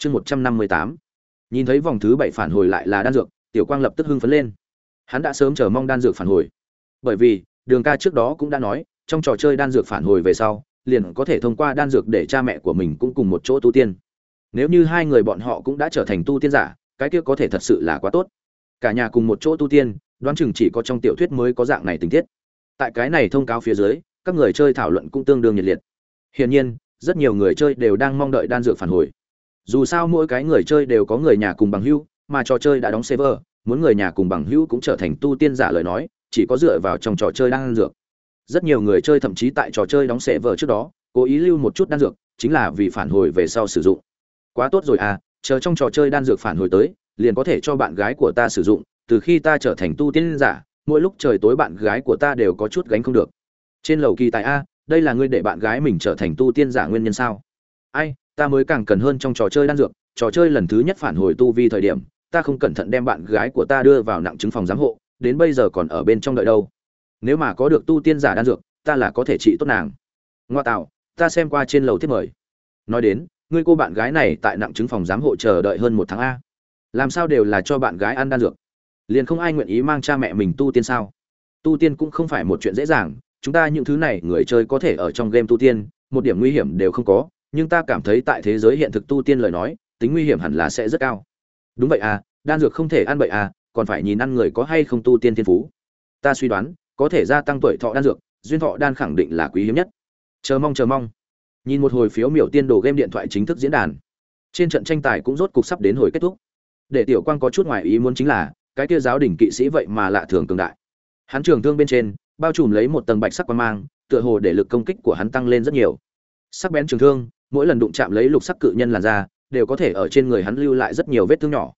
chương một trăm năm mươi tám. Nhìn thấy vòng thứ bảy phản hồi lại là đan dược, tiểu quang lập tức hưng phấn lên. Hắn đã sớm chờ mong đan dược phản hồi. Bởi vì, đường ca trước đó cũng đã nói, trong trò chơi đan dược phản hồi về sau, liền có thể thông qua đan dược để cha mẹ của mình cũng cùng một chỗ tu tiên. Nếu như hai người bọn họ cũng đã trở thành tu tiên giả, cái kia có thể thật sự là quá tốt. Cả nhà cùng một chỗ tu tiên, đoán chừng chỉ có trong tiểu thuyết mới có dạng này tình tiết. Tại cái này thông cáo phía dưới, các người chơi thảo luận cũng tương đương nhiệt liệt. Hiển nhiên, rất nhiều người chơi đều đang mong đợi đan dược phản hồi dù sao mỗi cái người chơi đều có người nhà cùng bằng hữu, mà trò chơi đã đóng server, muốn người nhà cùng bằng hữu cũng trở thành tu tiên giả lời nói, chỉ có dựa vào trong trò chơi đang ăn dược. Rất nhiều người chơi thậm chí tại trò chơi đóng server trước đó, cố ý lưu một chút đan dược, chính là vì phản hồi về sau sử dụng. Quá tốt rồi à chờ trong trò chơi đan dược phản hồi tới, liền có thể cho bạn gái của ta sử dụng, từ khi ta trở thành tu tiên giả, mỗi lúc trời tối bạn gái của ta đều có chút gánh không được. Trên lầu kỳ tại a, đây là ngươi để bạn gái mình trở thành tu tiên giả nguyên nhân sao? Ai ta mới càng cần hơn trong trò chơi đan dược, trò chơi lần thứ nhất phản hồi tu vi thời điểm, ta không cẩn thận đem bạn gái của ta đưa vào nặng chứng phòng giám hộ, đến bây giờ còn ở bên trong đợi đâu. Nếu mà có được tu tiên giả đan dược, ta là có thể trị tốt nàng. Ngoa tạo, ta xem qua trên lầu thiết mời. Nói đến, ngươi cô bạn gái này tại nặng chứng phòng giám hộ chờ đợi hơn một tháng a. Làm sao đều là cho bạn gái ăn đan dược? Liền không ai nguyện ý mang cha mẹ mình tu tiên sao? Tu tiên cũng không phải một chuyện dễ dàng, chúng ta những thứ này người chơi có thể ở trong game tu tiên, một điểm nguy hiểm đều không có nhưng ta cảm thấy tại thế giới hiện thực tu tiên lời nói, tính nguy hiểm hẳn là sẽ rất cao. Đúng vậy à đan dược không thể ăn bậy à còn phải nhìn ăn người có hay không tu tiên thiên phú. Ta suy đoán, có thể gia tăng tuổi thọ đan dược, duyên thọ đan khẳng định là quý hiếm nhất. Chờ mong chờ mong. Nhìn một hồi phiếu miểu tiên đồ game điện thoại chính thức diễn đàn. Trên trận tranh tài cũng rốt cục sắp đến hồi kết thúc. Để tiểu quang có chút ngoài ý muốn chính là, cái kia giáo đỉnh kỵ sĩ vậy mà lạ thường cường đại. Hắn trường thương bên trên, bao trùm lấy một tầng bạch sắc quang mang, tựa hồ để lực công kích của hắn tăng lên rất nhiều. Sắc bén trường thương mỗi lần đụng chạm lấy lục sắc cự nhân làn ra đều có thể ở trên người hắn lưu lại rất nhiều vết thương nhỏ.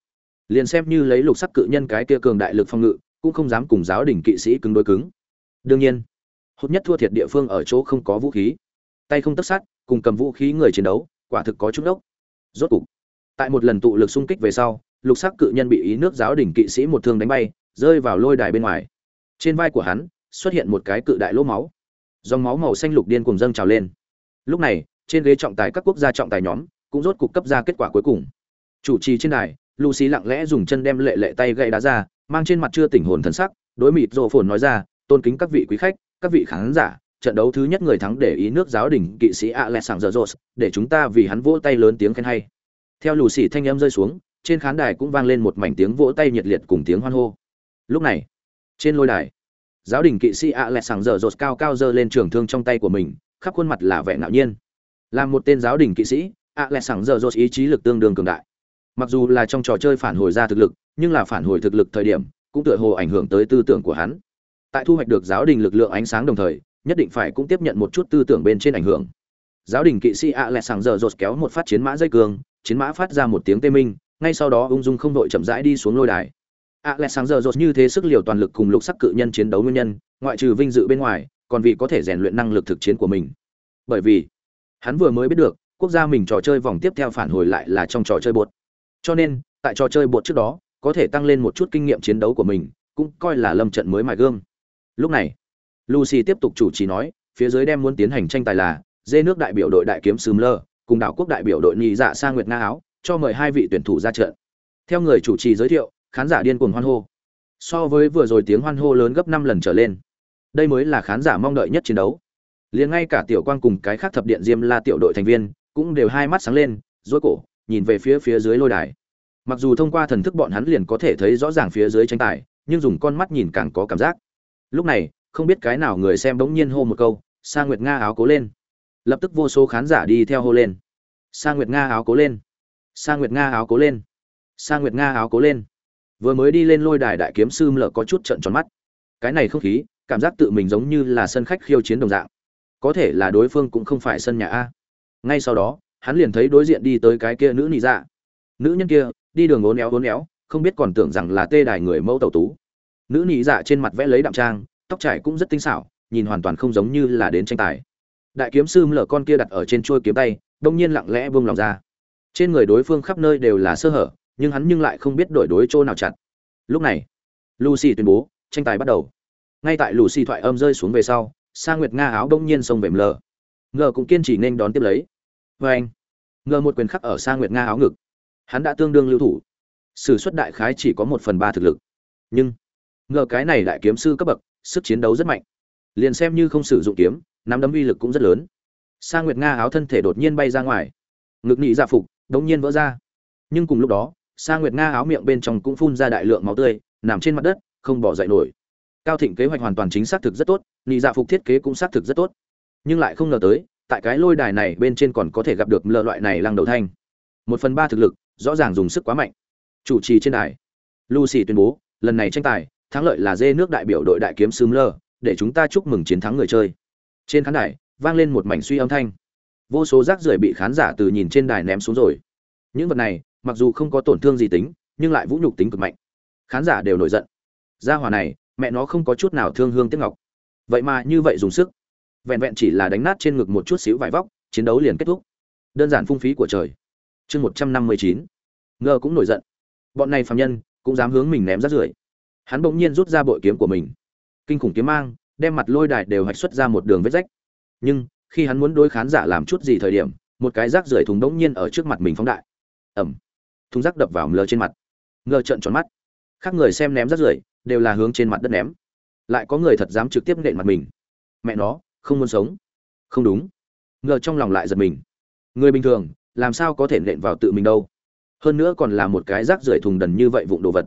Liền xem như lấy lục sắc cự nhân cái kia cường đại lực phong ngự, cũng không dám cùng giáo đỉnh kỵ sĩ cứng đối cứng. Đương nhiên, hốt nhất thua thiệt địa phương ở chỗ không có vũ khí. Tay không tất sát, cùng cầm vũ khí người chiến đấu, quả thực có chút đốc. Rốt cục, tại một lần tụ lực xung kích về sau, lục sắc cự nhân bị ý nước giáo đỉnh kỵ sĩ một thương đánh bay, rơi vào lôi đài bên ngoài. Trên vai của hắn, xuất hiện một cái cự đại lỗ máu. Dòng máu màu xanh lục điên cùng dâng trào lên. Lúc này trên ghế trọng tài các quốc gia trọng tài nhóm cũng rốt cục cấp ra kết quả cuối cùng chủ trì trên đài lucy lặng lẽ dùng chân đem lệ lệ tay gậy đá ra mang trên mặt chưa tỉnh hồn thần sắc đối mịt rộ phồn nói ra tôn kính các vị quý khách các vị khán giả trận đấu thứ nhất người thắng để ý nước giáo đình kỵ sĩ Alexander Rose, để chúng ta vì hắn vỗ tay lớn tiếng khen hay. Theo lù xì thanh âm rơi xuống, trên khán đài cũng vang lên một mảnh tiếng vỗ tay nhiệt liệt cùng tiếng hoan hô. Lúc này, trên lôi đài, giáo đình kỵ sĩ Alexander Rose cao cao giơ lên trường thương trong tay của mình, khắp khuôn mặt là vẻ ngạo nhiên. Làm một tên giáo đình kỵ sĩ, Alexander Rose ý chí lực tương đương cường đại. Mặc dù là trong trò chơi phản hồi ra thực lực, nhưng là phản hồi thực lực thời điểm, cũng tựa hồ ảnh hưởng tới tư tưởng của hắn. Tại thu hoạch được giáo đình lực lượng ánh sáng đồng thời, nhất định phải cũng tiếp nhận một chút tư tưởng bên trên ảnh hưởng giáo đình kỵ sĩ ạ lẹ sàng giờ rột kéo một phát chiến mã dây cường chiến mã phát ra một tiếng tê minh ngay sau đó ung dung không đội chậm rãi đi xuống lôi đài ạ lẹ sàng giờ rột như thế sức liều toàn lực cùng lục sắc cự nhân chiến đấu nguyên nhân ngoại trừ vinh dự bên ngoài còn vì có thể rèn luyện năng lực thực chiến của mình bởi vì hắn vừa mới biết được quốc gia mình trò chơi vòng tiếp theo phản hồi lại là trong trò chơi bột cho nên tại trò chơi bột trước đó có thể tăng lên một chút kinh nghiệm chiến đấu của mình cũng coi là lâm trận mới mài gương lúc này Lucy tiếp tục chủ trì nói, phía dưới đem muốn tiến hành tranh tài là dê nước đại biểu đội đại kiếm sùm lơ cùng đảo quốc đại biểu đội nhị dạ sang nguyệt nga áo, cho mời hai vị tuyển thủ ra trận. Theo người chủ trì giới thiệu, khán giả điên cuồng hoan hô. So với vừa rồi tiếng hoan hô lớn gấp năm lần trở lên. Đây mới là khán giả mong đợi nhất chiến đấu. Liền ngay cả tiểu quang cùng cái khác thập điện Diêm La tiểu đội thành viên, cũng đều hai mắt sáng lên, rối cổ, nhìn về phía phía dưới lôi đài. Mặc dù thông qua thần thức bọn hắn liền có thể thấy rõ ràng phía dưới tranh tài, nhưng dùng con mắt nhìn càng có cảm giác. Lúc này, không biết cái nào người xem bỗng nhiên hô một câu sa nguyệt nga áo cố lên. Lập tức vô số khán giả đi theo hô lên. Sa nguyệt nga áo cố lên. Sa nguyệt nga áo cố lên. Sa nguyệt nga áo cố lên. Vừa mới đi lên lôi đài đại kiếm sư mlợ có chút trận tròn mắt. Cái này không khí cảm giác tự mình giống như là sân khách khiêu chiến đồng dạng có thể là đối phương cũng không phải sân nhà a. Ngay sau đó, hắn liền thấy đối diện đi tới cái kia nữ nị dạ. Nữ nhân kia, đi đường ốn éo ốn éo, không biết còn tưởng rằng là tê đài người mẫu tẩu tú. Nữ nị dạ trên mặt vẽ lấy đạm trang, tóc trải cũng rất tinh xảo, nhìn hoàn toàn không giống như là đến tranh tài. Đại kiếm sư lở con kia đặt ở trên chuôi kiếm tay, đông nhiên lặng lẽ buông lòng ra. Trên người đối phương khắp nơi đều là sơ hở, nhưng hắn nhưng lại không biết đổi đối chỗ nào chặt. Lúc này, lucy tuyên bố, tranh tài bắt đầu. Ngay tại lucy thoại âm rơi xuống về sau sa nguyệt nga áo bỗng nhiên xông về mlờ ngờ cũng kiên trì nên đón tiếp lấy. Vê anh, ngờ một quyền khắc ở sa nguyệt nga áo ngực. Hắn đã tương đương lưu thủ. Sử xuất đại khái chỉ có một phần ba thực lực. Nhưng, ngờ cái này đại kiếm sư cấp bậc, sức chiến đấu rất mạnh. Liền xem như không sử dụng kiếm, nắm đấm uy lực cũng rất lớn. Sa nguyệt nga áo thân thể đột nhiên bay ra ngoài. Ngực nị dạ phục đống nhiên vỡ ra. Nhưng cùng lúc đó, sa nguyệt nga áo miệng bên trong cũng phun ra đại lượng máu tươi, nằm trên mặt đất, không bỏ dậy nổi cao thịnh kế hoạch hoàn toàn chính xác thực rất tốt, nị dạ phục thiết kế cũng xác thực rất tốt. Nhưng lại không ngờ tới, tại cái lôi đài này bên trên còn có thể gặp được lợ loại này lăng đầu thanh. Một phần ba thực lực, rõ ràng dùng sức quá mạnh. Chủ trì trên đài. Lucy tuyên bố, lần này tranh tài, thắng lợi là dê nước đại biểu đội đại kiếm sứ lơ, để chúng ta chúc mừng chiến thắng người chơi. Trên khán đài, vang lên một mảnh suy âm thanh. Vô số rác rưởi bị khán giả từ nhìn trên đài ném xuống rồi. Những vật này, mặc dù không có tổn thương gì tính, nhưng lại vũ nhục tính cực mạnh. Khán giả đều nổi giận. Gia hỏa này mẹ nó không có chút nào thương hương tiếc ngọc. Vậy mà như vậy dùng sức. Vẹn vẹn chỉ là đánh nát trên ngực một chút xíu vải vóc, chiến đấu liền kết thúc. Đơn giản phung phí của trời. Chương một trăm năm mươi chín. Ngờ cũng nổi giận. Bọn này phạm nhân cũng dám hướng mình ném rác rưởi. Hắn bỗng nhiên rút ra bội kiếm của mình. Kinh khủng kiếm mang, đem mặt lôi đài đều hạch xuất ra một đường vết rách. Nhưng, khi hắn muốn đối khán giả làm chút gì thời điểm, một cái rác rưởi thùng đống nhiên ở trước mặt mình phóng đại. Ẩm. Thùng rác đập vào mờ trên mặt. Ngờ trợn tròn mắt. Khác người xem ném rác rưởi đều là hướng trên mặt đất ném. Lại có người thật dám trực tiếp nện mặt mình. Mẹ nó, không muốn sống. Không đúng. Ngờ trong lòng lại giật mình. Người bình thường, làm sao có thể nện vào tự mình đâu? Hơn nữa còn là một cái rác rưởi thùng đần như vậy vụng đồ vật.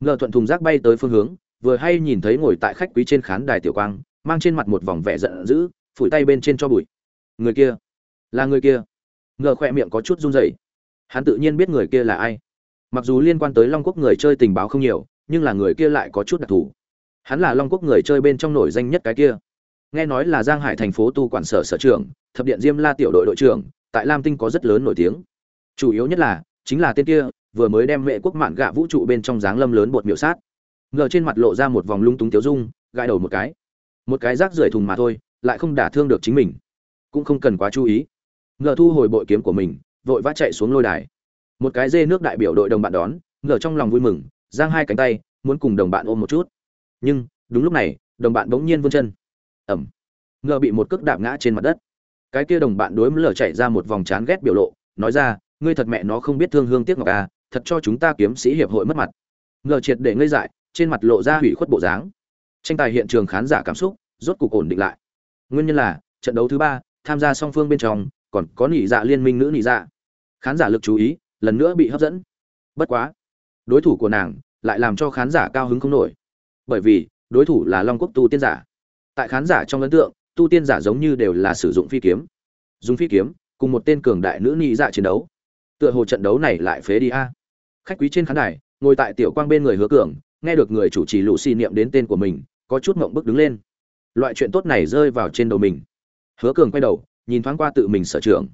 Ngờ thuận thùng rác bay tới phương hướng, vừa hay nhìn thấy ngồi tại khách quý trên khán đài tiểu quang, mang trên mặt một vòng vẻ giận dữ, phủi tay bên trên cho bụi. Người kia? Là người kia. Ngờ khoe miệng có chút run rẩy. Hắn tự nhiên biết người kia là ai. Mặc dù liên quan tới long quốc người chơi tình báo không nhiều nhưng là người kia lại có chút đặc thù. Hắn là long quốc người chơi bên trong nổi danh nhất cái kia. Nghe nói là giang hải thành phố tu quản sở sở trưởng, thập điện diêm la tiểu đội đội trưởng, tại lam tinh có rất lớn nổi tiếng. Chủ yếu nhất là, chính là tên kia, vừa mới đem mẹ quốc mạn gạ vũ trụ bên trong dáng lâm lớn bột miểu sát. Ngờ trên mặt lộ ra một vòng lung túng tiếu dung, gãi đầu một cái. Một cái rác rưởi thùng mà thôi, lại không đả thương được chính mình. Cũng không cần quá chú ý. Ngờ thu hồi bội kiếm của mình, vội vã chạy xuống lôi đài. Một cái dê nước đại biểu đội đồng bạn đón, ngờ trong lòng vui mừng giang hai cánh tay, muốn cùng đồng bạn ôm một chút. Nhưng, đúng lúc này, đồng bạn bỗng nhiên vươn chân. Ẩm. Ngờ bị một cước đạp ngã trên mặt đất. Cái kia đồng bạn đối với lở chạy ra một vòng chán ghét biểu lộ, nói ra, ngươi thật mẹ nó không biết thương hương tiếc ngọc à thật cho chúng ta kiếm sĩ hiệp hội mất mặt. Ngờ triệt để ngây dại, trên mặt lộ ra hủy khuất bộ dáng. Tranh tài hiện trường khán giả cảm xúc rốt cục ổn định lại. Nguyên nhân là, trận đấu thứ ba, tham gia song phương bên trong, còn có nỉ dạ liên minh nữ nỉ dạ. Khán giả lực chú ý, lần nữa bị hấp dẫn. Bất quá đối thủ của nàng lại làm cho khán giả cao hứng không nổi. Bởi vì, đối thủ là long quốc tu tiên giả. Tại khán giả trong ấn tượng, tu tiên giả giống như đều là sử dụng phi kiếm. Dùng phi kiếm, cùng một tên cường đại nữ nị dạ chiến đấu. Tựa hồ trận đấu này lại phế đi a. Khách quý trên khán đài, ngồi tại tiểu quang bên người hứa cường, nghe được người chủ trì lũ xì niệm đến tên của mình, có chút mộng bức đứng lên. Loại chuyện tốt này rơi vào trên đầu mình. Hứa cường quay đầu, nhìn thoáng qua tự mình sở trường.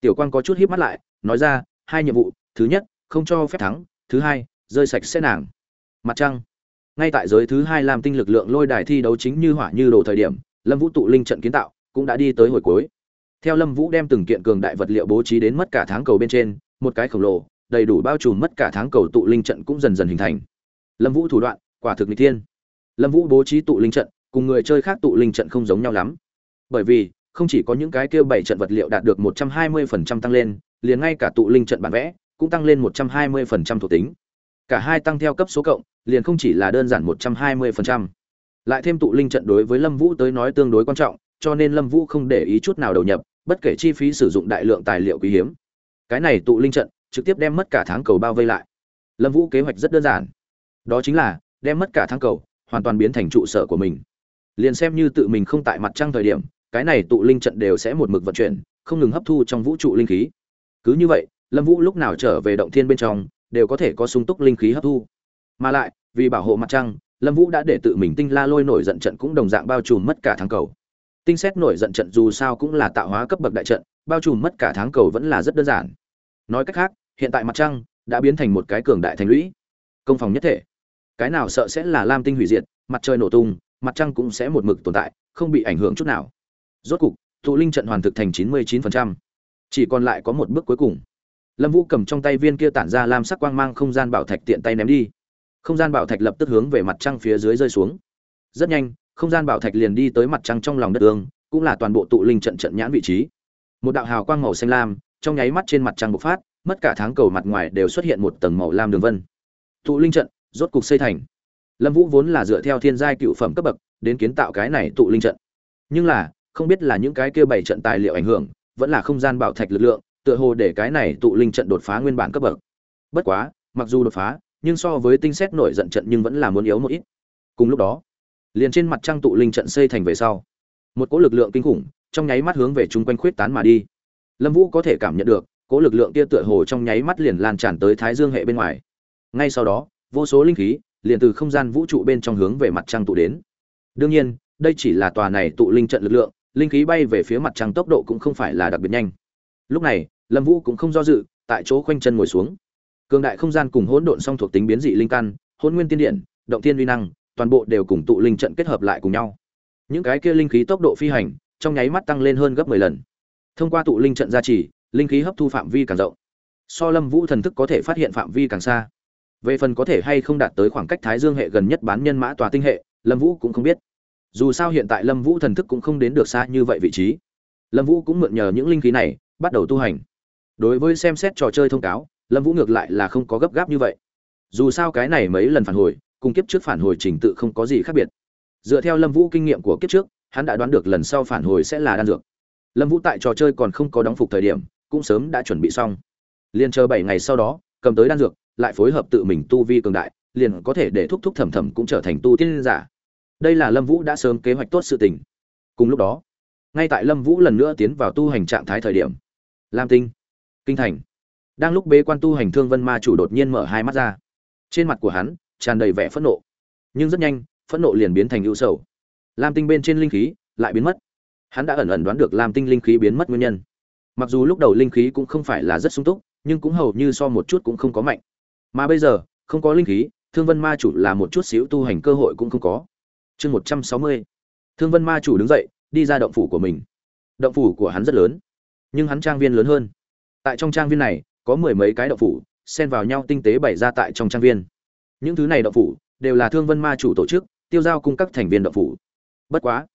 Tiểu quang có chút híp mắt lại, nói ra, hai nhiệm vụ, thứ nhất, không cho phép thắng thứ hai, rơi sạch sẽ nàng. Mặt trăng. Ngay tại giới thứ hai làm tinh lực lượng lôi đài thi đấu chính như hỏa như đồ thời điểm, lâm vũ tụ linh trận kiến tạo, cũng đã đi tới hồi cuối. Theo lâm vũ đem từng kiện cường đại vật liệu bố trí đến mất cả tháng cầu bên trên, một cái khổng lồ, đầy đủ bao trùm mất cả tháng cầu tụ linh trận cũng dần dần hình thành. Lâm vũ thủ đoạn, quả thực n thiên. Lâm vũ bố trí tụ linh trận, cùng người chơi khác tụ linh trận không giống nhau lắm. Bởi vì, không chỉ có những cái kêu bảy trận vật liệu đạt được một trăm hai mươi phần trăm tăng lên, liền ngay cả tụ linh trận bản vẽ cũng tăng lên một trăm hai mươi phần trăm thuộc tính. Cả hai tăng theo cấp số cộng, liền không chỉ là đơn giản một trăm hai mươi phần trăm. Lại thêm tụ linh trận đối với lâm vũ tới nói tương đối quan trọng, cho nên lâm vũ không để ý chút nào đầu nhập, bất kể chi phí sử dụng đại lượng tài liệu quý hiếm. Cái này tụ linh trận, trực tiếp đem mất cả tháng cầu bao vây lại. Lâm vũ kế hoạch rất đơn giản. Đó chính là, đem mất cả tháng cầu, hoàn toàn biến thành trụ sở của mình. Liền xem như tự mình không tại mặt trăng thời điểm, cái này tụ linh trận đều sẽ một mực vận chuyển, không ngừng hấp thu trong vũ trụ linh khí. Cứ như vậy lâm vũ lúc nào trở về động thiên bên trong, đều có thể có sung túc linh khí hấp thu. Mà lại, vì bảo hộ mặt trăng, lâm vũ đã để tự mình tinh la lôi nổi giận trận cũng đồng dạng bao trùm mất cả tháng cầu. Tinh xét nổi giận trận dù sao cũng là tạo hóa cấp bậc đại trận, bao trùm mất cả tháng cầu vẫn là rất đơn giản. Nói cách khác, hiện tại mặt trăng đã biến thành một cái cường đại thành lũy. Công phòng nhất thể. Cái nào sợ sẽ là lam tinh hủy diệt, mặt trời nổ tung, mặt trăng cũng sẽ một mực tồn tại, không bị ảnh hưởng chút nào. Rốt cục, tụ linh trận hoàn thực thành chín mươi chín phần trăm. Chỉ còn lại có một bước cuối cùng lâm vũ cầm trong tay viên kia tản ra lam sắc quang mang không gian bảo thạch tiện tay ném đi. Không gian bảo thạch lập tức hướng về mặt trăng phía dưới rơi xuống. Rất nhanh, không gian bảo thạch liền đi tới mặt trăng trong lòng đất ương cũng là toàn bộ tụ linh trận trận nhãn vị trí. Một đạo hào quang màu xanh lam, trong nháy mắt trên mặt trăng bộc phát, mất cả tháng cầu mặt ngoài đều xuất hiện một tầng màu lam đường vân. Tụ linh trận, rốt cục xây thành. Lâm vũ vốn là dựa theo thiên giai cựu phẩm cấp bậc, đến kiến tạo cái này tụ linh trận. Nhưng là, không biết là những cái kia bảy trận tài liệu ảnh hưởng, vẫn là không gian bảo thạch lực lượng tựa hồ để cái này tụ linh trận đột phá nguyên bản cấp bậc. Bất quá, mặc dù đột phá, nhưng so với tinh xét nổi giận trận nhưng vẫn là muốn yếu một ít. Cùng lúc đó, liền trên mặt trăng tụ linh trận xây thành về sau, một cỗ lực lượng kinh khủng trong nháy mắt hướng về chung quanh khuyết tán mà đi. Lâm vũ có thể cảm nhận được, cỗ lực lượng kia tựa hồ trong nháy mắt liền lan tràn tới thái dương hệ bên ngoài. Ngay sau đó, vô số linh khí liền từ không gian vũ trụ bên trong hướng về mặt trăng tụ đến. Đương nhiên, đây chỉ là tòa này tụ linh trận lực lượng, linh khí bay về phía mặt trăng tốc độ cũng không phải là đặc biệt nhanh. Lúc này lâm vũ cũng không do dự, tại chỗ khoanh chân ngồi xuống. Cường đại không gian cùng hỗn độn song thuộc tính biến dị linh căn hôn nguyên tiên điện, động tiên uy năng, toàn bộ đều cùng tụ linh trận kết hợp lại cùng nhau. Những cái kia linh khí tốc độ phi hành, trong nháy mắt tăng lên hơn gấp 10 lần. Thông qua tụ linh trận gia trì, linh khí hấp thu phạm vi càng rộng. So lâm vũ thần thức có thể phát hiện phạm vi càng xa. Về phần có thể hay không đạt tới khoảng cách thái dương hệ gần nhất bán nhân mã tòa tinh hệ, lâm vũ cũng không biết. Dù sao hiện tại lâm vũ thần thức cũng không đến được xa như vậy vị trí. Lâm vũ cũng mượn nhờ những linh khí này, bắt đầu tu hành đối với xem xét trò chơi thông cáo, lâm vũ ngược lại là không có gấp gáp như vậy. Dù sao cái này mấy lần phản hồi, cùng kiếp trước phản hồi trình tự không có gì khác biệt. Dựa theo lâm vũ kinh nghiệm của kiếp trước, hắn đã đoán được lần sau phản hồi sẽ là đan dược. Lâm vũ tại trò chơi còn không có đóng phục thời điểm, cũng sớm đã chuẩn bị xong. Liền chờ bảy ngày sau đó, cầm tới đan dược, lại phối hợp tự mình tu vi cường đại, liền có thể để thúc thúc thầm thầm cũng trở thành tu tiên giả. Đây là lâm vũ đã sớm kế hoạch tốt sự tình. Cùng lúc đó, ngay tại lâm vũ lần nữa tiến vào tu hành trạng thái thời điểm, lam tinh kinh thành. Đang lúc bế quan tu hành thương vân ma chủ đột nhiên mở hai mắt ra. Trên mặt của hắn tràn đầy vẻ phẫn nộ. Nhưng rất nhanh, phẫn nộ liền biến thành ưu sầu. Lam tinh bên trên linh khí lại biến mất. Hắn đã ẩn ẩn đoán được lam tinh linh khí biến mất nguyên nhân. Mặc dù lúc đầu linh khí cũng không phải là rất sung túc, nhưng cũng hầu như so một chút cũng không có mạnh. Mà bây giờ, không có linh khí, thương vân ma chủ là một chút xíu tu hành cơ hội cũng không có. Chương một trăm sáu mươi. Thương vân ma chủ đứng dậy, đi ra động phủ của mình. Động phủ của hắn rất lớn, nhưng hắn trang viên lớn hơn tại trong trang viên này, có mười mấy cái đậu phủ, xen vào nhau tinh tế bày ra tại trong trang viên. Những thứ này đậu phủ đều là thương vân ma chủ tổ chức, tiêu giao cung các thành viên đậu phủ. Bất quá,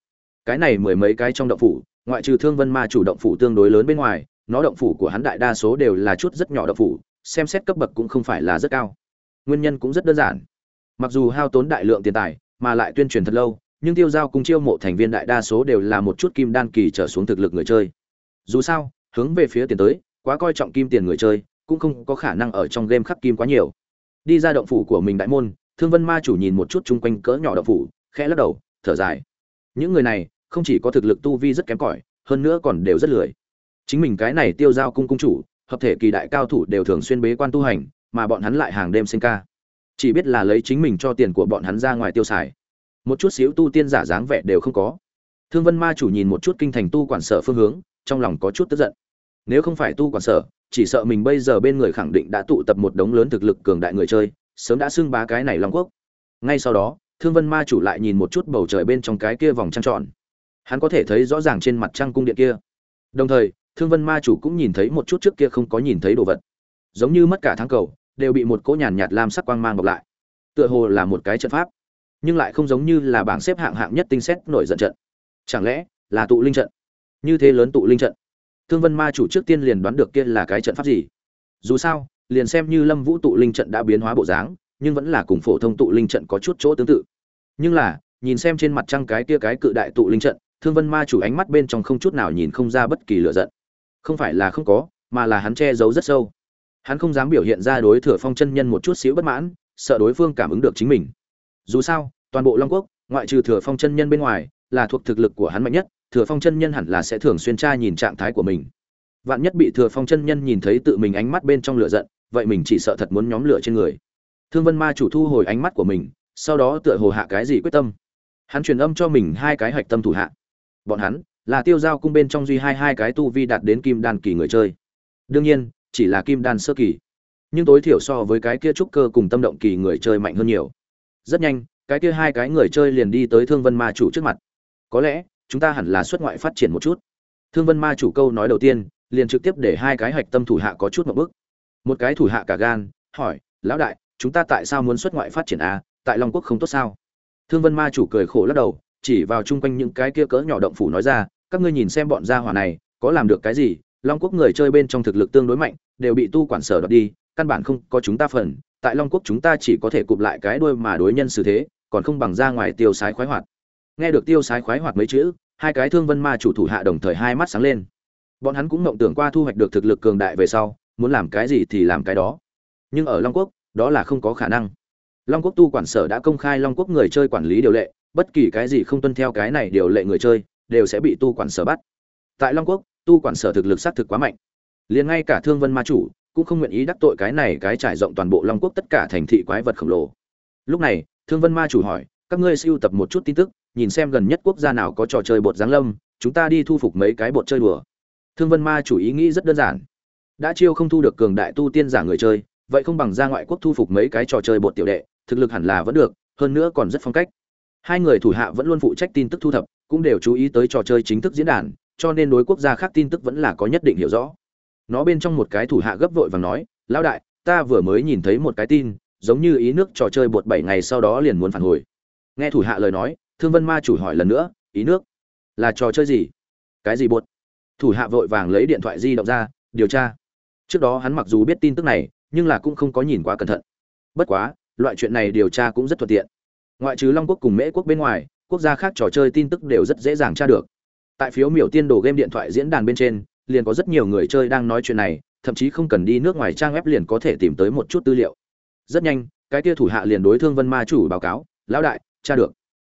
cái này mười mấy cái trong đậu phủ, ngoại trừ thương vân ma chủ động phủ tương đối lớn bên ngoài, nó động phủ của hắn đại đa số đều là chút rất nhỏ động phủ, xem xét cấp bậc cũng không phải là rất cao. Nguyên nhân cũng rất đơn giản. Mặc dù hao tốn đại lượng tiền tài, mà lại tuyên truyền thật lâu, nhưng tiêu giao cung chiêu mộ thành viên đại đa số đều là một chút kim đan kỳ trở xuống thực lực người chơi. Dù sao, hướng về phía tiền tới quá coi trọng kim tiền người chơi, cũng không có khả năng ở trong game khắc kim quá nhiều. Đi ra động phủ của mình đại môn, thương vân ma chủ nhìn một chút chung quanh cỡ nhỏ động phủ, khẽ lắc đầu, thở dài. Những người này, không chỉ có thực lực tu vi rất kém cỏi, hơn nữa còn đều rất lười. Chính mình cái này tiêu giao cung cung chủ, hợp thể kỳ đại cao thủ đều thường xuyên bế quan tu hành, mà bọn hắn lại hàng đêm sinh ca. Chỉ biết là lấy chính mình cho tiền của bọn hắn ra ngoài tiêu xài. Một chút xíu tu tiên giả dáng vẻ đều không có. Thương vân ma chủ nhìn một chút kinh thành tu quản sở phương hướng, trong lòng có chút tức giận nếu không phải tu quản sở, chỉ sợ mình bây giờ bên người khẳng định đã tụ tập một đống lớn thực lực cường đại người chơi, sớm đã xưng bá cái này long quốc. Ngay sau đó, thương vân ma chủ lại nhìn một chút bầu trời bên trong cái kia vòng trăng tròn. Hắn có thể thấy rõ ràng trên mặt trăng cung điện kia. Đồng thời, thương vân ma chủ cũng nhìn thấy một chút trước kia không có nhìn thấy đồ vật. Giống như mất cả tháng cầu, đều bị một cỗ nhàn nhạt lam sắc quang mang bọc lại. Tựa hồ là một cái trận pháp, nhưng lại không giống như là bảng xếp hạng hạng nhất tinh xét nổi giận trận. Chẳng lẽ là tụ linh trận? Như thế lớn tụ linh trận? Thương vân ma chủ trước tiên liền đoán được kia là cái trận pháp gì. Dù sao, liền xem như lâm vũ tụ linh trận đã biến hóa bộ dáng, nhưng vẫn là cùng phổ thông tụ linh trận có chút chỗ tương tự. Nhưng là, nhìn xem trên mặt trăng cái kia cái cự đại tụ linh trận, thương vân ma chủ ánh mắt bên trong không chút nào nhìn không ra bất kỳ lựa giận. Không phải là không có, mà là hắn che giấu rất sâu. Hắn không dám biểu hiện ra đối thừa phong chân nhân một chút xíu bất mãn, sợ đối phương cảm ứng được chính mình. Dù sao, toàn bộ long quốc, ngoại trừ thừa phong chân nhân bên ngoài, là thuộc thực lực của hắn mạnh nhất thừa phong chân nhân hẳn là sẽ thường xuyên tra nhìn trạng thái của mình. Vạn nhất bị thừa phong chân nhân nhìn thấy tự mình ánh mắt bên trong lửa giận, vậy mình chỉ sợ thật muốn nhóm lửa trên người. Thương vân ma chủ thu hồi ánh mắt của mình, sau đó tựa hồ hạ cái gì quyết tâm. Hắn truyền âm cho mình hai cái hạch tâm thủ hạ. Bọn hắn là tiêu giao cung bên trong duy hai hai cái tu vi đạt đến kim đan kỳ người chơi. Đương nhiên, chỉ là kim đan sơ kỳ. Nhưng tối thiểu so với cái kia trúc cơ cùng tâm động kỳ người chơi mạnh hơn nhiều. Rất nhanh, cái kia hai cái người chơi liền đi tới thương vân ma chủ trước mặt. Có lẽ chúng ta hẳn là xuất ngoại phát triển một chút. Thương vân ma chủ câu nói đầu tiên, liền trực tiếp để hai cái hạch tâm thủ hạ có chút một bước. Một cái thủ hạ cả gan, hỏi, lão đại, chúng ta tại sao muốn xuất ngoại phát triển a à? tại long quốc không tốt sao? Thương vân ma chủ cười khổ lắc đầu, chỉ vào chung quanh những cái kia cỡ nhỏ động phủ nói ra, các ngươi nhìn xem bọn gia hỏa này, có làm được cái gì? Long quốc người chơi bên trong thực lực tương đối mạnh, đều bị tu quản sở đoạt đi, căn bản không có chúng ta phần. Tại long quốc chúng ta chỉ có thể cụp lại cái đuôi mà đối nhân xử thế, còn không bằng ra ngoài tiêu sái khoái hoạt. Nghe được tiêu sái khoái hoạt mấy chữ hai cái thương vân ma chủ thủ hạ đồng thời hai mắt sáng lên. Bọn hắn cũng mộng tưởng qua thu hoạch được thực lực cường đại về sau, muốn làm cái gì thì làm cái đó. Nhưng ở long quốc, đó là không có khả năng. Long quốc tu quản sở đã công khai long quốc người chơi quản lý điều lệ, bất kỳ cái gì không tuân theo cái này điều lệ người chơi, đều sẽ bị tu quản sở bắt. Tại long quốc, tu quản sở thực lực xác thực quá mạnh. Liền ngay cả thương vân ma chủ cũng không nguyện ý đắc tội cái này cái trải rộng toàn bộ long quốc tất cả thành thị quái vật khổng lồ. Lúc này, thương vân ma chủ hỏi các ngươi siêu tập một chút tin tức, nhìn xem gần nhất quốc gia nào có trò chơi bột giáng lâm, chúng ta đi thu phục mấy cái bột chơi đùa. Thương vân ma chủ ý nghĩ rất đơn giản. Đã chiêu không thu được cường đại tu tiên giả người chơi, vậy không bằng ra ngoại quốc thu phục mấy cái trò chơi bột tiểu đệ, thực lực hẳn là vẫn được, hơn nữa còn rất phong cách. Hai người thủ hạ vẫn luôn phụ trách tin tức thu thập, cũng đều chú ý tới trò chơi chính thức diễn đàn, cho nên đối quốc gia khác tin tức vẫn là có nhất định hiểu rõ. Nó bên trong một cái thủ hạ gấp vội và nói, lão đại, ta vừa mới nhìn thấy một cái tin, giống như ý nước trò chơi bột bảy ngày sau đó liền muốn phản hồi nghe thủ hạ lời nói, thương vân ma chủ hỏi lần nữa, ý nước, là trò chơi gì? Cái gì bột thủ hạ vội vàng lấy điện thoại di động ra, điều tra. Trước đó hắn mặc dù biết tin tức này, nhưng là cũng không có nhìn quá cẩn thận. Bất quá, loại chuyện này điều tra cũng rất thuận tiện. Ngoại trừ long quốc cùng mễ quốc bên ngoài, quốc gia khác trò chơi tin tức đều rất dễ dàng tra được. Tại phiếu miểu tiên đồ game điện thoại diễn đàn bên trên, liền có rất nhiều người chơi đang nói chuyện này, thậm chí không cần đi nước ngoài trang web liền có thể tìm tới một chút tư liệu. Rất nhanh, cái kia thủ hạ liền đối thương vân ma chủ báo cáo, lão đại tra được.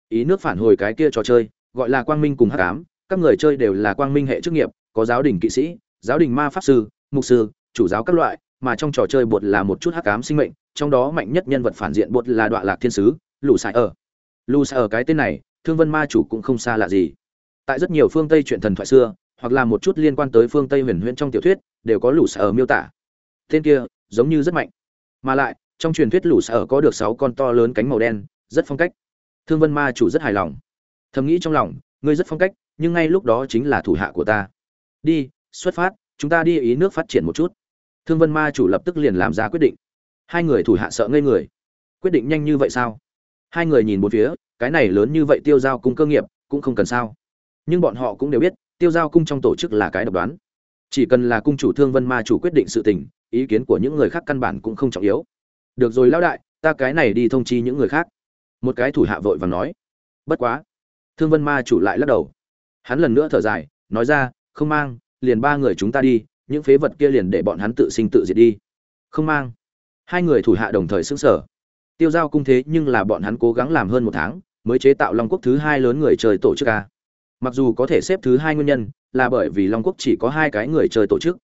Ý nước phản hồi cái kia trò chơi, gọi là quang minh cùng hắc ám, các người chơi đều là quang minh hệ chức nghiệp, có giáo đình kỵ sĩ, giáo đình ma pháp sư, mục sư, chủ giáo các loại, mà trong trò chơi bột là một chút hắc ám sinh mệnh, trong đó mạnh nhất nhân vật phản diện bột là đoạn lạc thiên sứ lù sai ở. Lù sai ở cái tên này, thương vân ma chủ cũng không xa lạ gì. Tại rất nhiều phương tây chuyện thần thoại xưa, hoặc là một chút liên quan tới phương tây huyền huyễn trong tiểu thuyết, đều có lù sai ở miêu tả. Tên kia, giống như rất mạnh. Mà lại, trong truyền thuyết lù sai ở có được sáu con to lớn cánh màu đen, rất phong cách thương vân ma chủ rất hài lòng. Thầm nghĩ trong lòng, ngươi rất phong cách, nhưng ngay lúc đó chính là thủ hạ của ta. Đi, xuất phát, chúng ta đi ý nước phát triển một chút. Thương vân ma chủ lập tức liền làm ra quyết định. Hai người thủ hạ sợ ngây người. Quyết định nhanh như vậy sao? Hai người nhìn một phía, cái này lớn như vậy tiêu giao cung cơ nghiệp, cũng không cần sao. Nhưng bọn họ cũng đều biết, tiêu giao cung trong tổ chức là cái độc đoán. Chỉ cần là cung chủ thương vân ma chủ quyết định sự tình, ý kiến của những người khác căn bản cũng không trọng yếu. Được rồi lão đại, ta cái này đi thông chi những người khác một cái thủ hạ vội vàng nói, bất quá. Thương vân ma chủ lại lắc đầu. Hắn lần nữa thở dài, nói ra, không mang, liền ba người chúng ta đi, những phế vật kia liền để bọn hắn tự sinh tự diệt đi. Không mang. Hai người thủ hạ đồng thời xứng sở tiêu giao cung thế nhưng là bọn hắn cố gắng làm hơn một tháng, mới chế tạo long quốc thứ hai lớn người chơi tổ chức a. Mặc dù có thể xếp thứ hai nguyên nhân, là bởi vì long quốc chỉ có hai cái người chơi tổ chức.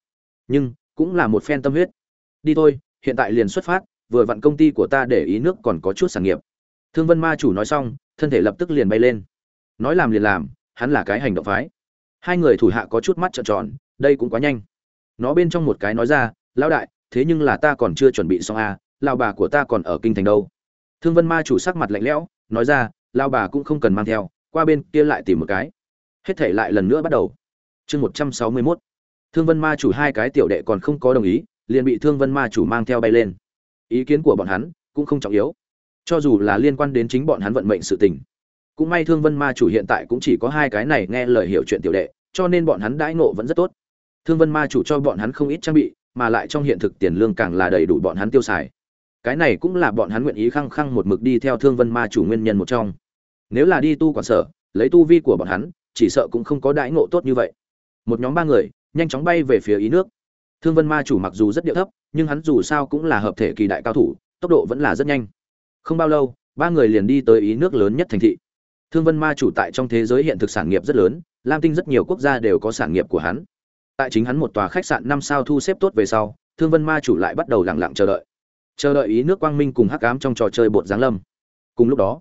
Nhưng, cũng là một phen tâm huyết. Đi thôi, hiện tại liền xuất phát, vừa vặn công ty của ta để ý nước còn có chút sản nghiệp thương vân ma chủ nói xong, thân thể lập tức liền bay lên. Nói làm liền làm, hắn là cái hành động phái. Hai người thủ hạ có chút mắt trợn tròn, đây cũng quá nhanh. Nó bên trong một cái nói ra, lão đại, thế nhưng là ta còn chưa chuẩn bị xong à lão bà của ta còn ở kinh thành đâu. Thương vân ma chủ sắc mặt lạnh lẽo, nói ra, lão bà cũng không cần mang theo, qua bên kia lại tìm một cái. Hết thể lại lần nữa bắt đầu. Chương một trăm sáu mươi mốt. Thương vân ma chủ hai cái tiểu đệ còn không có đồng ý, liền bị thương vân ma chủ mang theo bay lên. Ý kiến của bọn hắn cũng không trọng yếu cho dù là liên quan đến chính bọn hắn vận mệnh sự tình. Cũng may thương vân ma chủ hiện tại cũng chỉ có hai cái này nghe lời hiểu chuyện tiểu đệ, cho nên bọn hắn đãi ngộ vẫn rất tốt. Thương vân ma chủ cho bọn hắn không ít trang bị, mà lại trong hiện thực tiền lương càng là đầy đủ bọn hắn tiêu xài. Cái này cũng là bọn hắn nguyện ý khăng khăng một mực đi theo thương vân ma chủ nguyên nhân một trong. Nếu là đi tu quản sở, lấy tu vi của bọn hắn, chỉ sợ cũng không có đãi ngộ tốt như vậy. Một nhóm ba người, nhanh chóng bay về phía ý nước. Thương vân ma chủ mặc dù rất điệu thấp, nhưng hắn dù sao cũng là hợp thể kỳ đại cao thủ, tốc độ vẫn là rất nhanh không bao lâu, ba người liền đi tới ý nước lớn nhất thành thị. Thương vân ma chủ tại trong thế giới hiện thực sản nghiệp rất lớn, lam tinh rất nhiều quốc gia đều có sản nghiệp của hắn. Tại chính hắn một tòa khách sạn năm sao thu xếp tốt về sau, thương vân ma chủ lại bắt đầu lặng lặng chờ đợi. Chờ đợi ý nước quang minh cùng hắc ám trong trò chơi bột giáng lâm. Cùng lúc đó,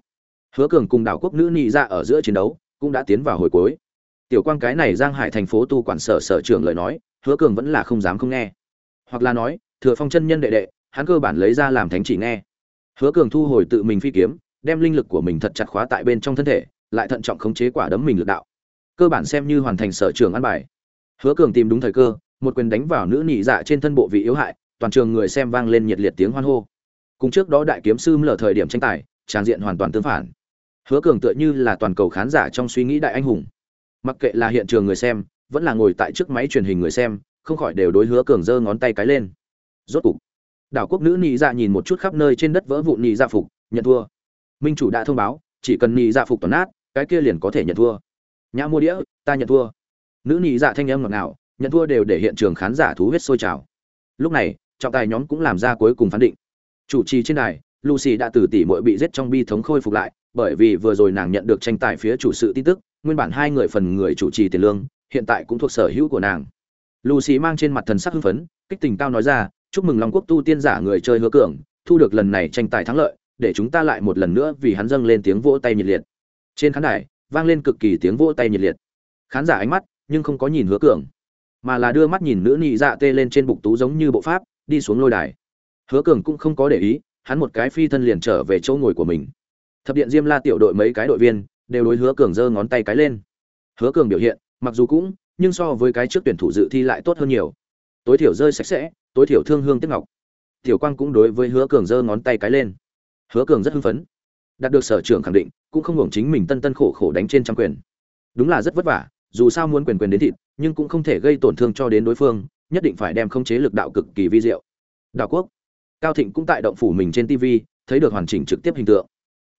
hứa cường cùng đảo quốc nữ nị ra ở giữa chiến đấu, cũng đã tiến vào hồi cuối. Tiểu quang cái này giang hải thành phố tu quản sở sở trưởng lời nói, hứa cường vẫn là không dám không nghe. Hoặc là nói, thừa phong chân nhân đệ đệ, hắn cơ bản lấy ra làm thánh chỉ nghe hứa cường thu hồi tự mình phi kiếm, đem linh lực của mình thật chặt khóa tại bên trong thân thể, lại thận trọng khống chế quả đấm mình lực đạo. Cơ bản xem như hoàn thành sở trường ăn bài. Hứa cường tìm đúng thời cơ, một quyền đánh vào nữ nhị dạ trên thân bộ vị yếu hại, toàn trường người xem vang lên nhiệt liệt tiếng hoan hô. Cùng trước đó đại kiếm sư mở thời điểm tranh tài tràng diện hoàn toàn tương phản. Hứa cường tựa như là toàn cầu khán giả trong suy nghĩ đại anh hùng. Mặc kệ là hiện trường người xem, vẫn là ngồi tại trước máy truyền hình người xem, không khỏi đều đối hứa cường giơ ngón tay cái lên. Rốt cục đảo quốc nữ nhị dạ nhìn một chút khắp nơi trên đất vỡ vụn nhị dạ phục, nhận thua. Minh chủ đã thông báo, chỉ cần nhị dạ phục toàn nát, cái kia liền có thể nhận thua. Nhã mua đĩa, ta nhận thua. Nữ nhị dạ thanh âm ngọt ngào, nhận thua đều để hiện trường khán giả thú huyết sôi trào. Lúc này, trọng tài nhóm cũng làm ra cuối cùng phán định. Chủ trì trên đài, lucy đã từ tỷ muội bị giết trong bi thống khôi phục lại, bởi vì vừa rồi nàng nhận được tranh tài phía chủ sự tin tức, nguyên bản hai người phần người chủ trì tiền lương, hiện tại cũng thuộc sở hữu của nàng. Lucy mang trên mặt thần sắc hưng phấn, kích tình cao nói ra chúc mừng long quốc tu tiên giả người chơi hứa cường, thu được lần này tranh tài thắng lợi, để chúng ta lại một lần nữa vì hắn dâng lên tiếng vỗ tay nhiệt liệt. Trên khán đài, vang lên cực kỳ tiếng vỗ tay nhiệt liệt. Khán giả ánh mắt, nhưng không có nhìn hứa cường, mà là đưa mắt nhìn nữ nhị dạ tê lên trên bục tú giống như bộ pháp, đi xuống lôi đài. Hứa cường cũng không có để ý, hắn một cái phi thân liền trở về chỗ ngồi của mình. Thập điện diêm la tiểu đội mấy cái đội viên đều đối hứa cường giơ ngón tay cái lên. Hứa cường biểu hiện, mặc dù cũng, nhưng so với cái trước tuyển thủ dự thi lại tốt hơn nhiều. Tối thiểu rơi sạch sẽ tối thiểu thương hương tiếc ngọc. Tiểu quang cũng đối với hứa cường giơ ngón tay cái lên. Hứa cường rất hưng phấn. Đạt được sở trưởng khẳng định, cũng không hưởng chính mình tân tân khổ khổ đánh trên trăm quyền. Đúng là rất vất vả, dù sao muốn quyền quyền đến thịt, nhưng cũng không thể gây tổn thương cho đến đối phương, nhất định phải đem khống chế lực đạo cực kỳ vi diệu. Đạo quốc. Cao thịnh cũng tại động phủ mình trên tv thấy được hoàn chỉnh trực tiếp hình tượng.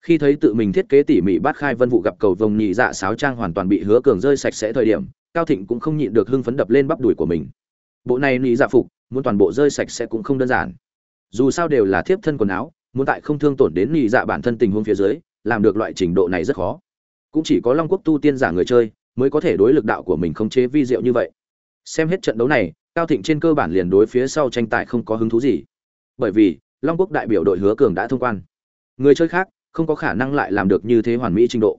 Khi thấy tự mình thiết kế tỉ mỉ bát khai vân vụ gặp cầu vồng nhị dạ sáo trang hoàn toàn bị hứa cường rơi sạch sẽ thời điểm, cao thịnh cũng không nhịn được hưng phấn đập lên bắp đùi của mình bộ này nị dạ phục, muốn toàn bộ rơi sạch sẽ cũng không đơn giản. Dù sao đều là thiếp thân quần áo, muốn tại không thương tổn đến nị dạ bản thân tình huống phía dưới, làm được loại trình độ này rất khó. Cũng chỉ có long quốc tu tiên giả người chơi, mới có thể đối lực đạo của mình không chế vi diệu như vậy. Xem hết trận đấu này, cao thịnh trên cơ bản liền đối phía sau tranh tài không có hứng thú gì. Bởi vì, long quốc đại biểu đội hứa cường đã thông quan. Người chơi khác, không có khả năng lại làm được như thế hoàn mỹ trình độ.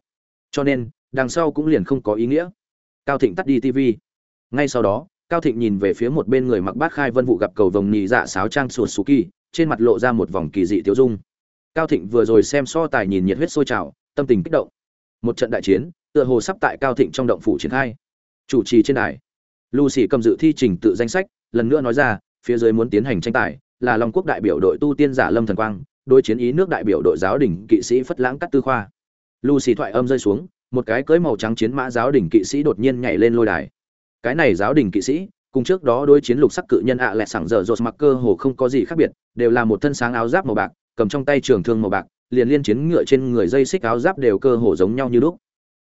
Cho nên, đằng sau cũng liền không có ý nghĩa. Cao thịnh tắt đi tv ngay sau đó cao thịnh nhìn về phía một bên người mặc bát khai vân vụ gặp cầu vồng nhị dạ sáo trang sụt sù kỳ, trên mặt lộ ra một vòng kỳ dị tiêu dung. Cao thịnh vừa rồi xem so tài nhìn nhiệt huyết sôi trào, tâm tình kích động. Một trận đại chiến, tựa hồ sắp tại cao thịnh trong động phủ triển khai. Chủ trì trên đài. Lucy cầm dự thi trình tự danh sách, lần nữa nói ra, phía dưới muốn tiến hành tranh tài, là long quốc đại biểu đội tu tiên giả lâm thần quang, đối chiến ý nước đại biểu đội giáo đình kỵ sĩ phất lãng cắt tư khoa. Lucy thoại âm rơi xuống, một cái cưới màu trắng chiến mã giáo đình kỵ sĩ đột nhiên nhảy lên lôi đài cái này giáo đình kỵ sĩ, cùng trước đó đối chiến lục sắc cự nhân ạ à lẹ sảng giờ rột mặc cơ hồ không có gì khác biệt, đều là một thân sáng áo giáp màu bạc, cầm trong tay trường thương màu bạc, liền liên chiến ngựa trên người dây xích áo giáp đều cơ hồ giống nhau như lúc.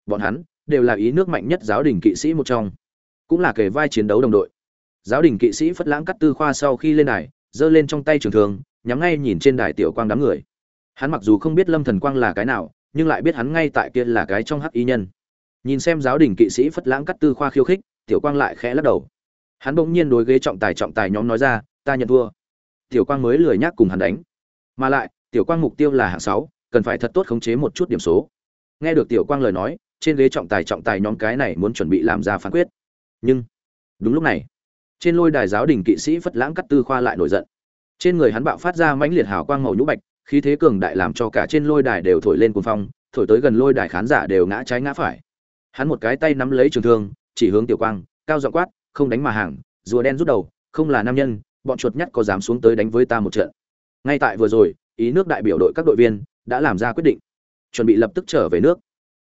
Bọn hắn đều là ý nước mạnh nhất giáo đình kỵ sĩ một trong, cũng là kề vai chiến đấu đồng đội. Giáo đình kỵ sĩ phất lãng cắt tư khoa sau khi lên đài, giơ lên trong tay trường thương, nhắm ngay nhìn trên đài tiểu quang đám người. Hắn mặc dù không biết lâm thần quang là cái nào, nhưng lại biết hắn ngay tại kia là cái trong hắc y nhân nhìn xem giáo đình kỵ sĩ phất lãng cắt tư khoa khiêu khích, tiểu quang lại khẽ lắc đầu. Hắn bỗng nhiên đối ghế trọng tài trọng tài nhóm nói ra, ta nhận thua. Tiểu quang mới lười nhác cùng hắn đánh. Mà lại, tiểu quang mục tiêu là hạng sáu, cần phải thật tốt khống chế một chút điểm số. Nghe được tiểu quang lời nói, trên ghế trọng tài trọng tài nhóm cái này muốn chuẩn bị làm ra phán quyết. Nhưng, đúng lúc này, trên lôi đài giáo đình kỵ sĩ phất lãng cắt tư khoa lại nổi giận. Trên người hắn bạo phát ra mãnh liệt hào quang màu nhũ bạch, khí thế cường đại làm cho cả trên lôi đài đều thổi lên cuồng phong, thổi tới gần lôi đài khán giả đều ngã trái ngã phải hắn một cái tay nắm lấy trường thương, chỉ hướng tiểu quang, cao giọng quát, không đánh mà hàng, rùa đen rút đầu, không là nam nhân, bọn chuột nhắt có dám xuống tới đánh với ta một trận. Ngay tại vừa rồi, ý nước đại biểu đội các đội viên đã làm ra quyết định, chuẩn bị lập tức trở về nước.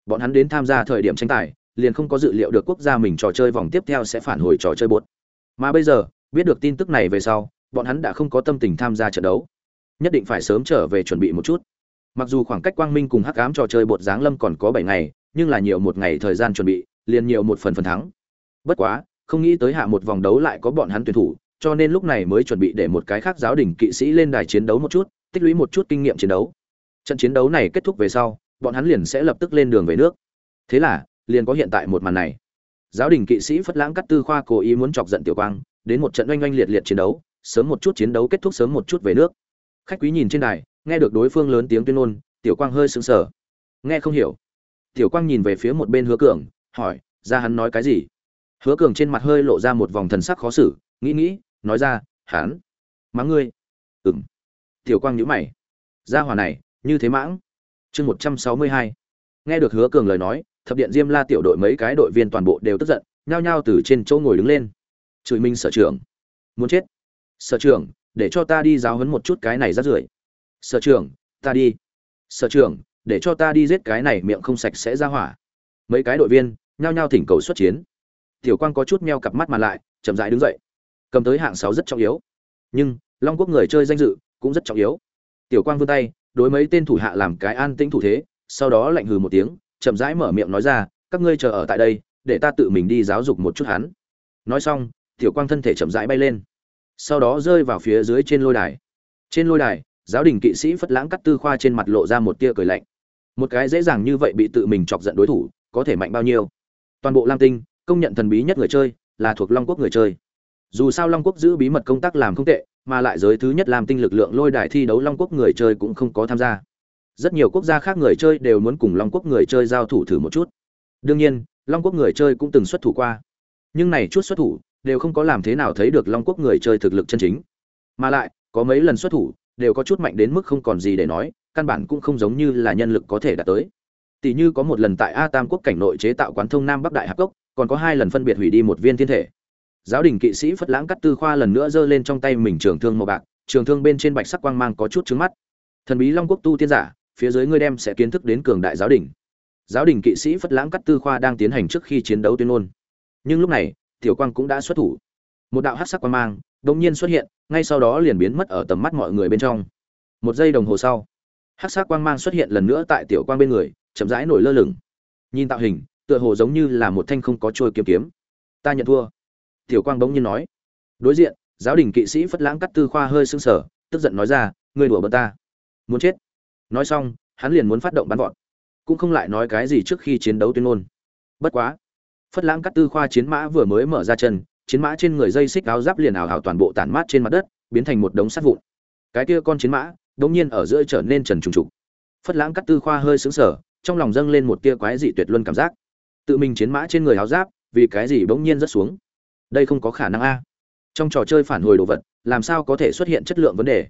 Bọn hắn đến tham gia thời điểm tranh tài, liền không có dự liệu được quốc gia mình trò chơi vòng tiếp theo sẽ phản hồi trò chơi bột. Mà bây giờ, biết được tin tức này về sau, bọn hắn đã không có tâm tình tham gia trận đấu. Nhất định phải sớm trở về chuẩn bị một chút. Mặc dù khoảng cách quang minh cùng hắc ám trò chơi bột giáng lâm còn có bảy ngày nhưng là nhiều một ngày thời gian chuẩn bị, liền nhiều một phần phần thắng. Bất quá, không nghĩ tới hạ một vòng đấu lại có bọn hắn tuyển thủ, cho nên lúc này mới chuẩn bị để một cái khác giáo đình kỵ sĩ lên đài chiến đấu một chút, tích lũy một chút kinh nghiệm chiến đấu. Trận chiến đấu này kết thúc về sau, bọn hắn liền sẽ lập tức lên đường về nước. Thế là, liền có hiện tại một màn này. Giáo đình kỵ sĩ phất lãng cắt tư khoa cố ý muốn chọc giận tiểu quang, đến một trận oanh oanh liệt liệt chiến đấu, sớm một chút chiến đấu kết thúc sớm một chút về nước. Khách quý nhìn trên đài, nghe được đối phương lớn tiếng tuyên ngôn, tiểu quang hơi sững sờ. Nghe không hiểu tiểu quang nhìn về phía một bên hứa cường, hỏi, ra hắn nói cái gì? Hứa cường trên mặt hơi lộ ra một vòng thần sắc khó xử, nghĩ nghĩ, nói ra, hắn mắng ngươi. Ừm. tiểu quang nhíu mày. Ra hòa này, như thế mãng. Chương một trăm sáu mươi hai. Nghe được hứa cường lời nói, thập điện diêm la tiểu đội mấy cái đội viên toàn bộ đều tức giận, nhao nhao từ trên chỗ ngồi đứng lên. Chửi minh sở trưởng. Muốn chết. Sở trưởng, để cho ta đi giáo huấn một chút cái này rác rưởi. Sở trưởng, ta đi. Sở trưởng để cho ta đi giết cái này miệng không sạch sẽ ra hỏa. Mấy cái đội viên, nhao nhao thỉnh cầu xuất chiến. Tiểu quang có chút meo cặp mắt mà lại, chậm rãi đứng dậy. Cầm tới hạng sáu rất trọng yếu. Nhưng, long quốc người chơi danh dự cũng rất trọng yếu. Tiểu quang vươn tay, đối mấy tên thủ hạ làm cái an tĩnh thủ thế, sau đó lạnh hừ một tiếng, chậm rãi mở miệng nói ra, các ngươi chờ ở tại đây, để ta tự mình đi giáo dục một chút hắn. Nói xong, tiểu quang thân thể chậm rãi bay lên. Sau đó rơi vào phía dưới trên lôi đài. Trên lôi đài, giáo đình kỵ sĩ phất lãng cắt tư khoa trên mặt lộ ra một tia cười lạnh một cái dễ dàng như vậy bị tự mình chọc giận đối thủ, có thể mạnh bao nhiêu? Toàn bộ lam tinh, công nhận thần bí nhất người chơi, là thuộc long quốc người chơi. Dù sao long quốc giữ bí mật công tác làm không tệ, mà lại giới thứ nhất làm tinh lực lượng lôi đài thi đấu long quốc người chơi cũng không có tham gia. Rất nhiều quốc gia khác người chơi đều muốn cùng long quốc người chơi giao thủ thử một chút. Đương nhiên, long quốc người chơi cũng từng xuất thủ qua. Nhưng này chút xuất thủ, đều không có làm thế nào thấy được long quốc người chơi thực lực chân chính. Mà lại, có mấy lần xuất thủ, đều có chút mạnh đến mức không còn gì để nói căn bản cũng không giống như là nhân lực có thể đạt tới. Tỷ như có một lần tại a tam quốc cảnh nội chế tạo quán thông nam bắc đại hạc cốc, còn có hai lần phân biệt hủy đi một viên thiên thể. Giáo đình kỵ sĩ phất lãng cắt tư khoa lần nữa giơ lên trong tay mình trường thương màu bạc, trường thương bên trên bạch sắc quang mang có chút trứng mắt. Thần bí long quốc tu tiên giả, phía dưới ngươi đem sẽ kiến thức đến cường đại giáo đình. Giáo đình kỵ sĩ phất lãng cắt tư khoa đang tiến hành trước khi chiến đấu tuyên ngôn. Nhưng lúc này, tiểu quang cũng đã xuất thủ. Một đạo hắc sắc quang mang đột nhiên xuất hiện, ngay sau đó liền biến mất ở tầm mắt mọi người bên trong. Một giây đồng hồ sau hắc sắc quang mang xuất hiện lần nữa tại tiểu quang bên người, chậm rãi nổi lơ lửng. Nhìn tạo hình, tựa hồ giống như là một thanh không có trôi kiếm kiếm. Ta nhận thua. Tiểu quang bỗng nhiên nói. Đối diện, giáo đình kỵ sĩ phất lãng cắt tư khoa hơi sưng sở tức giận nói ra, ngươi đùa bật ta. Muốn chết. Nói xong, hắn liền muốn phát động bắn vọt. Cũng không lại nói cái gì trước khi chiến đấu tuyên ngôn. Bất quá, phất lãng cắt tư khoa chiến mã vừa mới mở ra chân, chiến mã trên người dây xích áo giáp liền ảo hảo toàn bộ tản mát trên mặt đất, biến thành một đống sắt vụn. Cái kia con chiến mã đống nhiên ở giữa trở nên trần trùng trục. Phất lãng cắt tư khoa hơi sững sờ, trong lòng dâng lên một tia quái dị tuyệt luân cảm giác. Tự mình chiến mã trên người áo giáp, vì cái gì bỗng nhiên rất xuống? Đây không có khả năng a. Trong trò chơi phản hồi đồ vật, làm sao có thể xuất hiện chất lượng vấn đề?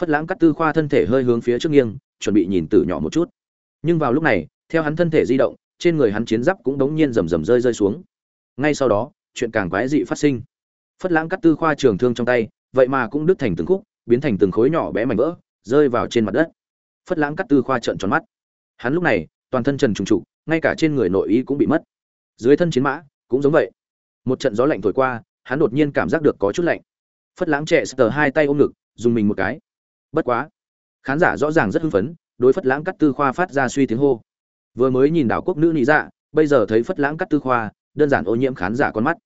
Phất lãng cắt tư khoa thân thể hơi hướng phía trước nghiêng, chuẩn bị nhìn từ nhỏ một chút. Nhưng vào lúc này, theo hắn thân thể di động, trên người hắn chiến giáp cũng đống nhiên rầm rầm rơi rơi xuống. Ngay sau đó, chuyện càng quái dị phát sinh. Phất lãng cắt tư khoa trường thương trong tay, vậy mà cũng đứt thành từng khúc, biến thành từng khối nhỏ bé mảnh vỡ rơi vào trên mặt đất. Phất lãng cắt tư khoa trợn tròn mắt. Hắn lúc này, toàn thân trần trùng trụ, ngay cả trên người nội y cũng bị mất. Dưới thân chiến mã, cũng giống vậy. Một trận gió lạnh thổi qua, hắn đột nhiên cảm giác được có chút lạnh. Phất lãng trẻ sờ hai tay ôm ngực, dùng mình một cái. Bất quá, khán giả rõ ràng rất hưng phấn, đối phất lãng cắt tư khoa phát ra suy tiếng hô. Vừa mới nhìn đảo quốc nữ nị dạ bây giờ thấy phất lãng cắt tư khoa, đơn giản ô nhiễm khán giả con mắt.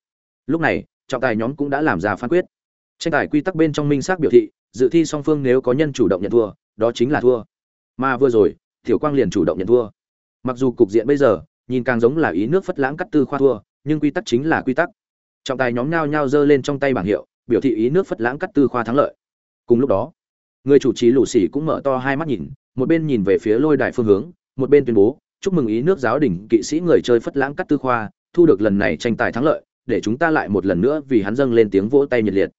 Lúc này, trọng tài nhóm cũng đã làm ra phán quyết. Tranh tài quy tắc bên trong minh xác biểu thị dự thi song phương nếu có nhân chủ động nhận thua, đó chính là thua. Mà vừa rồi, tiểu quang liền chủ động nhận thua. Mặc dù cục diện bây giờ, nhìn càng giống là ý nước phất lãng cắt tư khoa thua, nhưng quy tắc chính là quy tắc. Trọng tài nhóm nhao nhao giơ lên trong tay bảng hiệu, biểu thị ý nước phất lãng cắt tư khoa thắng lợi. Cùng lúc đó, người chủ trì lũ sĩ cũng mở to hai mắt nhìn, một bên nhìn về phía lôi đài phương hướng, một bên tuyên bố, chúc mừng ý nước giáo đỉnh kỵ sĩ người chơi phất lãng cắt tư khoa, thu được lần này tranh tài thắng lợi, để chúng ta lại một lần nữa vì hắn dâng lên tiếng vỗ tay nhiệt liệt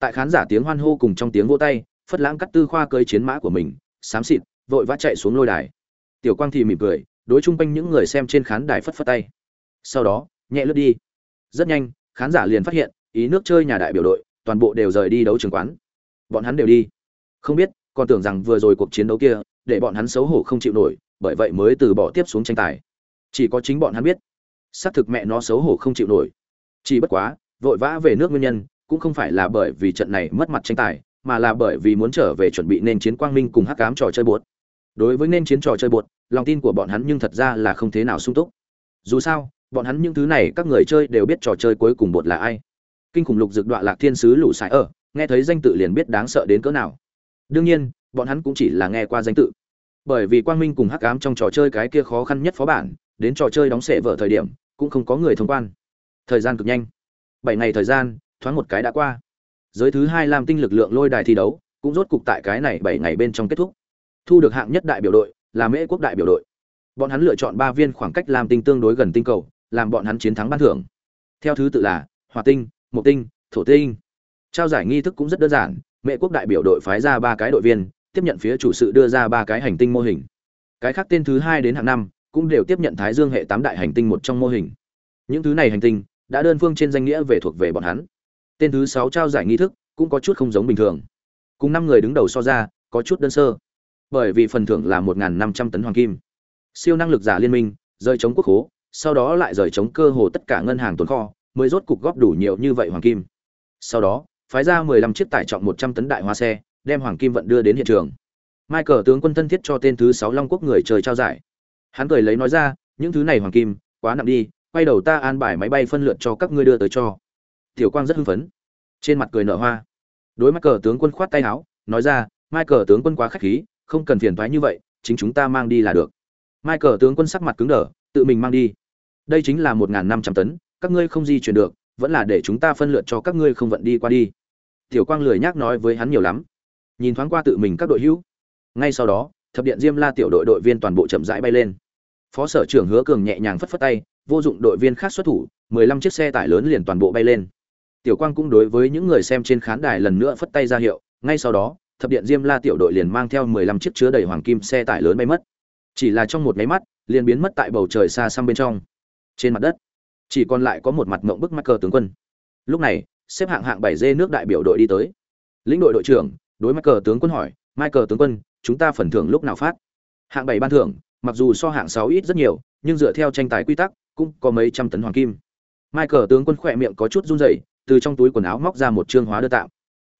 tại khán giả tiếng hoan hô cùng trong tiếng vỗ tay, phất lãng cắt tư khoa cơi chiến mã của mình, xám xịt, vội vã chạy xuống lôi đài. Tiểu quang thì mỉm cười, đối chung quanh những người xem trên khán đài phất phất tay. Sau đó, nhẹ lướt đi. Rất nhanh, khán giả liền phát hiện, ý nước chơi nhà đại biểu đội, toàn bộ đều rời đi đấu trường quán. Bọn hắn đều đi. Không biết, còn tưởng rằng vừa rồi cuộc chiến đấu kia, để bọn hắn xấu hổ không chịu nổi, bởi vậy mới từ bỏ tiếp xuống tranh tài. Chỉ có chính bọn hắn biết, xác thực mẹ nó xấu hổ không chịu nổi. Chỉ bất quá, vội vã về nước nguyên nhân cũng không phải là bởi vì trận này mất mặt tranh tài, mà là bởi vì muốn trở về chuẩn bị nên chiến quang minh cùng hắc cám trò chơi bột. Đối với nên chiến trò chơi bột, lòng tin của bọn hắn nhưng thật ra là không thế nào sung túc. Dù sao, bọn hắn những thứ này các người chơi đều biết trò chơi cuối cùng bột là ai. Kinh khủng lục dược đoạn lạc thiên sứ lũ sải ở, nghe thấy danh tự liền biết đáng sợ đến cỡ nào. Đương nhiên, bọn hắn cũng chỉ là nghe qua danh tự. Bởi vì quang minh cùng hắc ám trong trò chơi cái kia khó khăn nhất phó bản, đến trò chơi đóng sệ vở thời điểm, cũng không có người thông quan. Thời gian cực nhanh. Bảy ngày thời gian thoáng một cái đã qua. Giới thứ hai làm tinh lực lượng lôi đài thi đấu, cũng rốt cục tại cái này bảy ngày bên trong kết thúc. Thu được hạng nhất đại biểu đội, là mễ quốc đại biểu đội. Bọn hắn lựa chọn ba viên khoảng cách làm tinh tương đối gần tinh cầu, làm bọn hắn chiến thắng ban thưởng. Theo thứ tự là hòa tinh, mộc tinh, thổ tinh. Trao giải nghi thức cũng rất đơn giản mễ quốc đại biểu đội phái ra ba cái đội viên, tiếp nhận phía chủ sự đưa ra ba cái hành tinh mô hình. Cái khác tên thứ hai đến hạng năm, cũng đều tiếp nhận thái dương hệ tám đại hành tinh một trong mô hình. Những thứ này hành tinh, đã đơn phương trên danh nghĩa về thuộc về bọn hắn tên thứ sáu trao giải nghi thức cũng có chút không giống bình thường cùng năm người đứng đầu so ra có chút đơn sơ bởi vì phần thưởng là một năm trăm tấn hoàng kim siêu năng lực giả liên minh rời chống quốc hố sau đó lại rời chống cơ hồ tất cả ngân hàng tồn kho mới rốt cục góp đủ nhiều như vậy hoàng kim sau đó phái ra 15 chiếc tải trọng 100 tấn đại hoa xe, đem hoàng kim vận đưa đến hiện trường. Michael tướng quân thân thiết cho tên thứ sáu Long quốc người trời trao giải. Hắn cười lấy nói ra, những thứ này hoàng kim, quá nặng đi, quay đầu ta an bài máy bay phân lượt cho các ngươi đưa tới cho. Tiểu Quang rất hưng phấn, trên mặt cười nở hoa. Đối cờ tướng quân khoát tay áo, nói ra, mai cờ tướng quân quá khách khí, không cần phiền thoái như vậy, chính chúng ta mang đi là được. Mai cờ tướng quân sắc mặt cứng đờ, tự mình mang đi. Đây chính là 1500 tấn, các ngươi không di chuyển được, vẫn là để chúng ta phân lượt cho các ngươi không vận đi qua đi. Tiểu Quang lười nhác nói với hắn nhiều lắm. Nhìn thoáng qua tự mình các đội hữu. Ngay sau đó, thập điện Diêm La tiểu đội đội viên toàn bộ chậm rãi bay lên. Phó sở trưởng Hứa Cường nhẹ nhàng phất phất tay, vô dụng đội viên khác xuất thủ, 15 chiếc xe tải lớn liền toàn bộ bay lên. Tiểu Quang cũng đối với những người xem trên khán đài lần nữa phất tay ra hiệu, ngay sau đó, thập điện Diêm La tiểu đội liền mang theo 15 chiếc chứa đầy hoàng kim xe tải lớn bay mất. Chỉ là trong một cái mắt, liền biến mất tại bầu trời xa xăm bên trong. Trên mặt đất, chỉ còn lại có một mặt ngộng bức Michael cờ tướng quân. Lúc này, xếp hạng hạng 7 dê nước đại biểu đội đi tới. Lĩnh đội đội trưởng, đối mắt cờ tướng quân hỏi, "Michael tướng quân, chúng ta phần thưởng lúc nào phát?" Hạng 7 ban thưởng, mặc dù so hạng 6 ít rất nhiều, nhưng dựa theo tranh tài quy tắc, cũng có mấy trăm tấn hoàng kim. Michael tướng quân khỏe miệng có chút run rẩy, từ trong túi quần áo móc ra một trương hóa đơn tạm.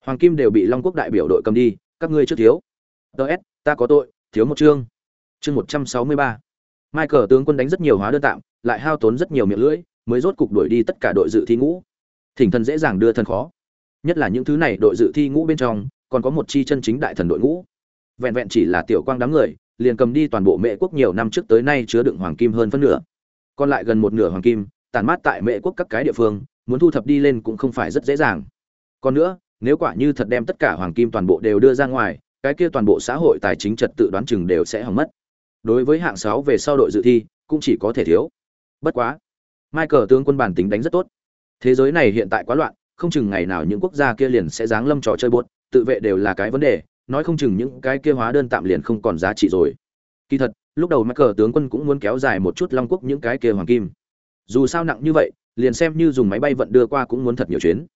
Hoàng kim đều bị Long Quốc đại biểu đội cầm đi, các ngươi chưa thiếu. DS, ta có tội, thiếu một trương. Chương 163. Michael tướng quân đánh rất nhiều hóa đơn tạm, lại hao tốn rất nhiều miệng lưỡi, mới rốt cục đuổi đi tất cả đội dự thi ngũ. Thỉnh thần dễ dàng đưa thần khó. Nhất là những thứ này đội dự thi ngũ bên trong, còn có một chi chân chính đại thần đội ngũ. Vẹn vẹn chỉ là tiểu quang đám người, liền cầm đi toàn bộ mẹ quốc nhiều năm trước tới nay chứa đựng hoàng kim hơn phân nửa. Còn lại gần một nửa hoàng kim, tàn mát tại mẹ quốc các cái địa phương, muốn thu thập đi lên cũng không phải rất dễ dàng. Còn nữa, nếu quả như thật đem tất cả hoàng kim toàn bộ đều đưa ra ngoài, cái kia toàn bộ xã hội tài chính trật tự đoán chừng đều sẽ hỏng mất. Đối với hạng 6 về sau đội dự thi, cũng chỉ có thể thiếu. Bất quá, Michael tướng quân bản tính đánh rất tốt. Thế giới này hiện tại quá loạn, không chừng ngày nào những quốc gia kia liền sẽ giáng lâm trò chơi buốt, tự vệ đều là cái vấn đề, nói không chừng những cái kia hóa đơn tạm liền không còn giá trị rồi. Kỳ thật, lúc đầu Michael tướng quân cũng muốn kéo dài một chút Long quốc những cái kia hoàng kim. Dù sao nặng như vậy, liền xem như dùng máy bay vận đưa qua cũng muốn thật nhiều chuyến.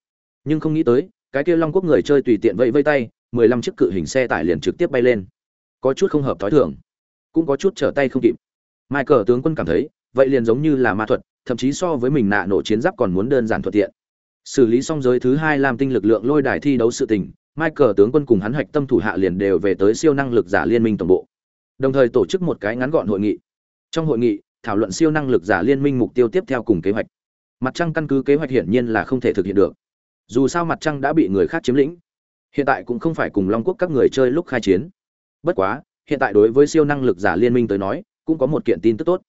Nhưng không nghĩ tới, cái kia Long quốc người chơi tùy tiện vẫy vây tay, 15 chiếc cự hình xe tải liền trực tiếp bay lên. Có chút không hợp thói thường, cũng có chút trở tay không kịp. Michael tướng quân cảm thấy, vậy liền giống như là ma thuật, thậm chí so với mình nạ nổ chiến giáp còn muốn đơn giản thuận tiện. Xử lý xong giới thứ hai làm tinh lực lượng lôi đài thi đấu sự tình, Michael tướng quân cùng hắn hạch tâm thủ hạ liền đều về tới siêu năng lực giả liên minh tổng bộ. Đồng thời tổ chức một cái ngắn gọn hội nghị. Trong hội nghị, thảo luận siêu năng lực giả liên minh mục tiêu tiếp theo cùng kế hoạch. Mặt trăng căn cứ kế hoạch hiển nhiên là không thể thực hiện được. Dù sao mặt trăng đã bị người khác chiếm lĩnh. Hiện tại cũng không phải cùng Long quốc các người chơi lúc khai chiến. Bất quá, hiện tại đối với siêu năng lực giả liên minh tới nói, cũng có một kiện tin tức tốt.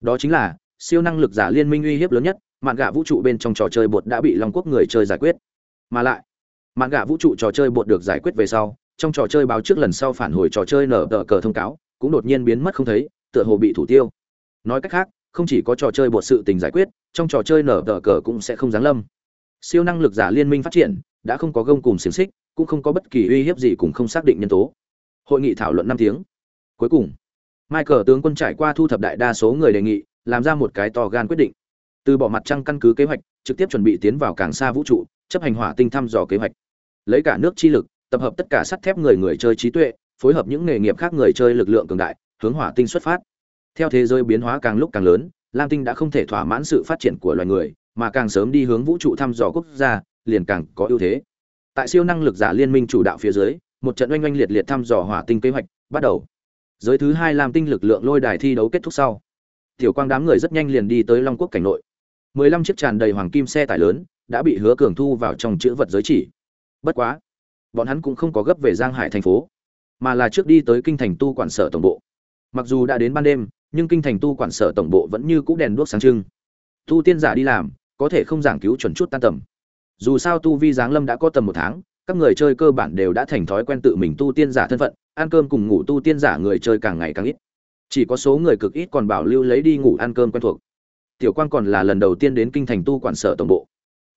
Đó chính là, siêu năng lực giả liên minh uy hiếp lớn nhất, mạn gạ vũ trụ bên trong trò chơi bột đã bị Long quốc người chơi giải quyết. Mà lại, mạn gạ vũ trụ trò chơi bột được giải quyết về sau, trong trò chơi báo trước lần sau phản hồi trò chơi nở tờ cờ thông cáo, cũng đột nhiên biến mất không thấy, tựa hồ bị thủ tiêu. Nói cách khác, không chỉ có trò chơi bột sự tình giải quyết, trong trò chơi nở tờ cờ cũng sẽ không giáng lâm. Siêu năng lực giả liên minh phát triển, đã không có gông cùng xiềng xích, cũng không có bất kỳ uy hiếp gì cũng không xác định nhân tố. Hội nghị thảo luận năm tiếng. Cuối cùng, Michael tướng quân trải qua thu thập đại đa số người đề nghị, làm ra một cái to gan quyết định. Từ bỏ mặt trăng căn cứ kế hoạch, trực tiếp chuẩn bị tiến vào càng xa vũ trụ, chấp hành hỏa tinh thăm dò kế hoạch. Lấy cả nước chi lực, tập hợp tất cả sắt thép người người chơi trí tuệ, phối hợp những nghề nghiệp khác người chơi lực lượng cường đại, hướng hỏa tinh xuất phát. Theo thế giới biến hóa càng lúc càng lớn, Lam tinh đã không thể thỏa mãn sự phát triển của loài người, mà càng sớm đi hướng vũ trụ thăm dò quốc gia, liền càng có ưu thế. Tại siêu năng lực giả liên minh chủ đạo phía dưới, một trận oanh oanh liệt liệt thăm dò hỏa tinh kế hoạch bắt đầu. Giới thứ hai Lam tinh lực lượng lôi đài thi đấu kết thúc sau, tiểu quang đám người rất nhanh liền đi tới Long Quốc cảnh nội. 15 chiếc tràn đầy hoàng kim xe tải lớn đã bị Hứa Cường thu vào trong chữ vật giới chỉ. Bất quá, bọn hắn cũng không có gấp về Giang Hải thành phố, mà là trước đi tới kinh thành tu quản sở tổng bộ. Mặc dù đã đến ban đêm, nhưng kinh thành tu quản sở tổng bộ vẫn như cũ đèn đuốc sáng trưng. Tu tiên giả đi làm, có thể không giảng cứu chuẩn chút tan tầm. Dù sao tu vi giáng lâm đã có tầm một tháng, các người chơi cơ bản đều đã thành thói quen tự mình tu tiên giả thân phận, ăn cơm cùng ngủ tu tiên giả người chơi càng ngày càng ít. Chỉ có số người cực ít còn bảo lưu lấy đi ngủ ăn cơm quen thuộc. Tiểu Quang còn là lần đầu tiên đến kinh thành tu quản sở tổng bộ.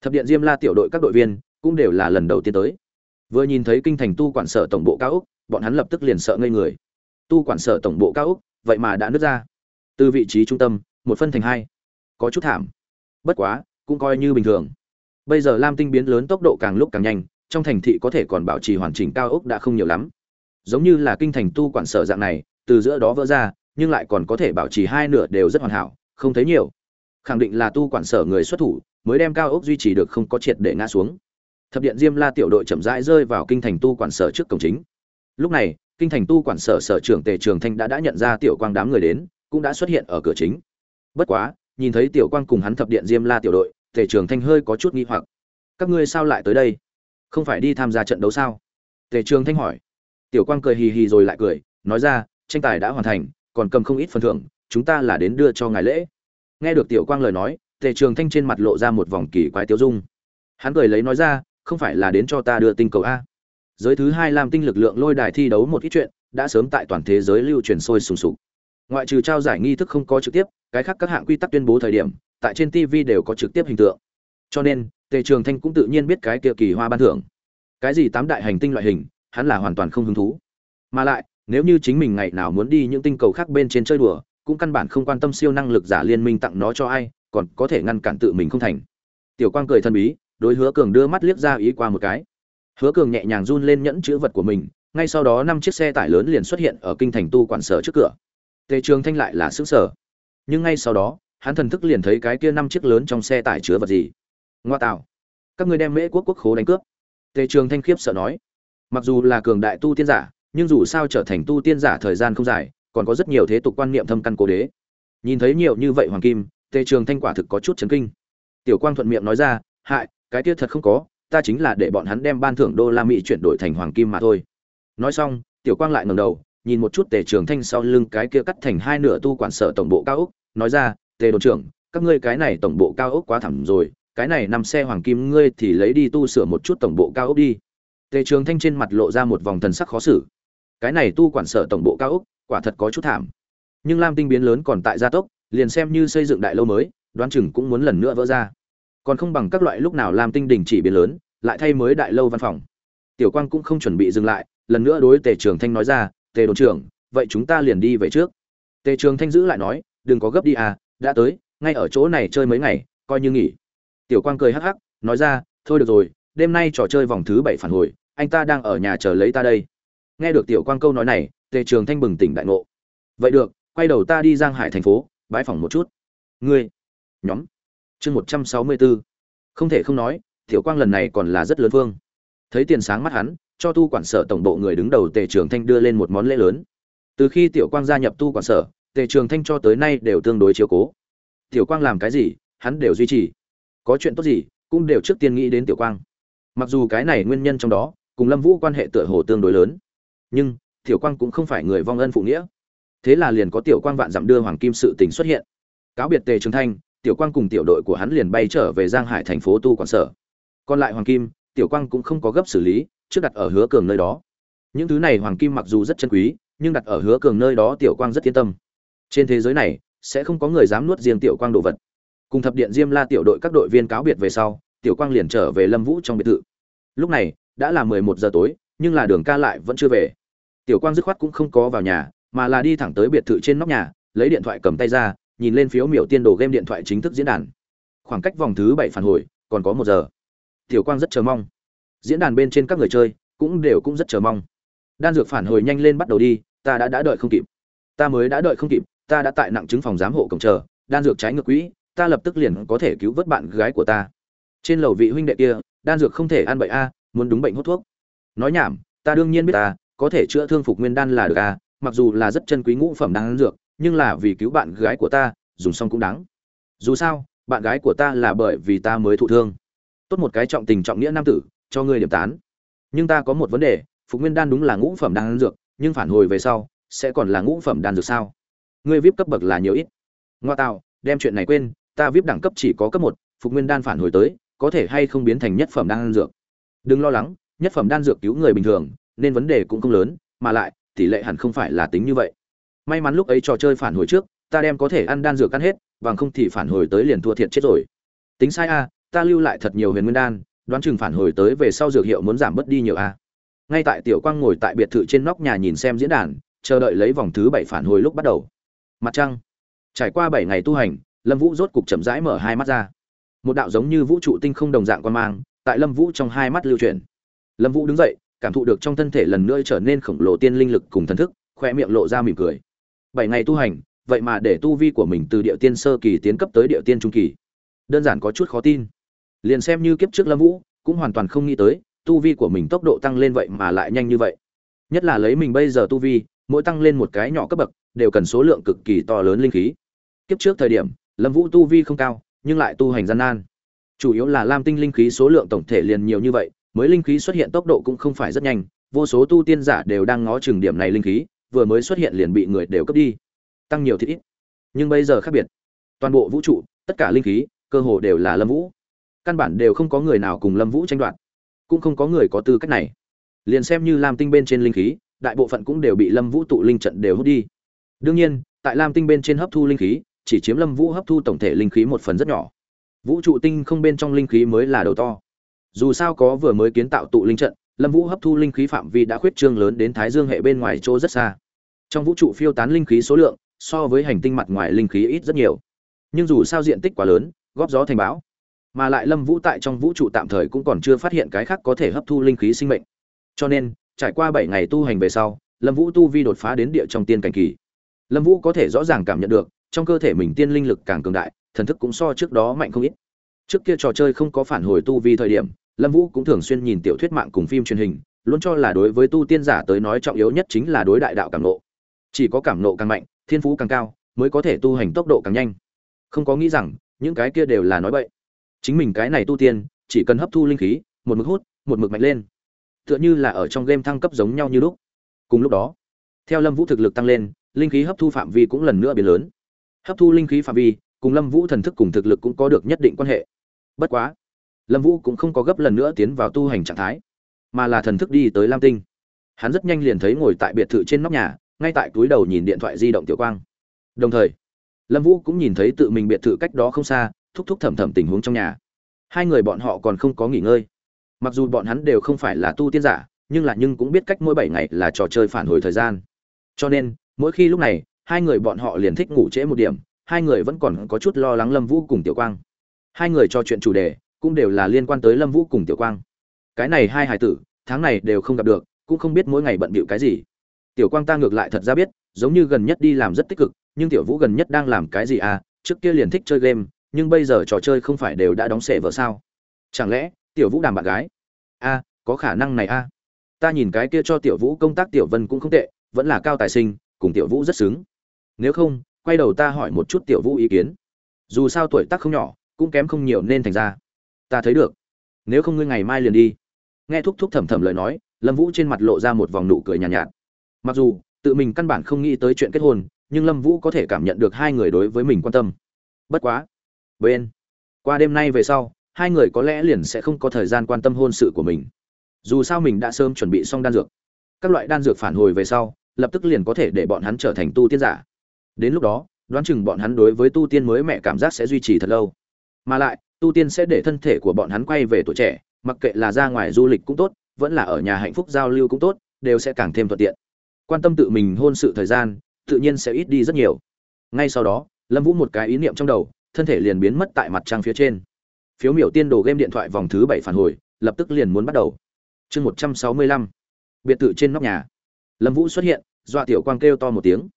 Thập điện Diêm La tiểu đội các đội viên cũng đều là lần đầu tiên tới. Vừa nhìn thấy kinh thành tu quản sở tổng bộ cao ốc, bọn hắn lập tức liền sợ ngây người. Tu quản sở tổng bộ cao ốc, vậy mà đã nứt ra. Từ vị trí trung tâm, một phân thành hai. Có chút thảm. Bất quá, cũng coi như bình thường. Bây giờ Lam Tinh biến lớn tốc độ càng lúc càng nhanh, trong thành thị có thể còn bảo trì hoàn chỉnh cao ốc đã không nhiều lắm. Giống như là kinh thành tu quản sở dạng này, từ giữa đó vỡ ra, nhưng lại còn có thể bảo trì hai nửa đều rất hoàn hảo, không thấy nhiều. Khẳng định là tu quản sở người xuất thủ, mới đem cao ốc duy trì được không có triệt để ngã xuống. thập điện diêm la tiểu đội chậm rãi rơi vào kinh thành tu quản sở trước cổng chính lúc này kinh thành tu quản sở sở trưởng tề trường thanh đã đã nhận ra tiểu quang đám người đến cũng đã xuất hiện ở cửa chính. Bất quá, nhìn thấy tiểu quang cùng hắn thập điện diêm la tiểu đội, tề trường thanh hơi có chút nghi hoặc. Các ngươi sao lại tới đây? Không phải đi tham gia trận đấu sao? Tề trường thanh hỏi. Tiểu quang cười hì hì rồi lại cười, nói ra, tranh tài đã hoàn thành, còn cầm không ít phần thưởng, chúng ta là đến đưa cho ngài lễ. Nghe được tiểu quang lời nói, tề trường thanh trên mặt lộ ra một vòng kỳ quái tiêu dung. Hắn cười lấy nói ra, không phải là đến cho ta đưa tinh cầu a. Giới thứ hai làm tinh lực lượng lôi đài thi đấu một ít chuyện, đã sớm tại toàn thế giới lưu truyền sôi sùng sục ngoại trừ trao giải nghi thức không có trực tiếp, cái khác các hạng quy tắc tuyên bố thời điểm, tại trên tv đều có trực tiếp hình tượng. Cho nên, tề trường thanh cũng tự nhiên biết cái kia kỳ hoa ban thưởng. Cái gì tám đại hành tinh loại hình, hắn là hoàn toàn không hứng thú. Mà lại, nếu như chính mình ngày nào muốn đi những tinh cầu khác bên trên chơi đùa, cũng căn bản không quan tâm siêu năng lực giả liên minh tặng nó cho ai, còn có thể ngăn cản tự mình không thành. Tiểu quang cười thân bí, đối hứa cường đưa mắt liếc ra ý qua một cái. Hứa cường nhẹ nhàng run lên nhẫn chữ vật của mình, ngay sau đó năm chiếc xe tải lớn liền xuất hiện ở kinh thành tu quản sở trước cửa tề trường thanh lại là sửng sở nhưng ngay sau đó, hắn thần thức liền thấy cái kia năm chiếc lớn trong xe tải chứa vật gì. Ngoa tạo. Các ngươi đem mễ quốc quốc khố đánh cướp. Tề trường thanh khiếp sợ nói. Mặc dù là cường đại tu tiên giả, nhưng dù sao trở thành tu tiên giả thời gian không dài, còn có rất nhiều thế tục quan niệm thâm căn cố đế. Nhìn thấy nhiều như vậy hoàng kim, tề trường thanh quả thực có chút chấn kinh. Tiểu quang thuận miệng nói ra, hại, cái kia thật không có, ta chính là để bọn hắn đem ban thưởng đô la mỹ chuyển đổi thành hoàng kim mà thôi. Nói xong, tiểu quang lại ngẩng đầu nhìn một chút tề trường thanh sau lưng cái kia cắt thành hai nửa tu quản sở tổng bộ cao ốc, nói ra, tề đồn trưởng, các ngươi cái này tổng bộ cao ốc quá thẳng rồi, cái này nằm xe hoàng kim ngươi thì lấy đi tu sửa một chút tổng bộ cao ốc đi. Tề trường thanh trên mặt lộ ra một vòng thần sắc khó xử. Cái này tu quản sở tổng bộ cao ốc, quả thật có chút thảm. Nhưng lam tinh biến lớn còn tại gia tốc, liền xem như xây dựng đại lâu mới, đoán chừng cũng muốn lần nữa vỡ ra. Còn không bằng các loại lúc nào lam tinh đình chỉ biến lớn, lại thay mới đại lâu văn phòng. Tiểu quang cũng không chuẩn bị dừng lại, lần nữa đối tề trường thanh nói ra tề đồn trưởng, vậy chúng ta liền đi về trước. Tề trường thanh giữ lại nói, đừng có gấp đi à đã tới, ngay ở chỗ này chơi mấy ngày, coi như nghỉ. Tiểu quang cười hắc hắc, nói ra, thôi được rồi, đêm nay trò chơi vòng thứ bảy phản hồi, anh ta đang ở nhà chờ lấy ta đây. Nghe được tiểu quang câu nói này, tề trường thanh bừng tỉnh đại ngộ. Vậy được, quay đầu ta đi giang hải thành phố, bãi phòng một chút. Ngươi? Nhóm. Chương một trăm sáu mươi bốn không thể không nói, tiểu quang lần này còn là rất lớn vương. Thấy tiền sáng mắt hắn cho tu quản sở tổng bộ người đứng đầu tề trường thanh đưa lên một món lễ lớn. Từ khi tiểu quang gia nhập tu quản sở, tề trường thanh cho tới nay đều tương đối chiếu cố. Tiểu quang làm cái gì, hắn đều duy trì. Có chuyện tốt gì, cũng đều trước tiên nghĩ đến tiểu quang. Mặc dù cái này nguyên nhân trong đó, cùng lâm vũ quan hệ tựa hồ tương đối lớn. Nhưng, tiểu quang cũng không phải người vong ân phụ nghĩa. Thế là liền có tiểu quang vạn dặm đưa hoàng kim sự tình xuất hiện. Cáo biệt tề trường thanh, tiểu quang cùng tiểu đội của hắn liền bay trở về giang hải thành phố tu quản sở. Còn lại hoàng kim, tiểu quang cũng không có gấp xử lý trước đặt ở hứa cường nơi đó. Những thứ này hoàng kim mặc dù rất chân quý, nhưng đặt ở hứa cường nơi đó tiểu quang rất yên tâm. Trên thế giới này, sẽ không có người dám nuốt riêng tiểu quang đồ vật. Cùng thập điện diêm la tiểu đội các đội viên cáo biệt về sau, tiểu quang liền trở về lâm vũ trong biệt thự. Lúc này, đã là mười một giờ tối, nhưng là đường ca lại vẫn chưa về. Tiểu quang dứt khoát cũng không có vào nhà, mà là đi thẳng tới biệt thự trên nóc nhà, lấy điện thoại cầm tay ra, nhìn lên phiếu miểu tiên đồ game điện thoại chính thức diễn đàn. Khoảng cách vòng thứ bảy phản hồi, còn có một giờ. Tiểu quang rất chờ mong diễn đàn bên trên các người chơi cũng đều cũng rất chờ mong. Đan dược phản hồi nhanh lên bắt đầu đi, ta đã đã đợi không kịp. Ta mới đã đợi không kịp, ta đã tại nặng chứng phòng giám hộ cổng chờ, đan dược trái ngược quỹ, ta lập tức liền có thể cứu vớt bạn gái của ta. Trên lầu vị huynh đệ kia, đan dược không thể ăn bậy a, muốn đúng bệnh hút thuốc. Nói nhảm, ta đương nhiên biết ta, có thể chữa thương phục nguyên đan là được a, mặc dù là rất chân quý ngũ phẩm đan dược, nhưng là vì cứu bạn gái của ta, dùng xong cũng đáng. Dù sao, bạn gái của ta là bởi vì ta mới thụ thương. Tốt một cái trọng tình trọng nghĩa nam tử cho ngươi điểm tán. Nhưng ta có một vấn đề, phục nguyên đan đúng là ngũ phẩm đan dược, nhưng phản hồi về sau, sẽ còn là ngũ phẩm đan dược sao? Ngươi vip cấp bậc là nhiều ít. Ngoa tạo, đem chuyện này quên, ta vip đẳng cấp chỉ có cấp một, phục nguyên đan phản hồi tới, có thể hay không biến thành nhất phẩm đan dược? Đừng lo lắng, nhất phẩm đan dược cứu người bình thường, nên vấn đề cũng không lớn, mà lại, tỷ lệ hẳn không phải là tính như vậy. May mắn lúc ấy trò chơi phản hồi trước, ta đem có thể ăn đan dược ăn hết, bằng không thì phản hồi tới liền thua thiệt chết rồi. Tính sai a, ta lưu lại thật nhiều huyền nguyên đan đoán chừng phản hồi tới về sau dược hiệu muốn giảm bớt đi nhiều a. Ngay tại tiểu quang ngồi tại biệt thự trên nóc nhà nhìn xem diễn đàn, chờ đợi lấy vòng thứ bảy phản hồi lúc bắt đầu. Mặt trăng. Trải qua bảy ngày tu hành, lâm vũ rốt cục chậm rãi mở hai mắt ra. Một đạo giống như vũ trụ tinh không đồng dạng quan mang, tại lâm vũ trong hai mắt lưu truyền lâm vũ đứng dậy, cảm thụ được trong thân thể lần nữa trở nên khổng lồ tiên linh lực cùng thần thức khoe miệng lộ ra mỉm cười. Bảy ngày tu hành, vậy mà để tu vi của mình từ địa tiên sơ kỳ tiến cấp tới địa tiên trung kỳ. Đơn giản có chút khó tin liền xem như kiếp trước lâm vũ, cũng hoàn toàn không nghĩ tới, tu vi của mình tốc độ tăng lên vậy mà lại nhanh như vậy. Nhất là lấy mình bây giờ tu vi, mỗi tăng lên một cái nhỏ cấp bậc, đều cần số lượng cực kỳ to lớn linh khí. Kiếp trước thời điểm, lâm vũ tu vi không cao, nhưng lại tu hành gian nan. Chủ yếu là lam tinh linh khí số lượng tổng thể liền nhiều như vậy, mới linh khí xuất hiện tốc độ cũng không phải rất nhanh, vô số tu tiên giả đều đang ngó chừng điểm này linh khí, vừa mới xuất hiện liền bị người đều cấp đi. Tăng nhiều thì ít, nhưng bây giờ khác biệt. Toàn bộ vũ trụ, tất cả linh khí, cơ hồ đều là lâm vũ căn bản đều không có người nào cùng lâm vũ tranh đoạt, cũng không có người có tư cách này. Liền xem như lam tinh bên trên linh khí, đại bộ phận cũng đều bị lâm vũ tụ linh trận đều hút đi. Đương nhiên, tại lam tinh bên trên hấp thu linh khí, chỉ chiếm lâm vũ hấp thu tổng thể linh khí một phần rất nhỏ. Vũ trụ tinh không bên trong linh khí mới là đầu to. Dù sao có vừa mới kiến tạo tụ linh trận, lâm vũ hấp thu linh khí phạm vi đã khuyết trương lớn đến thái dương hệ bên ngoài chỗ rất xa. Trong vũ trụ phiêu tán linh khí số lượng, so với hành tinh mặt ngoài linh khí ít rất nhiều. Nhưng dù sao diện tích quá lớn, góp gió thành bão mà lại lâm vũ tại trong vũ trụ tạm thời cũng còn chưa phát hiện cái khác có thể hấp thu linh khí sinh mệnh. Cho nên, trải qua bảy ngày tu hành về sau, lâm vũ tu vi đột phá đến địa trong tiên cảnh kỳ. Lâm vũ có thể rõ ràng cảm nhận được, trong cơ thể mình tiên linh lực càng cường đại, thần thức cũng so trước đó mạnh không ít. Trước kia trò chơi không có phản hồi tu vi thời điểm, lâm vũ cũng thường xuyên nhìn tiểu thuyết mạng cùng phim truyền hình, luôn cho là đối với tu tiên giả tới nói trọng yếu nhất chính là đối đại đạo càng nộ chỉ có cảm nộ càng mạnh, thiên phú càng cao, mới có thể tu hành tốc độ càng nhanh. Không có nghĩ rằng, những cái kia đều là nói bậy chính mình cái này tu tiên, chỉ cần hấp thu linh khí, một mực hút, một mực mạnh lên. Tựa như là ở trong game thăng cấp giống nhau như lúc. Cùng lúc đó, theo lâm vũ thực lực tăng lên, linh khí hấp thu phạm vi cũng lần nữa biến lớn. Hấp thu linh khí phạm vi, cùng lâm vũ thần thức cùng thực lực cũng có được nhất định quan hệ. Bất quá, lâm vũ cũng không có gấp lần nữa tiến vào tu hành trạng thái, mà là thần thức đi tới lam tinh. Hắn rất nhanh liền thấy ngồi tại biệt thự trên nóc nhà, ngay tại túi đầu nhìn điện thoại di động tiểu quang. Đồng thời, lâm vũ cũng nhìn thấy tự mình biệt thự cách đó không xa thúc thúc thẩm thẩm tình huống trong nhà. Hai người bọn họ còn không có nghỉ ngơi. Mặc dù bọn hắn đều không phải là tu tiên giả, nhưng là nhưng cũng biết cách mỗi bảy ngày là trò chơi phản hồi thời gian. Cho nên, mỗi khi lúc này, hai người bọn họ liền thích ngủ trễ một điểm, hai người vẫn còn có chút lo lắng lâm vũ cùng tiểu quang. Hai người trò chuyện chủ đề cũng đều là liên quan tới lâm vũ cùng tiểu quang. Cái này hai hải tử, tháng này đều không gặp được, cũng không biết mỗi ngày bận bịu cái gì. Tiểu quang ta ngược lại thật ra biết, giống như gần nhất đi làm rất tích cực, nhưng tiểu vũ gần nhất đang làm cái gì à? Trước kia liền thích chơi game nhưng bây giờ trò chơi không phải đều đã đóng sệ vợ sao? Chẳng lẽ tiểu vũ đàm bạn gái? A có khả năng này a. Ta nhìn cái kia cho tiểu vũ công tác tiểu vân cũng không tệ vẫn là cao tài sinh cùng tiểu vũ rất xứng. Nếu không quay đầu ta hỏi một chút tiểu vũ ý kiến. Dù sao tuổi tác không nhỏ cũng kém không nhiều nên thành ra. Ta thấy được. Nếu không ngươi ngày mai liền đi. Nghe thúc thúc thầm thầm lời nói lâm vũ trên mặt lộ ra một vòng nụ cười nhàn nhạt, nhạt. Mặc dù tự mình căn bản không nghĩ tới chuyện kết hôn nhưng lâm vũ có thể cảm nhận được hai người đối với mình quan tâm. Bất quá bên. Qua đêm nay về sau, hai người có lẽ liền sẽ không có thời gian quan tâm hôn sự của mình. Dù sao mình đã sớm chuẩn bị xong đan dược. Các loại đan dược phản hồi về sau, lập tức liền có thể để bọn hắn trở thành tu tiên giả. Đến lúc đó, đoán chừng bọn hắn đối với tu tiên mới mẹ cảm giác sẽ duy trì thật lâu. Mà lại, tu tiên sẽ để thân thể của bọn hắn quay về tuổi trẻ, mặc kệ là ra ngoài du lịch cũng tốt, vẫn là ở nhà hạnh phúc giao lưu cũng tốt, đều sẽ càng thêm thuận tiện. Quan tâm tự mình hôn sự thời gian, tự nhiên sẽ ít đi rất nhiều. Ngay sau đó, lâm vũ một cái ý niệm trong đầu thân thể liền biến mất tại mặt trăng phía trên. Phiếu miểu tiên đồ game điện thoại vòng thứ bảy phản hồi, lập tức liền muốn bắt đầu. Chương một trăm sáu mươi lăm. Biệt thự trên nóc nhà. Lâm vũ xuất hiện, dọa tiểu quang kêu to một tiếng.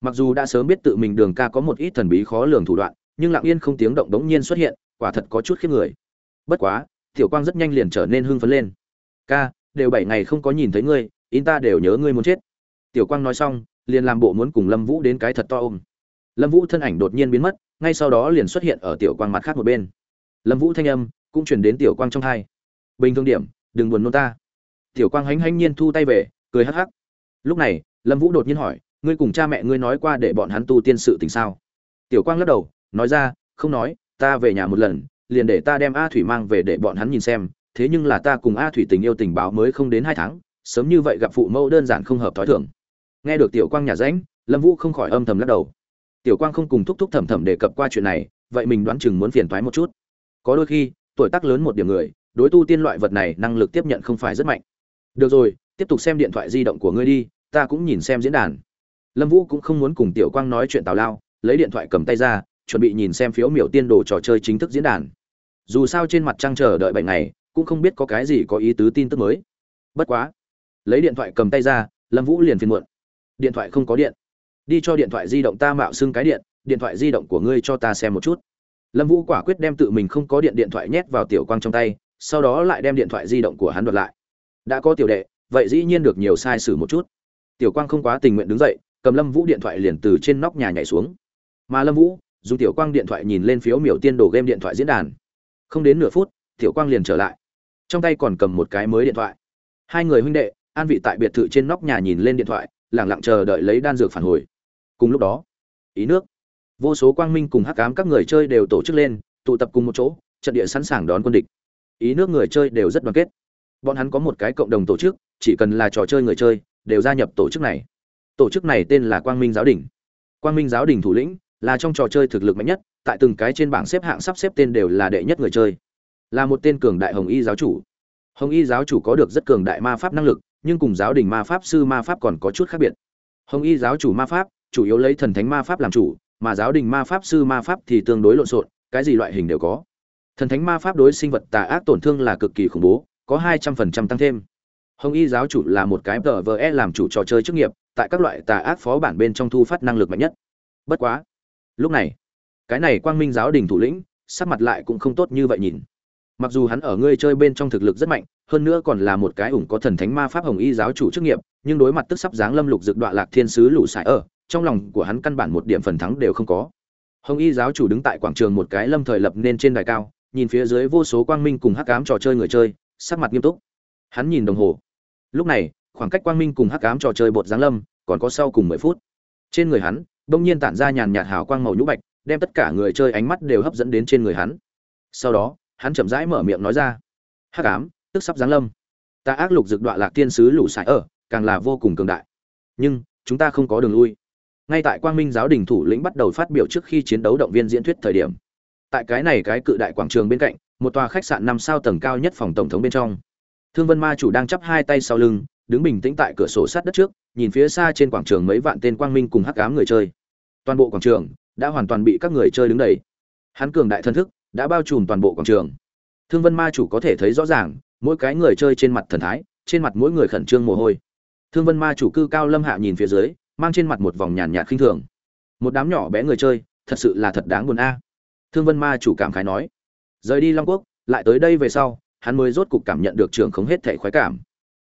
Mặc dù đã sớm biết tự mình đường ca có một ít thần bí khó lường thủ đoạn, nhưng lặng yên không tiếng động đống nhiên xuất hiện, quả thật có chút khiếp người. Bất quá, tiểu quang rất nhanh liền trở nên hưng phấn lên. Ca, đều bảy ngày không có nhìn thấy ngươi, in ta đều nhớ ngươi muốn chết. Tiểu quang nói xong, liền làm bộ muốn cùng lâm vũ đến cái thật to ôm. Lâm vũ thân ảnh đột nhiên biến mất ngay sau đó liền xuất hiện ở tiểu quang mặt khác một bên. Lâm vũ thanh âm cũng chuyển đến tiểu quang trong hai. Bình thường điểm, đừng buồn nôn ta. Tiểu quang hánh hánh nhiên thu tay về, cười hắc hắc. Lúc này, lâm vũ đột nhiên hỏi, ngươi cùng cha mẹ ngươi nói qua để bọn hắn tu tiên sự tình sao? Tiểu quang lắc đầu, nói ra, không nói, ta về nhà một lần, liền để ta đem a thủy mang về để bọn hắn nhìn xem, thế nhưng là ta cùng a thủy tình yêu tình báo mới không đến hai tháng, sớm như vậy gặp phụ mẫu đơn giản không hợp thói thường. Nghe được tiểu quang nhà ránh lâm vũ không khỏi âm thầm lắc đầu tiểu quang không cùng thúc thúc thầm thầm đề cập qua chuyện này, vậy mình đoán chừng muốn phiền thoái một chút. Có đôi khi, tuổi tác lớn một điểm người, đối tu tiên loại vật này năng lực tiếp nhận không phải rất mạnh. Được rồi, tiếp tục xem điện thoại di động của ngươi đi, ta cũng nhìn xem diễn đàn. Lâm vũ cũng không muốn cùng tiểu quang nói chuyện tào lao, lấy điện thoại cầm tay ra, chuẩn bị nhìn xem phiếu miểu tiên đồ trò chơi chính thức diễn đàn. Dù sao trên mặt trăng chờ đợi bảy ngày, cũng không biết có cái gì có ý tứ tin tức mới. Bất quá, lấy điện thoại cầm tay ra, lâm vũ liền phiền muộn. Điện thoại không có điện đi cho điện thoại di động ta mạo xưng cái điện điện thoại di động của ngươi cho ta xem một chút. Lâm vũ quả quyết đem tự mình không có điện điện thoại nhét vào tiểu quang trong tay, sau đó lại đem điện thoại di động của hắn đoạt lại. Đã có tiểu đệ, vậy dĩ nhiên được nhiều sai sử một chút. Tiểu quang không quá tình nguyện đứng dậy, cầm lâm vũ điện thoại liền từ trên nóc nhà nhảy xuống. Mà lâm vũ, dùng tiểu quang điện thoại nhìn lên phiếu miểu tiên đồ game điện thoại diễn đàn. Không đến nửa phút, tiểu quang liền trở lại. Trong tay còn cầm một cái mới điện thoại. Hai người huynh đệ, an vị tại biệt thự trên nóc nhà nhìn lên điện thoại lẳng lặng chờ đợi lấy đan dược phản hồi cùng lúc đó, ý nước, vô số quang minh cùng hắc cám các người chơi đều tổ chức lên, tụ tập cùng một chỗ, trận địa sẵn sàng đón quân địch. Ý nước người chơi đều rất đoàn kết. Bọn hắn có một cái cộng đồng tổ chức, chỉ cần là trò chơi người chơi, đều gia nhập tổ chức này. Tổ chức này tên là quang minh giáo đình. Quang minh giáo đình thủ lĩnh, là trong trò chơi thực lực mạnh nhất, tại từng cái trên bảng xếp hạng sắp xếp tên đều là đệ nhất người chơi. Là một tên cường đại hồng y giáo chủ. Hồng y giáo chủ có được rất cường đại ma pháp năng lực, nhưng cùng giáo đình ma pháp sư ma pháp còn có chút khác biệt. Hồng y giáo chủ ma pháp chủ yếu lấy thần thánh ma pháp làm chủ, mà giáo đình ma pháp sư ma pháp thì tương đối lộn xộn, cái gì loại hình đều có. Thần thánh ma pháp đối sinh vật tà ác tổn thương là cực kỳ khủng bố, có hai trăm phần trăm tăng thêm. Hồng y giáo chủ là một cái tờ vờ e làm chủ trò chơi chức nghiệp, tại các loại tà ác phó bản bên trong thu phát năng lực mạnh nhất. Bất quá, lúc này, cái này quang minh giáo đình thủ lĩnh, sắc mặt lại cũng không tốt như vậy nhìn. Mặc dù hắn ở ngươi chơi bên trong thực lực rất mạnh, hơn nữa còn là một cái ủng có thần thánh ma pháp hồng y giáo chủ chức nghiệp, nhưng đối mặt tức sắp dáng lâm lục dược đoạn lạc thiên sứ lũ sải ở trong lòng của hắn căn bản một điểm phần thắng đều không có. Hồng y giáo chủ đứng tại quảng trường một cái lâm thời lập nên trên đài cao, nhìn phía dưới vô số quang minh cùng hắc ám trò chơi người chơi, sắc mặt nghiêm túc. Hắn nhìn đồng hồ. Lúc này, khoảng cách quang minh cùng hắc ám trò chơi bột giáng lâm, còn có sau cùng mười phút. Trên người hắn đông nhiên tản ra nhàn nhạt hào quang màu nhũ bạch, đem tất cả người chơi ánh mắt đều hấp dẫn đến trên người hắn. Sau đó, hắn chậm rãi mở miệng nói ra. Hắc ám, tức sắp giáng lâm. Ta ác lục dực đoạn lạc tiên sứ lũ sải ở, càng là vô cùng cường đại. Nhưng, chúng ta không có đường lui ngay tại quang minh giáo đình thủ lĩnh bắt đầu phát biểu trước khi chiến đấu động viên diễn thuyết thời điểm. Tại cái này cái cự đại quảng trường bên cạnh, một tòa khách sạn năm sao tầng cao nhất phòng tổng thống bên trong. Thương vân ma chủ đang chắp hai tay sau lưng, đứng bình tĩnh tại cửa sổ sát đất trước, nhìn phía xa trên quảng trường mấy vạn tên quang minh cùng hắc ám người chơi. Toàn bộ quảng trường đã hoàn toàn bị các người chơi đứng đầy. Hắn cường đại thân thức đã bao trùm toàn bộ quảng trường. Thương vân ma chủ có thể thấy rõ ràng, mỗi cái người chơi trên mặt thần thái, trên mặt mỗi người khẩn trương mồ hôi. Thương vân ma chủ cư cao lâm hạ nhìn phía dưới mang trên mặt một vòng nhàn nhạt khinh thường. Một đám nhỏ bé người chơi, thật sự là thật đáng buồn a. Thương vân ma chủ cảm khái nói. Rời đi long quốc, lại tới đây về sau, hắn mới rốt cục cảm nhận được trường không hết thể khoái cảm.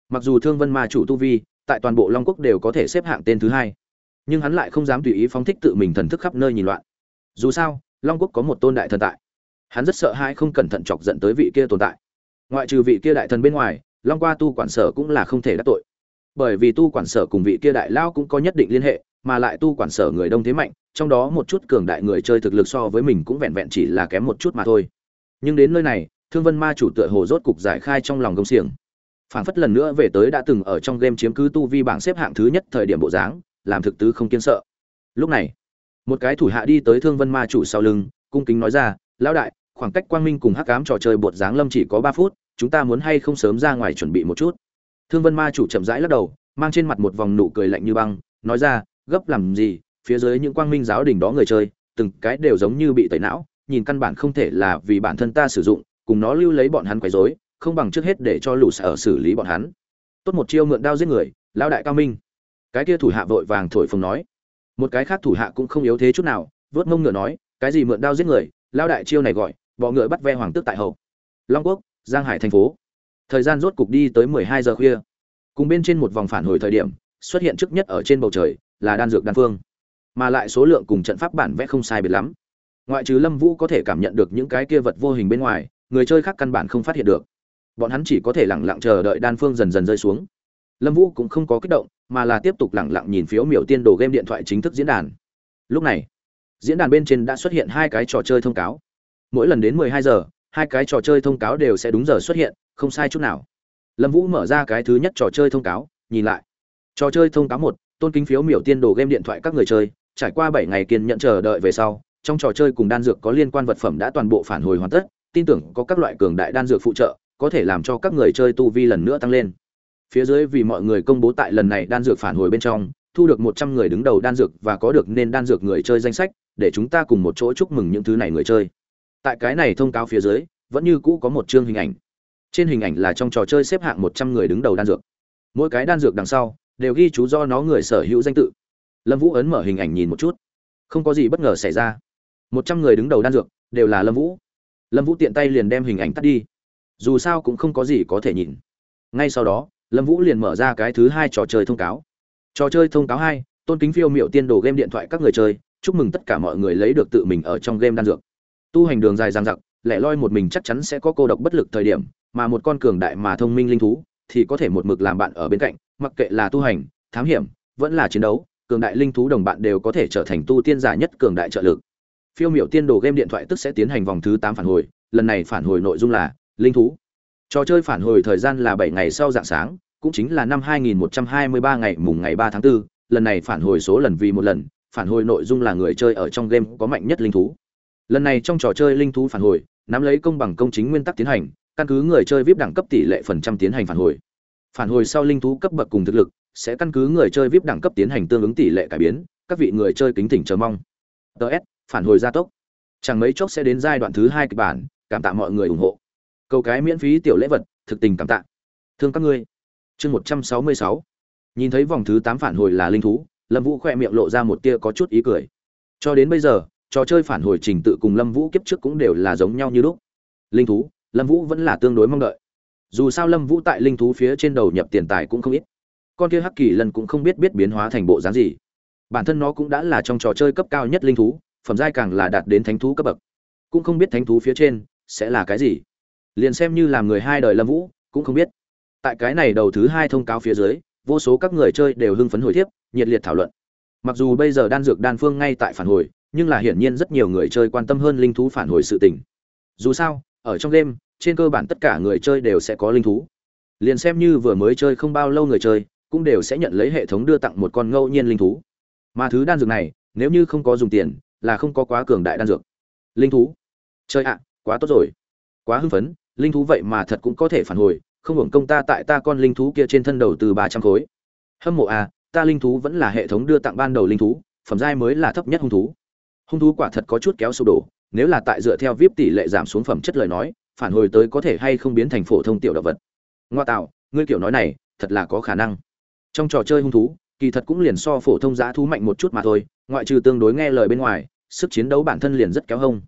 Mặc dù thương vân ma chủ tu vi, tại toàn bộ long quốc đều có thể xếp hạng tên thứ hai, nhưng hắn lại không dám tùy ý phóng thích tự mình thần thức khắp nơi nhìn loạn. Dù sao, long quốc có một tôn đại thần tại. Hắn rất sợ hãi không cẩn thận chọc giận tới vị kia tồn tại. Ngoại trừ vị kia đại thần bên ngoài, long qua tu quản sở cũng là không thể đắc tội bởi vì tu quản sở cùng vị kia đại lao cũng có nhất định liên hệ, mà lại tu quản sở người đông thế mạnh, trong đó một chút cường đại người chơi thực lực so với mình cũng vẹn vẹn chỉ là kém một chút mà thôi. Nhưng đến nơi này, thương vân ma chủ tựa hồ rốt cục giải khai trong lòng công xiềng. Phảng phất lần nữa về tới đã từng ở trong game chiếm cứ tu vi bảng xếp hạng thứ nhất thời điểm bộ dáng, làm thực tứ không kiên sợ. Lúc này, một cái thủ hạ đi tới thương vân ma chủ sau lưng, cung kính nói ra, lão đại, khoảng cách quang minh cùng hắc cám trò chơi bột dáng lâm chỉ có ba phút, chúng ta muốn hay không sớm ra ngoài chuẩn bị một chút? Thương vân ma chủ chậm rãi lắc đầu, mang trên mặt một vòng nụ cười lạnh như băng, nói ra, gấp làm gì? Phía dưới những quang minh giáo đình đó người chơi, từng cái đều giống như bị tẩy não, nhìn căn bản không thể là vì bản thân ta sử dụng, cùng nó lưu lấy bọn hắn quấy rối, không bằng trước hết để cho lũ sở xử lý bọn hắn. Tốt một chiêu mượn đao giết người lao đại cao minh. Cái kia thủ hạ vội vàng thổi phồng nói. Một cái khác thủ hạ cũng không yếu thế chút nào, vớt mông ngựa nói, cái gì mượn đao giết người lao đại chiêu này gọi, bọ ngựa bắt ve hoàng tước tại hậu. Long quốc, giang hải thành phố thời gian rốt cục đi tới mười hai giờ khuya. Cùng bên trên một vòng phản hồi thời điểm, xuất hiện trước nhất ở trên bầu trời, là đan dược đan phương. Mà lại số lượng cùng trận pháp bản vẽ không sai biệt lắm. Ngoại trừ lâm vũ có thể cảm nhận được những cái kia vật vô hình bên ngoài, người chơi khác căn bản không phát hiện được. Bọn hắn chỉ có thể lẳng lặng chờ đợi đan phương dần dần rơi xuống. Lâm vũ cũng không có kích động, mà là tiếp tục lẳng lặng nhìn phiếu miểu tiên đồ game điện thoại chính thức diễn đàn. Lúc này, diễn đàn bên trên đã xuất hiện hai cái trò chơi thông cáo. Mỗi lần đến 12 giờ hai cái trò chơi thông cáo đều sẽ đúng giờ xuất hiện, không sai chút nào. Lâm vũ mở ra cái thứ nhất trò chơi thông cáo, nhìn lại. Trò chơi thông cáo một, tôn kính phiếu miểu tiên đồ game điện thoại các người chơi, trải qua bảy ngày kiên nhận chờ đợi về sau, trong trò chơi cùng đan dược có liên quan vật phẩm đã toàn bộ phản hồi hoàn tất, tin tưởng có các loại cường đại đan dược phụ trợ, có thể làm cho các người chơi tu vi lần nữa tăng lên. Phía dưới vì mọi người công bố tại lần này đan dược phản hồi bên trong, thu được một trăm người đứng đầu đan dược và có được nên đan dược người chơi danh sách, để chúng ta cùng một chỗ chúc mừng những thứ này người chơi tại cái này thông cáo phía dưới, vẫn như cũ có một chương hình ảnh. Trên hình ảnh là trong trò chơi xếp hạng một trăm người đứng đầu đan dược. Mỗi cái đan dược đằng sau, đều ghi chú do nó người sở hữu danh tự. Lâm vũ ấn mở hình ảnh nhìn một chút. Không có gì bất ngờ xảy ra. Một trăm người đứng đầu đan dược, đều là lâm vũ. Lâm vũ tiện tay liền đem hình ảnh tắt đi. Dù sao cũng không có gì có thể nhìn. Ngay sau đó, lâm vũ liền mở ra cái thứ hai trò chơi thông cáo. Trò chơi thông cáo hai, tôn kính phiêu miệu tiên đồ game điện thoại các người chơi, chúc mừng tất cả mọi người lấy được tự mình ở trong game đan dược tu hành đường dài dằng dặc lẻ loi một mình chắc chắn sẽ có cô độc bất lực thời điểm mà một con cường đại mà thông minh linh thú thì có thể một mực làm bạn ở bên cạnh mặc kệ là tu hành thám hiểm vẫn là chiến đấu cường đại linh thú đồng bạn đều có thể trở thành tu tiên giả nhất cường đại trợ lực. Phiêu miểu tiên đồ game điện thoại tức sẽ tiến hành vòng thứ tám phản hồi lần này phản hồi nội dung là linh thú. Trò chơi phản hồi thời gian là bảy ngày sau dạng sáng cũng chính là năm 2123 ngày mùng ngày 3 tháng 4, lần này phản hồi số lần vì một lần phản hồi nội dung là người chơi ở trong game có mạnh nhất linh thú lần này trong trò chơi linh thú phản hồi, nắm lấy công bằng công chính nguyên tắc tiến hành, căn cứ người chơi vip đẳng cấp tỷ lệ phần trăm tiến hành phản hồi. Phản hồi sau linh thú cấp bậc cùng thực lực, sẽ căn cứ người chơi vip đẳng cấp tiến hành tương ứng tỷ lệ cải biến, các vị người chơi kính tỉnh chờ mong. Ts phản hồi gia tốc. Chẳng mấy chốc sẽ đến giai đoạn thứ hai kịch bản, cảm tạ mọi người ủng hộ. Câu cái miễn phí tiểu lễ vật, thực tình cảm tạ. Thương các ngươi. Chương một trăm sáu mươi sáu. Nhìn thấy vòng thứ tám phản hồi là linh thú, lâm vũ khoe miệng lộ ra một tia có chút ý cười. Cho đến bây giờ trò chơi phản hồi trình tự cùng lâm vũ kiếp trước cũng đều là giống nhau như lúc. Linh thú, lâm vũ vẫn là tương đối mong đợi. Dù sao lâm vũ tại linh thú phía trên đầu nhập tiền tài cũng không ít. Con kia hắc kỳ lần cũng không biết biết biến hóa thành bộ dáng gì. Bản thân nó cũng đã là trong trò chơi cấp cao nhất linh thú, phẩm giai càng là đạt đến thánh thú cấp bậc. Cũng không biết thánh thú phía trên sẽ là cái gì. Liền xem như làm người hai đời lâm vũ, cũng không biết. Tại cái này đầu thứ hai thông cáo phía dưới, vô số các người chơi đều hưng phấn hồi thiếp, nhiệt liệt thảo luận. Mặc dù bây giờ đan dược đan phương ngay tại phản hồi nhưng là hiển nhiên rất nhiều người chơi quan tâm hơn linh thú phản hồi sự tình. Dù sao, ở trong game, trên cơ bản tất cả người chơi đều sẽ có linh thú. Liền xem như vừa mới chơi không bao lâu người chơi, cũng đều sẽ nhận lấy hệ thống đưa tặng một con ngẫu nhiên linh thú. Mà thứ đan dược này, nếu như không có dùng tiền, là không có quá cường đại đan dược. Linh thú. Chơi ạ, quá tốt rồi. Quá hưng phấn, linh thú vậy mà thật cũng có thể phản hồi, không hưởng công ta tại ta con linh thú kia trên thân đầu từ ba trăm khối. Hâm mộ à ta linh thú vẫn là hệ thống đưa tặng ban đầu linh thú, phẩm giai mới là thấp nhất hung thú hung thú quả thật có chút kéo sụp đổ, nếu là tại dựa theo vip tỷ lệ giảm xuống phẩm chất lời nói, phản hồi tới có thể hay không biến thành phổ thông tiểu động vật. Ngoa tạo, ngươi kiểu nói này, thật là có khả năng. Trong trò chơi hung thú, kỳ thật cũng liền so phổ thông giá thú mạnh một chút mà thôi, ngoại trừ tương đối nghe lời bên ngoài, sức chiến đấu bản thân liền rất kéo hông.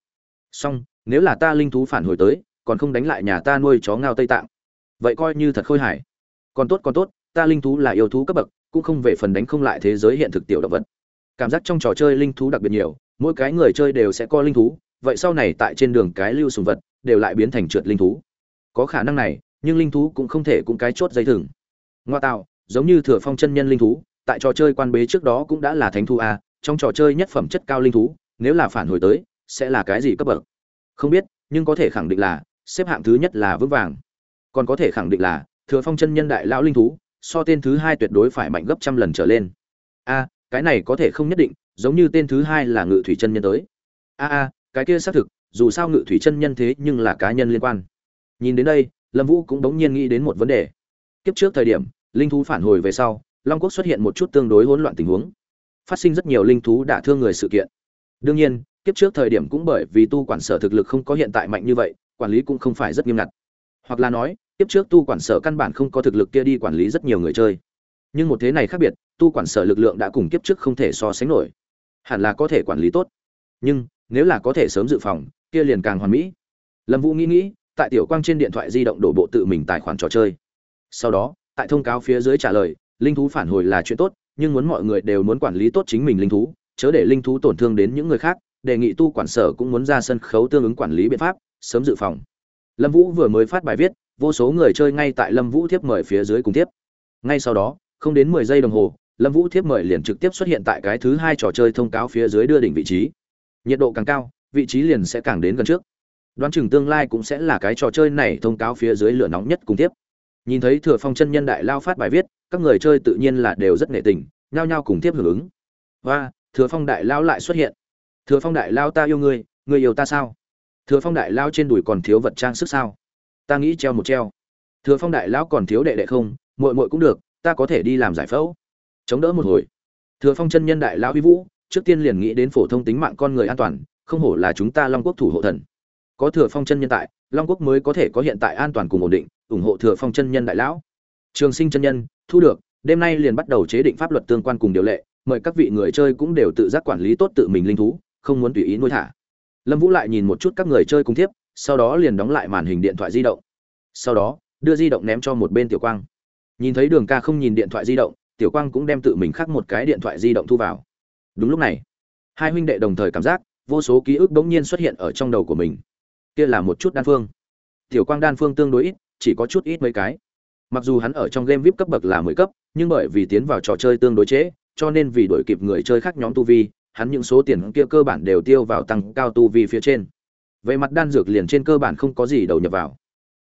Song, nếu là ta linh thú phản hồi tới, còn không đánh lại nhà ta nuôi chó ngao tây tạng. Vậy coi như thật khôi hài. Còn tốt còn tốt, ta linh thú là yêu thú cấp bậc, cũng không về phần đánh không lại thế giới hiện thực tiểu động vật. Cảm giác trong trò chơi linh thú đặc biệt nhiều mỗi cái người chơi đều sẽ có linh thú, vậy sau này tại trên đường cái lưu sùng vật đều lại biến thành trượt linh thú. Có khả năng này, nhưng linh thú cũng không thể cũng cái chốt dây thừng. Ngoa tạo, giống như thừa phong chân nhân linh thú, tại trò chơi quan bế trước đó cũng đã là thánh thú a trong trò chơi nhất phẩm chất cao linh thú, nếu là phản hồi tới, sẽ là cái gì cấp bậc? Không biết, nhưng có thể khẳng định là, xếp hạng thứ nhất là vững vàng. Còn có thể khẳng định là, thừa phong chân nhân đại lão linh thú, so tên thứ hai tuyệt đối phải mạnh gấp trăm lần trở lên. A cái này có thể không nhất định giống như tên thứ hai là ngự thủy chân nhân tới. A a, cái kia xác thực, dù sao ngự thủy chân nhân thế nhưng là cá nhân liên quan. Nhìn đến đây, lâm vũ cũng đống nhiên nghĩ đến một vấn đề. Kiếp trước thời điểm, linh thú phản hồi về sau, long quốc xuất hiện một chút tương đối hỗn loạn tình huống. Phát sinh rất nhiều linh thú đả thương người sự kiện. Đương nhiên, kiếp trước thời điểm cũng bởi vì tu quản sở thực lực không có hiện tại mạnh như vậy, quản lý cũng không phải rất nghiêm ngặt. Hoặc là nói, kiếp trước tu quản sở căn bản không có thực lực kia đi quản lý rất nhiều người chơi. Nhưng một thế này khác biệt, tu quản sở lực lượng đã cùng kiếp trước không thể so sánh nổi hẳn là có thể quản lý tốt. Nhưng, nếu là có thể sớm dự phòng, kia liền càng hoàn mỹ. Lâm vũ nghĩ nghĩ, tại tiểu quang trên điện thoại di động đổ bộ tự mình tài khoản trò chơi. Sau đó, tại thông cáo phía dưới trả lời, linh thú phản hồi là chuyện tốt, nhưng muốn mọi người đều muốn quản lý tốt chính mình linh thú, chớ để linh thú tổn thương đến những người khác, đề nghị tu quản sở cũng muốn ra sân khấu tương ứng quản lý biện pháp, sớm dự phòng. Lâm vũ vừa mới phát bài viết, vô số người chơi ngay tại lâm vũ thiếp mời phía dưới cùng tiếp. Ngay sau đó, không đến mười giây đồng hồ lâm vũ thiếp mời liền trực tiếp xuất hiện tại cái thứ hai trò chơi thông cáo phía dưới đưa đỉnh vị trí. Nhiệt độ càng cao, vị trí liền sẽ càng đến gần trước. Đoán chừng tương lai cũng sẽ là cái trò chơi này thông cáo phía dưới lửa nóng nhất cùng tiếp. Nhìn thấy thừa phong chân nhân đại lao phát bài viết, các người chơi tự nhiên là đều rất nghệ tình, nhao nhao cùng tiếp hưởng ứng. Và thừa phong đại lao lại xuất hiện. Thừa phong đại lao ta yêu ngươi ngươi yêu ta sao? Thừa phong đại lao trên đùi còn thiếu vật trang sức sao? Ta nghĩ treo một treo. Thừa phong đại lão còn thiếu đệ đệ không, muội muội cũng được, ta có thể đi làm giải phẫu chống đỡ một hồi. Thừa phong chân nhân đại lão huy vũ, trước tiên liền nghĩ đến phổ thông tính mạng con người an toàn, không hổ là chúng ta long quốc thủ hộ thần. Có thừa phong chân nhân tại, long quốc mới có thể có hiện tại an toàn cùng ổn định, ủng hộ thừa phong chân nhân đại lão. Trường sinh chân nhân, thu được, đêm nay liền bắt đầu chế định pháp luật tương quan cùng điều lệ, mời các vị người chơi cũng đều tự giác quản lý tốt tự mình linh thú, không muốn tùy ý nuôi thả. Lâm vũ lại nhìn một chút các người chơi cùng tiếp sau đó liền đóng lại màn hình điện thoại di động. Sau đó, đưa di động ném cho một bên tiểu quang. Nhìn thấy đường ca không nhìn điện thoại di động tiểu quang cũng đem tự mình khắc một cái điện thoại di động thu vào. Đúng lúc này hai huynh đệ đồng thời cảm giác vô số ký ức bỗng nhiên xuất hiện ở trong đầu của mình. Kia là một chút đan phương. Tiểu quang đan phương tương đối ít chỉ có chút ít mấy cái. Mặc dù hắn ở trong game vip cấp bậc là mười cấp nhưng bởi vì tiến vào trò chơi tương đối chế, cho nên vì đổi kịp người chơi khác nhóm tu vi hắn những số tiền kia cơ bản đều tiêu vào tăng cao tu vi phía trên. Về mặt đan dược liền trên cơ bản không có gì đầu nhập vào.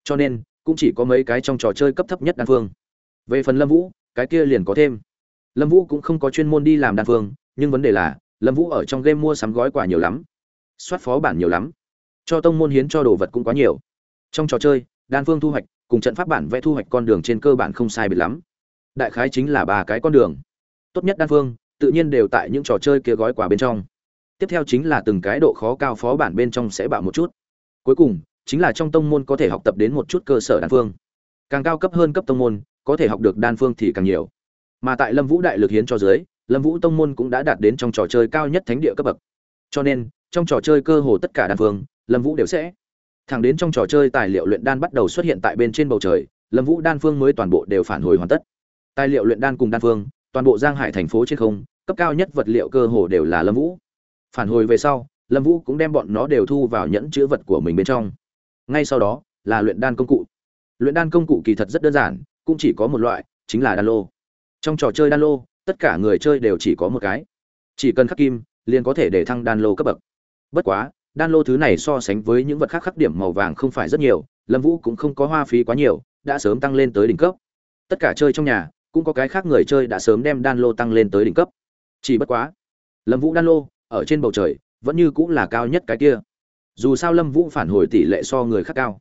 Cho nên cũng chỉ có mấy cái trong trò chơi cấp thấp nhất đan phương. Về phần lâm vũ cái kia liền có thêm. Lâm vũ cũng không có chuyên môn đi làm đan phương, nhưng vấn đề là, lâm vũ ở trong game mua sắm gói quà nhiều lắm, soát phó bản nhiều lắm, cho tông môn hiến cho đồ vật cũng quá nhiều. Trong trò chơi, đan phương thu hoạch cùng trận pháp bản vẽ thu hoạch con đường trên cơ bản không sai biệt lắm. Đại khái chính là ba cái con đường. Tốt nhất đan phương, tự nhiên đều tại những trò chơi kia gói quà bên trong. Tiếp theo chính là từng cái độ khó cao phó bản bên trong sẽ bạo một chút. Cuối cùng, chính là trong tông môn có thể học tập đến một chút cơ sở đan phương. Càng cao cấp hơn cấp tông môn có thể học được đan phương thì càng nhiều. Mà tại lâm vũ đại lực hiến cho dưới, lâm vũ tông môn cũng đã đạt đến trong trò chơi cao nhất thánh địa cấp bậc. Cho nên, trong trò chơi cơ hồ tất cả đan phương, lâm vũ đều sẽ thẳng đến trong trò chơi tài liệu luyện đan bắt đầu xuất hiện tại bên trên bầu trời, lâm vũ đan phương mới toàn bộ đều phản hồi hoàn tất. Tài liệu luyện đan cùng đan phương, toàn bộ giang hải thành phố trên không, cấp cao nhất vật liệu cơ hồ đều là lâm vũ. Phản hồi về sau, lâm vũ cũng đem bọn nó đều thu vào nhẫn chữ vật của mình bên trong. Ngay sau đó, là luyện đan công cụ. Luyện đan công cụ kỳ thật rất đơn giản cũng chỉ có một loại, chính là đan lô. Trong trò chơi đan lô, tất cả người chơi đều chỉ có một cái. Chỉ cần khắc kim, liền có thể để thăng đan lô cấp bậc. Bất quá, đan lô thứ này so sánh với những vật khác khắc điểm màu vàng không phải rất nhiều, lâm vũ cũng không có hoa phí quá nhiều, đã sớm tăng lên tới đỉnh cấp. Tất cả chơi trong nhà, cũng có cái khác người chơi đã sớm đem đan lô tăng lên tới đỉnh cấp. Chỉ bất quá, lâm vũ đan lô, ở trên bầu trời, vẫn như cũng là cao nhất cái kia. Dù sao lâm vũ phản hồi tỷ lệ so người khác cao.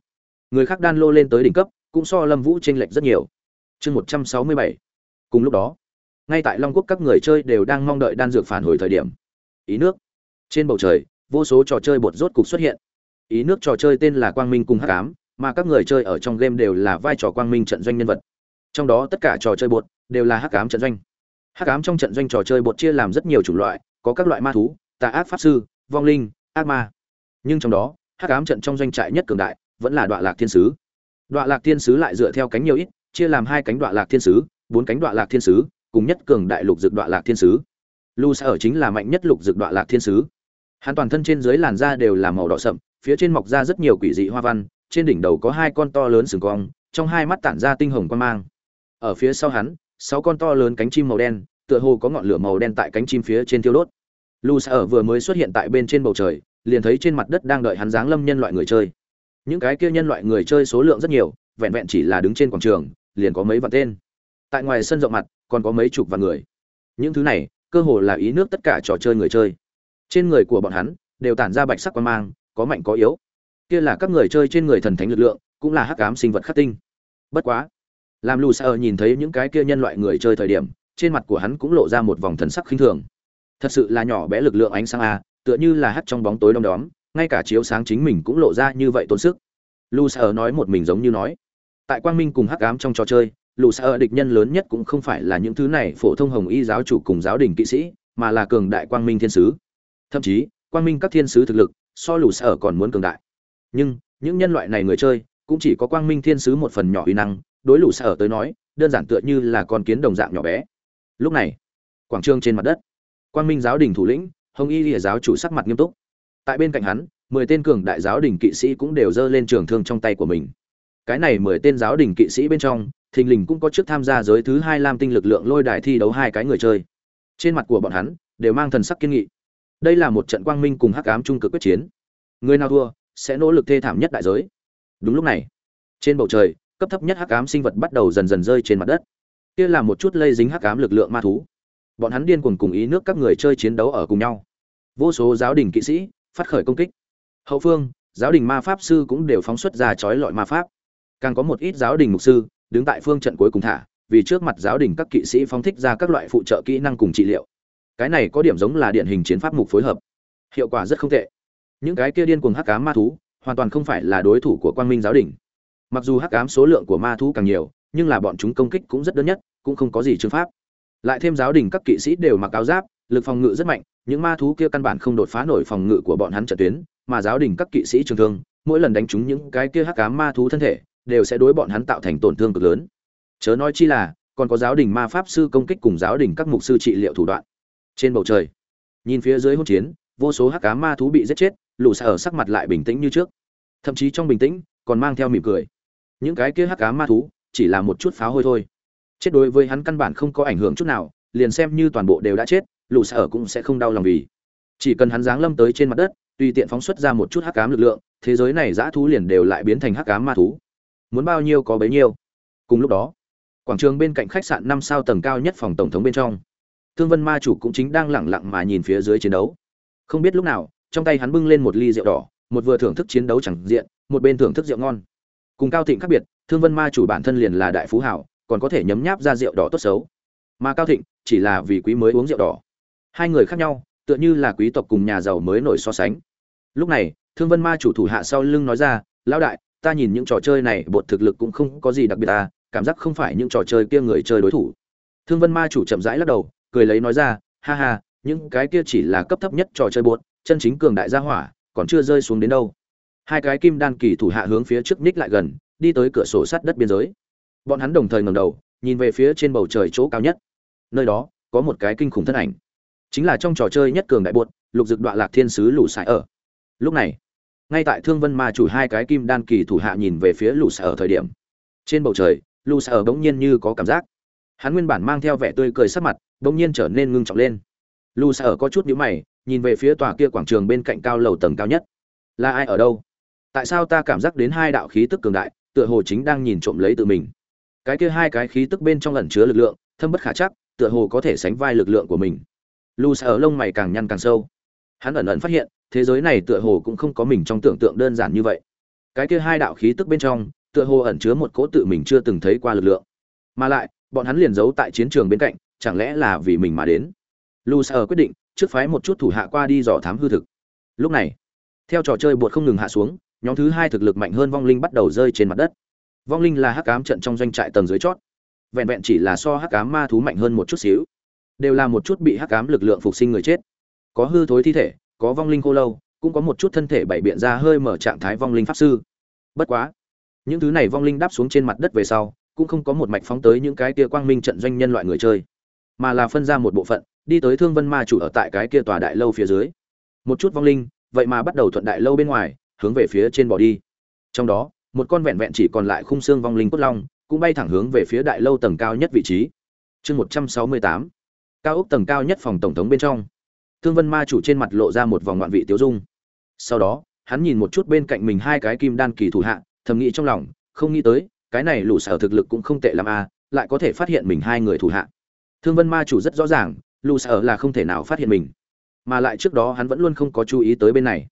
Người khác đan lô lên tới đỉnh cấp cũng so lâm vũ t r ê n lệch rất nhiều. Chương một trăm sáu mươi bảy, cùng lúc đó, ngay tại long quốc các người chơi đều đang mong đợi đan dược phản hồi thời điểm, ý nước. Trên bầu trời, vô số trò chơi bột rốt cục xuất hiện. Ý nước trò chơi tên là quang minh cùng hắc ám, mà các người chơi ở trong game đều là vai trò quang minh trận doanh nhân vật. Trong đó tất cả trò chơi bột đều là hắc ám trận doanh. Hắc ám trong trận doanh trò chơi bột chia làm rất nhiều chủng loại, có các loại ma thú, tà ác pháp sư, vong linh, ác ma. Nhưng trong đó, hắc ám trận trong doanh trại nhất cường đại vẫn là đoạn lạc thiên sứ đoạn lạc thiên sứ lại dựa theo cánh nhiều ít, chia làm hai cánh đoạn lạc thiên sứ, bốn cánh đoạn lạc thiên sứ, cùng nhất cường đại lục dược đoạn lạc thiên sứ. Lu sa ở chính là mạnh nhất lục dược đoạn lạc thiên sứ. Hắn toàn thân trên dưới làn da đều là màu đỏ sậm, phía trên mọc ra rất nhiều quỷ dị hoa văn, trên đỉnh đầu có hai con to lớn sừng cong, trong hai mắt tản ra tinh hồng quan mang. Ở phía sau hắn, sáu con to lớn cánh chim màu đen, tựa hồ có ngọn lửa màu đen tại cánh chim phía trên thiêu đốt. Lu sa ở vừa mới xuất hiện tại bên trên bầu trời, liền thấy trên mặt đất đang đợi hắn dáng lâm nhân loại người chơi những cái kia nhân loại người chơi số lượng rất nhiều, vẹn vẹn chỉ là đứng trên quảng trường, liền có mấy vạn tên. Tại ngoài sân rộng mặt, còn có mấy chục vạn người. Những thứ này, cơ hồ là ý nước tất cả trò chơi người chơi. Trên người của bọn hắn, đều tản ra bạch sắc quan mang, có mạnh có yếu. Kia là các người chơi trên người thần thánh lực lượng, cũng là hắc ám sinh vật khắc tinh. Bất quá, làm lù sợ nhìn thấy những cái kia nhân loại người chơi thời điểm, trên mặt của hắn cũng lộ ra một vòng thần sắc khinh thường. Thật sự là nhỏ bé lực lượng ánh sáng a, tựa như là hắt trong bóng tối đom đóm ngay cả chiếu sáng chính mình cũng lộ ra như vậy tốn sức. Lù sa nói một mình giống như nói. Tại quang minh cùng hắc ám trong trò chơi lù sa địch nhân lớn nhất cũng không phải là những thứ này phổ thông hồng y giáo chủ cùng giáo đình kỵ sĩ, mà là cường đại quang minh thiên sứ. Thậm chí, quang minh các thiên sứ thực lực, so lù sa còn muốn cường đại. Nhưng, những nhân loại này người chơi, cũng chỉ có quang minh thiên sứ một phần nhỏ uy năng, đối lũ sở tới nói, đơn giản tựa như là con kiến đồng dạng nhỏ bé. Lúc này, quảng trường trên mặt đất, quang minh giáo đình thủ lĩnh, hồng y lìa giáo chủ sắc mặt nghiêm túc tại bên cạnh hắn, mười tên cường đại giáo đình kỵ sĩ cũng đều giơ lên trường thương trong tay của mình. Cái này mười tên giáo đình kỵ sĩ bên trong, thình lình cũng có trước tham gia giới thứ hai lam tinh lực lượng lôi đài thi đấu hai cái người chơi. Trên mặt của bọn hắn, đều mang thần sắc kiên nghị. Đây là một trận quang minh cùng hắc ám trung cực quyết chiến. Người nào thua, sẽ nỗ lực thê thảm nhất đại giới. Đúng lúc này, trên bầu trời, cấp thấp nhất hắc ám sinh vật bắt đầu dần dần rơi trên mặt đất. Kia là một chút lây dính hắc ám lực lượng ma thú. Bọn hắn điên cuồng cùng ý nước các người chơi chiến đấu ở cùng nhau. Vô số giáo đình kỵ sĩ phát khởi công kích. Hậu phương, giáo đình ma pháp sư cũng đều phóng xuất ra chói lọi ma pháp. Càng có một ít giáo đình mục sư đứng tại phương trận cuối cùng thả, vì trước mặt giáo đình các kỵ sĩ phóng thích ra các loại phụ trợ kỹ năng cùng trị liệu. Cái này có điểm giống là điển hình chiến pháp mục phối hợp. Hiệu quả rất không tệ. Những cái kia điên cuồng hắc ám ma thú, hoàn toàn không phải là đối thủ của quang minh giáo đình. Mặc dù hắc ám số lượng của ma thú càng nhiều, nhưng là bọn chúng công kích cũng rất đơn nhất, cũng không có gì chứng pháp. Lại thêm giáo đình các kỵ sĩ đều mặc áo giáp, lực phòng ngự rất mạnh những ma thú kia căn bản không đột phá nổi phòng ngự của bọn hắn trận tuyến, mà giáo đình các kỵ sĩ trường thương, mỗi lần đánh trúng những cái kia hắc ám ma thú thân thể, đều sẽ đối bọn hắn tạo thành tổn thương cực lớn. Chớ nói chi là, còn có giáo đình ma pháp sư công kích cùng giáo đình các mục sư trị liệu thủ đoạn. Trên bầu trời, nhìn phía dưới hỗn chiến, vô số hắc ám ma thú bị giết chết, lũ sa ở sắc mặt lại bình tĩnh như trước. Thậm chí trong bình tĩnh, còn mang theo mỉm cười. Những cái kia hắc ám ma thú, chỉ là một chút pháo hôi thôi. Chết đối với hắn căn bản không có ảnh hưởng chút nào, liền xem như toàn bộ đều đã chết lũ sở ở cũng sẽ không đau lòng vì. Chỉ cần hắn giáng lâm tới trên mặt đất, tùy tiện phóng xuất ra một chút hắc cám lực lượng, thế giới này dã thú liền đều lại biến thành hắc cám ma thú. Muốn bao nhiêu có bấy nhiêu. Cùng lúc đó, quảng trường bên cạnh khách sạn năm sao tầng cao nhất phòng tổng thống bên trong, thương vân ma chủ cũng chính đang lẳng lặng mà nhìn phía dưới chiến đấu. Không biết lúc nào, trong tay hắn bưng lên một ly rượu đỏ, một vừa thưởng thức chiến đấu chẳng diện, một bên thưởng thức rượu ngon. Cùng cao thịnh khác biệt, thương vân ma chủ bản thân liền là đại phú hảo, còn có thể nhấm nháp ra rượu đỏ tốt xấu. Mà cao thịnh chỉ là vì quý mới uống rượu đỏ hai người khác nhau, tựa như là quý tộc cùng nhà giàu mới nổi so sánh. Lúc này, thương vân ma chủ thủ hạ sau lưng nói ra, lão đại, ta nhìn những trò chơi này, bột thực lực cũng không có gì đặc biệt ta cảm giác không phải những trò chơi kia người chơi đối thủ. Thương vân ma chủ chậm rãi lắc đầu, cười lấy nói ra, ha ha, những cái kia chỉ là cấp thấp nhất trò chơi bột, chân chính cường đại gia hỏa, còn chưa rơi xuống đến đâu. Hai cái kim đan kỳ thủ hạ hướng phía trước ních lại gần, đi tới cửa sổ sắt đất biên giới. Bọn hắn đồng thời ngẩng đầu, nhìn về phía trên bầu trời chỗ cao nhất. Nơi đó, có một cái kinh khủng thân ảnh chính là trong trò chơi nhất cường đại buột lục dực đoạn lạc thiên sứ lũ sải ở. Lúc này, ngay tại thương vân ma chủ hai cái kim đan kỳ thủ hạ nhìn về phía lũ sải ở thời điểm, trên bầu trời, lũ sải ở bỗng nhiên như có cảm giác. Hắn nguyên bản mang theo vẻ tươi cười sắc mặt, bỗng nhiên trở nên ngưng trọng lên. Lũ sải ở có chút nhíu mày, nhìn về phía tòa kia quảng trường bên cạnh cao lầu tầng cao nhất. Là ai ở đâu? Tại sao ta cảm giác đến hai đạo khí tức cường đại, tựa hồ chính đang nhìn trộm lấy tự mình? Cái kia hai cái khí tức bên trong ẩn chứa lực lượng, thâm bất khả chắc, tựa hồ có thể sánh vai lực lượng của mình lu ở lông mày càng nhăn càng sâu. Hắn ẩn ẩn phát hiện, thế giới này tựa hồ cũng không có mình trong tưởng tượng đơn giản như vậy. Cái kia hai đạo khí tức bên trong, tựa hồ ẩn chứa một cỗ tự mình chưa từng thấy qua lực lượng. Mà lại, bọn hắn liền giấu tại chiến trường bên cạnh, chẳng lẽ là vì mình mà đến? Lu ở quyết định, trước phái một chút thủ hạ qua đi dò thám hư thực. Lúc này, theo trò chơi bột không ngừng hạ xuống, nhóm thứ hai thực lực mạnh hơn vong linh bắt đầu rơi trên mặt đất. Vong linh là hắc ám trận trong doanh trại tầng dưới chót. Vẹn vẹn chỉ là so hắc ám ma thú mạnh hơn một chút xíu đều là một chút bị hắc ám lực lượng phục sinh người chết. Có hư thối thi thể, có vong linh khô lâu, cũng có một chút thân thể bảy biện ra hơi mở trạng thái vong linh pháp sư. Bất quá, những thứ này vong linh đáp xuống trên mặt đất về sau, cũng không có một mạch phóng tới những cái kia quang minh trận doanh nhân loại người chơi, mà là phân ra một bộ phận, đi tới thương vân ma chủ ở tại cái kia tòa đại lâu phía dưới. Một chút vong linh, vậy mà bắt đầu thuận đại lâu bên ngoài, hướng về phía trên bỏ đi. Trong đó, một con vẹn vẹn chỉ còn lại khung xương vong linh cốt long, cũng bay thẳng hướng về phía đại lâu tầng cao nhất vị trí. Chương một trăm sáu mươi tám cao ốc tầng cao nhất phòng tổng thống bên trong. Thương vân ma chủ trên mặt lộ ra một vòng ngoạn vị tiêu dung. Sau đó, hắn nhìn một chút bên cạnh mình hai cái kim đan kỳ thủ hạ, thầm nghĩ trong lòng, không nghĩ tới, cái này lũ sở thực lực cũng không tệ l a à, lại có thể phát hiện mình hai người thủ hạ. Thương vân ma chủ rất rõ ràng, lũ sở là không thể nào phát hiện mình. Mà lại trước đó hắn vẫn luôn không có chú ý tới bên này.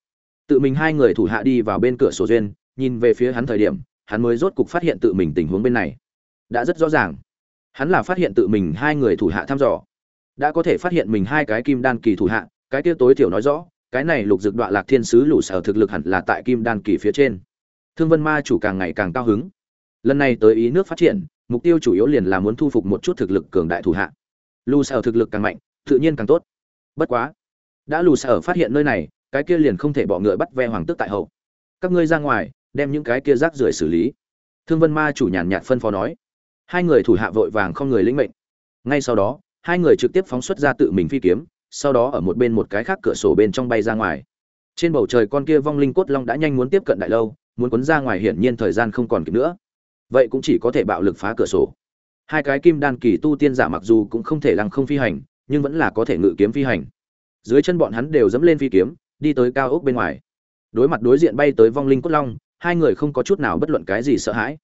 Tự mình hai người thủ hạ đi vào bên cửa sổ duyên, nhìn về phía hắn thời điểm, hắn mới rốt cục phát hiện tự mình tình huống bên này. Đã rất rõ ràng. Hắn là phát hiện tự mình hai người thủ hạ thăm dò đã có thể phát hiện mình hai cái kim đan kỳ thủ hạ, cái kia tối thiểu nói rõ, cái này lục dược đoạn lạc thiên sứ lũ sở thực lực hẳn là tại kim đan kỳ phía trên. Thương vân ma chủ càng ngày càng cao hứng. Lần này tới ý nước phát triển, mục tiêu chủ yếu liền là muốn thu phục một chút thực lực cường đại thủ hạ. Lũ sở thực lực càng mạnh, tự nhiên càng tốt. Bất quá, đã lũ sở phát hiện nơi này, cái kia liền không thể bỏ ngựa bắt ve hoàng tức tại hậu. Các ngươi ra ngoài, đem những cái kia rác rưởi xử lý. Thương vân ma chủ nhàn nhạt phân phó nói. Hai người thủ hạ vội vàng không người lĩnh mệnh. Ngay sau đó hai người trực tiếp phóng xuất ra tự mình phi kiếm, sau đó ở một bên một cái khác cửa sổ bên trong bay ra ngoài. Trên bầu trời con kia vong linh cốt long đã nhanh muốn tiếp cận đại lâu, muốn quấn ra ngoài hiển nhiên thời gian không còn kịp nữa. Vậy cũng chỉ có thể bạo lực phá cửa sổ. Hai cái kim đan kỳ tu tiên giả mặc dù cũng không thể lăng không phi hành, nhưng vẫn là có thể ngự kiếm phi hành. Dưới chân bọn hắn đều dẫm lên phi kiếm, đi tới cao ốc bên ngoài. Đối mặt đối diện bay tới vong linh cốt long, hai người không có chút nào bất luận cái gì sợ hãi.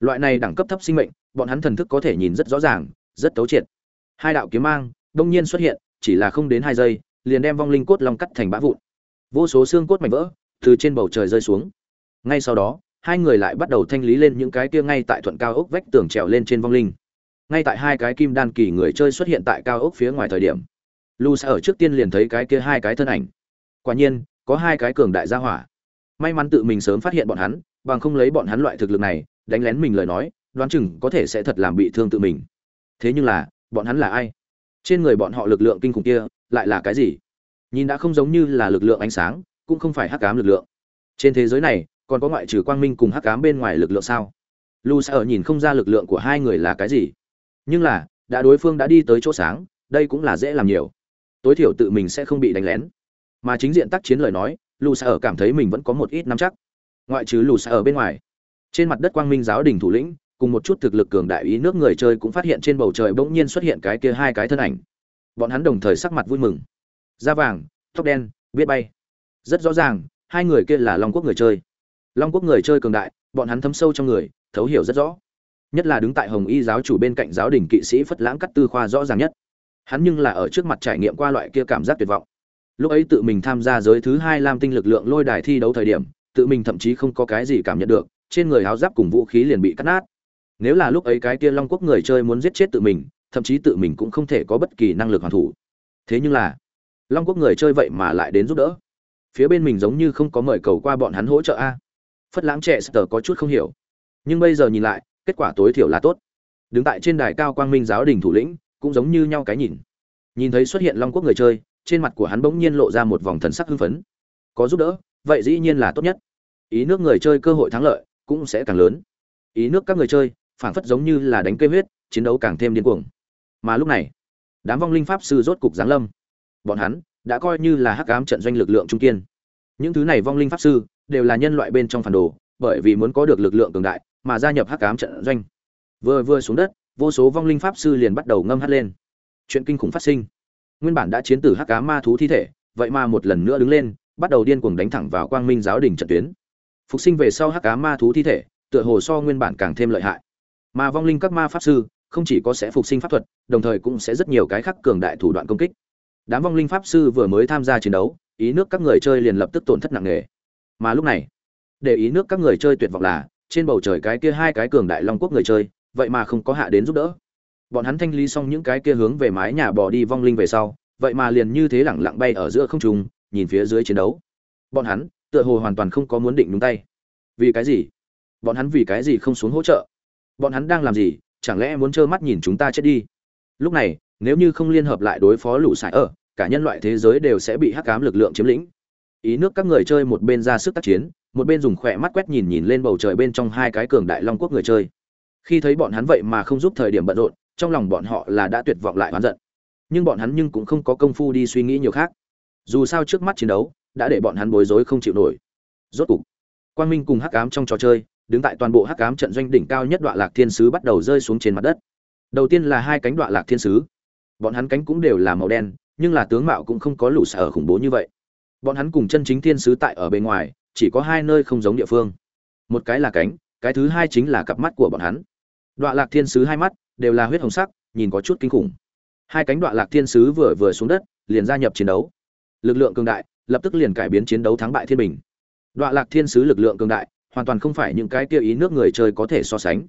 Loại này đẳng cấp thấp sinh mệnh, bọn hắn thần thức có thể nhìn rất rõ ràng, rất tấu triệt hai đạo kiếm mang đông nhiên xuất hiện, chỉ là không đến hai giây, liền đem vong linh cốt long cắt thành bã vụn. Vô số xương cốt mảnh vỡ từ trên bầu trời rơi xuống. Ngay sau đó, hai người lại bắt đầu thanh lý lên những cái kia ngay tại thuận cao ốc vách tường trèo lên trên vong linh. Ngay tại hai cái kim đan kỳ người chơi xuất hiện tại cao ốc phía ngoài thời điểm, lu sa ở trước tiên liền thấy cái kia hai cái thân ảnh. Quả nhiên, có hai cái cường đại gia hỏa. May mắn tự mình sớm phát hiện bọn hắn, bằng không lấy bọn hắn loại thực lực này, đánh lén mình lời nói, đoán chừng có thể sẽ thật làm bị thương tự mình. Thế nhưng là bọn hắn là ai? Trên người bọn họ lực lượng kinh khủng kia, lại là cái gì? Nhìn đã không giống như là lực lượng ánh sáng, cũng không phải hắc ám lực lượng. Trên thế giới này, còn có ngoại trừ quang minh cùng hắc ám bên ngoài lực lượng sao? Lu sa ở nhìn không ra lực lượng của hai người là cái gì. Nhưng là, đã đối phương đã đi tới chỗ sáng, đây cũng là dễ làm nhiều. Tối thiểu tự mình sẽ không bị đánh lén. Mà chính diện tác chiến lời nói, lu sa ở cảm thấy mình vẫn có một ít nắm chắc. Ngoại trừ lu sa ở bên ngoài, trên mặt đất quang minh giáo đình thủ lĩnh cùng một chút thực lực cường đại ý nước người chơi cũng phát hiện trên bầu trời bỗng nhiên xuất hiện cái kia hai cái thân ảnh. Bọn hắn đồng thời sắc mặt vui mừng. Da vàng, tóc đen, biết bay. Rất rõ ràng, hai người kia là long quốc người chơi. Long quốc người chơi cường đại, bọn hắn thấm sâu trong người, thấu hiểu rất rõ. Nhất là đứng tại hồng y giáo chủ bên cạnh giáo đình kỵ sĩ phất lãng cắt tư khoa rõ ràng nhất. Hắn nhưng là ở trước mặt trải nghiệm qua loại kia cảm giác tuyệt vọng. Lúc ấy tự mình tham gia giới thứ hai lam tinh lực lượng lôi đài thi đấu thời điểm, tự mình thậm chí không có cái gì cảm nhận được, trên người háo giáp cùng vũ khí liền bị cắt nát nếu là lúc ấy cái kia long quốc người chơi muốn giết chết tự mình, thậm chí tự mình cũng không thể có bất kỳ năng lực hoàn thủ. Thế nhưng là, long quốc người chơi vậy mà lại đến giúp đỡ. Phía bên mình giống như không có mời cầu qua bọn hắn hỗ trợ a. Phất lãng trẻ sờ có chút không hiểu. Nhưng bây giờ nhìn lại, kết quả tối thiểu là tốt. Đứng tại trên đài cao quang minh giáo đình thủ lĩnh, cũng giống như nhau cái nhìn. Nhìn thấy xuất hiện long quốc người chơi, trên mặt của hắn bỗng nhiên lộ ra một vòng thần sắc hưng phấn. Có giúp đỡ, vậy dĩ nhiên là tốt nhất. Ý nước người chơi cơ hội thắng lợi cũng sẽ càng lớn. Ý nước các người chơi phảng phất giống như là đánh cây huyết, chiến đấu càng thêm điên cuồng. Mà lúc này, đám vong linh pháp sư rốt cục giáng lâm. Bọn hắn đã coi như là hắc ám trận doanh lực lượng trung kiên. Những thứ này vong linh pháp sư đều là nhân loại bên trong phản đồ, bởi vì muốn có được lực lượng cường đại mà gia nhập hắc ám trận doanh. Vừa vừa xuống đất, vô số vong linh pháp sư liền bắt đầu ngâm hát lên. Chuyện kinh khủng phát sinh. Nguyên bản đã chiến tử hắc ám ma thú thi thể, vậy mà một lần nữa đứng lên, bắt đầu điên cuồng đánh thẳng vào quang minh giáo đình trận tuyến. Phục sinh về sau hắc ám ma thú thi thể, tựa hồ so nguyên bản càng thêm lợi hại mà vong linh các ma pháp sư không chỉ có sẽ phục sinh pháp thuật, đồng thời cũng sẽ rất nhiều cái khác cường đại thủ đoạn công kích. Đám vong linh pháp sư vừa mới tham gia chiến đấu, ý nước các người chơi liền lập tức tổn thất nặng nề. Mà lúc này, để ý nước các người chơi tuyệt vọng là, trên bầu trời cái kia hai cái cường đại long quốc người chơi, vậy mà không có hạ đến giúp đỡ. Bọn hắn thanh lý xong những cái kia hướng về mái nhà bỏ đi vong linh về sau, vậy mà liền như thế lẳng lặng bay ở giữa không trung, nhìn phía dưới chiến đấu. Bọn hắn, tựa hồ hoàn toàn không có muốn định đúng tay. Vì cái gì? Bọn hắn vì cái gì không xuống hỗ trợ? Bọn hắn đang làm gì, chẳng lẽ muốn trơ mắt nhìn chúng ta chết đi? Lúc này, nếu như không liên hợp lại đối phó lũ sải ở, cả nhân loại thế giới đều sẽ bị hắc cám lực lượng chiếm lĩnh. Ý nước các người chơi một bên ra sức tác chiến, một bên dùng khỏe mắt quét nhìn nhìn lên bầu trời bên trong hai cái cường đại long quốc người chơi. Khi thấy bọn hắn vậy mà không giúp thời điểm bận rộn, trong lòng bọn họ là đã tuyệt vọng lại oán giận. Nhưng bọn hắn nhưng cũng không có công phu đi suy nghĩ nhiều khác. Dù sao trước mắt chiến đấu, đã để bọn hắn bối rối không chịu nổi. Rốt cục, quang minh cùng hắc ám trong trò chơi đứng tại toàn bộ hắc ám trận doanh đỉnh cao nhất đoạn lạc thiên sứ bắt đầu rơi xuống trên mặt đất. Đầu tiên là hai cánh đoạn lạc thiên sứ. Bọn hắn cánh cũng đều là màu đen, nhưng là tướng mạo cũng không có lũ sở khủng bố như vậy. Bọn hắn cùng chân chính thiên sứ tại ở bên ngoài, chỉ có hai nơi không giống địa phương. Một cái là cánh, cái thứ hai chính là cặp mắt của bọn hắn. Đoạn lạc thiên sứ hai mắt đều là huyết hồng sắc, nhìn có chút kinh khủng. Hai cánh đoạn lạc thiên sứ vừa vừa xuống đất, liền gia nhập chiến đấu. Lực lượng cường đại, lập tức liền cải biến chiến đấu thắng bại thiên bình. Đoạn lạc thiên sứ lực lượng cường đại hoàn toàn không phải những cái kia ý nước người chơi có thể so sánh.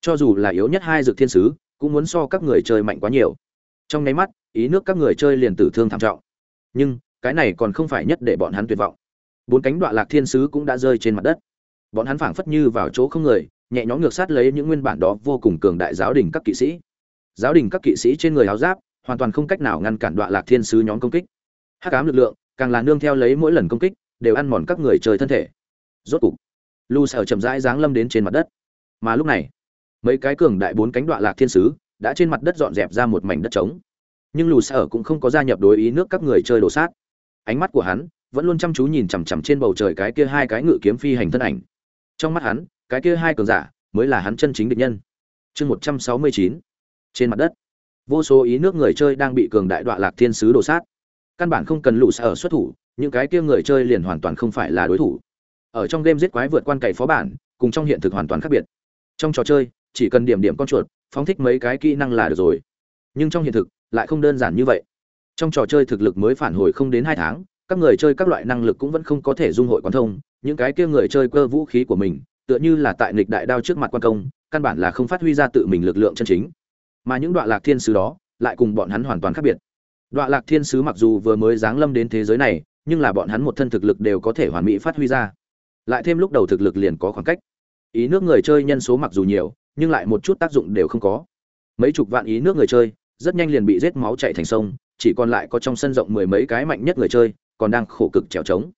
Cho dù là yếu nhất hai dược thiên sứ, cũng muốn so các người chơi mạnh quá nhiều. Trong nháy mắt, ý nước các người chơi liền tử thương thảm trọng. Nhưng, cái này còn không phải nhất để bọn hắn tuyệt vọng. Bốn cánh đoạn lạc thiên sứ cũng đã rơi trên mặt đất. Bọn hắn phảng phất như vào chỗ không người, nhẹ nhõm ngược sát lấy những nguyên bản đó vô cùng cường đại giáo đình các kỵ sĩ. Giáo đình các kỵ sĩ trên người áo giáp, hoàn toàn không cách nào ngăn cản đoạn lạc thiên sứ nhóm công kích. Hắc ám lực lượng, càng là nương theo lấy mỗi lần công kích, đều ăn mòn các người chơi thân thể. Rốt cục lu sở chậm rãi giáng lâm đến trên mặt đất. Mà lúc này, mấy cái cường đại bốn cánh đoạn lạc thiên sứ đã trên mặt đất dọn dẹp ra một mảnh đất trống. Nhưng lù sở cũng không có gia nhập đối ý nước các người chơi đồ sát. Ánh mắt của hắn vẫn luôn chăm chú nhìn chằm chằm trên bầu trời cái kia hai cái ngự kiếm phi hành thân ảnh. Trong mắt hắn, cái kia hai cường giả mới là hắn chân chính địch nhân. Chương một trăm sáu mươi chín, trên mặt đất. Vô số ý nước người chơi đang bị cường đại đoạn lạc thiên sứ đồ sát. Căn bản không cần lũ sở xuất thủ, những cái kia người chơi liền hoàn toàn không phải là đối thủ ở trong game giết quái vượt quan cày phó bản, cùng trong hiện thực hoàn toàn khác biệt. Trong trò chơi, chỉ cần điểm điểm con chuột, phóng thích mấy cái kỹ năng là được rồi. Nhưng trong hiện thực, lại không đơn giản như vậy. Trong trò chơi thực lực mới phản hồi không đến hai tháng, các người chơi các loại năng lực cũng vẫn không có thể dung hội quan thông, những cái kia người chơi cơ vũ khí của mình, tựa như là tại nghịch đại đao trước mặt quan công, căn bản là không phát huy ra tự mình lực lượng chân chính. Mà những đoạn lạc thiên sứ đó, lại cùng bọn hắn hoàn toàn khác biệt. Đoạn lạc thiên sứ mặc dù vừa mới giáng lâm đến thế giới này, nhưng là bọn hắn một thân thực lực đều có thể hoàn mỹ phát huy ra lại thêm lúc đầu thực lực liền có khoảng cách. Ý nước người chơi nhân số mặc dù nhiều, nhưng lại một chút tác dụng đều không có. Mấy chục vạn ý nước người chơi, rất nhanh liền bị rết máu chạy thành sông, chỉ còn lại có trong sân rộng mười mấy cái mạnh nhất người chơi, còn đang khổ cực trèo trống.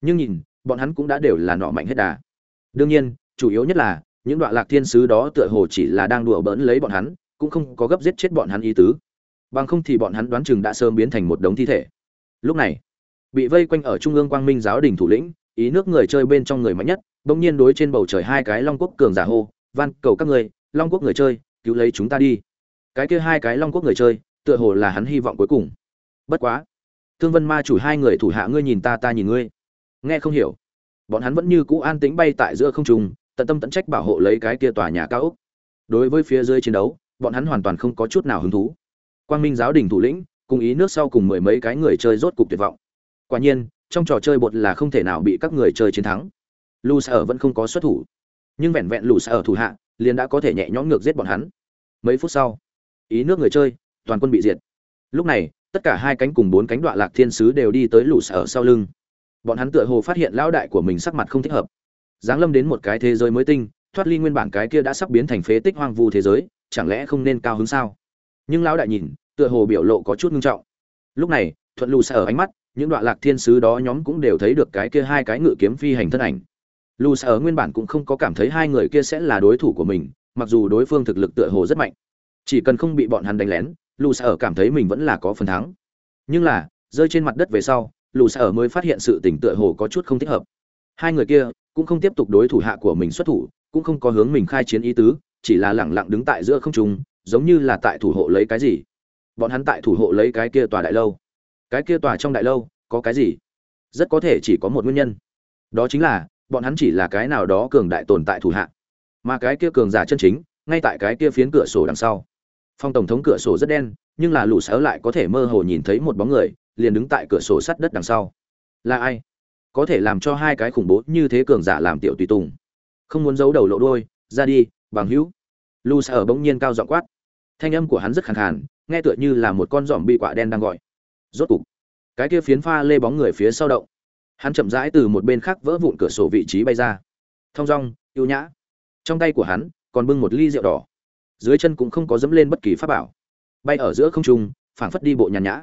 Nhưng nhìn, bọn hắn cũng đã đều là nọ mạnh hết đà. Đương nhiên, chủ yếu nhất là, những đoạn lạc thiên sứ đó tựa hồ chỉ là đang đùa bỡn lấy bọn hắn, cũng không có gấp giết chết bọn hắn ý tứ. Bằng không thì bọn hắn đoán chừng đã sớm biến thành một đống thi thể. Lúc này, bị vây quanh ở trung ương quang minh giáo đình thủ lĩnh ý nước người chơi bên trong người mạnh nhất, bỗng nhiên đối trên bầu trời hai cái long quốc cường giả hô, van, cầu các người long quốc người chơi, cứu lấy chúng ta đi. Cái kia hai cái long quốc người chơi, tựa hồ là hắn hy vọng cuối cùng. Bất quá, thương vân ma chủ hai người thủ hạ ngươi nhìn ta ta nhìn ngươi. Nghe không hiểu, bọn hắn vẫn như cũ an tĩnh bay tại giữa không trung, tận tâm tận trách bảo hộ lấy cái kia tòa nhà cao ốc. Đối với phía dưới chiến đấu, bọn hắn hoàn toàn không có chút nào hứng thú. Quang minh giáo đình thủ lĩnh, cùng ý nước sau cùng mười mấy cái người chơi rốt cục tuyệt vọng. Quả nhiên trong trò chơi bột là không thể nào bị các người chơi chiến thắng. Lù sở vẫn không có xuất thủ. Nhưng vẹn vẹn lù sở thủ hạ, liền đã có thể nhẹ nhõm ngược giết bọn hắn. Mấy phút sau, ý nước người chơi, toàn quân bị diệt. Lúc này, tất cả hai cánh cùng bốn cánh đoạn lạc thiên sứ đều đi tới lù sở sau lưng. Bọn hắn tựa hồ phát hiện lão đại của mình sắc mặt không thích hợp. Giáng lâm đến một cái thế giới mới tinh, thoát ly nguyên bản cái kia đã sắp biến thành phế tích hoang vu thế giới, chẳng lẽ không nên cao hứng sao? Nhưng lão đại nhìn, tựa hồ biểu lộ có chút ngưng trọng. Lúc này, thuận lù sở ánh mắt những đoạn lạc thiên sứ đó nhóm cũng đều thấy được cái kia hai cái ngự kiếm phi hành thân ảnh. Lù sở nguyên bản cũng không có cảm thấy hai người kia sẽ là đối thủ của mình, mặc dù đối phương thực lực tựa hồ rất mạnh. Chỉ cần không bị bọn hắn đánh lén lù sở cảm thấy mình vẫn là có phần thắng. Nhưng là, rơi trên mặt đất về sau lù sở mới phát hiện sự tỉnh tựa hồ có chút không thích hợp. Hai người kia cũng không tiếp tục đối thủ hạ của mình xuất thủ, cũng không có hướng mình khai chiến ý tứ, chỉ là lẳng lặng đứng tại giữa không trung, giống như là tại thủ hộ lấy cái gì. Bọn hắn tại thủ hộ lấy cái kia tòa đại lâu cái kia tòa trong đại lâu có cái gì? Rất có thể chỉ có một nguyên nhân. Đó chính là, bọn hắn chỉ là cái nào đó cường đại tồn tại thủ hạ, mà cái kia cường giả chân chính, ngay tại cái kia phiến cửa sổ đằng sau. Phòng tổng thống cửa sổ rất đen, nhưng là lũ sớ lại có thể mơ hồ nhìn thấy một bóng người, liền đứng tại cửa sổ sắt đất đằng sau. Là ai? Có thể làm cho hai cái khủng bố như thế cường giả làm tiểu tùy tùng. Không muốn giấu đầu lộ đôi ra đi, bằng hữu. Lũ sở bỗng nhiên cao giọng quát. Thanh âm của hắn rất khàn khàn, nghe tựa như là một con giỏm bị quạ đen đang gọi rốt cục, cái kia phiến pha lê bóng người phía sau động. Hắn chậm rãi từ một bên khác vỡ vụn cửa sổ vị trí bay ra. Thong dong yêu nhã. Trong tay của hắn còn bưng một ly rượu đỏ. Dưới chân cũng không có dẫm lên bất kỳ pháp bảo. Bay ở giữa không trung, phảng phất đi bộ nhàn nhã.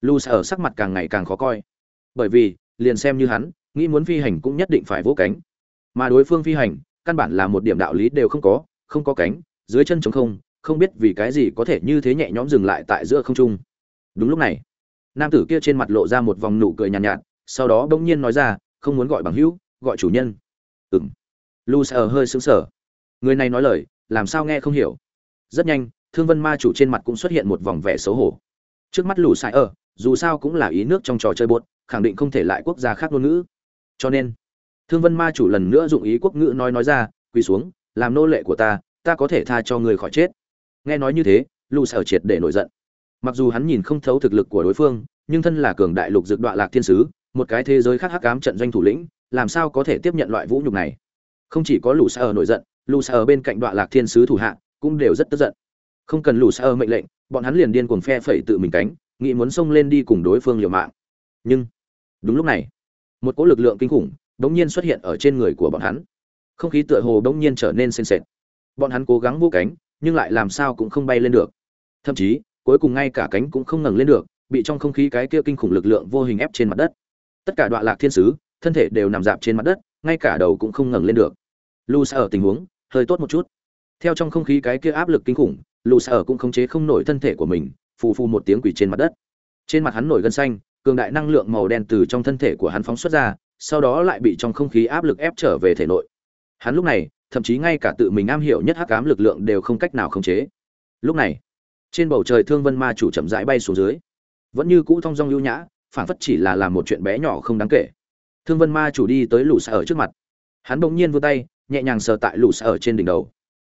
Lu ở sắc mặt càng ngày càng khó coi. Bởi vì, liền xem như hắn, nghĩ muốn phi hành cũng nhất định phải vỗ cánh. Mà đối phương phi hành, căn bản là một điểm đạo lý đều không có không có cánh, dưới chân trống không không biết vì cái gì có thể như thế nhẹ nhõm dừng lại tại giữa không trung. Đúng lúc này nam tử kia trên mặt lộ ra một vòng nụ cười nhàn nhạt, nhạt sau đó bỗng nhiên nói ra không muốn gọi bằng hữu gọi chủ nhân. Ừng lu hơi sững sờ. Người này nói lời làm sao nghe không hiểu. Rất nhanh thương vân ma chủ trên mặt cũng xuất hiện một vòng vẻ xấu hổ. Trước mắt lù sai ở dù sao cũng là ý nước trong trò chơi bột, khẳng định không thể lại quốc gia khác ngôn ngữ. Cho nên thương vân ma chủ lần nữa dụng ý quốc ngữ nói nói ra quỳ xuống làm nô lệ của ta ta có thể tha cho người khỏi chết. Nghe nói như thế lù sở triệt để nổi giận mặc dù hắn nhìn không thấu thực lực của đối phương, nhưng thân là cường đại lục dược đoạn lạc thiên sứ, một cái thế giới khác hắc ám trận doanh thủ lĩnh, làm sao có thể tiếp nhận loại vũ nhục này? Không chỉ có lù sở nổi giận lù sở bên cạnh đoạn lạc thiên sứ thủ hạ cũng đều rất tức giận. Không cần lù sở mệnh lệnh, bọn hắn liền điên cuồng phe phẩy tự mình cánh, nghĩ muốn xông lên đi cùng đối phương liều mạng. Nhưng, đúng lúc này, một cỗ lực lượng kinh khủng đống nhiên xuất hiện ở trên người của bọn hắn. Không khí tựa hồ đống nhiên trở nên sền sệt. Bọn hắn cố gắng vô cánh, nhưng lại làm sao cũng không bay lên được. Thậm chí cuối cùng ngay cả cánh cũng không ngẩng lên được, bị trong không khí cái kia kinh khủng lực lượng vô hình ép trên mặt đất. Tất cả đoạn lạc thiên sứ, thân thể đều nằm dạp trên mặt đất, ngay cả đầu cũng không ngẩng lên được. Lusa ở tình huống, hơi tốt một chút. Theo trong không khí cái kia áp lực kinh khủng lusa ở cũng khống chế không nổi thân thể của mình, phù phù một tiếng quỷ trên mặt đất. Trên mặt hắn nổi gân xanh, cường đại năng lượng màu đen từ trong thân thể của hắn phóng xuất ra, sau đó lại bị trong không khí áp lực ép trở về thể nội. Hắn lúc này, thậm chí ngay cả tự mình am hiểu nhất hắc ám lực lượng đều không cách nào khống chế. Lúc này trên bầu trời thương vân ma chủ chậm rãi bay xuống dưới. Vẫn như cũ thong dong ưu nhã phản phất chỉ là làm một chuyện bé nhỏ không đáng kể. Thương vân ma chủ đi tới lũ xa ở trước mặt. Hắn bỗng nhiên vươn tay, nhẹ nhàng sờ tại lũ xa ở trên đỉnh đầu.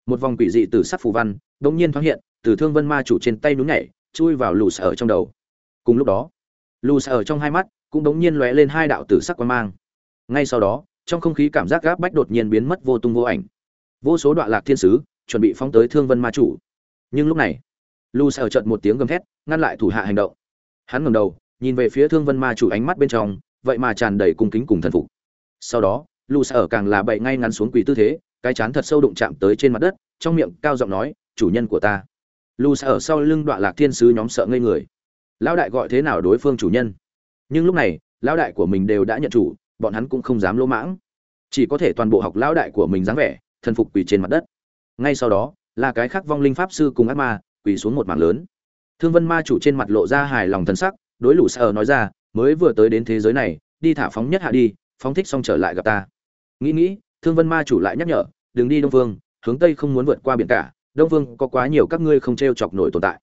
Một vòng quỷ dị từ sắc phù văn bỗng nhiên thoáng hiện, từ thương vân ma chủ trên tay nhún nhảy, chui vào lũ xa ở trong đầu. Cùng lúc đó, lũ xa ở trong hai mắt cũng bỗng nhiên lóe lên hai đạo tử sắc quan mang. Ngay sau đó, trong không khí cảm giác gáp bách đột nhiên biến mất vô tung vô ảnh. Vô số đoạn lạc thiên sứ chuẩn bị phóng tới thương vân ma chủ. Nhưng lúc này lu sợ chợt một tiếng gầm thét, ngăn lại thủ hạ hành động. Hắn ngẩng đầu, nhìn về phía thương vân ma chủ ánh mắt bên trong, vậy mà tràn đầy cung kính cùng thần phục. Sau đó, lu sợ càng là bậy ngay ngắn xuống quỳ tư thế, cái chán thật sâu đụng chạm tới trên mặt đất, trong miệng cao giọng nói, chủ nhân của ta. Lu sợ sau lưng đoạn lạc thiên sứ nhóm sợ ngây người. Lão đại gọi thế nào đối phương chủ nhân? Nhưng lúc này, lão đại của mình đều đã nhận chủ, bọn hắn cũng không dám lỗ mãng. Chỉ có thể toàn bộ học lão đại của mình dáng vẻ, thần phục quỳ trên mặt đất. Ngay sau đó, là cái khác vong linh pháp sư cùng ác ma quỳ xuống một mảng lớn. Thương vân ma chủ trên mặt lộ ra hài lòng thần sắc đối lũ sợ nói ra mới vừa tới đến thế giới này đi thả phóng nhất hạ đi phóng thích xong trở lại gặp ta. Nghĩ nghĩ thương vân ma chủ lại nhắc nhở đừng đi đông Vương, hướng tây không muốn vượt qua biển cả đông Vương có quá nhiều các ngươi không t r e o chọc nổi tồn tại.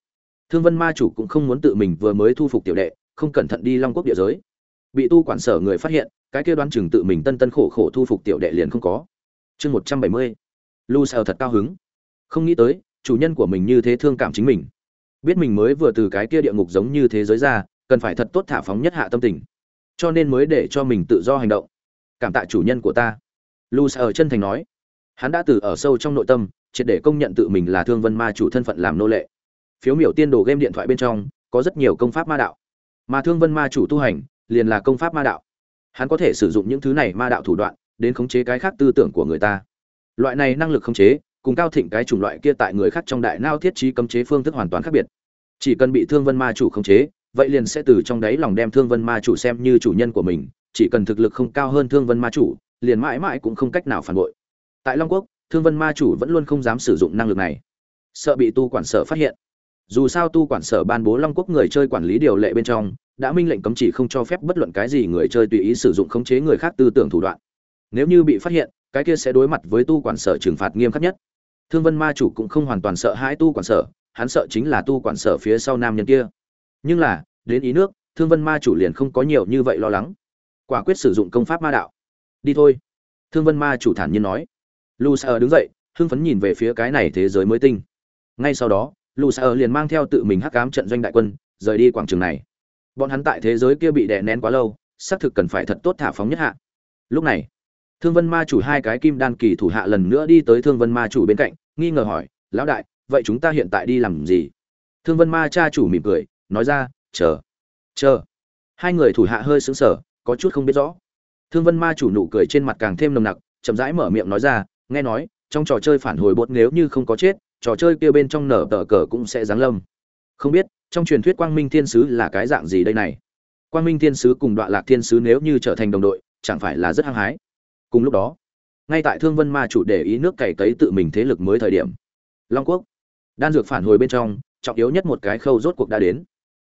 Thương vân ma chủ cũng không muốn tự mình vừa mới thu phục tiểu đệ không cẩn thận đi long quốc địa giới. Bị tu quản sở người phát hiện cái kia đoán chừng tự mình tân tân khổ khổ thu phục tiểu đệ liền không có. Chương một trăm bảy mươi lu sợ thật cao hứng. Không nghĩ tới chủ nhân của mình như thế thương cảm chính mình. Biết mình mới vừa từ cái kia địa ngục giống như thế giới ra, cần phải thật tốt thả phóng nhất hạ tâm tình. Cho nên mới để cho mình tự do hành động. Cảm tạ chủ nhân của ta. Lu ở chân thành nói. Hắn đã từ ở sâu trong nội tâm, triệt để công nhận tự mình là thương vân ma chủ thân phận làm nô lệ. Phiếu miểu tiên đồ game điện thoại bên trong, có rất nhiều công pháp ma đạo. Mà thương vân ma chủ tu hành, liền là công pháp ma đạo. Hắn có thể sử dụng những thứ này ma đạo thủ đoạn, đến khống chế cái khác tư tưởng của người ta. Loại này năng lực khống chế cùng cao thịnh cái chủng loại kia tại người khác trong đại nao thiết trí cấm chế phương thức hoàn toàn khác biệt. Chỉ cần bị thương vân ma chủ khống chế, vậy liền sẽ từ trong đáy lòng đem thương vân ma chủ xem như chủ nhân của mình, chỉ cần thực lực không cao hơn thương vân ma chủ, liền mãi mãi cũng không cách nào phản bội. Tại long quốc, thương vân ma chủ vẫn luôn không dám sử dụng năng lực này. Sợ bị tu quản sở phát hiện. Dù sao tu quản sở ban bố long quốc người chơi quản lý điều lệ bên trong, đã minh lệnh cấm chỉ không cho phép bất luận cái gì người chơi tùy ý sử dụng khống chế người khác tư tưởng thủ đoạn. Nếu như bị phát hiện, cái kia sẽ đối mặt với tu quản sở trừng phạt nghiêm khắc nhất thương vân ma chủ cũng không hoàn toàn sợ hãi tu quản sở, hắn sợ chính là tu quản sở phía sau nam nhân kia. Nhưng là, đến ý nước, thương vân ma chủ liền không có nhiều như vậy lo lắng. Quả quyết sử dụng công pháp ma đạo. Đi thôi. Thương vân ma chủ thản nhiên nói. Lusa đứng dậy, hưng phấn nhìn về phía cái này thế giới mới tinh. Ngay sau đó Lusa liền mang theo tự mình hắc cám trận doanh đại quân, rời đi quảng trường này. Bọn hắn tại thế giới kia bị đè nén quá lâu, xác thực cần phải thật tốt thả phóng nhất hạ. Lúc này thương vân ma chủ hai cái kim đan kỳ thủ hạ lần nữa đi tới thương vân ma chủ bên cạnh, nghi ngờ hỏi, lão đại, vậy chúng ta hiện tại đi làm gì? Thương vân ma cha chủ mỉm cười, nói ra, chờ chờ. Hai người thủ hạ hơi sững sờ, có chút không biết rõ. Thương vân ma chủ nụ cười trên mặt càng thêm nồng nặc, chậm rãi mở miệng nói ra, nghe nói, trong trò chơi phản hồi bột nếu như không có chết, trò chơi kia bên trong nở tờ cờ cũng sẽ giáng lâm. Không biết, trong truyền thuyết quang minh thiên sứ là cái dạng gì đây này? Quang minh thiên sứ cùng đoạn lạc thiên sứ nếu như trở thành đồng đội, chẳng phải là rất hăng hái? Cùng lúc đó, ngay tại thương vân ma chủ để ý nước cày cấy tự mình thế lực mới thời điểm, long quốc, đan dược phản hồi bên trong, trọng yếu nhất một cái khâu rốt cuộc đã đến.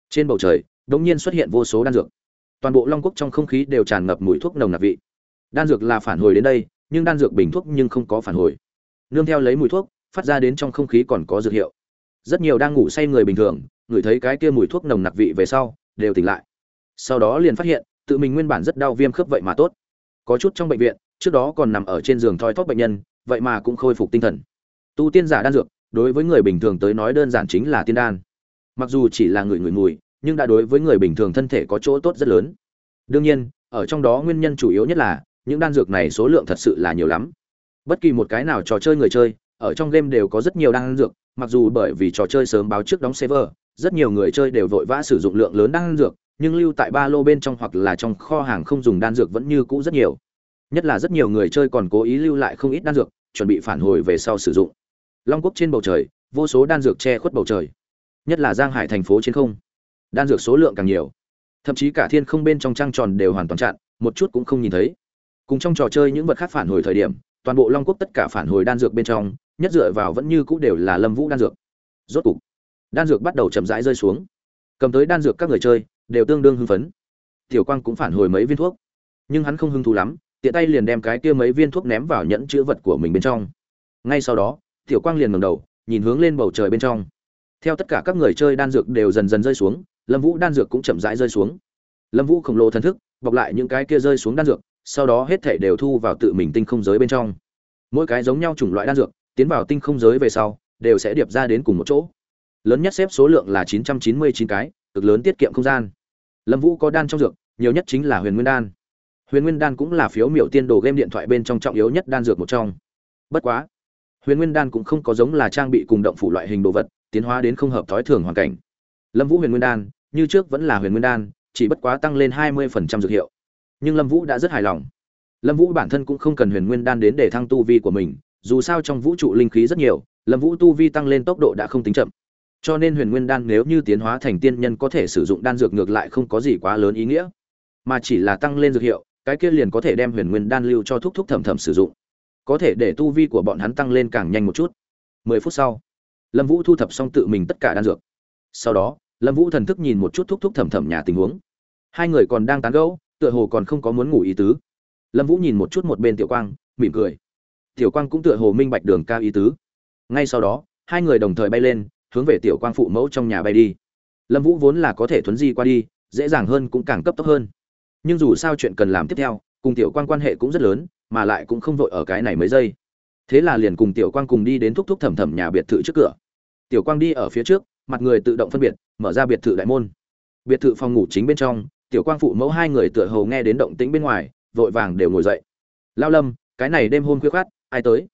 Trên bầu trời đ ỗ n g nhiên xuất hiện vô số đan dược. Toàn bộ long quốc trong không khí đều tràn ngập mùi thuốc nồng nặc vị. Đan dược là phản hồi đến đây, nhưng đan dược bình thuốc nhưng không có phản hồi. Nương theo lấy mùi thuốc, phát ra đến trong không khí còn có dược hiệu. Rất nhiều đang ngủ say người bình thường, ngửi thấy cái kia mùi thuốc nồng nặc vị về sau, đều tỉnh lại. Sau đó liền phát hiện, tự mình nguyên bản rất đau viêm khớp vậy mà tốt. Có chút trong bệnh viện trước đó còn nằm ở trên giường thoi thóp bệnh nhân, vậy mà cũng khôi phục tinh thần. Tu tiên giả đan dược, đối với người bình thường tới nói đơn giản chính là tiên đan. Mặc dù chỉ là người người mùi, nhưng đã đối với người bình thường thân thể có chỗ tốt rất lớn. Đương nhiên, ở trong đó nguyên nhân chủ yếu nhất là, những đan dược này số lượng thật sự là nhiều lắm. Bất kỳ một cái nào trò chơi người chơi, ở trong game đều có rất nhiều đan dược, mặc dù bởi vì trò chơi sớm báo trước đóng server, rất nhiều người chơi đều vội vã sử dụng lượng lớn đan dược, nhưng lưu tại ba lô bên trong hoặc là trong kho hàng không dùng đan dược vẫn như cũ rất nhiều nhất là rất nhiều người chơi còn cố ý lưu lại không ít đan dược, chuẩn bị phản hồi về sau sử dụng. Long quốc trên bầu trời, vô số đan dược che khuất bầu trời. Nhất là giang hải thành phố trên không. Đan dược số lượng càng nhiều. Thậm chí cả thiên không bên trong trăng tròn đều hoàn toàn chặn, một chút cũng không nhìn thấy. Cùng trong trò chơi những vật khác phản hồi thời điểm, toàn bộ long quốc tất cả phản hồi đan dược bên trong, nhất dựa vào vẫn như cũ đều là lâm vũ đan dược. Rốt cục, đan dược bắt đầu chậm rãi rơi xuống. Cầm tới đan dược các người chơi, đều tương đương hưng phấn. Tiểu quang cũng phản hồi mấy viên thuốc. Nhưng hắn không hưng thú lắm tiện tay liền đem cái kia mấy viên thuốc ném vào nhẫn chữ vật của mình bên trong. Ngay sau đó, tiểu quang liền ngẩng đầu, nhìn hướng lên bầu trời bên trong. Theo tất cả các người chơi đan dược đều dần dần rơi xuống, lâm vũ đan dược cũng chậm rãi rơi xuống. Lâm vũ khổng lồ thần thức, bọc lại những cái kia rơi xuống đan dược, sau đó hết thể đều thu vào tự mình tinh không giới bên trong. Mỗi cái giống nhau chủng loại đan dược, tiến vào tinh không giới về sau, đều sẽ điệp ra đến cùng một chỗ. Lớn nhất xếp số lượng là chín trăm chín mươi chín cái, cực lớn tiết kiệm không gian. Lâm vũ có đan trong dược, nhiều nhất chính là huyền nguyên đan huyền nguyên đan cũng là phiếu miểu tiên đồ game điện thoại bên trong trọng yếu nhất đan dược một trong. Bất quá, huyền nguyên đan cũng không có giống là trang bị cùng động phủ loại hình đồ vật, tiến hóa đến không hợp thói thường hoàn cảnh. Lâm vũ huyền nguyên đan, như trước vẫn là huyền nguyên đan, chỉ bất quá tăng lên hai mươi phần trăm dược hiệu. Nhưng lâm vũ đã rất hài lòng. Lâm vũ bản thân cũng không cần huyền nguyên đan đến để thăng tu vi của mình, dù sao trong vũ trụ linh khí rất nhiều, lâm vũ tu vi tăng lên tốc độ đã không tính chậm. Cho nên huyền nguyên đan nếu như tiến hóa thành tiên nhân có thể sử dụng đan dược ngược lại không có gì quá lớn ý nghĩa, mà chỉ là tăng lên dược hiệu cái kia liền có thể đem huyền nguyên đan lưu cho thúc thúc thẩm thẩm sử dụng. Có thể để tu vi của bọn hắn tăng lên càng nhanh một chút. Mười phút sau, lâm vũ thu thập xong tự mình tất cả đan dược. Sau đó, lâm vũ thần thức nhìn một chút thúc thúc thầm thầm nhà tình huống. Hai người còn đang tán gẫu, tựa hồ còn không có muốn ngủ ý tứ. Lâm vũ nhìn một chút một bên tiểu quang, mỉm cười. Tiểu quang cũng tựa hồ minh bạch đường ca ý tứ. Ngay sau đó, hai người đồng thời bay lên, hướng về tiểu quang phụ mẫu trong nhà bay đi. Lâm vũ vốn là có thể thuấn di qua đi, dễ dàng hơn cũng càng cấp tốc hơn nhưng dù sao chuyện cần làm tiếp theo, cùng tiểu quang quan hệ cũng rất lớn, mà lại cũng không vội ở cái này mấy giây. Thế là liền cùng tiểu quang cùng đi đến thúc thúc thầm thầm nhà biệt thự trước cửa. Tiểu quang đi ở phía trước, mặt người tự động phân biệt, mở ra biệt thự đại môn. Biệt thự phòng ngủ chính bên trong, tiểu quang phụ mẫu hai người tựa hầu nghe đến động tĩnh bên ngoài, vội vàng đều ngồi dậy. Lao lâm, cái này đêm hôm khuya khoát, ai tới?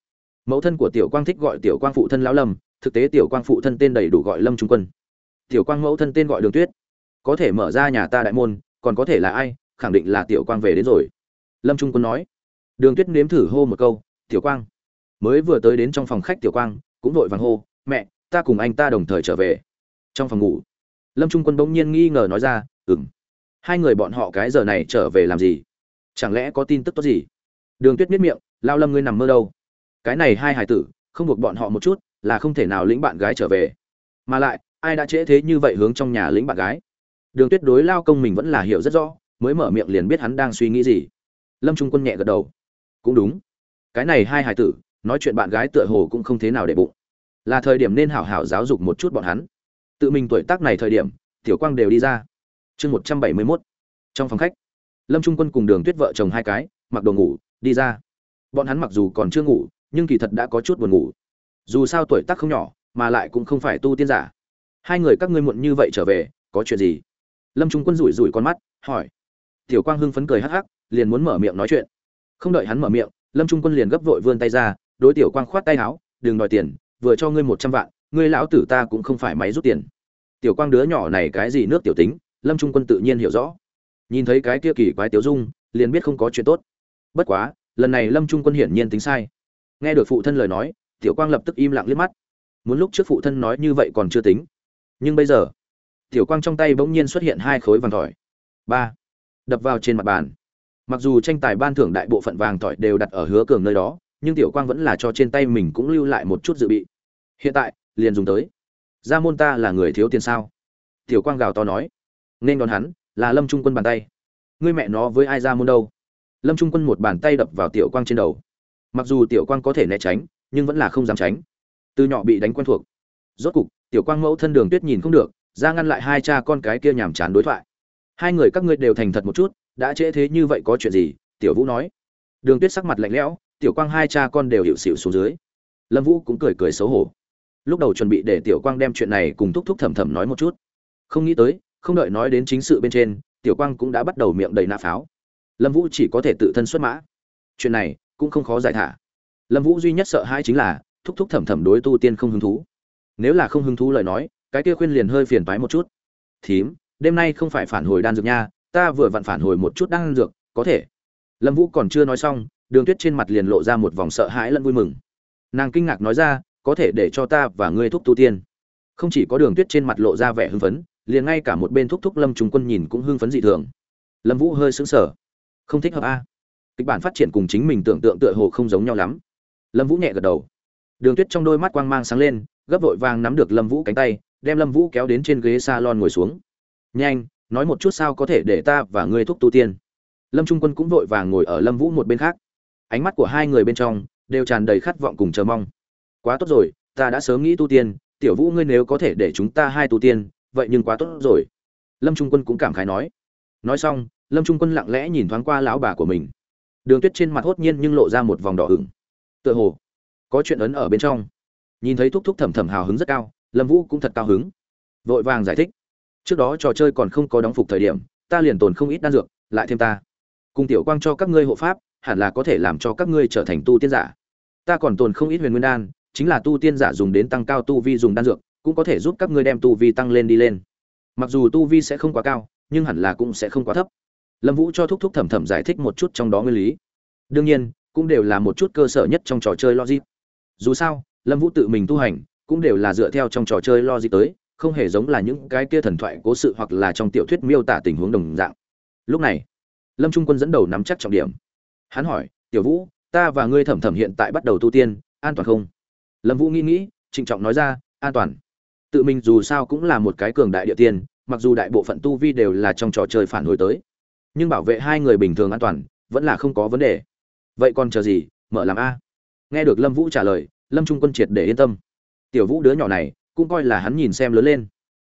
Mẫu thân của tiểu quang thích gọi tiểu quang phụ thân lão lâm, thực tế tiểu quang phụ thân tên đầy đủ gọi lâm trung quân. Tiểu quang mẫu thân tên gọi đường tuyết. Có thể mở ra nhà ta đại môn, còn có thể là ai? Khẳng định là tiểu quang về đến rồi. Lâm trung quân nói. Đường tuyết nếm thử hô một câu, tiểu quang. Mới vừa tới đến trong phòng khách tiểu quang, cũng vội vàng hô, mẹ, ta cùng anh ta đồng thời trở về. Trong phòng ngủ, lâm trung quân bỗng nhiên nghi ngờ nói ra ừng hai người bọn họ cái giờ này trở về làm gì? Chẳng lẽ có tin tức tốt gì? Đường tuyết miết miệng, lao lâm ngươi nằm mơ đâu? Cái này hai hải tử, không buộc bọn họ một chút, là không thể nào lĩnh bạn gái trở về. Mà lại, ai đã trễ thế như vậy hướng trong nhà lĩnh bạn gái? Đường tuyết đối lao công mình vẫn là hiểu rất rõ mới mở miệng liền biết hắn đang suy nghĩ gì. Lâm trung quân nhẹ gật đầu. Cũng đúng. Cái này hai hải tử, nói chuyện bạn gái tựa hồ cũng không thế nào để bụng. Là thời điểm nên hảo hảo giáo dục một chút bọn hắn. Tự mình tuổi tác này thời điểm, tiểu quang đều đi ra. Chương một trăm bảy mươi mốt. Trong phòng khách, lâm trung quân cùng đường tuyết vợ chồng hai cái, mặc đồ ngủ, đi ra. Bọn hắn mặc dù còn chưa ngủ, nhưng kỳ thật đã có chút buồn ngủ. Dù sao tuổi tác không nhỏ, mà lại cũng không phải tu tiên giả. Hai người các ngươi muộn như vậy trở về, có chuyện gì? Lâm trung quân rủi rủi con mắt, hỏi tiểu quang hưng phấn cười hắc hắc, liền muốn mở miệng nói chuyện. Không đợi hắn mở miệng, lâm trung quân liền gấp vội vươn tay ra, đối tiểu quang khoát tay áo, đừng đòi tiền, vừa cho ngươi một trăm vạn, ngươi lão tử ta cũng không phải máy rút tiền. Tiểu quang đứa nhỏ này cái gì nước tiểu tính, lâm trung quân tự nhiên hiểu rõ. Nhìn thấy cái kia kỳ quái tiểu dung, liền biết không có chuyện tốt. Bất quá, lần này lâm trung quân hiển nhiên tính sai. Nghe được phụ thân lời nói, tiểu quang lập tức im lặng liếc mắt. Muốn lúc trước phụ thân nói như vậy còn chưa tính. Nhưng bây giờ, tiểu quang trong tay bỗng nhiên xuất hiện hai khối vàng tỏi ba đập vào trên mặt bàn. Mặc dù tranh tài ban thưởng đại bộ phận vàng tỏi đều đặt ở hứa cường nơi đó, nhưng tiểu quang vẫn là cho trên tay mình cũng lưu lại một chút dự bị. Hiện tại, liền dùng tới. Ra môn ta là người thiếu tiền sao? Tiểu quang gào to nói. Nên đón hắn, là lâm trung quân bàn tay. Ngươi mẹ nó với ai ra môn đâu? Lâm trung quân một bàn tay đập vào tiểu quang trên đầu. Mặc dù tiểu quang có thể né tránh, nhưng vẫn là không dám tránh. Từ nhỏ bị đánh quen thuộc. Rốt cục, tiểu quang mẫu thân đường tuyết nhìn không được, ra ngăn lại hai cha con cái kia nhàm chán đối thoại hai người các ngươi đều thành thật một chút, đã trễ thế như vậy có chuyện gì? Tiểu vũ nói. Đường tuyết sắc mặt lạnh lẽo, tiểu quang hai cha con đều hiệu xịu xuống dưới. Lâm vũ cũng cười cười xấu hổ. Lúc đầu chuẩn bị để tiểu quang đem chuyện này cùng thúc thúc thầm thầm nói một chút. Không nghĩ tới, không đợi nói đến chính sự bên trên, tiểu quang cũng đã bắt đầu miệng đầy nạ pháo. Lâm vũ chỉ có thể tự thân xuất mã. Chuyện này cũng không khó giải thả. Lâm vũ duy nhất sợ hai chính là, thúc thúc thầm thầm đối tu tiên không hứng thú. Nếu là không hứng thú lời nói, cái kia khuyên liền hơi phiền phái một chút. Thím đêm nay không phải phản hồi đan dược nha, ta vừa vặn phản hồi một chút đan dược, có thể. Lâm vũ còn chưa nói xong, đường tuyết trên mặt liền lộ ra một vòng sợ hãi lẫn vui mừng. Nàng kinh ngạc nói ra, có thể để cho ta và ngươi thúc tu tiên. Không chỉ có đường tuyết trên mặt lộ ra vẻ hưng phấn, liền ngay cả một bên thúc thúc lâm trung quân nhìn cũng hưng phấn dị thường. Lâm vũ hơi sững sờ. Không thích hợp a. Kịch bản phát triển cùng chính mình tưởng tượng tựa hồ không giống nhau lắm. Lâm vũ nhẹ gật đầu. Đường tuyết trong đôi mắt quang mang sáng lên, gấp vội vàng nắm được lâm vũ cánh tay, đem lâm vũ kéo đến trên ghế s a lon ngồi xuống nhanh, nói một chút sao có thể để ta và ngươi thúc tu tiên. Lâm trung quân cũng vội vàng ngồi ở lâm vũ một bên khác. Ánh mắt của hai người bên trong đều tràn đầy khát vọng cùng chờ mong. Quá tốt rồi, ta đã sớm nghĩ tu tiên, tiểu vũ ngươi nếu có thể để chúng ta hai tu tiên, vậy nhưng quá tốt rồi. Lâm trung quân cũng cảm khái nói. Nói xong, lâm trung quân lặng lẽ nhìn thoáng qua lão bà của mình. Đường tuyết trên mặt hốt nhiên nhưng lộ ra một vòng đỏ ửng. Tựa hồ, có chuyện ấn ở bên trong. Nhìn thấy thúc thúc thầm thầm hào hứng rất cao, lâm vũ cũng thật cao hứng. Vội vàng giải thích trước đó trò chơi còn không có đóng phục thời điểm, ta liền tồn không ít đan dược, lại thêm ta. Cùng tiểu quang cho các ngươi hộ pháp, hẳn là có thể làm cho các ngươi trở thành tu tiên giả. Ta còn tồn không ít huyền nguyên đan, chính là tu tiên giả dùng đến tăng cao tu vi dùng đan dược, cũng có thể giúp các ngươi đem tu vi tăng lên đi lên. Mặc dù tu vi sẽ không quá cao, nhưng hẳn là cũng sẽ không quá thấp. Lâm vũ cho thúc thúc thẩm thẩm giải thích một chút trong đó nguyên lý. Đương nhiên, cũng đều là một chút cơ sở nhất trong trò chơi logic. Dù sao, lâm vũ tự mình tu hành, cũng đều là dựa theo trong trò chơi logic tới không hề giống là những cái kia thần thoại cố sự hoặc là trong tiểu thuyết miêu tả tình huống đồng dạng. Lúc này, lâm trung quân dẫn đầu nắm chắc trọng điểm. Hắn hỏi, tiểu vũ, ta và ngươi thẩm thẩm hiện tại bắt đầu tu tiên, an toàn không? Lâm vũ nghĩ nghĩ, trịnh trọng nói ra, an toàn. Tự mình dù sao cũng là một cái cường đại địa tiên, mặc dù đại bộ phận tu vi đều là trong trò chơi phản hồi tới, nhưng bảo vệ hai người bình thường an toàn, vẫn là không có vấn đề. Vậy còn chờ gì, mở làm a. Nghe được lâm vũ trả lời, lâm trung quân triệt để yên tâm. Tiểu vũ đứa nhỏ này cũng coi là hắn nhìn xem lớn lên.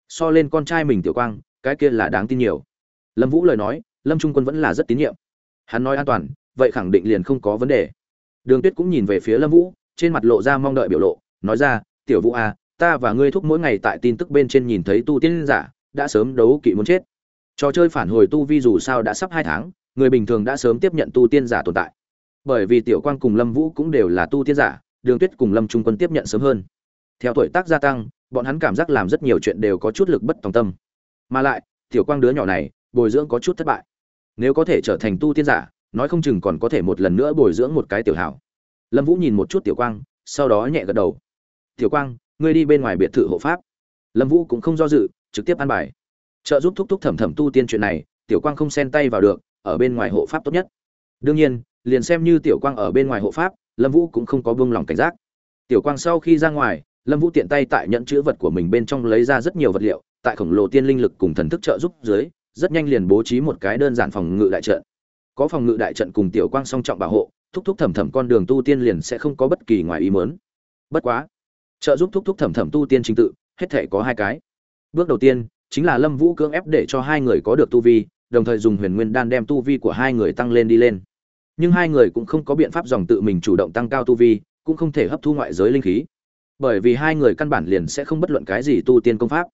So lên con trai mình tiểu quang, cái kia là đáng tin nhiều. Lâm vũ lời nói, lâm trung quân vẫn là rất tín nhiệm. Hắn nói an toàn, vậy khẳng định liền không có vấn đề. Đường tuyết cũng nhìn về phía lâm vũ, trên mặt lộ ra mong đợi biểu lộ, nói ra, tiểu vũ a ta và ngươi thúc mỗi ngày tại tin tức bên trên nhìn thấy tu tiên giả, đã sớm đấu kỵ muốn chết. Trò chơi phản hồi tu vi dù sao đã sắp hai tháng, người bình thường đã sớm tiếp nhận tu tiên giả tồn tại. Bởi vì tiểu quang cùng lâm vũ cũng đều là tu tiên giả, đường tuyết cùng lâm trung quân tiếp nhận sớm hơn theo tuổi tác gia tăng, bọn hắn cảm giác làm rất nhiều chuyện đều có chút lực bất tòng tâm. Mà lại, tiểu quang đứa nhỏ này, bồi dưỡng có chút thất bại. Nếu có thể trở thành tu tiên giả, nói không chừng còn có thể một lần nữa bồi dưỡng một cái tiểu hảo. Lâm vũ nhìn một chút tiểu quang, sau đó nhẹ gật đầu. Tiểu quang, ngươi đi bên ngoài biệt thự hộ pháp. Lâm vũ cũng không do dự, trực tiếp ăn bài. Trợ giúp thúc thúc thẩm thẩm tu tiên chuyện này, tiểu quang không xen tay vào được, ở bên ngoài hộ pháp tốt nhất. Đương nhiên, liền xem như tiểu quang ở bên ngoài hộ pháp, lâm vũ cũng không có buông lòng cảnh giác. Tiểu quang sau khi ra ngoài lâm vũ tiện tay tại nhận chữ vật của mình bên trong lấy ra rất nhiều vật liệu, tại khổng lồ tiên linh lực cùng thần thức trợ giúp dưới, rất nhanh liền bố trí một cái đơn giản phòng ngự đại trận. Có phòng ngự đại trận cùng tiểu quang song trọng bảo hộ, thúc thúc thẩm thẩm con đường tu tiên liền sẽ không có bất kỳ ngoài ý mớn bất quá, trợ giúp thúc thúc thẩm thẩm tu tiên trình tự, hết thể có hai cái. Bước đầu tiên, chính là lâm vũ cưỡng ép để cho hai người có được tu vi, đồng thời dùng huyền nguyên đan đem tu vi của hai người tăng lên đi lên. Nhưng hai người cũng không có biện pháp dòng tự mình chủ động tăng cao tu vi, cũng không thể hấp thu ngoại giới linh khí bởi vì hai người căn bản liền sẽ không bất luận cái gì tu tiên công pháp.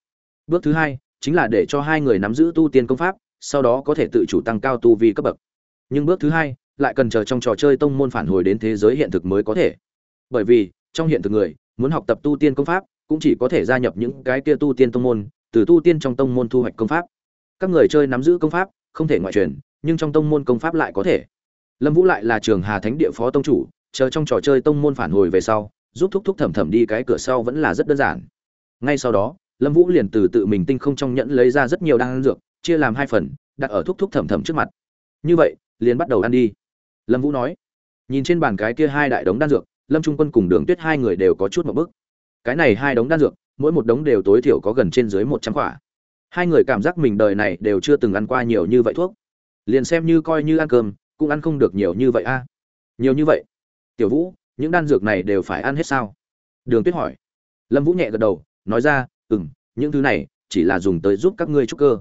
Bước thứ hai, chính là để cho hai người nắm giữ tu tiên công pháp, sau đó có thể tự chủ tăng cao tu vi cấp bậc. Nhưng bước thứ hai, lại cần chờ trong trò chơi tông môn phản hồi đến thế giới hiện thực mới có thể. Bởi vì, trong hiện thực người, muốn học tập tu tiên công pháp, cũng chỉ có thể gia nhập những cái kia tu tiên tông môn, từ tu tiên trong tông môn thu hoạch công pháp. Các người chơi nắm giữ công pháp, không thể ngoại truyền, nhưng trong tông môn công pháp lại có thể. Lâm vũ lại là trường hà thánh địa phó tông chủ, chờ trong trò chơi tông môn phản hồi về sau giúp thúc thúc thẩm thẩm đi cái cửa sau vẫn là rất đơn giản. Ngay sau đó, lâm vũ liền từ tự mình tinh không trong nhẫn lấy ra rất nhiều đan dược, chia làm hai phần, đặt ở thúc thúc thẩm thẩm trước mặt. Như vậy, liền bắt đầu ăn đi. Lâm vũ nói. Nhìn trên bàn cái kia hai đại đống đan dược, lâm trung quân cùng đường tuyết hai người đều có chút một bức cái này hai đống đan dược, mỗi một đống đều tối thiểu có gần trên dưới một trăm quả. Hai người cảm giác mình đời này đều chưa từng ăn qua nhiều như vậy thuốc. Liền xem như coi như ăn cơm, cũng ăn không được nhiều như vậy a. Nhiều như vậy. Tiểu vũ những đan dược này đều phải ăn hết sao? Đường tuyết hỏi. Lâm vũ nhẹ gật đầu, nói ra ừ m những thứ này chỉ là dùng tới giúp các ngươi trúc cơ.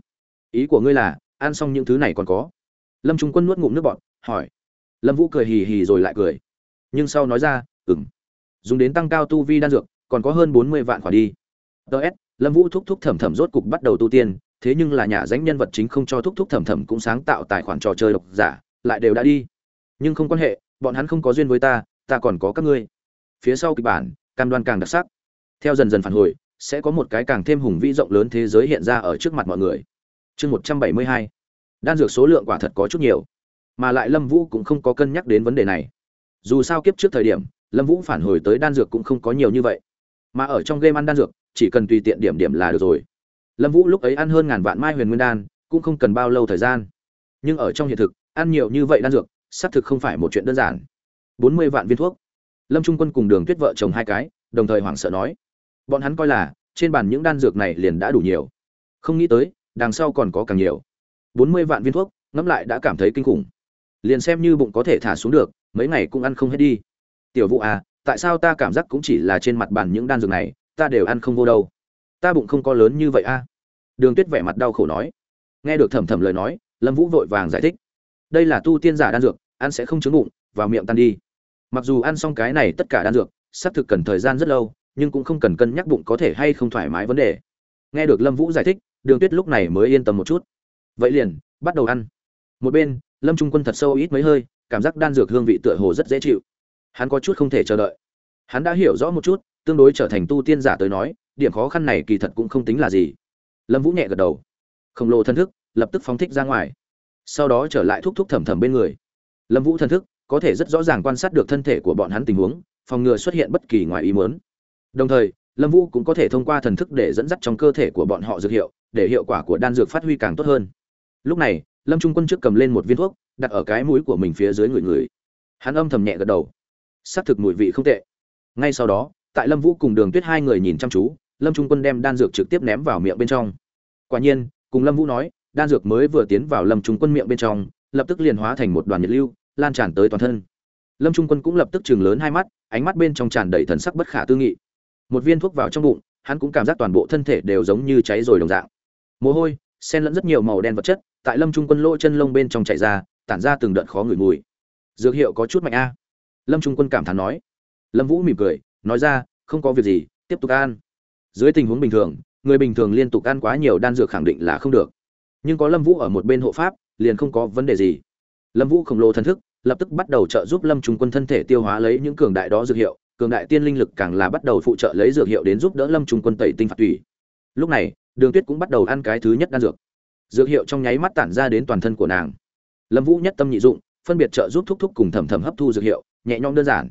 Ý của ngươi là, ăn xong những thứ này còn có. Lâm trung quân nuốt ngụm nước bọt, hỏi. Lâm vũ cười hì hì rồi lại cười. Nhưng sau nói ra ừ m dùng đến tăng cao tu vi đan dược, còn có hơn bốn mươi vạn khoản đi. Ts lâm vũ thúc thúc thẩm thẩm rốt cục bắt đầu tu tiên, thế nhưng là nhà danh nhân vật chính không cho thúc thúc thẩm thẩm cũng sáng tạo tài khoản trò chơi độc giả, lại đều đã đi. Nhưng không quan hệ, bọn hắn không có duyên với ta ta còn có các ngươi. Phía sau kịch bản, cam đoan càng đặc sắc. Theo dần dần phản hồi, sẽ có một cái càng thêm hùng vĩ rộng lớn thế giới hiện ra ở trước mặt mọi người. Chương một trăm bảy mươi hai. Đan dược số lượng quả thật có chút nhiều, mà lại lâm vũ cũng không có cân nhắc đến vấn đề này. Dù sao kiếp trước thời điểm, lâm vũ phản hồi tới đan dược cũng không có nhiều như vậy. Mà ở trong game ăn đan dược, chỉ cần tùy tiện điểm điểm là được rồi. Lâm vũ lúc ấy ăn hơn ngàn vạn mai huyền nguyên đan, cũng không cần bao lâu thời gian. Nhưng ở trong hiện thực, ăn nhiều như vậy đan dược, xác thực không phải một chuyện đơn giản bốn mươi vạn viên thuốc. Lâm trung quân cùng đường tuyết vợ chồng hai cái, đồng thời hoảng sợ nói. Bọn hắn coi là, trên bàn những đan dược này liền đã đủ nhiều. Không nghĩ tới, đằng sau còn có càng nhiều. Bốn mươi vạn viên thuốc, ngẫm lại đã cảm thấy kinh khủng. Liền xem như bụng có thể thả xuống được, mấy ngày cũng ăn không hết đi. Tiểu vụ à tại sao ta cảm giác cũng chỉ là trên mặt bàn những đan dược này, ta đều ăn không vô đâu? Ta bụng không có lớn như vậy a à? đường tuyết vẻ mặt đau khổ nói. Nghe được thầm thầm lời nói, lâm vũ vội vàng giải thích. Đây là tu tiên giả đan dược, ăn sẽ không trứng bụng, vào miệng tan đi mặc dù ăn xong cái này tất cả đan dược, xác thực cần thời gian rất lâu, nhưng cũng không cần cân nhắc bụng có thể hay không thoải mái vấn đề. Nghe được lâm vũ giải thích, đường tuyết lúc này mới yên tâm một chút. Vậy liền, bắt đầu ăn. Một bên, lâm trung quân thật sâu ít mấy hơi, cảm giác đan dược hương vị tựa hồ rất dễ chịu. Hắn có chút không thể chờ đợi. Hắn đã hiểu rõ một chút, tương đối trở thành tu tiên giả tới nói, điểm khó khăn này kỳ thật cũng không tính là gì. Lâm vũ nhẹ gật đầu. Khổng lồ thân thức, lập tức phóng thích ra ngoài. Sau đó trở lại thúc thúc thầm thầm bên người. Lâm vũ thân thức có thể rất rõ ràng quan sát được thân thể của bọn hắn tình huống, phòng ngừa xuất hiện bất kỳ ngoài ý muốn. Đồng thời, lâm vũ cũng có thể thông qua thần thức để dẫn dắt trong cơ thể của bọn họ dược hiệu, để hiệu quả của đan dược phát huy càng tốt hơn. Lúc này, lâm trung quân trước cầm lên một viên thuốc, đặt ở cái mũi của mình phía dưới người người. Hắn âm thầm nhẹ gật đầu. Xác thực mùi vị không tệ. Ngay sau đó, tại lâm vũ cùng đường tuyết hai người nhìn chăm chú, lâm trung quân đem đan dược trực tiếp ném vào miệng bên trong. Quả nhiên, cùng lâm vũ nói, đan dược mới vừa tiến vào lâm trung quân miệng bên trong, lập tức liền hóa thành một đoàn nhiệt lưu lan tràn tới toàn thân. Lâm trung quân cũng lập tức chừng lớn hai mắt, ánh mắt bên trong tràn đầy thần sắc bất khả tư nghị. Một viên thuốc vào trong bụng, hắn cũng cảm giác toàn bộ thân thể đều giống như cháy rồi đồng dạng. Mồ hôi, xen lẫn rất nhiều màu đen vật chất, tại lâm trung quân lỗ chân lông bên trong chảy ra, tản ra từng đợt khó ngửi mùi. Dược hiệu có chút mạnh a. Lâm trung quân cảm thán nói. Lâm vũ mỉm cười, nói ra, không có việc gì, tiếp tục ăn. Dưới tình huống bình thường, người bình thường liên tục ăn quá nhiều đan dược khẳng định là không được. Nhưng có lâm vũ ở một bên hộ pháp, liền không có vấn đề gì. Lâm vũ khổng lồ thần thức lập tức bắt đầu trợ giúp lâm trung quân thân thể tiêu hóa lấy những cường đại đó dược hiệu, cường đại tiên linh lực càng là bắt đầu phụ trợ lấy dược hiệu đến giúp đỡ lâm trung quân tẩy tinh phạt tủy. lúc này, đường tuyết cũng bắt đầu ăn cái thứ nhất đan dược. Dược hiệu trong nháy mắt tản ra đến toàn thân của nàng. Lâm vũ nhất tâm nhị dụng, phân biệt trợ giúp thúc thúc cùng thầm thầm hấp thu dược hiệu, nhẹ nhõm đơn giản.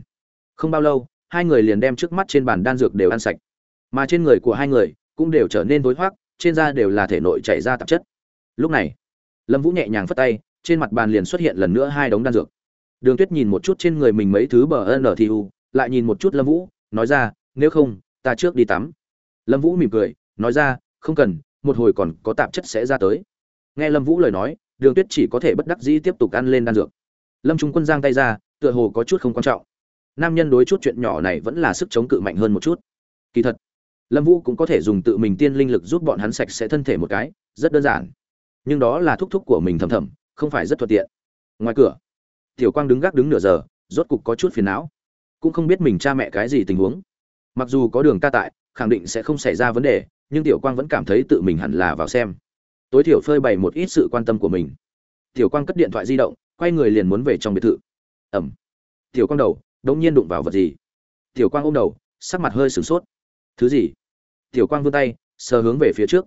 Không bao lâu, hai người liền đem trước mắt trên bàn đan dược đều ăn sạch. Mà trên người của hai người cũng đều trở nên tối hoắc, trên da đều là thể nội chảy ra tạp chất. Lúc này, lâm vũ nhẹ nhàng phất tay, trên mặt bàn liền xuất hiện lần nữa hai đống đan dược đường tuyết nhìn một chút trên người mình mấy thứ bờ n thì u, lại nhìn một chút lâm vũ, nói ra, nếu không, ta trước đi tắm. Lâm vũ mỉm cười, nói ra, không cần, một hồi còn có tạp chất sẽ ra tới. Nghe lâm vũ lời nói, đường tuyết chỉ có thể bất đắc dĩ tiếp tục ăn lên đan dược. Lâm trung quân giang tay ra, tựa hồ có chút không quan trọng. Nam nhân đối chút chuyện nhỏ này vẫn là sức chống cự mạnh hơn một chút. Kỳ thật, lâm vũ cũng có thể dùng tự mình tiên linh lực giúp bọn hắn sạch sẽ thân thể một cái, rất đơn giản. Nhưng đó là thúc thúc của mình thầm thầm, không phải rất thuận tiện. Ngoài cửa tiểu quang đứng gác đứng nửa giờ, rốt cục có chút phiền não. Cũng không biết mình cha mẹ cái gì tình huống. Mặc dù có đường ca tại, khẳng định sẽ không xảy ra vấn đề, nhưng tiểu quang vẫn cảm thấy tự mình hẳn là vào xem. Tối thiểu phơi bày một ít sự quan tâm của mình. Tiểu quang cất điện thoại di động, quay người liền muốn về trong biệt thự. Ẩm. Tiểu quang đầu đột nhiên đụng vào vật gì? Tiểu quang ôm đầu, sắc mặt hơi sửng sốt. Thứ gì? Tiểu quang vươn tay, sờ hướng về phía trước.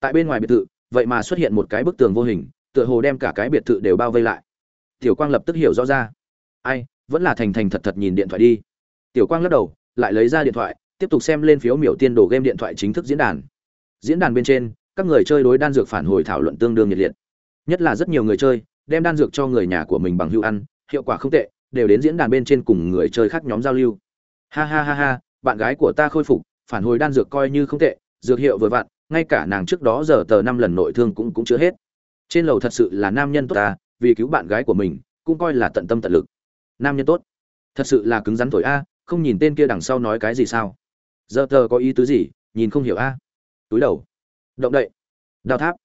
Tại bên ngoài biệt thự, vậy mà xuất hiện một cái bức tường vô hình, tựa hồ đem cả cái biệt thự đều bao vây lại tiểu quang lập tức hiểu rõ ra. Ai, vẫn là thành thành thật thật nhìn điện thoại đi. Tiểu quang lắc đầu, lại lấy ra điện thoại, tiếp tục xem lên phiếu miểu tiên đồ game điện thoại chính thức diễn đàn. Diễn đàn bên trên, các người chơi đối đan dược phản hồi thảo luận tương đương nhiệt liệt. Nhất là rất nhiều người chơi, đem đan dược cho người nhà của mình bằng hữu ăn, hiệu quả không tệ, đều đến diễn đàn bên trên cùng người chơi khác nhóm giao lưu. Ha ha ha ha, bạn gái của ta khôi phục, phản hồi đan dược coi như không tệ, dược hiệu vừa vặn, ngay cả nàng trước đó giờ tờ năm lần nội thương cũng cũng chưa hết. Trên lầu thật sự là nam nhân tốt ta vì cứu bạn gái của mình, cũng coi là tận tâm tận lực. Nam nhân tốt. Thật sự là cứng rắn thổi a, không nhìn tên kia đằng sau nói cái gì sao? Giờ tờ có ý tứ gì, nhìn không hiểu a. Túi đầu. Động đậy. Đào tháp.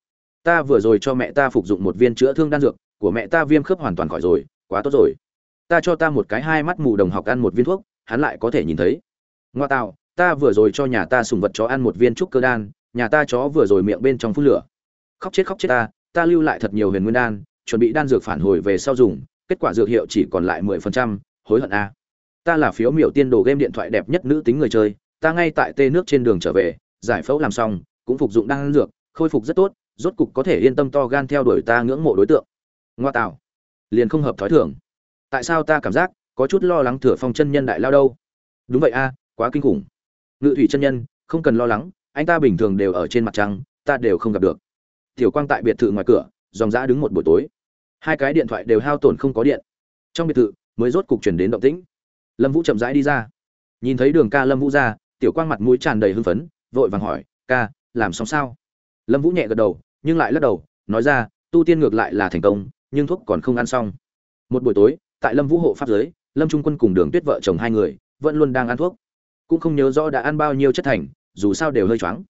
Ta vừa rồi cho mẹ ta phục dụng một viên chữa thương đan dược, của mẹ ta viêm khớp hoàn toàn khỏi rồi, quá tốt rồi. Ta cho ta một cái hai mắt mù đồng học ăn một viên thuốc, hắn lại có thể nhìn thấy. Ngoa tạo, ta vừa rồi cho nhà ta sùng vật chó ăn một viên trúc cơ đan, nhà ta chó vừa rồi miệng bên trong phút lửa. Khóc chết khóc chết ta ta lưu lại thật nhiều huyền nguyên đan chuẩn bị đan dược phản hồi về sau dùng, kết quả dược hiệu chỉ còn lại mười phần trăm, hối hận a. Ta là phiếu miểu tiên đồ game điện thoại đẹp nhất nữ tính người chơi, ta ngay tại tê nước trên đường trở về, giải phẫu làm xong, cũng phục dụng đan dược, khôi phục rất tốt, rốt cục có thể yên tâm to gan theo đuổi ta ngưỡng mộ đối tượng. Ngoa tạo. Liền không hợp thói thường. Tại sao ta cảm giác có chút lo lắng thừa phong chân nhân đại lao đâu? Đúng vậy a, quá kinh khủng. Ngự thủy chân nhân, không cần lo lắng, anh ta bình thường đều ở trên mặt trăng, ta đều không gặp được. Tiểu quang tại biệt thự ngoài cửa dòng dã đứng một buổi tối. Hai cái điện thoại đều hao tổn không có điện. Trong biệt thự mới rốt cục chuyển đến động tĩnh. Lâm vũ chậm rãi đi ra. Nhìn thấy đường ca lâm vũ ra, tiểu quang mặt mũi tràn đầy hưng phấn, vội vàng hỏi, ca, làm xong sao? Lâm vũ nhẹ gật đầu, nhưng lại lắc đầu, nói ra, tu tiên ngược lại là thành công, nhưng thuốc còn không ăn xong. Một buổi tối, tại lâm vũ hộ pháp giới, lâm trung quân cùng đường tuyết vợ chồng hai người vẫn luôn đang ăn thuốc. Cũng không nhớ rõ đã ăn bao nhiêu chất thành, dù sao đều hơi choáng.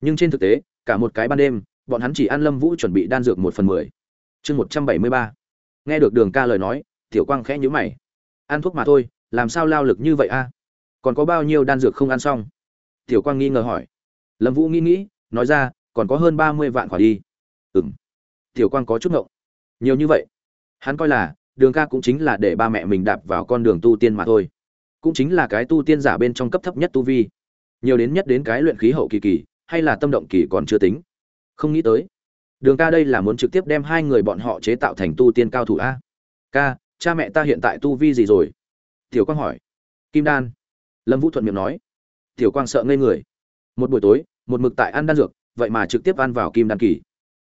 Nhưng trên thực tế, cả một cái ban đêm bọn hắn chỉ ăn lâm vũ chuẩn bị đan dược một phần mười. Chương một trăm bảy mươi ba. Nghe được đường ca lời nói, tiểu quang khẽ nhíu mày. Ăn thuốc mà thôi, làm sao lao lực như vậy a? Còn có bao nhiêu đan dược không ăn xong? Tiểu quang nghi ngờ hỏi. Lâm vũ nghĩ nghĩ, nói ra, còn có hơn ba mươi vạn quả đi. Ừm. Tiểu quang có chút ngộng. Nhiều như vậy. Hắn coi là, đường ca cũng chính là để ba mẹ mình đạp vào con đường tu tiên mà thôi. Cũng chính là cái tu tiên giả bên trong cấp thấp nhất tu vi. Nhiều đến nhất đến cái luyện khí hậu kỳ kỳ, hay là tâm động kỳ còn chưa tính không nghĩ tới. Đường ca đây là muốn trực tiếp đem hai người bọn họ chế tạo thành tu tiên cao thủ a. Ca, cha mẹ ta hiện tại tu vi gì rồi? Tiểu quang hỏi. Kim đan. Lâm vũ thuận miệng nói. Tiểu quang sợ ngây người. Một buổi tối, một mực tại ăn đan dược, vậy mà trực tiếp ăn vào kim đan kỳ.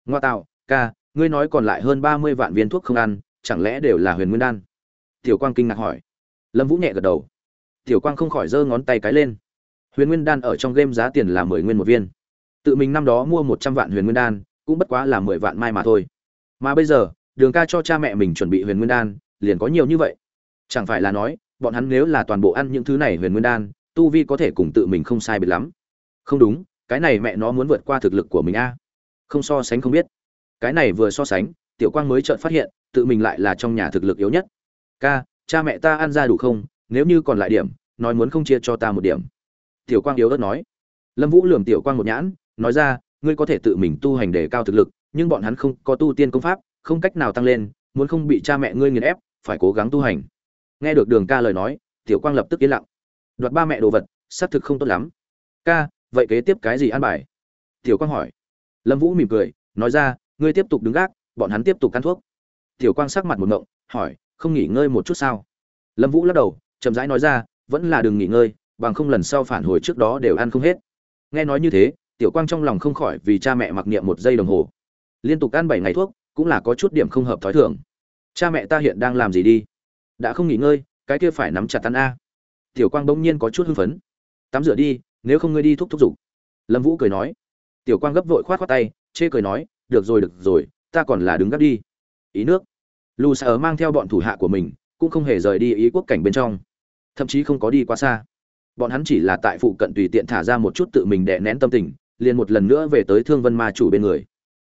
Ngoa tạo, ca, ngươi nói còn lại hơn ba mươi vạn viên thuốc không ăn, chẳng lẽ đều là huyền nguyên đan? Tiểu quang kinh ngạc hỏi. Lâm vũ nhẹ gật đầu. Tiểu quang không khỏi giơ ngón tay cái lên. Huyền nguyên đan ở trong game giá tiền là mười nguyên một viên tự mình năm đó mua một trăm vạn huyền nguyên đan, cũng bất quá là mười vạn mai mà thôi. Mà bây giờ, đường ca cho cha mẹ mình chuẩn bị huyền nguyên đan, liền có nhiều như vậy. Chẳng phải là nói, bọn hắn nếu là toàn bộ ăn những thứ này huyền nguyên đan, tu vi có thể cùng tự mình không sai biệt lắm. Không đúng, cái này mẹ nó muốn vượt qua thực lực của mình a. Không so sánh không biết. Cái này vừa so sánh, tiểu quang mới chợt phát hiện, tự mình lại là trong nhà thực lực yếu nhất. Ca, cha mẹ ta ăn ra đủ không? Nếu như còn lại điểm, nói muốn không chia cho ta một điểm. Tiểu quang yếu ớt nói. Lâm vũ lườm tiểu quang một nhãn nói ra, ngươi có thể tự mình tu hành để cao thực lực, nhưng bọn hắn không có tu tiên công pháp, không cách nào tăng lên, muốn không bị cha mẹ ngươi nghiền ép, phải cố gắng tu hành. Nghe được đường ca lời nói, tiểu quang lập tức yên lặng. Đoạt ba mẹ đồ vật, xác thực không tốt lắm. Ca, vậy kế tiếp cái gì ăn bài? Tiểu quang hỏi. Lâm vũ mỉm cười, nói ra, ngươi tiếp tục đứng gác, bọn hắn tiếp tục ăn thuốc. Tiểu quang sắc mặt một ngộng, hỏi, không nghỉ ngơi một chút sao? Lâm vũ lắc đầu, chậm rãi nói ra, vẫn là đừng nghỉ ngơi, bằng không lần sau phản hồi trước đó đều ăn không hết. Nghe nói như thế tiểu quang trong lòng không khỏi vì cha mẹ mặc niệm một giây đồng hồ. Liên tục ăn bảy ngày thuốc, cũng là có chút điểm không hợp thói thường. Cha mẹ ta hiện đang làm gì đi? Đã không nghỉ ngơi, cái kia phải nắm chặt tan a. Tiểu quang bỗng nhiên có chút hưng phấn. Tắm rửa đi, nếu không ngươi đi thúc thúc giục lâm vũ cười nói. Tiểu quang gấp vội khoát khoát tay, chê cười nói, được rồi được rồi, ta còn là đứng gấp đi. Ý nước. Lù sở mang theo bọn thủ hạ của mình, cũng không hề rời đi ý quốc cảnh bên trong. Thậm chí không có đi quá xa. Bọn hắn chỉ là tại phụ cận tùy tiện thả ra một chút tự mình đè nén tâm tình liền một lần nữa về tới thương vân ma chủ bên người.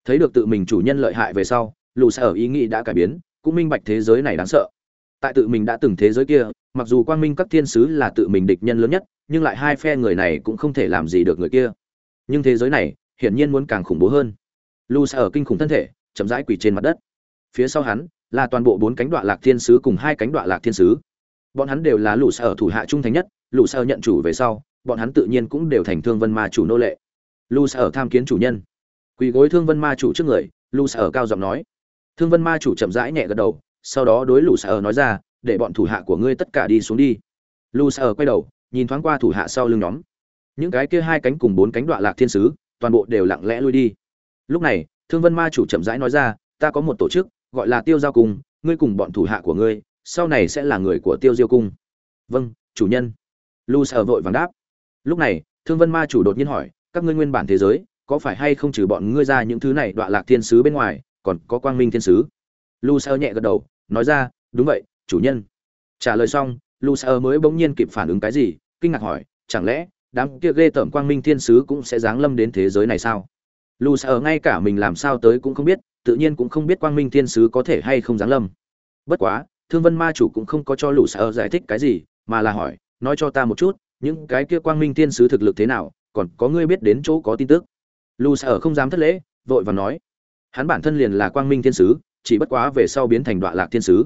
Thấy được tự mình chủ nhân lợi hại về sau, lù sở ý nghĩ đã cải biến, cũng minh bạch thế giới này đáng sợ. Tại tự mình đã từng thế giới kia, mặc dù quang minh các thiên sứ là tự mình địch nhân lớn nhất, nhưng lại hai phe người này cũng không thể làm gì được người kia. Nhưng thế giới này, hiển nhiên muốn càng khủng bố hơn. Lù sở kinh khủng thân thể, chậm rãi quỳ trên mặt đất. Phía sau hắn, là toàn bộ bốn cánh đoạn lạc thiên sứ cùng hai cánh đoạn lạc thiên sứ. Bọn hắn đều là lũ sở thủ hạ trung thành nhất lũ sở nhận chủ về sau, bọn hắn tự nhiên cũng đều thành thương vân ma chủ nô lệ lũ sở tham kiến chủ nhân. Quỳ gối thương vân ma chủ trước người lũ sở cao giọng nói. Thương vân ma chủ chậm rãi nhẹ gật đầu, sau đó đối lũ sở nói ra, để bọn thủ hạ của ngươi tất cả đi xuống đi. Lũ sở quay đầu, nhìn thoáng qua thủ hạ sau lưng nhóm. Những cái kia hai cánh cùng bốn cánh đoạn lạc thiên sứ, toàn bộ đều lặng lẽ lui đi. Lúc này, thương vân ma chủ chậm rãi nói ra, ta có một tổ chức, gọi là tiêu giao cung, ngươi cùng bọn thủ hạ của ngươi, sau này sẽ là người của tiêu diêu cung. Vâng chủ nhân. Lu sợ vội vàng đáp. Lúc này, thương vân ma chủ đột nhiên hỏi các ngươi nguyên bản thế giới, có phải hay không trừ bọn ngươi ra những thứ này đoạn lạc thiên sứ bên ngoài, còn có quang minh thiên sứ? Lu sợ nhẹ gật đầu, nói ra, đúng vậy, chủ nhân. Trả lời xong, lu sợ mới bỗng nhiên kịp phản ứng cái gì, kinh ngạc hỏi, chẳng lẽ, đám kia ghê tởm quang minh thiên sứ cũng sẽ giáng lâm đến thế giới này sao? Lu sợ ngay cả mình làm sao tới cũng không biết, tự nhiên cũng không biết quang minh thiên sứ có thể hay không giáng lâm. Bất quá, thương vân ma chủ cũng không có cho lu sợ giải thích cái gì, mà là hỏi, nói cho ta một chút, những cái kia quang minh thiên sứ thực lực thế nào còn có ngươi biết đến chỗ có tin tức. Lưu Sa ở không dám thất lễ, vội và nói. Hắn bản thân liền là quang minh thiên sứ, chỉ bất quá về sau biến thành đoạn lạc thiên sứ,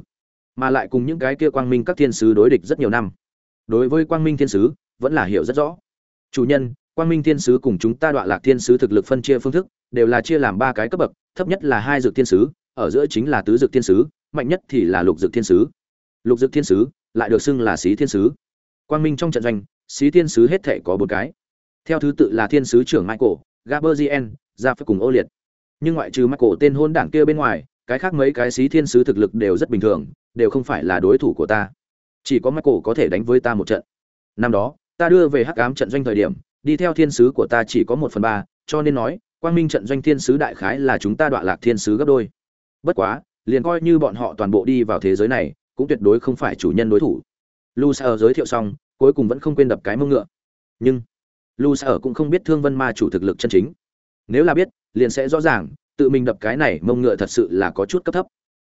mà lại cùng những cái kia quang minh các thiên sứ đối địch rất nhiều năm. Đối với quang minh thiên sứ, vẫn là hiểu rất rõ. Chủ nhân, quang minh thiên sứ cùng chúng ta đoạn lạc thiên sứ thực lực phân chia phương thức, đều là chia làm ba cái cấp bậc, thấp nhất là hai dược thiên sứ, ở giữa chính là tứ dược thiên sứ, mạnh nhất thì là lục dược thiên sứ. Lục dược thiên sứ lại được xưng là xí thiên sứ. Quang minh trong trận doanh, xí thiên sứ hết thể có bốn cái theo thứ tự là thiên sứ trưởng michael gaberzien ra phải cùng ô liệt. Nhưng ngoại trừ michael tên hôn đảng kia bên ngoài, cái khác mấy cái xí thiên sứ thực lực đều rất bình thường, đều không phải là đối thủ của ta. Chỉ có michael có thể đánh với ta một trận. Năm đó, ta đưa về hắc ám trận doanh thời điểm, đi theo thiên sứ của ta chỉ có một phần ba, cho nên nói, quang minh trận doanh thiên sứ đại khái là chúng ta đoạn lạc thiên sứ gấp đôi. Bất quá, liền coi như bọn họ toàn bộ đi vào thế giới này, cũng tuyệt đối không phải chủ nhân đối thủ. Lucer giới thiệu xong, cuối cùng vẫn không quên đập cái mông ngựa. Nhưng lu sa cũng không biết thương vân ma chủ thực lực chân chính. Nếu là biết, liền sẽ rõ ràng, tự mình đập cái này mông ngựa thật sự là có chút cấp thấp.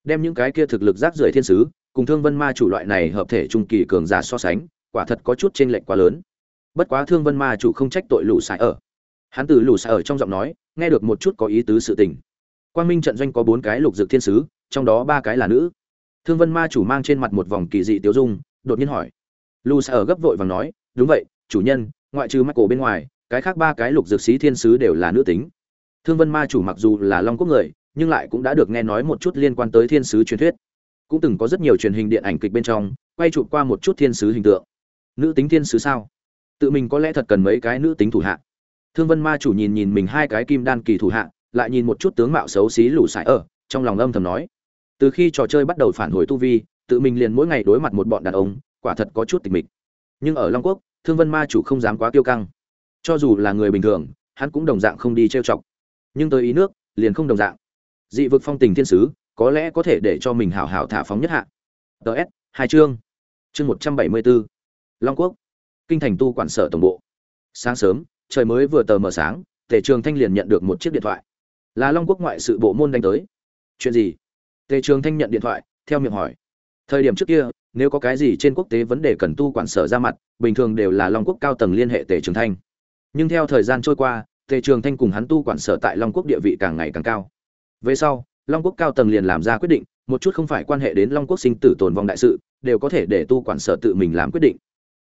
Đem những cái kia thực lực rác rưởi thiên sứ, cùng thương vân ma chủ loại này hợp thể trung kỳ cường giả so sánh, quả thật có chút chênh lệch quá lớn. Bất quá thương vân ma chủ không trách tội lũ sải ở. Hắn từ lũ sải ở trong giọng nói, nghe được một chút có ý tứ sự tình. Quang minh trận doanh có bốn cái lục dược thiên sứ, trong đó ba cái là nữ. Thương vân ma chủ mang trên mặt một vòng kỳ dị tiêu dung, đột nhiên hỏi. Lũ sải ở gấp vội vàng nói, đúng vậy, chủ nhân ngoại trừ mắt cổ bên ngoài, cái khác ba cái lục dược sĩ thiên sứ đều là nữ tính. Thương vân ma chủ mặc dù là long quốc người, nhưng lại cũng đã được nghe nói một chút liên quan tới thiên sứ truyền thuyết. Cũng từng có rất nhiều truyền hình điện ảnh kịch bên trong, quay chụp qua một chút thiên sứ hình tượng. Nữ tính thiên sứ sao? Tự mình có lẽ thật cần mấy cái nữ tính thủ hạ. Thương vân ma chủ nhìn nhìn mình hai cái kim đan kỳ thủ hạ, lại nhìn một chút tướng mạo xấu xí lủ sải ở, trong lòng âm thầm nói. Từ khi trò chơi bắt đầu phản hồi tu vi, tự mình liền mỗi ngày đối mặt một bọn đàn ông, quả thật có chút tịch mịch. Nhưng ở long quốc thương vân ma chủ không dám quá kiêu căng. Cho dù là người bình thường, hắn cũng đồng dạng không đi trêu chọc. Nhưng tới ý nước, liền không đồng dạng. Dị vực phong tình thiên sứ, có lẽ có thể để cho mình hảo hảo thả phóng nhất hạ. Ts hai chương. Chương một trăm bảy mươi bốn long quốc. Kinh thành tu quản sở tổng bộ. Sáng sớm, trời mới vừa tờ mờ sáng, tề trường thanh liền nhận được một chiếc điện thoại. Là long quốc ngoại sự bộ môn đánh tới. Chuyện gì? Tề trường thanh nhận điện thoại, theo miệng hỏi. Thời điểm trước kia nếu có cái gì trên quốc tế vấn đề cần tu quản sở ra mặt, bình thường đều là long quốc cao tầng liên hệ tề trường thanh. Nhưng theo thời gian trôi qua, tề trường thanh cùng hắn tu quản sở tại long quốc địa vị càng ngày càng cao. Về sau, long quốc cao tầng liền làm ra quyết định, một chút không phải quan hệ đến long quốc sinh tử tồn vong đại sự, đều có thể để tu quản sở tự mình làm quyết định.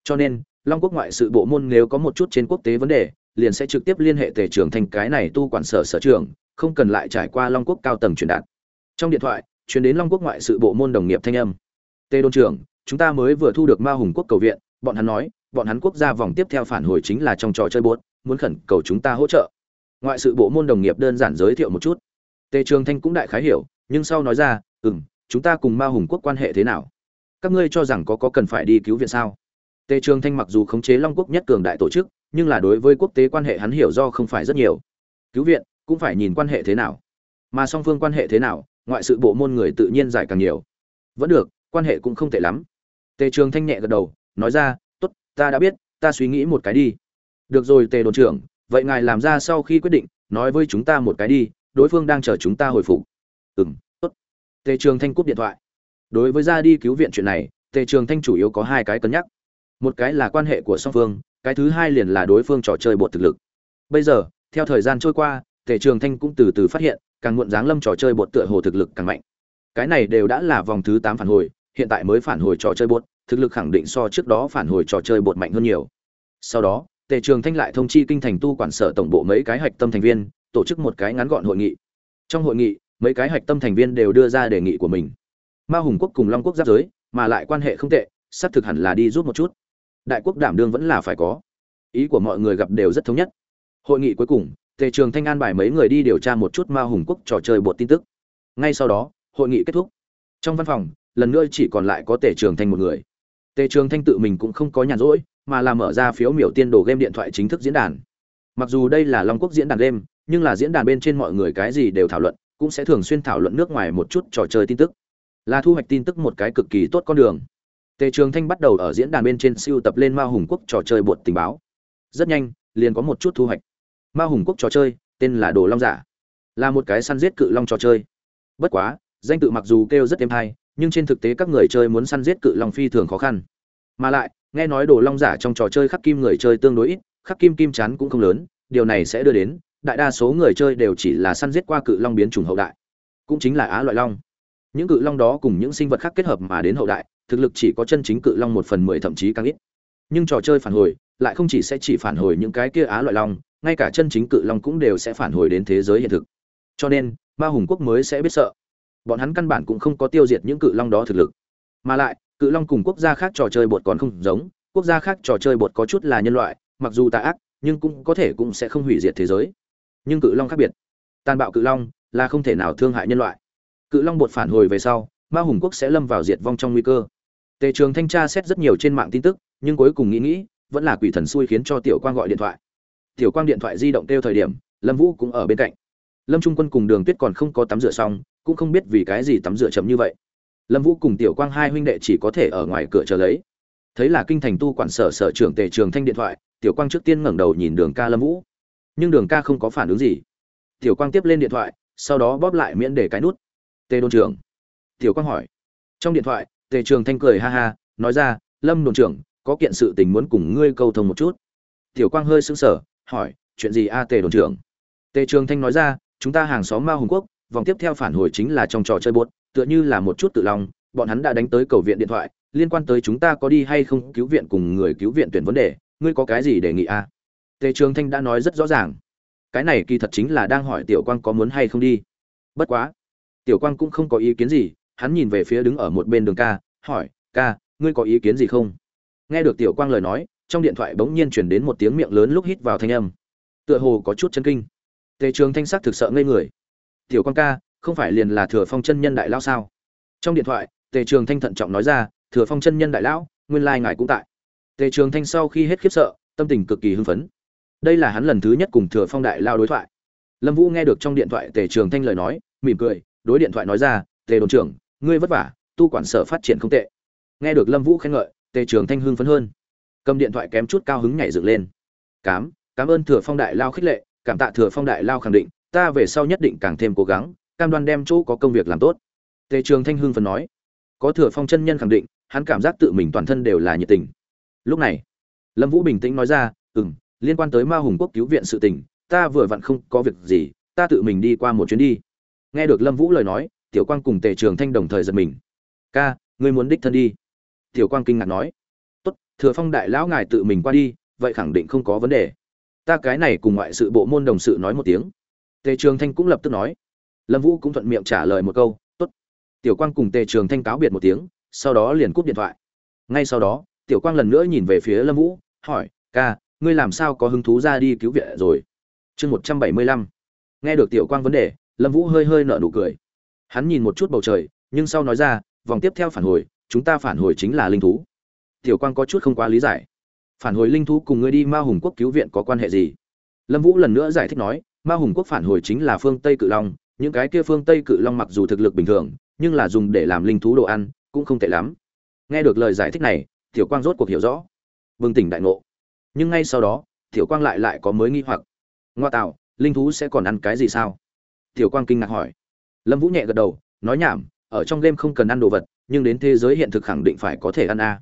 Cho nên, long quốc ngoại sự bộ môn nếu có một chút trên quốc tế vấn đề, liền sẽ trực tiếp liên hệ tề trường thanh cái này tu quản sở sở trưởng, không cần lại trải qua long quốc cao tầng truyền đạt. Trong điện thoại, truyền đến long quốc ngoại sự bộ môn đồng nghiệp thanh âm tề đôn trưởng, chúng ta mới vừa thu được ma hùng quốc cầu viện, bọn hắn nói, bọn hắn quốc gia vòng tiếp theo phản hồi chính là trong trò chơi bốt muốn khẩn cầu chúng ta hỗ trợ. Ngoại sự bộ môn đồng nghiệp đơn giản giới thiệu một chút. Tề trường thanh cũng đại khái hiểu, nhưng sau nói ra ừ m chúng ta cùng ma hùng quốc quan hệ thế nào? Các ngươi cho rằng có có cần phải đi cứu viện sao? Tề trường thanh mặc dù khống chế long quốc nhất cường đại tổ chức, nhưng là đối với quốc tế quan hệ hắn hiểu do không phải rất nhiều. Cứu viện, cũng phải nhìn quan hệ thế nào. Mà song phương quan hệ thế nào, ngoại sự bộ môn người tự nhiên giải càng nhiều. Vẫn được quan hệ cũng không tệ lắm. Tề trường thanh nhẹ gật đầu, nói ra, tốt, ta đã biết, ta suy nghĩ một cái đi. Được rồi, tề đồn trưởng, vậy ngài làm ra sau khi quyết định, nói với chúng ta một cái đi, đối phương đang chờ chúng ta hồi phục. Ừm, tốt. Tề trường thanh cúp điện thoại. Đối với ra đi cứu viện chuyện này, tề trường thanh chủ yếu có hai cái cân nhắc. Một cái là quan hệ của song phương, cái thứ hai liền là đối phương trò chơi bột thực lực. Bây giờ, theo thời gian trôi qua, tề trường thanh cũng từ từ phát hiện, càng muộn dáng lâm trò chơi bột tựa hồ thực lực càng mạnh cái này đều đã là vòng thứ tám phản hồi, hiện tại mới phản hồi trò chơi bột, thực lực khẳng định so trước đó phản hồi trò chơi bột mạnh hơn nhiều. Sau đó, tề trường thanh lại thông chi kinh thành tu quản sở tổng bộ mấy cái hạch tâm thành viên, tổ chức một cái ngắn gọn hội nghị. Trong hội nghị, mấy cái hạch tâm thành viên đều đưa ra đề nghị của mình. Ma hùng quốc cùng long quốc giáp giới, mà lại quan hệ không tệ sắp thực hẳn là đi rút một chút. Đại quốc đảm đương vẫn là phải có. Ý của mọi người gặp đều rất thống nhất. Hội nghị cuối cùng, tề trường thanh an bài mấy người đi điều tra một chút ma hùng quốc trò chơi bột tin tức. Ngay sau đó hội nghị kết thúc. Trong văn phòng, lần nữa chỉ còn lại có tề trường thanh một người. Tề trường thanh tự mình cũng không có nhàn rỗi, mà là mở ra phiếu miểu tiên đồ game điện thoại chính thức diễn đàn. Mặc dù đây là long quốc diễn đàn game, nhưng là diễn đàn bên trên mọi người cái gì đều thảo luận, cũng sẽ thường xuyên thảo luận nước ngoài một chút trò chơi tin tức. Là thu hoạch tin tức một cái cực kỳ tốt con đường. Tề trường thanh bắt đầu ở diễn đàn bên trên siêu tập lên ma hùng quốc trò chơi bột tình báo. Rất nhanh, liền có một chút thu hoạch. Ma hùng quốc trò chơi, tên là đồ long giả. Là một cái săn giết cự long trò chơi. Bất quá danh tự mặc dù kêu rất êm hay nhưng trên thực tế các người chơi muốn săn giết cự long phi thường khó khăn. Mà lại, nghe nói đồ long giả trong trò chơi khắc kim người chơi tương đối ít, khắc kim kim chắn cũng không lớn, điều này sẽ đưa đến, đại đa số người chơi đều chỉ là săn giết qua cự long biến chủng hậu đại. Cũng chính là á loại long. Những cự long đó cùng những sinh vật khác kết hợp mà đến hậu đại, thực lực chỉ có chân chính cự long một phần mười thậm chí càng ít. Nhưng trò chơi phản hồi, lại không chỉ sẽ chỉ phản hồi những cái kia á loại long, ngay cả chân chính cự long cũng đều sẽ phản hồi đến thế giới hiện thực. Cho nên, ma hùng quốc mới sẽ biết sợ bọn hắn căn bản cũng không có tiêu diệt những cự long đó thực lực. Mà lại, cự long cùng quốc gia khác trò chơi bột còn không giống, quốc gia khác trò chơi bột có chút là nhân loại, mặc dù tà ác, nhưng cũng có thể cũng sẽ không hủy diệt thế giới. Nhưng cự long khác biệt. Tàn bạo cự long là không thể nào thương hại nhân loại. Cự long bột phản hồi về sau, ma hùng quốc sẽ lâm vào diệt vong trong nguy cơ. Tề trường thanh tra xét rất nhiều trên mạng tin tức, nhưng cuối cùng nghĩ nghĩ, vẫn là quỷ thần xui khiến cho tiểu quang gọi điện thoại. Tiểu quang điện thoại di động kêu thời điểm, lâm vũ cũng ở bên cạnh. Lâm trung quân cùng đường tuyết còn không có tắm rửa xong cũng không biết vì cái gì tắm rửa chậm như vậy. Lâm vũ cùng tiểu quang hai huynh đệ chỉ có thể ở ngoài cửa chờ lấy. Thấy là kinh thành tu quản sở sở trưởng tề trường thanh điện thoại, tiểu quang trước tiên ngẩng đầu nhìn đường ca lâm vũ. Nhưng đường ca không có phản ứng gì. Tiểu quang tiếp lên điện thoại, sau đó bóp lại miễn để cái nút. Tề đồn trưởng. Tiểu quang hỏi. Trong điện thoại, tề trường thanh cười ha ha, nói ra, lâm đồn trưởng, có kiện sự tình muốn cùng ngươi câu thông một chút. Tiểu quang hơi sững sờ, hỏi, chuyện gì a, tề đồn trưởng? Tề trường thanh nói ra, chúng ta hàng xóm ma hùng quốc vòng tiếp theo phản hồi chính là trong trò chơi buốt, tựa như là một chút tự lòng, bọn hắn đã đánh tới cầu viện điện thoại, liên quan tới chúng ta có đi hay không cứu viện cùng người cứu viện tuyển vấn đề, ngươi có cái gì đề nghị a tề trường thanh đã nói rất rõ ràng. Cái này kỳ thật chính là đang hỏi tiểu quang có muốn hay không đi. Bất quá, tiểu quang cũng không có ý kiến gì, hắn nhìn về phía đứng ở một bên đường ca, hỏi, ca, ngươi có ý kiến gì không? Nghe được tiểu quang lời nói, trong điện thoại bỗng nhiên truyền đến một tiếng miệng lớn lúc hít vào thanh âm. Tựa hồ có chút chân kinh. Tề trường thanh sắc thực sợ ngây người tiểu quan ca, không phải liền là thừa phong chân nhân đại lão sao? Trong điện thoại, tề trường thanh thận trọng nói ra, thừa phong chân nhân đại lão, nguyên lai ngài cũng tại. Tề trường thanh sau khi hết khiếp sợ, tâm tình cực kỳ hưng phấn. Đây là hắn lần thứ nhất cùng thừa phong đại lao đối thoại. Lâm vũ nghe được trong điện thoại tề trường thanh lời nói, mỉm cười, đối điện thoại nói ra, tề đồn trưởng, ngươi vất vả, tu quản sở phát triển không tệ. Nghe được lâm vũ khen ngợi, tề trường thanh hưng phấn hơn. Cầm điện thoại kém chút cao hứng nhảy dựng lên. Cám, cảm ơn thừa phong đại lao khích lệ, cảm tạ thừa phong đại lao khẳng định ta về sau nhất định càng thêm cố gắng, cam đoan đem chỗ có công việc làm tốt. Tề trường thanh hưng phấn nói. Có thừa phong chân nhân khẳng định, hắn cảm giác tự mình toàn thân đều là nhiệt tình. Lúc này, lâm vũ bình tĩnh nói ra ừ m liên quan tới ma hùng quốc cứu viện sự tình, ta vừa vặn không có việc gì, ta tự mình đi qua một chuyến đi. Nghe được lâm vũ lời nói, tiểu quang cùng tề trường thanh đồng thời giật mình. Ca, ngươi muốn đích thân đi. Tiểu quang kinh ngạc nói. Tốt, thừa phong đại lão ngài tự mình qua đi, vậy khẳng định không có vấn đề. Ta cái này cùng ngoại sự bộ môn đồng sự nói một tiếng tề trường thanh cũng lập tức nói. Lâm vũ cũng thuận miệng trả lời một câu, tốt. Tiểu quang cùng tề trường thanh cáo biệt một tiếng, sau đó liền cúp điện thoại. Ngay sau đó, tiểu quang lần nữa nhìn về phía lâm vũ, hỏi, ca, ngươi làm sao có hứng thú ra đi cứu viện rồi? Chương một trăm bảy mươi lăm. Nghe được tiểu quang vấn đề, lâm vũ hơi hơi nở nụ cười. Hắn nhìn một chút bầu trời, nhưng sau nói ra, vòng tiếp theo phản hồi, chúng ta phản hồi chính là linh thú. Tiểu quang có chút không quá lý giải. Phản hồi linh thú cùng ngươi đi ma hùng quốc cứu viện có quan hệ gì? Lâm vũ lần nữa giải thích nói ma hùng quốc phản hồi chính là phương tây cự long, những cái kia phương tây cự long mặc dù thực lực bình thường, nhưng là dùng để làm linh thú đồ ăn, cũng không tệ lắm. Nghe được lời giải thích này, tiểu quang rốt cuộc hiểu rõ. Bừng tỉnh đại ngộ. Nhưng ngay sau đó, tiểu quang lại lại có mới nghi hoặc. Ngoa tạo, linh thú sẽ còn ăn cái gì sao? Tiểu quang kinh ngạc hỏi. Lâm vũ nhẹ gật đầu, nói nhảm, ở trong game không cần ăn đồ vật, nhưng đến thế giới hiện thực khẳng định phải có thể ăn a.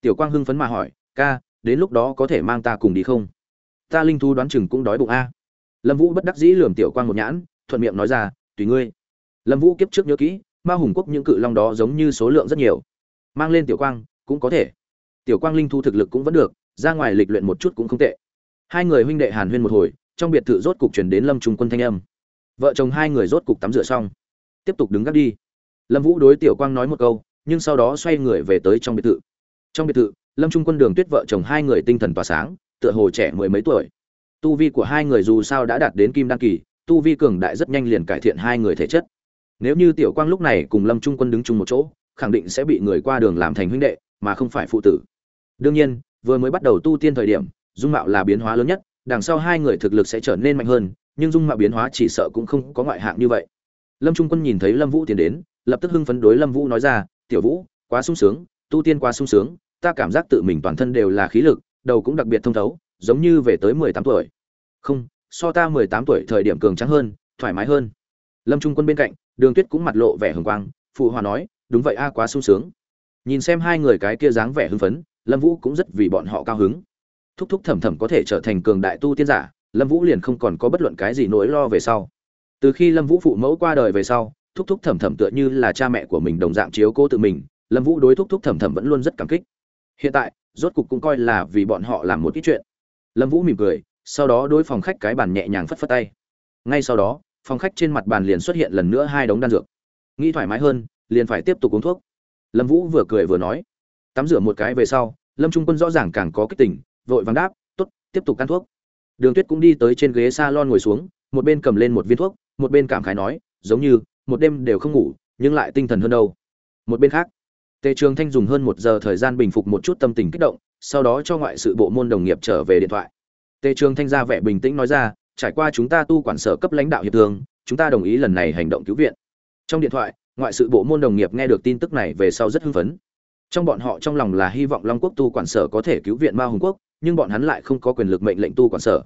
Tiểu quang hưng phấn mà hỏi, ca, đến lúc đó có thể mang ta cùng đi không? Ta linh thú đoán chừng cũng đói bụng a lâm vũ bất đắc dĩ lườm tiểu quang một nhãn, thuận miệng nói ra, tùy ngươi. Lâm vũ kiếp trước nhớ kỹ, ma hùng quốc những cự long đó giống như số lượng rất nhiều. Mang lên tiểu quang, cũng có thể. Tiểu quang linh thu thực lực cũng vẫn được, ra ngoài lịch luyện một chút cũng không tệ. Hai người huynh đệ hàn huyên một hồi, trong biệt thự rốt cục chuyển đến lâm trung quân thanh âm. Vợ chồng hai người rốt cục tắm rửa xong. Tiếp tục đứng gác đi. Lâm vũ đối tiểu quang nói một câu, nhưng sau đó xoay người về tới trong biệt thự. Trong biệt thự, lâm trung quân đường tuyết vợ chồng hai người tinh thần tỏa sáng, tựa hồ trẻ mười mấy tuổi tu vi của hai người dù sao đã đạt đến kim đăng kỳ, tu vi cường đại rất nhanh liền cải thiện hai người thể chất. Nếu như tiểu quang lúc này cùng lâm trung quân đứng chung một chỗ, khẳng định sẽ bị người qua đường làm thành huynh đệ, mà không phải phụ tử. Đương nhiên, vừa mới bắt đầu tu tiên thời điểm, dung mạo là biến hóa lớn nhất, đằng sau hai người thực lực sẽ trở nên mạnh hơn, nhưng dung mạo biến hóa chỉ sợ cũng không có ngoại hạng như vậy. Lâm trung quân nhìn thấy lâm vũ tiến đến, lập tức hưng phấn đối lâm vũ nói ra, tiểu vũ, quá sung sướng, tu tiên quá sung sướng, ta cảm giác tự mình toàn thân đều là khí lực, đầu cũng đặc biệt thông thấu giống như về tới mười tám tuổi. Không, so ta mười tám tuổi thời điểm cường trắng hơn, thoải mái hơn. Lâm trung quân bên cạnh, đường tuyết cũng mặt lộ vẻ hừng quang, phụ hòa nói, đúng vậy a, quá sung sướng. Nhìn xem hai người cái kia dáng vẻ hưng phấn, lâm vũ cũng rất vì bọn họ cao hứng. Thúc thúc thẩm thẩm có thể trở thành cường đại tu tiên giả, lâm vũ liền không còn có bất luận cái gì nỗi lo về sau. Từ khi lâm vũ phụ mẫu qua đời về sau, thúc thúc thẩm thẩm tựa như là cha mẹ của mình đồng dạng chiếu cố tự mình, lâm vũ đối thúc thúc thẩm thẩm vẫn luôn rất cảm kích. Hiện tại, rốt cục cũng coi là vì bọn họ làm một ít chuyện lâm vũ mỉm cười, sau đó đối phòng khách cái bàn nhẹ nhàng phất phất tay. Ngay sau đó, phòng khách trên mặt bàn liền xuất hiện lần nữa hai đống đan dược. Nghĩ thoải mái hơn, liền phải tiếp tục uống thuốc. Lâm vũ vừa cười vừa nói. Tắm rửa một cái về sau, lâm trung quân rõ ràng càng có kích tỉnh vội vàng đáp t ố t tiếp tục ăn thuốc. Đường tuyết cũng đi tới trên ghế s a lon ngồi xuống, một bên cầm lên một viên thuốc, một bên cảm khái nói, giống như, một đêm đều không ngủ, nhưng lại tinh thần hơn đâu. Một bên khác tề trường thanh dùng hơn một giờ thời gian bình phục một chút tâm tình kích động, sau đó cho ngoại sự bộ môn đồng nghiệp trở về điện thoại. Tề trường thanh ra vẻ bình tĩnh nói ra, trải qua chúng ta tu quản sở cấp lãnh đạo hiệp thương, chúng ta đồng ý lần này hành động cứu viện. Trong điện thoại, ngoại sự bộ môn đồng nghiệp nghe được tin tức này về sau rất hưng phấn. Trong bọn họ trong lòng là hy vọng long quốc tu quản sở có thể cứu viện ma hùng quốc, nhưng bọn hắn lại không có quyền lực mệnh lệnh tu quản sở.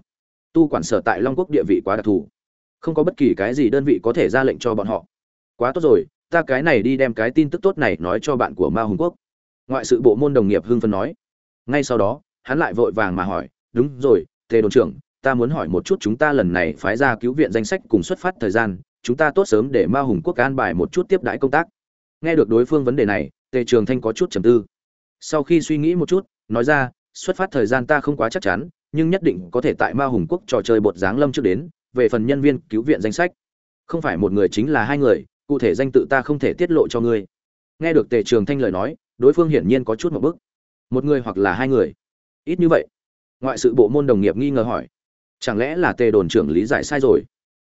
Tu quản sở tại long quốc địa vị quá đặc thù, không có bất kỳ cái gì đơn vị có thể ra lệnh cho bọn họ. Quá tốt rồi ta cái này đi đem cái tin tức tốt này nói cho bạn của ma hùng quốc. Ngoại sự bộ môn đồng nghiệp hưng phấn nói. Ngay sau đó, hắn lại vội vàng mà hỏi, đúng rồi, tề đồn trưởng, ta muốn hỏi một chút chúng ta lần này phái ra cứu viện danh sách cùng xuất phát thời gian, chúng ta tốt sớm để ma hùng quốc an bài một chút tiếp đãi công tác. Nghe được đối phương vấn đề này, tề trường thanh có chút trầm tư. Sau khi suy nghĩ một chút, nói ra, xuất phát thời gian ta không quá chắc chắn, nhưng nhất định có thể tại ma hùng quốc trò chơi bột giáng lâm trước đến, về phần nhân viên cứu viện danh sách. Không phải một người chính là hai người cụ thể danh tự ta không thể tiết lộ cho ngươi. Nghe được tề trường thanh lời nói, đối phương hiển nhiên có chút một bức. Một người hoặc là hai người? Ít như vậy. Ngoại sự bộ môn đồng nghiệp nghi ngờ hỏi. Chẳng lẽ là tề đồn trưởng lý giải sai rồi?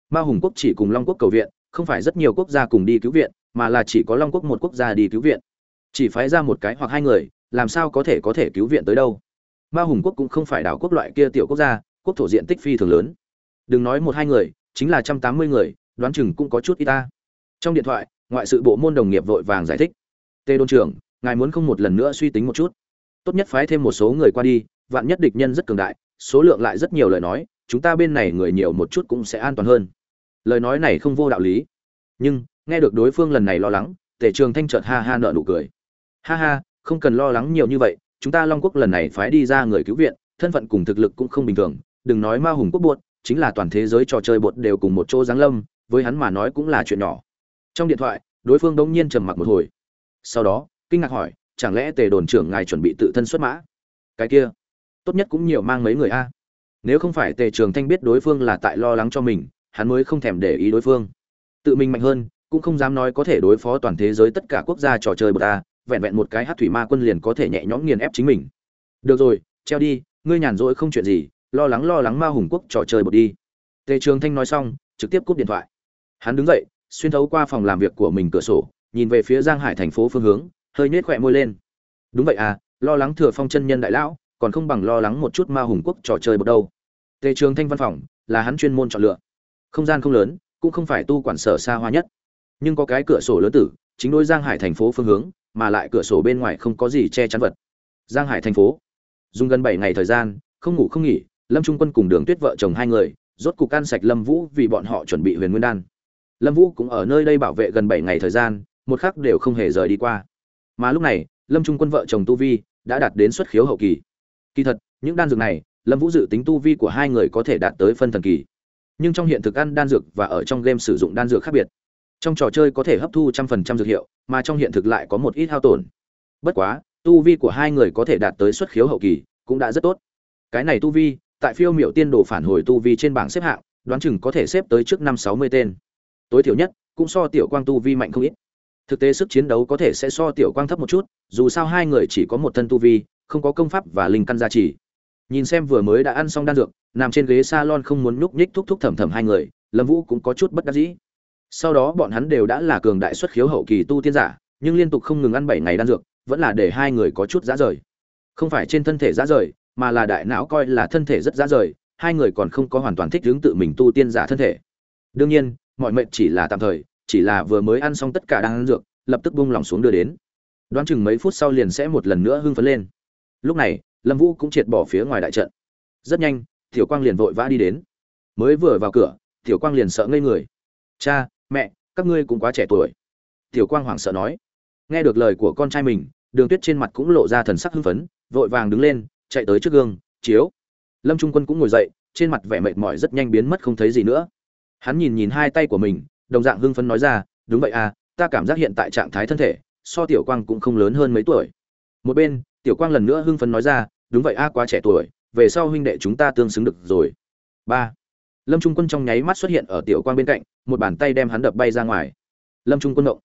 Ma hùng quốc chỉ cùng long quốc cầu viện, không phải rất nhiều quốc gia cùng đi cứu viện, mà là chỉ có long quốc một quốc gia đi cứu viện. Chỉ phái ra một cái hoặc hai người, làm sao có thể có thể cứu viện tới đâu? Ma hùng quốc cũng không phải đảo quốc loại kia tiểu quốc gia, quốc thổ diện tích phi thường lớn. Đừng nói một hai người, chính là trăm tám mươi người, đoán chừng cũng có chút y ta trong điện thoại ngoại sự bộ môn đồng nghiệp vội vàng giải thích. Tê đôn trưởng ngài muốn không một lần nữa suy tính một chút? Tốt nhất phái thêm một số người qua đi vạn nhất địch nhân rất cường đại số lượng lại rất nhiều lời nói chúng ta bên này người nhiều một chút cũng sẽ an toàn hơn. Lời nói này không vô đạo lý. Nhưng nghe được đối phương lần này lo lắng tể trường thanh trợt ha ha nợ nụ cười. Ha ha không cần lo lắng nhiều như vậy chúng ta long quốc lần này phái đi ra người cứu viện thân phận cùng thực lực cũng không bình thường đừng nói ma hùng quốc buột, chính là toàn thế giới trò chơi bột đều cùng một chỗ giáng lâm với hắn mà nói cũng là chuyện nhỏ trong điện thoại, đối phương đống nhiên trầm mặc một hồi. Sau đó, kinh ngạc hỏi, chẳng lẽ tề đồn trưởng ngài chuẩn bị tự thân xuất mã? Cái kia, tốt nhất cũng nhiều mang mấy người a. Nếu không phải tề trường thanh biết đối phương là tại lo lắng cho mình, hắn mới không thèm để ý đối phương. Tự mình mạnh hơn, cũng không dám nói có thể đối phó toàn thế giới tất cả quốc gia trò chơi bờ a vẹn vẹn một cái hát thủy ma quân liền có thể nhẹ nhõm nghiền ép chính mình. Được rồi, treo đi, ngươi nhàn rỗi không chuyện gì, lo lắng lo lắng ma hùng quốc trò chơi bột đi. Tề trường thanh nói xong, trực tiếp cúp điện thoại. Hắn đứng dậy xuyên thấu qua phòng làm việc của mình cửa sổ, nhìn về phía giang hải thành phố phương hướng, hơi nhếch khỏe môi lên. Đúng vậy à lo lắng thừa phong chân nhân đại lão, còn không bằng lo lắng một chút ma hùng quốc trò chơi bột đâu. Tề trường thanh văn phòng, là hắn chuyên môn chọn lựa. Không gian không lớn, cũng không phải tu quản sở xa hoa nhất. Nhưng có cái cửa sổ lớn tử, chính đối giang hải thành phố phương hướng, mà lại cửa sổ bên ngoài không có gì che chắn vật. Giang hải thành phố. Dùng gần bảy ngày thời gian, không ngủ không nghỉ, lâm trung quân cùng đường tuyết vợ chồng hai người, rốt cục can sạch lâm vũ vì bọn họ chuẩn bị huyền nguyên đan lâm vũ cũng ở nơi đây bảo vệ gần bảy ngày thời gian, một khắc đều không hề rời đi qua. Mà lúc này, lâm trung quân vợ chồng tu vi đã đạt đến xuất khiếu hậu kỳ. Kỳ thật, những đan dược này, lâm vũ dự tính tu vi của hai người có thể đạt tới phân thần kỳ. Nhưng trong hiện thực ăn đan dược và ở trong game sử dụng đan dược khác biệt. Trong trò chơi có thể hấp thu trăm phần trăm dược hiệu, mà trong hiện thực lại có một ít hao tổn. Bất quá, tu vi của hai người có thể đạt tới xuất khiếu hậu kỳ cũng đã rất tốt. Cái này tu vi, tại phiêu miểu tiên đồ phản hồi tu vi trên bảng xếp hạng, đoán chừng có thể xếp tới trước năm sáu mươi tên tối thiểu nhất, cũng so tiểu quang tu vi mạnh không ít. Thực tế sức chiến đấu có thể sẽ so tiểu quang thấp một chút, dù sao hai người chỉ có một thân tu vi, không có công pháp và linh căn gia trì. Nhìn xem vừa mới đã ăn xong đan dược, nằm trên ghế salon không muốn nhúc nhích thúc thúc thầm thầm hai người, lâm vũ cũng có chút bất đắc dĩ. Sau đó bọn hắn đều đã là cường đại xuất khiếu hậu kỳ tu tiên giả, nhưng liên tục không ngừng ăn bảy ngày đan dược, vẫn là để hai người có chút giá rời. Không phải trên thân thể giá rời, mà là đại não coi là thân thể rất giá rời, hai người còn không có hoàn toàn thích hướng tự mình tu tiên giả thân thể. Đương nhiên mọi mệnh chỉ là tạm thời, chỉ là vừa mới ăn xong tất cả đang ăn dược, lập tức bung lỏng xuống đưa đến. Đoán chừng mấy phút sau liền sẽ một lần nữa hưng phấn lên. Lúc này, lâm vũ cũng triệt bỏ phía ngoài đại trận. Rất nhanh, tiểu quang liền vội vã đi đến. Mới vừa vào cửa, tiểu quang liền sợ ngây người. Cha, mẹ, các ngươi cũng quá trẻ tuổi. Tiểu quang hoảng sợ nói. Nghe được lời của con trai mình, đường tuyết trên mặt cũng lộ ra thần sắc hưng phấn, vội vàng đứng lên, chạy tới trước gương, chiếu. Lâm trung quân cũng ngồi dậy, trên mặt vẻ mệt mỏi rất nhanh biến mất không thấy gì nữa hắn nhìn nhìn hai tay của mình, đồng dạng hưng phấn nói ra, đúng vậy à ta cảm giác hiện tại trạng thái thân thể, so tiểu quang cũng không lớn hơn mấy tuổi. Một bên, tiểu quang lần nữa hưng phấn nói ra, đúng vậy a, quá trẻ tuổi, về sau huynh đệ chúng ta tương xứng được rồi. Ba. Lâm trung quân trong nháy mắt xuất hiện ở tiểu quang bên cạnh, một bàn tay đem hắn đập bay ra ngoài. Lâm trung quân động.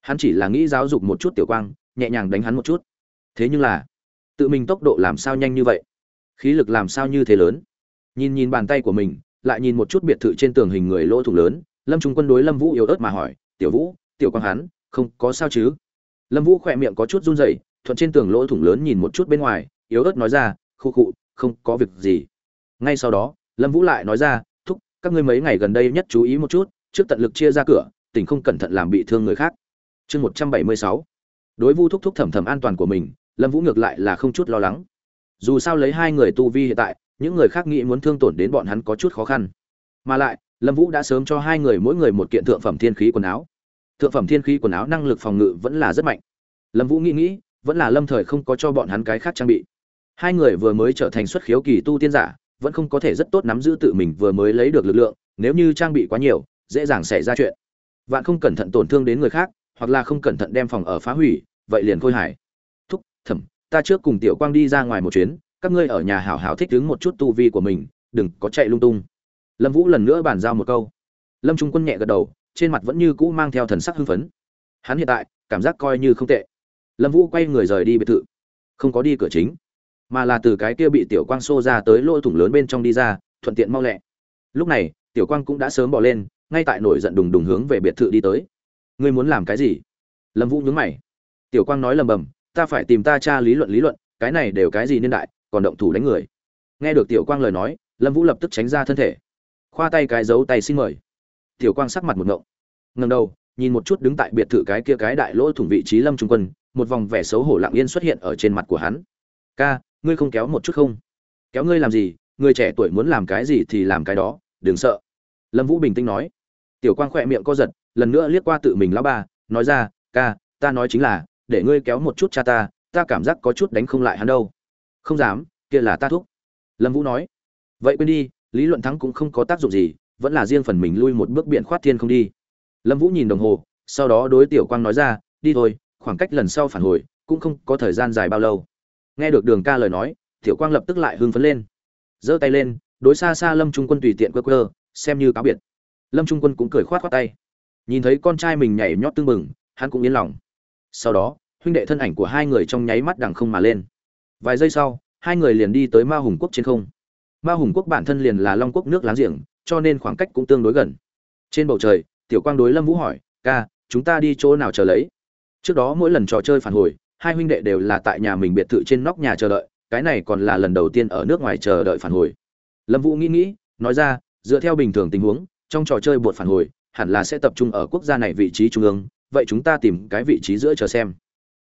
Hắn chỉ là nghĩ giáo dục một chút tiểu quang, nhẹ nhàng đánh hắn một chút. Thế nhưng là, tự mình tốc độ làm sao nhanh như vậy? Khí lực làm sao như thế lớn? Nhìn nhìn bàn tay của mình lại nhìn một chút biệt thự trên tường hình người lỗ thủng lớn, lâm trung quân đối lâm vũ yếu ớt mà hỏi, tiểu vũ, tiểu quang hắn, không có sao chứ? Lâm vũ khỏe miệng có chút run rẩy, thuận trên tường lỗ thủng lớn nhìn một chút bên ngoài, yếu ớt nói ra, khu khụ không có việc gì. Ngay sau đó, lâm vũ lại nói ra, thúc, các ngươi mấy ngày gần đây nhất chú ý một chút, trước tận lực chia ra cửa, tỉnh không cẩn thận làm bị thương người khác. Chương một trăm bảy mươi sáu. Đối vu thúc thúc thẩm thẩm an toàn của mình, lâm vũ ngược lại là không chút lo lắng. Dù sao lấy hai người tu vi hiện tại những người khác nghĩ muốn thương tổn đến bọn hắn có chút khó khăn. Mà lại, lâm vũ đã sớm cho hai người mỗi người một kiện thượng phẩm thiên khí quần áo. Thượng phẩm thiên khí quần áo năng lực phòng ngự vẫn là rất mạnh. Lâm vũ nghĩ nghĩ, vẫn là lâm thời không có cho bọn hắn cái khác trang bị. Hai người vừa mới trở thành xuất khiếu kỳ tu tiên giả, vẫn không có thể rất tốt nắm giữ tự mình vừa mới lấy được lực lượng, nếu như trang bị quá nhiều, dễ dàng xảy ra chuyện. Vạn không cẩn thận tổn thương đến người khác, hoặc là không cẩn thận đem phòng ở phá hủy, vậy liền khôi hải thúc thẩm ta trước cùng tiểu quang đi ra ngoài một chuyến các ngươi ở nhà hảo hảo thích ứng một chút tu vi của mình, đừng có chạy lung tung. Lâm vũ lần nữa bàn giao một câu. Lâm trung quân nhẹ gật đầu, trên mặt vẫn như cũ mang theo thần sắc hưng phấn. Hắn hiện tại, cảm giác coi như không tệ. Lâm vũ quay người rời đi biệt thự. Không có đi cửa chính, mà là từ cái kia bị tiểu quang xô ra tới lỗ thủng lớn bên trong đi ra, thuận tiện mau lẹ. Lúc này, tiểu quang cũng đã sớm bỏ lên, ngay tại nổi giận đùng đùng hướng về biệt thự đi tới. Ngươi muốn làm cái gì? Lâm vũ nhướng mày. Tiểu quang nói lầm bầm, ta phải tìm ta cha lý luận lý luận, cái này đều cái gì niên đại còn động thủ đánh người. Nghe được tiểu quang lời nói, lâm vũ lập tức tránh ra thân thể. Khoa tay cái giấu tay xin mời. Tiểu quang sắc mặt một ngộng. Ngầm đầu, nhìn một chút đứng tại biệt thự cái kia cái đại lỗ thủng vị trí lâm trung quân, một vòng vẻ xấu hổ lặng yên xuất hiện ở trên mặt của hắn. Ca, ngươi không kéo một chút không? Kéo ngươi làm gì? Người trẻ tuổi muốn làm cái gì thì làm cái đó, đừng sợ. Lâm vũ bình tĩnh nói. Tiểu quang khỏe miệng co giật, lần nữa liếc qua tự mình lão ba, nói ra, ca, ta nói chính là, để ngươi kéo một chút cha ta ta cảm giác có chút đánh không lại hắn đâu không dám, kia là ta thúc. Lâm vũ nói. Vậy quên đi, lý luận thắng cũng không có tác dụng gì, vẫn là riêng phần mình lui một bước biện khoát thiên không đi. Lâm vũ nhìn đồng hồ, sau đó đối tiểu quang nói ra, đi thôi, khoảng cách lần sau phản hồi, cũng không có thời gian dài bao lâu. Nghe được đường ca lời nói, tiểu quang lập tức lại hưng phấn lên. Giơ tay lên, đối xa xa lâm trung quân tùy tiện quơ quơ, xem như cáo biệt. Lâm trung quân cũng cười khoát khoát tay. Nhìn thấy con trai mình nhảy nhót tưng bừng, hắn cũng yên lòng. Sau đó, huynh đệ thân ảnh của hai người trong nháy mắt đằng không mà lên vài giây sau, hai người liền đi tới ma hùng quốc trên không. Ma hùng quốc bản thân liền là long quốc nước láng giềng, cho nên khoảng cách cũng tương đối gần. Trên bầu trời, tiểu quang đối lâm vũ hỏi, ca, chúng ta đi chỗ nào chờ lấy? Trước đó mỗi lần trò chơi phản hồi, hai huynh đệ đều là tại nhà mình biệt thự trên nóc nhà chờ đợi, cái này còn là lần đầu tiên ở nước ngoài chờ đợi phản hồi. Lâm vũ nghĩ nghĩ, nói ra, dựa theo bình thường tình huống, trong trò chơi bột phản hồi, hẳn là sẽ tập trung ở quốc gia này vị trí trung ương, vậy chúng ta tìm cái vị trí giữa chờ xem.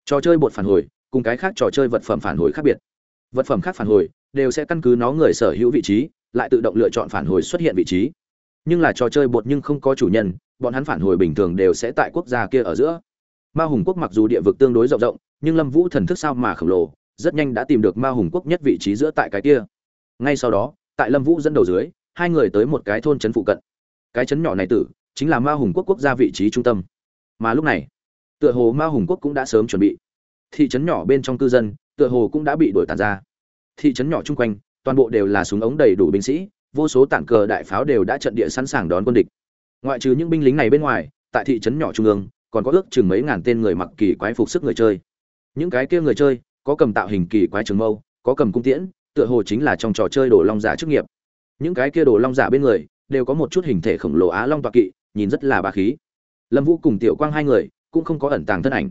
Trò chơi bột phản hồi cùng cái khác trò chơi vật phẩm phản hồi khác biệt. Vật phẩm khác phản hồi đều sẽ căn cứ nó người sở hữu vị trí, lại tự động lựa chọn phản hồi xuất hiện vị trí. Nhưng là trò chơi bột nhưng không có chủ nhân, bọn hắn phản hồi bình thường đều sẽ tại quốc gia kia ở giữa. Ma hùng quốc mặc dù địa vực tương đối rộng rộng, nhưng lâm vũ thần thức sao mà khổng lồ, rất nhanh đã tìm được ma hùng quốc nhất vị trí giữa tại cái kia. Ngay sau đó, tại lâm vũ dẫn đầu dưới, hai người tới một cái thôn trấn phụ cận. Cái trấn nhỏ này tử, chính là ma hùng quốc quốc gia vị trí trung tâm. Mà lúc này, tựa hồ ma hùng quốc cũng đã sớm chuẩn bị thị trấn nhỏ bên trong cư dân, tựa hồ cũng đã bị đổi tàn ra. Thị trấn nhỏ chung quanh, toàn bộ đều là súng ống đầy đủ binh sĩ, vô số tản cờ đại pháo đều đã trận địa sẵn sàng đón quân địch. Ngoại trừ những binh lính này bên ngoài, tại thị trấn nhỏ trung ương, còn có ước chừng mấy ngàn tên người mặc kỳ quái phục sức người chơi. Những cái kia người chơi, có cầm tạo hình kỳ quái trường mâu, có cầm cung tiễn, tựa hồ chính là trong trò chơi đồ long giả chức nghiệp. Những cái kia đồ long giả bên người, đều có một chút hình thể khổng lồ á long toạc kỵ, nhìn rất là bà khí. Lâm vũ cùng tiểu quang hai người, cũng không có ẩn tàng thân ảnh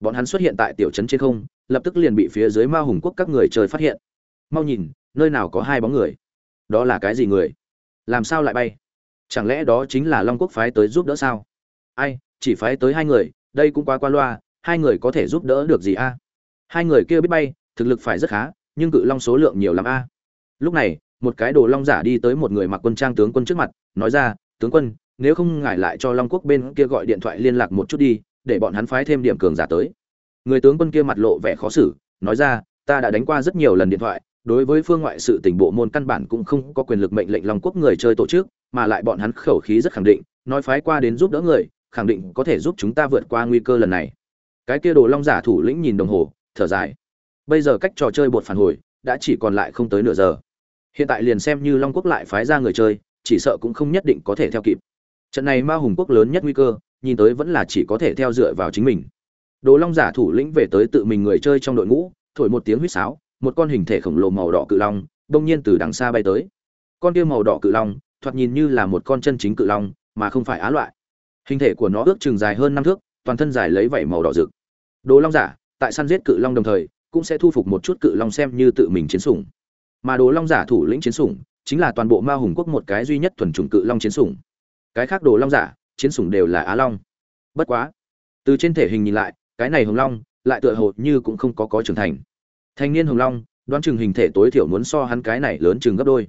bọn hắn xuất hiện tại tiểu trấn trên không, lập tức liền bị phía dưới ma hùng quốc các người trời phát hiện. Mau nhìn, nơi nào có hai bóng người? Đó là cái gì người? Làm sao lại bay? Chẳng lẽ đó chính là long quốc phái tới giúp đỡ sao? Ai, chỉ phái tới hai người, đây cũng quá qua loa, hai người có thể giúp đỡ được gì a? Hai người kia biết bay, thực lực phải rất khá, nhưng cự long số lượng nhiều lắm a. Lúc này, một cái đồ long giả đi tới một người mặc quân trang tướng quân trước mặt, nói ra, tướng quân, nếu không ngại lại cho long quốc bên kia gọi điện thoại liên lạc một chút đi để bọn hắn phái thêm điểm cường giả tới. Người tướng quân kia mặt lộ vẻ khó xử, nói ra, ta đã đánh qua rất nhiều lần điện thoại, đối với phương ngoại sự tỉnh bộ môn căn bản cũng không có quyền lực mệnh lệnh long quốc người chơi tổ chức, mà lại bọn hắn khẩu khí rất khẳng định, nói phái qua đến giúp đỡ người, khẳng định có thể giúp chúng ta vượt qua nguy cơ lần này. Cái kia đồ long giả thủ lĩnh nhìn đồng hồ, thở dài. Bây giờ cách trò chơi bột phản hồi, đã chỉ còn lại không tới nửa giờ. Hiện tại liền xem như long quốc lại phái ra người chơi, chỉ sợ cũng không nhất định có thể theo kịp. Trận này ma hùng quốc lớn nhất nguy cơ nhìn tới vẫn là chỉ có thể theo dựa vào chính mình. Đồ long giả thủ lĩnh về tới tự mình người chơi trong đội ngũ, thổi một tiếng huýt sáo, một con hình thể khổng lồ màu đỏ cự long, đông nhiên từ đằng xa bay tới. Con kia màu đỏ cự long, thoạt nhìn như là một con chân chính cự long, mà không phải á loại. Hình thể của nó ước chừng dài hơn năm thước, toàn thân dài lấy vảy màu đỏ rực. Đồ long giả, tại săn giết cự long đồng thời, cũng sẽ thu phục một chút cự long xem như tự mình chiến sủng. Mà đồ long giả thủ lĩnh chiến sủng, chính là toàn bộ ma hùng quốc một cái duy nhất thuần chủng cự long chiến sủng. Cái khác đồ long giả chiến sủng đều là á long. Bất quá, từ trên thể hình nhìn lại, cái này hồng long lại tựa hồ như cũng không có có trưởng thành. Thanh niên hồng long, đoán chừng hình thể tối thiểu muốn so hắn cái này lớn chừng gấp đôi.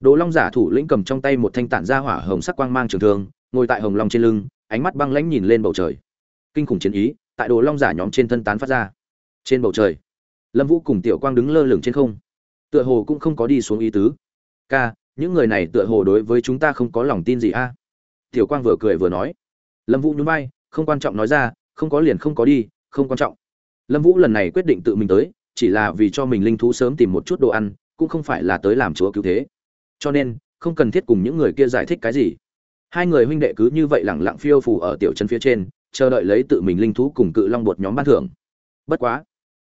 Đồ long giả thủ lĩnh cầm trong tay một thanh tản ra hỏa hồng sắc quang mang trường thương, ngồi tại hồng long trên lưng, ánh mắt băng lãnh nhìn lên bầu trời. Kinh khủng chiến ý, tại đồ long giả nhóm trên thân tán phát ra. Trên bầu trời, lâm vũ cùng tiểu quang đứng lơ lửng trên không. Tựa hồ cũng không có đi xuống ý tứ. Ca, những người này tựa hồ đối với chúng ta không có lòng tin gì a? Tiểu quang vừa cười vừa nói. Lâm vũ nhún vai, không quan trọng nói ra, không có liền không có đi, không quan trọng. Lâm vũ lần này quyết định tự mình tới, chỉ là vì cho mình linh thú sớm tìm một chút đồ ăn, cũng không phải là tới làm chúa cứu thế. Cho nên, không cần thiết cùng những người kia giải thích cái gì. Hai người huynh đệ cứ như vậy lẳng lặng phiêu phù ở tiểu chân phía trên, chờ đợi lấy tự mình linh thú cùng cự long bột nhóm ban thưởng. Bất quá,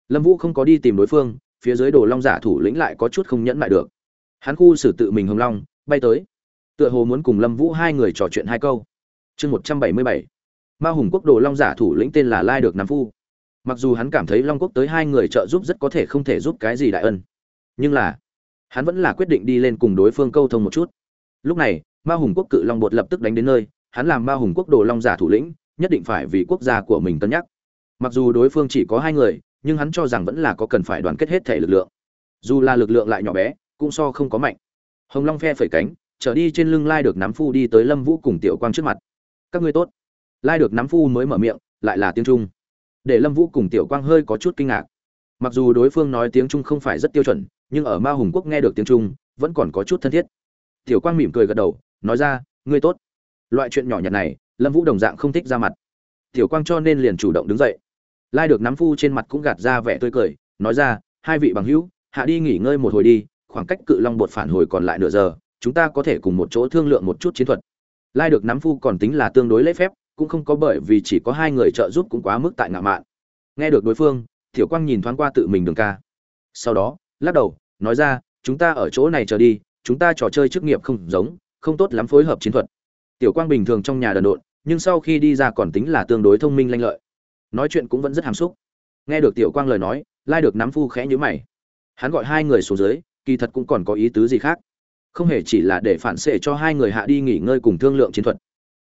lâm vũ không có đi tìm đối phương, phía dưới đồ long giả thủ lĩnh lại có chút không nhẫn lại được. Hắn khu xử tự mình hồng long, bay tới tựa hồ muốn cùng lâm vũ hai người trò chuyện hai câu. Chương một trăm bảy mươi bảy. Ma hùng quốc đồ long giả thủ lĩnh tên là lai được nam phu. Mặc dù hắn cảm thấy long quốc tới hai người trợ giúp rất có thể không thể giúp cái gì đại ân, nhưng là hắn vẫn là quyết định đi lên cùng đối phương câu thông một chút. Lúc này, ma hùng quốc cự long bột lập tức đánh đến nơi, hắn làm ma hùng quốc đồ long giả thủ lĩnh, nhất định phải vì quốc gia của mình cân nhắc. Mặc dù đối phương chỉ có hai người, nhưng hắn cho rằng vẫn là có cần phải đoàn kết hết thể lực lượng. Dù là lực lượng lại nhỏ bé, cũng so không có mạnh. Hồng long phe phẩy cánh trở đi trên lưng lai được nắm phu đi tới lâm vũ cùng tiểu quang trước mặt. Các ngươi tốt. Lai được nắm phu mới mở miệng, lại là tiếng trung. Để lâm vũ cùng tiểu quang hơi có chút kinh ngạc. Mặc dù đối phương nói tiếng trung không phải rất tiêu chuẩn, nhưng ở ma hùng quốc nghe được tiếng trung, vẫn còn có chút thân thiết. Tiểu quang mỉm cười gật đầu, nói ra, ngươi tốt. Loại chuyện nhỏ nhặt này, lâm vũ đồng dạng không thích ra mặt. Tiểu quang cho nên liền chủ động đứng dậy. Lai được nắm phu trên mặt cũng gạt ra vẻ tươi cười, nói ra, hai vị bằng hữu, hạ đi nghỉ ngơi một hồi đi, khoảng cách cự long bột phản hồi còn lại nửa giờ chúng ta có thể cùng một chỗ thương lượng một chút chiến thuật. Lai được nắm phu còn tính là tương đối lễ phép, cũng không có bởi vì chỉ có hai người trợ giúp cũng quá mức tại ngạo mạn. Nghe được đối phương, tiểu quang nhìn thoáng qua tự mình đường ca. Sau đó, lắc đầu, nói ra, chúng ta ở chỗ này chờ đi, chúng ta trò chơi chức nghiệp không giống, không tốt lắm phối hợp chiến thuật. Tiểu quang bình thường trong nhà đần độn, nhưng sau khi đi ra còn tính là tương đối thông minh lanh lợi. Nói chuyện cũng vẫn rất hàm xúc. Nghe được tiểu quang lời nói, lai được nắm phu khẽ nhíu mày. Hắn gọi hai người xuống dưới, kỳ thật cũng còn có ý tứ gì khác không hề chỉ là để phản xệ cho hai người hạ đi nghỉ ngơi cùng thương lượng chiến thuật.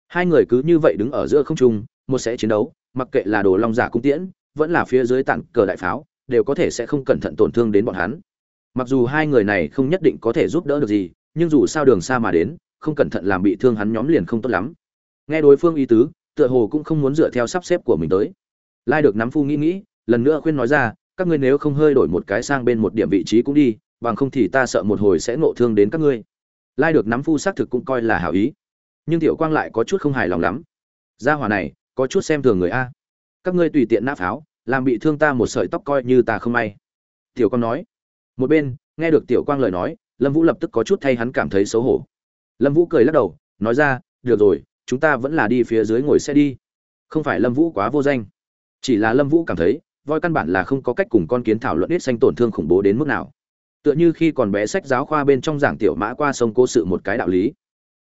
Hai người cứ như vậy đứng ở giữa không trung, một sẽ chiến đấu, mặc kệ là đồ long giả cung tiễn, vẫn là phía dưới tặng cờ đại pháo, đều có thể sẽ không cẩn thận tổn thương đến bọn hắn. Mặc dù hai người này không nhất định có thể giúp đỡ được gì, nhưng dù sao đường xa mà đến, không cẩn thận làm bị thương hắn nhóm liền không tốt lắm. Nghe đối phương ý tứ, tựa hồ cũng không muốn dựa theo sắp xếp của mình tới. Lai được nắm phu nghĩ nghĩ, lần nữa khuyên nói ra, các ngươi nếu không hơi đổi một cái sang bên một điểm vị trí cũng đi bằng không thì ta sợ một hồi sẽ ngộ thương đến các ngươi. Lai được nắm phu xác thực cũng coi là hảo ý. Nhưng tiểu quang lại có chút không hài lòng lắm. Gia hỏa này, có chút xem thường người a. Các ngươi tùy tiện nã pháo, làm bị thương ta một sợi tóc coi như ta không may. Tiểu quang nói. Một bên, nghe được tiểu quang lời nói, lâm vũ lập tức có chút thay hắn cảm thấy xấu hổ. Lâm vũ cười lắc đầu, nói ra, được rồi, chúng ta vẫn là đi phía dưới ngồi xe đi. Không phải lâm vũ quá vô danh. Chỉ là lâm vũ cảm thấy, voi căn bản là không có cách cùng con kiến thảo luận ít xanh tổn thương khủng bố đến mức nào tựa như khi còn bé sách giáo khoa bên trong giảng tiểu mã qua sông cố sự một cái đạo lý.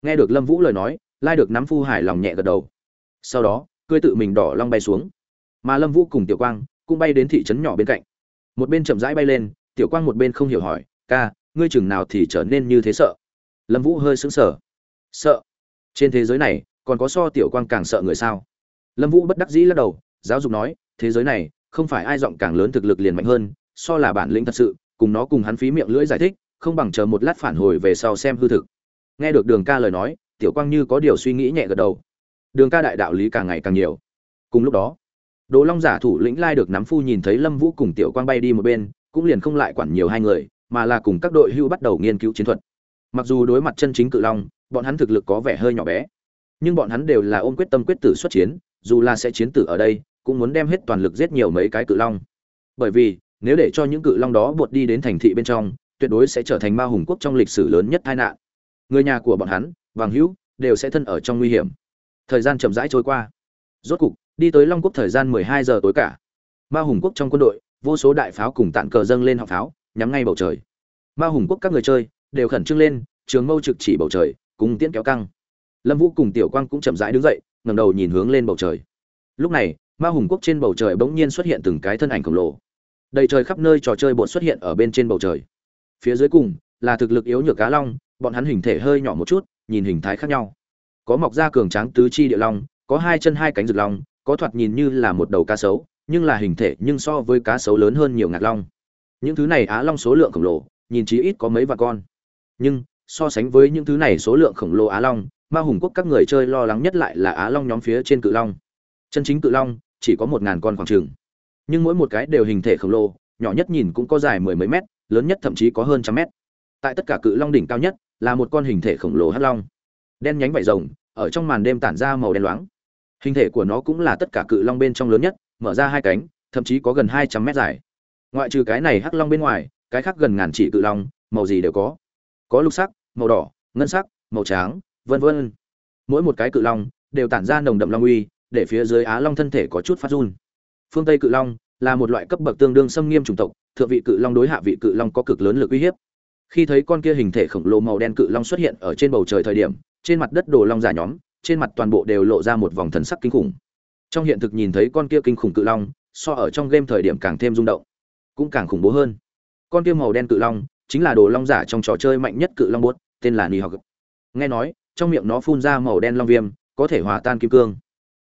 Nghe được lâm vũ lời nói, lai được nắm phu hài lòng nhẹ gật đầu. Sau đó cưới tự mình đỏ long bay xuống. Mà lâm vũ cùng tiểu quang cũng bay đến thị trấn nhỏ bên cạnh. Một bên chậm rãi bay lên, tiểu quang một bên không hiểu hỏi, ca, ngươi chừng nào thì trở nên như thế sợ? Lâm vũ hơi sững sờ. Sợ? Trên thế giới này, còn có so tiểu quang càng sợ người sao? Lâm vũ bất đắc dĩ lắc đầu, giáo dục nói, thế giới này, không phải ai giọng càng lớn thực lực liền mạnh hơn, so là bản lĩnh thật sự cùng nó cùng hắn phí miệng lưỡi giải thích, không bằng chờ một lát phản hồi về sau xem hư thực. Nghe được đường ca lời nói, tiểu quang như có điều suy nghĩ nhẹ gật đầu. Đường ca đại đạo lý càng ngày càng nhiều. Cùng lúc đó, đồ long giả thủ lĩnh lai được nắm phu nhìn thấy lâm vũ cùng tiểu quang bay đi một bên, cũng liền không lại quản nhiều hai người, mà là cùng các đội hưu bắt đầu nghiên cứu chiến thuật. Mặc dù đối mặt chân chính cự long, bọn hắn thực lực có vẻ hơi nhỏ bé, nhưng bọn hắn đều là ôm quyết tâm quyết tử xuất chiến, dù là sẽ chiến tử ở đây, cũng muốn đem hết toàn lực giết nhiều mấy cái cự long. Bởi vì nếu để cho những cự long đó buột đi đến thành thị bên trong, tuyệt đối sẽ trở thành ma hùng quốc trong lịch sử lớn nhất tai nạn. Người nhà của bọn hắn vàng hữu, đều sẽ thân ở trong nguy hiểm. Thời gian chậm rãi trôi qua. Rốt cục, đi tới long quốc thời gian mười hai giờ tối cả. Ma hùng quốc trong quân đội, vô số đại pháo cùng tạn cờ dâng lên họng pháo, nhắm ngay bầu trời. Ma hùng quốc các người chơi, đều khẩn trương lên, trường mâu trực chỉ bầu trời, cùng tiễn kéo căng. Lâm vũ cùng tiểu quang cũng chậm rãi đứng dậy, ngẩng đầu nhìn hướng lên bầu trời. Lúc này, ma hùng quốc trên bầu trời bỗng nhiên xuất hiện từng cái thân ảnh khổng lồ đầy trời khắp nơi trò chơi bột xuất hiện ở bên trên bầu trời. Phía dưới cùng là thực lực yếu nhược cá long, bọn hắn hình thể hơi nhỏ một chút, nhìn hình thái khác nhau. Có mọc da cường tráng tứ chi địa long, có hai chân hai cánh rực long, có thoạt nhìn như là một đầu cá sấu, nhưng là hình thể nhưng so với cá sấu lớn hơn nhiều ngạc long. Những thứ này á long số lượng khổng lồ, nhìn chí ít có mấy vạn con. Nhưng, so sánh với những thứ này số lượng khổng lồ á long, ma hùng quốc các người chơi lo lắng nhất lại là á long nhóm phía trên cự long. Chân chính cự long, chỉ có một ngàn con khoảng trường nhưng mỗi một cái đều hình thể khổng lồ, nhỏ nhất nhìn cũng có dài mười mấy mét, lớn nhất thậm chí có hơn trăm mét. Tại tất cả cự long đỉnh cao nhất là một con hình thể khổng lồ hắc long. Đen nhánh vảy rồng, ở trong màn đêm tản ra màu đen loáng. Hình thể của nó cũng là tất cả cự long bên trong lớn nhất, mở ra hai cánh, thậm chí có gần hai trăm mét dài. Ngoại trừ cái này hắc long bên ngoài, cái khác gần ngàn chỉ cự long, màu gì đều có. Có lục sắc, màu đỏ, ngân sắc, màu trắng, vân vân. Mỗi một cái cự long đều tản ra nồng đậm long uy, để phía dưới á long thân thể có chút phát run phương tây cự long là một loại cấp bậc tương đương xâm nghiêm chủng tộc, thượng vị cự long đối hạ vị cự long có cực lớn lực uy hiếp. Khi thấy con kia hình thể khổng lồ màu đen cự long xuất hiện ở trên bầu trời thời điểm, trên mặt đất đồ long giả nhóm, trên mặt toàn bộ đều lộ ra một vòng thần sắc kinh khủng. Trong hiện thực nhìn thấy con kia kinh khủng cự long, so ở trong game thời điểm càng thêm rung động, cũng càng khủng bố hơn. Con kia màu đen cự long chính là đồ long giả trong trò chơi mạnh nhất cự long bốt tên là nihog. Nghe nói, trong miệng nó phun ra màu đen long viêm, có thể hòa tan kim cương.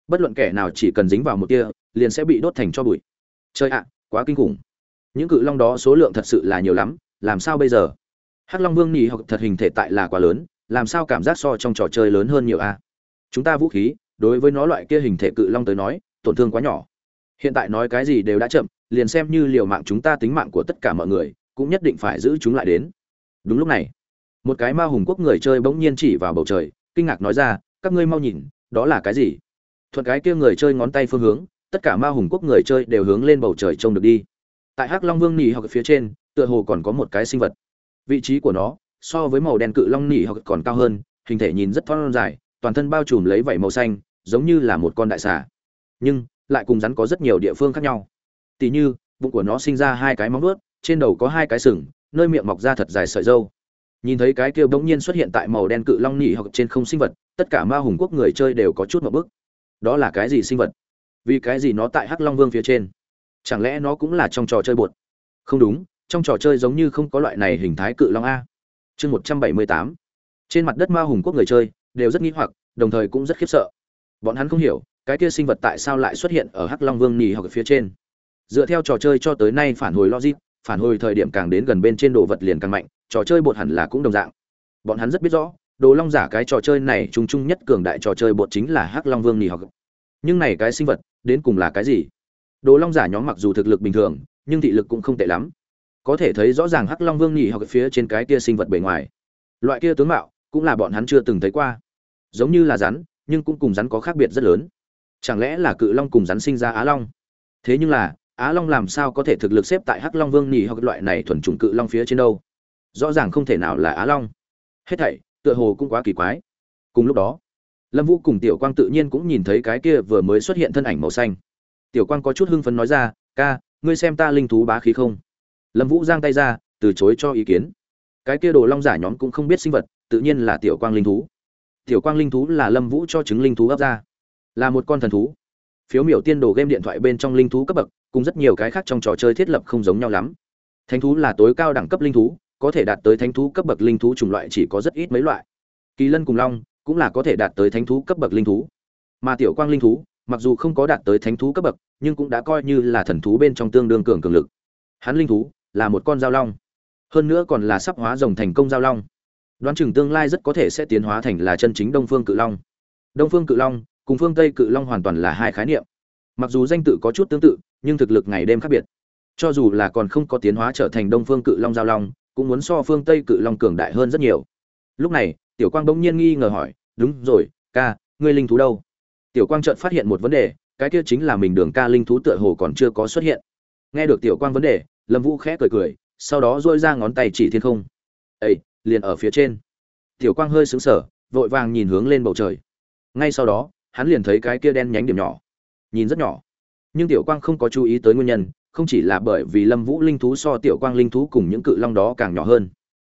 Bất luận kẻ nào chỉ cần dính vào một tia liền sẽ bị đốt thành cho bụi. Chơi ạ, quá kinh khủng. Những cự long đó số lượng thật sự là nhiều lắm, làm sao bây giờ? Hắc long vương nhì học thật hình thể tại là quá lớn, làm sao cảm giác so trong trò chơi lớn hơn nhiều a? Chúng ta vũ khí, đối với nó loại kia hình thể cự long tới nói, tổn thương quá nhỏ. Hiện tại nói cái gì đều đã chậm, liền xem như liều mạng chúng ta tính mạng của tất cả mọi người, cũng nhất định phải giữ chúng lại đến. Đúng lúc này, một cái ma hùng quốc người chơi bỗng nhiên chỉ vào bầu trời, kinh ngạc nói ra, các ngươi mau nhìn, đó là cái gì? Thuận cái kia người chơi ngón tay phương hướng tất cả ma hùng quốc người chơi đều hướng lên bầu trời trông được đi. Tại hắc long vương nỉ hoặc phía trên, tựa hồ còn có một cái sinh vật. Vị trí của nó, so với màu đen cự long nỉ hoặc còn cao hơn, hình thể nhìn rất thon dài, toàn thân bao trùm lấy vảy màu xanh, giống như là một con đại xà. Nhưng, lại cùng rắn có rất nhiều địa phương khác nhau. Tỉ như, bụng của nó sinh ra hai cái móng vuốt, trên đầu có hai cái sừng, nơi miệng mọc ra thật dài sợi dâu nhìn thấy cái kia bỗng nhiên xuất hiện tại màu đen cự long nỉ hoặc trên không sinh vật, tất cả ma hùng quốc người chơi đều có chút một bức. Đó là cái gì sinh vật? Vì cái gì nó tại hắc long vương phía trên? Chẳng lẽ nó cũng là trong trò chơi bột? Không đúng, trong trò chơi giống như không có loại này hình thái cự long a. Chương một trăm bảy mươi tám. Trên mặt đất ma hùng quốc người chơi đều rất nghi hoặc, đồng thời cũng rất khiếp sợ. Bọn hắn không hiểu, cái kia sinh vật tại sao lại xuất hiện ở hắc long vương nỉ hoặc phía trên? Dựa theo trò chơi cho tới nay phản hồi logic, phản hồi thời điểm càng đến gần bên trên đồ vật liền càng mạnh, trò chơi bột hẳn là cũng đồng dạng. Bọn hắn rất biết rõ, đồ long giả cái trò chơi này chung chung nhất cường đại trò chơi bột chính là hắc long vương nỉ hoặc. Nhưng này cái sinh vật đến cùng là cái gì? Đồ long giả nhóm mặc dù thực lực bình thường, nhưng thị lực cũng không tệ lắm. Có thể thấy rõ ràng hắc long vương nhị hoặc phía trên cái kia sinh vật bề ngoài. Loại kia tướng mạo, cũng là bọn hắn chưa từng thấy qua. Giống như là rắn, nhưng cũng cùng rắn có khác biệt rất lớn. Chẳng lẽ là cự long cùng rắn sinh ra á long? Thế nhưng là, á long làm sao có thể thực lực xếp tại hắc long vương nhị hoặc loại này thuần chủng cự long phía trên đâu? Rõ ràng không thể nào là á long. Hết thảy, tựa hồ cũng quá kỳ quái. Cùng lúc đó lâm vũ cùng tiểu quang tự nhiên cũng nhìn thấy cái kia vừa mới xuất hiện thân ảnh màu xanh. Tiểu quang có chút hưng phấn nói ra, ca, ngươi xem ta linh thú bá khí không? Lâm vũ giang tay ra, từ chối cho ý kiến. Cái kia đồ long giả nhóm cũng không biết sinh vật, tự nhiên là tiểu quang linh thú. Tiểu quang linh thú là lâm vũ cho chứng linh thú ấp ra. Là một con thần thú. Phiếu miểu tiên đồ game điện thoại bên trong linh thú cấp bậc, cùng rất nhiều cái khác trong trò chơi thiết lập không giống nhau lắm. Thánh thú là tối cao đẳng cấp linh thú, có thể đạt tới thánh thú cấp bậc linh thú chủng loại chỉ có rất ít mấy loại. Kỳ lân cùng long cũng là có thể đạt tới thánh thú cấp bậc linh thú. Mà tiểu quang linh thú, mặc dù không có đạt tới thánh thú cấp bậc, nhưng cũng đã coi như là thần thú bên trong tương đương cường cường lực. Hắn linh thú là một con giao long. Hơn nữa còn là sắp hóa rồng thành công giao long. Đoán chừng tương lai rất có thể sẽ tiến hóa thành là chân chính đông phương cự long. Đông phương cự long cùng phương tây cự long hoàn toàn là hai khái niệm. Mặc dù danh tự có chút tương tự, nhưng thực lực ngày đêm khác biệt. Cho dù là còn không có tiến hóa trở thành đông phương cự long giao long, cũng muốn so phương tây cự long cường đại hơn rất nhiều. Lúc này, tiểu quang bỗng nhiên nghi ngờ hỏi đúng rồi, ca, ngươi linh thú đâu? Tiểu quang chợt phát hiện một vấn đề, cái kia chính là mình đường ca linh thú tựa hồ còn chưa có xuất hiện. Nghe được tiểu quang vấn đề, lâm vũ khẽ cười cười, sau đó dôi ra ngón tay chỉ thiên không. Ây liền ở phía trên. Tiểu quang hơi sững sờ, vội vàng nhìn hướng lên bầu trời. Ngay sau đó, hắn liền thấy cái kia đen nhánh điểm nhỏ. Nhìn rất nhỏ. Nhưng tiểu quang không có chú ý tới nguyên nhân, không chỉ là bởi vì lâm vũ linh thú so tiểu quang linh thú cùng những cự long đó càng nhỏ hơn,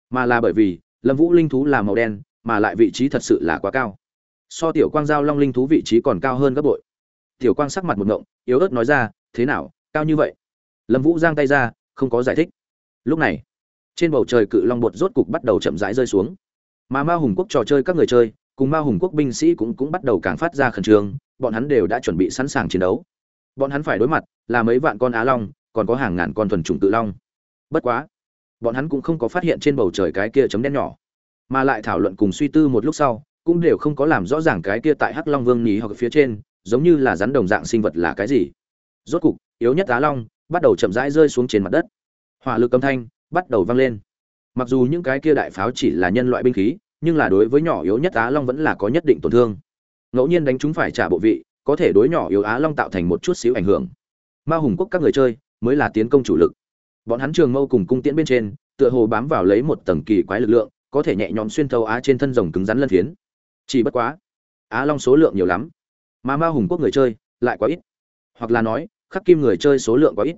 mà là bởi vì lâm vũ linh thú là màu đen mà lại vị trí thật sự là quá cao. So tiểu quang giao long linh thú vị trí còn cao hơn gấp bội. Tiểu quang sắc mặt một ngộng, yếu ớt nói ra, thế nào, cao như vậy? Lâm vũ giang tay ra, không có giải thích. Lúc này, trên bầu trời cự long bột rốt cục bắt đầu chậm rãi rơi xuống. Mà ma hùng quốc trò chơi các người chơi, cùng ma hùng quốc binh sĩ cũng cũng bắt đầu càng phát ra khẩn trương, bọn hắn đều đã chuẩn bị sẵn sàng chiến đấu. Bọn hắn phải đối mặt là mấy vạn con á long, còn có hàng ngàn con thuần chủng cự long. Bất quá, bọn hắn cũng không có phát hiện trên bầu trời cái kia chấm đen nhỏ mà lại thảo luận cùng suy tư một lúc sau, cũng đều không có làm rõ ràng cái kia tại hắc long vương nhì hoặc phía trên, giống như là rắn đồng dạng sinh vật là cái gì. Rốt cục, yếu nhất á long, bắt đầu chậm rãi rơi xuống trên mặt đất. Hỏa lực âm thanh bắt đầu vang lên. Mặc dù những cái kia đại pháo chỉ là nhân loại binh khí, nhưng là đối với nhỏ yếu nhất á long vẫn là có nhất định tổn thương. Ngẫu nhiên đánh chúng phải trả bộ vị, có thể đối nhỏ yếu á long tạo thành một chút xíu ảnh hưởng. Ma hùng quốc các người chơi mới là tiến công chủ lực. Bọn hắn trường mâu cùng cung tiễn bên trên, tựa hồ bám vào lấy một tầng kỳ quái lực lượng có thể nhẹ nhõm xuyên thấu á trên thân rồng cứng rắn lân phiến. Chỉ bất quá, á long số lượng nhiều lắm. Mà ma hùng quốc người chơi lại quá ít. Hoặc là nói, khắc kim người chơi số lượng quá ít.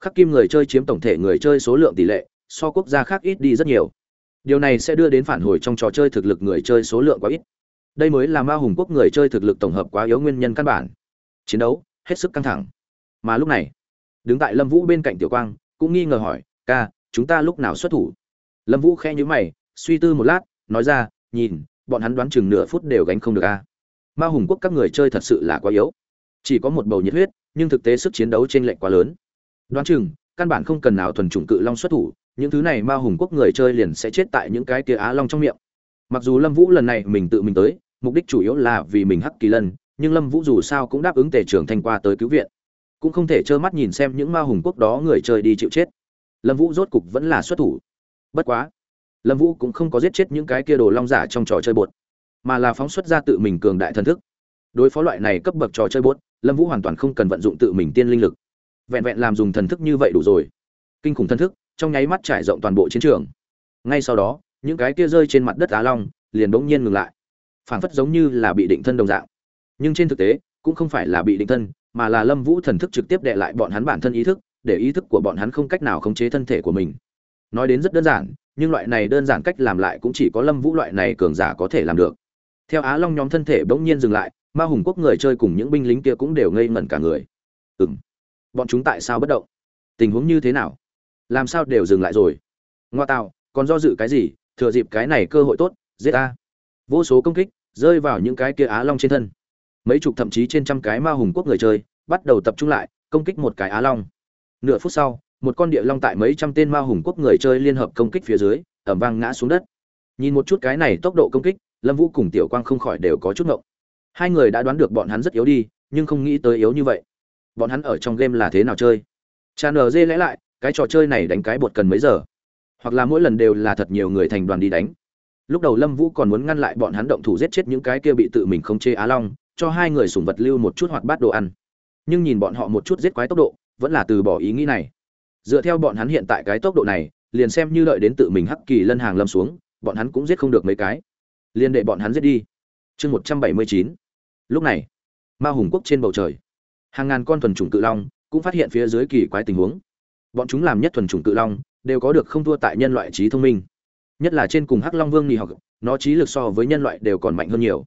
Khắc kim người chơi chiếm tổng thể người chơi số lượng tỷ lệ, so quốc gia khác ít đi rất nhiều. Điều này sẽ đưa đến phản hồi trong trò chơi thực lực người chơi số lượng quá ít. Đây mới là ma hùng quốc người chơi thực lực tổng hợp quá yếu nguyên nhân căn bản. Chiến đấu hết sức căng thẳng. Mà lúc này, đứng tại lâm vũ bên cạnh tiểu quang, cũng nghi ngờ hỏi, ca, chúng ta lúc nào xuất thủ? Lâm vũ khe nhữ mày suy tư một lát, nói ra, nhìn, bọn hắn đoán chừng nửa phút đều gánh không được a. Ma hùng quốc các người chơi thật sự là quá yếu. Chỉ có một bầu nhiệt huyết, nhưng thực tế sức chiến đấu trên lệch quá lớn. Đoán chừng, căn bản không cần nào thuần chủng cự long xuất thủ, những thứ này ma hùng quốc người chơi liền sẽ chết tại những cái tia á long trong miệng. Mặc dù lâm vũ lần này mình tự mình tới, mục đích chủ yếu là vì mình hắc kỳ lân, nhưng lâm vũ dù sao cũng đáp ứng tề trưởng thanh qua tới cứu viện. Cũng không thể trơ mắt nhìn xem những ma hùng quốc đó người chơi đi chịu chết. Lâm vũ rốt cục vẫn là xuất thủ. Bất quá lâm vũ cũng không có giết chết những cái kia đồ long giả trong trò chơi bột, mà là phóng xuất ra tự mình cường đại thần thức. Đối phó loại này cấp bậc trò chơi bột, lâm vũ hoàn toàn không cần vận dụng tự mình tiên linh lực. Vẹn vẹn làm dùng thần thức như vậy đủ rồi. Kinh khủng thần thức, trong nháy mắt trải rộng toàn bộ chiến trường. Ngay sau đó, những cái kia rơi trên mặt đất á long liền bỗng nhiên ngừng lại. Phảng phất giống như là bị định thân đồng dạng. Nhưng trên thực tế, cũng không phải là bị định thân, mà là lâm vũ thần thức trực tiếp đệ lại bọn hắn bản thân ý thức, để ý thức của bọn hắn không cách nào khống chế thân thể của mình. Nói đến rất đơn giản nhưng loại này đơn giản cách làm lại cũng chỉ có lâm vũ loại này cường giả có thể làm được. Theo á long nhóm thân thể bỗng nhiên dừng lại, ma hùng quốc người chơi cùng những binh lính kia cũng đều ngây ngẩn cả người. Ừ m bọn chúng tại sao bất động? Tình huống như thế nào? Làm sao đều dừng lại rồi? Ngoa tạo, còn do dự cái gì? Thừa dịp cái này cơ hội tốt, giết ta. Vô số công kích, rơi vào những cái kia á long trên thân. Mấy chục thậm chí trên trăm cái ma hùng quốc người chơi, bắt đầu tập trung lại, công kích một cái á long. Nửa phút sau một con địa long tại mấy trăm tên ma hùng quốc người chơi liên hợp công kích phía dưới ẩm vang ngã xuống đất. Nhìn một chút cái này tốc độ công kích, lâm vũ cùng tiểu quang không khỏi đều có chút ngộng. Hai người đã đoán được bọn hắn rất yếu đi, nhưng không nghĩ tới yếu như vậy. Bọn hắn ở trong game là thế nào chơi? Cha nờ dê lẽ lại, cái trò chơi này đánh cái bột cần mấy giờ? Hoặc là mỗi lần đều là thật nhiều người thành đoàn đi đánh. Lúc đầu lâm vũ còn muốn ngăn lại bọn hắn động thủ giết chết những cái kia bị tự mình không chê á long, cho hai người sủng vật lưu một chút hoạt bát đồ ăn. Nhưng nhìn bọn họ một chút giết quái tốc độ, vẫn là từ bỏ ý nghĩ này dựa theo bọn hắn hiện tại cái tốc độ này, liền xem như đợi đến tự mình hắc kỳ lân hàng lâm xuống, bọn hắn cũng giết không được mấy cái. Liền để bọn hắn giết đi. Chương một trăm bảy mươi chín. Lúc này, ma hùng quốc trên bầu trời. Hàng ngàn con thuần chủng cự long cũng phát hiện phía dưới kỳ quái tình huống. Bọn chúng làm nhất thuần chủng cự long đều có được không thua tại nhân loại trí thông minh. Nhất là trên cùng hắc long vương nhì học, nó trí lực so với nhân loại đều còn mạnh hơn nhiều.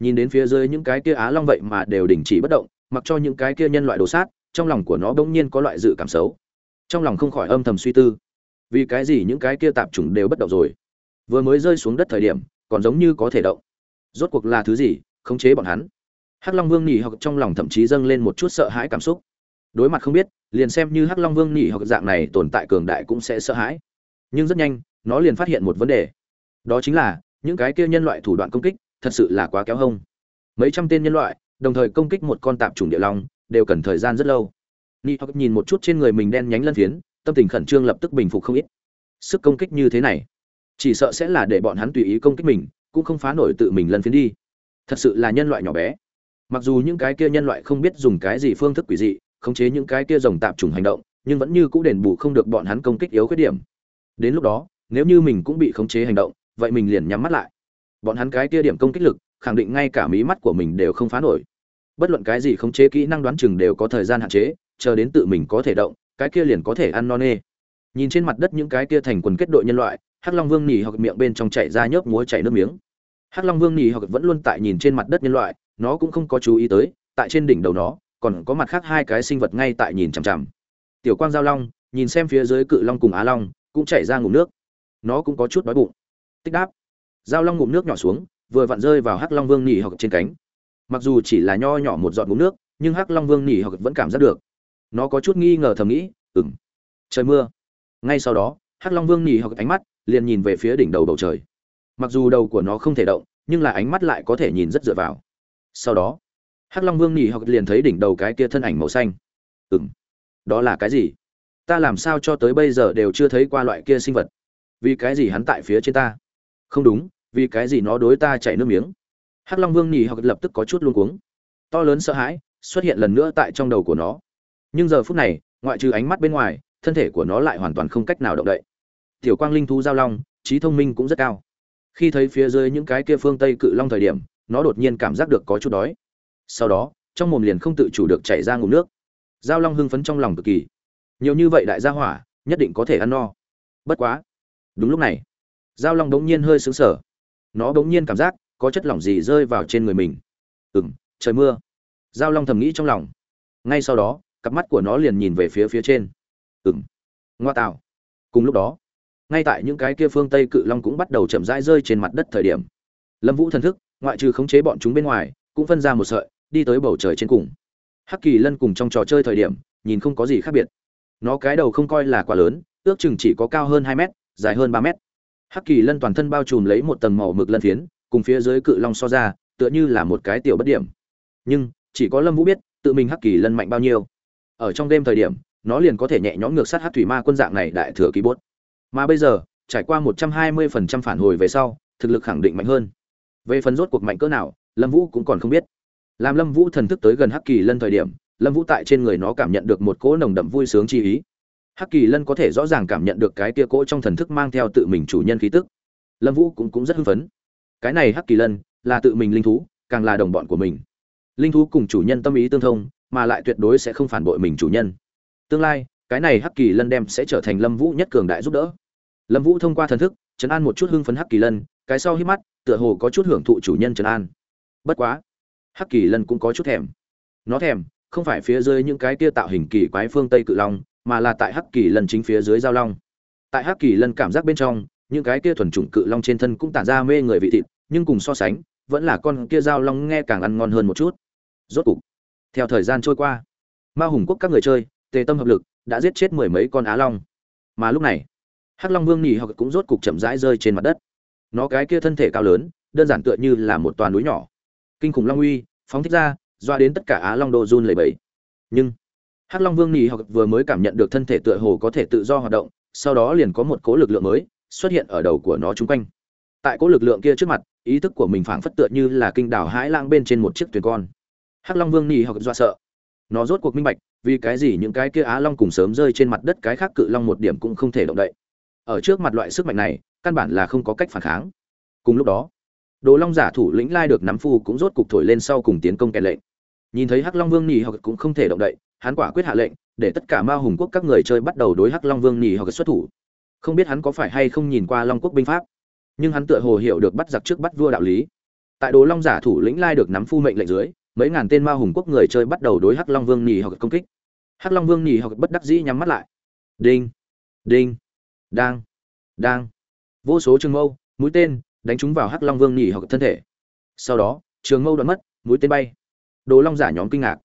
Nhìn đến phía dưới những cái kia á long vậy mà đều đình chỉ bất động, mặc cho những cái kia nhân loại đồ sát, trong lòng của nó bỗng nhiên có loại dự cảm xấu trong lòng không khỏi âm thầm suy tư. Vì cái gì những cái kia tạp chủng đều bất động rồi? Vừa mới rơi xuống đất thời điểm, còn giống như có thể động. Rốt cuộc là thứ gì, khống chế bọn hắn? Hắc long vương nhỉ hoặc trong lòng thậm chí dâng lên một chút sợ hãi cảm xúc. Đối mặt không biết, liền xem như hắc long vương nhỉ hoặc dạng này tồn tại cường đại cũng sẽ sợ hãi. Nhưng rất nhanh, nó liền phát hiện một vấn đề. Đó chính là, những cái kia nhân loại thủ đoạn công kích, thật sự là quá kéo hông. Mấy trăm tên nhân loại, đồng thời công kích một con tạp chủng địa long, đều cần thời gian rất lâu ni hoặc nhìn một chút trên người mình đen nhánh lân phiến, tâm tình khẩn trương lập tức bình phục không ít. Sức công kích như thế này, chỉ sợ sẽ là để bọn hắn tùy ý công kích mình, cũng không phá nổi tự mình lân phiến đi. Thật sự là nhân loại nhỏ bé. Mặc dù những cái kia nhân loại không biết dùng cái gì phương thức quỷ dị, khống chế những cái kia rồng tạp trùng hành động, nhưng vẫn như cũ đền bù không được bọn hắn công kích yếu khuyết điểm. Đến lúc đó, nếu như mình cũng bị khống chế hành động, vậy mình liền nhắm mắt lại. Bọn hắn cái kia điểm công kích lực, khẳng định ngay cả mí mắt của mình đều không phá nổi. Bất luận cái gì khống chế kỹ năng đoán chừng đều có thời gian hạn chế chờ đến tự mình có thể động, cái kia liền có thể ăn no nê. Nhìn trên mặt đất những cái kia thành quần kết đội nhân loại, hắc long vương nhì hoặc miệng bên trong chảy ra nhớp múa chảy nước miếng. Hắc long vương nhì hoặc vẫn luôn tại nhìn trên mặt đất nhân loại, nó cũng không có chú ý tới, tại trên đỉnh đầu nó, còn có mặt khác hai cái sinh vật ngay tại nhìn chằm chằm. Tiểu quang giao long, nhìn xem phía dưới cự long cùng á long, cũng chảy ra ngụm nước. Nó cũng có chút đói bụng. Tích đáp. Giao long ngụm nước nhỏ xuống, vừa vặn rơi vào hắc long vương nhì hoặc trên cánh. Mặc dù chỉ là nho nhỏ một giọt ngụm nước, nhưng hắc long vương nhì hoặc vẫn cảm giác được nó có chút nghi ngờ thầm nghĩ ừng trời mưa. Ngay sau đó, hắc long vương nhì hoặc ánh mắt, liền nhìn về phía đỉnh đầu bầu trời. Mặc dù đầu của nó không thể động, nhưng là ánh mắt lại có thể nhìn rất dựa vào. Sau đó, hắc long vương nhì hoặc liền thấy đỉnh đầu cái kia thân ảnh màu xanh. Ừng đó là cái gì? Ta làm sao cho tới bây giờ đều chưa thấy qua loại kia sinh vật? Vì cái gì hắn tại phía trên ta? Không đúng, vì cái gì nó đối ta chảy nước miếng? Hắc long vương nhì hoặc lập tức có chút luống cuống. To lớn sợ hãi xuất hiện lần nữa tại trong đầu của nó nhưng giờ phút này, ngoại trừ ánh mắt bên ngoài, thân thể của nó lại hoàn toàn không cách nào động đậy. Tiểu quang linh thú giao long, trí thông minh cũng rất cao. Khi thấy phía dưới những cái kia phương tây cự long thời điểm, nó đột nhiên cảm giác được có chút đói. Sau đó, trong mồm liền không tự chủ được chảy ra ngụm nước. Giao long hưng phấn trong lòng cực kỳ. Nhiều như vậy đại gia hỏa, nhất định có thể ăn no. Bất quá. Đúng lúc này, giao long đống nhiên hơi sướng sở nó đống nhiên cảm giác có chất lỏng gì rơi vào trên người mình. Ừng trời mưa. Giao long thầm nghĩ trong lòng. Ngay sau đó cặp mắt của nó liền nhìn về phía phía trên. Ừng ngoa tạo. Cùng lúc đó, ngay tại những cái kia phương tây cự long cũng bắt đầu chậm rãi rơi trên mặt đất thời điểm, lâm vũ thần thức, ngoại trừ khống chế bọn chúng bên ngoài, cũng phân ra một sợi, đi tới bầu trời trên cùng. Hắc kỳ lân cùng trong trò chơi thời điểm, nhìn không có gì khác biệt. Nó cái đầu không coi là quá lớn, ước chừng chỉ có cao hơn hai mét, dài hơn ba mét. Hắc kỳ lân toàn thân bao trùm lấy một tầng màu mực lân phiến, cùng phía dưới cự long so ra, tựa như là một cái tiểu bất điểm. Nhưng, chỉ có lâm vũ biết, tự mình hắc kỳ lân mạnh bao nhiêu ở trong đêm thời điểm nó liền có thể nhẹ nhõm ngược sát hắc thủy ma quân dạng này đại thừa ký bốt. Mà bây giờ trải qua một trăm hai mươi phần trăm phản hồi về sau thực lực khẳng định mạnh hơn. Về phần rốt cuộc mạnh cỡ nào lâm vũ cũng còn không biết. Làm lâm vũ thần thức tới gần hắc kỳ lân thời điểm lâm vũ tại trên người nó cảm nhận được một cỗ nồng đậm vui sướng chi ý. Hắc kỳ lân có thể rõ ràng cảm nhận được cái tia cỗ trong thần thức mang theo tự mình chủ nhân khí tức. Lâm vũ cũng, cũng rất hưng phấn. Cái này hắc kỳ lân là tự mình linh thú càng là đồng bọn của mình. Linh thú cùng chủ nhân tâm ý tương thông mà lại tuyệt đối sẽ không phản bội mình chủ nhân. Tương lai, cái này hắc kỳ lân đem sẽ trở thành lâm vũ nhất cường đại giúp đỡ. Lâm vũ thông qua thần thức chấn an một chút hưng phấn hắc kỳ lân, cái sau hít mắt, tựa hồ có chút hưởng thụ chủ nhân trấn an. Bất quá, hắc kỳ lân cũng có chút thèm. Nó thèm, không phải phía dưới những cái kia tạo hình kỳ quái phương tây cự long, mà là tại hắc kỳ lân chính phía dưới giao long. Tại hắc kỳ lân cảm giác bên trong, những cái kia thuần chủng cự long trên thân cũng tản ra mê người vị thịt, nhưng cùng so sánh, vẫn là con kia giao long nghe càng ăn ngon hơn một chút. Rốt cục theo thời gian trôi qua, ma hùng quốc các người chơi, tề tâm hợp lực, đã giết chết mười mấy con á long. Mà lúc này, hắc long vương nhì hoặc cũng rốt cục chậm rãi rơi trên mặt đất. Nó cái kia thân thể cao lớn, đơn giản tựa như là một toàn núi nhỏ. Kinh khủng long uy, phóng thích ra, doa đến tất cả á long đô run lầy bẫy nhưng, hắc long vương nhì hoặc vừa mới cảm nhận được thân thể tựa hồ có thể tự do hoạt động, sau đó liền có một cố lực lượng mới xuất hiện ở đầu của nó chung quanh. Tại cố lực lượng kia trước mặt, ý thức của mình phảng phất tựa như là kinh đảo hãi lang bên trên một chiếc thuyền con hắc long vương nhì học dọa sợ. Nó rốt cuộc minh bạch, vì cái gì những cái kia á long cùng sớm rơi trên mặt đất cái khác cự long một điểm cũng không thể động đậy. Ở trước mặt loại sức mạnh này, căn bản là không có cách phản kháng. Cùng lúc đó, đồ long giả thủ lĩnh lai được nắm phu cũng rốt cục thổi lên sau cùng tiến công kẻ lệnh. Nhìn thấy hắc long vương nhì học cũng không thể động đậy, hắn quả quyết hạ lệnh, để tất cả ma hùng quốc các người chơi bắt đầu đối hắc long vương nhì học xuất thủ. Không biết hắn có phải hay không nhìn qua long quốc binh pháp, nhưng hắn tựa hồ hiểu được bắt giặc trước bắt vua đạo lý. Tại đồ long giả thủ lĩnh lai được nắm phu mệnh lệnh dưới mấy ngàn tên ma hùng quốc người chơi bắt đầu đối hắc long vương nhì hoặc công kích. Hắc long vương nhì hoặc bất đắc dĩ nhắm mắt lại. Đinh đinh, đang đang. Vô số trường mâu, mũi tên đánh chúng vào hắc long vương nhì hoặc thân thể. Sau đó, trường mâu đoạn mất, mũi tên bay. Đồ long giả nhóm kinh ngạc.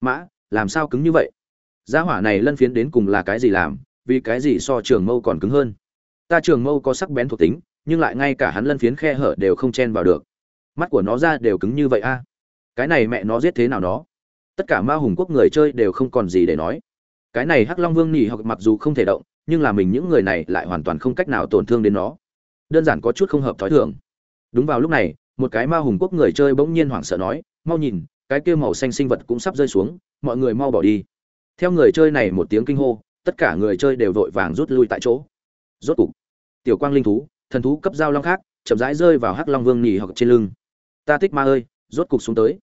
Mã, làm sao cứng như vậy? Gia hỏa này lân phiến đến cùng là cái gì làm, vì cái gì so trường mâu còn cứng hơn? Ta trường mâu có sắc bén thuộc tính, nhưng lại ngay cả hắn lân phiến khe hở đều không chen vào được. Mắt của nó ra đều cứng như vậy a cái này mẹ nó giết thế nào nó? Tất cả ma hùng quốc người chơi đều không còn gì để nói. Cái này hắc long vương nhì hoặc mặc dù không thể động, nhưng là mình những người này lại hoàn toàn không cách nào tổn thương đến nó. Đơn giản có chút không hợp thói thường. Đúng vào lúc này, một cái ma hùng quốc người chơi bỗng nhiên hoảng sợ nói, mau nhìn, cái kia màu xanh sinh vật cũng sắp rơi xuống, mọi người mau bỏ đi. Theo người chơi này một tiếng kinh hô, tất cả người chơi đều vội vàng rút lui tại chỗ. Rốt cục, tiểu quang linh thú, thần thú cấp giao long khác, chậm rãi rơi vào hắc long vương nhì hoặc trên lưng. Ta thích ma ơi rốt cục xuống tới.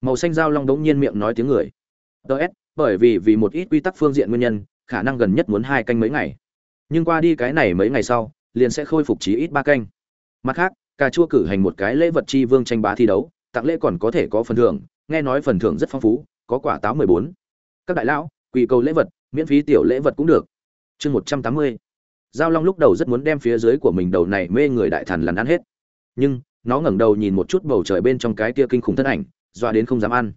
Màu xanh giao long đống nhiên miệng nói tiếng người. Ts bởi vì vì một ít quy tắc phương diện nguyên nhân, khả năng gần nhất muốn hai canh mấy ngày. Nhưng qua đi cái này mấy ngày sau, liền sẽ khôi phục chí ít ba canh. Mặt khác, cà chua cử hành một cái lễ vật chi vương tranh bá thi đấu, tặng lễ còn có thể có phần thưởng, nghe nói phần thưởng rất phong phú, có quả táo mười bốn. Các đại lão, quỳ cầu lễ vật, miễn phí tiểu lễ vật cũng được. Chương một trăm tám mươi. Giao long lúc đầu rất muốn đem phía dưới của mình đầu này mê người đại thần lằn ăn hết. Nhưng nó ngẩng đầu nhìn một chút bầu trời bên trong cái kia kinh khủng thân ảnh doa đến không dám ăn.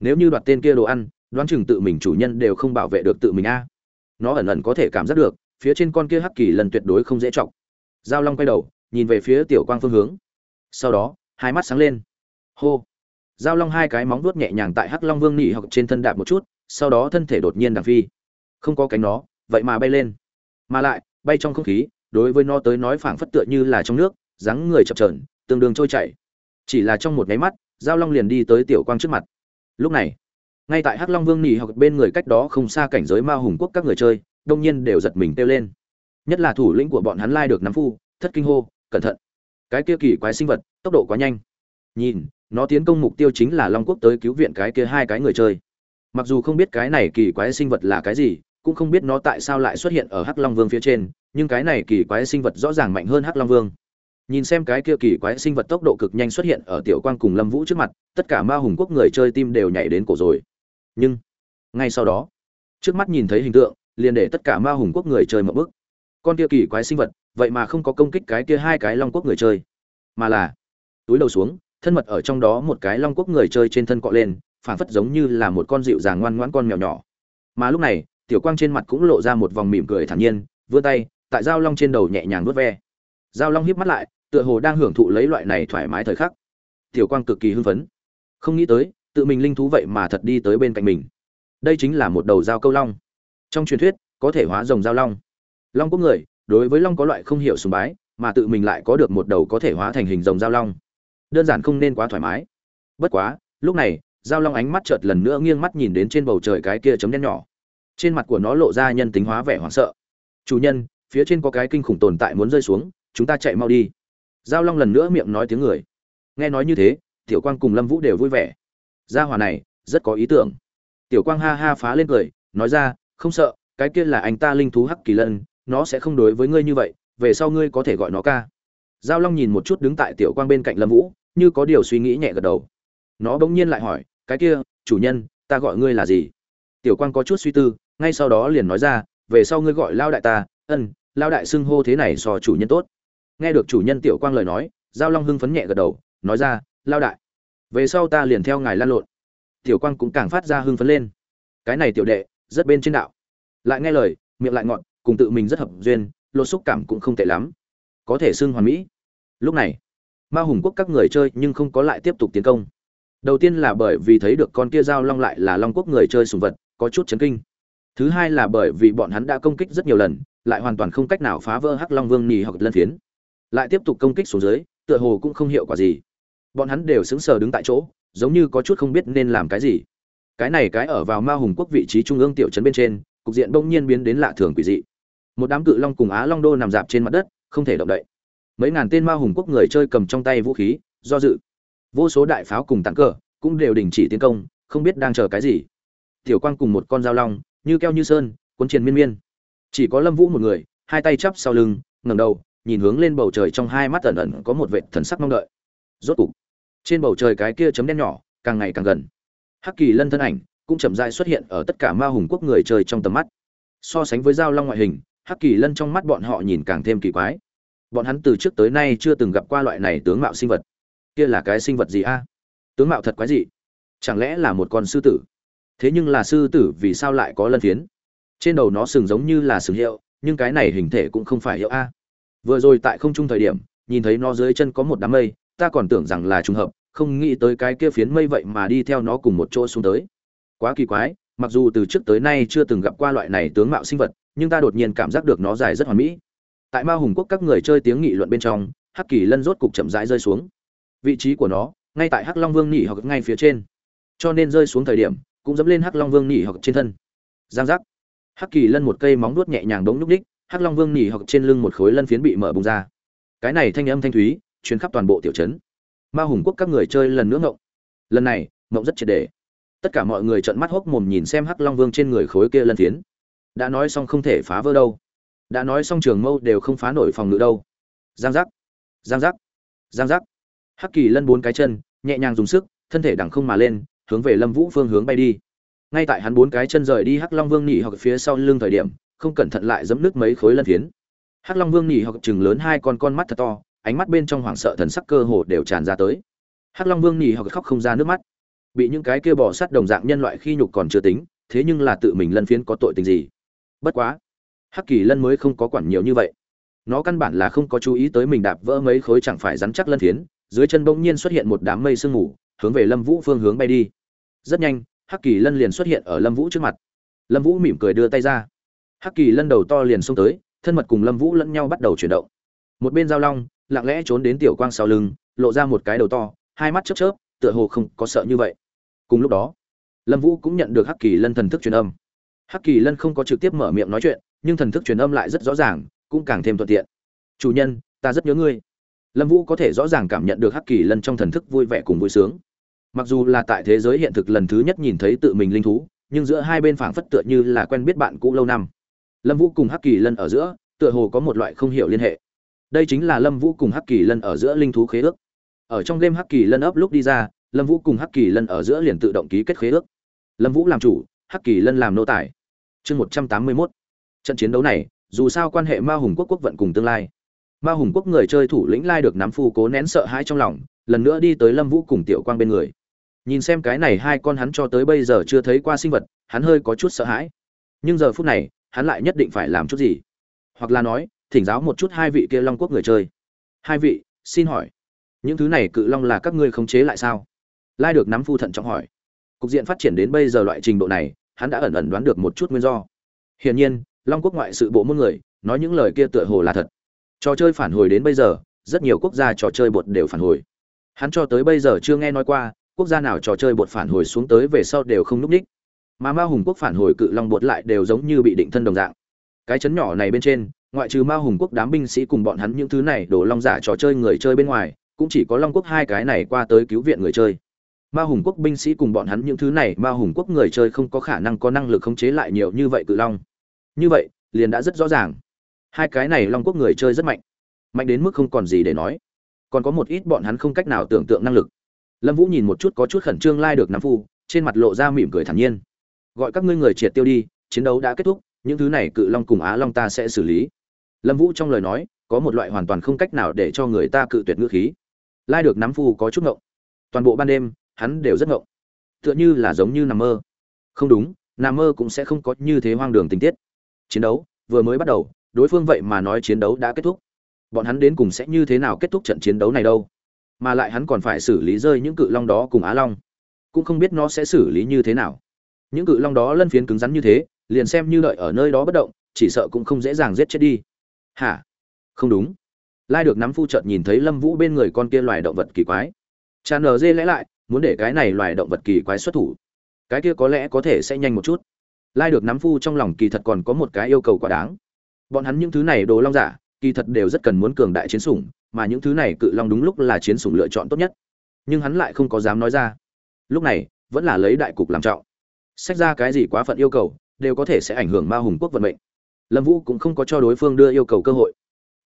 Nếu như đoạt tên kia đồ ăn, đoán chừng tự mình chủ nhân đều không bảo vệ được tự mình a. Nó ẩn ẩn có thể cảm giác được, phía trên con kia hắc kỳ lần tuyệt đối không dễ trọng giao long quay đầu, nhìn về phía tiểu quang phương hướng. Sau đó, hai mắt sáng lên. Hô. Giao long hai cái móng vuốt nhẹ nhàng tại hắc long vương nỉ hoặc trên thân đạp một chút, sau đó thân thể đột nhiên đằng phi. Không có cánh nó, vậy mà bay lên. Mà lại, bay trong không khí, đối với nó tới nói phảng phất tựa như là trong nước, dáng người chập trờn tương đương trôi chảy. Chỉ là trong một nháy mắt, giao long liền đi tới tiểu quang trước mặt. Lúc này, ngay tại hắc long vương nỉ hoặc bên người cách đó không xa cảnh giới ma hùng quốc các người chơi, đông nhiên đều giật mình kêu lên. Nhất là thủ lĩnh của bọn hắn lai được nắm phu, thất kinh hô, cẩn thận! Cái kia kỳ quái sinh vật, tốc độ quá nhanh. Nhìn, nó tiến công mục tiêu chính là long quốc tới cứu viện cái kia hai cái người chơi. Mặc dù không biết cái này kỳ quái sinh vật là cái gì, cũng không biết nó tại sao lại xuất hiện ở hắc long vương phía trên, nhưng cái này kỳ quái sinh vật rõ ràng mạnh hơn hắc long vương nhìn xem cái kia kỳ quái sinh vật tốc độ cực nhanh xuất hiện ở tiểu quang cùng lâm vũ trước mặt, tất cả ma hùng quốc người chơi tim đều nhảy đến cổ rồi. Nhưng, ngay sau đó, trước mắt nhìn thấy hình tượng, liền để tất cả ma hùng quốc người chơi một bức con kia kỳ quái sinh vật, vậy mà không có công kích cái kia hai cái long quốc người chơi, mà là túi đầu xuống, thân mật ở trong đó một cái long quốc người chơi trên thân cọ lên phản phất giống như là một con dịu dàng ngoan ngoãn con mèo nhỏ. Mà lúc này, tiểu quang trên mặt cũng lộ ra một vòng mỉm cười thản nhiên, vươn tay, tại dao long trên đầu nhẹ nhàng vớt ve. Giao long hiếp mắt lại, tựa hồ đang hưởng thụ lấy loại này thoải mái thời khắc. Tiểu quang cực kỳ hưng phấn. Không nghĩ tới, tự mình linh thú vậy mà thật đi tới bên cạnh mình. Đây chính là một đầu dao câu long. Trong truyền thuyết, có thể hóa rồng dao long. Long quốc người, đối với long có loại không hiểu sùng bái, mà tự mình lại có được một đầu có thể hóa thành hình rồng dao long. Đơn giản không nên quá thoải mái. Bất quá, lúc này dao long ánh mắt chợt lần nữa nghiêng mắt nhìn đến trên bầu trời cái kia chấm đen nhỏ. Trên mặt của nó lộ ra nhân tính hóa vẻ hoảng sợ. Chủ nhân, phía trên có cái kinh khủng tồn tại muốn rơi xuống chúng ta chạy mau đi. Giao long lần nữa miệng nói tiếng người. Nghe nói như thế, tiểu quang cùng lâm vũ đều vui vẻ. Gia hòa này, rất có ý tưởng. Tiểu quang ha ha phá lên cười, nói ra, không sợ, cái kia là anh ta linh thú hắc kỳ lân, nó sẽ không đối với ngươi như vậy, về sau ngươi có thể gọi nó ca. Giao long nhìn một chút đứng tại tiểu quang bên cạnh lâm vũ, như có điều suy nghĩ nhẹ gật đầu. Nó bỗng nhiên lại hỏi, cái kia, chủ nhân, ta gọi ngươi là gì? Tiểu quang có chút suy tư, ngay sau đó liền nói ra, về sau ngươi gọi lao đại ta, ân, lao đại xưng hô thế này so chủ nhân tốt nghe được chủ nhân tiểu quang lời nói, giao long hưng phấn nhẹ gật đầu, nói ra, lao đại, về sau ta liền theo ngài lan lộn. Tiểu quang cũng càng phát ra hưng phấn lên. Cái này tiểu đệ, rất bên trên đạo. Lại nghe lời, miệng lại ngọn cùng tự mình rất hợp duyên lột xúc cảm cũng không tệ lắm. Có thể xưng hoàn mỹ. Lúc này, ma hùng quốc các người chơi nhưng không có lại tiếp tục tiến công. Đầu tiên là bởi vì thấy được con kia giao long lại là long quốc người chơi sùng vật, có chút chấn kinh. Thứ hai là bởi vì bọn hắn đã công kích rất nhiều lần, lại hoàn toàn không cách nào phá vỡ hắc long vương nhì hoặc lân phiến lại tiếp tục công kích xuống dưới, tựa hồ cũng không hiệu quả gì. Bọn hắn đều sững sờ đứng tại chỗ, giống như có chút không biết nên làm cái gì. Cái này cái ở vào ma hùng quốc vị trí trung ương tiểu trấn bên trên, cục diện bỗng nhiên biến đến lạ thường quỷ dị. Một đám cự long cùng á long đô nằm dạp trên mặt đất, không thể động đậy. Mấy ngàn tên ma hùng quốc người chơi cầm trong tay vũ khí, do dự. Vô số đại pháo cùng tặng cờ cũng đều đình chỉ tiến công, không biết đang chờ cái gì. Tiểu quang cùng một con dao long, như keo như sơn, cuốn triền miên miên. Chỉ có lâm vũ một người, hai tay chắp sau lưng, ngẩng đầu nhìn hướng lên bầu trời trong hai mắt ẩn ẩn có một vệ thần sắc mong đợi. Rốt cục, trên bầu trời cái kia chấm đen nhỏ, càng ngày càng gần. Hắc kỳ lân thân ảnh cũng chậm rãi xuất hiện ở tất cả ma hùng quốc người chơi trong tầm mắt. So sánh với giao long ngoại hình, hắc kỳ lân trong mắt bọn họ nhìn càng thêm kỳ quái. Bọn hắn từ trước tới nay chưa từng gặp qua loại này tướng mạo sinh vật. Kia là cái sinh vật gì a? Tướng mạo thật quái dị. Chẳng lẽ là một con sư tử? Thế nhưng là sư tử vì sao lại có lân phiến? Trên đầu nó sừng giống như là sừng hiệu, nhưng cái này hình thể cũng không phải hiệu a vừa rồi tại không trung thời điểm, nhìn thấy nó dưới chân có một đám mây, ta còn tưởng rằng là trùng hợp, không nghĩ tới cái kia phiến mây vậy mà đi theo nó cùng một chỗ xuống tới. Quá kỳ quái, mặc dù từ trước tới nay chưa từng gặp qua loại này tướng mạo sinh vật, nhưng ta đột nhiên cảm giác được nó dài rất hoàn mỹ. Tại ma hùng quốc các người chơi tiếng nghị luận bên trong, hắc kỳ lân rốt cục chậm rãi rơi xuống. Vị trí của nó, ngay tại hắc long vương nhị hoặc ngay phía trên. Cho nên rơi xuống thời điểm, cũng dẫm lên hắc long vương nhị hoặc trên thân. Giang giác. Hắc kỳ lân một cây móng nuốt nhẹ nhàng đống nhúc ních hắc long vương nhị hoặc trên lưng một khối lân phiến bị mở bung ra. Cái này thanh âm thanh thúy, truyền khắp toàn bộ tiểu trấn. Ma hùng quốc các người chơi lần nữa ngộng. Lần này, ngộng rất triệt đề tất cả mọi người trợn mắt hốc mồm nhìn xem hắc long vương trên người khối kia lân phiến. Đã nói xong không thể phá vỡ đâu. Đã nói xong trường mâu đều không phá nổi phòng ngự đâu. Giang giác. Giang giác. Giang giác. Hắc kỳ lân bốn cái chân, nhẹ nhàng dùng sức, thân thể đằng không mà lên, hướng về lâm vũ phương hướng bay đi. Ngay tại hắn bốn cái chân rời đi hắc long vương nhị hoặc phía sau lưng thời điểm không cẩn thận lại giẫm nước mấy khối lân phiến. Hắc long vương nhỉ hoặc chừng lớn hai con con mắt thật to, ánh mắt bên trong hoảng sợ thần sắc cơ hồ đều tràn ra tới. Hắc long vương nhỉ hoặc khóc không ra nước mắt. Bị những cái kia bỏ sát đồng dạng nhân loại khi nhục còn chưa tính, thế nhưng là tự mình lân phiến có tội tình gì? Bất quá, hắc kỳ lân mới không có quản nhiều như vậy. Nó căn bản là không có chú ý tới mình đạp vỡ mấy khối chẳng phải rắn chắc lân phiến, dưới chân bỗng nhiên xuất hiện một đám mây sương mù, hướng về lâm vũ phương hướng bay đi. Rất nhanh, hắc kỳ lân liền xuất hiện ở lâm vũ trước mặt. Lâm vũ mỉm cười đưa tay ra hắc kỳ lân đầu to liền xông tới, thân mật cùng lâm vũ lẫn nhau bắt đầu chuyển động. Một bên giao long, lặng lẽ trốn đến tiểu quang sau lưng, lộ ra một cái đầu to, hai mắt chớp chớp, tựa hồ không có sợ như vậy. Cùng lúc đó, lâm vũ cũng nhận được hắc kỳ lân thần thức truyền âm. Hắc kỳ lân không có trực tiếp mở miệng nói chuyện, nhưng thần thức truyền âm lại rất rõ ràng, cũng càng thêm thuận tiện. Chủ nhân, ta rất nhớ ngươi. Lâm vũ có thể rõ ràng cảm nhận được hắc kỳ lân trong thần thức vui vẻ cùng vui sướng. Mặc dù là tại thế giới hiện thực lần thứ nhất nhìn thấy tự mình linh thú, nhưng giữa hai bên phảng phất tựa như là quen biết bạn cũ lâu năm lâm vũ cùng hắc kỳ lân ở giữa, tựa hồ có một loại không hiểu liên hệ. Đây chính là lâm vũ cùng hắc kỳ lân ở giữa linh thú khế ước. Ở trong game hắc kỳ lân ấp lúc đi ra, lâm vũ cùng hắc kỳ lân ở giữa liền tự động ký kết khế ước. Lâm vũ làm chủ, hắc kỳ lân làm nô tài. Chương một trăm tám mươi mốt. Trận chiến đấu này, dù sao quan hệ ma hùng quốc quốc vận cùng tương lai. Ma hùng quốc người chơi thủ lĩnh lai được nắm phu cố nén sợ hãi trong lòng, lần nữa đi tới lâm vũ cùng tiểu quang bên người. Nhìn xem cái này hai con hắn cho tới bây giờ chưa thấy qua sinh vật, hắn hơi có chút sợ hãi. Nhưng giờ phút này hắn lại nhất định phải làm chút gì. Hoặc là nói, thỉnh giáo một chút hai vị kia long quốc người chơi. Hai vị, xin hỏi, những thứ này cự long là các ngươi khống chế lại sao? Lai được nắm phu thận trọng hỏi. Cục diện phát triển đến bây giờ loại trình độ này, hắn đã ẩn ẩn đoán được một chút nguyên do. Hiển nhiên, long quốc ngoại sự bộ môn người, nói những lời kia tựa hồ là thật. Trò chơi phản hồi đến bây giờ, rất nhiều quốc gia trò chơi bột đều phản hồi. Hắn cho tới bây giờ chưa nghe nói qua, quốc gia nào trò chơi bột phản hồi xuống tới về sau đều không núp ních mà ma hùng quốc phản hồi cự long bột lại đều giống như bị định thân đồng dạng. Cái chấn nhỏ này bên trên, ngoại trừ ma hùng quốc đám binh sĩ cùng bọn hắn những thứ này đổ long giả trò chơi người chơi bên ngoài, cũng chỉ có long quốc hai cái này qua tới cứu viện người chơi. Ma hùng quốc binh sĩ cùng bọn hắn những thứ này, ma hùng quốc người chơi không có khả năng có năng lực khống chế lại nhiều như vậy cự long. Như vậy, liền đã rất rõ ràng. Hai cái này long quốc người chơi rất mạnh. Mạnh đến mức không còn gì để nói. Còn có một ít bọn hắn không cách nào tưởng tượng năng lực. Lâm vũ nhìn một chút có chút khẩn trương lai、like、được nắm phu, trên mặt lộ ra mỉm cười thản nhiên gọi các ngươi người triệt tiêu đi, chiến đấu đã kết thúc, những thứ này cự long cùng á long ta sẽ xử lý. Lâm vũ trong lời nói, có một loại hoàn toàn không cách nào để cho người ta cự tuyệt ngữ khí. Lai được nắm phu có chút ngộng. Toàn bộ ban đêm, hắn đều rất ngộng. Tựa như là giống như nằm mơ. Không đúng, nằm mơ cũng sẽ không có như thế hoang đường tình tiết. Chiến đấu, vừa mới bắt đầu, đối phương vậy mà nói chiến đấu đã kết thúc. Bọn hắn đến cùng sẽ như thế nào kết thúc trận chiến đấu này đâu? Mà lại hắn còn phải xử lý rơi những cự long đó cùng á long. Cũng không biết nó sẽ xử lý như thế nào những cự long đó lân phiến cứng rắn như thế, liền xem như đợi ở nơi đó bất động, chỉ sợ cũng không dễ dàng giết chết đi. Hả? Không đúng. Lai được nắm phu trợt nhìn thấy lâm vũ bên người con kia loài động vật kỳ quái. Tràn nờ dê lẽ lại, muốn để cái này loài động vật kỳ quái xuất thủ. Cái kia có lẽ có thể sẽ nhanh một chút. Lai được nắm phu trong lòng kỳ thật còn có một cái yêu cầu quá đáng. Bọn hắn những thứ này đồ long giả, kỳ thật đều rất cần muốn cường đại chiến sủng, mà những thứ này cự long đúng lúc là chiến sủng lựa chọn tốt nhất. Nhưng hắn lại không có dám nói ra. Lúc này, vẫn là lấy đại cục làm trọng sách ra cái gì quá phận yêu cầu, đều có thể sẽ ảnh hưởng ma hùng quốc vận mệnh. Lâm vũ cũng không có cho đối phương đưa yêu cầu cơ hội.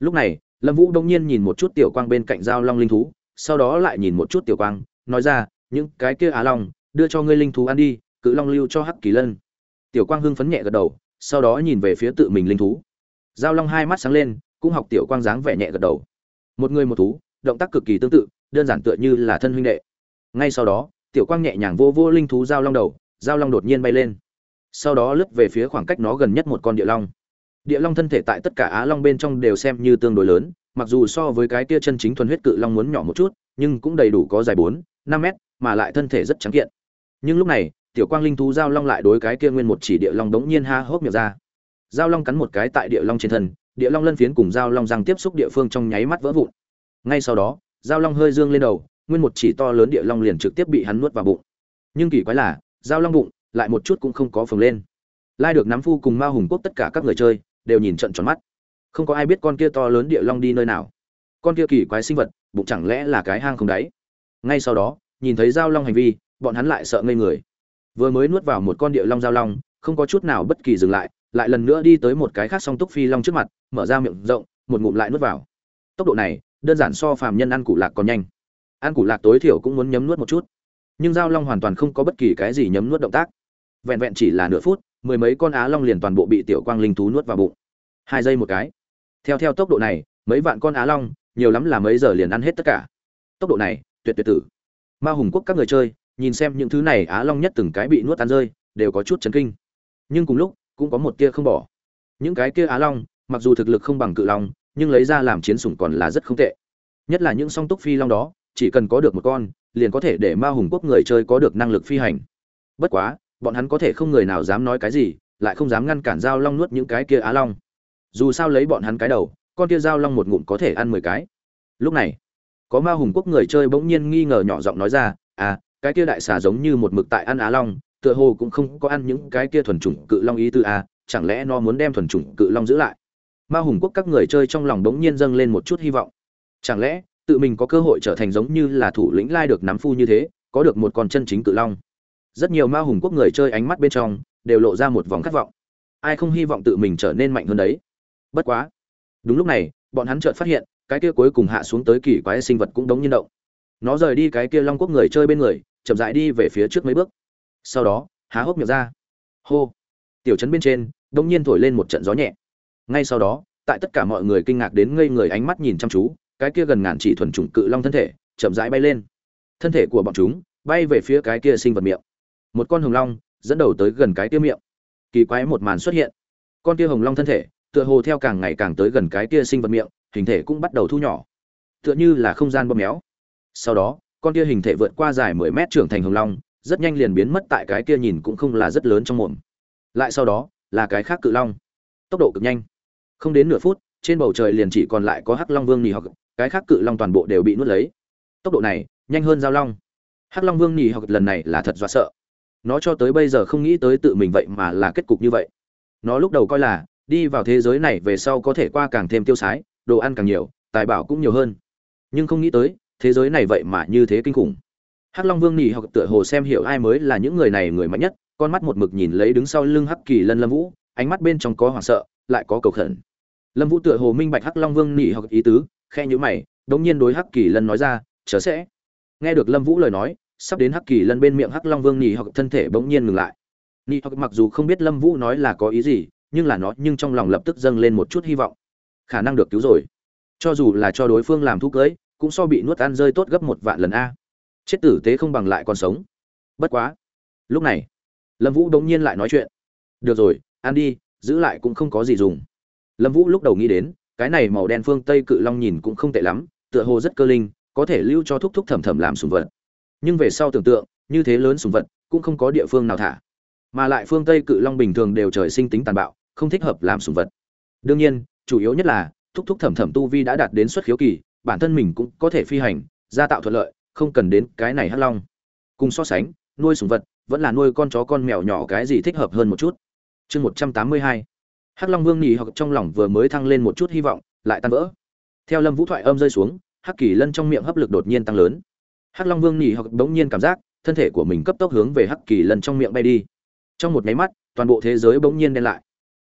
Lúc này, lâm vũ đông nhiên nhìn một chút tiểu quang bên cạnh giao long linh thú, sau đó lại nhìn một chút tiểu quang, nói ra, những cái kia á long, đưa cho ngươi linh thú ăn đi, cự long lưu cho hắc kỳ lân. Tiểu quang hưng phấn nhẹ gật đầu, sau đó nhìn về phía tự mình linh thú. Giao long hai mắt sáng lên, cũng học tiểu quang dáng vẻ nhẹ gật đầu. Một người một thú, động tác cực kỳ tương tự, đơn giản tựa như là thân huynh đệ. Ngay sau đó, tiểu quang nhẹ nhàng vô vô linh thú giao long đầu giao long đột nhiên bay lên. Sau đó lướt về phía khoảng cách nó gần nhất một con địa long. Địa long thân thể tại tất cả á long bên trong đều xem như tương đối lớn, mặc dù so với cái kia chân chính thuần huyết cự long muốn nhỏ một chút, nhưng cũng đầy đủ có dài bốn, năm mét, mà lại thân thể rất trắng kiện. Nhưng lúc này, tiểu quang linh thú giao long lại đối cái kia nguyên một chỉ địa long đống nhiên ha hốc miệng ra. Giao long cắn một cái tại địa long trên thân, địa long lân phiến cùng giao long răng tiếp xúc địa phương trong nháy mắt vỡ vụn. Ngay sau đó, giao long hơi dương lên đầu, nguyên một chỉ to lớn địa long liền trực tiếp bị hắn nuốt vào bụng. Nhưng kỳ quái là giao long bụng, lại một chút cũng không có phồng lên. Lai được nắm phu cùng ma hùng quốc tất cả các người chơi, đều nhìn trận tròn mắt. Không có ai biết con kia to lớn địa long đi nơi nào. Con kia kỳ quái sinh vật, bụng chẳng lẽ là cái hang không đáy ngay sau đó, nhìn thấy giao long hành vi, bọn hắn lại sợ ngây người. Vừa mới nuốt vào một con địa long giao long, không có chút nào bất kỳ dừng lại lại lần nữa đi tới một cái khác song túc phi long trước mặt, mở ra miệng rộng, một ngụm lại nuốt vào. Tốc độ này, đơn giản so phàm nhân ăn củ lạc còn nhanh. Ăn củ lạc tối thiểu cũng muốn nhấm nuốt một chút nhưng giao long hoàn toàn không có bất kỳ cái gì nhấm nuốt động tác. Vẹn vẹn chỉ là nửa phút, mười mấy con á long liền toàn bộ bị tiểu quang linh thú nuốt vào bụng. Hai giây một cái. Theo theo tốc độ này, mấy vạn con á long, nhiều lắm là mấy giờ liền ăn hết tất cả. Tốc độ này, tuyệt tuyệt tử. Ma hùng quốc các người chơi, nhìn xem những thứ này á long nhất từng cái bị nuốt tan rơi, đều có chút chấn kinh. Nhưng cùng lúc, cũng có một kia không bỏ. Những cái kia á long, mặc dù thực lực không bằng cự long, nhưng lấy ra làm chiến sủng còn là rất không tệ. Nhất là những song túc phi long đó, chỉ cần có được một con liền có thể để ma hùng quốc người chơi có được năng lực phi hành. Bất quá, bọn hắn có thể không người nào dám nói cái gì, lại không dám ngăn cản giao long nuốt những cái kia á long. Dù sao lấy bọn hắn cái đầu, con kia giao long một ngụm có thể ăn mười cái. Lúc này, có ma hùng quốc người chơi bỗng nhiên nghi ngờ nhỏ giọng nói ra à cái kia đại xà giống như một mực tại ăn á long, tựa hồ cũng không có ăn những cái kia thuần chủng cự long ý tư à chẳng lẽ nó muốn đem thuần chủng cự long giữ lại? Ma hùng quốc các người chơi trong lòng bỗng nhiên dâng lên một chút hy vọng. Chẳng lẽ tự mình có cơ hội trở thành giống như là thủ lĩnh lai được nắm phu như thế, có được một con chân chính cự long. Rất nhiều ma hùng quốc người chơi ánh mắt bên trong đều lộ ra một vòng khát vọng. Ai không hy vọng tự mình trở nên mạnh hơn đấy? Bất quá. Đúng lúc này, bọn hắn chợt phát hiện, cái kia cuối cùng hạ xuống tới kỳ quái sinh vật cũng đống nhiên động. Nó rời đi cái kia long quốc người chơi bên người, chậm rãi đi về phía trước mấy bước. Sau đó, há hốc miệng ra. Hô. Tiểu trấn bên trên, đống nhiên thổi lên một trận gió nhẹ. Ngay sau đó, tại tất cả mọi người kinh ngạc đến ngây người ánh mắt nhìn chăm chú cái kia gần ngàn chỉ thuần chủng cự long thân thể, chậm rãi bay lên. Thân thể của bọn chúng bay về phía cái kia sinh vật miệng. Một con hồng long dẫn đầu tới gần cái kia miệng. Kỳ quái một màn xuất hiện. Con kia hồng long thân thể, tựa hồ theo càng ngày càng tới gần cái kia sinh vật miệng, hình thể cũng bắt đầu thu nhỏ. Tựa như là không gian bơm méo. Sau đó, con kia hình thể vượt qua dài 10 mét trưởng thành hồng long, rất nhanh liền biến mất tại cái kia nhìn cũng không là rất lớn trong mồm. Lại sau đó, là cái khác cự long. Tốc độ cực nhanh. Không đến nửa phút, trên bầu trời liền chỉ còn lại có hắc long vương nhì hoặc cái khác cự long toàn bộ đều bị nuốt lấy. Tốc độ này, nhanh hơn giao long. Hắc long vương nhì học lần này là thật dọa sợ. Nó cho tới bây giờ không nghĩ tới tự mình vậy mà là kết cục như vậy. Nó lúc đầu coi là, đi vào thế giới này về sau có thể qua càng thêm tiêu sái, đồ ăn càng nhiều, tài bảo cũng nhiều hơn. Nhưng không nghĩ tới, thế giới này vậy mà như thế kinh khủng. Hắc long vương nhì học tựa hồ xem hiểu ai mới là những người này người mạnh nhất, con mắt một mực nhìn lấy đứng sau lưng hắc kỳ lân lâm vũ, ánh mắt bên trong có hoảng sợ, lại có cầu khẩn. Lâm vũ tựa hồ minh bạch hắc long vương nhì học ý tứ khe nhữ mày, đống nhiên đối hắc kỳ lân nói ra, chớ sẽ. Nghe được lâm vũ lời nói, sắp đến hắc kỳ lân bên miệng hắc long vương nhì hoặc thân thể bỗng nhiên ngừng lại. Nhì hoặc mặc dù không biết lâm vũ nói là có ý gì, nhưng là nó nhưng trong lòng lập tức dâng lên một chút hy vọng. Khả năng được cứu rồi. Cho dù là cho đối phương làm thú cưới, cũng so bị nuốt ăn rơi tốt gấp một vạn lần a. Chết tử tế không bằng lại còn sống. Bất quá. Lúc này, lâm vũ đống nhiên lại nói chuyện. Được rồi, ăn đi, giữ lại cũng không có gì dùng. Lâm vũ lúc đầu nghĩ đến cái này màu đen phương tây cự long nhìn cũng không tệ lắm, tựa hồ rất cơ linh, có thể lưu cho thúc thúc thẩm thẩm làm sùng vật. Nhưng về sau tưởng tượng, như thế lớn sùng vật, cũng không có địa phương nào thả. Mà lại phương tây cự long bình thường đều trời sinh tính tàn bạo, không thích hợp làm sùng vật. Đương nhiên, chủ yếu nhất là, thúc thúc thẩm thẩm tu vi đã đạt đến xuất khiếu kỳ, bản thân mình cũng có thể phi hành, gia tạo thuận lợi, không cần đến cái này hắc long. Cùng so sánh, nuôi sùng vật vẫn là nuôi con chó con mèo nhỏ cái gì thích hợp hơn một chút. Chương một trăm tám mươi hai hắc long vương nhì hoặc trong lòng vừa mới thăng lên một chút hy vọng, lại tan vỡ. Theo lâm vũ thoại âm rơi xuống, hắc kỳ lân trong miệng hấp lực đột nhiên tăng lớn. Hắc long vương nhì hoặc bỗng nhiên cảm giác, thân thể của mình cấp tốc hướng về hắc kỳ lân trong miệng bay đi. Trong một nháy mắt, toàn bộ thế giới bỗng nhiên đen lại.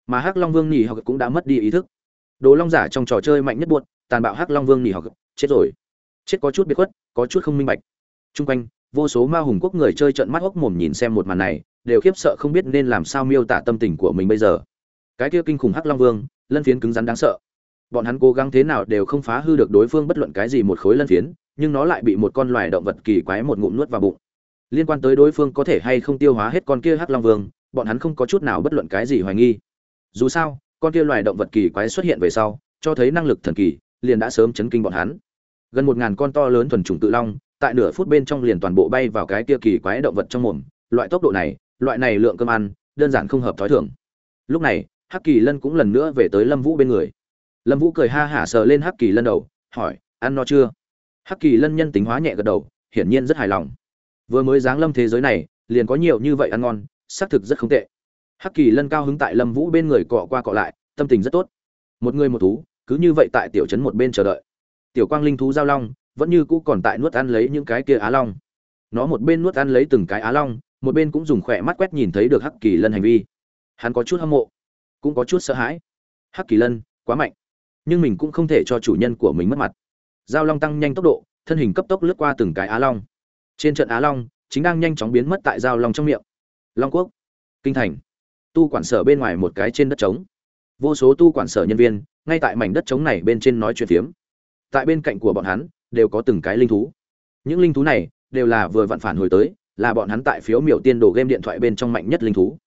Mà hắc long vương nhì hoặc cũng đã mất đi ý thức. Đồ long giả trong trò chơi mạnh nhất buột tàn bạo hắc long vương nhì hoặc chết rồi. Chết có chút biệt khuất, có chút không minh bạch. Trung quanh, vô số ma hùng quốc người chơi trận mắt hốc mồm nhìn xem một màn này, đều khiếp sợ không biết nên làm sao miêu tả tâm tình của mình bây giờ cái kia kinh khủng hắc long vương, lân phiến cứng rắn đáng sợ. Bọn hắn cố gắng thế nào đều không phá hư được đối phương bất luận cái gì một khối lân phiến, nhưng nó lại bị một con loài động vật kỳ quái một ngụm nuốt vào bụng. Liên quan tới đối phương có thể hay không tiêu hóa hết con kia hắc long vương, bọn hắn không có chút nào bất luận cái gì hoài nghi. Dù sao, con kia loài động vật kỳ quái xuất hiện về sau, cho thấy năng lực thần kỳ, liền đã sớm chấn kinh bọn hắn. Gần một ngàn con to lớn thuần chủng tự long, tại nửa phút bên trong liền toàn bộ bay vào cái kia kỳ quái động vật trong mồm. Loại tốc độ này, loại này lượng cơm ăn, đơn giản không hợp thói thường. Lúc này hắc kỳ lân cũng lần nữa về tới lâm vũ bên người. Lâm vũ cười ha hả sờ lên hắc kỳ lân đầu, hỏi, ăn no chưa? Hắc kỳ lân nhân tính hóa nhẹ gật đầu, hiển nhiên rất hài lòng. Vừa mới giáng lâm thế giới này, liền có nhiều như vậy ăn ngon, xác thực rất không tệ. Hắc kỳ lân cao hứng tại lâm vũ bên người cọ qua cọ lại, tâm tình rất tốt. Một người một thú, cứ như vậy tại tiểu trấn một bên chờ đợi. Tiểu quang linh thú giao long, vẫn như cũ còn tại nuốt ăn lấy những cái kia á long. Nó một bên nuốt ăn lấy từng cái á long, một bên cũng dùng khỏe mắt quét nhìn thấy được hắc kỳ lân hành vi. Hắn có chút hâm mộ cũng có chút sợ hãi. Hắc kỳ lân, quá mạnh. Nhưng mình cũng không thể cho chủ nhân của mình mất mặt. Giao long tăng nhanh tốc độ, thân hình cấp tốc lướt qua từng cái á long. Trên trận á long, chính đang nhanh chóng biến mất tại giao long trong miệng. Long quốc, kinh thành. Tu quản sở bên ngoài một cái trên đất trống. Vô số tu quản sở nhân viên, ngay tại mảnh đất trống này bên trên nói chuyện phiếm. Tại bên cạnh của bọn hắn, đều có từng cái linh thú. Những linh thú này, đều là vừa vặn phản hồi tới, là bọn hắn tại phiếu miểu tiên đồ game điện thoại bên trong mạnh nhất linh thú.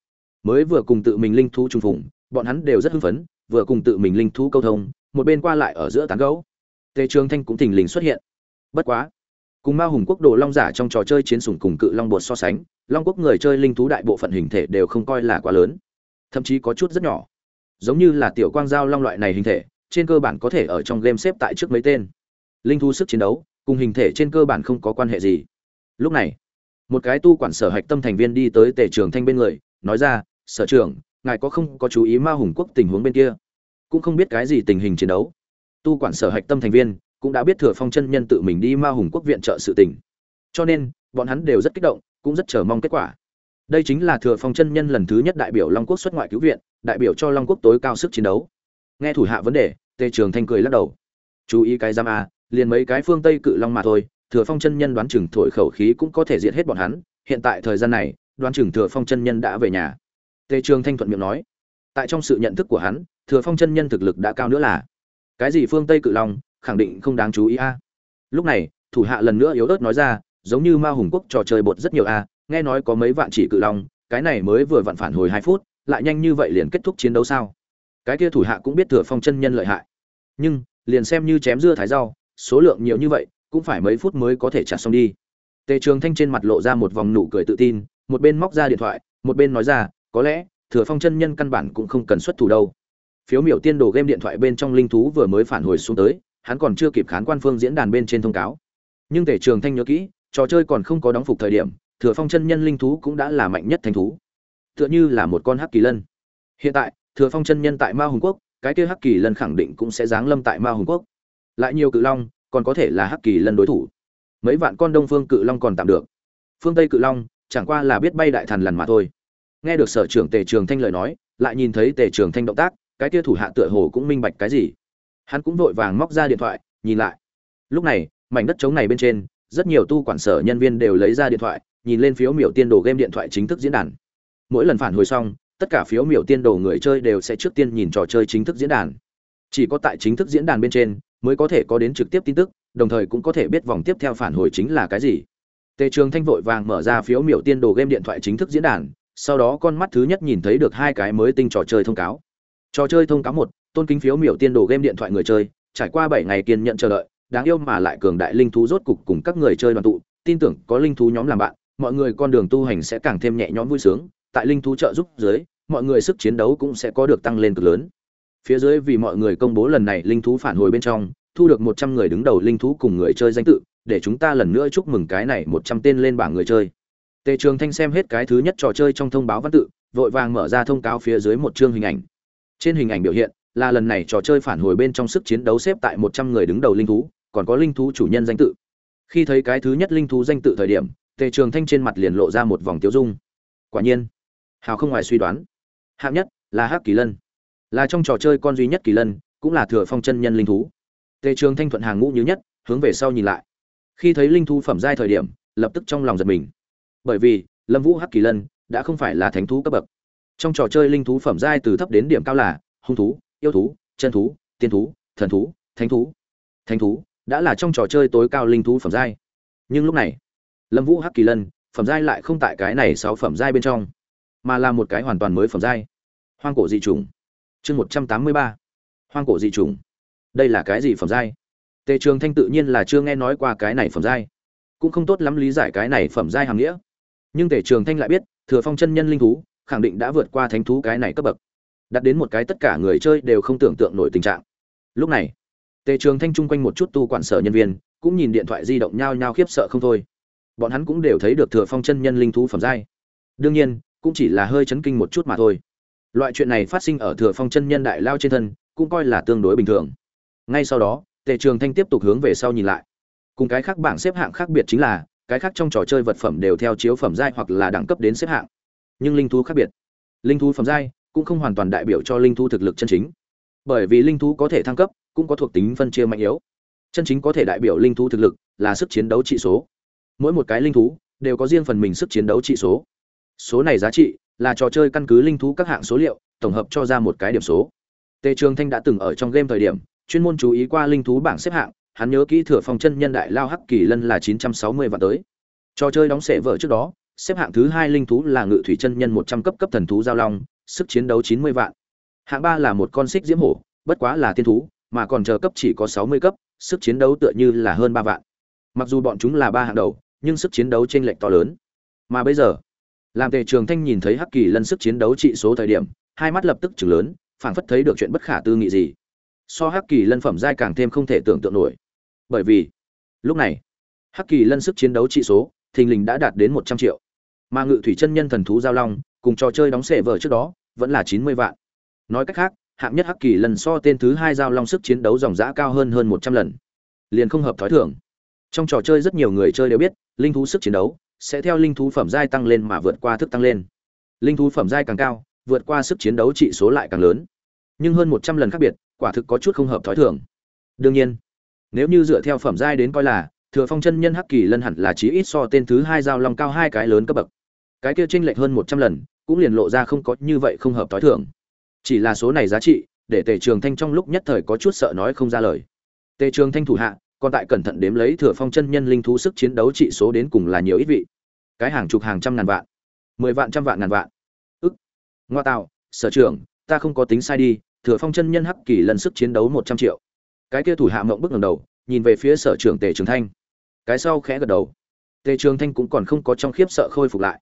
Mới vừa cùng tự mình linh thú trùng phùng bọn hắn đều rất hưng phấn, vừa cùng tự mình linh thú câu thông, một bên qua lại ở giữa tán gấu tề trường thanh cũng thình lình xuất hiện. Bất quá, cùng ma hùng quốc đồ long giả trong trò chơi chiến sủng cùng cự long bột so sánh, long quốc người chơi linh thú đại bộ phận hình thể đều không coi là quá lớn, thậm chí có chút rất nhỏ. Giống như là tiểu quang giao long loại này hình thể, trên cơ bản có thể ở trong game xếp tại trước mấy tên. Linh thú sức chiến đấu, cùng hình thể trên cơ bản không có quan hệ gì. Lúc này, một cái tu quản sở hạch tâm thành viên đi tới tề trường thanh bên người, nói ra, sở trưởng ngài có không có chú ý ma hùng quốc tình huống bên kia? Cũng không biết cái gì tình hình chiến đấu. Tu quản sở hạch tâm thành viên cũng đã biết thừa phong chân nhân tự mình đi ma hùng quốc viện trợ sự tình. Cho nên, bọn hắn đều rất kích động, cũng rất chờ mong kết quả. Đây chính là thừa phong chân nhân lần thứ nhất đại biểu long quốc xuất ngoại cứu viện, đại biểu cho long quốc tối cao sức chiến đấu. Nghe thủ hạ vấn đề, tề trường thanh cười lắc đầu. Chú ý cái giam a, liền mấy cái phương tây cự long mà thôi, thừa phong chân nhân đoán chừng thổi khẩu khí cũng có thể diệt hết bọn hắn. Hiện tại thời gian này, đoán chừng thừa phong chân nhân đã về nhà tề trường thanh thuận miệng nói, tại trong sự nhận thức của hắn, thừa phong chân nhân thực lực đã cao nữa là. Cái gì phương tây cự long, khẳng định không đáng chú ý a. Lúc này, thủ hạ lần nữa yếu ớt nói ra, giống như ma hùng quốc trò chơi bột rất nhiều a, nghe nói có mấy vạn chỉ cự long, cái này mới vừa vặn phản hồi hai phút, lại nhanh như vậy liền kết thúc chiến đấu sao? Cái kia thủ hạ cũng biết thừa phong chân nhân lợi hại. Nhưng, liền xem như chém dưa thái rau, số lượng nhiều như vậy, cũng phải mấy phút mới có thể trả xong đi. Tề trường thanh trên mặt lộ ra một vòng nụ cười tự tin, một bên móc ra điện thoại, một bên nói ra có lẽ, thừa phong chân nhân căn bản cũng không cần xuất thủ đâu. Phiếu miểu tiên đồ game điện thoại bên trong linh thú vừa mới phản hồi xuống tới, hắn còn chưa kịp khán quan phương diễn đàn bên trên thông cáo. Nhưng tể trường thanh nhớ kỹ, trò chơi còn không có đóng phục thời điểm, thừa phong chân nhân linh thú cũng đã là mạnh nhất thành thú. Tựa như là một con hắc kỳ lân. Hiện tại, thừa phong chân nhân tại ma hùng quốc, cái kia hắc kỳ lân khẳng định cũng sẽ giáng lâm tại ma hùng quốc. Lại nhiều cự long, còn có thể là hắc kỳ lân đối thủ. Mấy vạn con đông phương cự long còn tạm được. Phương tây cự long, chẳng qua là biết bay đại thần lần mà thôi nghe được sở trưởng tề trường thanh lời nói, lại nhìn thấy tề trường thanh động tác, cái kia thủ hạ tựa hồ cũng minh bạch cái gì. Hắn cũng vội vàng móc ra điện thoại, nhìn lại. Lúc này, mảnh đất trống này bên trên, rất nhiều tu quản sở nhân viên đều lấy ra điện thoại, nhìn lên phiếu miểu tiên đồ game điện thoại chính thức diễn đàn. Mỗi lần phản hồi xong, tất cả phiếu miểu tiên đồ người chơi đều sẽ trước tiên nhìn trò chơi chính thức diễn đàn. Chỉ có tại chính thức diễn đàn bên trên, mới có thể có đến trực tiếp tin tức, đồng thời cũng có thể biết vòng tiếp theo phản hồi chính là cái gì. Tề trường thanh vội vàng mở ra phiếu miểu tiên đồ game điện thoại chính thức diễn đàn sau đó con mắt thứ nhất nhìn thấy được hai cái mới tinh trò chơi thông cáo. Trò chơi thông cáo một, tôn kính phiếu miểu tiên đồ game điện thoại người chơi, trải qua bảy ngày kiên nhận chờ đợi, đáng yêu mà lại cường đại linh thú rốt cục cùng các người chơi đoàn tụ, tin tưởng có linh thú nhóm làm bạn, mọi người con đường tu hành sẽ càng thêm nhẹ nhõm vui sướng, tại linh thú trợ giúp dưới, mọi người sức chiến đấu cũng sẽ có được tăng lên cực lớn. Phía dưới vì mọi người công bố lần này linh thú phản hồi bên trong, thu được một trăm người đứng đầu linh thú cùng người chơi danh tự, để chúng ta lần nữa chúc mừng cái này một trăm tên lên bảng người chơi tề trường thanh xem hết cái thứ nhất trò chơi trong thông báo văn tự, vội vàng mở ra thông cáo phía dưới một chương hình ảnh. Trên hình ảnh biểu hiện là lần này trò chơi phản hồi bên trong sức chiến đấu xếp tại một trăm người đứng đầu linh thú, còn có linh thú chủ nhân danh tự. Khi thấy cái thứ nhất linh thú danh tự thời điểm, tề trường thanh trên mặt liền lộ ra một vòng tiêu dung. Quả nhiên, hào không ngoài suy đoán. Hạng nhất là hắc kỳ lân. Là trong trò chơi con duy nhất kỳ lân, cũng là thừa phong chân nhân linh thú. Tề trường thanh thuận hàng ngũ như nhất, hướng về sau nhìn lại. Khi thấy linh thú phẩm giai thời điểm, lập tức trong lòng giật mình bởi vì, lâm vũ hắc kỳ lân đã không phải là thánh thú cấp bậc. Trong trò chơi linh thú phẩm giai từ thấp đến điểm cao là hung thú, yêu thú, chân thú, tiên thú, thần thú, thánh thú. Thánh thú đã là trong trò chơi tối cao linh thú phẩm giai. Nhưng lúc này, lâm vũ hắc kỳ lân phẩm giai lại không tại cái này sáu phẩm giai bên trong, mà là một cái hoàn toàn mới phẩm giai. Hoang cổ dị trùng chương một trăm tám mươi ba. Hoang cổ dị trùng đây là cái gì phẩm giai? Tề trường thanh tự nhiên là chưa nghe nói qua cái này phẩm giai. Cũng không tốt lắm lý giải cái này phẩm giai hàm nghĩa nhưng tề trường thanh lại biết, thừa phong chân nhân linh thú, khẳng định đã vượt qua thánh thú cái này cấp bậc. Đặt đến một cái tất cả người chơi đều không tưởng tượng nổi tình trạng. Lúc này, tề trường thanh chung quanh một chút tu quản sở nhân viên, cũng nhìn điện thoại di động nhao nhao khiếp sợ không thôi. Bọn hắn cũng đều thấy được thừa phong chân nhân linh thú phẩm giai. Đương nhiên, cũng chỉ là hơi chấn kinh một chút mà thôi. Loại chuyện này phát sinh ở thừa phong chân nhân đại lao trên thân, cũng coi là tương đối bình thường. Ngay sau đó, tề trường thanh tiếp tục hướng về sau nhìn lại. Cùng cái khác bảng xếp hạng khác biệt chính là cái khác trong trò chơi vật phẩm đều theo chiếu phẩm giai hoặc là đẳng cấp đến xếp hạng. Nhưng linh thú khác biệt. Linh thú phẩm giai cũng không hoàn toàn đại biểu cho linh thú thực lực chân chính. Bởi vì linh thú có thể thăng cấp, cũng có thuộc tính phân chia mạnh yếu. Chân chính có thể đại biểu linh thú thực lực là sức chiến đấu trị số. Mỗi một cái linh thú đều có riêng phần mình sức chiến đấu trị số. Số này giá trị là trò chơi căn cứ linh thú các hạng số liệu tổng hợp cho ra một cái điểm số. Tề trường thanh đã từng ở trong game thời điểm, chuyên môn chú ý qua linh thú bảng xếp hạng hắn nhớ kỹ thừa phong chân nhân đại lao hắc kỳ lân là chín trăm sáu mươi vạn tới. Trò chơi đóng sẽ vợ trước đó, xếp hạng thứ hai linh thú là ngự thủy chân nhân một trăm cấp cấp thần thú giao long, sức chiến đấu chín mươi vạn. Hạng ba là một con xích diễm hổ, bất quá là tiên thú, mà còn chờ cấp chỉ có sáu mươi cấp, sức chiến đấu tựa như là hơn ba vạn. Mặc dù bọn chúng là ba hạng đầu, nhưng sức chiến đấu trên lệch to lớn. Mà bây giờ, làm tề trường thanh nhìn thấy hắc kỳ lân sức chiến đấu trị số thời điểm, hai mắt lập tức chừng lớn, phảng phất thấy được chuyện bất khả tư nghị gì. So hắc kỳ lân phẩm giai càng thêm không thể tưởng tượng nổi bởi vì lúc này, hắc kỳ lân sức chiến đấu trị số, thình lình đã đạt đến một trăm triệu. Mà ngự thủy chân nhân thần thú giao long, cùng trò chơi đóng sệ vở trước đó, vẫn là chín mươi vạn. Nói cách khác, hạng nhất hắc kỳ lần so tên thứ hai giao long sức chiến đấu dòng giã cao hơn hơn một trăm lần. Liền không hợp thói thường. Trong trò chơi rất nhiều người chơi đều biết, linh thú sức chiến đấu sẽ theo linh thú phẩm giai tăng lên mà vượt qua thức tăng lên. Linh thú phẩm giai càng cao, vượt qua sức chiến đấu trị số lại càng lớn. Nhưng hơn một trăm lần khác biệt, quả thực có chút không hợp thói thường. Đương nhiên nếu như dựa theo phẩm giai đến coi là, thừa phong chân nhân hắc kỳ lân hẳn là chí ít so tên thứ hai giao long cao hai cái lớn cấp bậc. Cái kia chênh lệch hơn một trăm lần, cũng liền lộ ra không có như vậy không hợp tối thường. Chỉ là số này giá trị, để tề trường thanh trong lúc nhất thời có chút sợ nói không ra lời. Tề trường thanh thủ hạ, còn tại cẩn thận đếm lấy thừa phong chân nhân linh thú sức chiến đấu trị số đến cùng là nhiều ít vị. Cái hàng chục hàng trăm ngàn vạn. Mười vạn trăm vạn ngàn vạn. Ức. Ngoa tạo, sở trưởng, ta không có tính sai đi, thừa phong chân nhân hắc kỳ lần sức chiến đấu một trăm triệu cái kia thủ hạ mộng bức ngẩng đầu, nhìn về phía sở trưởng tề trường thanh. Cái sau khẽ gật đầu. Tề trường thanh cũng còn không có trong khiếp sợ khôi phục lại.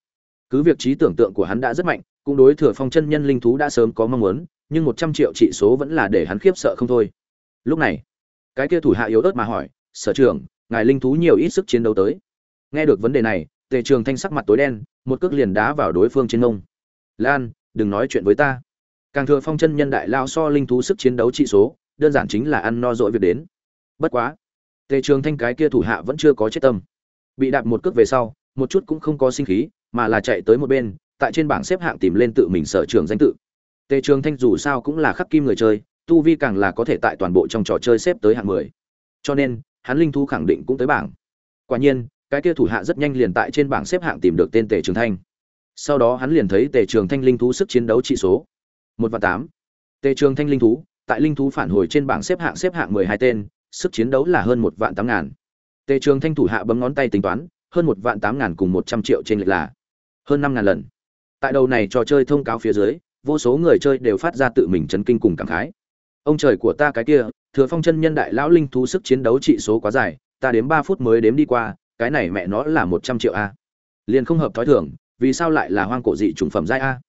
Cứ việc trí tưởng tượng của hắn đã rất mạnh, cũng đối thừa phong chân nhân linh thú đã sớm có mong muốn, nhưng một trăm triệu trị số vẫn là để hắn khiếp sợ không thôi. Lúc này, cái kia thủ hạ yếu ớt mà hỏi, sở trưởng, ngài linh thú nhiều ít sức chiến đấu tới? Nghe được vấn đề này, tề trường thanh sắc mặt tối đen, một cước liền đá vào đối phương trên ngông. Lan, đừng nói chuyện với ta. Càng thừa phong chân nhân đại lao so linh thú sức chiến đấu trị số đơn giản chính là ăn no dỗi việc đến. Bất quá, tề trường thanh cái kia thủ hạ vẫn chưa có chết tâm. Bị đạp một cước về sau, một chút cũng không có sinh khí, mà là chạy tới một bên, tại trên bảng xếp hạng tìm lên tự mình sở trường danh tự. Tề trường thanh dù sao cũng là khắc kim người chơi, tu vi càng là có thể tại toàn bộ trong trò chơi xếp tới hạng mười. Cho nên, hắn linh thú khẳng định cũng tới bảng. Quả nhiên, cái kia thủ hạ rất nhanh liền tại trên bảng xếp hạng tìm được tên tề trường thanh. Sau đó hắn liền thấy tề trường thanh linh thú sức chiến đấu trị số. Một và tám. Tề trường thanh linh thú tại linh thú phản hồi trên bảng xếp hạng xếp hạng mười hai tên, sức chiến đấu là hơn một vạn tám ngàn. Tề trường thanh thủ hạ bấm ngón tay tính toán, hơn một vạn tám ngàn cùng một trăm triệu trên lệch là hơn năm ngàn lần. Tại đầu này trò chơi thông cáo phía dưới, vô số người chơi đều phát ra tự mình chấn kinh cùng cảm khái. Ông trời của ta cái kia, thừa phong chân nhân đại lão linh thú sức chiến đấu trị số quá dài, ta đếm ba phút mới đếm đi qua, cái này mẹ nó là một trăm triệu a. Liền không hợp thói thường, vì sao lại là hoang cổ dị trùng phẩm giai a?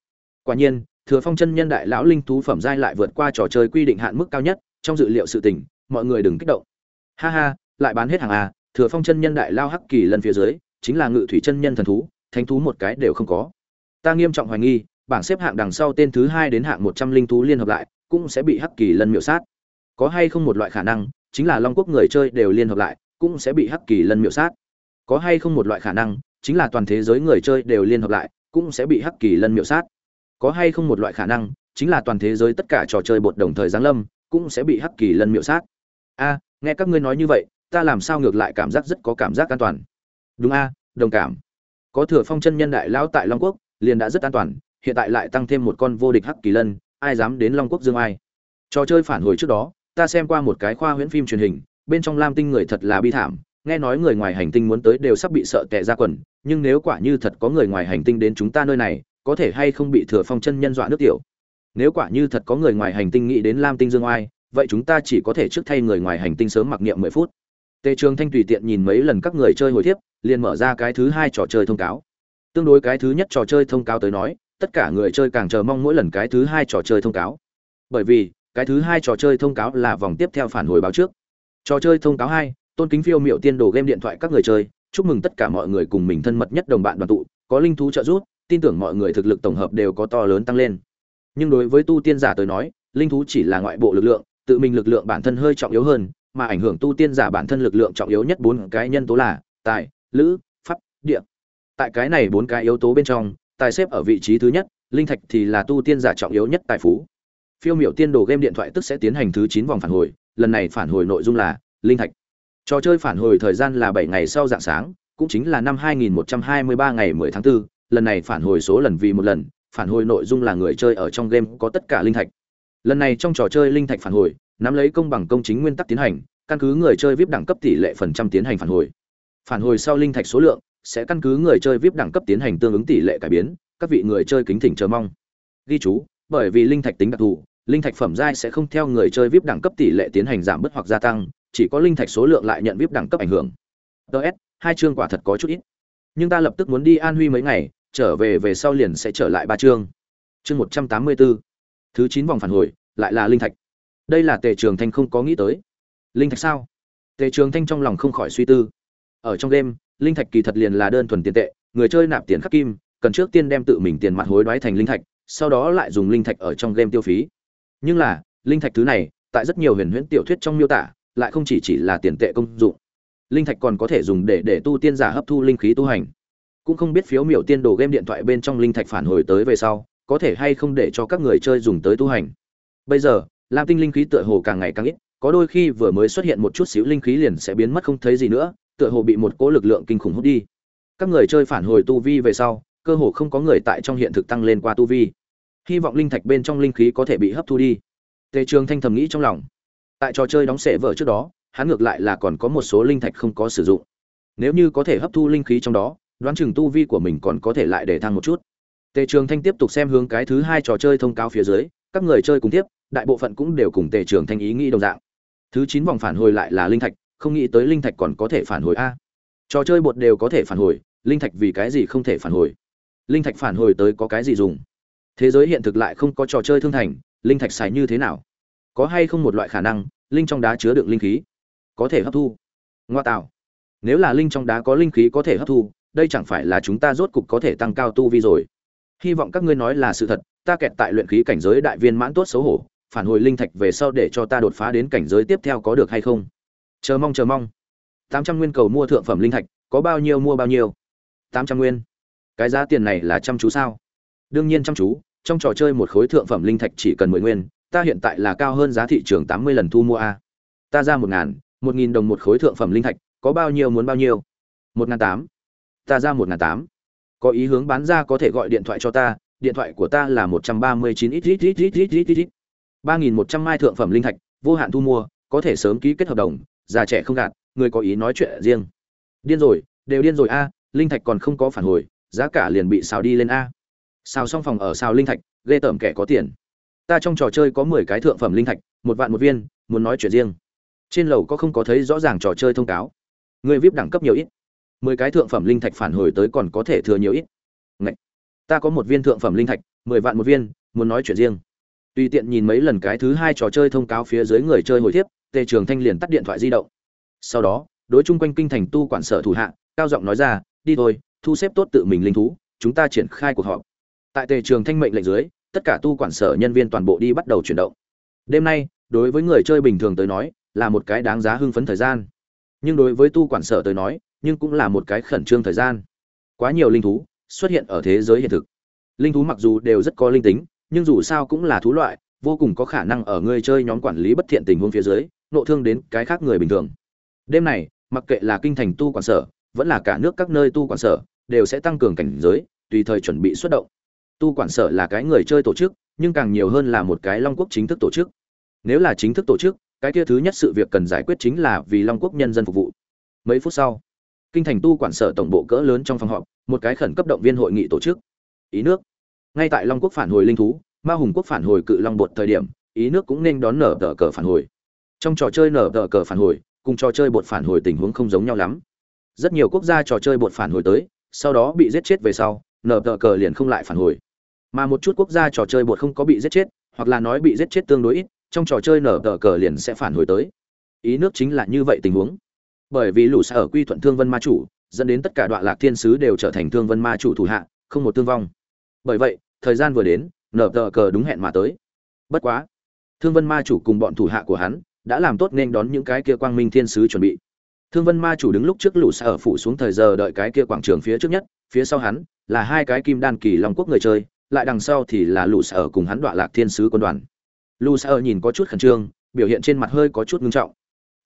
Quả nhiên thừa phong chân nhân đại lão linh thú phẩm giai lại vượt qua trò chơi quy định hạn mức cao nhất, trong dự liệu sự tình, mọi người đừng kích động. Ha ha, lại bán hết hàng a thừa phong chân nhân đại lao hắc kỳ lần phía dưới, chính là ngự thủy chân nhân thần thú, thánh thú một cái đều không có. Ta nghiêm trọng hoài nghi, bảng xếp hạng đằng sau tên thứ hai đến hạng một trăm linh thú liên hợp lại, cũng sẽ bị hắc kỳ lân miểu sát. Có hay không một loại khả năng, chính là long quốc người chơi đều liên hợp lại, cũng sẽ bị hắc kỳ lân miểu sát. Có hay không một loại khả năng, chính là toàn thế giới người chơi đều liên hợp lại, cũng sẽ bị hắc kỳ lân miểu sát có hay không một loại khả năng, chính là toàn thế giới tất cả trò chơi bột đồng thời giáng lâm, cũng sẽ bị hắc kỳ lân miệu sát. A, nghe các ngươi nói như vậy, ta làm sao ngược lại cảm giác rất có cảm giác an toàn. Đúng a, đồng cảm. Có thừa phong chân nhân đại lão tại long quốc, liền đã rất an toàn, hiện tại lại tăng thêm một con vô địch hắc kỳ lân, ai dám đến long quốc dương ai? Trò chơi phản hồi trước đó, ta xem qua một cái khoa huyễn phim truyền hình, bên trong lam tinh người thật là bi thảm, nghe nói người ngoài hành tinh muốn tới đều sắp bị sợ tệ ra quần, nhưng nếu quả như thật có người ngoài hành tinh đến chúng ta nơi này có thể hay không bị thừa phong chân nhân dọa nước tiểu? Nếu quả như thật có người ngoài hành tinh nghĩ đến lam tinh dương oai, vậy chúng ta chỉ có thể trước thay người ngoài hành tinh sớm mặc niệm mười phút. Tề trường thanh tùy tiện nhìn mấy lần các người chơi hồi thiếp, liền mở ra cái thứ hai trò chơi thông cáo. Tương đối cái thứ nhất trò chơi thông cáo tới nói, tất cả người chơi càng chờ mong mỗi lần cái thứ hai trò chơi thông cáo. Bởi vì, cái thứ hai trò chơi thông cáo là vòng tiếp theo phản hồi báo trước. Trò chơi thông cáo hai, tôn kính phiêu, miệu tiên đồ game điện thoại các người chơi, chúc mừng tất cả mọi người cùng mình thân mật nhất đồng bạn đoàn tụ, có linh thú trợ giúp tin tưởng mọi người thực lực tổng hợp đều có to lớn tăng lên. Nhưng đối với tu tiên giả tới nói linh thú chỉ là ngoại bộ lực lượng tự mình lực lượng bản thân hơi trọng yếu hơn mà ảnh hưởng tu tiên giả bản thân lực lượng trọng yếu nhất bốn cái nhân tố là tài lữ pháp địa. Tại cái này bốn cái yếu tố bên trong tài xếp ở vị trí thứ nhất linh thạch thì là tu tiên giả trọng yếu nhất tài phú. Phiêu miểu tiên đồ game điện thoại tức sẽ tiến hành thứ chín vòng phản hồi lần này phản hồi nội dung là linh thạch. Trò chơi phản hồi thời gian là bảy ngày sau dạng sáng cũng chính là năm 2123 ngày 10 tháng 4, lần này phản hồi số lần vì một lần, phản hồi nội dung là người chơi ở trong game có tất cả linh thạch. Lần này trong trò chơi linh thạch phản hồi, nắm lấy công bằng công chính nguyên tắc tiến hành, căn cứ người chơi vip đẳng cấp tỷ lệ phần trăm tiến hành phản hồi. Phản hồi sau linh thạch số lượng, sẽ căn cứ người chơi vip đẳng cấp tiến hành tương ứng tỷ lệ cải biến, các vị người chơi kính thỉnh chờ mong. Ghi chú, bởi vì linh thạch tính đặc thù, linh thạch phẩm giai sẽ không theo người chơi vip đẳng cấp tỷ lệ tiến hành giảm bớt hoặc gia tăng, chỉ có linh thạch số lượng lại nhận vip đẳng cấp ảnh hưởng. Ts hai chương quả thật có chút ít nhưng ta lập tức muốn đi an huy mấy ngày, trở về về sau liền sẽ trở lại ba chương. Chương một trăm tám mươi bốn, thứ chín vòng phản hồi, lại là linh thạch. Đây là tề trường thanh không có nghĩ tới. Linh thạch sao? Tề trường thanh trong lòng không khỏi suy tư. Ở trong game linh thạch kỳ thật liền là đơn thuần tiền tệ, người chơi nạp tiền khắc kim, cần trước tiên đem tự mình tiền mặt hối đoái thành linh thạch, sau đó lại dùng linh thạch ở trong game tiêu phí. Nhưng là, linh thạch thứ này, tại rất nhiều huyền huyễn tiểu thuyết trong miêu tả, lại không chỉ chỉ là tiền tệ công dụng linh thạch còn có thể dùng để để tu tiên giả hấp thu linh khí tu hành. Cũng không biết phiếu miểu tiên đồ game điện thoại bên trong linh thạch phản hồi tới về sau, có thể hay không để cho các người chơi dùng tới tu hành. Bây giờ, lam tinh linh khí tựa hồ càng ngày càng ít, có đôi khi vừa mới xuất hiện một chút xíu linh khí liền sẽ biến mất không thấy gì nữa, tựa hồ bị một cỗ lực lượng kinh khủng hút đi. Các người chơi phản hồi tu vi về sau, cơ hồ không có người tại trong hiện thực tăng lên qua tu vi. Hy vọng linh thạch bên trong linh khí có thể bị hấp thu đi. Tề trường thanh thầm nghĩ trong lòng. Tại trò chơi đóng sệ vở trước đó hắn ngược lại là còn có một số linh thạch không có sử dụng. Nếu như có thể hấp thu linh khí trong đó, đoán chừng tu vi của mình còn có thể lại để thăng một chút. Tề trường thanh tiếp tục xem hướng cái thứ hai trò chơi thông cáo phía dưới, các người chơi cùng tiếp, đại bộ phận cũng đều cùng tề trường thanh ý nghĩ đồng dạng. Thứ chín vòng phản hồi lại là linh thạch, không nghĩ tới linh thạch còn có thể phản hồi a. Trò chơi bột đều có thể phản hồi, linh thạch vì cái gì không thể phản hồi? Linh thạch phản hồi tới có cái gì dùng? Thế giới hiện thực lại không có trò chơi thương thành, linh thạch xài như thế nào? Có hay không một loại khả năng, linh trong đá chứa đựng linh khí? Có thể hấp thu. Ngoa tạo. Nếu là linh trong đá có linh khí có thể hấp thu, đây chẳng phải là chúng ta rốt cục có thể tăng cao tu vi rồi. Hy vọng các ngươi nói là sự thật, ta kẹt tại luyện khí cảnh giới đại viên mãn tốt xấu hổ, phản hồi linh thạch về sau để cho ta đột phá đến cảnh giới tiếp theo có được hay không? Chờ mong chờ mong. Tám trăm nguyên cầu mua thượng phẩm linh thạch, có bao nhiêu mua bao nhiêu? Tám trăm nguyên. Cái giá tiền này là chăm chú sao? Đương nhiên chăm chú, trong trò chơi một khối thượng phẩm linh thạch chỉ cần mười nguyên, ta hiện tại là cao hơn giá thị trường tám mươi lần thu mua a. Ta ra một ngàn một nghìn đồng một khối thượng phẩm linh thạch, có bao nhiêu muốn bao nhiêu? một ngàn tám ta ra một ngàn tám có ý hướng bán ra có thể gọi điện thoại cho ta, điện thoại của ta là một trăm ba mươi chín ít ít ít ít ít ít ít ba nghìn một trăm mai thượng phẩm linh thạch, vô hạn thu mua, có thể sớm ký kết hợp đồng, già trẻ không gạt, người có ý nói chuyện riêng. Điên rồi, đều điên rồi a, linh thạch còn không có phản hồi, giá cả liền bị xào đi lên a. Xào xong phòng ở xào linh thạch, ghê tởm kẻ có tiền. Ta trong trò chơi có mười cái thượng phẩm linh thạch, một vạn một viên, muốn nói chuyện riêng trên lầu có không có thấy rõ ràng trò chơi thông cáo. Người vip đẳng cấp nhiều ít. Mười cái thượng phẩm linh thạch phản hồi tới còn có thể thừa nhiều ít. Ngậy! ta có một viên thượng phẩm linh thạch, mười vạn một viên, muốn nói chuyện riêng. Tùy tiện nhìn mấy lần cái thứ hai trò chơi thông cáo phía dưới người chơi hồi thiếp, tề trường thanh liền tắt điện thoại di động. Sau đó, đối chung quanh kinh thành tu quản sở thủ hạ, cao giọng nói ra, đi thôi, thu xếp tốt tự mình linh thú, chúng ta triển khai cuộc họp. Tại tề trường thanh mệnh lệnh dưới, tất cả tu quản sở nhân viên toàn bộ đi bắt đầu chuyển động. Đêm nay, đối với người chơi bình thường tới nói là một cái đáng giá hưng phấn thời gian. Nhưng đối với tu quản sở tới nói, nhưng cũng là một cái khẩn trương thời gian. Quá nhiều linh thú xuất hiện ở thế giới hiện thực. Linh thú mặc dù đều rất có linh tính, nhưng dù sao cũng là thú loại, vô cùng có khả năng ở người chơi nhóm quản lý bất thiện tình huống phía dưới, nộ thương đến cái khác người bình thường. Đêm này, mặc kệ là kinh thành tu quản sở, vẫn là cả nước các nơi tu quản sở, đều sẽ tăng cường cảnh giới, tùy thời chuẩn bị xuất động. Tu quản sở là cái người chơi tổ chức, nhưng càng nhiều hơn là một cái long quốc chính thức tổ chức. Nếu là chính thức tổ chức cái kia thứ nhất sự việc cần giải quyết chính là vì long quốc nhân dân phục vụ. Mấy phút sau, kinh thành tu quản sở tổng bộ cỡ lớn trong phòng họp, một cái khẩn cấp động viên hội nghị tổ chức. Ý nước. Ngay tại long quốc phản hồi linh thú, ma hùng quốc phản hồi cự long bột thời điểm, ý nước cũng nên đón nở tờ cờ phản hồi. Trong trò chơi nở tờ cờ phản hồi, cùng trò chơi bột phản hồi tình huống không giống nhau lắm. Rất nhiều quốc gia trò chơi bột phản hồi tới, sau đó bị giết chết về sau, nở tờ cờ liền không lại phản hồi. Mà một chút quốc gia trò chơi bột không có bị giết chết, hoặc là nói bị giết chết tương đối ít trong trò chơi nở tờ cờ liền sẽ phản hồi tới. Ý nước chính là như vậy tình huống. Bởi vì lũ xa ở quy thuận thương vân ma chủ, dẫn đến tất cả đoạn lạc thiên sứ đều trở thành thương vân ma chủ thủ hạ, không một thương vong. Bởi vậy, thời gian vừa đến, nở tờ cờ đúng hẹn mà tới. Bất quá, thương vân ma chủ cùng bọn thủ hạ của hắn đã làm tốt nên đón những cái kia quang minh thiên sứ chuẩn bị. Thương vân ma chủ đứng lúc trước lũ xa ở phủ xuống thời giờ đợi cái kia quảng trường phía trước nhất, phía sau hắn là hai cái kim đan kỳ long quốc người chơi, lại đằng sau thì là lũ sở ở cùng hắn đoạn lạc thiên sứ quân đoàn lũ ở nhìn có chút khẩn trương, biểu hiện trên mặt hơi có chút ngưng trọng.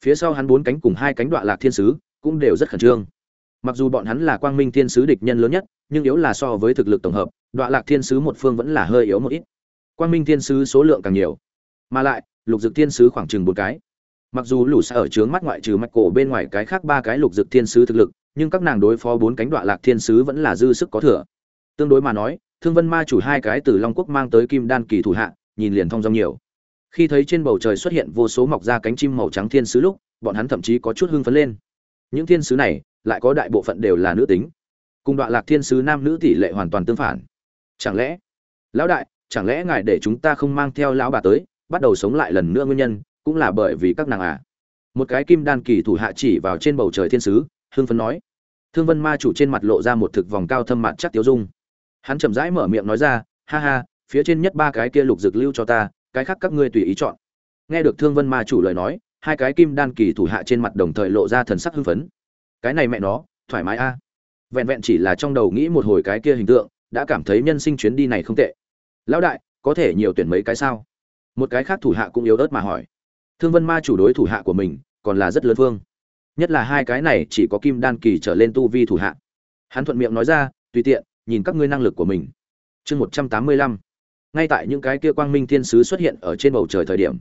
Phía sau hắn bốn cánh cùng hai cánh đoạn lạc thiên sứ cũng đều rất khẩn trương. Mặc dù bọn hắn là quang minh thiên sứ địch nhân lớn nhất, nhưng yếu là so với thực lực tổng hợp đoạn lạc thiên sứ một phương vẫn là hơi yếu một ít. Quang minh thiên sứ số lượng càng nhiều, mà lại, lục dực thiên sứ khoảng chừng bốn cái. Mặc dù lũ xa ở trướng mắt ngoại trừ mạch cổ bên ngoài cái khác ba cái lục dực thiên sứ thực lực, nhưng các nàng đối phó bốn cánh đoạn lạc thiên sứ vẫn là dư sức có thừa. Tương đối mà nói, thương vân ma chủ hai cái từ long quốc mang tới kim đan kỳ thủ hạ nhìn liền thong dong nhiều. Khi thấy trên bầu trời xuất hiện vô số mọc ra cánh chim màu trắng thiên sứ lúc, bọn hắn thậm chí có chút hưng phấn lên. Những thiên sứ này, lại có đại bộ phận đều là nữ tính. Cùng đoạn lạc thiên sứ nam nữ tỷ lệ hoàn toàn tương phản. Chẳng lẽ, lão đại, chẳng lẽ ngài để chúng ta không mang theo lão bà tới, bắt đầu sống lại lần nữa nguyên nhân, cũng là bởi vì các nàng à? Một cái kim đan kỳ thủ hạ chỉ vào trên bầu trời thiên sứ, hưng phấn nói. Thương vân ma chủ trên mặt lộ ra một thực vòng cao thâm mặt chắc tiêu dung. Hắn chậm rãi mở miệng nói ra, ha ha phía trên nhất ba cái kia lục dược lưu cho ta, cái khác các ngươi tùy ý chọn. Nghe được thương vân ma chủ lời nói, hai cái kim đan kỳ thủ hạ trên mặt đồng thời lộ ra thần sắc hưng phấn. Cái này mẹ nó, thoải mái a. Vẹn vẹn chỉ là trong đầu nghĩ một hồi cái kia hình tượng, đã cảm thấy nhân sinh chuyến đi này không tệ. Lão đại, có thể nhiều tuyển mấy cái sao? Một cái khác thủ hạ cũng yếu ớt mà hỏi. Thương vân ma chủ đối thủ hạ của mình, còn là rất lớn phương nhất là hai cái này chỉ có kim đan kỳ trở lên tu vi thủ hạ. Hắn thuận miệng nói ra, tùy tiện, nhìn các ngươi năng lực của mình. Chương một trăm tám mươi lăm ngay tại những cái kia quang minh thiên sứ xuất hiện ở trên bầu trời thời điểm,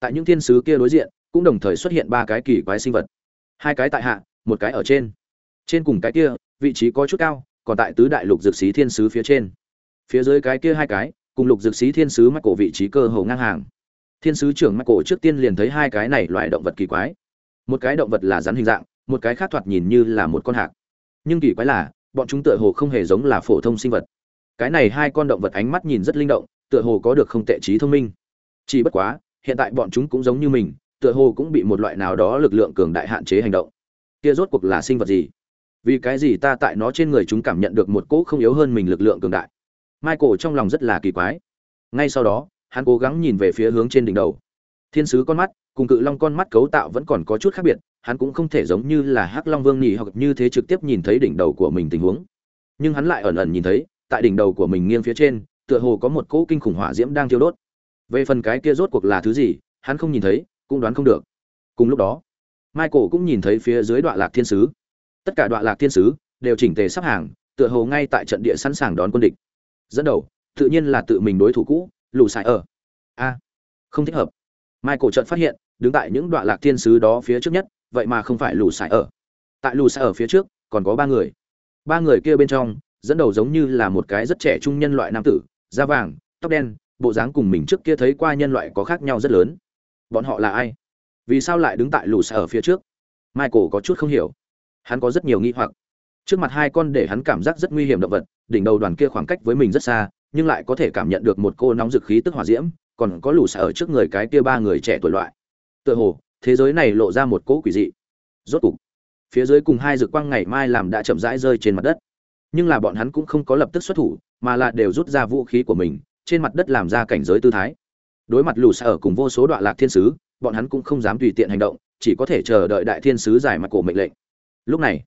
tại những thiên sứ kia đối diện, cũng đồng thời xuất hiện ba cái kỳ quái sinh vật. Hai cái tại hạ, một cái ở trên. Trên cùng cái kia, vị trí có chút cao, còn tại tứ đại lục dược sĩ thiên sứ phía trên. Phía dưới cái kia hai cái, cùng lục dược sĩ thiên sứ mắc cổ vị trí cơ hồ ngang hàng. Thiên sứ trưởng mắc cổ trước tiên liền thấy hai cái này loại động vật kỳ quái. Một cái động vật là rắn hình dạng, một cái khác thoạt nhìn như là một con hạc. Nhưng kỳ quái là, bọn chúng tựa hồ không hề giống là phổ thông sinh vật cái này hai con động vật ánh mắt nhìn rất linh động, tựa hồ có được không tệ trí thông minh. Chỉ bất quá, hiện tại bọn chúng cũng giống như mình, tựa hồ cũng bị một loại nào đó lực lượng cường đại hạn chế hành động. Kia rốt cuộc là sinh vật gì? Vì cái gì ta tại nó trên người chúng cảm nhận được một cỗ không yếu hơn mình lực lượng cường đại? Michael trong lòng rất là kỳ quái. Ngay sau đó, hắn cố gắng nhìn về phía hướng trên đỉnh đầu. Thiên sứ con mắt, cùng cự long con mắt cấu tạo vẫn còn có chút khác biệt, hắn cũng không thể giống như là hắc long vương nhì hoặc như thế trực tiếp nhìn thấy đỉnh đầu của mình tình huống. Nhưng hắn lại ẩn ẩn nhìn thấy tại đỉnh đầu của mình nghiêng phía trên, tựa hồ có một cỗ kinh khủng hỏa diễm đang thiêu đốt. Về phần cái kia rốt cuộc là thứ gì, hắn không nhìn thấy, cũng đoán không được. Cùng lúc đó, michael cũng nhìn thấy phía dưới đoạn lạc thiên sứ. Tất cả đoạn lạc thiên sứ đều chỉnh tề sắp hàng, tựa hồ ngay tại trận địa sẵn sàng đón quân địch. Dẫn đầu, tự nhiên là tự mình đối thủ cũ lù xài ở. A, không thích hợp. Michael trận phát hiện, đứng tại những đoạn lạc thiên sứ đó phía trước nhất, vậy mà không phải lù xài ở. Tại lù xài ở phía trước, còn có ba người. Ba người kia bên trong dẫn đầu giống như là một cái rất trẻ trung nhân loại nam tử, da vàng, tóc đen, bộ dáng cùng mình trước kia thấy qua nhân loại có khác nhau rất lớn. Bọn họ là ai? Vì sao lại đứng tại lù xa ở phía trước? Michael có chút không hiểu. Hắn có rất nhiều nghi hoặc. Trước mặt hai con để hắn cảm giác rất nguy hiểm động vật, đỉnh đầu đoàn kia khoảng cách với mình rất xa, nhưng lại có thể cảm nhận được một cô nóng dực khí tức hỏa diễm, còn có lù xa ở trước người cái kia ba người trẻ tuổi loại. Tựa hồ, thế giới này lộ ra một cỗ quỷ dị. Rốt cục, phía dưới cùng hai dực quang ngày mai làm đã chậm rãi rơi trên mặt đất nhưng là bọn hắn cũng không có lập tức xuất thủ, mà là đều rút ra vũ khí của mình, trên mặt đất làm ra cảnh giới tư thái. Đối mặt lù xa ở cùng vô số đoạn lạc thiên sứ, bọn hắn cũng không dám tùy tiện hành động, chỉ có thể chờ đợi đại thiên sứ giải mặt cổ mệnh lệnh. Lúc này,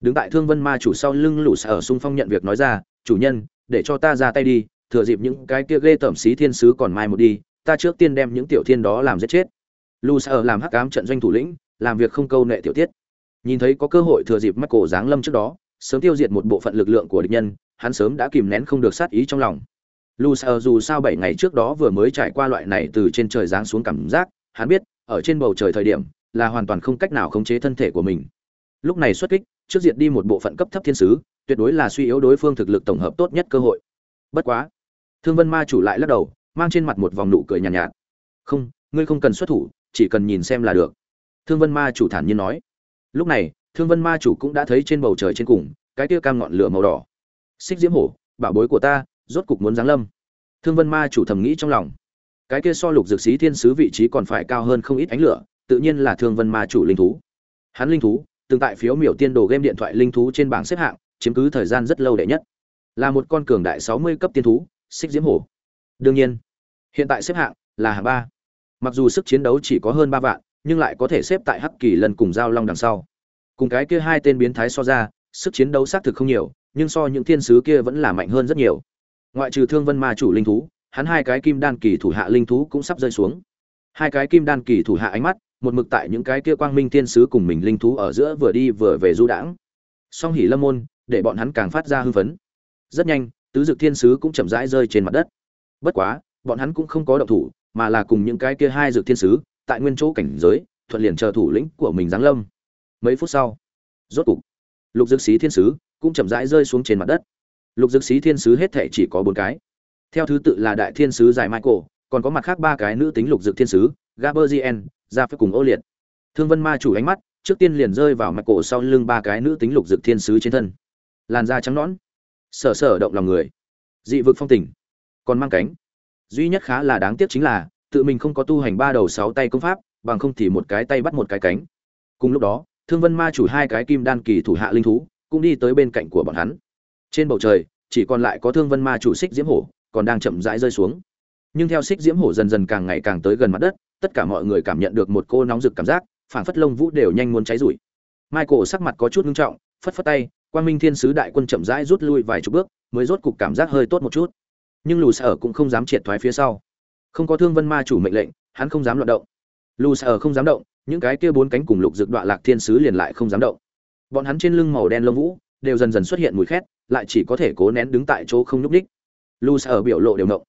đứng tại thương vân ma chủ sau lưng lù xa ở xung phong nhận việc nói ra, chủ nhân, để cho ta ra tay đi, thừa dịp những cái kia ghê tởm xí thiên sứ còn mai một đi, ta trước tiên đem những tiểu thiên đó làm giết chết. Lù xa ở làm hắc cám trận doanh thủ lĩnh, làm việc không câu nệ tiểu tiết. Nhìn thấy có cơ hội thừa dịp mắt cổ giáng lâm trước đó sớm tiêu diệt một bộ phận lực lượng của địch nhân hắn sớm đã kìm nén không được sát ý trong lòng. Lù ờ, dù sao bảy ngày trước đó vừa mới trải qua loại này từ trên trời giáng xuống cảm giác hắn biết ở trên bầu trời thời điểm là hoàn toàn không cách nào khống chế thân thể của mình. Lúc này xuất kích trước diệt đi một bộ phận cấp thấp thiên sứ tuyệt đối là suy yếu đối phương thực lực tổng hợp tốt nhất cơ hội. Bất quá thương vân ma chủ lại lắc đầu mang trên mặt một vòng nụ cười nhàn nhạt, nhạt. Không ngươi không cần xuất thủ chỉ cần nhìn xem là được. Thương vân ma chủ thản nhiên nói. Lúc này thương vân ma chủ cũng đã thấy trên bầu trời trên cùng, cái kia cam ngọn lửa màu đỏ. Xích diễm hổ, bảo bối của ta, rốt cục muốn giáng lâm. Thương vân ma chủ thầm nghĩ trong lòng. Cái kia so lục dược sĩ thiên sứ vị trí còn phải cao hơn không ít ánh lửa, tự nhiên là thương vân ma chủ linh thú. Hắn linh thú, từng tại phiếu miểu tiên đồ game điện thoại linh thú trên bảng xếp hạng, chiếm cứ thời gian rất lâu đệ nhất. Là một con cường đại sáu mươi cấp tiên thú, xích diễm hổ. Đương nhiên, hiện tại xếp hạng là hạng ba. Mặc dù sức chiến đấu chỉ có hơn ba vạn, nhưng lại có thể xếp tại hắc kỳ lần cùng giao long đằng sau cùng cái kia hai tên biến thái so ra, sức chiến đấu xác thực không nhiều, nhưng so những thiên sứ kia vẫn là mạnh hơn rất nhiều. Ngoại trừ thương vân ma chủ linh thú, hắn hai cái kim đan kỳ thủ hạ linh thú cũng sắp rơi xuống. Hai cái kim đan kỳ thủ hạ ánh mắt, một mực tại những cái kia quang minh thiên sứ cùng mình linh thú ở giữa vừa đi vừa về du đãng. Song hỉ lâm môn, để bọn hắn càng phát ra hưng phấn. Rất nhanh, tứ dực thiên sứ cũng chậm rãi rơi trên mặt đất. Bất quá, bọn hắn cũng không có động thủ, mà là cùng những cái kia hai dược thiên sứ, tại nguyên chỗ cảnh giới, thuận liền chờ thủ lĩnh của mình giáng lâm mấy phút sau, rốt cục, lục dược sĩ thiên sứ cũng chậm rãi rơi xuống trên mặt đất. Lục dược sĩ thiên sứ hết thể chỉ có bốn cái. Theo thứ tự là đại thiên sứ giải michael, còn có mặt khác ba cái nữ tính lục dược thiên sứ gaberzien ra phép cùng ô liệt thương vân ma chủ ánh mắt trước tiên liền rơi vào mặt cổ sau lưng ba cái nữ tính lục dược thiên sứ trên thân. Làn da trắng nõn sở sở động lòng người. Dị vực phong tình, còn mang cánh. Duy nhất khá là đáng tiếc chính là tự mình không có tu hành ba đầu sáu tay công pháp, bằng không thì một cái tay bắt một cái cánh. Cùng lúc đó thương vân ma chủ hai cái kim đan kỳ thủ hạ linh thú, cũng đi tới bên cạnh của bọn hắn. Trên bầu trời, chỉ còn lại có thương vân ma chủ xích diễm hổ, còn đang chậm rãi rơi xuống. Nhưng theo xích diễm hổ dần dần càng ngày càng tới gần mặt đất, tất cả mọi người cảm nhận được một cô nóng rực cảm giác, phảng phất lông vũ đều nhanh muốn cháy rủi michael sắc mặt có chút ngưng trọng, phất phất tay quan minh thiên sứ đại quân chậm rãi rút lui vài chục bước, mới rốt cục cảm giác hơi tốt một chút. Nhưng lù sở cũng không dám triệt thoái phía sau. Không có thương vân ma chủ mệnh lệnh, hắn không dám loạt động. Lù sở không dám động những cái kia bốn cánh cùng lục dược đoạn lạc thiên sứ liền lại không dám động. Bọn hắn trên lưng màu đen lông vũ, đều dần dần xuất hiện mùi khét, lại chỉ có thể cố nén đứng tại chỗ không nhúc ních lu ở biểu lộ đều ngộng.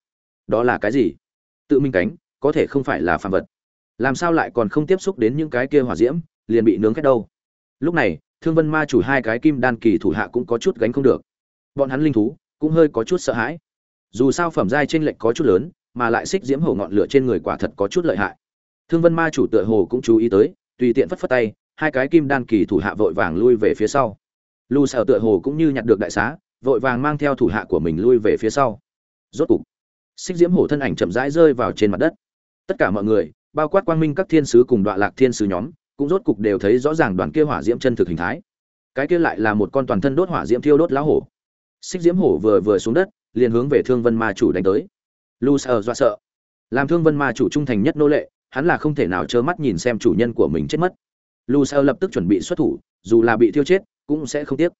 Đó là cái gì? Tự minh cánh, có thể không phải là phàm vật. Làm sao lại còn không tiếp xúc đến những cái kia hỏa diễm, liền bị nướng khét đâu? Lúc này, thương vân ma chủ hai cái kim đan kỳ thủ hạ cũng có chút gánh không được. Bọn hắn linh thú, cũng hơi có chút sợ hãi. Dù sao phẩm giai trên lệnh có chút lớn, mà lại xích diễm hổ ngọn lửa trên người quả thật có chút lợi hại thương vân ma chủ tựa hồ cũng chú ý tới, tùy tiện phất phất tay, hai cái kim đan kỳ thủ hạ vội vàng lui về phía sau. Lu sở tựa hồ cũng như nhặt được đại xá, vội vàng mang theo thủ hạ của mình lui về phía sau. Rốt cục, xích diễm hổ thân ảnh chậm rãi rơi vào trên mặt đất. Tất cả mọi người, bao quát quang minh các thiên sứ cùng đoạn lạc thiên sứ nhóm, cũng rốt cục đều thấy rõ ràng đoàn kia hỏa diễm chân thực hình thái. Cái kia lại là một con toàn thân đốt hỏa diễm thiêu đốt lá hổ. Xích diễm hổ vừa vừa xuống đất, liền hướng về thương vân ma chủ đánh tới. Lu Sở dọa sợ. Làm thương vân ma chủ trung thành nhất nô lệ hắn là không thể nào trơ mắt nhìn xem chủ nhân của mình chết mất. Lu lập tức chuẩn bị xuất thủ, dù là bị thiêu chết, cũng sẽ không tiếc.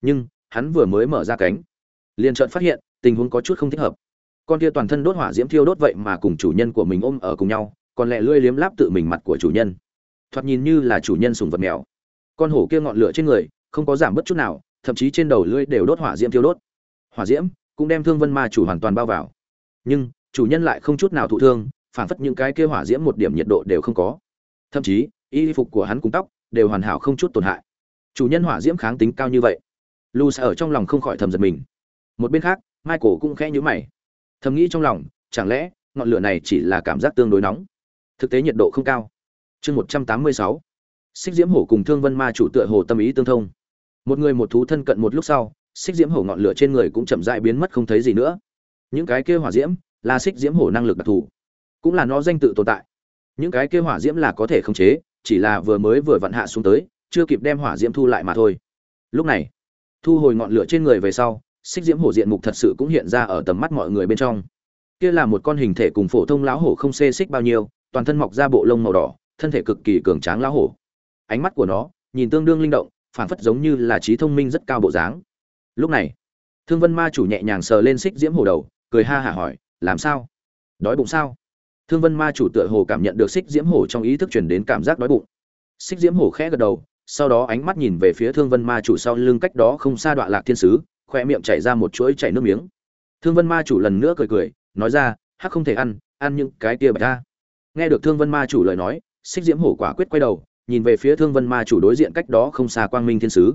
Nhưng, hắn vừa mới mở ra cánh, liền chợt phát hiện, tình huống có chút không thích hợp. Con kia toàn thân đốt hỏa diễm thiêu đốt vậy mà cùng chủ nhân của mình ôm ở cùng nhau, còn lẹ lươi liếm láp tự mình mặt của chủ nhân. Thoạt nhìn như là chủ nhân sùng vật mèo. Con hổ kia ngọn lửa trên người, không có giảm bất chút nào, thậm chí trên đầu lưỡi đều đốt hỏa diễm thiêu đốt. Hỏa diễm cũng đem thương vân ma chủ hoàn toàn bao vào. Nhưng, chủ nhân lại không chút nào thụ thương phản phất những cái kia hỏa diễm một điểm nhiệt độ đều không có. Thậm chí, y phục của hắn cùng tóc đều hoàn hảo không chút tổn hại. Chủ nhân hỏa diễm kháng tính cao như vậy. Lu ở trong lòng không khỏi thầm giật mình. Một bên khác, michael cũng khẽ nhíu mày. Thầm nghĩ trong lòng, chẳng lẽ ngọn lửa này chỉ là cảm giác tương đối nóng? Thực tế nhiệt độ không cao. Chương một trăm tám mươi sáu. Xích diễm hổ cùng thương vân ma chủ tựa hồ tâm ý tương thông. Một người một thú thân cận một lúc sau, xích diễm hổ ngọn lửa trên người cũng chậm rãi biến mất không thấy gì nữa. Những cái kia hỏa diễm là xích diễm hổ năng lực đặc thù cũng là nó danh tự tồn tại. Những cái kia hỏa diễm là có thể khống chế, chỉ là vừa mới vừa vặn hạ xuống tới, chưa kịp đem hỏa diễm thu lại mà thôi. Lúc này, thu hồi ngọn lửa trên người về sau, xích diễm hổ diện mục thật sự cũng hiện ra ở tầm mắt mọi người bên trong. Kia là một con hình thể cùng phổ thông lão hổ không xê xích bao nhiêu, toàn thân mọc ra bộ lông màu đỏ, thân thể cực kỳ cường tráng lão hổ. Ánh mắt của nó nhìn tương đương linh động phản phất giống như là trí thông minh rất cao bộ dáng. Lúc này, thương vân ma chủ nhẹ nhàng sờ lên xích diễm hổ đầu, cười ha hả hỏi, làm sao? Đói bụng sao? Thương vân ma chủ tựa hồ cảm nhận được xích diễm hổ trong ý thức chuyển đến cảm giác đói bụng. Xích diễm hổ khẽ gật đầu, sau đó ánh mắt nhìn về phía thương vân ma chủ sau lưng cách đó không xa đoạn lạc thiên sứ khoe miệng chảy ra một chuỗi chảy nước miếng. Thương vân ma chủ lần nữa cười cười, nói ra, hắc không thể ăn ăn những cái tia bạch ra. Nghe được thương vân ma chủ lời nói xích diễm hổ quả quyết quay đầu, nhìn về phía thương vân ma chủ đối diện cách đó không xa quang minh thiên sứ.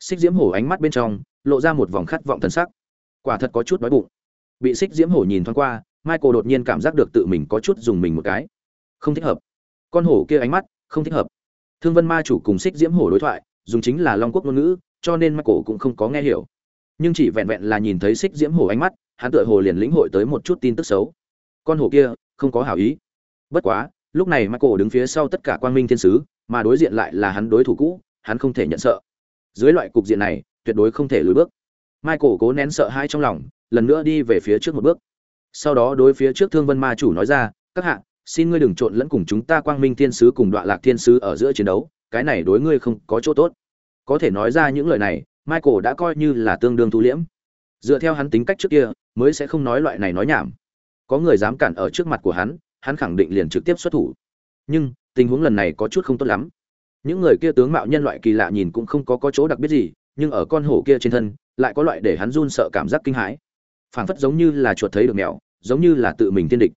Xích diễm hổ ánh mắt bên trong, lộ ra một vòng khát vọng thần sắc. Quả thật có chút đói bụng. Bị xích diễm hổ nhìn thoáng qua michael đột nhiên cảm giác được tự mình có chút dùng mình một cái. Không thích hợp. Con hổ kia ánh mắt, không thích hợp. Thương vân ma chủ cùng xích diễm hổ đối thoại, dùng chính là long quốc ngôn ngữ, cho nên michael cũng không có nghe hiểu. Nhưng chỉ vẹn vẹn là nhìn thấy xích diễm hổ ánh mắt, hắn tựa hồ liền lĩnh hội tới một chút tin tức xấu. Con hổ kia, không có hảo ý. Bất quá, lúc này michael đứng phía sau tất cả quang minh thiên sứ, mà đối diện lại là hắn đối thủ cũ, hắn không thể nhận sợ. Dưới loại cục diện này, tuyệt đối không thể lùi bước. Michael cố nén sợ hãi trong lòng, lần nữa đi về phía trước một bước sau đó đối phía trước thương vân ma chủ nói ra các hạ xin ngươi đừng trộn lẫn cùng chúng ta quang minh thiên sứ cùng đoạn lạc thiên sứ ở giữa chiến đấu cái này đối ngươi không có chỗ tốt. Có thể nói ra những lời này michael đã coi như là tương đương thu liễm. Dựa theo hắn tính cách trước kia mới sẽ không nói loại này nói nhảm. Có người dám cản ở trước mặt của hắn hắn khẳng định liền trực tiếp xuất thủ. Nhưng tình huống lần này có chút không tốt lắm. Những người kia tướng mạo nhân loại kỳ lạ nhìn cũng không có, có chỗ đặc biệt gì nhưng ở con hổ kia trên thân lại có loại để hắn run sợ cảm giác kinh hãi phảng phất giống như là chuột thấy được mèo, giống như là tự mình thiên địch.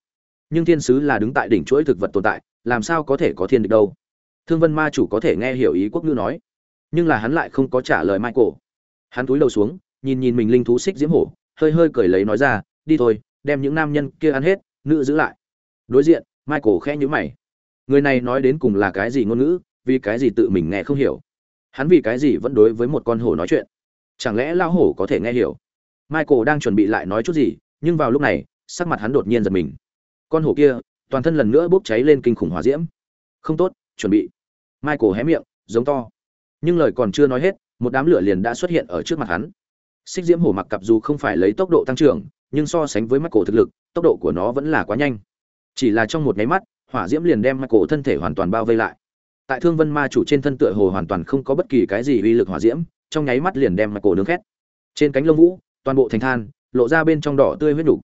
Nhưng thiên sứ là đứng tại đỉnh chuỗi thực vật tồn tại, làm sao có thể có thiên địch đâu? Thương vân ma chủ có thể nghe hiểu ý quốc ngữ nói, nhưng là hắn lại không có trả lời michael. Hắn túi đầu xuống, nhìn nhìn mình linh thú xích diễm hổ, hơi hơi cười lấy nói ra, đi thôi, đem những nam nhân kia ăn hết, nữ giữ lại. Đối diện, michael khẽ nhíu mày. Người này nói đến cùng là cái gì ngôn ngữ, vì cái gì tự mình nghe không hiểu? Hắn vì cái gì vẫn đối với một con hổ nói chuyện? Chẳng lẽ lão hổ có thể nghe hiểu? Michael đang chuẩn bị lại nói chút gì, nhưng vào lúc này, sắc mặt hắn đột nhiên giật mình. Con hổ kia, toàn thân lần nữa bốc cháy lên kinh khủng hỏa diễm. Không tốt, chuẩn bị. Michael hé miệng, giống to. Nhưng lời còn chưa nói hết, một đám lửa liền đã xuất hiện ở trước mặt hắn. Xích diễm hổ mặc cặp dù không phải lấy tốc độ tăng trưởng, nhưng so sánh với michael thực lực, tốc độ của nó vẫn là quá nhanh. Chỉ là trong một nháy mắt, hỏa diễm liền đem michael thân thể hoàn toàn bao vây lại. Tại thương vân ma chủ trên thân tựa hồ hoàn toàn không có bất kỳ cái gì uy lực hỏa diễm, trong nháy mắt liền đem michael nướng khét. Trên cánh lông vũ toàn bộ thành than, lộ ra bên trong đỏ tươi huyết đủ.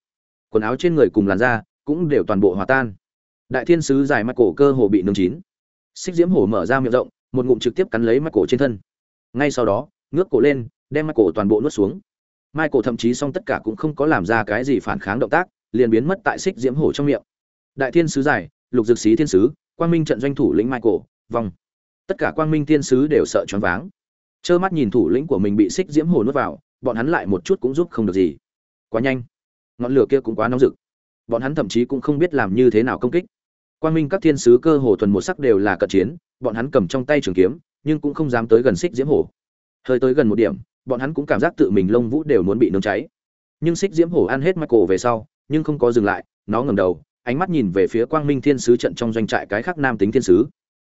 quần áo trên người cùng làn da cũng đều toàn bộ hòa tan. Đại thiên sứ dài mắt cổ cơ hồ bị nướng chín. Xích diễm hổ mở ra miệng rộng, một ngụm trực tiếp cắn lấy mắt cổ trên thân. Ngay sau đó, ngước cổ lên, đem michael toàn bộ nuốt xuống. Mai cổ thậm chí xong tất cả cũng không có làm ra cái gì phản kháng động tác, liền biến mất tại xích diễm hổ trong miệng. Đại thiên sứ giải, lục dược sĩ thiên sứ, quang minh trận doanh thủ lĩnh michael vong tất cả quang minh thiên sứ đều sợ choáng váng. Trơ mắt nhìn thủ lĩnh của mình bị xích diễm hổ nuốt vào bọn hắn lại một chút cũng giúp không được gì. Quá nhanh. Ngọn lửa kia cũng quá nóng rực. Bọn hắn thậm chí cũng không biết làm như thế nào công kích. Quang minh các thiên sứ cơ hồ thuần một sắc đều là cận chiến, bọn hắn cầm trong tay trường kiếm, nhưng cũng không dám tới gần xích diễm hổ. Hơi tới gần một điểm, bọn hắn cũng cảm giác tự mình lông vũ đều muốn bị nướng cháy. Nhưng xích diễm hổ ăn hết michael về sau, nhưng không có dừng lại, nó ngẩng đầu, ánh mắt nhìn về phía quang minh thiên sứ trận trong doanh trại cái khác nam tính thiên sứ.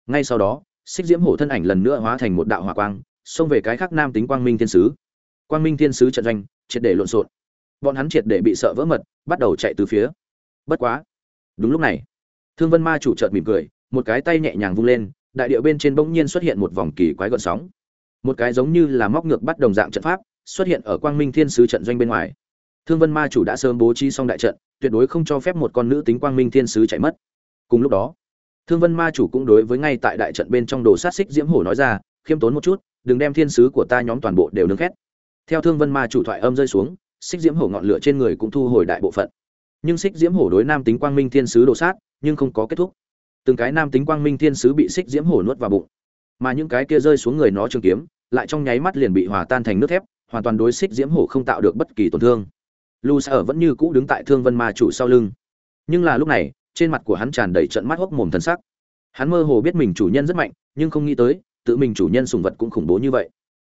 Ngay sau đó xích diễm hổ thân ảnh lần nữa hóa thành một đạo hỏa quang, xông về cái khác nam tính quang minh thiên sứ quang minh thiên sứ trận doanh, triệt để lộn xộn. Bọn hắn triệt để bị sợ vỡ mật, bắt đầu chạy từ phía. Bất quá, đúng lúc này, thương vân ma chủ chợt mỉm cười, một cái tay nhẹ nhàng vung lên, đại điệu bên trên bỗng nhiên xuất hiện một vòng kỳ quái gợn sóng. Một cái giống như là móc ngược bắt đồng dạng trận pháp, xuất hiện ở quang minh thiên sứ trận doanh bên ngoài. Thương vân ma chủ đã sớm bố trí xong đại trận, tuyệt đối không cho phép một con nữ tính quang minh thiên sứ chạy mất. Cùng lúc đó, thương vân ma chủ cũng đối với ngay tại đại trận bên trong đồ sát xích diễm hổ nói ra, khiêm tốn một chút, đừng đem thiên sứ của ta nhóm toàn bộ đều nướng khét theo thương vân ma chủ thoại âm rơi xuống, xích diễm hổ ngọn lửa trên người cũng thu hồi đại bộ phận. Nhưng xích diễm hổ đối nam tính quang minh thiên sứ đổ sát, nhưng không có kết thúc. Từng cái nam tính quang minh thiên sứ bị xích diễm hổ nuốt vào bụng. Mà những cái kia rơi xuống người nó trường kiếm, lại trong nháy mắt liền bị hòa tan thành nước thép, hoàn toàn đối xích diễm hổ không tạo được bất kỳ tổn thương. Lu sở ở vẫn như cũ đứng tại thương vân ma chủ sau lưng. Nhưng là lúc này, trên mặt của hắn tràn đầy trận mắt hốc mồm thần sắc. Hắn mơ hồ biết mình chủ nhân rất mạnh, nhưng không nghĩ tới, tự mình chủ nhân sùng vật cũng khủng bố như vậy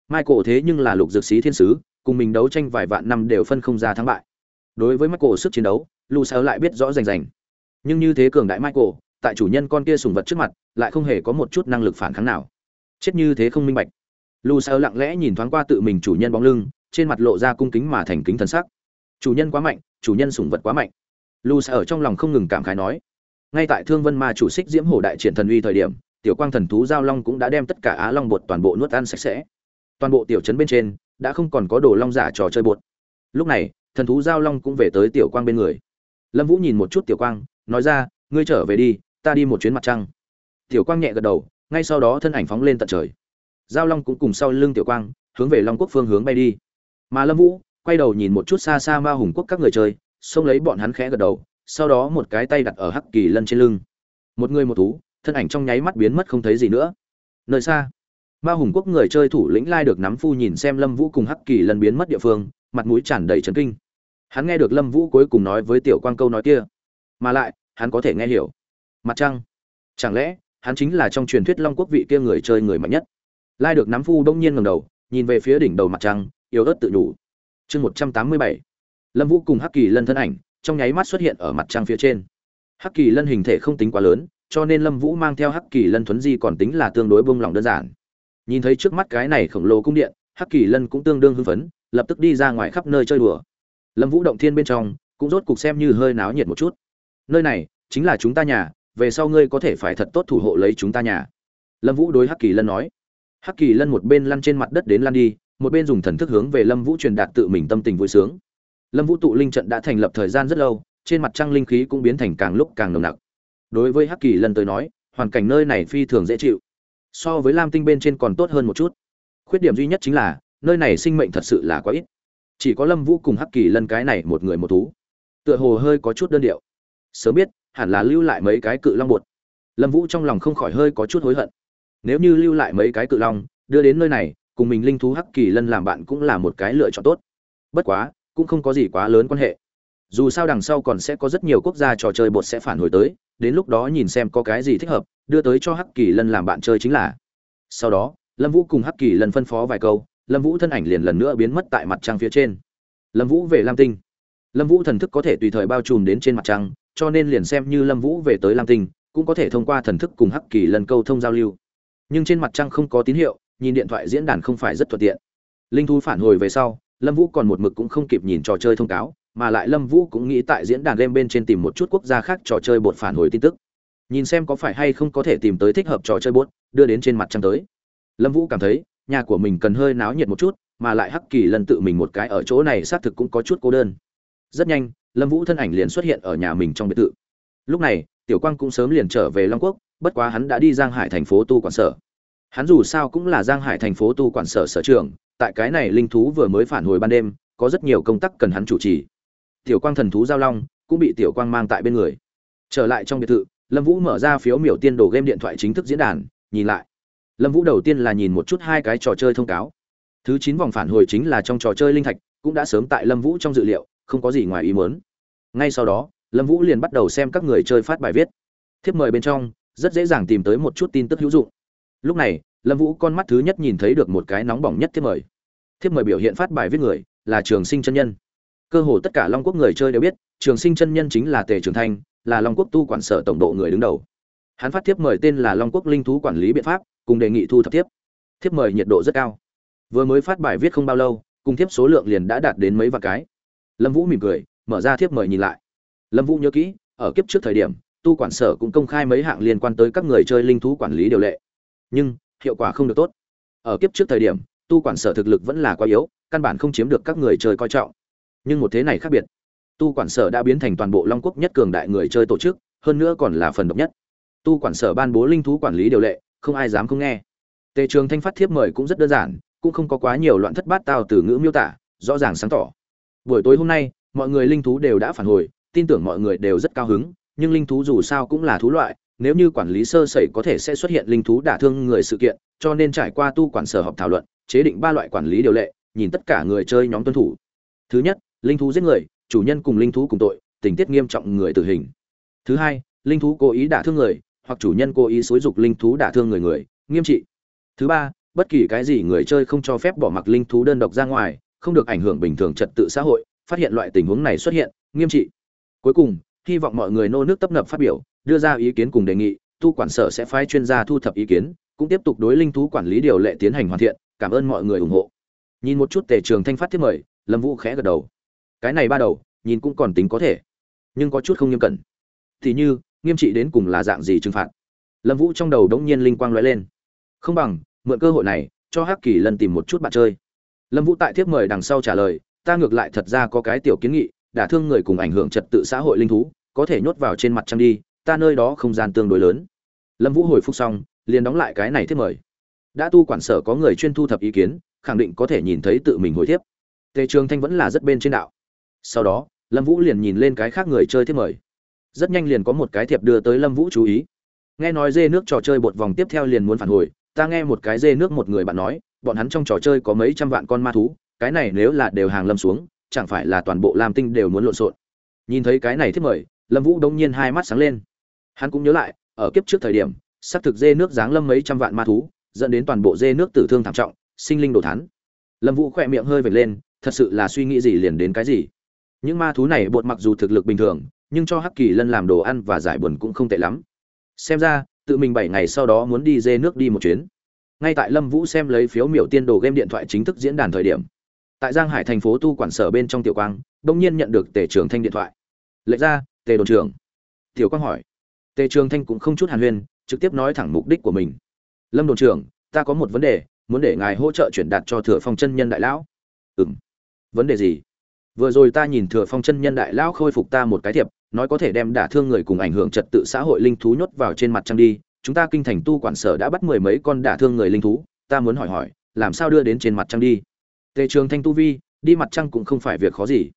michael thế nhưng là lục dược sĩ thiên sứ, cùng mình đấu tranh vài vạn năm đều phân không ra thắng bại. Đối với michael sức chiến đấu, lu lại biết rõ rành rành. Nhưng như thế cường đại michael, tại chủ nhân con kia sùng vật trước mặt, lại không hề có một chút năng lực phản kháng nào. Chết như thế không minh bạch. Lu lặng lẽ nhìn thoáng qua tự mình chủ nhân bóng lưng, trên mặt lộ ra cung kính mà thành kính thần sắc. Chủ nhân quá mạnh, chủ nhân sùng vật quá mạnh. Lu ở trong lòng không ngừng cảm khái nói. Ngay tại thương vân ma chủ xích diễm hổ đại triển thần uy thời điểm, tiểu quang thần thú giao long cũng đã đem tất cả á long bột toàn bộ nuốt ăn sạch sẽ toàn bộ tiểu trấn bên trên đã không còn có đồ long giả trò chơi bột. Lúc này, thần thú giao long cũng về tới tiểu quang bên người. Lâm vũ nhìn một chút tiểu quang, nói ra, ngươi trở về đi, ta đi một chuyến mặt trăng. Tiểu quang nhẹ gật đầu, ngay sau đó thân ảnh phóng lên tận trời. Giao long cũng cùng sau lưng tiểu quang, hướng về long quốc phương hướng bay đi. Mà lâm vũ quay đầu nhìn một chút xa xa ma hùng quốc các người chơi, xông lấy bọn hắn khẽ gật đầu, sau đó một cái tay đặt ở hắc kỳ lân trên lưng. Một người một thú, thân ảnh trong nháy mắt biến mất không thấy gì nữa. Nơi xa ma hùng quốc người chơi thủ lĩnh lai được nắm phu nhìn xem lâm vũ cùng hắc kỳ lân biến mất địa phương, mặt mũi tràn đầy trấn kinh. Hắn nghe được lâm vũ cuối cùng nói với tiểu quang câu nói kia. Mà lại, hắn có thể nghe hiểu. Mặt trăng. Chẳng lẽ, hắn chính là trong truyền thuyết long quốc vị kia người chơi người mạnh nhất? Lai được nắm phu đông nhiên ngầm đầu, nhìn về phía đỉnh đầu mặt trăng, yếu ớt tự đủ chương một trăm tám mươi bảy. Lâm vũ cùng hắc kỳ lân thân ảnh, trong nháy mắt xuất hiện ở mặt trăng phía trên. Hắc kỳ lân hình thể không tính quá lớn, cho nên lâm vũ mang theo hắc kỳ lân thuấn di còn tính là tương đối bông lỏng đơn giản nhìn thấy trước mắt cái này khổng lồ cung điện, hắc kỳ lân cũng tương đương hưng phấn, lập tức đi ra ngoài khắp nơi chơi đùa. Lâm vũ động thiên bên trong, cũng rốt cục xem như hơi náo nhiệt một chút. Nơi này chính là chúng ta nhà, về sau ngươi có thể phải thật tốt thủ hộ lấy chúng ta nhà. Lâm vũ đối hắc kỳ lân nói. Hắc kỳ lân một bên lăn trên mặt đất đến lăn đi, một bên dùng thần thức hướng về lâm vũ truyền đạt tự mình tâm tình vui sướng. Lâm vũ tụ linh trận đã thành lập thời gian rất lâu, trên mặt trăng linh khí cũng biến thành càng lúc càng nồng nặc. Đối với hắc kỳ lân tới nói, hoàn cảnh nơi này phi thường dễ chịu so với lam tinh bên trên còn tốt hơn một chút. Khuyết điểm duy nhất chính là, nơi này sinh mệnh thật sự là quá ít. Chỉ có lâm vũ cùng hắc kỳ lân cái này một người một thú. Tựa hồ hơi có chút đơn điệu. Sớm biết, hẳn là lưu lại mấy cái cự long bột. Lâm vũ trong lòng không khỏi hơi có chút hối hận. Nếu như lưu lại mấy cái cự long, đưa đến nơi này, cùng mình linh thú hắc kỳ lân làm bạn cũng là một cái lựa chọn tốt. Bất quá, cũng không có gì quá lớn quan hệ dù sao đằng sau còn sẽ có rất nhiều quốc gia trò chơi bột sẽ phản hồi tới, đến lúc đó nhìn xem có cái gì thích hợp, đưa tới cho hắc kỳ lân làm bạn chơi chính là. Sau đó, lâm vũ cùng hắc kỳ lân phân phó vài câu, lâm vũ thân ảnh liền lần nữa biến mất tại mặt trăng phía trên. Lâm vũ về lam tinh. Lâm vũ thần thức có thể tùy thời bao trùm đến trên mặt trăng, cho nên liền xem như lâm vũ về tới lam tinh, cũng có thể thông qua thần thức cùng hắc kỳ lần câu thông giao lưu. Nhưng trên mặt trăng không có tín hiệu, nhìn điện thoại diễn đàn không phải rất thuận tiện. Linh thu phản hồi về sau, lâm vũ còn một mực cũng không kịp nhìn trò chơi thông cáo mà lại lâm vũ cũng nghĩ tại diễn đàn game bên trên tìm một chút quốc gia khác trò chơi bột phản hồi tin tức. Nhìn xem có phải hay không có thể tìm tới thích hợp trò chơi bột, đưa đến trên mặt trăng tới. Lâm vũ cảm thấy, nhà của mình cần hơi náo nhiệt một chút, mà lại hắc kỳ lần tự mình một cái ở chỗ này xác thực cũng có chút cô đơn. Rất nhanh, lâm vũ thân ảnh liền xuất hiện ở nhà mình trong biệt thự. Lúc này, tiểu quang cũng sớm liền trở về long quốc, bất quá hắn đã đi giang hải thành phố tu quản sở. Hắn dù sao cũng là giang hải thành phố tu quản sở sở trường tại cái này linh thú vừa mới phản hồi ban đêm, có rất nhiều công tác cần hắn chủ trì tiểu quang thần thú giao long cũng bị tiểu quang mang tại bên người. Trở lại trong biệt thự, lâm vũ mở ra phiếu miểu tiên đồ game điện thoại chính thức diễn đàn, nhìn lại. Lâm vũ đầu tiên là nhìn một chút hai cái trò chơi thông cáo. Thứ chín vòng phản hồi chính là trong trò chơi linh thạch, cũng đã sớm tại lâm vũ trong dự liệu, không có gì ngoài ý muốn. Ngay sau đó, lâm vũ liền bắt đầu xem các người chơi phát bài viết. Thiếp mời bên trong, rất dễ dàng tìm tới một chút tin tức hữu dụng. Lúc này, lâm vũ con mắt thứ nhất nhìn thấy được một cái nóng bỏng nhất thiếp mời. Thiếp mời biểu hiện phát bài viết người là trường sinh chân nhân cơ hồ tất cả long quốc người chơi đều biết, trường sinh chân nhân chính là tề trường thanh, là long quốc tu quản sở tổng độ người đứng đầu. Hắn phát thiếp mời tên là long quốc linh thú quản lý biện pháp, cùng đề nghị thu thập thiếp. Thiếp mời nhiệt độ rất cao. Vừa mới phát bài viết không bao lâu, cùng thiếp số lượng liền đã đạt đến mấy vạn cái. Lâm vũ mỉm cười, mở ra thiếp mời nhìn lại. Lâm vũ nhớ kỹ, ở kiếp trước thời điểm, tu quản sở cũng công khai mấy hạng liên quan tới các người chơi linh thú quản lý điều lệ. Nhưng, hiệu quả không được tốt. Ở kiếp trước thời điểm, tu quản sở thực lực vẫn là quá yếu, căn bản không chiếm được các người chơi coi trọng nhưng một thế này khác biệt. Tu quản sở đã biến thành toàn bộ long quốc nhất cường đại người chơi tổ chức, hơn nữa còn là phần độc nhất. Tu quản sở ban bố linh thú quản lý điều lệ, không ai dám không nghe. Tề trường thanh phát thiếp mời cũng rất đơn giản, cũng không có quá nhiều loạn thất bát tao từ ngữ miêu tả, rõ ràng sáng tỏ. Buổi tối hôm nay, mọi người linh thú đều đã phản hồi, tin tưởng mọi người đều rất cao hứng, nhưng linh thú dù sao cũng là thú loại, nếu như quản lý sơ sẩy có thể sẽ xuất hiện linh thú đả thương người sự kiện, cho nên trải qua tu quản sở họp thảo luận, chế định ba loại quản lý điều lệ, nhìn tất cả người chơi nhóm tuân thủ. Thứ nhất linh thú giết người, chủ nhân cùng linh thú cùng tội, tình tiết nghiêm trọng người tử hình. Thứ hai, linh thú cố ý đả thương người, hoặc chủ nhân cố ý xúi dục linh thú đả thương người người, nghiêm trị. Thứ ba, bất kỳ cái gì người chơi không cho phép bỏ mặc linh thú đơn độc ra ngoài, không được ảnh hưởng bình thường trật tự xã hội, phát hiện loại tình huống này xuất hiện, nghiêm trị. Cuối cùng, hy vọng mọi người nô nước tấp nập phát biểu, đưa ra ý kiến cùng đề nghị tu quản sở sẽ phái chuyên gia thu thập ý kiến, cũng tiếp tục đối linh thú quản lý điều lệ tiến hành hoàn thiện, cảm ơn mọi người ủng hộ. Nhìn một chút tề trường thanh phát thiết mời, lâm vũ khẽ gật đầu cái này ba đầu, nhìn cũng còn tính có thể, nhưng có chút không nghiêm cẩn. Thì như, nghiêm trị đến cùng là dạng gì trừng phạt? Lâm vũ trong đầu đống nhiên linh quang lóe lên. Không bằng, mượn cơ hội này, cho hắc kỳ lần tìm một chút bạn chơi. Lâm vũ tại thiếp mời đằng sau trả lời, ta ngược lại thật ra có cái tiểu kiến nghị, đả thương người cùng ảnh hưởng trật tự xã hội linh thú, có thể nhốt vào trên mặt trăng đi, ta nơi đó không gian tương đối lớn. Lâm vũ hồi phục xong, liền đóng lại cái này thiếp mời. Đã tu quản sở có người chuyên thu thập ý kiến, khẳng định có thể nhìn thấy tự mình hồi thiếp. Tề trường thanh vẫn là rất bên trên đạo sau đó, lâm vũ liền nhìn lên cái khác người chơi thiếp mời. Rất nhanh liền có một cái thiệp đưa tới lâm vũ chú ý. Nghe nói dê nước trò chơi bột vòng tiếp theo liền muốn phản hồi, ta nghe một cái dê nước một người bạn nói, bọn hắn trong trò chơi có mấy trăm vạn con ma thú, cái này nếu là đều hàng lâm xuống, chẳng phải là toàn bộ lam tinh đều muốn lộn xộn. Nhìn thấy cái này thiếp mời, lâm vũ đông nhiên hai mắt sáng lên. Hắn cũng nhớ lại, ở kiếp trước thời điểm, xác thực dê nước giáng lâm mấy trăm vạn ma thú, dẫn đến toàn bộ dê nước tử thương thảm trọng, sinh linh đồ thắn lâm vũ khỏe miệng hơi vệt lên, thật sự là suy nghĩ gì liền đến cái gì những ma thú này bột mặc dù thực lực bình thường, nhưng cho hắc kỳ lân làm đồ ăn và giải buồn cũng không tệ lắm. Xem ra, tự mình bảy ngày sau đó muốn đi dê nước đi một chuyến. Ngay tại lâm vũ xem lấy phiếu miểu tiên đồ game điện thoại chính thức diễn đàn thời điểm, tại giang hải thành phố tu quản sở bên trong tiểu quang đông nhiên nhận được tề trường thanh điện thoại. Lệ ra tề đồn trưởng. Tiểu quang hỏi. Tề trường thanh cũng không chút hàn huyên, trực tiếp nói thẳng mục đích của mình. Lâm đồn trưởng, ta có một vấn đề, muốn để ngài hỗ trợ chuyển đạt cho thừa phong chân nhân đại lão. Ừ m vấn đề gì? Vừa rồi ta nhìn thừa phong chân nhân đại lão khôi phục ta một cái thiệp, nói có thể đem đả thương người cùng ảnh hưởng trật tự xã hội linh thú nhốt vào trên mặt trăng đi, chúng ta kinh thành tu quản sở đã bắt mười mấy con đả thương người linh thú, ta muốn hỏi hỏi, làm sao đưa đến trên mặt trăng đi? Tề trường thanh tu vi, đi mặt trăng cũng không phải việc khó gì.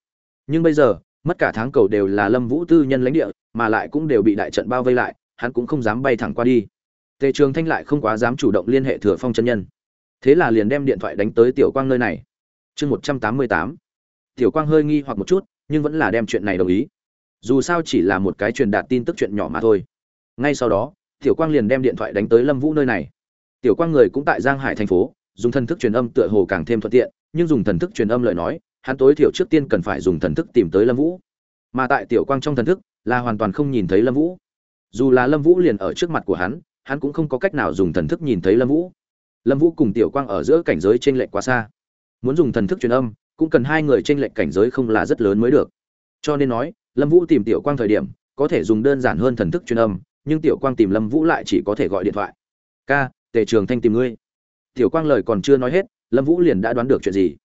Nhưng bây giờ, mất cả tháng cầu đều là lâm vũ tư nhân lãnh địa, mà lại cũng đều bị đại trận bao vây lại, hắn cũng không dám bay thẳng qua đi. Tề trường thanh lại không quá dám chủ động liên hệ thừa phong chân nhân. Thế là liền đem điện thoại đánh tới tiểu quang nơi này. Chương một trăm tám mươi tám tiểu quang hơi nghi hoặc một chút, nhưng vẫn là đem chuyện này đồng ý. Dù sao chỉ là một cái truyền đạt tin tức chuyện nhỏ mà thôi. Ngay sau đó, tiểu quang liền đem điện thoại đánh tới lâm vũ nơi này. Tiểu quang người cũng tại giang hải thành phố, dùng thần thức truyền âm tựa hồ càng thêm thuận tiện, nhưng dùng thần thức truyền âm lời nói, hắn tối thiểu trước tiên cần phải dùng thần thức tìm tới lâm vũ. Mà tại tiểu quang trong thần thức, là hoàn toàn không nhìn thấy lâm vũ. Dù là lâm vũ liền ở trước mặt của hắn hắn cũng không có cách nào dùng thần thức nhìn thấy lâm vũ. Lâm vũ cùng tiểu quang ở giữa cảnh giới chênh lệch quá xa. Muốn dùng thần thức truyền âm cũng cần hai người trên lệnh lệch cảnh giới không là rất lớn mới được. Cho nên nói, lâm vũ tìm tiểu quang thời điểm, có thể dùng đơn giản hơn thần thức truyền âm, nhưng tiểu quang tìm lâm vũ lại chỉ có thể gọi điện thoại. Ca, tề trường thanh tìm ngươi. Tiểu quang lời còn chưa nói hết, lâm vũ liền đã đoán được chuyện gì.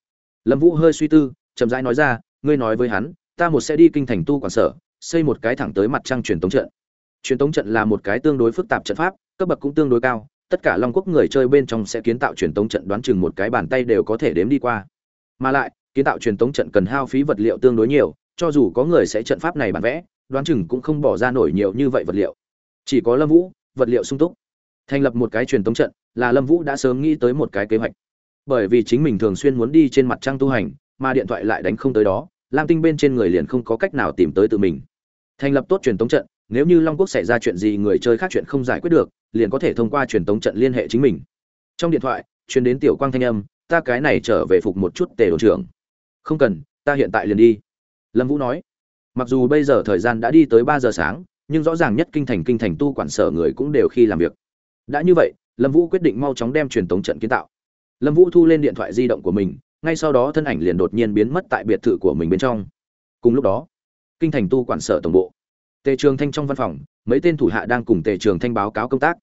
Lâm vũ hơi suy tư, chậm rãi nói ra, ngươi nói với hắn, ta một sẽ đi kinh thành tu quản sở, xây một cái thẳng tới mặt trăng truyền tống trận. Truyền tống trận là một cái tương đối phức tạp trận pháp, cấp bậc cũng tương đối cao, tất cả long quốc người chơi bên trong sẽ kiến tạo truyền tống trận đoán chừng một cái bàn tay đều có thể đếm đi qua. Mà lại kiến tạo truyền tống trận cần hao phí vật liệu tương đối nhiều, cho dù có người sẽ trận pháp này bản vẽ, đoán chừng cũng không bỏ ra nổi nhiều như vậy vật liệu. Chỉ có lâm vũ, vật liệu sung túc. Thành lập một cái truyền tống trận là lâm vũ đã sớm nghĩ tới một cái kế hoạch. Bởi vì chính mình thường xuyên muốn đi trên mặt trăng tu hành, mà điện thoại lại đánh không tới đó, lam tinh bên trên người liền không có cách nào tìm tới tự mình. Thành lập tốt truyền tống trận, nếu như long quốc xảy ra chuyện gì người chơi khác chuyện không giải quyết được, liền có thể thông qua truyền tống trận liên hệ chính mình. Trong điện thoại, truyền đến tiểu quang thanh âm, ta cái này trở về phục một chút tề đồn trưởng không cần, ta hiện tại liền đi. Lâm vũ nói. Mặc dù bây giờ thời gian đã đi tới ba giờ sáng, nhưng rõ ràng nhất kinh thành kinh thành tu quản sở người cũng đều khi làm việc. Đã như vậy, lâm vũ quyết định mau chóng đem truyền tống trận kiến tạo. Lâm vũ thu lên điện thoại di động của mình, ngay sau đó thân ảnh liền đột nhiên biến mất tại biệt thự của mình bên trong. Cùng lúc đó, kinh thành tu quản sở tổng bộ, tề trường thanh trong văn phòng, mấy tên thủ hạ đang cùng tề trường thanh báo cáo công tác.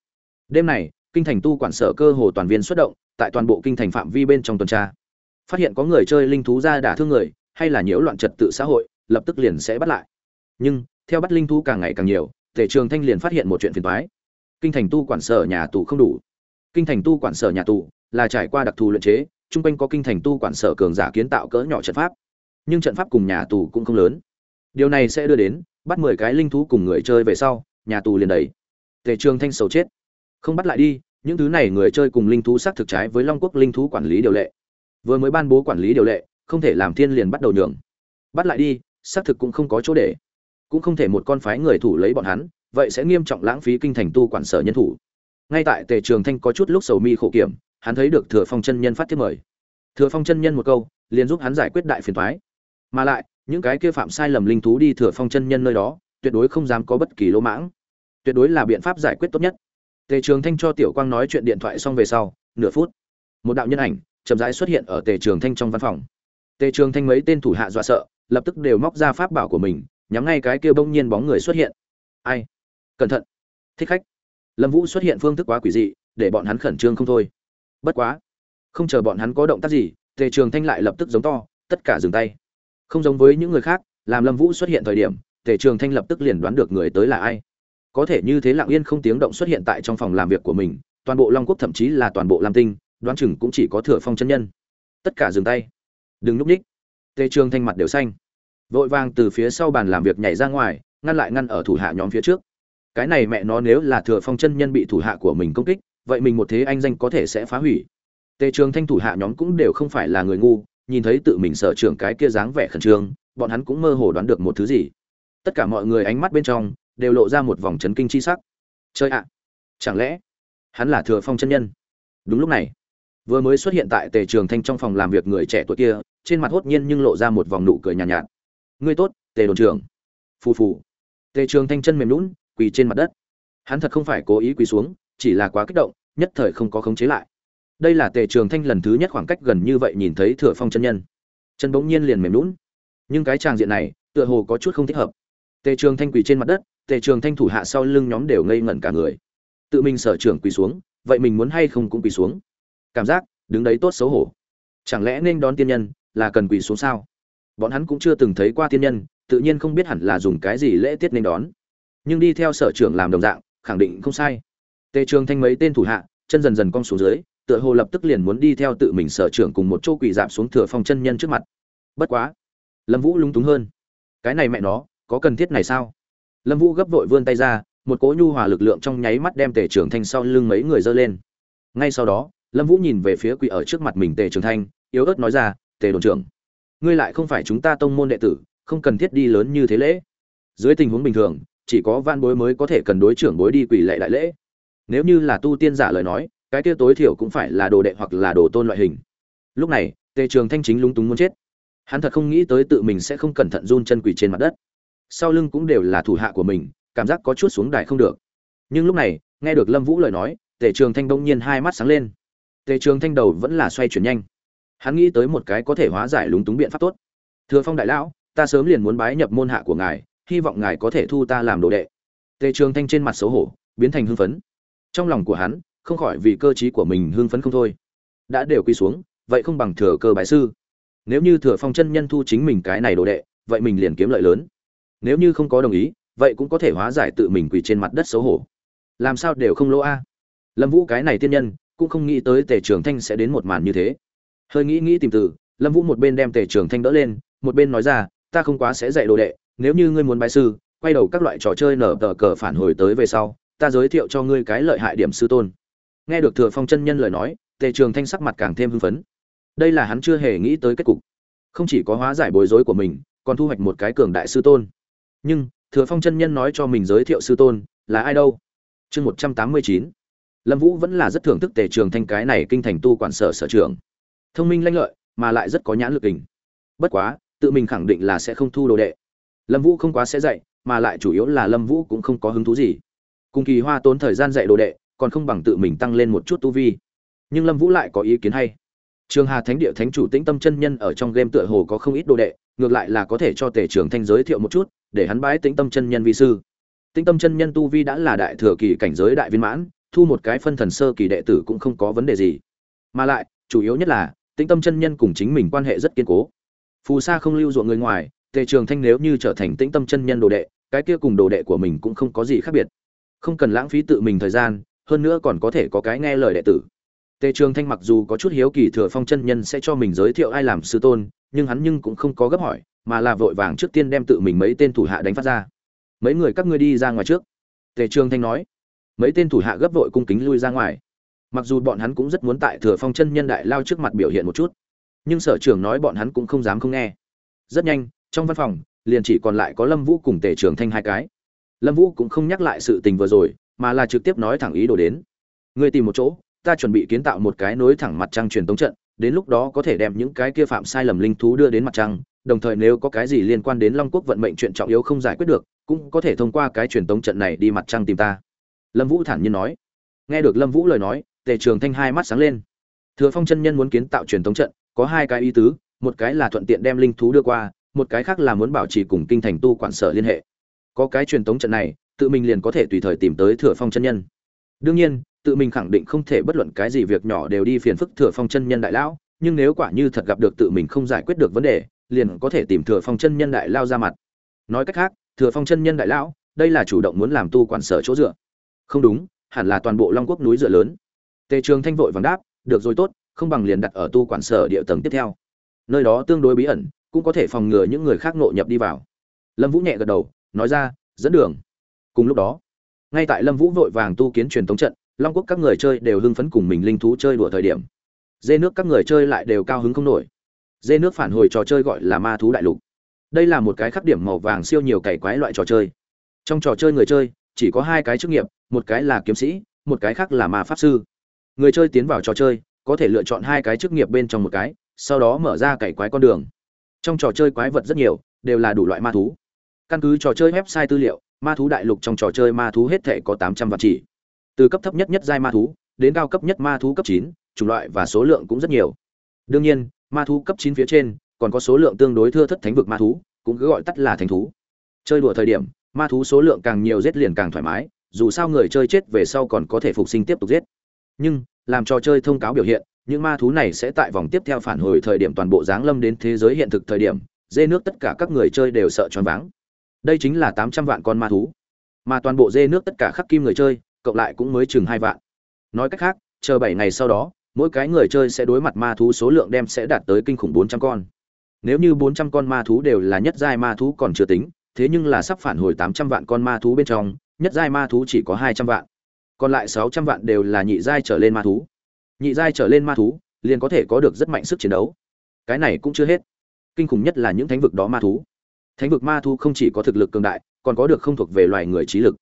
Đêm này, kinh thành tu quản sở cơ hồ toàn viên xuất động, tại toàn bộ kinh thành phạm vi bên trong tuần tra phát hiện có người chơi linh thú ra đả thương người, hay là nhiễu loạn trật tự xã hội, lập tức liền sẽ bắt lại. Nhưng, theo bắt linh thú càng ngày càng nhiều tề trường thanh liền phát hiện một chuyện phiền toái. Kinh thành tu quản sở nhà tù không đủ. Kinh thành tu quản sở nhà tù là trải qua đặc thù luyện chế, chung quanh có kinh thành tu quản sở cường giả kiến tạo cỡ nhỏ trận pháp. Nhưng trận pháp cùng nhà tù cũng không lớn. Điều này sẽ đưa đến, bắt mười cái linh thú cùng người chơi về sau, nhà tù liền đầy. Tề trường thanh sầu chết. Không bắt lại đi, những thứ này người chơi cùng linh thú xác thực trái với long quốc linh thú quản lý điều lệ vừa mới ban bố quản lý điều lệ, không thể làm thiên liền bắt đầu nhường. Bắt lại đi, xác thực cũng không có chỗ để. Cũng không thể một con phái người thủ lấy bọn hắn, vậy sẽ nghiêm trọng lãng phí kinh thành tu quản sở nhân thủ. Ngay tại tề trường thanh có chút lúc sầu mi khổ kiểm, hắn thấy được thừa phong chân nhân phát thiết mời. Thừa phong chân nhân một câu, liền giúp hắn giải quyết đại phiền thoái mà lại, những cái kia phạm sai lầm linh thú đi thừa phong chân nhân nơi đó, tuyệt đối không dám có bất kỳ lỗ mãng. Tuyệt đối là biện pháp giải quyết tốt nhất. Tề trường thanh cho tiểu quang nói chuyện điện thoại xong về sau, nửa phút. Một đạo nhân ảnh chậm rãi xuất hiện ở tề trường thanh trong văn phòng. Tề trường thanh mấy tên thủ hạ dọa sợ, lập tức đều móc ra pháp bảo của mình, nhắm ngay cái kia bỗng nhiên bóng người xuất hiện. Ai? Cẩn thận! Thích khách! Lâm vũ xuất hiện phương thức quá quỷ dị, để bọn hắn khẩn trương không thôi. Bất quá! Không chờ bọn hắn có động tác gì, tề trường thanh lại lập tức giống to, tất cả dừng tay. Không giống với những người khác, làm lâm vũ xuất hiện thời điểm, tề trường thanh lập tức liền đoán được người tới là ai. Có thể như thế lặng yên không tiếng động xuất hiện tại trong phòng làm việc của mình, toàn bộ long quốc thậm chí là toàn bộ lam tinh đoán chừng cũng chỉ có thừa phong chân nhân. Tất cả dừng tay. Đừng núp ních tề trường thanh mặt đều xanh. Vội vàng từ phía sau bàn làm việc nhảy ra ngoài, ngăn lại ngăn ở thủ hạ nhóm phía trước. Cái này mẹ nó nếu là thừa phong chân nhân bị thủ hạ của mình công kích, vậy mình một thế anh danh có thể sẽ phá hủy. Tề trường thanh thủ hạ nhóm cũng đều không phải là người ngu, nhìn thấy tự mình sở trưởng cái kia dáng vẻ khẩn trương, bọn hắn cũng mơ hồ đoán được một thứ gì. Tất cả mọi người ánh mắt bên trong đều lộ ra một vòng chấn kinh chi sắc. Chơi ạ, chẳng lẽ hắn là thừa phong chân nhân? Đúng lúc này vừa mới xuất hiện tại tề trường thanh trong phòng làm việc người trẻ tuổi kia trên mặt hốt nhiên nhưng lộ ra một vòng nụ cười nhàn nhạt, nhạt. Ngươi tốt tề đồn trưởng. Phù phù. Tề trường thanh chân mềm lún quỳ trên mặt đất. Hắn thật không phải cố ý quỳ xuống chỉ là quá kích động nhất thời không có khống chế lại. Đây là tề trường thanh lần thứ nhất khoảng cách gần như vậy nhìn thấy thừa phong chân nhân. Chân bỗng nhiên liền mềm lún nhưng cái tràng diện này tựa hồ có chút không thích hợp. Tề trường thanh quỳ trên mặt đất tề trường thanh thủ hạ sau lưng nhóm đều ngây ngẩn cả người. Tự mình sở trưởng quỳ xuống vậy mình muốn hay không cũng quỳ xuống cảm giác đứng đấy tốt xấu hổ. Chẳng lẽ nên đón tiên nhân là cần quỳ xuống sao? Bọn hắn cũng chưa từng thấy qua tiên nhân, tự nhiên không biết hẳn là dùng cái gì lễ tiết nên đón. Nhưng đi theo sở trưởng làm đồng dạng, khẳng định không sai. Tề trường thanh mấy tên thủ hạ, chân dần dần cong xuống dưới, tựa hồ lập tức liền muốn đi theo tự mình sở trưởng cùng một chỗ quỳ dạp xuống thừa phong chân nhân trước mặt. Bất quá, lâm vũ lúng túng hơn. Cái này mẹ nó, có cần thiết này sao? Lâm vũ gấp vội vươn tay ra, một cỗ nhu hòa lực lượng trong nháy mắt đem tề trường thanh sau lưng mấy người giơ lên. Ngay sau đó lâm vũ nhìn về phía quỷ ở trước mặt mình tề trường thanh, yếu ớt nói ra, tề đồn trưởng, ngươi lại không phải chúng ta tông môn đệ tử, không cần thiết đi lớn như thế lễ. Dưới tình huống bình thường, chỉ có van bối mới có thể cần đối trưởng bối đi quỷ lệ đại lễ. Nếu như là tu tiên giả lời nói, cái kia tối thiểu cũng phải là đồ đệ hoặc là đồ tôn loại hình. Lúc này, tề trường thanh chính lúng túng muốn chết. Hắn thật không nghĩ tới tự mình sẽ không cẩn thận run chân quỷ trên mặt đất. Sau lưng cũng đều là thủ hạ của mình, cảm giác có chút xuống đài không được. Nhưng lúc này, nghe được lâm vũ lời nói, tề trường thanh đông nhiên hai mắt sáng lên tề trường thanh đầu vẫn là xoay chuyển nhanh. Hắn nghĩ tới một cái có thể hóa giải lúng túng biện pháp tốt. Thừa phong đại lão, ta sớm liền muốn bái nhập môn hạ của ngài, hy vọng ngài có thể thu ta làm đồ đệ. Tề trường thanh trên mặt xấu hổ, biến thành hưng phấn. Trong lòng của hắn, không khỏi vì cơ t của mình hưng phấn không thôi. Đã đều quy xuống, vậy không bằng thừa cơ bái sư. Nếu như thừa phong chân nhân thu chính mình cái này đồ đệ, vậy mình liền kiếm lợi lớn. Nếu như không có đồng ý, vậy cũng có thể hóa giải tự mình quỳ trên mặt đất xấu hổ. Làm sao đều không lỗ a? Lâm vũ cái này tiên nhân cũng không nghĩ tới tề trường thanh sẽ đến một màn như thế. Hơi nghĩ nghĩ tìm từ, lâm vũ một bên đem tề trường thanh đỡ lên, một bên nói ra, ta không quá sẽ dạy đồ đệ, nếu như ngươi muốn bài sư, quay đầu các loại trò chơi nở tờ cờ phản hồi tới về sau, ta giới thiệu cho ngươi cái lợi hại điểm sư tôn. Nghe được thừa phong chân nhân lời nói, tề trường thanh sắc mặt càng thêm hưng phấn. Đây là hắn chưa hề nghĩ tới kết cục. Không chỉ có hóa giải bối rối của mình, còn thu hoạch một cái cường đại sư tôn. Nhưng, thừa phong chân nhân nói cho mình giới thiệu sư tôn là ai đâu? Chương một trăm tám mươi chín lâm vũ vẫn là rất thưởng thức tề trường thanh cái này kinh thành tu quản sở sở trường. Thông minh lanh lợi, mà lại rất có nhãn lực hình. Bất quá, tự mình khẳng định là sẽ không thu đồ đệ. Lâm vũ không quá sẽ dạy, mà lại chủ yếu là lâm vũ cũng không có hứng thú gì. Cùng kỳ hoa tốn thời gian dạy đồ đệ, còn không bằng tự mình tăng lên một chút tu vi. Nhưng lâm vũ lại có ý kiến hay. Trường hà thánh địa thánh chủ tĩnh tâm chân nhân ở trong game tựa hồ có không ít đồ đệ, ngược lại là có thể cho tề trường thanh giới thiệu một chút, để hắn bái tĩnh tâm chân nhân vi sư. Tĩnh tâm chân nhân tu vi đã là đại thừa kỳ cảnh giới đại viên mãn thu một cái phân thần sơ kỳ đệ tử cũng không có vấn đề gì. Mà lại, chủ yếu nhất là, tĩnh tâm chân nhân cùng chính mình quan hệ rất kiên cố. Phù sa không lưu ruộng người ngoài, tề trường thanh nếu như trở thành tĩnh tâm chân nhân đồ đệ, cái kia cùng đồ đệ của mình cũng không có gì khác biệt. Không cần lãng phí tự mình thời gian, hơn nữa còn có thể có cái nghe lời đệ tử. Tề trường thanh mặc dù có chút hiếu kỳ thừa phong chân nhân sẽ cho mình giới thiệu ai làm sư tôn, nhưng hắn nhưng cũng không có gấp hỏi, mà là vội vàng trước tiên đem tự mình mấy tên thủ hạ đánh phát ra. Mấy người các ngươi đi ra ngoài trước. Tề trường thanh nói mấy tên thủ hạ gấp vội cung kính lui ra ngoài. Mặc dù bọn hắn cũng rất muốn tại thừa phong chân nhân đại lao trước mặt biểu hiện một chút, nhưng sở trường nói bọn hắn cũng không dám không nghe. Rất nhanh, trong văn phòng, liền chỉ còn lại có lâm vũ cùng tề trường thanh hai cái. Lâm vũ cũng không nhắc lại sự tình vừa rồi, mà là trực tiếp nói thẳng ý đồ đến. Ngươi tìm một chỗ, ta chuẩn bị kiến tạo một cái nối thẳng mặt trăng truyền tống trận, đến lúc đó có thể đem những cái kia phạm sai lầm linh thú đưa đến mặt trăng, đồng thời nếu có cái gì liên quan đến long quốc vận mệnh chuyện trọng yếu không giải quyết được, cũng có thể thông qua cái truyền tống trận này đi mặt trăng tìm ta lâm vũ thản nhiên nói. Nghe được lâm vũ lời nói, tề trường thanh hai mắt sáng lên. Thừa phong chân nhân muốn kiến tạo truyền tống trận, có hai cái ý tứ, một cái là thuận tiện đem linh thú đưa qua, một cái khác là muốn bảo trì cùng kinh thành tu quản sở liên hệ. Có cái truyền tống trận này, tự mình liền có thể tùy thời tìm tới thừa phong chân nhân. Đương nhiên, tự mình khẳng định không thể bất luận cái gì việc nhỏ đều đi phiền phức thừa phong chân nhân đại lão, nhưng nếu quả như thật gặp được tự mình không giải quyết được vấn đề, liền có thể tìm thừa phong chân nhân đại lao ra mặt. Nói cách khác, thừa phong chân nhân đại lão, đây là chủ động muốn làm tu quản sở chỗ dựa không đúng, hẳn là toàn bộ long quốc núi dựa lớn. Tề trường thanh vội vàng đáp, được rồi tốt, không bằng liền đặt ở tu quản sở địa tầng tiếp theo. Nơi đó tương đối bí ẩn, cũng có thể phòng ngừa những người khác nội nhập đi vào. Lâm vũ nhẹ gật đầu, nói ra, dẫn đường. Cùng lúc đó, ngay tại lâm vũ vội vàng tu kiến truyền thống trận, long quốc các người chơi đều hưng phấn cùng mình linh thú chơi đùa thời điểm. Dê nước các người chơi lại đều cao hứng không nổi. Dê nước phản hồi trò chơi gọi là ma thú đại lục. Đây là một cái khắc điểm màu vàng siêu nhiều cày quái loại trò chơi. Trong trò chơi người chơi, chỉ có hai cái chức nghiệp một cái là kiếm sĩ, một cái khác là ma pháp sư. Người chơi tiến vào trò chơi, có thể lựa chọn hai cái chức nghiệp bên trong một cái, sau đó mở ra cày quái con đường. Trong trò chơi quái vật rất nhiều, đều là đủ loại ma thú. Căn cứ trò chơi website tư liệu, ma thú đại lục trong trò chơi ma thú hết thể có tám trăm vạn chỉ. Từ cấp thấp nhất nhất giai ma thú, đến cao cấp nhất ma thú cấp chín, chủng loại và số lượng cũng rất nhiều. Đương nhiên, ma thú cấp chín phía trên, còn có số lượng tương đối thưa thất thánh vực ma thú, cũng cứ gọi tắt là thánh thú. Chơi đùa thời điểm, ma thú số lượng càng nhiều giết liền càng thoải mái dù sao người chơi chết về sau còn có thể phục sinh tiếp tục giết. Nhưng, làm trò chơi thông cáo biểu hiện, những ma thú này sẽ tại vòng tiếp theo phản hồi thời điểm toàn bộ giáng lâm đến thế giới hiện thực thời điểm, dê nước tất cả các người chơi đều sợ choáng váng. Đây chính là tám trăm vạn con ma thú. Mà toàn bộ dê nước tất cả khắc kim người chơi, cộng lại cũng mới chừng hai vạn. Nói cách khác, chờ bảy ngày sau đó, mỗi cái người chơi sẽ đối mặt ma thú số lượng đem sẽ đạt tới kinh khủng bốn trăm con. Nếu như bốn trăm con ma thú đều là nhất giai ma thú còn chưa tính, thế nhưng là sắp phản hồi tám trăm vạn con ma thú bên trong nhất giai ma thú chỉ có hai trăm vạn, còn lại sáu trăm vạn đều là nhị giai trở lên ma thú. Nhị giai trở lên ma thú liền có thể có được rất mạnh sức chiến đấu. Cái này cũng chưa hết. Kinh khủng nhất là những thánh vực đó ma thú. Thánh vực ma thú không chỉ có thực lực cường đại, còn có được không thuộc về loài người trí lực.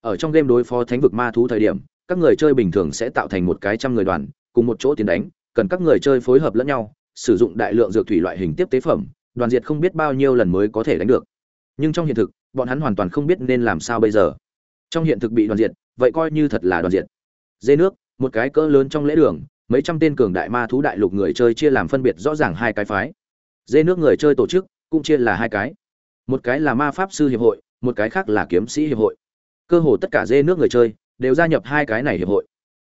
Ở trong game đối phó thánh vực ma thú thời điểm, các người chơi bình thường sẽ tạo thành một cái trăm người đoàn, cùng một chỗ tiến đánh, cần các người chơi phối hợp lẫn nhau, sử dụng đại lượng dược thủy loại hình tiếp tế phẩm, đoàn diệt không biết bao nhiêu lần mới có thể đánh được. Nhưng trong hiện thực, bọn hắn hoàn toàn không biết nên làm sao bây giờ trong hiện thực bị đoàn diệt, vậy coi như thật là đoàn diệt. Dê nước, một cái cỡ lớn trong lễ đường, mấy trăm tên cường đại ma thú đại lục người chơi chia làm phân biệt rõ ràng hai cái phái. Dê nước người chơi tổ chức, cũng chia là hai cái. Một cái là ma pháp sư hiệp hội, một cái khác là kiếm sĩ hiệp hội. Cơ hồ tất cả dê nước người chơi đều gia nhập hai cái này hiệp hội.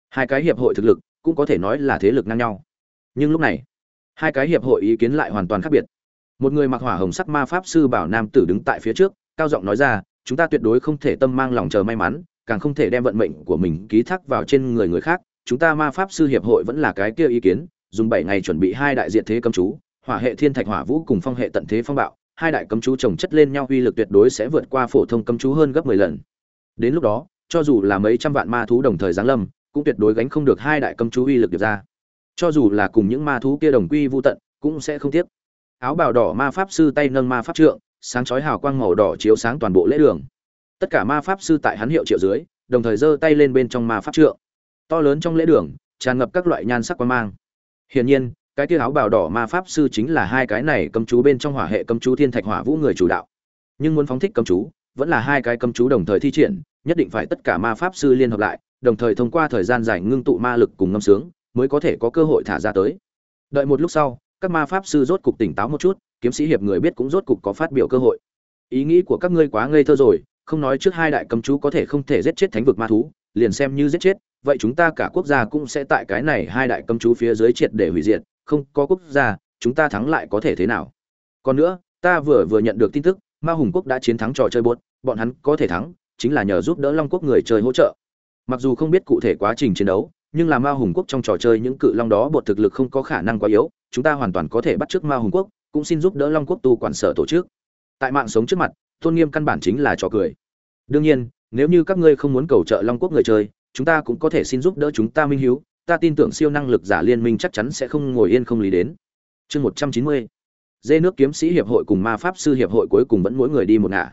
Hai cái hiệp hội thực lực cũng có thể nói là thế lực ngang nhau. Nhưng lúc này, hai cái hiệp hội ý kiến lại hoàn toàn khác biệt. Một người mặc hỏa hồng sắc ma pháp sư bảo nam tử đứng tại phía trước, cao giọng nói ra chúng ta tuyệt đối không thể tâm mang lòng chờ may mắn, càng không thể đem vận mệnh của mình ký thác vào trên người người khác. Chúng ta ma pháp sư hiệp hội vẫn là cái kia ý kiến, dùng bảy ngày chuẩn bị hai đại diện thế cấm chú, hỏa hệ thiên thạch hỏa vũ cùng phong hệ tận thế phong bạo, hai đại cấm chú chồng chất lên nhau uy lực tuyệt đối sẽ vượt qua phổ thông cấm chú hơn gấp mười lần. Đến lúc đó, cho dù là mấy trăm vạn ma thú đồng thời giáng lâm, cũng tuyệt đối gánh không được hai đại cấm chú uy lực được ra. Cho dù là cùng những ma thú kia đồng quy vô tận, cũng sẽ không tiếc. Áo bào đỏ ma pháp sư tay nâng ma pháp trượng sáng chói hào quang màu đỏ chiếu sáng toàn bộ lễ đường. Tất cả ma pháp sư tại hắn hiệu triệu dưới, đồng thời giơ tay lên bên trong ma pháp trượng. To lớn trong lễ đường, tràn ngập các loại nhan sắc quan mang. Hiển nhiên, cái kia áo bào đỏ ma pháp sư chính là hai cái này cấm chú bên trong hỏa hệ cấm chú thiên thạch hỏa vũ người chủ đạo. Nhưng muốn phóng thích cấm chú, vẫn là hai cái cấm chú đồng thời thi triển, nhất định phải tất cả ma pháp sư liên hợp lại, đồng thời thông qua thời gian dài ngưng tụ ma lực cùng ngâm sướng, mới có thể có cơ hội thả ra tới. Đợi một lúc sau các ma pháp sư rốt cục tỉnh táo một chút, kiếm sĩ hiệp người biết cũng rốt cục có phát biểu cơ hội. Ý nghĩ của các ngươi quá ngây thơ rồi, không nói trước hai đại cầm chú có thể không thể giết chết thánh vực ma thú, liền xem như giết chết, vậy chúng ta cả quốc gia cũng sẽ tại cái này hai đại cầm chú phía dưới triệt để hủy diệt, không có quốc gia, chúng ta thắng lại có thể thế nào? Còn nữa, ta vừa vừa nhận được tin tức, ma hùng quốc đã chiến thắng trò chơi bột bọn hắn có thể thắng, chính là nhờ giúp đỡ long quốc người chơi hỗ trợ. Mặc dù không biết cụ thể quá trình chiến đấu nhưng là ma hùng quốc trong trò chơi những cự long đó bột thực lực không có khả năng quá yếu, chúng ta hoàn toàn có thể bắt chước ma hùng quốc, cũng xin giúp đỡ long quốc tu quản sở tổ chức. Tại mạng sống trước mặt, tôn nghiêm căn bản chính là trò cười. Đương nhiên, nếu như các ngươi không muốn cầu trợ long quốc người chơi, chúng ta cũng có thể xin giúp đỡ chúng ta minh hiếu, ta tin tưởng siêu năng lực giả liên minh chắc chắn sẽ không ngồi yên không lý đến. Chương một trăm chín mươi, dê nước kiếm sĩ hiệp hội cùng ma pháp sư hiệp hội cuối cùng vẫn mỗi người đi một ngả.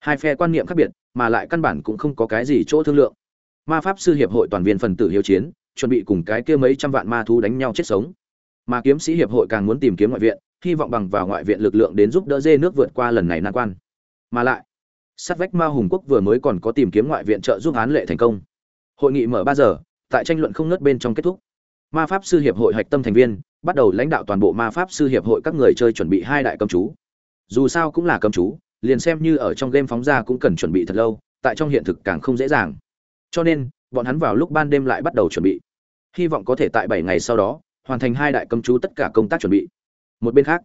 Hai phe quan niệm khác biệt, mà lại căn bản cũng không có cái gì chỗ thương lượng ma pháp sư hiệp hội toàn viên phần tử hiếu chiến, chuẩn bị cùng cái kia mấy trăm vạn ma thú đánh nhau chết sống. Mà kiếm sĩ hiệp hội càng muốn tìm kiếm ngoại viện, hy vọng bằng vào ngoại viện lực lượng đến giúp đỡ dê nước vượt qua lần này nan quan. Mà lại, sát vách ma hùng quốc vừa mới còn có tìm kiếm ngoại viện trợ giúp án lệ thành công. Hội nghị mở ba giờ, tại tranh luận không ngớt bên trong kết thúc. Ma pháp sư hiệp hội hạch tâm thành viên, bắt đầu lãnh đạo toàn bộ ma pháp sư hiệp hội các người chơi chuẩn bị hai đại cầm chú. Dù sao cũng là cầm chú, liền xem như ở trong game phóng ra cũng cần chuẩn bị thật lâu, tại trong hiện thực càng không dễ dàng cho nên, bọn hắn vào lúc ban đêm lại bắt đầu chuẩn bị. Hy vọng có thể tại bảy ngày sau đó, hoàn thành hai đại cầm chú tất cả công tác chuẩn bị. Một bên khác,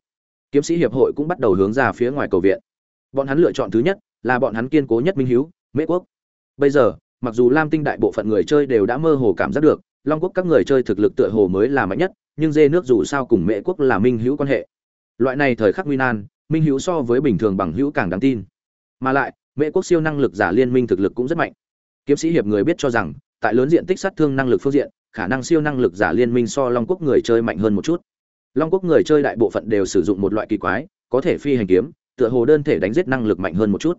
kiếm sĩ hiệp hội cũng bắt đầu hướng ra phía ngoài cầu viện. Bọn hắn lựa chọn thứ nhất là bọn hắn kiên cố nhất minh hiếu, mễ quốc. Bây giờ, mặc dù lam tinh đại bộ phận người chơi đều đã mơ hồ cảm giác được, long quốc các người chơi thực lực tựa hồ mới là mạnh nhất, nhưng dê nước dù sao cùng mễ quốc là minh hữu quan hệ. Loại này thời khắc nguy nan, minh hữu so với bình thường bằng hữu càng đáng tin. Mà lại, mễ quốc siêu năng lực giả liên minh thực lực cũng rất mạnh kiếm sĩ hiệp người biết cho rằng, tại lớn diện tích sát thương năng lực phương diện, khả năng siêu năng lực giả liên minh so long quốc người chơi mạnh hơn một chút. Long quốc người chơi đại bộ phận đều sử dụng một loại kỳ quái, có thể phi hành kiếm, tựa hồ đơn thể đánh giết năng lực mạnh hơn một chút.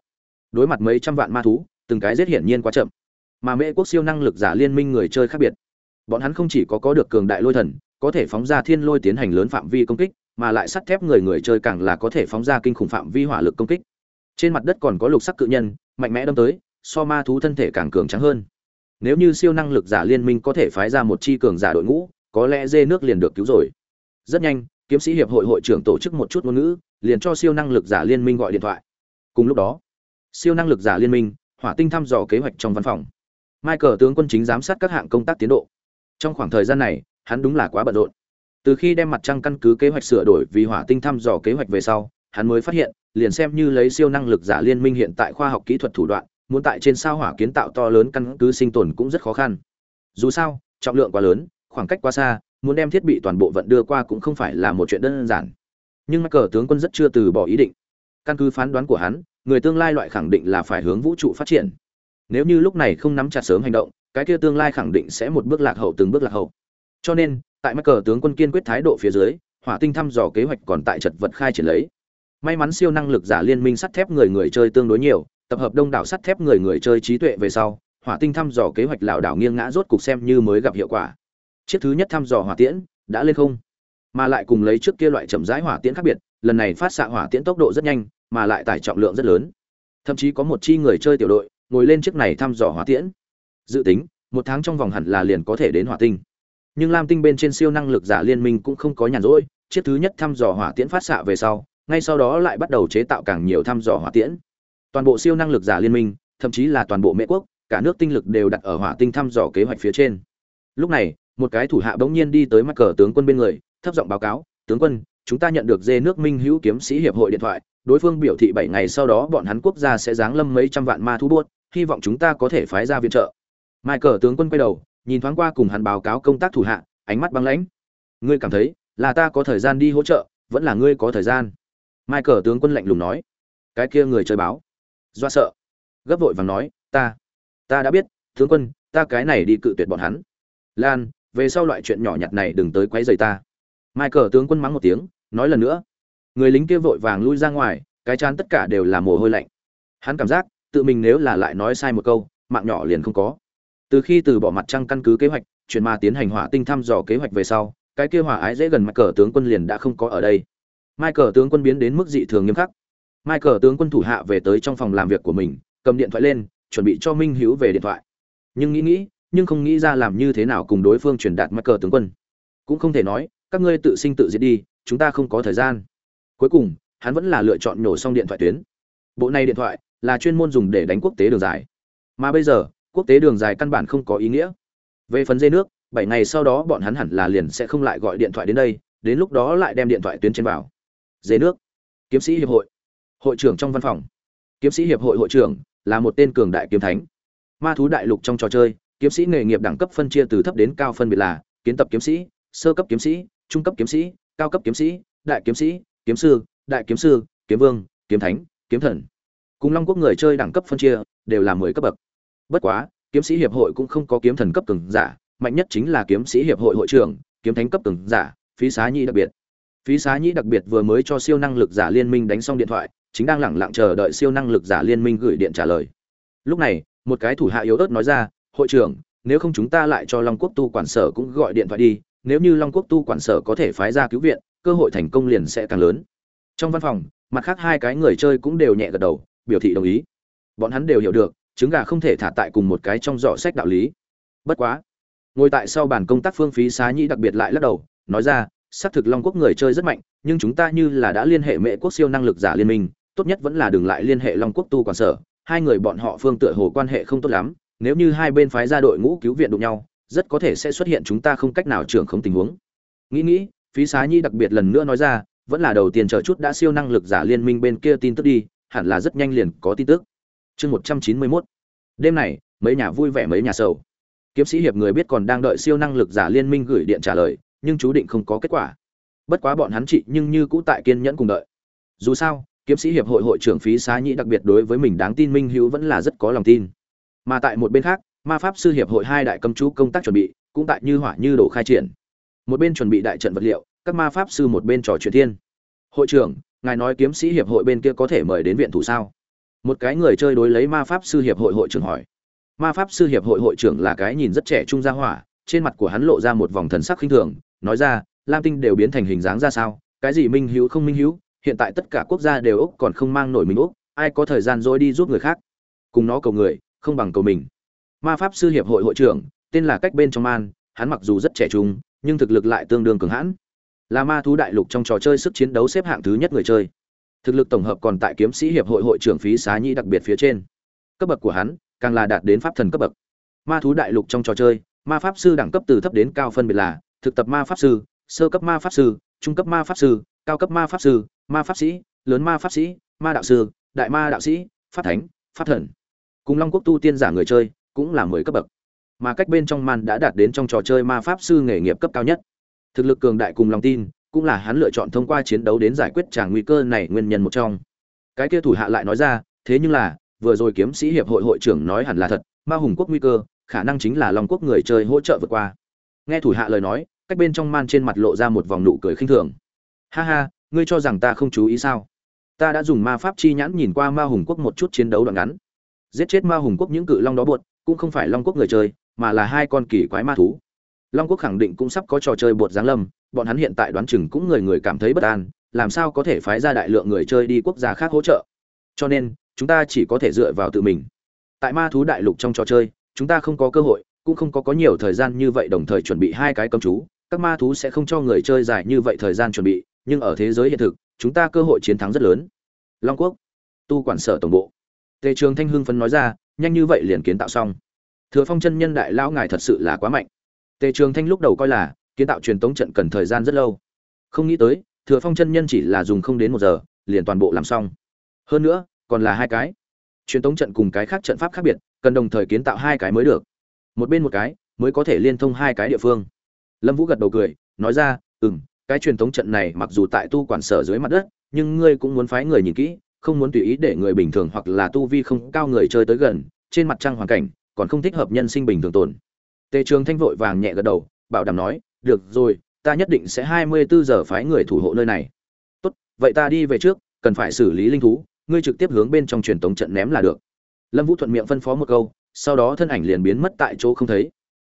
Đối mặt mấy trăm vạn ma thú, từng cái giết hiển nhiên quá chậm. Mà mễ quốc siêu năng lực giả liên minh người chơi khác biệt. Bọn hắn không chỉ có có được cường đại lôi thần, có thể phóng ra thiên lôi tiến hành lớn phạm vi công kích, mà lại sắt thép người người chơi càng là có thể phóng ra kinh khủng phạm vi hỏa lực công kích. Trên mặt đất còn có lục sắc cự nhân, mạnh mẽ đâm tới so ma thú thân thể càng cường trắng hơn. Nếu như siêu năng lực giả liên minh có thể phái ra một chi cường giả đội ngũ, có lẽ dê nước liền được cứu rồi. Rất nhanh, kiếm sĩ hiệp hội hội trưởng tổ chức một chút ngôn ngữ, liền cho siêu năng lực giả liên minh gọi điện thoại. Cùng lúc đó, siêu năng lực giả liên minh, hỏa tinh thăm dò kế hoạch trong văn phòng. Michael tướng quân chính giám sát các hạng công tác tiến độ. Trong khoảng thời gian này, hắn đúng là quá bận rộn. Từ khi đem mặt trăng căn cứ kế hoạch sửa đổi vì hỏa tinh thăm dò kế hoạch về sau, hắn mới phát hiện, liền xem như lấy siêu năng lực giả liên minh hiện tại khoa học kỹ thuật thủ đoạn muốn tại trên sao hỏa kiến tạo to lớn căn cứ sinh tồn cũng rất khó khăn. Dù sao, trọng lượng quá lớn, khoảng cách quá xa, muốn đem thiết bị toàn bộ vận đưa qua cũng không phải là một chuyện đơn giản. Nhưng mắc cờ tướng quân rất chưa từ bỏ ý định. Căn cứ phán đoán của hắn, người tương lai loại khẳng định là phải hướng vũ trụ phát triển. Nếu như lúc này không nắm chặt sớm hành động, cái kia tương lai khẳng định sẽ một bước lạc hậu từng bước lạc hậu. Cho nên, tại mắc cờ tướng quân kiên quyết thái độ phía dưới, hỏa tinh thăm dò kế hoạch còn tại chật vật khai triển lấy. May mắn siêu năng lực giả liên minh sắt thép người người chơi tương đối nhiều tập hợp đông đảo sắt thép người người chơi trí tuệ về sau, hỏa tinh thăm dò kế hoạch lảo đảo nghiêng ngã rốt cục xem như mới gặp hiệu quả. Chiếc thứ nhất thăm dò hỏa tiễn đã lên không, mà lại cùng lấy trước kia loại chậm rãi hỏa tiễn khác biệt, lần này phát xạ hỏa tiễn tốc độ rất nhanh, mà lại tải trọng lượng rất lớn. Thậm chí có một chi người chơi tiểu đội ngồi lên chiếc này thăm dò hỏa tiễn. Dự tính, một tháng trong vòng hẳn là liền có thể đến hỏa tinh. Nhưng lam tinh bên trên siêu năng lực giả liên minh cũng không có nhàn rỗi, chiếc thứ nhất thăm dò hỏa tiễn phát xạ về sau, ngay sau đó lại bắt đầu chế tạo càng nhiều thăm dò hỏa tiễn toàn bộ siêu năng lực giả liên minh, thậm chí là toàn bộ mễ quốc, cả nước tinh lực đều đặt ở hỏa tinh thăm dò kế hoạch phía trên. Lúc này, một cái thủ hạ bỗng nhiên đi tới mặt cờ tướng quân bên người, thấp giọng báo cáo, tướng quân, chúng ta nhận được dê nước minh hữu kiếm sĩ hiệp hội điện thoại, đối phương biểu thị bảy ngày sau đó bọn hắn quốc gia sẽ giáng lâm mấy trăm vạn ma thú buốt, hy vọng chúng ta có thể phái ra viện trợ. Mai cờ tướng quân quay đầu, nhìn thoáng qua cùng hắn báo cáo công tác thủ hạ, ánh mắt băng lãnh. Ngươi cảm thấy là ta có thời gian đi hỗ trợ, vẫn là ngươi có thời gian? Mai cờ tướng quân lạnh lùng nói. Cái kia người chơi báo do sợ. Gấp vội vàng nói, ta ta đã biết, tướng quân, ta cái này đi cự tuyệt bọn hắn. Lan, về sau loại chuyện nhỏ nhặt này đừng tới quấy rầy ta. Michael tướng quân mắng một tiếng, nói lần nữa, người lính kia vội vàng lui ra ngoài, cái chán tất cả đều là mồ hôi lạnh. Hắn cảm giác, tự mình nếu là lại nói sai một câu, mạng nhỏ liền không có. Từ khi từ bỏ mặt trăng căn cứ kế hoạch chuyển mà tiến hành hỏa tinh thăm dò kế hoạch về sau, cái kia hỏa ái dễ gần Michael tướng quân liền đã không có ở đây. Mai cờ tướng quân biến đến mức dị thường nghiêm khắc michael tướng quân thủ hạ về tới trong phòng làm việc của mình, cầm điện thoại lên, chuẩn bị cho minh hữu về điện thoại. Nhưng nghĩ nghĩ, nhưng không nghĩ ra làm như thế nào cùng đối phương truyền đạt michael tướng quân. Cũng không thể nói, các ngươi tự sinh tự diệt đi, chúng ta không có thời gian. Cuối cùng, hắn vẫn là lựa chọn nổ xong điện thoại tuyến. Bộ này điện thoại là chuyên môn dùng để đánh quốc tế đường dài. Mà bây giờ, quốc tế đường dài căn bản không có ý nghĩa. Về phần dây nước, bảy ngày sau đó bọn hắn hẳn là liền sẽ không lại gọi điện thoại đến đây, đến lúc đó lại đem điện thoại tuyến trên vào. Dây nước. Kiếm sĩ hiệp hội hội trưởng trong văn phòng. Kiếm sĩ hiệp hội hội trưởng là một tên cường đại kiếm thánh. Ma thú đại lục trong trò chơi, kiếm sĩ nghề nghiệp đẳng cấp phân chia từ thấp đến cao phân biệt là kiến tập kiếm sĩ, sơ cấp kiếm sĩ, trung cấp kiếm sĩ, cao cấp kiếm sĩ, đại kiếm sĩ, kiếm sư, đại kiếm sư, kiếm vương, kiếm thánh, kiếm thần. Cùng long quốc người chơi đẳng cấp phân chia đều là mười cấp bậc. Bất quá, kiếm sĩ hiệp hội cũng không có kiếm thần cấp cường giả, mạnh nhất chính là kiếm sĩ hiệp hội hội trưởng, kiếm thánh cấp cường giả, phí xá nhĩ đặc biệt. Phí xá nhĩ đặc biệt vừa mới cho siêu năng lực giả liên minh đánh xong điện thoại chính đang lẳng lặng chờ đợi siêu năng lực giả liên minh gửi điện trả lời. Lúc này, một cái thủ hạ yếu ớt nói ra, hội trưởng, nếu không chúng ta lại cho long quốc tu quản sở cũng gọi điện thoại đi, nếu như long quốc tu quản sở có thể phái ra cứu viện, cơ hội thành công liền sẽ càng lớn. Trong văn phòng, mặt khác hai cái người chơi cũng đều nhẹ gật đầu, biểu thị đồng ý. Bọn hắn đều hiểu được, trứng gà không thể thả tại cùng một cái trong giỏ sách đạo lý. Bất quá, ngồi tại sau bàn công tác phương phí xá nhĩ đặc biệt lại lắc đầu, nói ra, xác thực long quốc người chơi rất mạnh, nhưng chúng ta như là đã liên hệ mẹ quốc siêu năng lực giả liên minh tốt nhất vẫn là đừng lại liên hệ long quốc tu quản sở, hai người bọn họ phương tựa hồ quan hệ không tốt lắm, nếu như hai bên phái ra đội ngũ cứu viện đụng nhau, rất có thể sẽ xuất hiện chúng ta không cách nào trưởng không tình huống. Nghĩ nghĩ, phí xá nhi đặc biệt lần nữa nói ra, vẫn là đầu tiên chờ chút đã siêu năng lực giả liên minh bên kia tin tức đi, hẳn là rất nhanh liền có tin tức. Chương một trăm chín mươi mốt. Đêm này, mấy nhà vui vẻ mấy nhà sầu. Kiếm sĩ hiệp người biết còn đang đợi siêu năng lực giả liên minh gửi điện trả lời, nhưng chú định không có kết quả. Bất quá bọn hắn chị nhưng như cũ tại kiên nhẫn cùng đợi. Dù sao kiếm sĩ hiệp hội hội trưởng phí xá nhĩ đặc biệt đối với mình đáng tin minh hữu vẫn là rất có lòng tin. Mà tại một bên khác, ma pháp sư hiệp hội hai đại cầm chú công tác chuẩn bị, cũng tại như hỏa như đổ khai triển. Một bên chuẩn bị đại trận vật liệu, các ma pháp sư một bên trò chuyện thiên. Hội trưởng, ngài nói kiếm sĩ hiệp hội bên kia có thể mời đến viện thủ sao? Một cái người chơi đối lấy ma pháp sư hiệp hội hội trưởng hỏi. Ma pháp sư hiệp hội hội trưởng là cái nhìn rất trẻ trung gia hỏa, trên mặt của hắn lộ ra một vòng thần sắc khinh thường, nói ra, lam tinh đều biến thành hình dáng ra sao? Cái gì minh hữu không minh hữu? Hiện tại tất cả quốc gia đều úc còn không mang nổi mình úc, ai có thời gian dối đi giúp người khác? Cùng nó cầu người, không bằng cầu mình. Ma pháp sư hiệp hội hội trưởng, tên là cách bên trong man, hắn mặc dù rất trẻ trung, nhưng thực lực lại tương đương cường hãn. Là ma thú đại lục trong trò chơi sức chiến đấu xếp hạng thứ nhất người chơi. Thực lực tổng hợp còn tại kiếm sĩ hiệp hội hội trưởng phí xá nhĩ đặc biệt phía trên. Cấp bậc của hắn, càng là đạt đến pháp thần cấp bậc. Ma thú đại lục trong trò chơi, ma pháp sư đẳng cấp từ thấp đến cao phân biệt là thực tập ma pháp sư, sơ cấp ma pháp sư, trung cấp ma pháp sư, cao cấp ma pháp sư ma pháp sĩ, lớn ma pháp sĩ, ma đạo sư, đại ma đạo sĩ, pháp thánh, pháp thần. Cùng long quốc tu tiên giả người chơi cũng là mười cấp bậc. Mà cách bên trong man đã đạt đến trong trò chơi ma pháp sư nghề nghiệp cấp cao nhất. Thực lực cường đại cùng lòng tin cũng là hắn lựa chọn thông qua chiến đấu đến giải quyết tràng nguy cơ này nguyên nhân một trong. Cái kia thủ hạ lại nói ra, thế nhưng là, vừa rồi kiếm sĩ hiệp hội hội trưởng nói hẳn là thật, ma hùng quốc nguy cơ, khả năng chính là long quốc người chơi hỗ trợ vượt qua. Nghe thủ hạ lời nói, cách bên trong man trên mặt lộ ra một vòng nụ cười khinh thường. Ha ha ngươi cho rằng ta không chú ý sao? Ta đã dùng ma pháp chi nhãn nhìn qua ma hùng quốc một chút chiến đấu đoạn ngắn. Giết chết ma hùng quốc những cự long đó buột cũng không phải long quốc người chơi, mà là hai con kỳ quái ma thú. Long quốc khẳng định cũng sắp có trò chơi bột giáng lâm, bọn hắn hiện tại đoán chừng cũng người người cảm thấy bất an, làm sao có thể phái ra đại lượng người chơi đi quốc gia khác hỗ trợ? Cho nên, chúng ta chỉ có thể dựa vào tự mình. Tại ma thú đại lục trong trò chơi, chúng ta không có cơ hội, cũng không có có nhiều thời gian như vậy đồng thời chuẩn bị hai cái cấm chú. Các ma thú sẽ không cho người chơi dài như vậy thời gian chuẩn bị nhưng ở thế giới hiện thực, chúng ta cơ hội chiến thắng rất lớn. Long quốc, tu quản sở tổng bộ. Tề trường thanh hưng phấn nói ra, nhanh như vậy liền kiến tạo xong. Thừa phong chân nhân đại lão ngài thật sự là quá mạnh. Tề trường thanh lúc đầu coi là, kiến tạo truyền tống trận cần thời gian rất lâu. Không nghĩ tới, thừa phong chân nhân chỉ là dùng không đến một giờ, liền toàn bộ làm xong. Hơn nữa, còn là hai cái. Truyền tống trận cùng cái khác trận pháp khác biệt, cần đồng thời kiến tạo hai cái mới được. Một bên một cái, mới có thể liên thông hai cái địa phương. Lâm vũ gật đầu cười, nói ra ừ m cái truyền thống trận này mặc dù tại tu quản sở dưới mặt đất, nhưng ngươi cũng muốn phái người nhìn kỹ, không muốn tùy ý để người bình thường hoặc là tu vi không cao người chơi tới gần, trên mặt trăng hoàn cảnh, còn không thích hợp nhân sinh bình thường tồn. Tề trường thanh vội vàng nhẹ gật đầu, bảo đảm nói, được rồi, ta nhất định sẽ hai mươi bốn giờ phái người thủ hộ nơi này. Tốt, vậy ta đi về trước, cần phải xử lý linh thú, ngươi trực tiếp hướng bên trong truyền tống trận ném là được. Lâm vũ thuận miệng phân phó một câu, sau đó thân ảnh liền biến mất tại chỗ không thấy.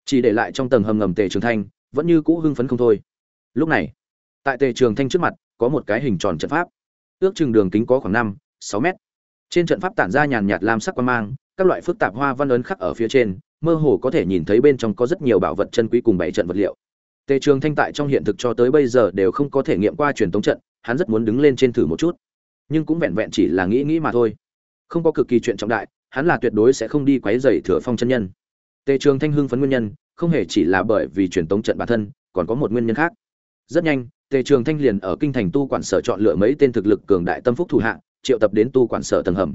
Chỉ để lại trong tầng hầm ngầm tề trường thanh, vẫn như cũ hưng phấn không thôi lúc này, tại tề trường thanh trước mặt, có một cái hình tròn trận pháp. Ước chừng đường kính có khoảng năm, sáu mét. Trên trận pháp tản ra nhàn nhạt lam sắc quan mang, các loại phức tạp hoa văn ấn khắc ở phía trên, mơ hồ có thể nhìn thấy bên trong có rất nhiều bảo vật chân quý cùng bảy trận vật liệu. Tề trường thanh tại trong hiện thực cho tới bây giờ đều không có thể nghiệm qua truyền tống trận, hắn rất muốn đứng lên trên thử một chút. Nhưng cũng vẹn vẹn chỉ là nghĩ nghĩ mà thôi. Không có cực kỳ chuyện trọng đại, hắn là tuyệt đối sẽ không đi quấy rầy thừa phong chân nhân. Tề trường thanh hưng phấn nguyên nhân, không hề chỉ là bởi vì truyền tống trận bản thân, còn có một nguyên nhân khác rất nhanh, tề trường thanh liền ở kinh thành tu quản sở chọn lựa mấy tên thực lực cường đại tâm phúc thủ hạ, triệu tập đến tu quản sở tầng hầm.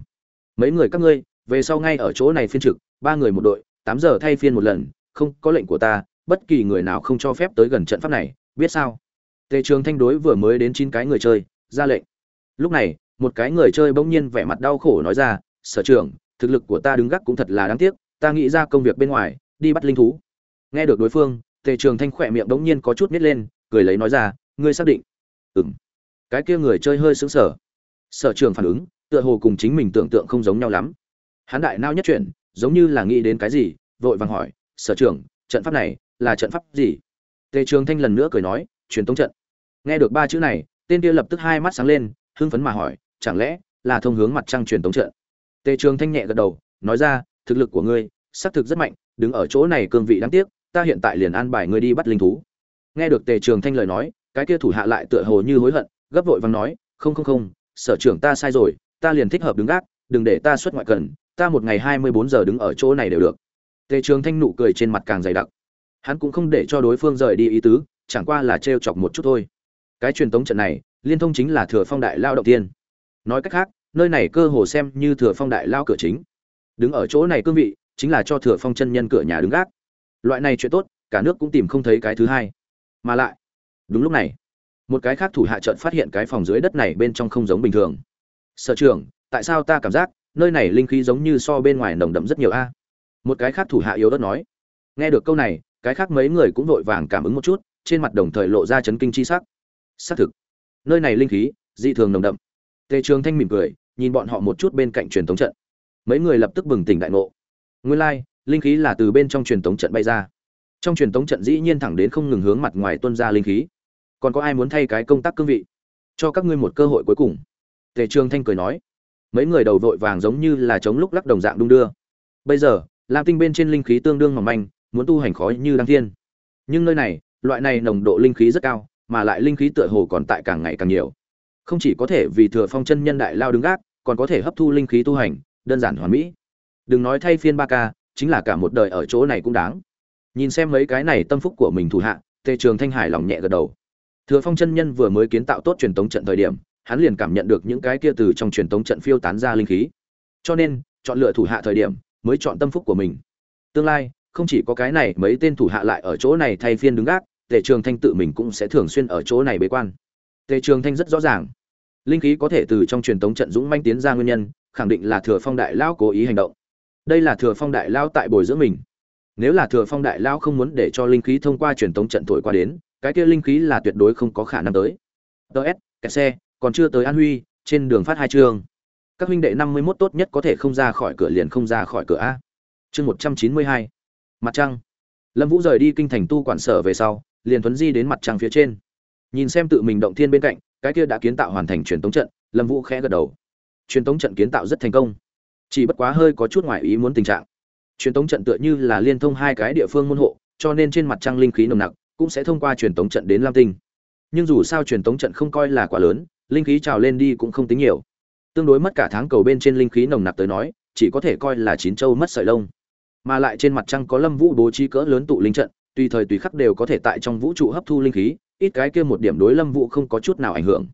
Mấy người các ngươi, về sau ngay ở chỗ này phiên trực, ba người một đội, tám giờ thay phiên một lần, không có lệnh của ta, bất kỳ người nào không cho phép tới gần trận pháp này, biết sao? Tề trường thanh đối vừa mới đến chín cái người chơi, ra lệnh. Lúc này, một cái người chơi bỗng nhiên vẻ mặt đau khổ nói ra, sở trưởng, thực lực của ta đứng gác cũng thật là đáng tiếc, ta nghĩ ra công việc bên ngoài, đi bắt linh thú. Nghe được đối phương, tề trường thanh khỏe miệng bỗng nhiên có chút nít lên cười lấy nói ra, ngươi xác định? Ừ m cái kia người chơi hơi xứng sở sở trường phản ứng, tựa hồ cùng chính mình tưởng tượng không giống nhau lắm. Hắn đại nao nhất chuyển, giống như là nghĩ đến cái gì, vội vàng hỏi, sở trưởng trận pháp này là trận pháp gì? Tề trường thanh lần nữa cười nói, truyền tống trận. Nghe được ba chữ này, tên kia lập tức hai mắt sáng lên, hưng phấn mà hỏi, chẳng lẽ là thông hướng mặt trăng truyền tống trận? Tề trường thanh nhẹ gật đầu, nói ra, thực lực của ngươi, xác thực rất mạnh, đứng ở chỗ này cương vị đáng tiếc, ta hiện tại liền an bài ngươi đi bắt linh thú nghe được tề trường thanh lời nói, cái kia thủ hạ lại tựa hồ như hối hận, gấp vội vàng nói, không không không, sở trưởng ta sai rồi, ta liền thích hợp đứng gác, đừng để ta xuất ngoại cần, ta một ngày hai mươi bốn giờ đứng ở chỗ này đều được. Tề trường thanh nụ cười trên mặt càng dày đặc. Hắn cũng không để cho đối phương rời đi ý tứ, chẳng qua là trêu chọc một chút thôi. Cái truyền thống trận này, liên thông chính là thừa phong đại lao động tiên. Nói cách khác, nơi này cơ hồ xem như thừa phong đại lao cửa chính. Đứng ở chỗ này cương vị, chính là cho thừa phong chân nhân cửa nhà đứng gác. Loại này chuyện tốt, cả nước cũng tìm không thấy cái thứ hai mà lại, đúng lúc này, một cái khác thủ hạ trận phát hiện cái phòng dưới đất này bên trong không giống bình thường. Sở trường tại sao ta cảm giác nơi này linh khí giống như so bên ngoài nồng đậm rất nhiều a? Một cái khác thủ hạ yếu đất nói. Nghe được câu này, cái khác mấy người cũng vội vàng cảm ứng một chút, trên mặt đồng thời lộ ra chấn kinh chi sắc. Xác thực, nơi này linh khí dị thường nồng đậm. Tề trường thanh mỉm cười, nhìn bọn họ một chút bên cạnh truyền thống trận. Mấy người lập tức bừng tỉnh đại ngộ. Nguyên lai, linh khí là từ bên trong truyền thống trận bay ra trong truyền thống trận dĩ nhiên thẳng đến không ngừng hướng mặt ngoài tuân ra linh khí. Còn có ai muốn thay cái công tác cương vị? Cho các ngươi một cơ hội cuối cùng. Tề trường thanh cười nói. Mấy người đầu vội vàng giống như là chống lúc lắc đồng dạng đung đưa. Bây giờ, lam tinh bên trên linh khí tương đương mỏng manh, muốn tu hành khói như đăng thiên. Nhưng nơi này, loại này nồng độ linh khí rất cao, mà lại linh khí tựa hồ còn tại càng ngày càng nhiều. Không chỉ có thể vì thừa phong chân nhân đại lao đứng gác, còn có thể hấp thu linh khí tu hành, đơn giản hoàn mỹ. Đừng nói thay phiên ba ca, chính là cả một đời ở chỗ này cũng đáng nhìn xem mấy cái này tâm phúc của mình thủ hạ, tề trường thanh hải lòng nhẹ gật đầu. Thừa phong chân nhân vừa mới kiến tạo tốt truyền tống trận thời điểm, hắn liền cảm nhận được những cái kia từ trong truyền tống trận phiêu tán ra linh khí. Cho nên, chọn lựa thủ hạ thời điểm, mới chọn tâm phúc của mình. Tương lai, không chỉ có cái này, mấy tên thủ hạ lại ở chỗ này thay phiên đứng gác, tề trường thanh tự mình cũng sẽ thường xuyên ở chỗ này bế quan. Tề trường thanh rất rõ ràng, linh khí có thể từ trong truyền tống trận dũng manh tiến ra nguyên nhân, khẳng định là thừa phong đại lao cố ý hành động. Đây là thừa phong đại lao tại bồi dưỡng mình nếu là thừa phong đại lao không muốn để cho linh khí thông qua truyền tống trận thổi qua đến, cái kia linh khí là tuyệt đối không có khả năng tới. Ts kẹt xe, còn chưa tới an huy, trên đường phát hai chương các huynh đệ năm mươi 51 tốt nhất có thể không ra khỏi cửa liền không ra khỏi cửa a. Chương một trăm chín mươi hai. Mặt trăng. Lâm vũ rời đi kinh thành tu quản sở về sau, liền thuấn di đến mặt trăng phía trên. Nhìn xem tự mình động thiên bên cạnh, cái kia đã kiến tạo hoàn thành truyền tống trận, lâm vũ khẽ gật đầu. Truyền tống trận kiến tạo rất thành công. Chỉ bất quá hơi có chút ngoài ý muốn tình trạng truyền tống trận tựa như là liên thông hai cái địa phương môn hộ, cho nên trên mặt trăng linh khí nồng nặc, cũng sẽ thông qua truyền tống trận đến lam tinh. Nhưng dù sao truyền tống trận không coi là quá lớn, linh khí trào lên đi cũng không tính nhiều. Tương đối mất cả tháng cầu bên trên linh khí nồng nặc tới nói, chỉ có thể coi là chín châu mất sợi lông. Mà lại trên mặt trăng có lâm vũ bố trí cỡ lớn tụ linh trận, tùy thời tùy khắc đều có thể tại trong vũ trụ hấp thu linh khí, ít cái kia một điểm đối lâm vũ không có chút nào ảnh hưởng.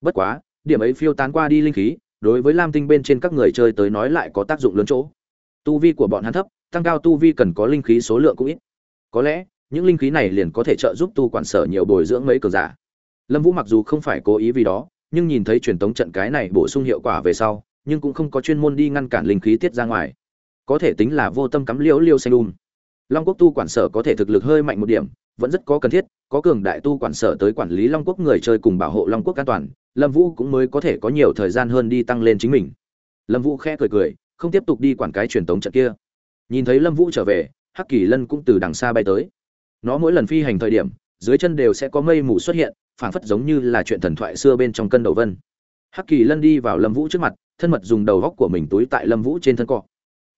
Bất quá, điểm ấy phiêu tán qua đi linh khí, đối với lam tinh bên trên các người chơi tới nói lại có tác dụng lớn chỗ tu vi của bọn hắn thấp, tăng cao tu vi cần có linh khí số lượng cũng ít. Có lẽ, những linh khí này liền có thể trợ giúp tu quản sở nhiều bồi dưỡng mấy cường giả. Lâm vũ mặc dù không phải cố ý vì đó, nhưng nhìn thấy truyền thống trận cái này bổ sung hiệu quả về sau, nhưng cũng không có chuyên môn đi ngăn cản linh khí tiết ra ngoài. Có thể tính là vô tâm cắm liễu liêu xanh đun long quốc tu quản sở có thể thực lực hơi mạnh một điểm, vẫn rất có cần thiết, có cường đại tu quản sở tới quản lý long quốc người chơi cùng bảo hộ long quốc an toàn, lâm vũ cũng mới có thể có nhiều thời gian hơn đi tăng lên chính mình. Lâm vũ khẽ cười cười không tiếp tục đi quản cái truyền tống trận kia. Nhìn thấy lâm vũ trở về, hắc kỳ lân cũng từ đằng xa bay tới. Nó mỗi lần phi hành thời điểm, dưới chân đều sẽ có mây mù xuất hiện, phảng phất giống như là chuyện thần thoại xưa bên trong cân đầu vân. Hắc kỳ lân đi vào lâm vũ trước mặt, thân mật dùng đầu góc của mình túi tại lâm vũ trên thân cọ.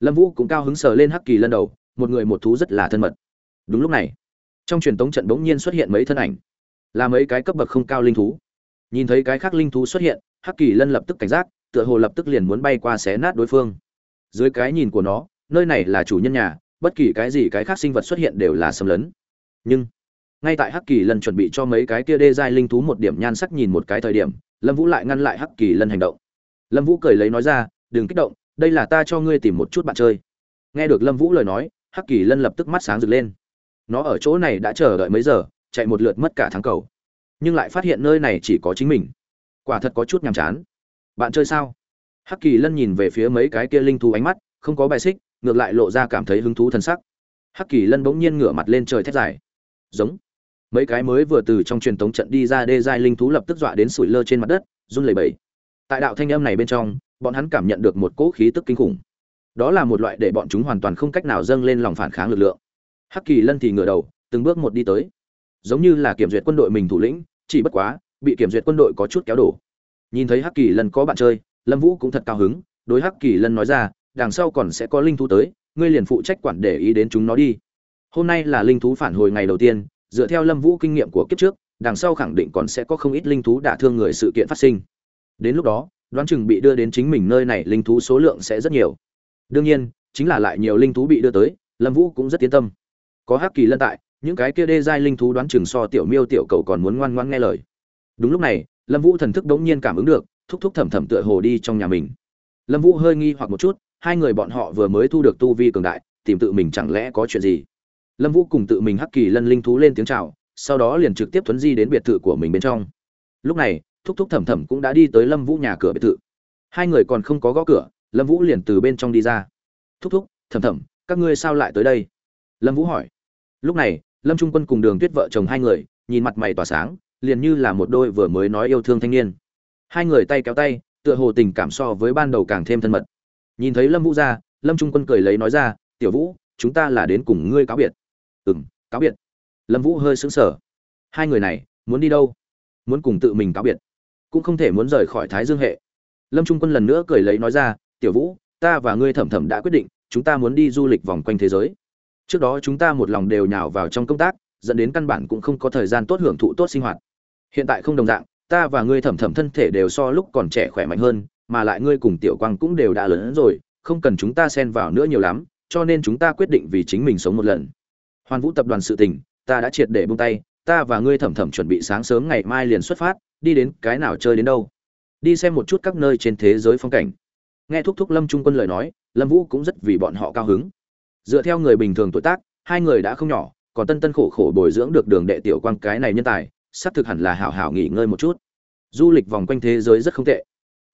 Lâm vũ cũng cao hứng sờ lên hắc kỳ lân đầu, một người một thú rất là thân mật. Đúng lúc này, trong truyền tống trận bỗng nhiên xuất hiện mấy thân ảnh. Là mấy cái cấp bậc không cao linh thú. Nhìn thấy cái khác linh thú xuất hiện, hắc kỳ lân lập tức cảnh giác, tựa hồ lập tức liền muốn bay qua xé nát đối phương dưới cái nhìn của nó, nơi này là chủ nhân nhà, bất kỳ cái gì cái khác sinh vật xuất hiện đều là xâm lấn. Nhưng, ngay tại hắc kỳ lân chuẩn bị cho mấy cái kia đê giai linh thú một điểm nhan sắc nhìn một cái thời điểm, lâm vũ lại ngăn lại hắc kỳ lân hành động. Lâm vũ cười lấy nói ra, đừng kích động, đây là ta cho ngươi tìm một chút bạn chơi. Nghe được lâm vũ lời nói, hắc kỳ lân lập tức mắt sáng rực lên. Nó ở chỗ này đã chờ đợi mấy giờ, chạy một lượt mất cả tháng cầu. Nhưng lại phát hiện nơi này chỉ có chính mình. Quả thật có chút nhàm chán. Bạn chơi sao? Hắc kỳ lân nhìn về phía mấy cái kia linh thú ánh mắt, không có bài xích, ngược lại lộ ra cảm thấy hứng thú thân sắc. Hắc kỳ lân bỗng nhiên ngửa mặt lên trời thét dài. Giống. Mấy cái mới vừa từ trong truyền tống trận đi ra đê giai linh thú lập tức dọa đến sủi lơ trên mặt đất, run lẩy bẩy. Tại đạo thanh âm này bên trong, bọn hắn cảm nhận được một cỗ khí tức kinh khủng. Đó là một loại để bọn chúng hoàn toàn không cách nào dâng lên lòng phản kháng lực lượng. Hắc kỳ lân thì ngửa đầu, từng bước một đi tới. Giống như là kiểm duyệt quân đội mình thủ lĩnh, chỉ bất quá, bị kiểm duyệt quân đội có chút kéo đổ. Nhìn thấy hắc kỳ lân có bạn chơi lâm vũ cũng thật cao hứng, đối hắc kỳ lân nói ra, đằng sau còn sẽ có linh thú tới, ngươi liền phụ trách quản để ý đến chúng nó đi. Hôm nay là linh thú phản hồi ngày đầu tiên, dựa theo lâm vũ kinh nghiệm của kiếp trước, đằng sau khẳng định còn sẽ có không ít linh thú đả thương người sự kiện phát sinh. Đến lúc đó, đoán chừng bị đưa đến chính mình nơi này linh thú số lượng sẽ rất nhiều. Đương nhiên, chính là lại nhiều linh thú bị đưa tới, lâm vũ cũng rất yên tâm. Có hắc kỳ lân tại, những cái kia đê giai linh thú đoán chừng so tiểu miêu tiểu cầu còn muốn ngoan ngoan nghe lời. Đúng lúc này, lâm vũ thần thức đống nhiên cảm ứng được thúc thúc thẩm thẩm tựa hồ đi trong nhà mình. Lâm vũ hơi nghi hoặc một chút, hai người bọn họ vừa mới thu được tu vi cường đại, tìm tự mình chẳng lẽ có chuyện gì? Lâm vũ cùng tự mình hắc kỳ lân linh thú lên tiếng chào, sau đó liền trực tiếp thuấn di đến biệt thự của mình bên trong. Lúc này, thúc thúc thẩm thẩm cũng đã đi tới lâm vũ nhà cửa biệt thự. Hai người còn không có gõ cửa, lâm vũ liền từ bên trong đi ra. Thúc thúc thẩm thẩm các ngươi sao lại tới đây? Lâm vũ hỏi. Lúc này, lâm trung quân cùng đường tuyết vợ chồng hai người, nhìn mặt mày tỏa sáng, liền như là một đôi vừa mới nói yêu thương thanh niên hai người tay kéo tay, tựa hồ tình cảm so với ban đầu càng thêm thân mật. Nhìn thấy lâm vũ ra, lâm trung quân cười lấy nói ra, tiểu vũ, chúng ta là đến cùng ngươi cáo biệt. Ừ m cáo biệt. Lâm vũ hơi xứng sở hai người này, muốn đi đâu? Muốn cùng tự mình cáo biệt? Cũng không thể muốn rời khỏi thái dương hệ. Lâm trung quân lần nữa cười lấy nói ra, tiểu vũ, ta và ngươi thẩm thẩm đã quyết định, chúng ta muốn đi du lịch vòng quanh thế giới. Trước đó chúng ta một lòng đều nhào vào trong công tác, dẫn đến căn bản cũng không có thời gian tốt hưởng thụ tốt sinh hoạt. Hiện tại không đồng dạng ta và ngươi thẩm thẩm thân thể đều so lúc còn trẻ khỏe mạnh hơn, mà lại ngươi cùng tiểu quang cũng đều đã lớn hơn rồi, không cần chúng ta xen vào nữa nhiều lắm, cho nên chúng ta quyết định vì chính mình sống một lần. Hoàn vũ tập đoàn sự tình, ta đã triệt để buông tay, ta và ngươi thẩm thẩm chuẩn bị sáng sớm ngày mai liền xuất phát, đi đến cái nào chơi đến đâu. Đi xem một chút các nơi trên thế giới phong cảnh. Nghe thúc thúc lâm trung quân lời nói, lâm vũ cũng rất vì bọn họ cao hứng. Dựa theo người bình thường tuổi tác, hai người đã không nhỏ, còn tân tân khổ khổ bồi dưỡng được đường đệ tiểu quang cái này nhân tài xác thực hẳn là hảo hảo nghỉ ngơi một chút. Du lịch vòng quanh thế giới rất không tệ.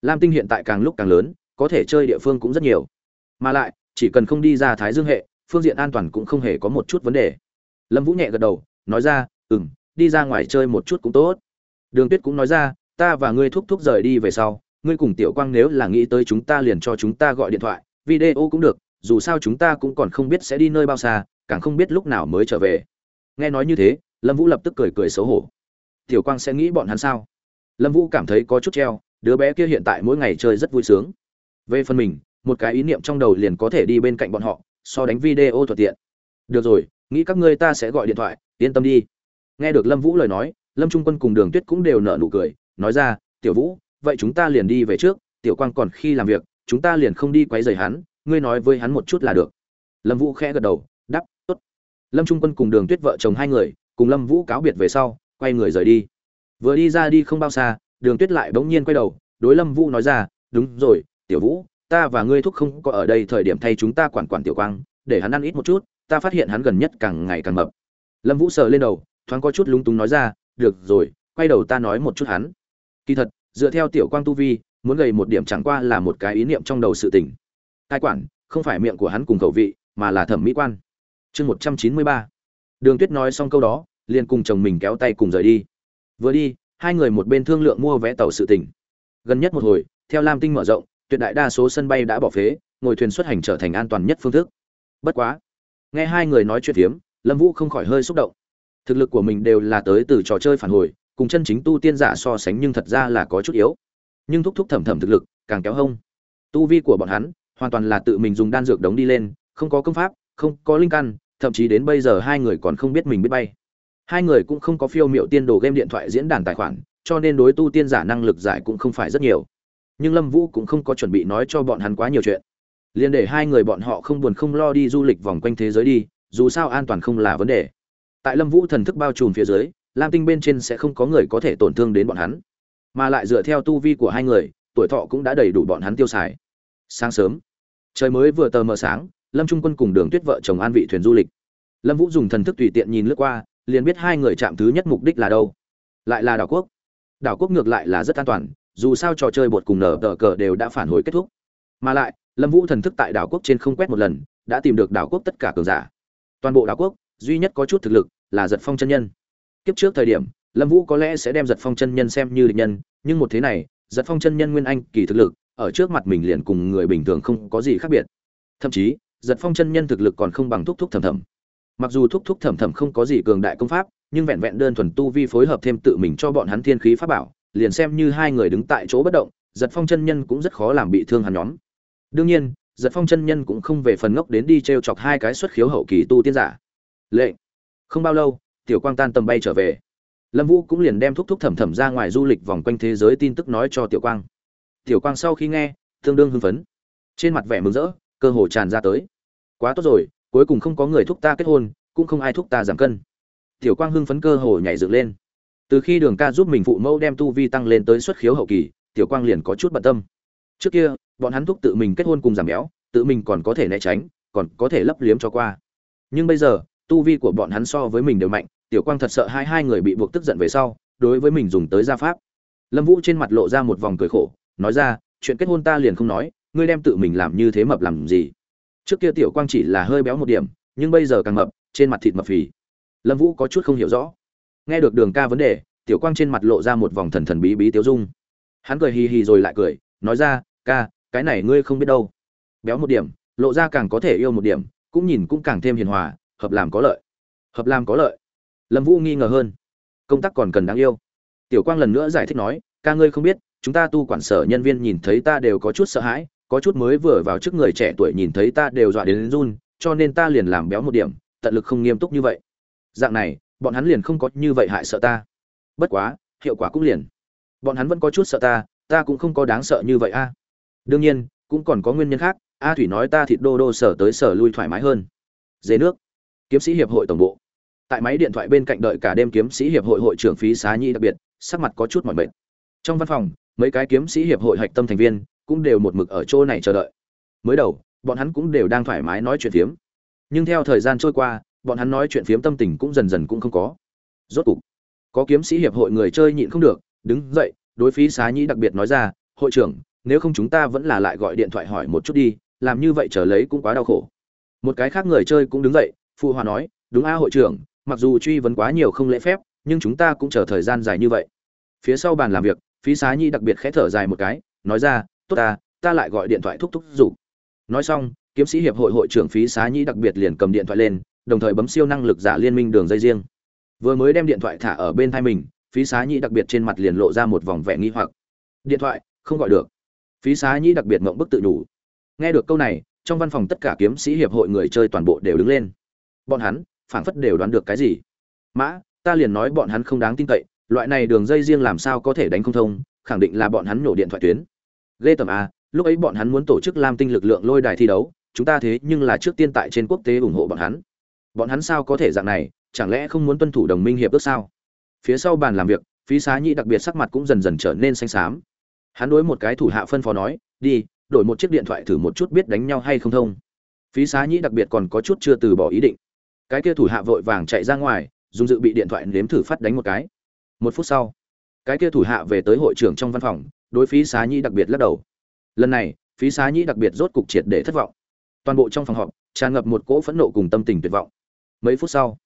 Lam tinh hiện tại càng lúc càng lớn có thể chơi địa phương cũng rất nhiều. Mà lại chỉ cần không đi ra thái dương hệ phương diện an toàn cũng không hề có một chút vấn đề. Lâm vũ nhẹ gật đầu nói ra ừm, đi ra ngoài chơi một chút cũng tốt. Đường tuyết cũng nói ra ta và ngươi thúc thúc rời đi về sau ngươi cùng tiểu quang nếu là nghĩ tới chúng ta liền cho chúng ta gọi điện thoại video cũng được dù sao chúng ta cũng còn không biết sẽ đi nơi bao xa càng không biết lúc nào mới trở về. Nghe nói như thế lâm vũ lập tức cười cười xấu hổ tiểu quang sẽ nghĩ bọn hắn sao? Lâm vũ cảm thấy có chút treo, đứa bé kia hiện tại mỗi ngày chơi rất vui sướng. Về phần mình, một cái ý niệm trong đầu liền có thể đi bên cạnh bọn họ, so đánh video thuận tiện. Được rồi, nghĩ các ngươi ta sẽ gọi điện thoại, yên tâm đi. Nghe được lâm vũ lời nói, lâm trung quân cùng đường tuyết cũng đều nở nụ cười, nói ra, tiểu vũ, vậy chúng ta liền đi về trước, tiểu quang còn khi làm việc, chúng ta liền không đi quấy rầy hắn, ngươi nói với hắn một chút là được. Lâm vũ khẽ gật đầu đắp t ố t lâm trung quân cùng đường tuyết vợ chồng hai người, cùng lâm vũ cáo biệt về sau quay người rời đi. Vừa đi ra đi không bao xa, đường tuyết lại bỗng nhiên quay đầu, đối lâm vũ nói ra, đúng rồi, tiểu vũ, ta và ngươi thúc không có ở đây thời điểm thay chúng ta quản quản tiểu quang, để hắn ăn ít một chút, ta phát hiện hắn gần nhất càng ngày càng mập. Lâm vũ sờ lên đầu, thoáng có chút lúng túng nói ra, được rồi, quay đầu ta nói một chút hắn. Kỳ thật, dựa theo tiểu quang tu vi, muốn gầy một điểm chẳng qua là một cái ý niệm trong đầu sự tình. Cai quản, không phải miệng của hắn cùng khẩu vị, mà là thẩm mỹ quan. Chương một trăm chín mươi ba. Đường tuyết nói xong câu đó liền cùng chồng mình kéo tay cùng rời đi. Vừa đi, hai người một bên thương lượng mua vé tàu sự tỉnh gần nhất một hồi, theo lam tinh mở rộng, tuyệt đại đa số sân bay đã bỏ phế, ngồi thuyền xuất hành trở thành an toàn nhất phương thức. Bất quá, nghe hai người nói chuyện hiếm lâm vũ không khỏi hơi xúc động. Thực lực của mình đều là tới từ trò chơi phản hồi, cùng chân chính tu tiên giả so sánh nhưng thật ra là có chút yếu. Nhưng thúc thúc thẩm thẩm thực lực, càng kéo hông. Tu vi của bọn hắn, hoàn toàn là tự mình dùng đan dược đống đi lên, không có công pháp, không có linh căn, thậm chí đến bây giờ hai người còn không biết mình biết bay hai người cũng không có phiêu miệu tiên đồ game điện thoại diễn đàn tài khoản, cho nên đối tu tiên giả năng lực giải cũng không phải rất nhiều. Nhưng lâm vũ cũng không có chuẩn bị nói cho bọn hắn quá nhiều chuyện. Liền để hai người bọn họ không buồn không lo đi du lịch vòng quanh thế giới đi, dù sao an toàn không là vấn đề. Tại lâm vũ thần thức bao trùm phía dưới, lam tinh bên trên sẽ không có người có thể tổn thương đến bọn hắn. Mà lại dựa theo tu vi của hai người, tuổi thọ cũng đã đầy đủ bọn hắn tiêu xài. Sáng sớm, trời mới vừa tờ mờ sáng, lâm trung quân cùng đường tuyết vợ chồng an vị thuyền du lịch. Lâm vũ dùng thần thức tùy tiện nhìn lướt qua liền biết hai người chạm thứ nhất mục đích là đâu. Lại là đảo quốc. Đảo quốc ngược lại là rất an toàn, dù sao trò chơi bột cùng nở tờ cờ đều đã phản hồi kết thúc. Mà lại, lâm vũ thần thức tại đảo quốc trên không quét một lần, đã tìm được đảo quốc tất cả cường giả. Toàn bộ đảo quốc, duy nhất có chút thực lực là giật phong chân nhân. Kiếp trước thời điểm, lâm vũ có lẽ sẽ đem giật phong chân nhân xem như địch nhân, nhưng một thế này, giật phong chân nhân nguyên anh, kỳ thực lực, ở trước mặt mình liền cùng người bình thường không có gì khác biệt. Thậm chí, giật phong chân nhân thực lực còn không bằng thúc thúc thầm thầm mặc dù thúc thúc thầm thầm không có gì cường đại công pháp, nhưng vẹn vẹn đơn thuần tu vi phối hợp thêm tự mình cho bọn hắn thiên khí pháp bảo, liền xem như hai người đứng tại chỗ bất động, giật phong chân nhân cũng rất khó làm bị thương hắn nhóm. Đương nhiên, giật phong chân nhân cũng không về phần ngốc đến đi t r e o chọc hai cái xuất khiếu hậu kỳ tu tiên giả. Lệ. Không bao lâu, tiểu quang tan tầm bay trở về. Lâm vũ cũng liền đem thúc thúc thẩm thẩm ra ngoài du lịch vòng quanh thế giới tin tức nói cho tiểu quang. Tiểu quang sau khi nghe, tương đương hưng phấn. Trên mặt vẻ mừng rỡ, cơ hồ tràn ra tới. Quá tốt rồi cuối cùng không có người thúc ta kết hôn, cũng không ai thúc ta giảm cân. Tiểu quang hưng phấn cơ hồ nhảy dựng lên. Từ khi đường ca giúp mình phụ mẫu đem tu vi tăng lên tới xuất khiếu hậu kỳ, tiểu quang liền có chút bận tâm. Trước kia, bọn hắn thúc tự mình kết hôn cùng giảm béo, tự mình còn có thể né tránh, còn có thể lấp liếm cho qua. Nhưng bây giờ, tu vi của bọn hắn so với mình đều mạnh, tiểu quang thật sợ hai hai người bị buộc tức giận về sau, đối với mình dùng tới gia pháp. Lâm vũ trên mặt lộ ra một vòng cười khổ, nói ra, chuyện kết hôn ta liền không nói, ngươi đem tự mình làm như thế mập làm gì? Trước kia tiểu quang chỉ là hơi béo một điểm, nhưng bây giờ càng mập, trên mặt thịt mập phì. Lâm vũ có chút không hiểu rõ. Nghe được đường ca vấn đề, tiểu quang trên mặt lộ ra một vòng thần thần bí bí tiêu dung. Hắn cười hì hì rồi lại cười, nói ra, ca, cái này ngươi không biết đâu. Béo một điểm, lộ ra càng có thể yêu một điểm, cũng nhìn cũng càng thêm hiền hòa, hợp làm có lợi. Hợp làm có lợi. Lâm vũ nghi ngờ hơn. Công tác còn cần đáng yêu. Tiểu quang lần nữa giải thích nói, ca ngươi không biết, chúng ta tu quản sở nhân viên nhìn thấy ta đều có chút sợ hãi có chút mới vừa vào trước người trẻ tuổi nhìn thấy ta đều dọa đến run, cho nên ta liền làm béo một điểm, tận lực không nghiêm túc như vậy. Dạng này, bọn hắn liền không có như vậy hại sợ ta. Bất quá, hiệu quả cũng liền. Bọn hắn vẫn có chút sợ ta ta cũng không có đáng sợ như vậy a. Đương nhiên, cũng còn có nguyên nhân khác, a thủy nói ta thịt đô đô sở tới sở lui thoải mái hơn. Dế nước. Kiếm sĩ hiệp hội tổng bộ. Tại máy điện thoại bên cạnh đợi cả đêm kiếm sĩ hiệp hội hội trưởng phí xá nhi đặc biệt, sắc mặt có chút mỏi mệt. Trong văn phòng, mấy cái kiếm sĩ hiệp hội hạch tâm thành viên cũng đều một mực ở chỗ này chờ đợi. Mới đầu, bọn hắn cũng đều đang thoải mái nói chuyện phiếm. Nhưng theo thời gian trôi qua, bọn hắn nói chuyện phiếm tâm tình cũng dần dần cũng không có. Rốt cục, có kiếm sĩ hiệp hội người chơi nhịn không được, đứng dậy, đối phí xá nhĩ đặc biệt nói ra, hội trưởng, nếu không chúng ta vẫn là lại gọi điện thoại hỏi một chút đi, làm như vậy trở lấy cũng quá đau khổ. Một cái khác người chơi cũng đứng dậy, phụ hòa nói, đúng a, hội trưởng, mặc dù truy vấn quá nhiều không lễ phép, nhưng chúng ta cũng chờ thời gian dài như vậy. Phía sau bàn làm việc, phí xá nhi đặc biệt khẽ thở dài một cái, nói ra tốt ta ta lại gọi điện thoại thúc thúc rủ. nói xong, kiếm sĩ hiệp hội hội trưởng phí xá Nhĩ đặc biệt liền cầm điện thoại lên, đồng thời bấm siêu năng lực giả liên minh đường dây riêng. Vừa mới đem điện thoại thả ở bên thai mình, phí xá nhĩ đặc biệt trên mặt liền lộ ra một vòng vẻ nghi hoặc. Điện thoại, không gọi được. Phí xá nhĩ đặc biệt mộng bức tự đủ nghe được câu này, trong văn phòng tất cả kiếm sĩ hiệp hội người chơi toàn bộ đều đứng lên. Bọn hắn, phảng phất đều đoán được cái gì. Mã, ta liền nói bọn hắn không đáng tin cậy, loại này đường dây riêng làm sao có thể đánh không thông, khẳng định là bọn hắn nổ điện thoại tuyến ghê tầm a à, lúc ấy bọn hắn muốn tổ chức lam tinh lực lượng lôi đài thi đấu, chúng ta thế nhưng là trước tiên tại trên quốc tế ủng hộ bọn hắn. Bọn hắn sao có thể dạng này, chẳng lẽ không muốn tuân thủ đồng minh hiệp ước sao? Phía sau bàn làm việc, phí xá nhĩ đặc biệt sắc mặt cũng dần dần trở nên xanh xám. Hắn đối một cái thủ hạ phân phó nói, đi, đổi một chiếc điện thoại thử một chút biết đánh nhau hay không thông. Phí xá nhĩ đặc biệt còn có chút chưa từ bỏ ý định. Cái kia thủ hạ vội vàng chạy ra ngoài, dùng dự bị điện thoại nếm thử phát đánh một cái. Một phút sau, cái kia thủ hạ về tới hội trưởng trong văn phòng đối phí xá nhĩ đặc biệt lắc đầu. Lần này, phí xá nhĩ đặc biệt rốt cục triệt để thất vọng. Toàn bộ trong phòng họp, tràn ngập một cỗ phẫn nộ cùng tâm tình tuyệt vọng. Mấy phút sau,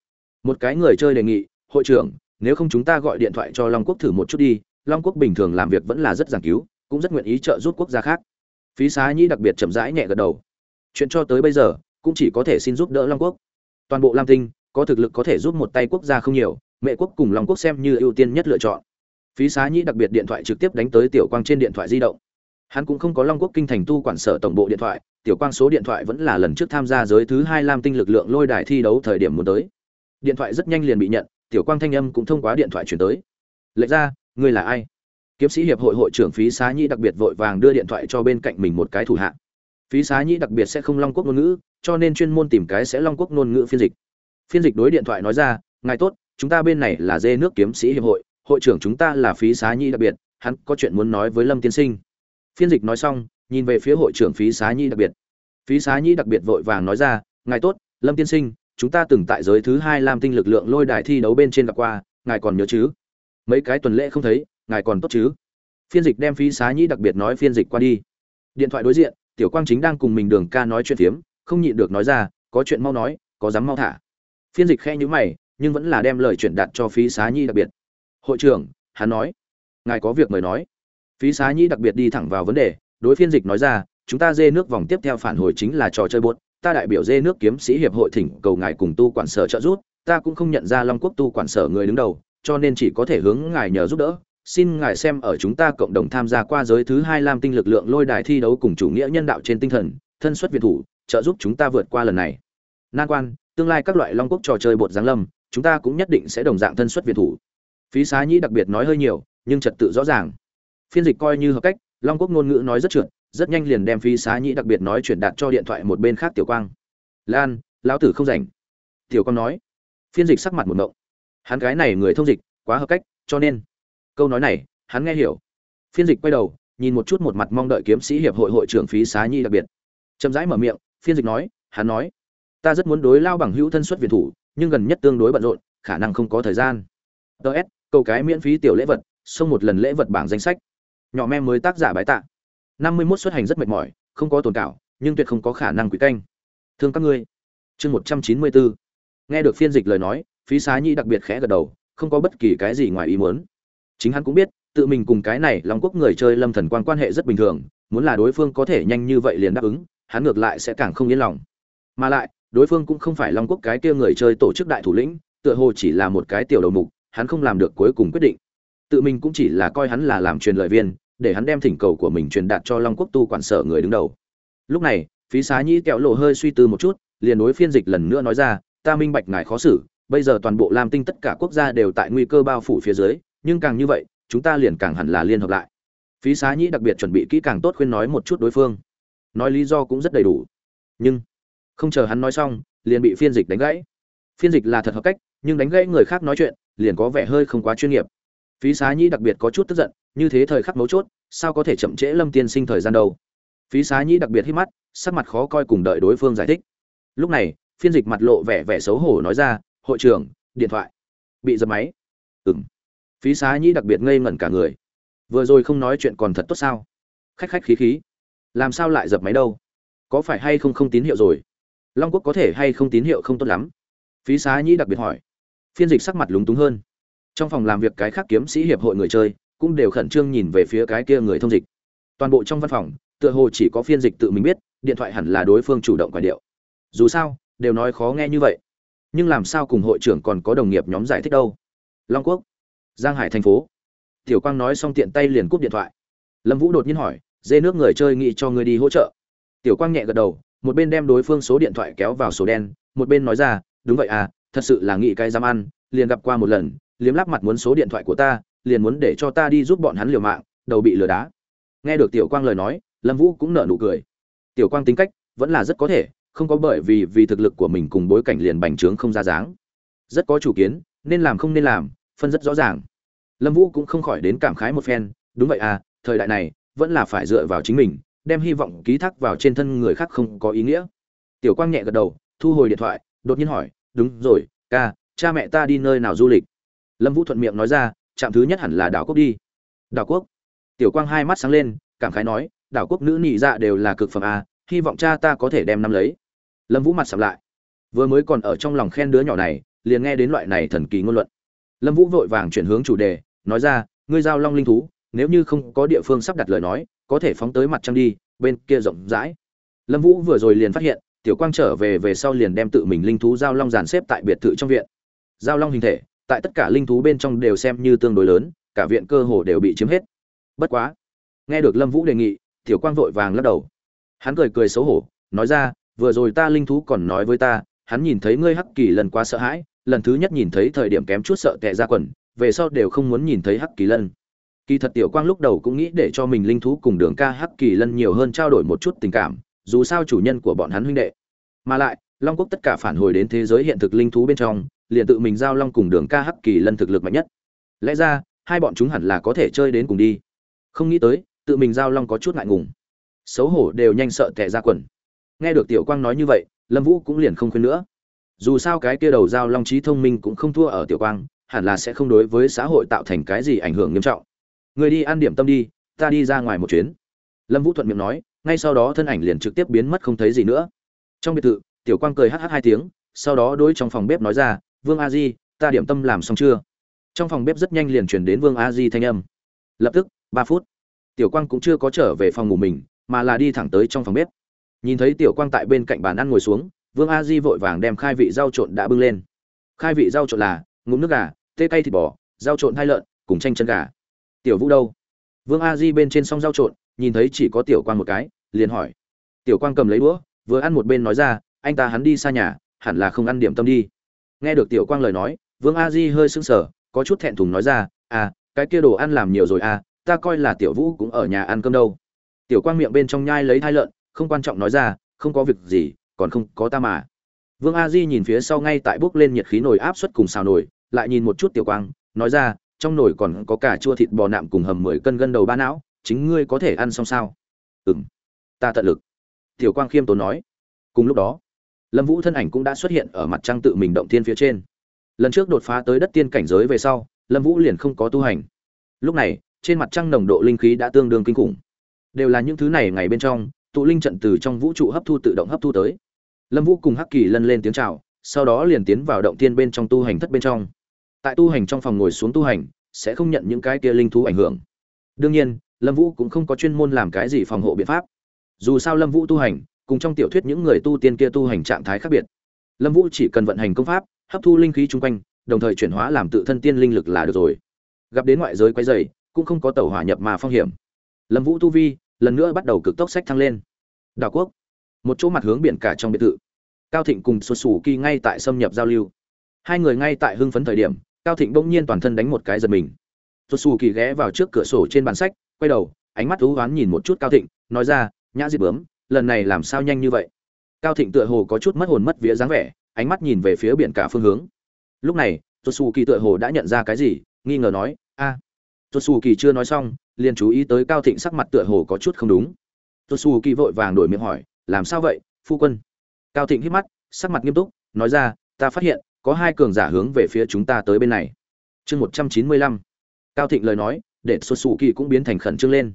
một cái người chơi đề nghị, hội trưởng, nếu không chúng ta gọi điện thoại cho long quốc thử một chút đi, long quốc bình thường làm việc vẫn là rất giảng cứu, cũng rất nguyện ý trợ giúp quốc gia khác. Phí xá nhĩ đặc biệt chậm rãi nhẹ gật đầu. Chuyện cho tới bây giờ, cũng chỉ có thể xin giúp đỡ long quốc. Toàn bộ lam tinh, có thực lực có thể giúp một tay quốc gia không nhiều, mẹ quốc cùng long quốc xem như ưu tiên nhất lựa chọn phí xá nhĩ đặc biệt điện thoại trực tiếp đánh tới tiểu quang trên điện thoại di động. Hắn cũng không có long quốc kinh thành tu quản sở tổng bộ điện thoại, tiểu quang số điện thoại vẫn là lần trước tham gia giới thứ hai lam tinh lực lượng lôi đài thi đấu thời điểm muốn tới. Điện thoại rất nhanh liền bị nhận, tiểu quang thanh âm cũng thông qua điện thoại chuyển tới. Lệ ra ngươi là ai? Kiếm sĩ hiệp hội hội trưởng phí xá nhĩ đặc biệt vội vàng đưa điện thoại cho bên cạnh mình một cái thủ hạ. Phí xá nhĩ đặc biệt sẽ không long quốc ngôn ngữ, cho nên chuyên môn tìm cái sẽ long quốc ngôn ngữ phiên dịch. Phiên dịch đối điện thoại nói ra, ngài tốt, chúng ta bên này là dê nước kiếm sĩ hiệp hội hội trưởng chúng ta là phí xá Nhi đặc biệt, hắn có chuyện muốn nói với lâm tiên sinh. Phiên dịch nói xong, nhìn về phía hội trưởng phí xá Nhi đặc biệt. Phí xá Nhi đặc biệt vội vàng nói ra, ngài tốt, lâm tiên sinh, chúng ta từng tại giới thứ hai làm tinh lực lượng lôi đài thi đấu bên trên gặp qua, ngài còn nhớ chứ? Mấy cái tuần lễ không thấy, ngài còn tốt chứ? Phiên dịch đem phí xá Nhi đặc biệt nói phiên dịch qua đi. Điện thoại đối diện, tiểu quang chính đang cùng mình đường ca nói chuyện phiếm, không nhịn được nói ra, có chuyện mau nói, có dám mau thả. Phiên dịch khe nhữ mày, nhưng vẫn là đem lời chuyện đạt cho phí xá nhi đặc biệt hội trưởng, hắn nói. Ngài có việc mời nói. Phí xá nhi đặc biệt đi thẳng vào vấn đề, đối phiên dịch nói ra, chúng ta dê nước vòng tiếp theo phản hồi chính là trò chơi buốt, ta đại biểu dê nước kiếm sĩ hiệp hội thỉnh cầu ngài cùng tu quản sở trợ giúp, ta cũng không nhận ra long quốc tu quản sở người đứng đầu, cho nên chỉ có thể hướng ngài nhờ giúp đỡ. Xin ngài xem ở chúng ta cộng đồng tham gia qua giới thứ hai lam tinh lực lượng lôi đài thi đấu cùng chủ nghĩa nhân đạo trên tinh thần, thân xuất việt thủ, trợ giúp chúng ta vượt qua lần này. Nan quan, tương lai các loại long quốc trò chơi bột giáng lâm, chúng ta cũng nhất định sẽ đồng dạng thân xuất việt thủ phí xá nhĩ đặc biệt nói hơi nhiều, nhưng trật tự rõ ràng. Phiên dịch coi như hợp cách, long quốc ngôn ngữ nói rất trượt, rất nhanh liền đem phí xá nhĩ đặc biệt nói chuyển đạt cho điện thoại một bên khác tiểu quang. Lan, lão tử không rảnh. Tiểu quang nói. Phiên dịch sắc mặt một mộng hắn gái này người thông dịch, quá hợp cách, cho nên. Câu nói này, hắn nghe hiểu. Phiên dịch quay đầu, nhìn một chút một mặt mong đợi kiếm sĩ hiệp hội hội trưởng phí xá nhi đặc biệt. Chậm rãi mở miệng, phiên dịch nói, hắn nói, ta rất muốn đối lao bằng hữu thân xuất việt thủ, nhưng gần nhất tương đối bận rộn, khả năng không có thời gian. Ts Cầu cái miễn phí tiểu lễ vật, xông một lần lễ vật bảng danh sách. Nhỏ mem mới tác giả bái tạ. Năm mươi mốt xuất hành rất mệt mỏi, không có tồn cảo, nhưng tuyệt không có khả năng quỷ canh. Thương các ngươi. Chương một trăm chín mươi bốn nghe được phiên dịch lời nói, phí xá nhi đặc biệt khẽ gật đầu, không có bất kỳ cái gì ngoài ý muốn. Chính hắn cũng biết, tự mình cùng cái này long quốc người chơi lâm thần quan quan hệ rất bình thường, muốn là đối phương có thể nhanh như vậy liền đáp ứng, hắn ngược lại sẽ càng không yên lòng. Mà lại, đối phương cũng không phải long quốc cái kia người chơi tổ chức đại thủ lĩnh, tựa hồ chỉ là một cái tiểu đầu mục hắn không làm được cuối cùng quyết định. Tự mình cũng chỉ là coi hắn là làm truyền lợi viên, để hắn đem thỉnh cầu của mình truyền đạt cho long quốc tu quản sở người đứng đầu. Lúc này, phí xá nhĩ kẹo lộ hơi suy tư một chút, liền đối phiên dịch lần nữa nói ra, ta minh bạch ngài khó xử, bây giờ toàn bộ lam tinh tất cả quốc gia đều tại nguy cơ bao phủ phía dưới, nhưng càng như vậy, chúng ta liền càng hẳn là liên hợp lại. Phí xá nhĩ đặc biệt chuẩn bị kỹ càng tốt khuyên nói một chút đối phương. Nói lý do cũng rất đầy đủ. Nhưng, không chờ hắn nói xong, liền bị phiên dịch đánh gãy. Phiên dịch là thật hợp cách, nhưng đánh gãy người khác nói chuyện liền có vẻ hơi không quá chuyên nghiệp. Phí xá nhĩ đặc biệt có chút tức giận, như thế thời khắc mấu chốt, sao có thể chậm trễ lâm tiên sinh thời gian đâu? Phí xá nhĩ đặc biệt hít mắt, sắc mặt khó coi cùng đợi đối phương giải thích. Lúc này, phiên dịch mặt lộ vẻ vẻ xấu hổ nói ra, hội trưởng, điện thoại. Bị dập máy. Ừng phí xá nhĩ đặc biệt ngây ngẩn cả người. Vừa rồi không nói chuyện còn thật tốt sao? Khách khách khí khí. Làm sao lại dập máy đâu? Có phải hay không không tín hiệu rồi? Long quốc có thể hay không tín hiệu không tốt lắm. Phí xá nhĩ đặc biệt hỏi phiên dịch sắc mặt lúng túng hơn. Trong phòng làm việc cái khác kiếm sĩ hiệp hội người chơi cũng đều khẩn trương nhìn về phía cái kia người thông dịch. Toàn bộ trong văn phòng, tựa hồ chỉ có phiên dịch tự mình biết, điện thoại hẳn là đối phương chủ động quả điệu. Dù sao, đều nói khó nghe như vậy. Nhưng làm sao cùng hội trưởng còn có đồng nghiệp nhóm giải thích đâu? Long quốc, giang hải thành phố. Tiểu quang nói xong tiện tay liền cúp điện thoại. Lâm vũ đột nhiên hỏi, dê nước người chơi nghĩ cho người đi hỗ trợ? Tiểu quang nhẹ gật đầu, một bên đem đối phương số điện thoại kéo vào số đen, một bên nói ra, đúng vậy à thật sự là nghĩ cái dám ăn, liền gặp qua một lần, liếm lắp mặt muốn số điện thoại của ta, liền muốn để cho ta đi giúp bọn hắn liều mạng, đầu bị lừa đá. Nghe được tiểu quang lời nói, lâm vũ cũng nở nụ cười. Tiểu quang tính cách vẫn là rất có thể, không có bởi vì vì thực lực của mình cùng bối cảnh liền bành trướng không ra dáng. Rất có chủ kiến, nên làm không nên làm, phân rất rõ ràng. Lâm vũ cũng không khỏi đến cảm khái một phen, đúng vậy à thời đại này, vẫn là phải dựa vào chính mình, đem hy vọng ký thác vào trên thân người khác không có ý nghĩa. Tiểu quang nhẹ gật đầu, thu hồi điện thoại, đột nhiên hỏi đúng rồi, ca, cha mẹ ta đi nơi nào du lịch? Lâm vũ thuận miệng nói ra, trạm thứ nhất hẳn là đảo quốc đi. Đảo quốc? Tiểu quang hai mắt sáng lên, cảm khái nói, đảo quốc nữ nhị dạ đều là cực phẩm a hy vọng cha ta có thể đem năm lấy. Lâm vũ mặt sầm lại. Vừa mới còn ở trong lòng khen đứa nhỏ này, liền nghe đến loại này thần kỳ ngôn luận. Lâm vũ vội vàng chuyển hướng chủ đề, nói ra, ngươi giao long linh thú, nếu như không có địa phương sắp đặt lời nói, có thể phóng tới mặt trăng đi, bên kia rộng rãi. Lâm vũ vừa rồi liền phát hiện tiểu quang trở về về sau liền đem tự mình linh thú giao long dàn xếp tại biệt thự trong viện. Giao long hình thể, tại tất cả linh thú bên trong đều xem như tương đối lớn, cả viện cơ hồ đều bị chiếm hết. Bất quá, nghe được lâm vũ đề nghị, tiểu quang vội vàng lắc đầu. Hắn cười cười xấu hổ, nói ra, vừa rồi ta linh thú còn nói với ta, hắn nhìn thấy ngươi hắc kỳ lần quá sợ hãi, lần thứ nhất nhìn thấy thời điểm kém chút sợ tệ ra quần, về sau đều không muốn nhìn thấy hắc kỳ lân kỳ thật tiểu quang lúc đầu cũng nghĩ để cho mình linh thú cùng đường ca hắc kỳ lân nhiều hơn trao đổi một chút tình cảm dù sao chủ nhân của bọn hắn huynh đệ. Mà lại, long quốc tất cả phản hồi đến thế giới hiện thực linh thú bên trong, liền tự mình giao long cùng đường ca hắc kỳ lân thực lực mạnh nhất. Lẽ ra, hai bọn chúng hẳn là có thể chơi đến cùng đi. Không nghĩ tới, tự mình giao long có chút ngại ngùng. Xấu hổ đều nhanh sợ tệ ra quần. Nghe được tiểu quang nói như vậy, lâm vũ cũng liền không khuyên nữa. Dù sao cái kia đầu giao long trí thông minh cũng không thua ở tiểu quang, hẳn là sẽ không đối với xã hội tạo thành cái gì ảnh hưởng nghiêm trọng. Người đi ăn điểm tâm đi, ta đi ra ngoài một chuyến. Lâm vũ thuận miệng nói ngay sau đó thân ảnh liền trực tiếp biến mất không thấy gì nữa. Trong biệt thự, tiểu quang cười hh hai tiếng, sau đó đối trong phòng bếp nói ra, vương a di, ta điểm tâm làm xong chưa? Trong phòng bếp rất nhanh liền chuyển đến vương a di thanh âm. Lập tức, ba phút, tiểu quang cũng chưa có trở về phòng ngủ mình, mà là đi thẳng tới trong phòng bếp. Nhìn thấy tiểu quang tại bên cạnh bàn ăn ngồi xuống, vương a di vội vàng đem khai vị rau trộn đã bưng lên. Khai vị rau trộn là ngụm nước gà, tê cay thịt bò, rau trộn hai lợn, cùng chanh chân gà. Tiểu vũ đâu? Vương a di bên trên xong rau trộn nhìn thấy chỉ có tiểu quang một cái, liền hỏi. Tiểu quang cầm lấy đũa, vừa ăn một bên nói ra, anh ta hắn đi xa nhà, hẳn là không ăn điểm tâm đi. Nghe được tiểu quang lời nói, vương a di hơi sưng sờ, có chút thẹn thùng nói ra à cái kia đồ ăn làm nhiều rồi à ta coi là tiểu vũ cũng ở nhà ăn cơm đâu. Tiểu quang miệng bên trong nhai lấy thai lợn, không quan trọng nói ra, không có việc gì, còn không có ta mà. Vương a di nhìn phía sau ngay tại bốc lên nhiệt khí nồi áp suất cùng xào nồi, lại nhìn một chút tiểu quang, nói ra, trong nồi còn có cả chua thịt bò nạm cùng hầm mười cân gân đầu ba não chính ngươi có thể ăn xong sao? Ừ m ta tận lực. Tiểu quang khiêm tốn nói. Cùng lúc đó, lâm vũ thân ảnh cũng đã xuất hiện ở mặt trăng tự mình động thiên phía trên. Lần trước đột phá tới đất tiên cảnh giới về sau, lâm vũ liền không có tu hành. Lúc này, trên mặt trăng nồng độ linh khí đã tương đương kinh khủng. Đều là những thứ này ngày bên trong, tụ linh trận từ trong vũ trụ hấp thu tự động hấp thu tới. Lâm vũ cùng hắc kỳ lân lên tiếng chào, sau đó liền tiến vào động tiên bên trong tu hành thất bên trong. Tại tu hành trong phòng ngồi xuống tu hành, sẽ không nhận những cái kia linh thú ảnh hưởng. Đương nhiên lâm vũ cũng không có chuyên môn làm cái gì phòng hộ biện pháp. Dù sao lâm vũ tu hành, cùng trong tiểu thuyết những người tu tiên kia tu hành trạng thái khác biệt. Lâm vũ chỉ cần vận hành công pháp, hấp thu linh khí chung quanh, đồng thời chuyển hóa làm tự thân tiên linh lực là được rồi. Gặp đến ngoại giới quấy dày, cũng không có tàu hỏa nhập mà phong hiểm. Lâm vũ tu vi, lần nữa bắt đầu cực tốc sách thăng lên. Đảo quốc. Một chỗ mặt hướng biển cả trong biệt thự. Cao thịnh cùng xuất xù kỳ ngay tại xâm nhập giao lưu. Hai người ngay tại hưng phấn thời điểm, cao thịnh bỗng nhiên toàn thân đánh một cái giật mình. Xuất xù kỳ ghé vào trước cửa sổ trên bàn sách quay đầu, ánh mắt thú oán nhìn một chút cao thịnh, nói ra, nhã diệp bướm, lần này làm sao nhanh như vậy? Cao thịnh tựa hồ có chút mất hồn mất vía dáng vẻ, ánh mắt nhìn về phía biển cả phương hướng. Lúc này tuột xù kỳ tựa hồ đã nhận ra cái gì, nghi ngờ nói, a tuột xù kỳ chưa nói xong, liền chú ý tới cao thịnh sắc mặt tựa hồ có chút không đúng. Tuột xù kỳ vội vàng đổi miệng hỏi, làm sao vậy, phu quân? Cao thịnh hít mắt, sắc mặt nghiêm túc, nói ra, ta phát hiện, có hai cường giả hướng về phía chúng ta tới bên này. Chương một trăm chín mươi lăm. Cao thịnh lời nói để xuất xù kỳ cũng biến thành khẩn trương lên.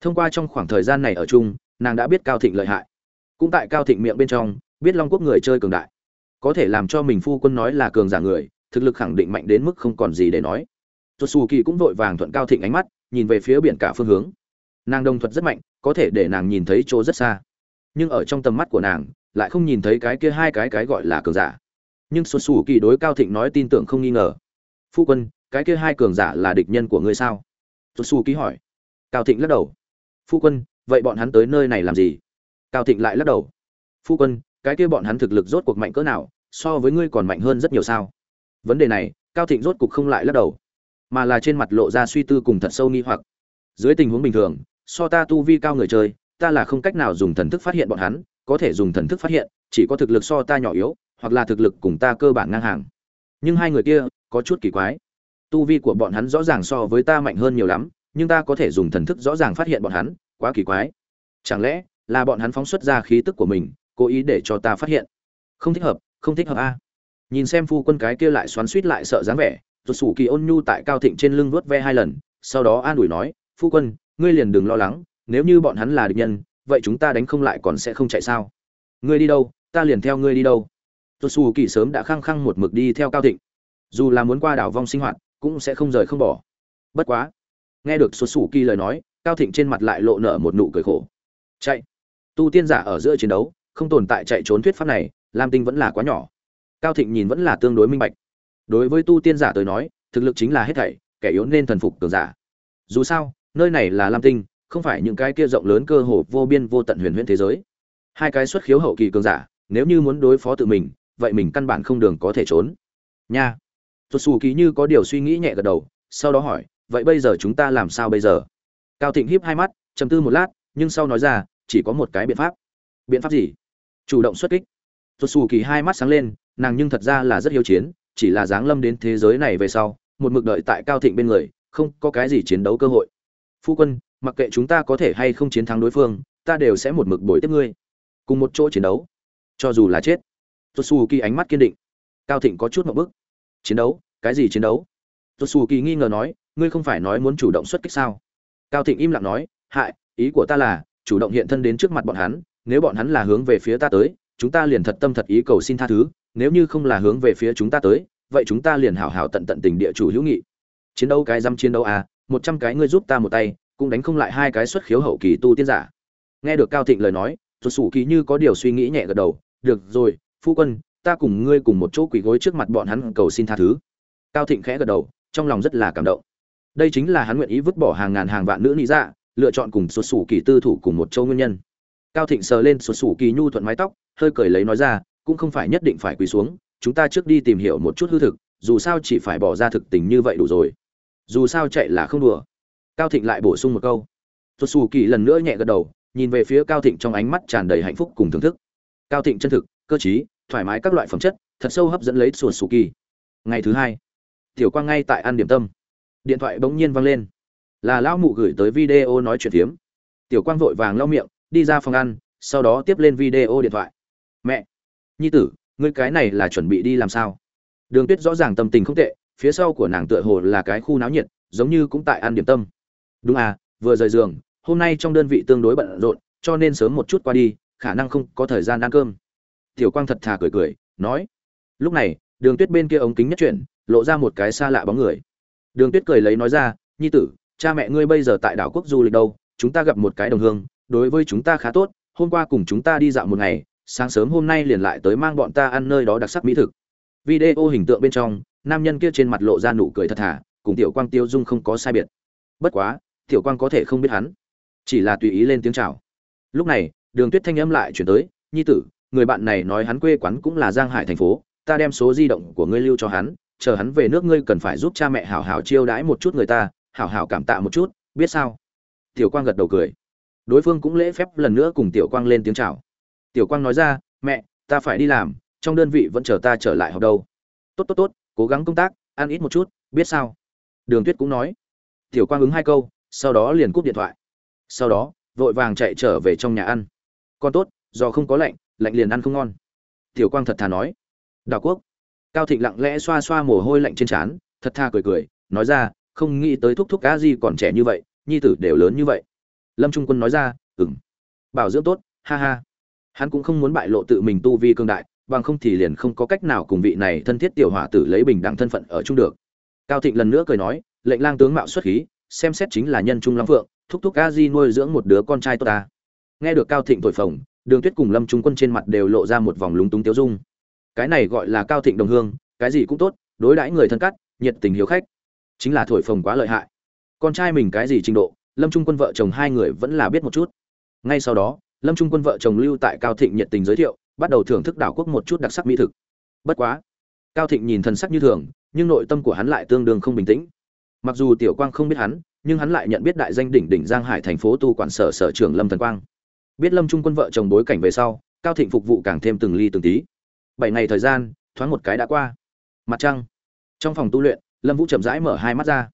Thông qua trong khoảng thời gian này ở chung, nàng đã biết cao thịnh lợi hại. Cũng tại cao thịnh miệng bên trong, biết long quốc người chơi cường đại. Có thể làm cho mình phu quân nói là cường giả người, thực lực khẳng định mạnh đến mức không còn gì để nói. Xuất xù kỳ cũng vội vàng thuận cao thịnh ánh mắt, nhìn về phía biển cả phương hướng. Nàng đồng thuật rất mạnh, có thể để nàng nhìn thấy chỗ rất xa. Nhưng ở trong tầm mắt của nàng, lại không nhìn thấy cái kia hai cái cái gọi là cường giả. Nhưng xuất xù kỳ đối cao thịnh nói tin tưởng không nghi ngờ. Phu quân, cái kia hai cường giả là địch nhân của ngươi sao? Xuất su ký hỏi. Cao thịnh lắc đầu. Phu quân, vậy bọn hắn tới nơi này làm gì? Cao thịnh lại lắc đầu. Phu quân, cái kia bọn hắn thực lực rốt cuộc mạnh cỡ nào, so với ngươi còn mạnh hơn rất nhiều sao? Vấn đề này, cao thịnh rốt cuộc không lại lắc đầu, mà là trên mặt lộ ra suy tư cùng thật sâu nghi hoặc. Dưới tình huống bình thường, so ta tu vi cao người chơi, ta là không cách nào dùng thần thức phát hiện bọn hắn, có thể dùng thần thức phát hiện, chỉ có thực lực so ta nhỏ yếu, hoặc là thực lực cùng ta cơ bản ngang hàng. Nhưng hai người kia có chút kỳ quái tu vi của bọn hắn rõ ràng so với ta mạnh hơn nhiều lắm, nhưng ta có thể dùng thần thức rõ ràng phát hiện bọn hắn, quá kỳ quái. Chẳng lẽ là bọn hắn phóng xuất ra khí tức của mình, cố ý để cho ta phát hiện? Không thích hợp, không thích hợp a. Nhìn xem phu quân cái kia lại xoắn suýt lại sợ dáng vẻ rồi sủ kỳ ôn nhu tại cao thịnh trên lưng vuốt ve hai lần, sau đó an ủi nói, phu quân, ngươi liền đừng lo lắng, nếu như bọn hắn là địch nhân, vậy chúng ta đánh không lại còn sẽ không chạy sao? Ngươi đi đâu, ta liền theo ngươi đi đâu. Rồi sủ kỳ sớm đã khăng khăng một mực đi theo cao thịnh. Dù là muốn qua đảo vong sinh hoạt cũng sẽ không rời không bỏ. Bất quá, nghe được xuất sủ kỳ lời nói, cao thịnh trên mặt lại lộ nở một nụ cười khổ. Chạy. Tu tiên giả ở giữa chiến đấu, không tồn tại chạy trốn thuyết pháp này, lam tinh vẫn là quá nhỏ. Cao thịnh nhìn vẫn là tương đối minh bạch. Đối với tu tiên giả tới nói, thực lực chính là hết thảy, kẻ yếu nên thần phục cường giả. Dù sao, nơi này là lam tinh, không phải những cái kia rộng lớn cơ hồ vô biên vô tận huyền huyễn thế giới. Hai cái xuất khiếu hậu kỳ cường giả, nếu như muốn đối phó tự mình, vậy mình căn bản không đường có thể trốn. Nha tuột Sủ kỳ như có điều suy nghĩ nhẹ gật đầu, sau đó hỏi, vậy bây giờ chúng ta làm sao bây giờ? Cao thịnh híp hai mắt, trầm tư một lát, nhưng sau nói ra, chỉ có một cái biện pháp. Biện pháp gì? Chủ động xuất kích. Tuột Sủ kỳ hai mắt sáng lên, nàng nhưng thật ra là rất hiếu chiến, chỉ là dáng lâm đến thế giới này về sau, một mực đợi tại cao thịnh bên người, không có cái gì chiến đấu cơ hội. Phu quân, mặc kệ chúng ta có thể hay không chiến thắng đối phương, ta đều sẽ một mực bồi tiếp ngươi, cùng một chỗ chiến đấu, cho dù là chết. Tuột Sủ kỳ ánh mắt kiên định. Cao thịnh có chút ngượng bức chiến đấu? Cái gì chiến đấu? Tôi xù kỳ nghi ngờ nói, ngươi không phải nói muốn chủ động xuất kích sao? Cao thịnh im lặng nói, hại, ý của ta là, chủ động hiện thân đến trước mặt bọn hắn, nếu bọn hắn là hướng về phía ta tới, chúng ta liền thật tâm thật ý cầu xin tha thứ, nếu như không là hướng về phía chúng ta tới, vậy chúng ta liền hảo hảo tận tận tình địa chủ hữu nghị. Chiến đấu cái dăm chiến đấu à một trăm cái ngươi giúp ta một tay, cũng đánh không lại hai cái xuất khiếu hậu kỳ tu tiên giả. Nghe được cao thịnh lời nói tuột xù kỳ như có điều suy nghĩ nhẹ gật đầu, được rồi, phu quân ta cùng ngươi cùng một chỗ quỳ gối trước mặt bọn hắn cầu xin tha thứ. Cao thịnh khẽ gật đầu, trong lòng rất là cảm động. Đây chính là hắn nguyện ý vứt bỏ hàng ngàn hàng vạn nữ lý dạ lựa chọn cùng xuất xù kỳ tư thủ cùng một châu nguyên nhân. Cao thịnh sờ lên xuất xù kỳ nhu thuận mái tóc, hơi cười lấy nói ra, cũng không phải nhất định phải quỳ xuống, chúng ta trước đi tìm hiểu một chút hư thực, dù sao chỉ phải bỏ ra thực tình như vậy đủ rồi. Dù sao chạy là không đùa. Cao thịnh lại bổ sung một câu. Xuất xù kỳ lần nữa nhẹ gật đầu, nhìn về phía cao thịnh trong ánh mắt tràn đầy hạnh phúc cùng thưởng thức. Cao thịnh chân thực, cơ t thoải mái các loại phẩm chất, thật sâu hấp dẫn lấy sùa sù kỳ. Ngày thứ hai, tiểu quang ngay tại ăn điểm tâm. Điện thoại bỗng nhiên vang lên. Là lão mụ gửi tới video nói chuyện phiếm. Tiểu quang vội vàng lau miệng, đi ra phòng ăn, sau đó tiếp lên video điện thoại. Mẹ! Nhi tử, ngươi cái này là chuẩn bị đi làm sao? Đường tuyết rõ ràng tâm tình không tệ, phía sau của nàng tựa hồ là cái khu náo nhiệt, giống như cũng tại ăn điểm tâm. Đúng à vừa rời giường, hôm nay trong đơn vị tương đối bận rộn, cho nên sớm một chút qua đi, khả năng không có thời gian ăn cơm tiểu quang thật thà cười cười, nói, lúc này, đường tuyết bên kia ống kính nhất chuyển, lộ ra một cái xa lạ bóng người. Đường tuyết cười lấy nói ra, nhi tử, cha mẹ ngươi bây giờ tại đảo quốc du lịch đâu, chúng ta gặp một cái đồng hương, đối với chúng ta khá tốt, hôm qua cùng chúng ta đi dạo một ngày, sáng sớm hôm nay liền lại tới mang bọn ta ăn nơi đó đặc sắc mỹ thực. Video hình tượng bên trong, nam nhân kia trên mặt lộ ra nụ cười thật thà, cùng tiểu quang tiêu dung không có sai biệt. Bất quá, tiểu quang có thể không biết hắn, chỉ là tùy ý lên tiếng chào. Lúc này, đường tuyết thanh âm lại chuyển tới, nhi tử người bạn này nói hắn quê quán cũng là giang hải thành phố, ta đem số di động của ngươi lưu cho hắn, chờ hắn về nước ngươi cần phải giúp cha mẹ hảo hảo chiêu đãi một chút người ta, hảo hảo cảm tạ một chút, biết sao? Tiểu quang gật đầu cười. Đối phương cũng lễ phép lần nữa cùng tiểu quang lên tiếng chào. Tiểu quang nói ra, mẹ, ta phải đi làm, trong đơn vị vẫn chờ ta trở lại học đâu. Tốt tốt tốt, cố gắng công tác, ăn ít một chút, biết sao? Đường tuyết cũng nói. Tiểu quang ứng hai câu, sau đó liền cúp điện thoại. Sau đó, vội vàng chạy trở về trong nhà ăn. Con tốt, do không có lạnh lạnh liền ăn không ngon. Tiểu quang thật thà nói đào quốc. Cao thịnh lặng lẽ xoa xoa mồ hôi lạnh trên trán, thật thà cười cười, nói ra, không nghĩ tới thúc thúc cá gì còn trẻ như vậy, nhi tử đều lớn như vậy. Lâm trung quân nói ra ừng bảo dưỡng tốt, ha ha. Hắn cũng không muốn bại lộ tự mình tu vi cương đại, bằng không thì liền không có cách nào cùng vị này thân thiết tiểu hỏa tử lấy bình đẳng thân phận ở chung được. Cao thịnh lần nữa cười nói, lệnh lang tướng mạo xuất khí, xem xét chính là nhân trung lắm phượng, thúc thúc a di nuôi dưỡng một đứa con trai tốt ta. Nghe được cao thịnh thổi phồng đường tuyết cùng lâm trung quân trên mặt đều lộ ra một vòng lúng túng tiêu dung. Cái này gọi là cao thịnh đồng hương, cái gì cũng tốt, đối đãi người thân cắt, nhiệt tình hiếu khách. Chính là thổi phồng quá lợi hại. Con trai mình cái gì trình độ, lâm trung quân vợ chồng hai người vẫn là biết một chút. Ngay sau đó, lâm trung quân vợ chồng lưu tại cao thịnh nhiệt tình giới thiệu, bắt đầu thưởng thức đảo quốc một chút đặc sắc mỹ thực. Bất quá, cao thịnh nhìn thần sắc như thường, nhưng nội tâm của hắn lại tương đương không bình tĩnh. Mặc dù tiểu quang không biết hắn, nhưng hắn lại nhận biết đại danh đỉnh đỉnh giang hải thành phố tu quản sở sở trưởng lâm thần quang biết lâm trung quân vợ chồng bối cảnh về sau, cao thịnh phục vụ càng thêm từng ly từng tí. Bảy ngày thời gian, thoáng một cái đã qua. Mặt trăng. Trong phòng tu luyện, lâm vũ chậm rãi mở hai mắt ra.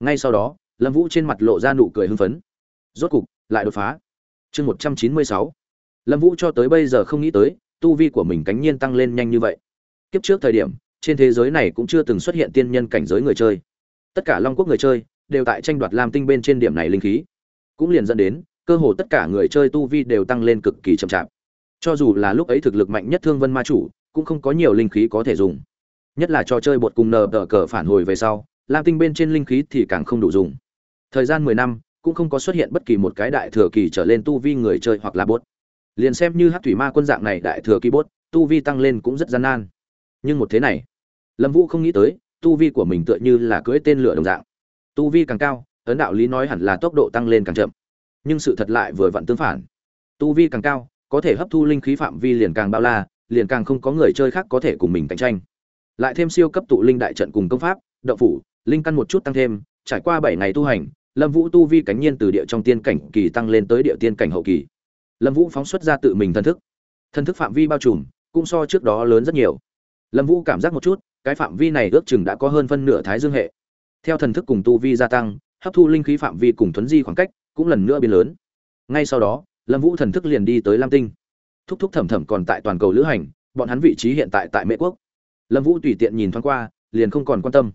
Ngay sau đó, lâm vũ trên mặt lộ ra nụ cười hưng phấn. Rốt cục, lại đột phá. Chương một trăm chín mươi sáu. Lâm vũ cho tới bây giờ không nghĩ tới, tu vi của mình cánh nhiên tăng lên nhanh như vậy. Kiếp trước thời điểm, trên thế giới này cũng chưa từng xuất hiện tiên nhân cảnh giới người chơi. Tất cả long quốc người chơi, đều tại tranh đoạt lam tinh bên trên điểm này linh khí. Cũng liền dẫn đến cơ hồ tất cả người chơi tu vi đều tăng lên cực kỳ chậm chạp. Cho dù là lúc ấy thực lực mạnh nhất thương vân ma chủ, cũng không có nhiều linh khí có thể dùng. Nhất là trò chơi bột cùng nờ đỡ cờ phản hồi về sau, lam tinh bên trên linh khí thì càng không đủ dùng. Thời gian mười năm, cũng không có xuất hiện bất kỳ một cái đại thừa kỳ trở lên tu vi người chơi hoặc là bốt liền xem như hát thủy ma quân dạng này đại thừa kỳ bốt tu vi tăng lên cũng rất gian nan. Nhưng một thế này, lâm vũ không nghĩ tới, tu vi của mình tựa như là cưỡi tên lửa đồng dạng. Tu vi càng cao, ấn đạo lý nói hẳn là tốc độ tăng lên càng chậm nhưng sự thật lại vừa vặn tương phản. Tu vi càng cao, có thể hấp thu linh khí phạm vi liền càng bao la, liền càng không có người chơi khác có thể cùng mình cạnh tranh. Lại thêm siêu cấp tụ linh đại trận cùng công pháp đậu phủ, linh căn một chút tăng thêm, trải qua bảy ngày tu hành, lâm vũ tu vi cánh nhiên từ địa trong tiên cảnh kỳ tăng lên tới địa tiên cảnh hậu kỳ. Lâm vũ phóng xuất ra tự mình thân thức. Thân thức phạm vi bao trùm, cũng so trước đó lớn rất nhiều. Lâm vũ cảm giác một chút, cái phạm vi này ước chừng đã có hơn phân nửa thái dương hệ. Theo thần thức cùng tu vi gia tăng, hấp thu linh khí phạm vi cùng thuấn di khoảng cách cũng lần nữa biến lớn. Ngay sau đó, lâm vũ thần thức liền đi tới lam tinh. Thúc thúc thẩm thẩm còn tại toàn cầu lữ hành, bọn hắn vị trí hiện tại tại mễ quốc. Lâm vũ tùy tiện nhìn thoáng qua, liền không còn quan tâm.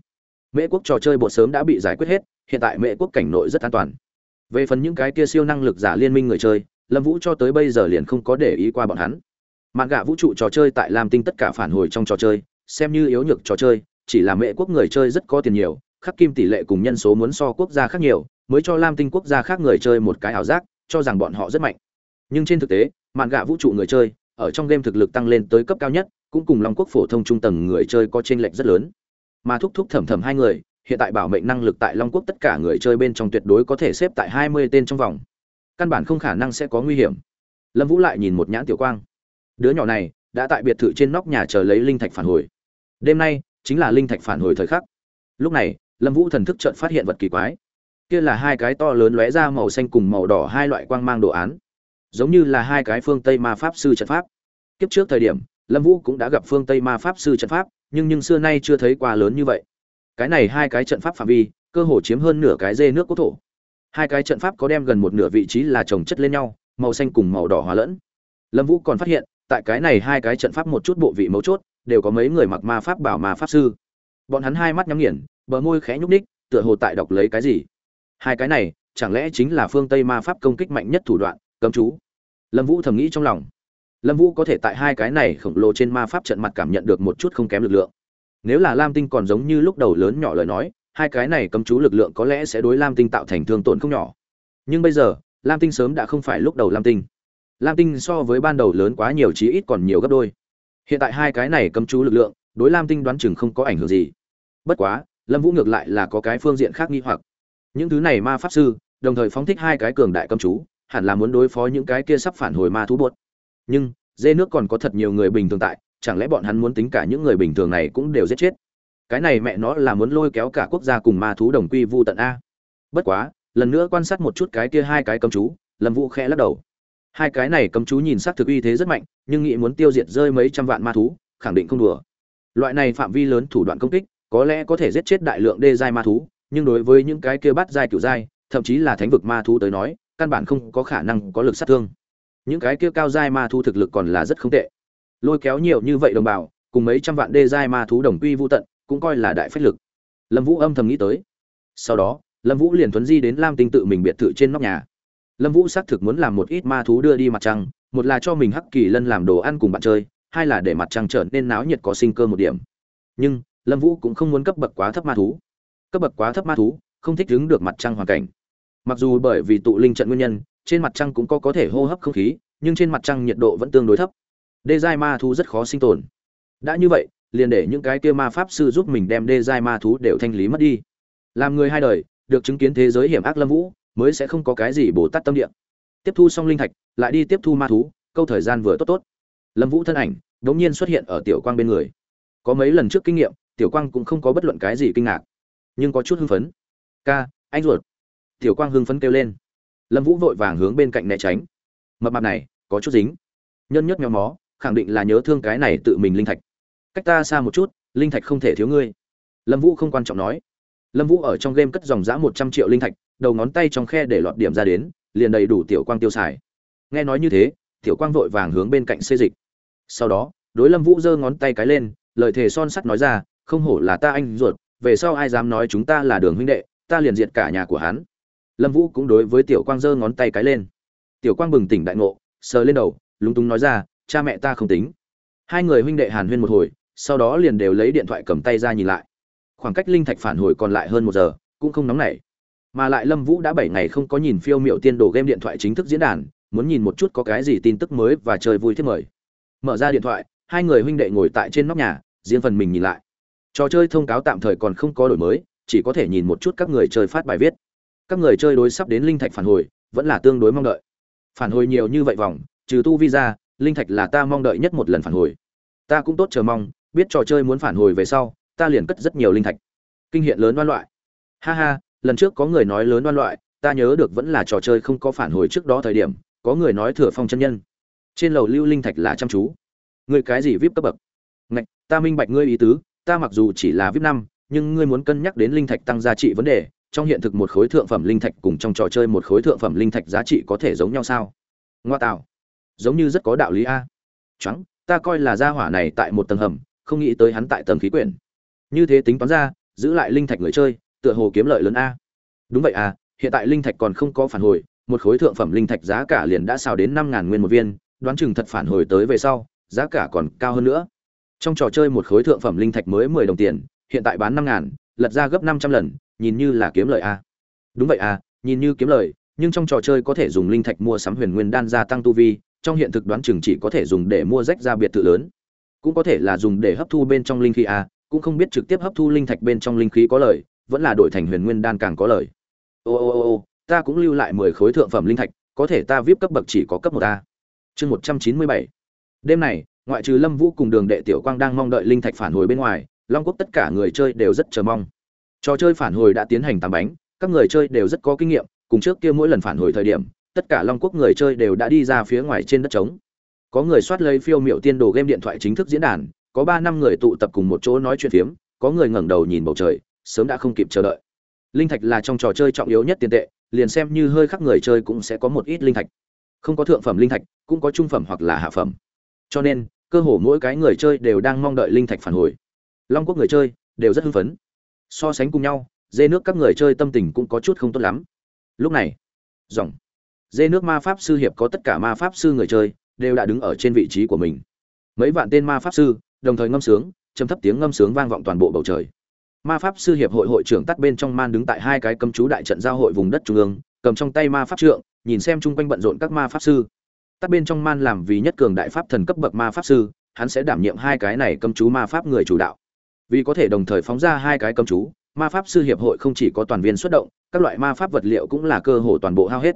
Mễ quốc trò chơi bộ sớm đã bị giải quyết hết, hiện tại mễ quốc cảnh nội rất an toàn. Về phần những cái kia siêu năng lực giả liên minh người chơi, lâm vũ cho tới bây giờ liền không có để ý qua bọn hắn. Mạn gạ vũ trụ trò chơi tại lam tinh tất cả phản hồi trong trò chơi, xem như yếu nhược trò chơi, chỉ là mễ quốc người chơi rất có tiền nhiều, khắc kim tỷ lệ cùng nhân số muốn so quốc gia khác nhiều mới cho lam tinh quốc gia khác người chơi một cái ảo giác, cho rằng bọn họ rất mạnh. Nhưng trên thực tế, mạn gạ vũ trụ người chơi, ở trong game thực lực tăng lên tới cấp cao nhất, cũng cùng long quốc phổ thông trung tầng người chơi có chênh lệch rất lớn. Mà thúc thúc thẩm thẩm hai người, hiện tại bảo mệnh năng lực tại long quốc tất cả người chơi bên trong tuyệt đối có thể xếp tại hai mươi tên trong vòng. Căn bản không khả năng sẽ có nguy hiểm. Lâm vũ lại nhìn một nhãn tiểu quang. Đứa nhỏ này, đã tại biệt thự trên nóc nhà chờ lấy linh thạch phản hồi. Đêm nay, chính là linh thạch phản hồi thời khắc. Lúc này, lâm vũ thần thức chợt phát hiện vật kỳ quái kia là hai cái to lớn lóe ra màu xanh cùng màu đỏ hai loại quang mang đồ án. Giống như là hai cái phương tây ma pháp sư trận pháp. Kiếp trước thời điểm, lâm vũ cũng đã gặp phương tây ma pháp sư trận pháp, nhưng nhưng xưa nay chưa thấy quá lớn như vậy. Cái này hai cái trận pháp phạm vi, cơ hồ chiếm hơn nửa cái dê nước quốc thổ. Hai cái trận pháp có đem gần một nửa vị trí là trồng chất lên nhau, màu xanh cùng màu đỏ hòa lẫn. Lâm vũ còn phát hiện, tại cái này hai cái trận pháp một chút bộ vị mấu chốt, đều có mấy người mặc ma pháp bảo ma pháp sư. Bọn hắn hai mắt nhắm nghiền, bờ môi khẽ nhúc ních tựa hồ tại đọc lấy cái gì hai cái này, chẳng lẽ chính là phương tây ma pháp công kích mạnh nhất thủ đoạn, cấm chú? Lâm vũ thầm nghĩ trong lòng. Lâm vũ có thể tại hai cái này khổng lồ trên ma pháp trận mặt cảm nhận được một chút không kém lực lượng. Nếu là lam tinh còn giống như lúc đầu lớn nhỏ lời nói, hai cái này cấm chú lực lượng có lẽ sẽ đối lam tinh tạo thành thương tổn không nhỏ. Nhưng bây giờ, lam tinh sớm đã không phải lúc đầu lam tinh. Lam tinh so với ban đầu lớn quá nhiều chí ít còn nhiều gấp đôi. Hiện tại hai cái này cấm chú lực lượng, đối lam tinh đoán chừng không có ảnh hưởng gì. Bất quá, lâm vũ ngược lại là có cái phương diện khác nghi hoặc những thứ này ma pháp sư, đồng thời phóng thích hai cái cường đại cầm chú, hẳn là muốn đối phó những cái kia sắp phản hồi ma thú bột. Nhưng, dê nước còn có thật nhiều người bình thường tại, chẳng lẽ bọn hắn muốn tính cả những người bình thường này cũng đều giết chết? Cái này mẹ nó là muốn lôi kéo cả quốc gia cùng ma thú đồng quy vu tận a. Bất quá, lần nữa quan sát một chút cái kia hai cái cầm chú, lâm vũ khẽ lắc đầu. Hai cái này cầm chú nhìn sát thực uy thế rất mạnh, nhưng nghĩ muốn tiêu diệt rơi mấy trăm vạn ma thú, khẳng định không đùa. Loại này phạm vi lớn thủ đoạn công kích, có lẽ có thể giết chết đại lượng đê giai ma thú nhưng đối với những cái kia bắt giai kiểu giai, thậm chí là thánh vực ma thú tới nói, căn bản không có khả năng có lực sát thương. Những cái kia cao giai ma thú thực lực còn là rất không tệ. Lôi kéo nhiều như vậy đồng bào, cùng mấy trăm vạn đê giai ma thú đồng quy vô tận, cũng coi là đại phách lực. Lâm vũ âm thầm nghĩ tới. Sau đó, lâm vũ liền thuấn di đến lam tinh tự mình biệt thự trên nóc nhà. Lâm vũ xác thực muốn làm một ít ma thú đưa đi mặt trăng, một là cho mình hắc kỳ lân làm đồ ăn cùng bạn chơi, hai là để mặt trăng trở nên náo nhiệt có sinh cơ một điểm. Nhưng, lâm vũ cũng không muốn cấp bậc quá thấp ma thú cấp bậc quá thấp ma thú, không thích đứng được mặt trăng hoàn cảnh. Mặc dù bởi vì tụ linh trận nguyên nhân, trên mặt trăng cũng có có thể hô hấp không khí, nhưng trên mặt trăng nhiệt độ vẫn tương đối thấp. Đê giai ma thú rất khó sinh tồn. Đã như vậy, liền để những cái kia ma pháp sư giúp mình đem đê giai ma thú đều thanh lý mất đi. Làm người hai đời, được chứng kiến thế giới hiểm ác lâm vũ, mới sẽ không có cái gì bồ tát tâm địa. Tiếp thu xong linh thạch, lại đi tiếp thu ma thú, câu thời gian vừa tốt tốt. Lâm vũ thân ảnh đ ỗ n g nhiên xuất hiện ở tiểu quang bên người. Có mấy lần trước kinh nghiệm, tiểu quang cũng không có bất luận cái gì kinh ngạc nhưng có chút hưng phấn. Ca, anh ruột. Tiểu quang hưng phấn kêu lên. Lâm vũ vội vàng hướng bên cạnh né tránh. Mập mặt này, có chút dính. Nhân nhất nhóm mó, khẳng định là nhớ thương cái này tự mình linh thạch. Cách ta xa một chút, linh thạch không thể thiếu ngươi. Lâm vũ không quan trọng nói. Lâm vũ ở trong game cất dòng giã một trăm triệu linh thạch, đầu ngón tay trong khe để lọt điểm ra đến, liền đầy đủ tiểu quang tiêu xài. Nghe nói như thế, tiểu quang vội vàng hướng bên cạnh xê dịch. Sau đó, đối lâm vũ giơ ngón tay cái lên, lời thề son sắt nói ra, không hổ là ta anh ruột về sau ai dám nói chúng ta là đường huynh đệ, ta liền diệt cả nhà của hắn. Lâm vũ cũng đối với tiểu quang giơ ngón tay cái lên. Tiểu quang bừng tỉnh đại ngộ, sờ lên đầu, lúng túng nói ra, cha mẹ ta không tính. Hai người huynh đệ hàn huyên một hồi, sau đó liền đều lấy điện thoại cầm tay ra nhìn lại. Khoảng cách linh thạch phản hồi còn lại hơn một giờ, cũng không nóng nảy. Mà lại lâm vũ đã bảy ngày không có nhìn phiêu m i ệ u tiên đồ game điện thoại chính thức diễn đàn, muốn nhìn một chút có cái gì tin tức mới và chơi vui thiết mời. Mở ra điện thoại, hai người huynh đệ ngồi tại trên nóc nhà, riêng phần mình nhìn lại trò chơi thông cáo tạm thời còn không có đổi mới, chỉ có thể nhìn một chút các người chơi phát bài viết. Các người chơi đối sắp đến linh thạch phản hồi, vẫn là tương đối mong đợi. Phản hồi nhiều như vậy vòng, trừ tu vi ra, linh thạch là ta mong đợi nhất một lần phản hồi. Ta cũng tốt chờ mong, biết trò chơi muốn phản hồi về sau, ta liền cất rất nhiều linh thạch. Kinh hiện lớn đoan loại. Ha ha, lần trước có người nói lớn đoan loại, ta nhớ được vẫn là trò chơi không có phản hồi trước đó thời điểm, có người nói thừa phong chân nhân. Trên lầu lưu linh thạch là chăm chú. Người cái gì vip cấp bậc? Ngạch, ta minh bạch ngươi ý tứ ta mặc dù chỉ là vip năm, nhưng ngươi muốn cân nhắc đến linh thạch tăng giá trị vấn đề, trong hiện thực một khối thượng phẩm linh thạch cùng trong trò chơi một khối thượng phẩm linh thạch giá trị có thể giống nhau sao? Ngoa tạo. Giống như rất có đạo lý a. Trắng ta coi là gia hỏa này tại một tầng hầm, không nghĩ tới hắn tại tầng khí quyển. Như thế tính toán ra, giữ lại linh thạch người chơi, tựa hồ kiếm lợi lớn a. Đúng vậy à hiện tại linh thạch còn không có phản hồi, một khối thượng phẩm linh thạch giá cả liền đã xào đến năm ngàn nguyên một viên, đoán chừng thật phản hồi tới về sau, giá cả còn cao hơn nữa trong trò chơi một khối thượng phẩm linh thạch mới mười đồng tiền, hiện tại bán năm ngàn, lật ra gấp năm trăm lần, nhìn như là kiếm lợi a. Đúng vậy à nhìn như kiếm lời, nhưng trong trò chơi có thể dùng linh thạch mua sắm huyền nguyên đan gia tăng tu vi, trong hiện thực đoán chừng chỉ có thể dùng để mua rách ra biệt thự lớn. Cũng có thể là dùng để hấp thu bên trong linh khí a, cũng không biết trực tiếp hấp thu linh thạch bên trong linh khí có lời, vẫn là đổi thành huyền nguyên đan càng có lời. Ô ô ô ô, ta cũng lưu lại mười khối thượng phẩm linh thạch, có thể ta vip cấp bậc chỉ có cấp một a. Chương một trăm chín mươi bảy. Đêm này ngoại trừ lâm vũ cùng đường đệ tiểu quang đang mong đợi linh thạch phản hồi bên ngoài, long quốc tất cả người chơi đều rất chờ mong. Trò chơi phản hồi đã tiến hành tám bánh, các người chơi đều rất có kinh nghiệm, cùng trước kia mỗi lần phản hồi thời điểm, tất cả long quốc người chơi đều đã đi ra phía ngoài trên đất trống. Có người soát lấy phiêu miệu tiên đồ game điện thoại chính thức diễn đàn, có ba năm người tụ tập cùng một chỗ nói chuyện phiếm, có người ngẩng đầu nhìn bầu trời, sớm đã không kịp chờ đợi. Linh thạch là trong trò chơi trọng yếu nhất tiền tệ, liền xem như hơi khác người chơi cũng sẽ có một ít linh thạch. Không có thượng phẩm linh thạch, cũng có trung phẩm hoặc là hạ phẩm. Cho nên cơ hồ mỗi cái người chơi đều đang mong đợi linh thạch phản hồi. Long quốc người chơi đều rất hưng phấn. So sánh cùng nhau, dê nước các người chơi tâm tình cũng có chút không tốt lắm. Lúc này, dòng dê nước ma pháp sư hiệp có tất cả ma pháp sư người chơi đều đã đứng ở trên vị trí của mình. Mấy vạn tên ma pháp sư đồng thời ngâm sướng, trầm thấp tiếng ngâm sướng vang vọng toàn bộ bầu trời. Ma pháp sư hiệp hội hội trưởng tắt bên trong man đứng tại hai cái cấm chú đại trận giao hội vùng đất trung ương, cầm trong tay ma pháp trượng, nhìn xem chung quanh bận rộn các ma pháp sư tắt bên trong man làm vì nhất cường đại pháp thần cấp bậc ma pháp sư, hắn sẽ đảm nhiệm hai cái này cấm chú ma pháp người chủ đạo. Vì có thể đồng thời phóng ra hai cái cấm chú, ma pháp sư hiệp hội không chỉ có toàn viên xuất động, các loại ma pháp vật liệu cũng là cơ hồ toàn bộ hao hết.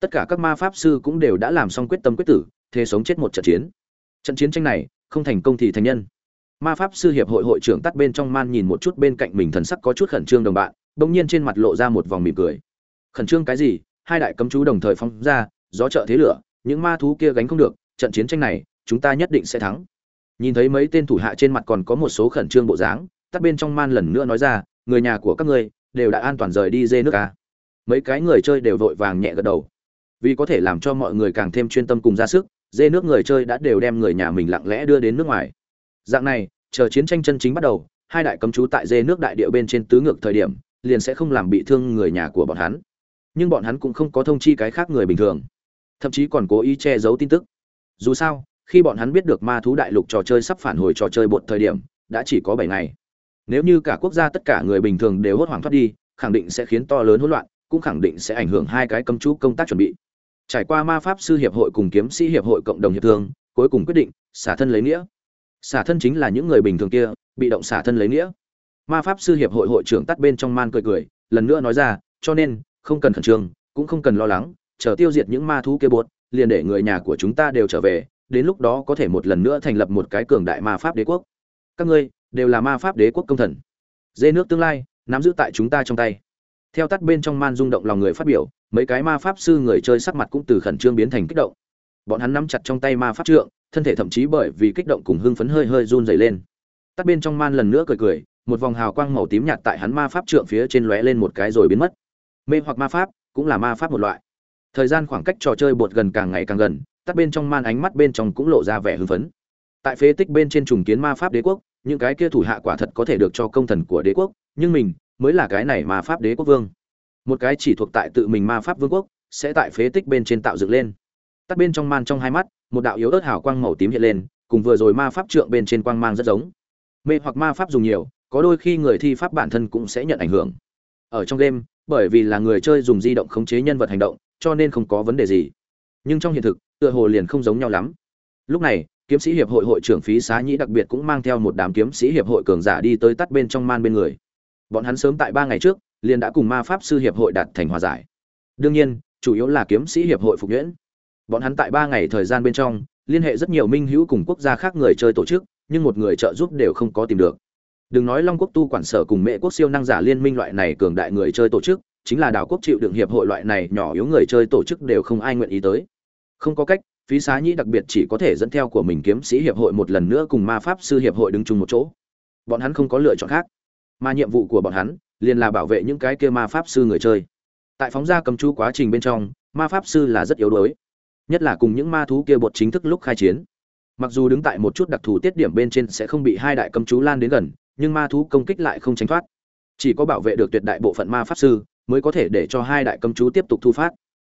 Tất cả các ma pháp sư cũng đều đã làm xong quyết tâm quyết tử thế sống chết một trận chiến. Trận chiến tranh này, không thành công thì thành nhân. Ma pháp sư hiệp hội hội trưởng tắt bên trong man nhìn một chút bên cạnh mình thần sắc có chút khẩn trương đồng bạn, bỗng nhiên trên mặt lộ ra một vòng mỉm cười. Khẩn trương cái gì? Hai đại cấm chú đồng thời phóng ra, gió trợ thế lửa những ma thú kia gánh không được, trận chiến tranh này, chúng ta nhất định sẽ thắng. Nhìn thấy mấy tên thủ hạ trên mặt còn có một số khẩn trương bộ dáng, tắt bên trong man lần nữa nói ra, người nhà của các ngươi đều đã an toàn rời đi dê nước ca mấy cái người chơi đều vội vàng nhẹ gật đầu. Vì có thể làm cho mọi người càng thêm chuyên tâm cùng ra sức, dê nước người chơi đã đều đem người nhà mình lặng lẽ đưa đến nước ngoài. Dạng này, chờ chiến tranh chân chính bắt đầu, hai đại cấm chú tại dê nước đại địa bên trên tứ ngược thời điểm, liền sẽ không làm bị thương người nhà của bọn hắn. Nhưng bọn hắn cũng không có thông chi cái khác người bình thường thậm chí còn cố ý che giấu tin tức. Dù sao, khi bọn hắn biết được ma thú đại lục trò chơi sắp phản hồi trò chơi bột thời điểm, đã chỉ có bảy ngày. Nếu như cả quốc gia tất cả người bình thường đều hốt hoảng thoát đi, khẳng định sẽ khiến to lớn hỗn loạn, cũng khẳng định sẽ ảnh hưởng hai cái cấm chú công tác chuẩn bị. Trải qua ma pháp sư hiệp hội cùng kiếm sĩ hiệp hội cộng đồng hiệp thương, cuối cùng quyết định xả thân lấy nghĩa. Xả thân chính là những người bình thường kia, bị động xả thân lấy nghĩa. Ma pháp sư hiệp hội hội trưởng tắt bên trong man cười cười, lần nữa nói ra, cho nên, không cần khẩn trương, cũng không cần lo lắng chờ tiêu diệt những ma thú kia bột liền để người nhà của chúng ta đều trở về, đến lúc đó có thể một lần nữa thành lập một cái cường đại ma pháp đế quốc. Các ngươi đều là ma pháp đế quốc công thần. Dê nước tương lai, nắm giữ tại chúng ta trong tay. Theo tắt bên trong man rung động lòng người phát biểu, mấy cái ma pháp sư người chơi sắc mặt cũng từ khẩn trương biến thành kích động. Bọn hắn nắm chặt trong tay ma pháp trượng, thân thể thậm chí bởi vì kích động cùng hưng phấn hơi hơi run rẩy lên. Tắt bên trong man lần nữa cười cười, một vòng hào quang màu tím nhạt tại hắn ma pháp trượng phía trên lóe lên một cái rồi biến mất. Mê hoặc ma pháp cũng là ma pháp một loại thời gian khoảng cách trò chơi bột gần càng ngày càng gần, tắt bên trong man ánh mắt bên trong cũng lộ ra vẻ hưng phấn. Tại phế tích bên trên trùng kiến ma pháp đế quốc, những cái kia thủ hạ quả thật có thể được cho công thần của đế quốc, nhưng mình mới là cái này ma pháp đế quốc vương. Một cái chỉ thuộc tại tự mình ma pháp vương quốc sẽ tại phế tích bên trên tạo dựng lên. Tắt bên trong man trong hai mắt, một đạo yếu ớt hào quang màu tím hiện lên, cùng vừa rồi ma pháp trượng bên trên quang mang rất giống. Mê hoặc ma pháp dùng nhiều, có đôi khi người thi pháp bản thân cũng sẽ nhận ảnh hưởng. Ở trong game, bởi vì là người chơi dùng di động khống chế nhân vật hành động cho nên không có vấn đề gì. Nhưng trong hiện thực, tựa hồ liền không giống nhau lắm. Lúc này, kiếm sĩ hiệp hội hội trưởng phí xá nhĩ đặc biệt cũng mang theo một đám kiếm sĩ hiệp hội cường giả đi tới tắt bên trong man bên người. Bọn hắn sớm tại ba ngày trước, liền đã cùng ma pháp sư hiệp hội đạt thành hòa giải. Đương nhiên, chủ yếu là kiếm sĩ hiệp hội phục nhuyễn. Bọn hắn tại ba ngày thời gian bên trong, liên hệ rất nhiều minh hữu cùng quốc gia khác người chơi tổ chức, nhưng một người trợ giúp đều không có tìm được. Đừng nói long quốc tu quản sở cùng Mễ quốc siêu năng giả liên minh loại này cường đại người chơi tổ chức chính là đảo quốc chịu đựng hiệp hội loại này nhỏ yếu người chơi tổ chức đều không ai nguyện ý tới. Không có cách, phí xá nhĩ đặc biệt chỉ có thể dẫn theo của mình kiếm sĩ hiệp hội một lần nữa cùng ma pháp sư hiệp hội đứng chung một chỗ. Bọn hắn không có lựa chọn khác, mà nhiệm vụ của bọn hắn liền là bảo vệ những cái kia ma pháp sư người chơi. Tại phóng ra cầm chú quá trình bên trong, ma pháp sư là rất yếu đuối, nhất là cùng những ma thú kia bột chính thức lúc khai chiến. Mặc dù đứng tại một chút đặc thù tiết điểm bên trên sẽ không bị hai đại cầm chú lan đến gần, nhưng ma thú công kích lại không tránh thoát. Chỉ có bảo vệ được tuyệt đại bộ phận ma pháp sư mới có thể để cho hai đại cầm chú tiếp tục thu phát.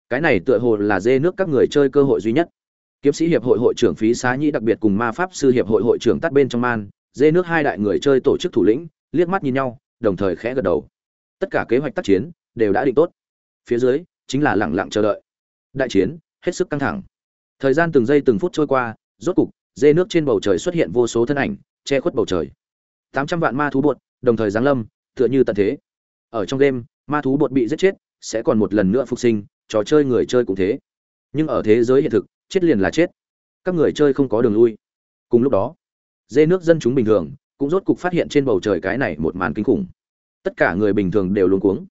Cái này tựa hồ là dê nước các người chơi cơ hội duy nhất. Kiếm sĩ hiệp hội hội trưởng phí xá nhĩ đặc biệt cùng ma pháp sư hiệp hội hội trưởng tắt bên trong man, dê nước hai đại người chơi tổ chức thủ lĩnh, liếc mắt nhìn nhau, đồng thời khẽ gật đầu. Tất cả kế hoạch tác chiến đều đã định tốt. Phía dưới chính là lẳng lặng chờ đợi. Đại chiến hết sức căng thẳng. Thời gian từng giây từng phút trôi qua, rốt cục, dê nước trên bầu trời xuất hiện vô số thân ảnh, che khuất bầu trời. Tám trăm vạn ma thú bột, đồng thời giáng lâm, tựa như tận thế. Ở trong đêm ma thú bột bị giết chết, sẽ còn một lần nữa phục sinh, trò chơi người chơi cũng thế. Nhưng ở thế giới hiện thực, chết liền là chết. Các người chơi không có đường lui. Cùng lúc đó, dê nước dân chúng bình thường cũng rốt cục phát hiện trên bầu trời cái này một màn kinh khủng. Tất cả người bình thường đều luống cuống.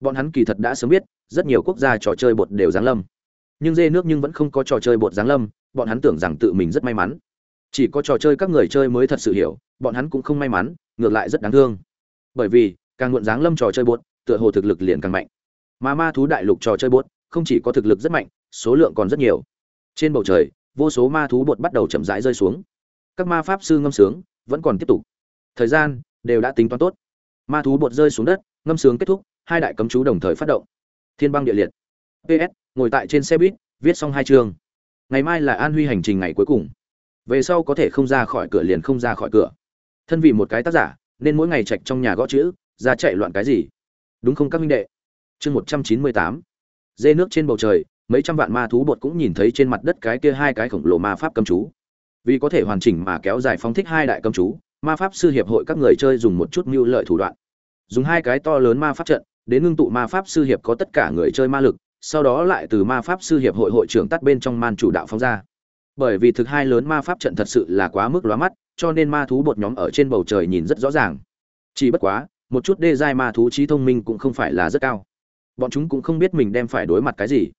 Bọn hắn kỳ thật đã sớm biết, rất nhiều quốc gia trò chơi bột đều giáng lâm. Nhưng dê nước nhưng vẫn không có trò chơi bột giáng lâm, bọn hắn tưởng rằng tự mình rất may mắn. Chỉ có trò chơi các người chơi mới thật sự hiểu, bọn hắn cũng không may mắn, ngược lại rất đáng thương. Bởi vì, càng muộn giáng lâm trò chơi bột tựa hồ thực lực liền càng mạnh. Mà ma thú đại lục trò chơi bột không chỉ có thực lực rất mạnh, số lượng còn rất nhiều. Trên bầu trời, vô số ma thú bột bắt đầu chậm rãi rơi xuống. Các ma pháp sư ngâm sướng, vẫn còn tiếp tục. Thời gian, đều đã tính toán tốt. Ma thú bột rơi xuống đất, ngâm sướng kết thúc, hai đại cấm chú đồng thời phát động. Thiên băng địa liệt. Ps ngồi tại trên xe buýt, viết xong hai chương. Ngày mai là an huy hành trình ngày cuối cùng. Về sau có thể không ra khỏi cửa liền không ra khỏi cửa. Thân vì một cái tác giả, nên mỗi ngày trạch trong nhà gõ chữ, ra chạy loạn cái gì đúng không các minh đệ? Chương một trăm chín mươi tám. Dê nước trên bầu trời, mấy trăm vạn ma thú bột cũng nhìn thấy trên mặt đất cái kia hai cái khổng lồ ma pháp cầm chú. Vì có thể hoàn chỉnh mà kéo dài phóng thích hai đại cầm chú, ma pháp sư hiệp hội các người chơi dùng một chút mưu lợi thủ đoạn. Dùng hai cái to lớn ma pháp trận, đến ngưng tụ ma pháp sư hiệp có tất cả người chơi ma lực, sau đó lại từ ma pháp sư hiệp hội hội trưởng tắt bên trong man chủ đạo phóng ra. Bởi vì thực hai lớn ma pháp trận thật sự là quá mức lóa mắt, cho nên ma thú bột nhóm ở trên bầu trời nhìn rất rõ ràng. Chỉ bất quá một chút đê giai ma thú trí thông minh cũng không phải là rất cao. Bọn chúng cũng không biết mình đem phải đối mặt cái gì.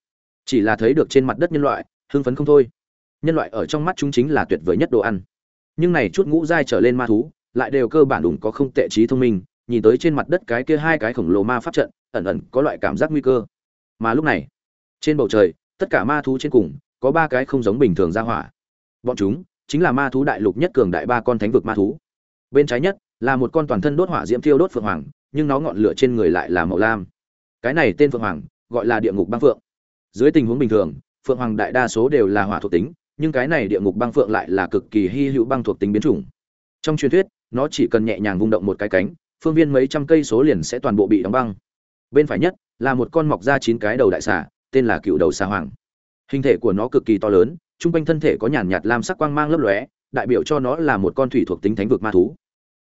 Chỉ là thấy được trên mặt đất nhân loại, hưng phấn không thôi. Nhân loại ở trong mắt chúng chính là tuyệt vời nhất đồ ăn. Nhưng này chút ngũ giai trở lên ma thú, lại đều cơ bản đủ có không tệ trí thông minh, nhìn tới trên mặt đất cái kia hai cái khổng lồ ma pháp trận, ẩn ẩn có loại cảm giác nguy cơ. Mà lúc này, trên bầu trời, tất cả ma thú trên cùng, có ba cái không giống bình thường ra hỏa. Bọn chúng chính là ma thú đại lục nhất cường đại ba con thánh vực ma thú. Bên trái nhất là một con toàn thân đốt hỏa diễm thiêu đốt phượng hoàng, nhưng nó ngọn lửa trên người lại là màu lam. Cái này tên phượng hoàng, gọi là địa ngục băng phượng. Dưới tình huống bình thường, phượng hoàng đại đa số đều là hỏa thuộc tính, nhưng cái này địa ngục băng phượng lại là cực kỳ hy hữu băng thuộc tính biến chủng. Trong truyền thuyết, nó chỉ cần nhẹ nhàng vung động một cái cánh, phương viên mấy trăm cây số liền sẽ toàn bộ bị đóng băng. Bên phải nhất, là một con mọc ra chín cái đầu đại xà, tên là cựu đầu xà hoàng. Hình thể của nó cực kỳ to lớn, trung quanh thân thể có nhàn nhạt lam sắc quang mang lấp lóe, đại biểu cho nó là một con thủy thuộc tính thánh vực ma thú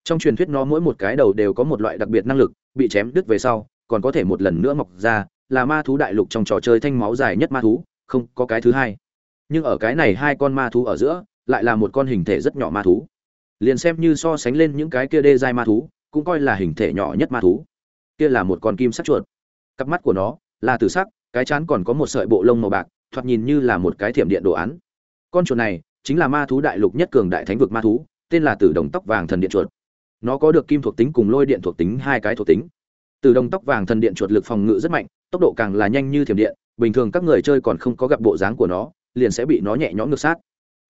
trong truyền thuyết nó mỗi một cái đầu đều có một loại đặc biệt năng lực, bị chém đứt về sau, còn có thể một lần nữa mọc ra, là ma thú đại lục trong trò chơi thanh máu dài nhất ma thú, không có cái thứ hai. Nhưng ở cái này hai con ma thú ở giữa, lại là một con hình thể rất nhỏ ma thú. Liền xem như so sánh lên những cái kia đê dài ma thú, cũng coi là hình thể nhỏ nhất ma thú. Kia là một con kim sắc chuột. Cặp mắt của nó là từ sắc, cái chán còn có một sợi bộ lông màu bạc, thoạt nhìn như là một cái thiểm điện đồ án. Con chuột này chính là ma thú đại lục nhất cường đại thánh vực ma thú, tên là tử đồng tóc vàng thần điện chuột nó có được kim thuộc tính cùng lôi điện thuộc tính hai cái thuộc tính. Tử đồng tóc vàng thần điện chuột lực phòng ngự rất mạnh, tốc độ càng là nhanh như thiểm điện, bình thường các người chơi còn không có gặp bộ dáng của nó, liền sẽ bị nó nhẹ nhõm ngược sát.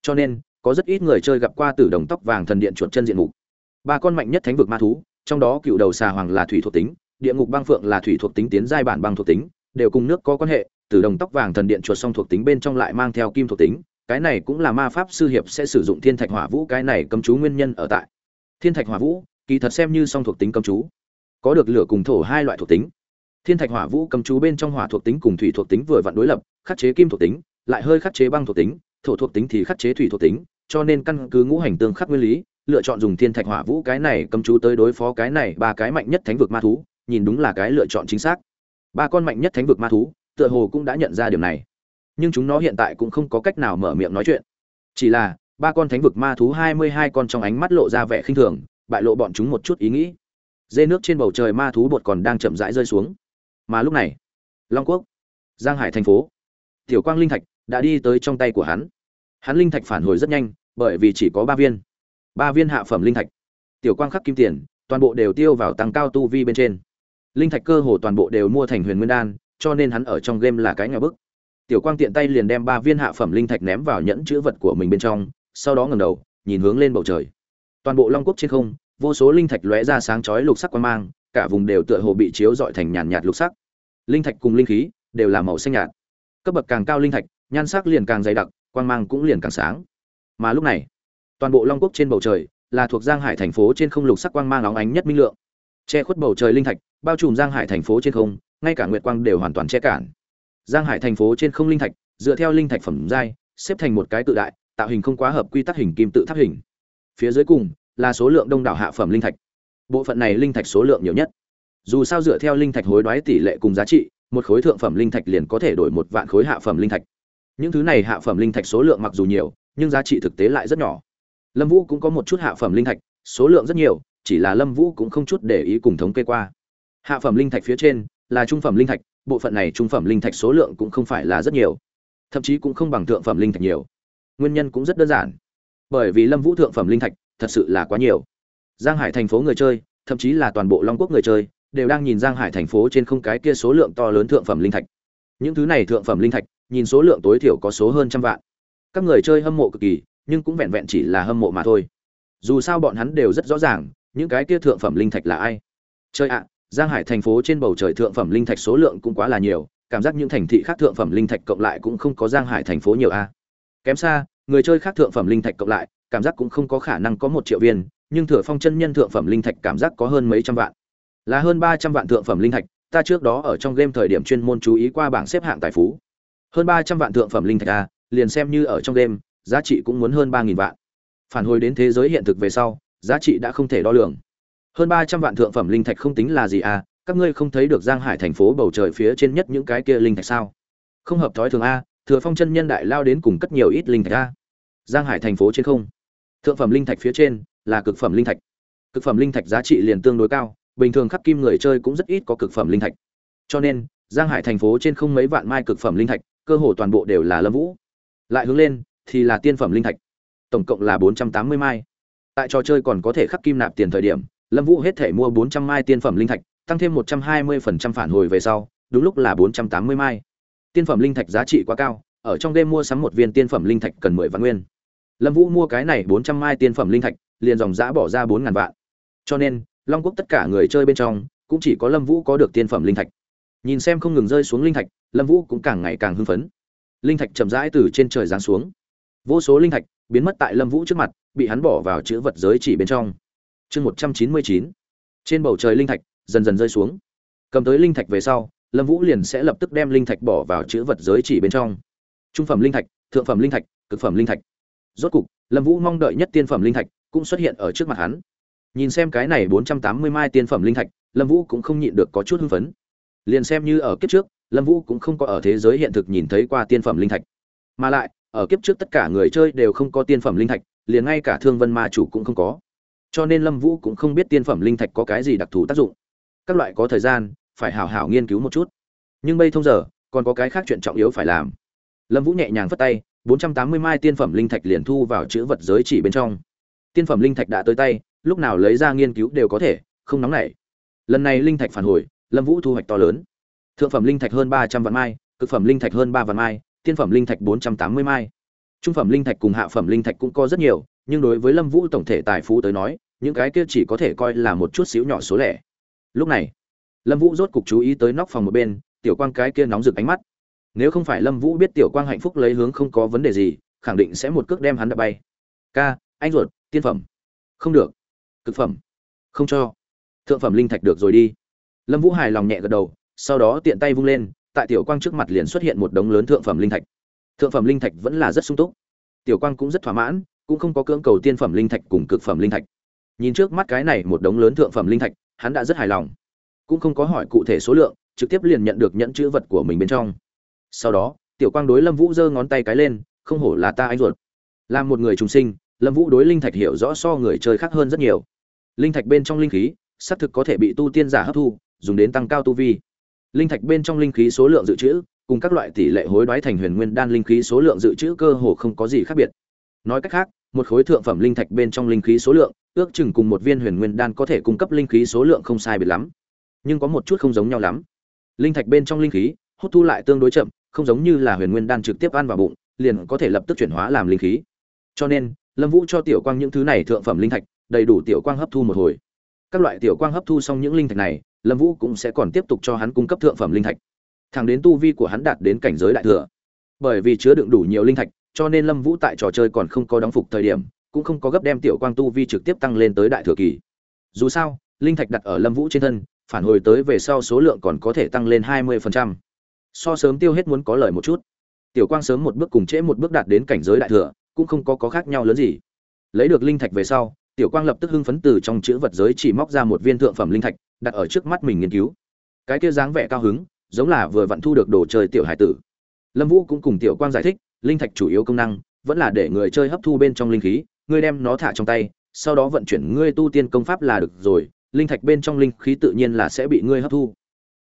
Cho nên, có rất ít người chơi gặp qua tử đồng tóc vàng thần điện chuột chân diện mục. Ba con mạnh nhất thánh vực ma thú, trong đó cựu đầu xà hoàng là thủy thuộc tính, địa ngục băng phượng là thủy thuộc tính tiến giai bản băng thuộc tính, đều cùng nước có quan hệ tử đồng tóc vàng thần điện chuột song thuộc tính bên trong lại mang theo kim thuộc tính, cái này cũng là ma pháp sư hiệp sẽ sử dụng thiên thạch hỏa vũ cái này cấm chú nguyên nhân ở tại thiên thạch hỏa vũ, kỳ thật xem như song thuộc tính cấm chú. Có được lửa cùng thổ hai loại thuộc tính. Thiên thạch hỏa vũ cấm chú bên trong hỏa thuộc tính cùng thủy thuộc tính vừa vặn đối lập, khắc chế kim thuộc tính, lại hơi khắc chế băng thuộc tính, thổ thuộc tính thì khắc chế thủy thuộc tính, cho nên căn cứ ngũ hành tương khắc nguyên lý, lựa chọn dùng thiên thạch hỏa vũ cái này cấm chú tới đối phó cái này ba cái mạnh nhất thánh vực ma thú, nhìn đúng là cái lựa chọn chính xác. Ba con mạnh nhất thánh vực ma thú, tựa hồ cũng đã nhận ra điểm này. Nhưng chúng nó hiện tại cũng không có cách nào mở miệng nói chuyện. Chỉ là ba con thánh vực ma thú hai mươi hai con trong ánh mắt lộ ra vẻ khinh thường, bại lộ bọn chúng một chút ý nghĩ. Dê nước trên bầu trời ma thú bột còn đang chậm rãi rơi xuống. Mà lúc này, long quốc, giang hải thành phố, tiểu quang linh thạch đã đi tới trong tay của hắn. Hắn linh thạch phản hồi rất nhanh, bởi vì chỉ có ba viên. Ba viên hạ phẩm linh thạch. Tiểu quang khắc kim tiền, toàn bộ đều tiêu vào tăng cao tu vi bên trên. Linh thạch cơ hồ toàn bộ đều mua thành huyền nguyên đan, cho nên hắn ở trong game là cái nhà bức. Tiểu quang tiện tay liền đem ba viên hạ phẩm linh thạch ném vào nhẫn chữ vật của mình bên trong sau đó ngẩng đầu, nhìn hướng lên bầu trời. Toàn bộ long quốc trên không, vô số linh thạch lóe ra sáng chói lục sắc quang mang, cả vùng đều tựa hồ bị chiếu rọi thành nhàn nhạt lục sắc. Linh thạch cùng linh khí đều là màu xanh nhạt. Cấp bậc càng cao linh thạch, nhan sắc liền càng dày đặc, quang mang cũng liền càng sáng. Mà lúc này, toàn bộ long quốc trên bầu trời là thuộc giang hải thành phố trên không lục sắc quang mang óng ánh nhất minh lượng. Che khuất bầu trời linh thạch, bao trùm giang hải thành phố trên không, ngay cả nguyệt quang đều hoàn toàn che cản. Giang hải thành phố trên không linh thạch, dựa theo linh thạch phẩm giai, xếp thành một cái tự đại tạo hình không quá hợp quy tắc hình kim tự tháp hình. Phía dưới cùng là số lượng đông đảo hạ phẩm linh thạch. Bộ phận này linh thạch số lượng nhiều nhất. Dù sao dựa theo linh thạch hối đoái tỷ lệ cùng giá trị, một khối thượng phẩm linh thạch liền có thể đổi một vạn khối hạ phẩm linh thạch. Những thứ này hạ phẩm linh thạch số lượng mặc dù nhiều, nhưng giá trị thực tế lại rất nhỏ. Lâm vũ cũng có một chút hạ phẩm linh thạch, số lượng rất nhiều, chỉ là lâm vũ cũng không chút để ý cùng thống kê qua. Hạ phẩm linh thạch phía trên là trung phẩm linh thạch, bộ phận này trung phẩm linh thạch số lượng cũng không phải là rất nhiều. Thậm chí cũng không bằng thượng phẩm linh thạch nhiều nguyên nhân cũng rất đơn giản. Bởi vì lâm vũ thượng phẩm linh thạch thật sự là quá nhiều. Giang hải thành phố người chơi, thậm chí là toàn bộ long quốc người chơi, đều đang nhìn giang hải thành phố trên không cái kia số lượng to lớn thượng phẩm linh thạch. Những thứ này thượng phẩm linh thạch, nhìn số lượng tối thiểu có số hơn trăm vạn. Các người chơi hâm mộ cực kỳ, nhưng cũng vẹn vẹn chỉ là hâm mộ mà thôi. Dù sao bọn hắn đều rất rõ ràng, những cái kia thượng phẩm linh thạch là ai. Chơi ạ, giang hải thành phố trên bầu trời thượng phẩm linh thạch số lượng cũng quá là nhiều, cảm giác những thành thị khác thượng phẩm linh thạch cộng lại cũng không có giang hải thành phố nhiều a kém xa, người chơi khác thượng phẩm linh thạch cộng lại, cảm giác cũng không có khả năng có một triệu viên, nhưng thừa phong chân nhân thượng phẩm linh thạch cảm giác có hơn mấy trăm vạn. Là hơn ba trăm vạn thượng phẩm linh thạch, ta trước đó ở trong game thời điểm chuyên môn chú ý qua bảng xếp hạng tài phú. Hơn ba trăm vạn thượng phẩm linh thạch a liền xem như ở trong game, giá trị cũng muốn hơn ba nghìn vạn. Phản hồi đến thế giới hiện thực về sau, giá trị đã không thể đo lường. Hơn ba trăm vạn thượng phẩm linh thạch không tính là gì à các ngươi không thấy được giang hải thành phố bầu trời phía trên nhất những cái kia linh thạch sao? Không hợp thói thường a thừa phong chân nhân đại lao đến cùng cất nhiều ít linh thạch ra. giang hải thành phố trên không. Thượng phẩm linh thạch phía trên là cực phẩm linh thạch. Cực phẩm linh thạch giá trị liền tương đối cao, bình thường khắc kim người chơi cũng rất ít có cực phẩm linh thạch. Cho nên, giang hải thành phố trên không mấy vạn mai cực phẩm linh thạch, cơ hồ toàn bộ đều là lâm vũ. Lại hướng lên thì là tiên phẩm linh thạch. Tổng cộng là bốn trăm tám mươi mai. Tại trò chơi còn có thể khắc kim nạp tiền thời điểm, lâm vũ hết thể mua bốn trăm mai tiên phẩm linh thạch, tăng thêm một trăm hai mươi phần trăm phản hồi về sau, đúng lúc là bốn trăm tám mươi mai tiên phẩm linh thạch giá trị quá cao, ở trong đêm mua sắm một viên tiên phẩm linh thạch cần mười vạn nguyên. Lâm vũ mua cái này bốn trăm mai tiên phẩm linh thạch, liền dòng giã bỏ ra bốn ngàn vạn. Cho nên, long quốc tất cả người chơi bên trong, cũng chỉ có lâm vũ có được tiên phẩm linh thạch. Nhìn xem không ngừng rơi xuống linh thạch, lâm vũ cũng càng ngày càng hưng phấn. Linh thạch chậm rãi từ trên trời giáng xuống. Vô số linh thạch biến mất tại lâm vũ trước mặt, bị hắn bỏ vào chữ vật giới chỉ bên trong. Chương một trăm chín mươi chín. Trên bầu trời linh thạch dần dần rơi xuống. Cầm tới linh thạch về sau lâm vũ liền sẽ lập tức đem linh thạch bỏ vào chữ vật giới chỉ bên trong. Trung phẩm linh thạch, thượng phẩm linh thạch, cực phẩm linh thạch. Rốt cục, lâm vũ mong đợi nhất tiên phẩm linh thạch cũng xuất hiện ở trước mặt hắn. Nhìn xem cái này bốn trăm tám mươi mai tiên phẩm linh thạch, lâm vũ cũng không nhịn được có chút hưng phấn. Liền xem như ở kiếp trước, lâm vũ cũng không có ở thế giới hiện thực nhìn thấy qua tiên phẩm linh thạch. Mà lại, ở kiếp trước tất cả người chơi đều không có tiên phẩm linh thạch, liền ngay cả thương vân ma chủ cũng không có. Cho nên lâm vũ cũng không biết tiên phẩm linh thạch có cái gì đặc thù tác dụng. Các loại có thời gian phải hảo hảo nghiên cứu một chút. Nhưng bây thông giờ, còn có cái khác chuyện trọng yếu phải làm. Lâm vũ nhẹ nhàng phất tay, bốn trăm tám mươi mai tiên phẩm linh thạch liền thu vào chữ vật giới chỉ bên trong. Tiên phẩm linh thạch đã tới tay, lúc nào lấy ra nghiên cứu đều có thể, không nóng nảy. Lần này linh thạch phản hồi, lâm vũ thu hoạch to lớn. Thượng phẩm linh thạch hơn ba trăm vạn mai, cực phẩm linh thạch hơn ba vạn mai, tiên phẩm linh thạch bốn trăm tám mươi mai. Trung phẩm linh thạch cùng hạ phẩm linh thạch cũng có rất nhiều, nhưng đối với lâm vũ tổng thể tài phú tới nói, những cái kia chỉ có thể coi là một chút xíu nhỏ số lẻ. Lúc này lâm vũ rốt cục chú ý tới nóc phòng một bên, tiểu quang cái kia nóng rực ánh mắt. Nếu không phải lâm vũ biết tiểu quang hạnh phúc lấy hướng không có vấn đề gì, khẳng định sẽ một cước đem hắn đập bay. Ca, anh ruột, tiên phẩm. Không được. Cực phẩm. Không cho. Thượng phẩm linh thạch được rồi đi. Lâm vũ hài lòng nhẹ gật đầu, sau đó tiện tay vung lên, tại tiểu quang trước mặt liền xuất hiện một đống lớn thượng phẩm linh thạch. Thượng phẩm linh thạch vẫn là rất sung túc. Tiểu quang cũng rất thỏa mãn, cũng không có cưỡng cầu tiên phẩm linh thạch cùng cực phẩm linh thạch. Nhìn trước mắt cái này một đống lớn thượng phẩm linh thạch, hắn đã rất hài lòng cũng không có hỏi cụ thể số lượng, trực tiếp liền nhận được nhẫn chữ vật của mình bên trong. Sau đó, tiểu quang đối lâm vũ giơ ngón tay cái lên, không hổ là ta anh ruột. Là một người trùng sinh, lâm vũ đối linh thạch hiểu rõ so người chơi khác hơn rất nhiều. Linh thạch bên trong linh khí, xác thực có thể bị tu tiên giả hấp thu, dùng đến tăng cao tu vi. Linh thạch bên trong linh khí số lượng dự trữ, cùng các loại tỷ lệ hối đoái thành huyền nguyên đan linh khí số lượng dự trữ cơ hồ không có gì khác biệt. Nói cách khác, một khối thượng phẩm linh thạch bên trong linh khí số lượng, ước chừng cùng một viên huyền nguyên đan có thể cung cấp linh khí số lượng không sai biệt lắm nhưng có một chút không giống nhau lắm. Linh thạch bên trong linh khí, hút thu lại tương đối chậm, không giống như là huyền nguyên đan trực tiếp ăn vào bụng, liền có thể lập tức chuyển hóa làm linh khí. Cho nên, lâm vũ cho tiểu quang những thứ này thượng phẩm linh thạch, đầy đủ tiểu quang hấp thu một hồi. Các loại tiểu quang hấp thu xong những linh thạch này, lâm vũ cũng sẽ còn tiếp tục cho hắn cung cấp thượng phẩm linh thạch. Thẳng đến tu vi của hắn đạt đến cảnh giới đại thừa. Bởi vì chứa đựng đủ nhiều linh thạch, cho nên lâm vũ tại trò chơi còn không có đóng phục thời điểm, cũng không có gấp đem tiểu quang tu vi trực tiếp tăng lên tới đại thừa kỳ. Dù sao, linh thạch đặt ở lâm vũ trên thân phản hồi tới về sau số lượng còn có thể tăng lên hai mươi so sớm tiêu hết muốn có lợi một chút. Tiểu quang sớm một bước cùng trễ một bước đạt đến cảnh giới đại thừa, cũng không có có khác nhau lớn gì. Lấy được linh thạch về sau, tiểu quang lập tức hưng phấn từ trong chữ vật giới chỉ móc ra một viên thượng phẩm linh thạch, đặt ở trước mắt mình nghiên cứu. Cái kia dáng vẻ cao hứng, giống là vừa vặn thu được đồ chơi tiểu hải tử. Lâm vũ cũng cùng tiểu quang giải thích, linh thạch chủ yếu công năng, vẫn là để người chơi hấp thu bên trong linh khí, ngươi đem nó thả trong tay, sau đó vận chuyển ngươi tu tiên công pháp là được rồi linh thạch bên trong linh khí tự nhiên là sẽ bị ngươi hấp thu.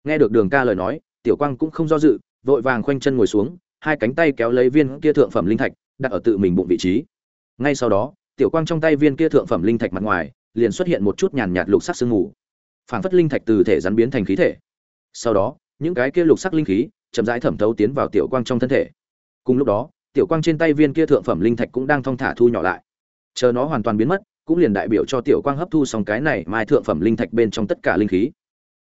Nghe được đường ca lời nói, tiểu quang cũng không do dự, vội vàng khoanh chân ngồi xuống, hai cánh tay kéo lấy viên kia thượng phẩm linh thạch, đặt ở tự mình bụng vị trí. Ngay sau đó, tiểu quang trong tay viên kia thượng phẩm linh thạch mặt ngoài, liền xuất hiện một chút nhàn nhạt lục sắc sương mù. Phảng phất linh thạch từ thể rắn biến thành khí thể. Sau đó, những cái kia lục sắc linh khí chậm rãi thẩm thấu tiến vào tiểu quang trong thân thể. Cùng lúc đó, tiểu quang trên tay viên kia thượng phẩm linh thạch cũng đang thong thả thu nhỏ lại. Chờ nó hoàn toàn biến mất cũng liền đại biểu cho tiểu quang hấp thu xong cái này mai thượng phẩm linh thạch bên trong tất cả linh khí.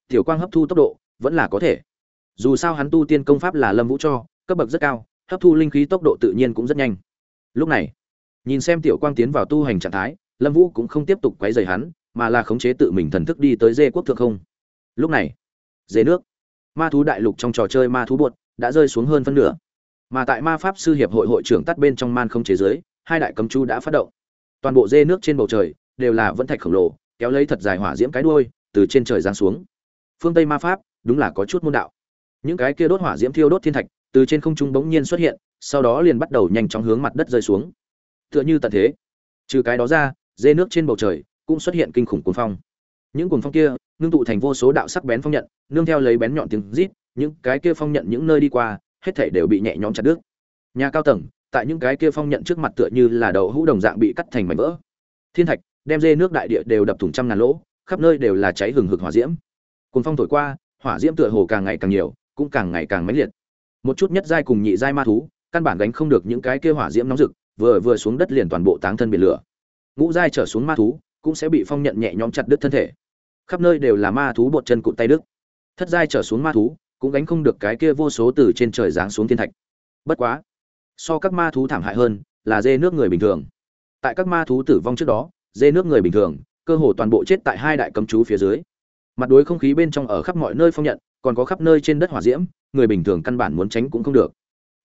Tiểu quang hấp thu tốc độ vẫn là có thể. Dù sao hắn tu tiên công pháp là lâm vũ cho, cấp bậc rất cao, hấp thu linh khí tốc độ tự nhiên cũng rất nhanh. Lúc này, nhìn xem tiểu quang tiến vào tu hành trạng thái, lâm vũ cũng không tiếp tục quấy rầy hắn, mà là khống chế tự mình thần thức đi tới dê quốc thượng không. Lúc này, dê nước, ma thú đại lục trong trò chơi ma thú bột đã rơi xuống hơn phân nửa. Mà tại ma pháp sư hiệp hội hội trưởng tắt bên trong man không chế giới, hai đại cấm chu đã phát động toàn bộ dê nước trên bầu trời đều là vẫn thạch khổng lồ, kéo lấy thật dài hỏa diễm cái đuôi, từ trên trời giáng xuống. Phương tây ma pháp, đúng là có chút môn đạo. Những cái kia đốt hỏa diễm thiêu đốt thiên thạch, từ trên không trung bỗng nhiên xuất hiện, sau đó liền bắt đầu nhanh chóng hướng mặt đất rơi xuống. Tựa như tận thế. Trừ cái đó ra, dê nước trên bầu trời cũng xuất hiện kinh khủng cuồng phong. Những cuồng phong kia ngưng tụ thành vô số đạo sắc bén phong nhận, nương theo lấy bén nhọn tiếng rít, những cái kia phong nhận những nơi đi qua, hết thảy đều bị nhẹ nhõm chặt đứt. Nhà cao tầng tại những cái kia phong nhận trước mặt tựa như là đầu hũ đồng dạng bị cắt thành mảnh vỡ. Thiên thạch, đem dê nước đại địa đều đập thủng trăm ngàn lỗ, khắp nơi đều là cháy hừng hực hỏa diễm. Cùng phong thổi qua, hỏa diễm tựa hồ càng ngày càng nhiều, cũng càng ngày càng mãnh liệt. Một chút nhất giai cùng nhị giai ma thú, căn bản gánh không được những cái kia hỏa diễm nóng rực, vừa vừa xuống đất liền toàn bộ táng thân biển lửa. Ngũ giai trở xuống ma thú, cũng sẽ bị phong nhận nhẹ nhõm chặt đứt thân thể. Khắp nơi đều là ma thú bột chân cụt tay đứt. Thất giai trở xuống ma thú, cũng gánh không được cái kia vô số từ trên trời giáng xuống thiên thạch. Bất quá so các ma thú thảm hại hơn là dê nước người bình thường. Tại các ma thú tử vong trước đó, dê nước người bình thường, cơ hồ toàn bộ chết tại hai đại cấm chú phía dưới. Mặt đối không khí bên trong ở khắp mọi nơi phong nhận, còn có khắp nơi trên đất hỏa diễm, người bình thường căn bản muốn tránh cũng không được.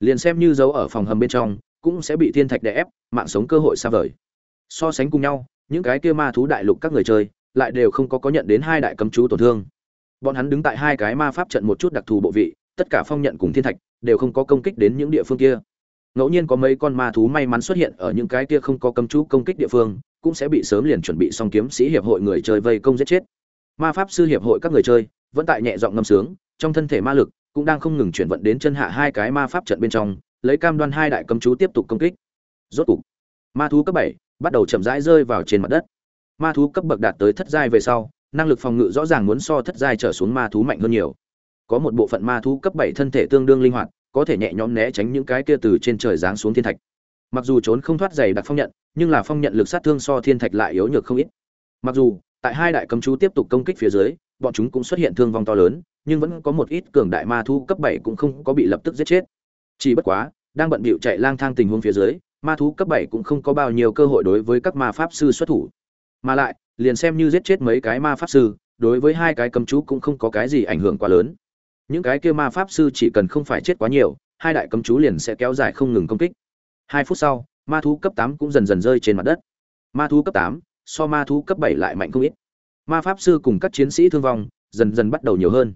Liền xem như giấu ở phòng hầm bên trong, cũng sẽ bị thiên thạch đè ép, mạng sống cơ hội xa vời. So sánh cùng nhau, những cái kia ma thú đại lục các người chơi, lại đều không có có nhận đến hai đại cấm chú tổn thương. Bọn hắn đứng tại hai cái ma pháp trận một chút đặc thù bộ vị, tất cả phong nhận cùng thiên thạch, đều không có công kích đến những địa phương kia ngẫu nhiên có mấy con ma thú may mắn xuất hiện ở những cái kia không có cấm chú công kích địa phương, cũng sẽ bị sớm liền chuẩn bị xong kiếm sĩ hiệp hội người chơi vây công giết chết. Ma pháp sư hiệp hội các người chơi vẫn tại nhẹ giọng ngâm sướng, trong thân thể ma lực cũng đang không ngừng chuyển vận đến chân hạ hai cái ma pháp trận bên trong, lấy cam đoan hai đại cấm chú tiếp tục công kích. Rốt cục, ma thú cấp bảy bắt đầu chậm rãi rơi vào trên mặt đất. Ma thú cấp bậc đạt tới thất giai về sau, năng lực phòng ngự rõ ràng muốn so thất giai trở xuống ma thú mạnh hơn nhiều. Có một bộ phận ma thú cấp bảy thân thể tương đương linh hoạt có thể nhẹ nhõm né tránh những cái kia từ trên trời giáng xuống thiên thạch. Mặc dù trốn không thoát dày đặc phong nhận, nhưng là phong nhận lực sát thương so thiên thạch lại yếu nhược không ít. Mặc dù, tại hai đại cấm chú tiếp tục công kích phía dưới, bọn chúng cũng xuất hiện thương vong to lớn, nhưng vẫn có một ít cường đại ma thu cấp bảy cũng không có bị lập tức giết chết. Chỉ bất quá, đang bận bịu chạy lang thang tình huống phía dưới, ma thú cấp bảy cũng không có bao nhiêu cơ hội đối với các ma pháp sư xuất thủ. Mà lại, liền xem như giết chết mấy cái ma pháp sư, đối với hai cái cấm chú cũng không có cái gì ảnh hưởng quá lớn những cái kia ma pháp sư chỉ cần không phải chết quá nhiều, hai đại cấm chú liền sẽ kéo dài không ngừng công kích. Hai phút sau, ma thú cấp tám cũng dần dần rơi trên mặt đất. Ma thú cấp tám, so ma thú cấp bảy lại mạnh không ít. Ma pháp sư cùng các chiến sĩ thương vong dần dần bắt đầu nhiều hơn.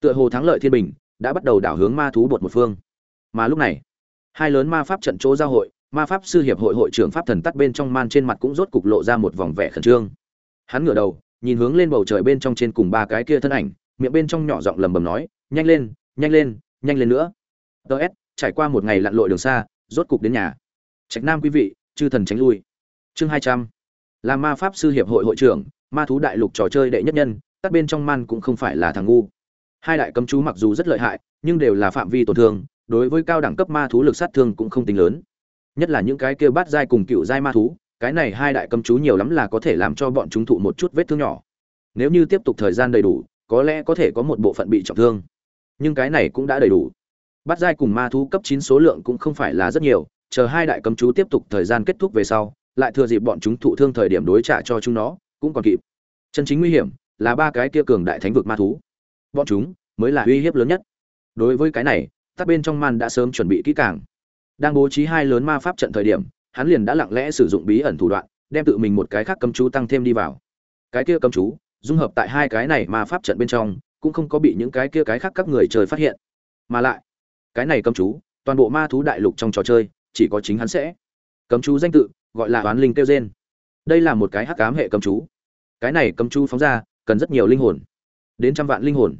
Tựa hồ thắng lợi thiên bình đã bắt đầu đảo hướng ma thú bột một phương. Mà lúc này, hai lớn ma pháp trận chỗ giao hội, ma pháp sư hiệp hội hội trưởng pháp thần tắt bên trong man trên mặt cũng rốt cục lộ ra một vòng vẻ khẩn trương. Hắn ngửa đầu, nhìn hướng lên bầu trời bên trong trên cùng ba cái kia thân ảnh miệng bên trong nhỏ giọng lầm bầm nói, nhanh lên nhanh lên nhanh lên nữa. Ts trải qua một ngày lặn lội đường xa, rốt cục đến nhà. Trạch nam quý vị, chư thần tránh lui. Chương hai trăm. Là ma pháp sư hiệp hội hội trưởng, ma thú đại lục trò chơi đệ nhất nhân, các bên trong man cũng không phải là thằng ngu. Hai đại cấm chú mặc dù rất lợi hại, nhưng đều là phạm vi tổn thương, đối với cao đẳng cấp ma thú lực sát thương cũng không tính lớn. Nhất là những cái kia bát giai cùng cựu giai ma thú, cái này hai đại cấm chú nhiều lắm là có thể làm cho bọn chúng thụ một chút vết thương nhỏ. Nếu như tiếp tục thời gian đầy đủ có lẽ có thể có một bộ phận bị trọng thương. Nhưng cái này cũng đã đầy đủ. Bắt giai cùng ma thú cấp chín số lượng cũng không phải là rất nhiều, chờ hai đại cấm chú tiếp tục thời gian kết thúc về sau, lại thừa dịp bọn chúng thụ thương thời điểm đối trả cho chúng nó, cũng còn kịp. Chân chính nguy hiểm là ba cái kia cường đại thánh vực ma thú. Bọn chúng mới là uy hiếp lớn nhất. Đối với cái này, tắt bên trong man đã sớm chuẩn bị kỹ càng. Đang bố trí hai lớn ma pháp trận thời điểm, hắn liền đã lặng lẽ sử dụng bí ẩn thủ đoạn, đem tự mình một cái khác cấm chú tăng thêm đi vào. Cái kia cấm chú dung hợp tại hai cái này mà pháp trận bên trong, cũng không có bị những cái kia cái khác các người chơi phát hiện. Mà lại, cái này cấm chú, toàn bộ ma thú đại lục trong trò chơi, chỉ có chính hắn sẽ. Cấm chú danh tự, gọi là oán linh kêu gen. Đây là một cái hắc ám hệ cấm chú. Cái này cấm chú phóng ra, cần rất nhiều linh hồn. Đến trăm vạn linh hồn.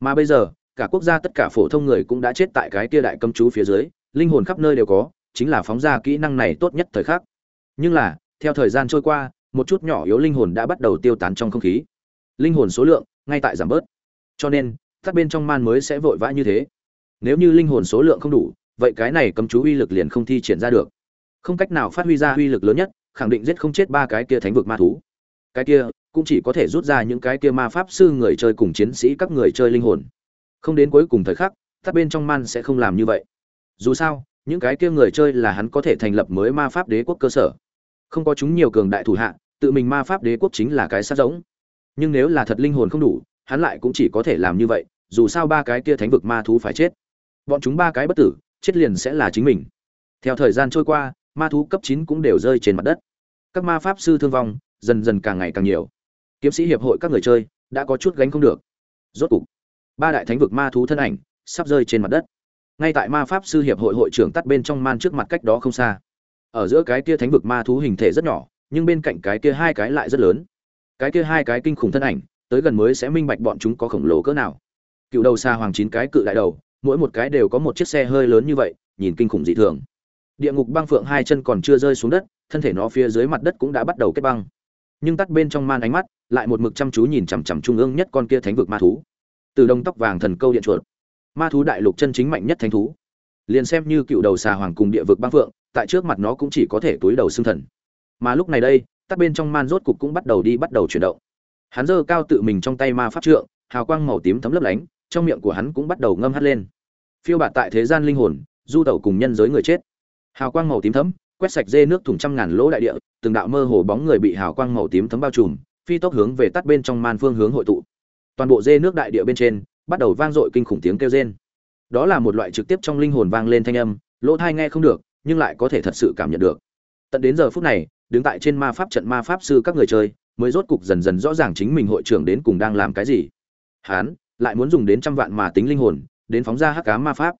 Mà bây giờ, cả quốc gia tất cả phổ thông người cũng đã chết tại cái kia đại cấm chú phía dưới, linh hồn khắp nơi đều có, chính là phóng ra kỹ năng này tốt nhất thời khắc. Nhưng là, theo thời gian trôi qua, một chút nhỏ yếu linh hồn đã bắt đầu tiêu tán trong không khí linh hồn số lượng ngay tại giảm bớt. Cho nên các bên trong man mới sẽ vội vã như thế. Nếu như linh hồn số lượng không đủ, vậy cái này cấm chú uy lực liền không thi triển ra được. Không cách nào phát huy ra uy lực lớn nhất, khẳng định giết không chết ba cái kia thánh vực ma thú. Cái kia cũng chỉ có thể rút ra những cái kia ma pháp sư người chơi cùng chiến sĩ các người chơi linh hồn. Không đến cuối cùng thời khắc các bên trong man sẽ không làm như vậy. Dù sao, những cái kia người chơi là hắn có thể thành lập mới ma pháp đế quốc cơ sở. Không có chúng nhiều cường đại thủ hạ, tự mình ma pháp đế quốc chính là cái sát giống nhưng nếu là thật linh hồn không đủ, hắn lại cũng chỉ có thể làm như vậy, dù sao ba cái kia thánh vực ma thú phải chết. Bọn chúng ba cái bất tử, chết liền sẽ là chính mình. Theo thời gian trôi qua, ma thú cấp chín cũng đều rơi trên mặt đất. Các ma pháp sư thương vong, dần dần càng ngày càng nhiều. Kiếm sĩ hiệp hội các người chơi, đã có chút gánh không được. Rốt cục, ba đại thánh vực ma thú thân ảnh, sắp rơi trên mặt đất. Ngay tại ma pháp sư hiệp hội hội trưởng tắt bên trong man trước mặt cách đó không xa. Ở giữa cái kia thánh vực ma thú hình thể rất nhỏ, nhưng bên cạnh cái kia hai cái lại rất lớn cái kia hai cái kinh khủng thân ảnh, tới gần mới sẽ minh bạch bọn chúng có khổng lồ cỡ nào. Cựu đầu xa hoàng chín cái cự đại đầu, mỗi một cái đều có một chiếc xe hơi lớn như vậy, nhìn kinh khủng dị thường. Địa ngục băng phượng hai chân còn chưa rơi xuống đất, thân thể nó phía dưới mặt đất cũng đã bắt đầu kết băng. Nhưng tắt bên trong man ánh mắt, lại một mực chăm chú nhìn chằm chằm trung ương nhất con kia thánh vực ma thú. Từ đông tóc vàng thần câu điện chuột. Ma thú đại lục chân chính mạnh nhất thánh thú. Liền xem như cựu đầu xà hoàng cùng địa vực băng phượng, tại trước mặt nó cũng chỉ có thể túi đầu xương thần. Mà lúc này đây tắt bên trong man rốt cục cũng bắt đầu đi bắt đầu chuyển động. Hắn giơ cao tự mình trong tay ma pháp trượng, hào quang màu tím thấm lấp lánh, trong miệng của hắn cũng bắt đầu ngâm hắt lên. Phiêu bạt tại thế gian linh hồn, du tẩu cùng nhân giới người chết. Hào quang màu tím thấm, quét sạch dê nước thùng trăm ngàn lỗ đại địa, từng đạo mơ hồ bóng người bị hào quang màu tím thấm bao trùm, phi tốc hướng về tắt bên trong man phương hướng hội tụ. Toàn bộ dê nước đại địa bên trên, bắt đầu vang dội kinh khủng tiếng kêu rên. Đó là một loại trực tiếp trong linh hồn vang lên thanh âm, lỗ thai nghe không được, nhưng lại có thể thật sự cảm nhận được. Tận đến giờ phút này đứng tại trên ma pháp trận ma pháp sư các người chơi, mới rốt cục dần dần rõ ràng chính mình hội trưởng đến cùng đang làm cái gì. Hán, lại muốn dùng đến trăm vạn mà tính linh hồn, đến phóng ra hắc cá ma pháp.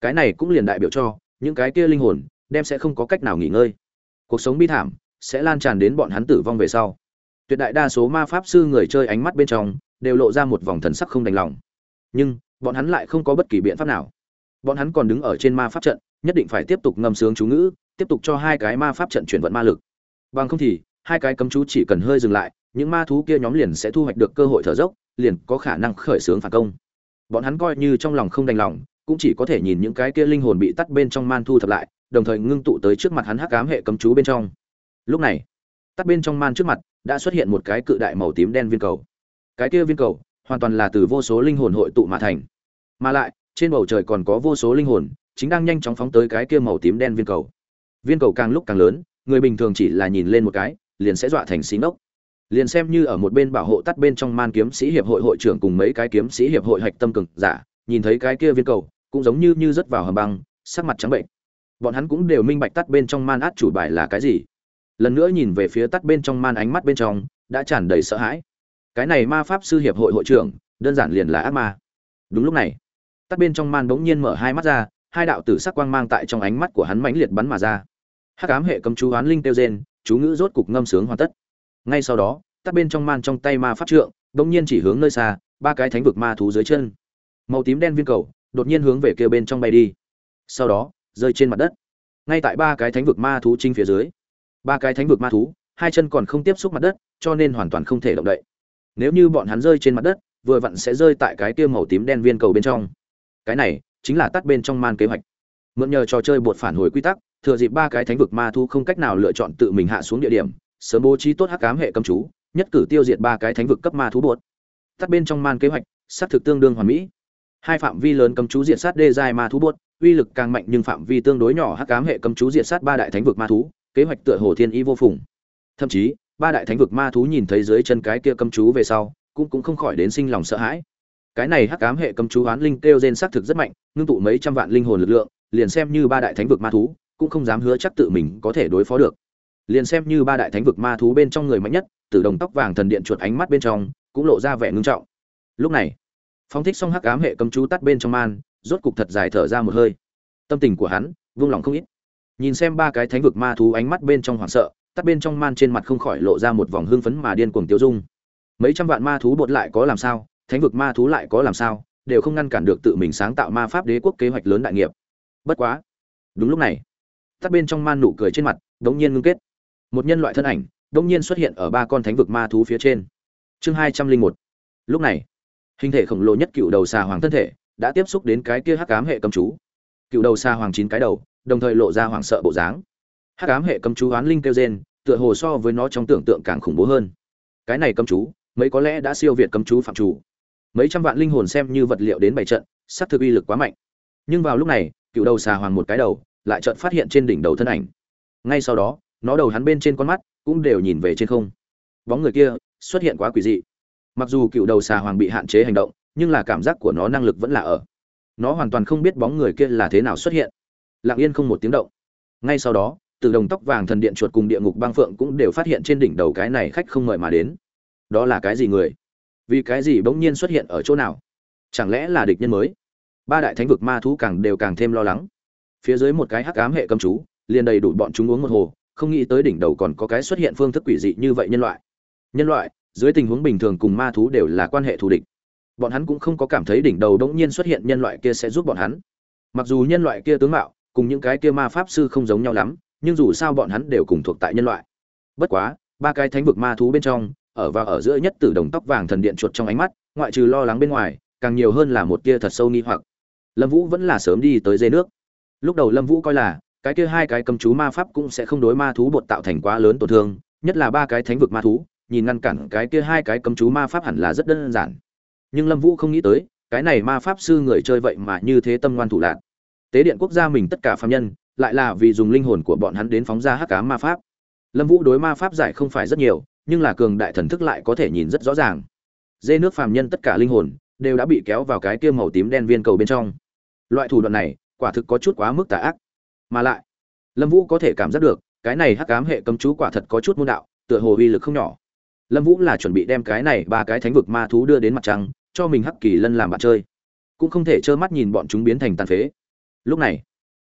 Cái này cũng liền đại biểu cho, những cái kia linh hồn, đem sẽ không có cách nào nghỉ ngơi. Cuộc sống bi thảm, sẽ lan tràn đến bọn hắn tử vong về sau. Tuyệt đại đa số ma pháp sư người chơi ánh mắt bên trong, đều lộ ra một vòng thần sắc không đành lòng. Nhưng, bọn hắn lại không có bất kỳ biện pháp nào. Bọn hắn còn đứng ở trên ma pháp trận, nhất định phải tiếp tục ngâm sướng chú ngữ, tiếp tục cho hai cái ma pháp trận chuyển vận ma lực bằng không thì, hai cái cấm chú chỉ cần hơi dừng lại, những ma thú kia nhóm liền sẽ thu hoạch được cơ hội thở dốc, liền có khả năng khởi xướng phản công. Bọn hắn coi như trong lòng không đành lòng, cũng chỉ có thể nhìn những cái kia linh hồn bị tắt bên trong man thu thập lại, đồng thời ngưng tụ tới trước mặt hắn hắc ám hệ cấm chú bên trong. Lúc này, tắt bên trong man trước mặt, đã xuất hiện một cái cự đại màu tím đen viên cầu. Cái kia viên cầu, hoàn toàn là từ vô số linh hồn hội tụ mà thành. Mà lại, trên bầu trời còn có vô số linh hồn, chính đang nhanh chóng phóng tới cái kia màu tím đen viên cầu. Viên cầu càng lúc càng lớn người bình thường chỉ là nhìn lên một cái, liền sẽ dọa thành xí ngốc. Liền xem như ở một bên bảo hộ tắt bên trong man kiếm sĩ hiệp hội hội trưởng cùng mấy cái kiếm sĩ hiệp hội hạch tâm cực giả, nhìn thấy cái kia viên cầu, cũng giống như như rớt vào hầm băng, sắc mặt trắng bệnh. Bọn hắn cũng đều minh bạch tắt bên trong man át chủ bài là cái gì. Lần nữa nhìn về phía tắt bên trong man ánh mắt bên trong, đã tràn đầy sợ hãi. Cái này ma pháp sư hiệp hội hội trưởng, đơn giản liền là ác ma. Đúng lúc này, tắt bên trong man bỗng nhiên mở hai mắt ra, hai đạo tử sắc quang mang tại trong ánh mắt của hắn mãnh liệt bắn mà ra hắc ám hệ cấm chú oán linh tiêu gen, chú ngữ rốt cục ngâm sướng hoàn tất. Ngay sau đó, tắt bên trong man trong tay ma pháp trượng bỗng nhiên chỉ hướng nơi xa, ba cái thánh vực ma thú dưới chân. Màu tím đen viên cầu, đột nhiên hướng về kia bên trong bay đi. Sau đó, rơi trên mặt đất. Ngay tại ba cái thánh vực ma thú chính phía dưới. Ba cái thánh vực ma thú, hai chân còn không tiếp xúc mặt đất, cho nên hoàn toàn không thể động đậy. Nếu như bọn hắn rơi trên mặt đất, vừa vặn sẽ rơi tại cái kia màu tím đen viên cầu bên trong. Cái này chính là tắt bên trong man kế hoạch. Mượn nhờ trò chơi bột phản hồi quy tắc thừa dịp ba cái thánh vực ma thú không cách nào lựa chọn tự mình hạ xuống địa điểm, sớm bố trí tốt hắc cám hệ cầm chú, nhất cử tiêu diệt ba cái thánh vực cấp ma thú bột. Tắt bên trong man kế hoạch xác thực tương đương hoàn mỹ. Hai phạm vi lớn cầm chú diệt sát đê dài ma thú bột, uy lực càng mạnh nhưng phạm vi tương đối nhỏ hắc cám hệ cầm chú diệt sát ba đại thánh vực ma thú, kế hoạch tựa hồ thiên ý vô phùng. Thậm chí, ba đại thánh vực ma thú nhìn thấy dưới chân cái kia cầm chú về sau, cũng cũng không khỏi đến sinh lòng sợ hãi. Cái này hắc ám hệ cấm chú oán linh kêu gen xác thực rất mạnh, ngưng tụ mấy trăm vạn linh hồn lực lượng, liền xem như ba đại thánh vực ma thú cũng không dám hứa chắc tự mình có thể đối phó được. Liền xem như ba đại thánh vực ma thú bên trong người mạnh nhất, từ đồng tóc vàng thần điện chuột ánh mắt bên trong, cũng lộ ra vẻ ngưng trọng. Lúc này, phóng thích xong hắc ám hệ cấm chú tắt bên trong man, rốt cục thật dài thở ra một hơi. Tâm tình của hắn vung lòng không ít. Nhìn xem ba cái thánh vực ma thú ánh mắt bên trong hoảng sợ, tắt bên trong man trên mặt không khỏi lộ ra một vòng hưng phấn mà điên cuồng tiêu dung. Mấy trăm vạn ma thú bột lại có làm sao, thánh vực ma thú lại có làm sao, đều không ngăn cản được tự mình sáng tạo ma pháp đế quốc kế hoạch lớn đại nghiệp. Bất quá, đúng lúc này tắt bên trong man nụ cười trên mặt, đống nhiên ngưng kết. Một nhân loại thân ảnh, đống nhiên xuất hiện ở ba con thánh vực ma thú phía trên. Chương hai trăm linh một. Lúc này, hình thể khổng lồ nhất cựu đầu xà hoàng thân thể đã tiếp xúc đến cái kia hắc ám hệ cầm chú. Cựu đầu xà hoàng chín cái đầu, đồng thời lộ ra hoàng sợ bộ dáng. Hắc ám hệ cầm chú oán linh kêu gen tựa hồ so với nó trong tưởng tượng càng khủng bố hơn. Cái này cầm chú, mấy có lẽ đã siêu việt cầm chú phạm chủ. Mấy trăm vạn linh hồn xem như vật liệu đến bảy trận sắc thực uy lực quá mạnh. Nhưng vào lúc này, cựu đầu xà hoàng một cái đầu lại chợt phát hiện trên đỉnh đầu thân ảnh. Ngay sau đó, nó đầu hắn bên trên con mắt cũng đều nhìn về trên không. Bóng người kia xuất hiện quá quỷ dị. Mặc dù cựu đầu xà hoàng bị hạn chế hành động, nhưng là cảm giác của nó năng lực vẫn là ở. Nó hoàn toàn không biết bóng người kia là thế nào xuất hiện. Lặng yên không một tiếng động. Ngay sau đó, từ đồng tóc vàng thần điện chuột cùng địa ngục băng phượng cũng đều phát hiện trên đỉnh đầu cái này khách không mời mà đến. Đó là cái gì người? Vì cái gì bỗng nhiên xuất hiện ở chỗ nào? Chẳng lẽ là địch nhân mới? Ba đại thánh vực ma thú càng đều càng thêm lo lắng phía dưới một cái hắc ám hệ cầm chú, liền đầy đủ bọn chúng uống một hồ, không nghĩ tới đỉnh đầu còn có cái xuất hiện phương thức quỷ dị như vậy nhân loại. Nhân loại, dưới tình huống bình thường cùng ma thú đều là quan hệ thù địch. Bọn hắn cũng không có cảm thấy đỉnh đầu đống nhiên xuất hiện nhân loại kia sẽ giúp bọn hắn. Mặc dù nhân loại kia tướng mạo cùng những cái kia ma pháp sư không giống nhau lắm, nhưng dù sao bọn hắn đều cùng thuộc tại nhân loại. Bất quá, ba cái thánh vực ma thú bên trong, ở và ở giữa nhất tử đồng tóc vàng thần điện chuột trong ánh mắt, ngoại trừ lo lắng bên ngoài, càng nhiều hơn là một tia thật sâu nghi hoặc. Lâm vũ vẫn là sớm đi tới dây nước lúc đầu lâm vũ coi là, cái kia hai cái cầm chú ma pháp cũng sẽ không đối ma thú bột tạo thành quá lớn tổn thương, nhất là ba cái thánh vực ma thú, nhìn ngăn cản cái kia hai cái cầm chú ma pháp hẳn là rất đơn giản. Nhưng lâm vũ không nghĩ tới, cái này ma pháp sư người chơi vậy mà như thế tâm ngoan thủ lạc tế điện quốc gia mình tất cả phạm nhân, lại là vì dùng linh hồn của bọn hắn đến phóng ra hắc cá ma pháp. Lâm vũ đối ma pháp giải không phải rất nhiều, nhưng là cường đại thần thức lại có thể nhìn rất rõ ràng. Dê nước phàm nhân tất cả linh hồn, đều đã bị kéo vào cái kia màu tím đen viên cầu bên trong. Loại thủ đoạn này quả thực có chút quá mức tà ác. Mà lại, lâm vũ có thể cảm giác được, cái này hắc ám hệ cấm chú quả thật có chút môn đạo, tựa hồ uy lực không nhỏ. Lâm vũ là chuẩn bị đem cái này ba cái thánh vực ma thú đưa đến mặt trăng, cho mình hắc kỳ lân làm bạn chơi. Cũng không thể trơ mắt nhìn bọn chúng biến thành tàn phế. Lúc này,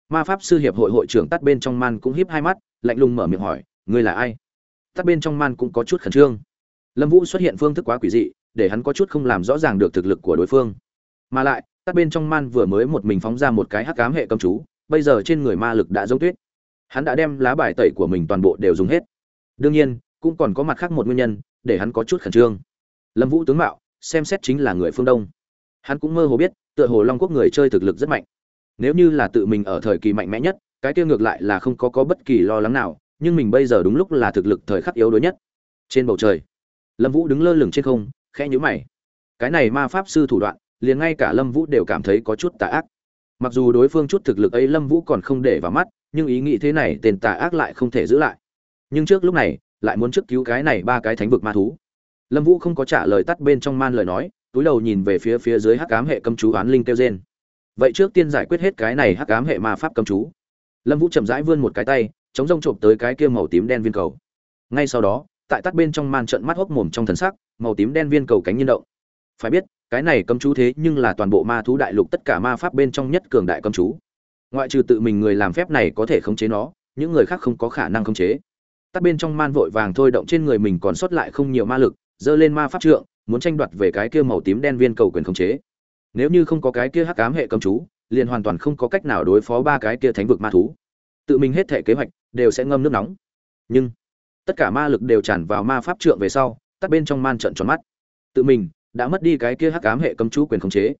ma pháp sư hiệp hội hội trưởng tắt bên trong man cũng hiếp hai mắt, lạnh lùng mở miệng hỏi, ngươi là ai? Tắt bên trong man cũng có chút khẩn trương. Lâm vũ xuất hiện phương thức quá quỷ dị, để hắn có chút không làm rõ ràng được thực lực của đối phương. Mà lại tắt bên trong man vừa mới một mình phóng ra một cái hắc cám hệ cầm chú, bây giờ trên người ma lực đã giống tuyết. Hắn đã đem lá bài tẩy của mình toàn bộ đều dùng hết. Đương nhiên, cũng còn có mặt khác một nguyên nhân, để hắn có chút khẩn trương. Lâm vũ tướng mạo, xem xét chính là người phương đông. Hắn cũng mơ hồ biết, tựa hồ long quốc người chơi thực lực rất mạnh. Nếu như là tự mình ở thời kỳ mạnh mẽ nhất, cái kia ngược lại là không có có bất kỳ lo lắng nào, nhưng mình bây giờ đúng lúc là thực lực thời khắc yếu đuối nhất. Trên bầu trời, lâm vũ đứng lơ lửng trên không, khẽ nhíu mày. Cái này ma pháp sư thủ đoạn liền ngay cả lâm vũ đều cảm thấy có chút tà ác. Mặc dù đối phương chút thực lực ấy lâm vũ còn không để vào mắt, nhưng ý nghĩ thế này tên tà ác lại không thể giữ lại. Nhưng trước lúc này, lại muốn trước cứu cái này ba cái thánh vực ma thú. Lâm vũ không có trả lời tắt bên trong man lời nói, túi đầu nhìn về phía phía dưới hắc ám hệ cấm chú oán linh kêu trên vậy trước tiên giải quyết hết cái này hắc ám hệ ma pháp cấm chú. Lâm vũ chậm rãi vươn một cái tay, chống rông trộm tới cái kia màu tím đen viên cầu. Ngay sau đó, tại tắt bên trong man trận mắt hốc mồm trong thần sắc, màu tím đen viên cầu cánh nhiên động. Phải biết cái này cấm chú thế nhưng là toàn bộ ma thú đại lục tất cả ma pháp bên trong nhất cường đại cấm chú. Ngoại trừ tự mình người làm phép này có thể khống chế nó, những người khác không có khả năng khống chế. Tắt bên trong man vội vàng thôi động trên người mình còn sót lại không nhiều ma lực dơ lên ma pháp trượng, muốn tranh đoạt về cái kia màu tím đen viên cầu quyền khống chế. Nếu như không có cái kia hắc ám hệ cấm chú, liền hoàn toàn không có cách nào đối phó ba cái kia thánh vực ma thú. Tự mình hết thể kế hoạch đều sẽ ngâm nước nóng. Nhưng, tất cả ma lực đều tràn vào ma pháp trượng về sau, tắt bên trong man trận tròn mắt. Tự mình đã mất đi cái kia hắc ám hệ cấm chú quyền khống chế.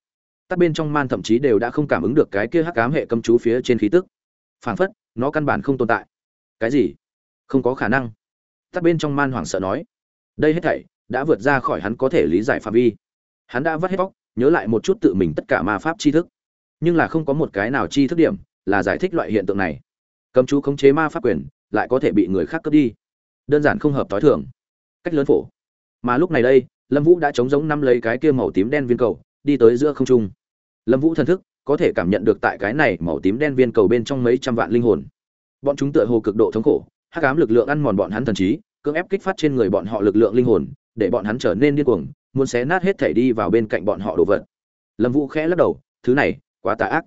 Tắt bên trong man thậm chí đều đã không cảm ứng được cái kia hắc ám hệ cấm chú phía trên khí tức. Phảng phất, nó căn bản không tồn tại. Cái gì? Không có khả năng. Tắt bên trong man hoảng sợ nói. Đây hết thảy đã vượt ra khỏi hắn có thể lý giải phạm vi. Hắn đã vắt hết bóc, nhớ lại một chút tự mình tất cả ma pháp tri thức. Nhưng là không có một cái nào chi thức điểm là giải thích loại hiện tượng này. Cấm chú khống chế ma pháp quyền lại có thể bị người khác cướp đi. Đơn giản không hợp t i thường. Cách lớn phổ. Mà lúc này đây lâm vũ đã chống giống năm lấy cái kia màu tím đen viên cầu, đi tới giữa không trung. Lâm vũ thần thức, có thể cảm nhận được tại cái này màu tím đen viên cầu bên trong mấy trăm vạn linh hồn. Bọn chúng tựa hồ cực độ thống khổ, hắc ám lực lượng ăn mòn bọn hắn thần trí, cưỡng ép kích phát trên người bọn họ lực lượng linh hồn, để bọn hắn trở nên điên cuồng, muốn xé nát hết thể đi vào bên cạnh bọn họ đồ vật. Lâm vũ khẽ lắc đầu, thứ này, quá tà ác.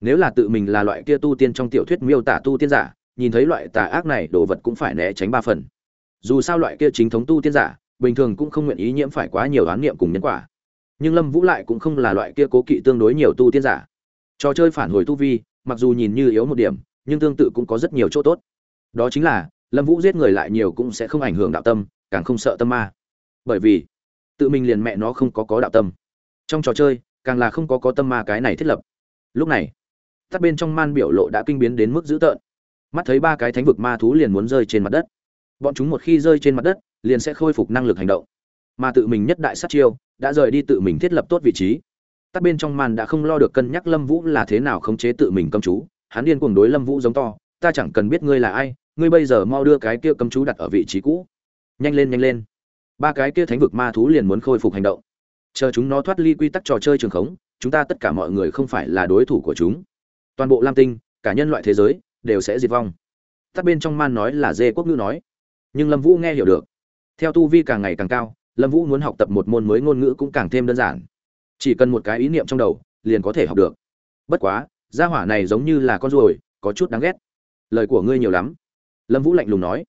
Nếu là tự mình là loại kia tu tiên trong tiểu thuyết miêu tả tu tiên giả, nhìn thấy loại tà ác này, đồ vật cũng phải né tránh ba phần. Dù sao loại kia chính thống tu tiên giả bình thường cũng không nguyện ý nhiễm phải quá nhiều đoán niệm cùng nhân quả. Nhưng lâm vũ lại cũng không là loại kia cố kỵ tương đối nhiều tu tiên giả. Trò chơi phản hồi tu vi, mặc dù nhìn như yếu một điểm, nhưng tương tự cũng có rất nhiều chỗ tốt. Đó chính là, lâm vũ giết người lại nhiều cũng sẽ không ảnh hưởng đạo tâm, càng không sợ tâm ma. Bởi vì, tự mình liền mẹ nó không có có đạo tâm. Trong trò chơi, càng là không có có tâm ma cái này thiết lập. Lúc này, tắt bên trong man biểu lộ đã kinh biến đến mức dữ tợn. Mắt thấy ba cái thánh vực ma thú liền muốn rơi trên mặt đất bọn chúng một khi rơi trên mặt đất, liền sẽ khôi phục năng lực hành động. Mà tự mình nhất đại sát chiêu, đã rời đi tự mình thiết lập tốt vị trí. Tắt bên trong màn đã không lo được cân nhắc lâm vũ là thế nào khống chế tự mình cấm chú. Hắn điên cuồng đối lâm vũ giống to, ta chẳng cần biết ngươi là ai, ngươi bây giờ mau đưa cái kia cấm chú đặt ở vị trí cũ. Nhanh lên nhanh lên. Ba cái kia thánh vực ma thú liền muốn khôi phục hành động. Chờ chúng nó thoát ly quy tắc trò chơi trường khống, chúng ta tất cả mọi người không phải là đối thủ của chúng. Toàn bộ lam tinh, cả nhân loại thế giới, đều sẽ diệt vong. Tắt bên trong man nói là dê quốc ngữ nói nhưng lâm vũ nghe hiểu được. Theo tu vi càng ngày càng cao, lâm vũ muốn học tập một môn mới ngôn ngữ cũng càng thêm đơn giản. Chỉ cần một cái ý niệm trong đầu, liền có thể học được. Bất quá, gia hỏa này giống như là con ruồi, có chút đáng ghét. Lời của ngươi nhiều lắm. Lâm vũ lạnh lùng nói.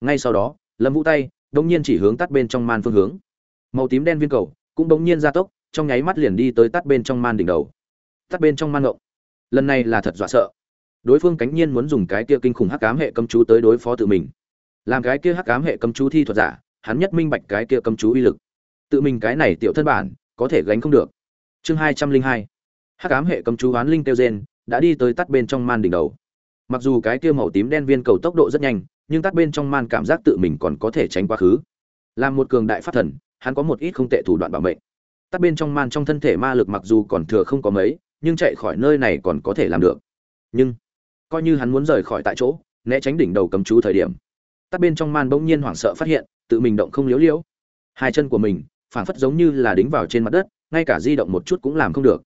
Ngay sau đó, lâm vũ tay đ ỗ n g nhiên chỉ hướng tắt bên trong man phương hướng. Màu tím đen viên cầu cũng đ ỗ n g nhiên gia tốc, trong nháy mắt liền đi tới tắt bên trong man đỉnh đầu. Tắt bên trong man ngộng. Lần này là thật dọa sợ. Đối phương cánh nhiên muốn dùng cái kia kinh khủng hắc cám hệ cấm chú tới đối phó tự mình làm cái kia hắc ám hệ cấm chú thi thuật giả, hắn nhất minh bạch cái kia cấm chú uy lực. Tự mình cái này tiểu thân bản, có thể gánh không được. Chương hai trăm linh hai. Hắc ám hệ cấm chú hoán linh tiêu gen đã đi tới tắt bên trong man đỉnh đầu. Mặc dù cái kia màu tím đen viên cầu tốc độ rất nhanh, nhưng tắt bên trong man cảm giác tự mình còn có thể tránh quá khứ. Làm một cường đại pháp thần, hắn có một ít không tệ thủ đoạn bảo mệnh. Tắt bên trong man trong thân thể ma lực mặc dù còn thừa không có mấy, nhưng chạy khỏi nơi này còn có thể làm được. Nhưng, coi như hắn muốn rời khỏi tại chỗ, né tránh đỉnh đầu cấm chú thời điểm tắt bên trong man bỗng nhiên hoảng sợ phát hiện, tự mình động không liếu liếu hai chân của mình, phảng phất giống như là đính vào trên mặt đất, ngay cả di động một chút cũng làm không được.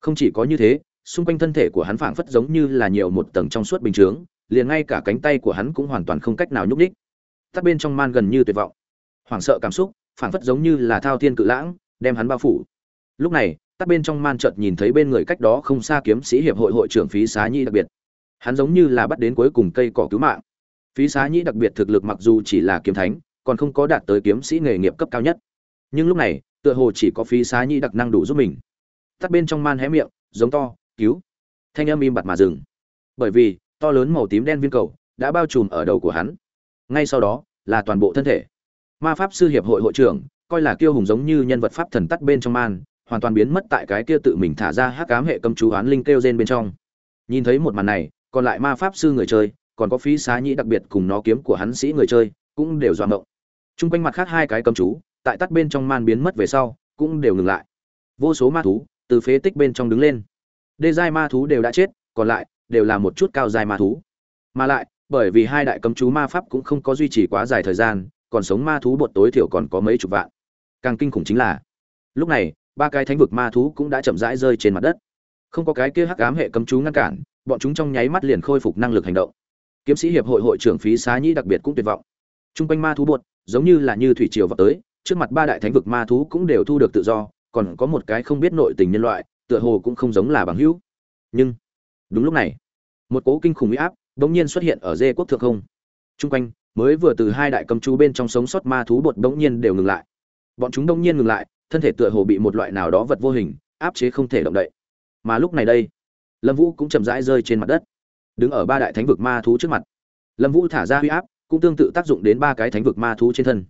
Không chỉ có như thế, xung quanh thân thể của hắn phảng phất giống như là nhiều một tầng trong suốt bình chướng, liền ngay cả cánh tay của hắn cũng hoàn toàn không cách nào nhúc nhích. Tắt bên trong man gần như tuyệt vọng. Hoảng sợ cảm xúc, phảng phất giống như là thao thiên cự lãng, đem hắn bao phủ. Lúc này tắt bên trong man chợt nhìn thấy bên người cách đó không xa kiếm sĩ hiệp hội hội trưởng phí xá nhi đặc biệt. Hắn giống như là bắt đến cuối cùng cây cỏ cứu mạng phí xá Nhĩ đặc biệt thực lực mặc dù chỉ là kiếm thánh, còn không có đạt tới kiếm sĩ nghề nghiệp cấp cao nhất. Nhưng lúc này, tựa hồ chỉ có phí xá nhĩ đặc năng đủ giúp mình. Tắt bên trong man hé miệng, giống to, cứu. Thanh âm im bặt mà dừng. Bởi vì, to lớn màu tím đen viên cầu đã bao trùm ở đầu của hắn. Ngay sau đó, là toàn bộ thân thể. Ma pháp sư hiệp hội hội trưởng, coi là kiêu hùng giống như nhân vật pháp thần tắt bên trong man, hoàn toàn biến mất tại cái kia tự mình thả ra hắc ám hệ cấm chú oán linh kêu gen bên trong. Nhìn thấy một màn này, còn lại ma pháp sư người chơi còn có phí xá nhĩ đặc biệt cùng nó kiếm của hắn sĩ người chơi, cũng đều doạng động chung quanh mặt khác hai cái cấm chú, tại tắt bên trong man biến mất về sau, cũng đều ngừng lại. Vô số ma thú từ phế tích bên trong đứng lên. Đê giai ma thú đều đã chết, còn lại đều là một chút cao giai ma thú. Mà lại, bởi vì hai đại cấm chú ma pháp cũng không có duy trì quá dài thời gian, còn sống ma thú bột tối thiểu còn có mấy chục vạn. Càng kinh khủng chính là, lúc này, ba cái thánh vực ma thú cũng đã chậm rãi rơi trên mặt đất. Không có cái kia hắc ám hệ cấm chú ngăn cản, bọn chúng trong nháy mắt liền khôi phục năng lực hành động kiếm sĩ hiệp hội hội trưởng phí xá nhĩ đặc biệt cũng tuyệt vọng chung quanh ma thú bột, giống như là như thủy triều vào tới, trước mặt ba đại thánh vực ma thú cũng đều thu được tự do, còn có một cái không biết nội tình nhân loại, tựa hồ cũng không giống là bằng hữu. Nhưng, đúng lúc này, một cỗ kinh khủng uy áp bỗng nhiên xuất hiện ở dê quốc thượng không. chung quanh, mới vừa từ hai đại cầm chú bên trong sống sót ma thú bột bỗng nhiên đều ngừng lại. Bọn chúng bỗng nhiên ngừng lại, thân thể tựa hồ bị một loại nào đó vật vô hình áp chế không thể động đậy. Mà lúc này đây, Lâm Vũ cũng chậm rãi rơi trên mặt đất, đứng ở ba đại thánh vực ma thú trước mặt. Lâm Vũ thả ra huy áp, cũng tương tự tác dụng đến ba cái thánh vực ma thú trên thân.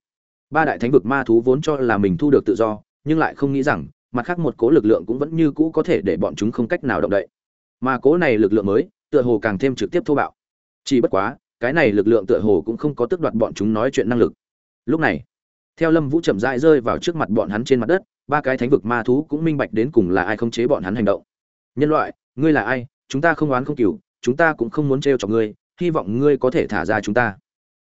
Ba đại thánh vực ma thú vốn cho là mình thu được tự do nhưng lại không nghĩ rằng mặt khác một cố lực lượng cũng vẫn như cũ có thể để bọn chúng không cách nào động đậy. Mà cố này lực lượng mới tựa hồ càng thêm trực tiếp thô bạo. Chỉ bất quá cái này lực lượng tựa hồ cũng không có tước đoạt bọn chúng nói chuyện năng lực. Lúc này theo lâm vũ chậm rãi rơi vào trước mặt bọn hắn trên mặt đất ba cái thánh vực ma thú cũng minh bạch đến cùng là ai không chế bọn hắn hành động. Nhân loại ngươi là ai? Chúng ta không oán không cừu chúng ta cũng không muốn trêu chọc ngươi hy vọng ngươi có thể thả ra chúng ta.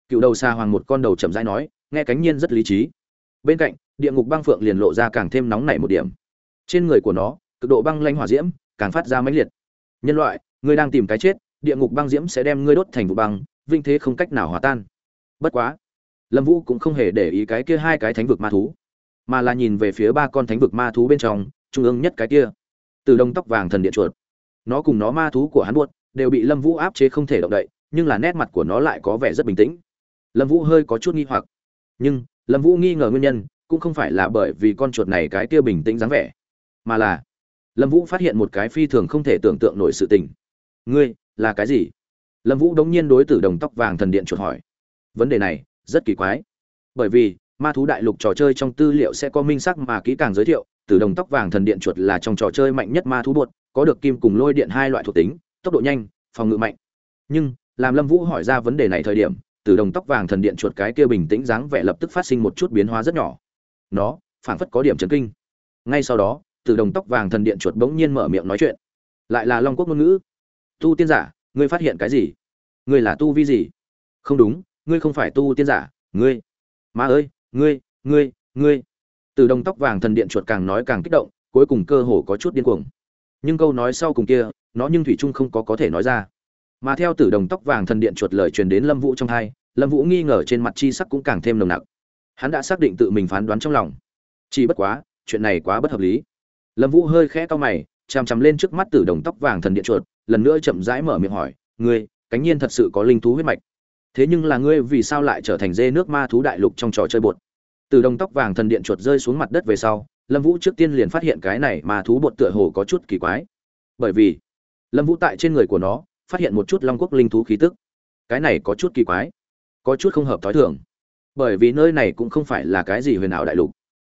Cựu đầu xa hoàng một con đầu chậm rãi nói nghe cánh nhiên rất lý trí. Bên cạnh địa ngục băng phượng liền lộ ra càng thêm nóng nảy một điểm. Trên người của nó cực độ băng lanh hỏa diễm càng phát ra mãnh liệt. Nhân loại ngươi đang tìm cái chết địa ngục băng diễm sẽ đem ngươi đốt thành vụ băng vinh thế không cách nào hòa tan. Bất quá lâm vũ cũng không hề để ý cái kia hai cái thánh vực ma thú mà là nhìn về phía ba con thánh vực ma thú bên trong trung ương nhất cái kia. Từ đông tóc vàng thần điện chuột. Nó cùng nó ma thú của hắn buột, đều bị lâm vũ áp chế không thể động đậy, nhưng là nét mặt của nó lại có vẻ rất bình tĩnh. Lâm vũ hơi có chút nghi hoặc. Nhưng, lâm vũ nghi ngờ nguyên nhân cũng không phải là bởi vì con chuột này cái kia bình tĩnh dáng vẻ, mà là lâm vũ phát hiện một cái phi thường không thể tưởng tượng nổi sự tình. Ngươi, là cái gì? Lâm vũ đống nhiên đối tử đồng tóc vàng thần điện chuột hỏi. Vấn đề này rất kỳ quái, bởi vì ma thú đại lục trò chơi trong tư liệu sẽ có minh sắc mà kỹ càng giới thiệu, tử đồng tóc vàng thần điện chuột là trong trò chơi mạnh nhất ma thú bột, có được kim cùng lôi điện hai loại thuộc tính tốc độ nhanh, phòng ngự mạnh. Nhưng, làm lâm vũ hỏi ra vấn đề này thời điểm, từ đồng tóc vàng thần điện chuột cái kia bình tĩnh dáng vẻ lập tức phát sinh một chút biến hóa rất nhỏ. Nó, phảng phất có điểm chấn kinh. Ngay sau đó, từ đồng tóc vàng thần điện chuột bỗng nhiên mở miệng nói chuyện. Lại là long quốc ngôn ngữ. Tu tiên giả, ngươi phát hiện cái gì? Ngươi là tu vi gì? Không đúng, ngươi không phải tu tiên giả, ngươi. Ma ơi, ngươi ngươi ngươi. Từ đồng tóc vàng thần điện chuột càng nói càng kích động, cuối cùng cơ hồ có chút điên cuồng. Nhưng câu nói sau cùng kia nó nhưng thủy trung không có có thể nói ra. Mà theo tử đồng tóc vàng thần điện chuột lời truyền đến lâm vũ trong hai, lâm vũ nghi ngờ trên mặt chi sắc cũng càng thêm nồng nặc. Hắn đã xác định tự mình phán đoán trong lòng. Chỉ bất quá, chuyện này quá bất hợp lý. Lâm vũ hơi khẽ to mày, chằm chằm lên trước mắt tử đồng tóc vàng thần điện chuột, lần nữa chậm rãi mở miệng hỏi, ngươi, cánh nhiên thật sự có linh thú huyết mạch? Thế nhưng là ngươi vì sao lại trở thành dê nước ma thú đại lục trong trò chơi bột? Từ đồng tóc vàng thần điện chuột rơi xuống mặt đất về sau, lâm vũ trước tiên liền phát hiện cái này ma thú bột tựa hồ có chút kỳ quái. Bởi vì lâm vũ tại trên người của nó, phát hiện một chút long quốc linh thú khí tức. Cái này có chút kỳ quái, có chút không hợp thói thường. Bởi vì nơi này cũng không phải là cái gì huyền ảo đại lục,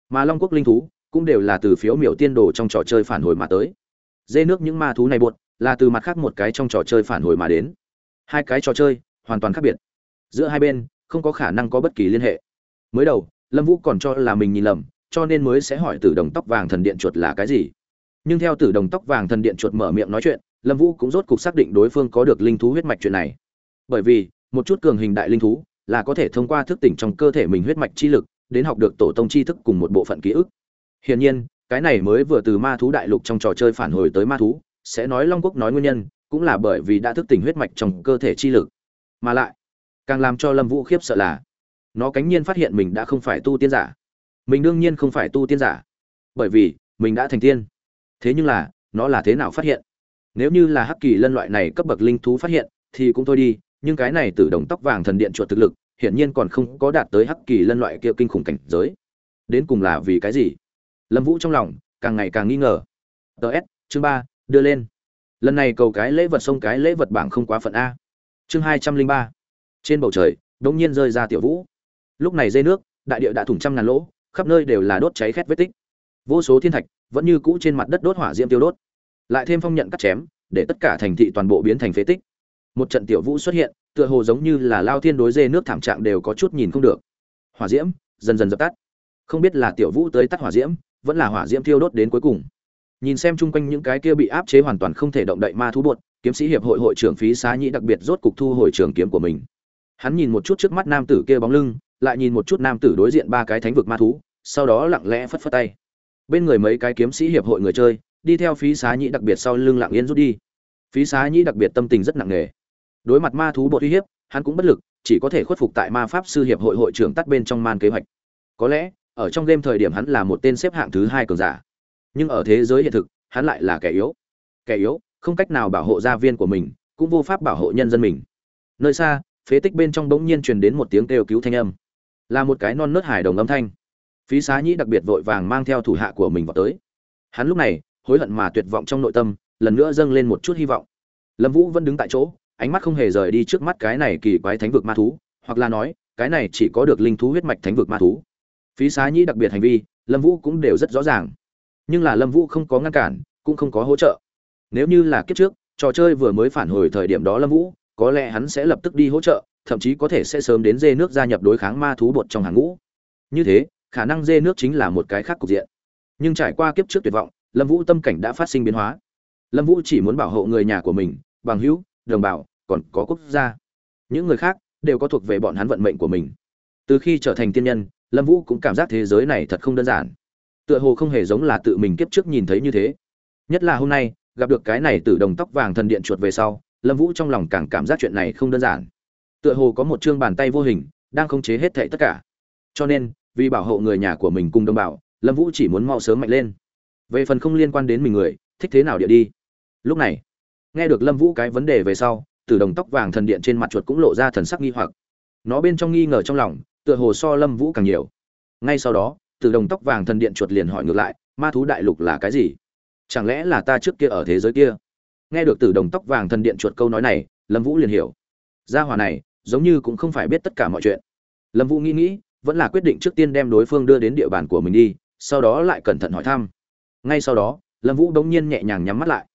mà long quốc linh thú cũng đều là từ phiếu miểu tiên đồ trong trò chơi phản hồi mà tới. Dê nước những ma thú này buột là từ mặt khác một cái trong trò chơi phản hồi mà đến. Hai cái trò chơi hoàn toàn khác biệt. Giữa hai bên, không có khả năng có bất kỳ liên hệ. Mới đầu, lâm vũ còn cho là mình nhìn lầm, cho nên mới sẽ hỏi từ đồng tóc vàng thần điện chuột là cái gì. Nhưng theo tử đồng tóc vàng thần điện chuột mở miệng nói chuyện lâm vũ cũng rốt cục xác định đối phương có được linh thú huyết mạch chuyện này. Bởi vì, một chút cường hình đại linh thú là có thể thông qua thức tỉnh trong cơ thể mình huyết mạch chi lực, đến học được tổ tông chi thức cùng một bộ phận ký ức. Hiển nhiên, cái này mới vừa từ ma thú đại lục trong trò chơi phản hồi tới ma thú, sẽ nói long quốc nói nguyên nhân, cũng là bởi vì đã thức tỉnh huyết mạch trong cơ thể chi lực. Mà lại, càng làm cho lâm vũ khiếp sợ là, nó cánh nhiên phát hiện mình đã không phải tu tiên giả. Mình đương nhiên không phải tu tiên giả, bởi vì mình đã thành tiên. Thế nhưng là, nó là thế nào phát hiện? Nếu như là hắc kỳ lân loại này cấp bậc linh thú phát hiện, thì cũng thôi đi, nhưng cái này từ đồng tóc vàng thần điện chuột thực lực, hiển nhiên còn không có đạt tới hắc kỳ lân loại kia kinh khủng cảnh giới. Đến cùng là vì cái gì? Lâm vũ trong lòng càng ngày càng nghi ngờ. Ts chương ba, đưa lên. Lần này cầu cái lễ vật sông cái lễ vật bảng không quá phận a. Chương hai trăm linh ba. Trên bầu trời đ ỗ n g nhiên rơi ra tiểu vũ. Lúc này dây nước, đại địa đã thủng trăm ngàn lỗ, khắp nơi đều là đốt cháy khét vết tích. Vô số thiên thạch vẫn như cũ trên mặt đất đốt hỏa diễm tiêu đốt lại thêm phong nhận cắt chém, để tất cả thành thị toàn bộ biến thành phế tích. Một trận tiểu vũ xuất hiện, tựa hồ giống như là lao thiên đối dê nước thảm trạng đều có chút nhìn không được. Hỏa diễm, dần dần dập tắt. Không biết là tiểu vũ tới tắt hỏa diễm, vẫn là hỏa diễm thiêu đốt đến cuối cùng. Nhìn xem chung quanh những cái kia bị áp chế hoàn toàn không thể động đậy ma thú bột, kiếm sĩ hiệp hội hội trưởng phí xá nhĩ đặc biệt rốt cục thu hồi trường kiếm của mình. Hắn nhìn một chút trước mắt nam tử kia bóng lưng, lại nhìn một chút nam tử đối diện ba cái thánh vực ma thú, sau đó lặng lẽ phất phất tay. Bên người mấy cái kiếm sĩ hiệp hội người chơi đi theo phí xá nhĩ đặc biệt sau lưng lặng yên rút đi. Phí xá nhĩ đặc biệt tâm tình rất nặng nề. Đối mặt ma thú bột uy hiếp, hắn cũng bất lực, chỉ có thể khuất phục tại ma pháp sư hiệp hội hội trưởng tắt bên trong man kế hoạch. Có lẽ, ở trong game thời điểm hắn là một tên xếp hạng thứ hai cường giả. Nhưng ở thế giới hiện thực, hắn lại là kẻ yếu. Kẻ yếu, không cách nào bảo hộ gia viên của mình, cũng vô pháp bảo hộ nhân dân mình. Nơi xa, phế tích bên trong bỗng nhiên truyền đến một tiếng kêu cứu thanh âm. Là một cái non nớt hài đồng âm thanh. Phí xá nhĩ đặc biệt vội vàng mang theo thủ hạ của mình vào tới. Hắn lúc này hối hận mà tuyệt vọng trong nội tâm, lần nữa dâng lên một chút hy vọng. Lâm vũ vẫn đứng tại chỗ, ánh mắt không hề rời đi trước mắt cái này kỳ quái thánh vực ma thú, hoặc là nói, cái này chỉ có được linh thú huyết mạch thánh vực ma thú. Phí xá nhĩ đặc biệt hành vi, lâm vũ cũng đều rất rõ ràng. Nhưng là lâm vũ không có ngăn cản, cũng không có hỗ trợ. Nếu như là kiếp trước, trò chơi vừa mới phản hồi thời điểm đó lâm vũ, có lẽ hắn sẽ lập tức đi hỗ trợ, thậm chí có thể sẽ sớm đến dê nước gia nhập đối kháng ma thú bột trong hàng ngũ. Như thế, khả năng dê nước chính là một cái khác cục diện. Nhưng trải qua kiếp trước tuyệt vọng lâm vũ tâm cảnh đã phát sinh biến hóa. Lâm vũ chỉ muốn bảo hộ người nhà của mình, bằng hữu, đồng bào, còn có quốc gia. Những người khác đều có thuộc về bọn hắn vận mệnh của mình. Từ khi trở thành tiên nhân, lâm vũ cũng cảm giác thế giới này thật không đơn giản. Tựa hồ không hề giống là tự mình kiếp trước nhìn thấy như thế. Nhất là hôm nay, gặp được cái này từ đồng tóc vàng thần điện chuột về sau, lâm vũ trong lòng càng cảm giác chuyện này không đơn giản. Tựa hồ có một chương bàn tay vô hình, đang khống chế hết thệ tất cả. Cho nên, vì bảo hộ người nhà của mình cùng đồng bào, lâm vũ chỉ muốn mau sớm mạnh lên về phần không liên quan đến mình người, thích thế nào địa đi? Lúc này, nghe được lâm vũ cái vấn đề về sau, từ đồng tóc vàng thần điện trên mặt chuột cũng lộ ra thần sắc nghi hoặc. Nó bên trong nghi ngờ trong lòng, tựa hồ so lâm vũ càng nhiều. Ngay sau đó, từ đồng tóc vàng thần điện chuột liền hỏi ngược lại, ma thú đại lục là cái gì? Chẳng lẽ là ta trước kia ở thế giới kia? Nghe được từ đồng tóc vàng thần điện chuột câu nói này, lâm vũ liền hiểu. Gia hòa này, giống như cũng không phải biết tất cả mọi chuyện. Lâm vũ nghĩ nghĩ, vẫn là quyết định trước tiên đem đối phương đưa đến địa bàn của mình đi, sau đó lại cẩn thận hỏi thăm ngay sau đó, lâm vũ đống nhiên nhẹ nhàng nhắm mắt lại.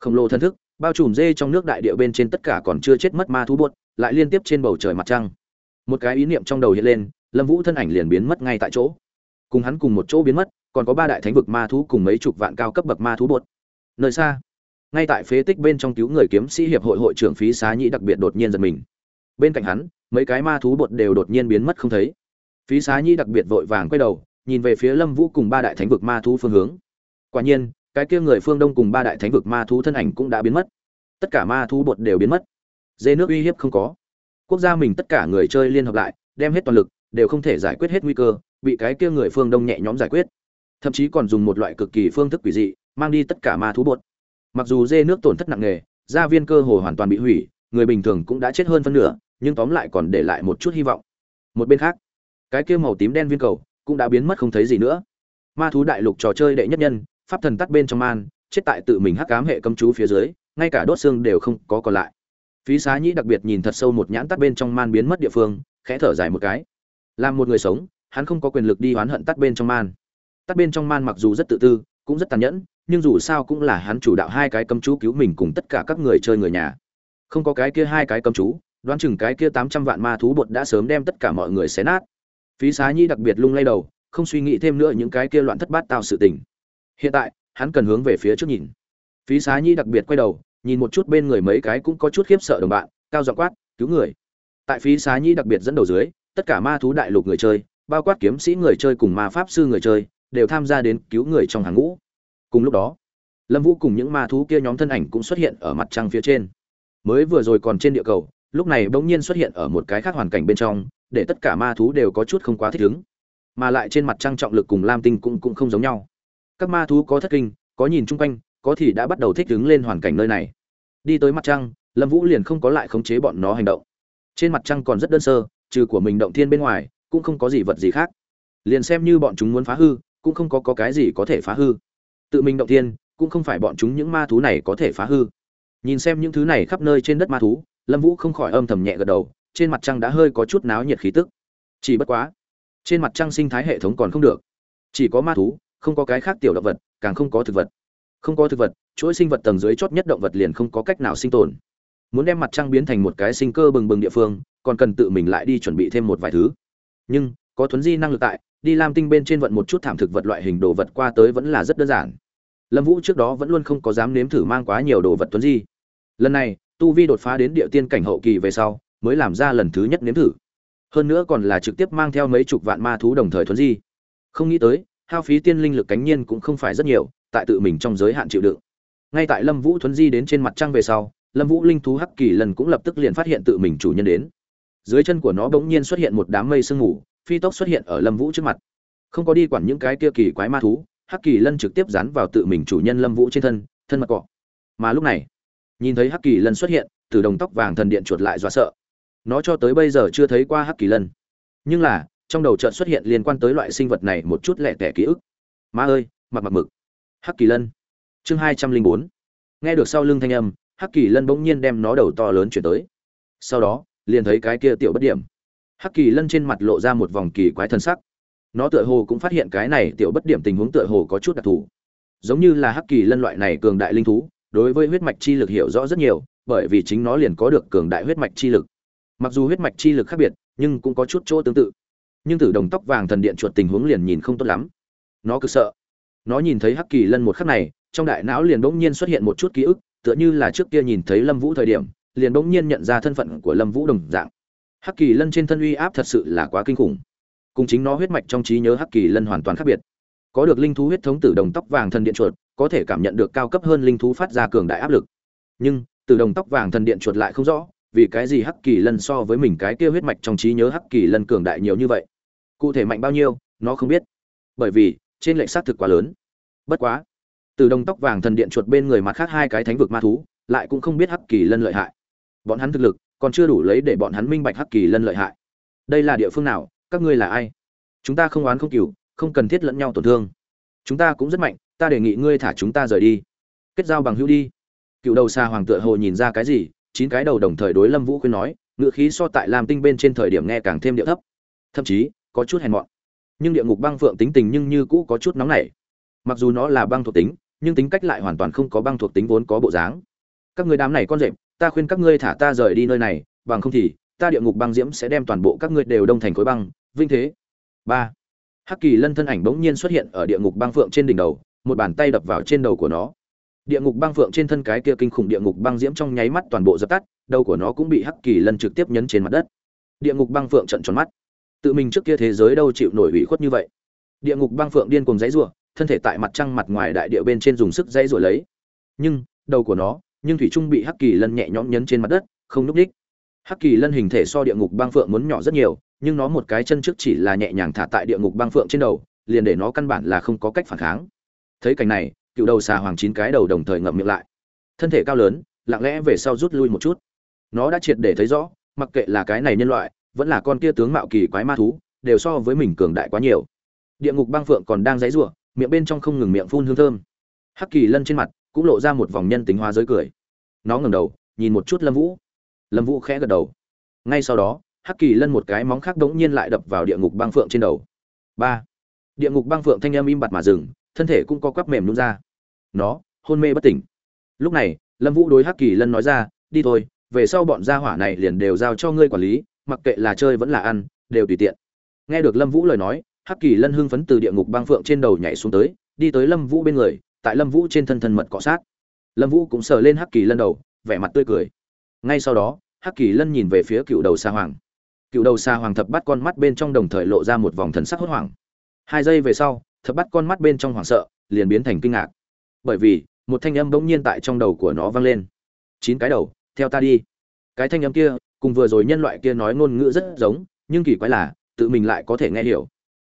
Khổng lồ thân thức, bao trùm dê trong nước đại địa bên trên tất cả còn chưa chết mất ma thú buốt lại liên tiếp trên bầu trời mặt trăng. Một cái ý niệm trong đầu hiện lên, lâm vũ thân ảnh liền biến mất ngay tại chỗ. Cùng hắn cùng một chỗ biến mất, còn có ba đại thánh vực ma thú cùng mấy chục vạn cao cấp bậc ma thú bột nơi xa, ngay tại phế tích bên trong cứu người kiếm sĩ hiệp hội hội trưởng phí xá nhĩ đặc biệt đột nhiên giật mình. Bên cạnh hắn, mấy cái ma thú bột đều đột nhiên biến mất không thấy. Phí xá nhĩ đặc biệt vội vàng quay đầu, nhìn về phía lâm vũ cùng ba đại thánh vực ma thú phương hướng quả nhiên, cái kia người phương đông cùng ba đại thánh vực ma thú thân ảnh cũng đã biến mất. Tất cả ma thú bột đều biến mất. Dê nước uy hiếp không có. Quốc gia mình tất cả người chơi liên hợp lại, đem hết toàn lực, đều không thể giải quyết hết nguy cơ, bị cái kia người phương đông nhẹ nhõm giải quyết. Thậm chí còn dùng một loại cực kỳ phương thức quỷ dị, mang đi tất cả ma thú bột. Mặc dù dê nước tổn thất nặng nề, gia viên cơ hồ hoàn toàn bị hủy, người bình thường cũng đã chết hơn phân nửa, nhưng tóm lại còn để lại một chút hy vọng. Một bên khác, cái kia màu tím đen viên cầu cũng đã biến mất không thấy gì nữa. Ma thú đại lục trò chơi đệ nhất nhân pháp thần tắt bên trong man, chết tại tự mình hắc cám hệ cấm chú phía dưới, ngay cả đốt xương đều không có còn lại. Phí xá nhĩ đặc biệt nhìn thật sâu một nhãn tắt bên trong man biến mất địa phương, khẽ thở dài một cái. Làm một người sống, hắn không có quyền lực đi oán hận tắt bên trong man. Tắt bên trong man mặc dù rất tự tư, cũng rất tàn nhẫn, nhưng dù sao cũng là hắn chủ đạo hai cái cấm chú cứu mình cùng tất cả các người chơi người nhà. Không có cái kia hai cái cấm chú, đoán chừng cái kia tám trăm vạn ma thú bột đã sớm đem tất cả mọi người xé nát. Phí xá nhi đặc biệt lung lay đầu, không suy nghĩ thêm nữa những cái kia loạn thất bát tạo sự tình hiện tại, hắn cần hướng về phía trước nhìn. Phí xá nhi đặc biệt quay đầu, nhìn một chút bên người mấy cái cũng có chút khiếp sợ đồng bạn, cao giọng quát, cứu người. Tại phí xá nhi đặc biệt dẫn đầu dưới, tất cả ma thú đại lục người chơi, bao quát kiếm sĩ người chơi cùng ma pháp sư người chơi, đều tham gia đến cứu người trong hàng ngũ. Cùng lúc đó, lâm vũ cùng những ma thú kia nhóm thân ảnh cũng xuất hiện ở mặt trăng phía trên. Mới vừa rồi còn trên địa cầu, lúc này bỗng nhiên xuất hiện ở một cái khác hoàn cảnh bên trong, để tất cả ma thú đều có chút không quá thích ứng. Mà lại trên mặt trăng trọng lực cùng lam tinh cũng cũng không giống nhau các ma thú có thất kinh có nhìn chung quanh có thì đã bắt đầu thích ứng lên hoàn cảnh nơi này. Đi tới mặt trăng lâm vũ liền không có lại khống chế bọn nó hành động. Trên mặt trăng còn rất đơn sơ trừ của mình động thiên bên ngoài cũng không có gì vật gì khác. Liền xem như bọn chúng muốn phá hư cũng không có, có cái gì có thể phá hư. Tự mình động thiên cũng không phải bọn chúng những ma thú này có thể phá hư. Nhìn xem những thứ này khắp nơi trên đất ma thú lâm vũ không khỏi âm thầm nhẹ gật đầu trên mặt trăng đã hơi có chút náo nhiệt khí tức. Chỉ bất quá trên mặt trăng sinh thái hệ thống còn không được. Chỉ có ma thú không có cái khác tiểu động vật, càng không có thực vật. Không có thực vật, chuỗi sinh vật tầng dưới chót nhất động vật liền không có cách nào sinh tồn. Muốn đem mặt trăng biến thành một cái sinh cơ bừng bừng địa phương, còn cần tự mình lại đi chuẩn bị thêm một vài thứ. Nhưng, có thuấn di năng lực tại, đi làm tinh bên trên vận một chút thảm thực vật loại hình đồ vật qua tới vẫn là rất đơn giản. Lâm vũ trước đó vẫn luôn không có dám nếm thử mang quá nhiều đồ vật thuấn di. Lần này, tu vi đột phá đến địa tiên cảnh hậu kỳ về sau, mới làm ra lần thứ nhất nếm thử. Hơn nữa còn là trực tiếp mang theo mấy chục vạn ma thú đồng thời thuấn di. Không nghĩ tới hao phí tiên linh lực cánh nhiên cũng không phải rất nhiều, tại tự mình trong giới hạn chịu đựng. Ngay tại lâm vũ thuấn di đến trên mặt trăng về sau, lâm vũ linh thú hắc kỳ lần cũng lập tức liền phát hiện tự mình chủ nhân đến. Dưới chân của nó bỗng nhiên xuất hiện một đám mây sương mù, phi tốc xuất hiện ở lâm vũ trước mặt. Không có đi quản những cái kia kỳ quái ma thú, hắc kỳ lân trực tiếp dán vào tự mình chủ nhân lâm vũ trên thân thân mặt cọ. Mà lúc này, nhìn thấy hắc kỳ lân xuất hiện, từ đồng tóc vàng thần điện chuột lại dọa sợ. Nó cho tới bây giờ chưa thấy qua hắc kỳ lân nhưng là trong đầu chợt xuất hiện liên quan tới loại sinh vật này một chút lẻ tẻ ký ức. Ma ơi, mặc mặc mực. Hắc kỳ lân. Chương hai trăm linh bốn. Nghe được sau lưng thanh âm, hắc kỳ lân bỗng nhiên đem nó đầu to lớn chuyển tới. Sau đó, liền thấy cái kia tiểu bất điểm. Hắc kỳ lân trên mặt lộ ra một vòng kỳ quái thân sắc. Nó tựa hồ cũng phát hiện cái này tiểu bất điểm tình huống tựa hồ có chút đặc thù. Giống như là hắc kỳ lân loại này cường đại linh thú, đối với huyết mạch chi lực hiểu rõ rất nhiều, bởi vì chính nó liền có được cường đại huyết mạch chi lực. Mặc dù huyết mạch chi lực khác biệt, nhưng cũng có chút chỗ tương tự nhưng tử đồng tóc vàng thần điện chuột tình huống liền nhìn không tốt lắm. Nó cứ sợ. Nó nhìn thấy hắc kỳ lân một khắc này, trong đại não liền bỗng nhiên xuất hiện một chút ký ức, tựa như là trước kia nhìn thấy lâm vũ thời điểm, liền bỗng nhiên nhận ra thân phận của lâm vũ đồng dạng. Hắc kỳ lân trên thân uy áp thật sự là quá kinh khủng. Cùng chính nó huyết mạch trong trí nhớ hắc kỳ lân hoàn toàn khác biệt. Có được linh thú huyết thống tử đồng tóc vàng thần điện chuột, có thể cảm nhận được cao cấp hơn linh thú phát ra cường đại áp lực. Nhưng tử đồng tóc vàng thần điện chuột lại không rõ, vì cái gì hắc kỳ lân so với mình cái kia huyết mạch trong trí nhớ hắc kỳ lân cường đại nhiều như vậy? Cụ thể mạnh bao nhiêu, nó không biết. Bởi vì, trên lệnh xác thực quá lớn. Bất quá, từ đồng tóc vàng thần điện chuột bên người mặt khác hai cái thánh vực ma thú, lại cũng không biết hắc kỳ lân lợi hại. Bọn hắn thực lực, còn chưa đủ lấy để bọn hắn minh bạch hắc kỳ lân lợi hại. Đây là địa phương nào, các ngươi là ai? Chúng ta không oán không cừu, không cần thiết lẫn nhau tổn thương. Chúng ta cũng rất mạnh, ta đề nghị ngươi thả chúng ta rời đi. Kết giao bằng hữu đi. Cựu đầu xa hoàng tựa hồ nhìn ra cái gì, chín cái đầu đồng thời đối lâm vũ khuyên nói, ngựa khí so tại làm tinh bên trên thời điểm nghe càng thêm điệu thấp. Thậm chí có chút hèn mọn. Nhưng địa ngục băng phượng tính tình nhưng như cũ có chút nóng nảy. Mặc dù nó là băng thuộc tính, nhưng tính cách lại hoàn toàn không có băng thuộc tính vốn có bộ dáng. Các người đám này con rệp, ta khuyên các ngươi thả ta rời đi nơi này, bằng không thì, ta địa ngục băng diễm sẽ đem toàn bộ các ngươi đều đông thành khối băng, vinh thế. Ba. Hắc kỳ lân thân ảnh bỗng nhiên xuất hiện ở địa ngục băng phượng trên đỉnh đầu, một bàn tay đập vào trên đầu của nó. Địa ngục băng phượng trên thân cái kia kinh khủng địa ngục băng diễm trong nháy mắt toàn bộ dập tắt, đầu của nó cũng bị hắc kỳ lân trực tiếp nhấn trên mặt đất. Địa ngục băng phượng trận tròn mắt tự mình trước kia thế giới đâu chịu nổi ủy khuất như vậy. Địa ngục băng phượng điên cùng dãy rủa, thân thể tại mặt trăng mặt ngoài đại địa bên trên dùng sức dãy rủa lấy. Nhưng, đầu của nó, nhưng thủy trung bị hắc kỳ lân nhẹ nhõm nhấn trên mặt đất, không núp đích. Hắc kỳ lân hình thể so địa ngục băng phượng muốn nhỏ rất nhiều, nhưng nó một cái chân trước chỉ là nhẹ nhàng thả tại địa ngục băng phượng trên đầu, liền để nó căn bản là không có cách phản kháng. Thấy cảnh này, cựu đầu xà hoàng chín cái đầu đồng thời ngậm miệng lại. Thân thể cao lớn, lặng lẽ về sau rút lui một chút. Nó đã triệt để thấy rõ, mặc kệ là cái này nhân loại vẫn là con kia tướng mạo kỳ quái ma thú, đều so với mình cường đại quá nhiều. Địa ngục băng phượng còn đang dãy rủa, miệng bên trong không ngừng miệng phun hương thơm. Hắc kỳ lân trên mặt cũng lộ ra một vòng nhân tính hoa giới cười. Nó ngẩng đầu, nhìn một chút lâm vũ. Lâm vũ khẽ gật đầu. Ngay sau đó, hắc kỳ lân một cái móng khác đống nhiên lại đập vào địa ngục băng phượng trên đầu. Ba. Địa ngục băng phượng thanh âm im bặt mà dừng, thân thể cũng có quắp mềm nhún ra. Nó, hôn mê bất tỉnh. Lúc này, lâm vũ đối hắc kỳ lân nói ra, đi thôi, về sau bọn gia hỏa này liền đều giao cho ngươi quản lý mặc kệ là chơi vẫn là ăn, đều tùy tiện. Nghe được lâm vũ lời nói, hắc kỳ lân hưng phấn từ địa ngục băng phượng trên đầu nhảy xuống tới, đi tới lâm vũ bên người, tại lâm vũ trên thân thân mật cọ sát. Lâm vũ cũng sờ lên hắc kỳ lân đầu, vẻ mặt tươi cười. Ngay sau đó, hắc kỳ lân nhìn về phía cựu đầu xa hoàng. Cựu đầu xa hoàng thập bắt con mắt bên trong đồng thời lộ ra một vòng thần sắc hốt hoảng. Hai giây về sau, thập bắt con mắt bên trong hoảng sợ, liền biến thành kinh ngạc. Bởi vì, một thanh âm bỗng nhiên tại trong đầu của nó vang lên. Chín cái đầu, theo ta đi. Cái thanh âm kia cùng vừa rồi nhân loại kia nói ngôn ngữ rất giống, nhưng kỳ quái là, tự mình lại có thể nghe hiểu.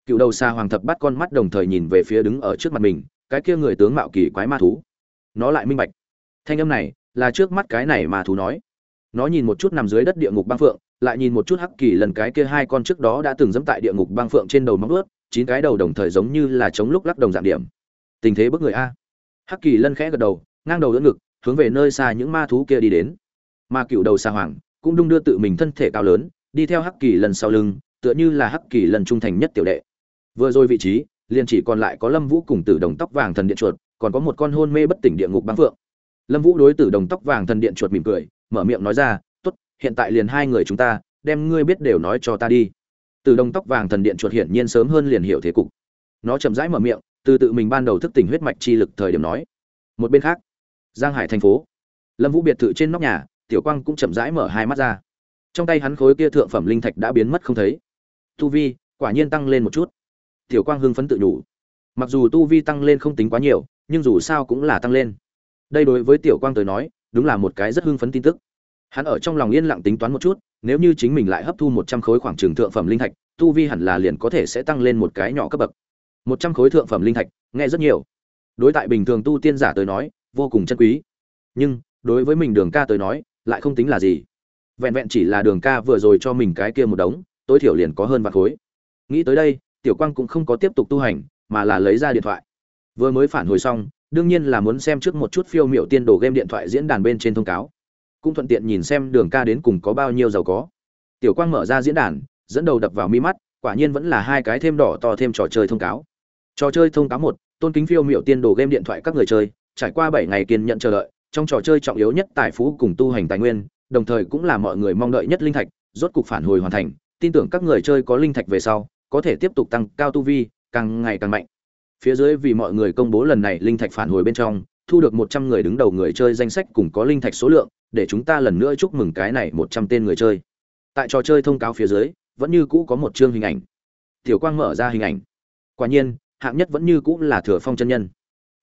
Cựu đầu xa hoàng thập bắt con mắt đồng thời nhìn về phía đứng ở trước mặt mình, cái kia người tướng mạo kỳ quái ma thú. Nó lại minh bạch. Thanh âm này, là trước mắt cái này ma thú nói. Nó nhìn một chút nằm dưới đất địa ngục băng phượng, lại nhìn một chút hắc kỳ lần cái kia hai con trước đó đã từng dẫm tại địa ngục băng phượng trên đầu móng ướt chín cái đầu đồng thời giống như là chống lúc lắc đồng dạng điểm. Tình thế bức người a. Hắc kỳ lân khẽ gật đầu, ngang đầu đỡ ngực, hướng về nơi xa những ma thú kia đi đến. Ma cựu đầu xa hoàng cũng đung đưa tự mình thân thể cao lớn, đi theo hắc kỳ lần sau lưng, tựa như là hắc kỳ lần trung thành nhất tiểu đệ. Vừa rồi vị trí, liền chỉ còn lại có lâm vũ cùng tử đồng tóc vàng thần điện chuột, còn có một con hôn mê bất tỉnh địa ngục băng phượng. Lâm vũ đối tử đồng tóc vàng thần điện chuột mỉm cười, mở miệng nói ra t ố t hiện tại liền hai người chúng ta, đem ngươi biết đều nói cho ta đi. Tử đồng tóc vàng thần điện chuột hiển nhiên sớm hơn liền hiểu thế cục. Nó chậm rãi mở miệng, từ tự mình ban đầu thức tỉnh huyết mạch chi lực thời điểm nói. Một bên khác, giang hải thành phố. Lâm vũ biệt thự trên nóc nhà tiểu quang cũng chậm rãi mở hai mắt ra. Trong tay hắn khối kia thượng phẩm linh thạch đã biến mất không thấy. Tu vi quả nhiên tăng lên một chút. Tiểu quang hưng phấn tự nhủ. Mặc dù tu vi tăng lên không tính quá nhiều, nhưng dù sao cũng là tăng lên. Đây đối với tiểu quang tới nói, đúng là một cái rất hưng phấn tin tức. Hắn ở trong lòng yên lặng tính toán một chút, nếu như chính mình lại hấp thu một trăm khối khoảng trường thượng phẩm linh thạch, tu vi hẳn là liền có thể sẽ tăng lên một cái nhỏ cấp bậc. Một trăm khối thượng phẩm linh thạch, nghe rất nhiều. Đối tại bình thường tu tiên giả tới nói, vô cùng chân quý. Nhưng, đối với mình đường ca tới nói lại không tính là gì. Vẹn vẹn chỉ là đường ca vừa rồi cho mình cái kia một đống, tối thiểu liền có hơn vạn khối. Nghĩ tới đây, tiểu quang cũng không có tiếp tục tu hành, mà là lấy ra điện thoại. Vừa mới phản hồi xong, đương nhiên là muốn xem trước một chút phiêu miểu tiên đồ game điện thoại diễn đàn bên trên thông cáo. Cũng thuận tiện nhìn xem đường ca đến cùng có bao nhiêu giàu có. Tiểu quang mở ra diễn đàn, dẫn đầu đập vào mi mắt, quả nhiên vẫn là hai cái thêm đỏ to thêm trò chơi thông cáo. Trò chơi thông cáo một, tôn kính phiêu miểu tiên đồ game điện thoại các người chơi, trải qua bảy ngày kiên nhận chờ đợi trong trò chơi trọng yếu nhất tài phú cùng tu hành tài nguyên đồng thời cũng là mọi người mong đợi nhất linh thạch rốt cục phản hồi hoàn thành tin tưởng các người chơi có linh thạch về sau có thể tiếp tục tăng cao tu vi càng ngày càng mạnh. Phía dưới vì mọi người công bố lần này linh thạch phản hồi bên trong thu được một trăm người đứng đầu người chơi danh sách cùng có linh thạch số lượng để chúng ta lần nữa chúc mừng cái này một trăm tên người chơi. Tại trò chơi thông cáo phía dưới vẫn như cũ có một chương hình ảnh. Tiểu quang mở ra hình ảnh. Quả nhiên hạng nhất vẫn như cũ là thừa phong chân nhân.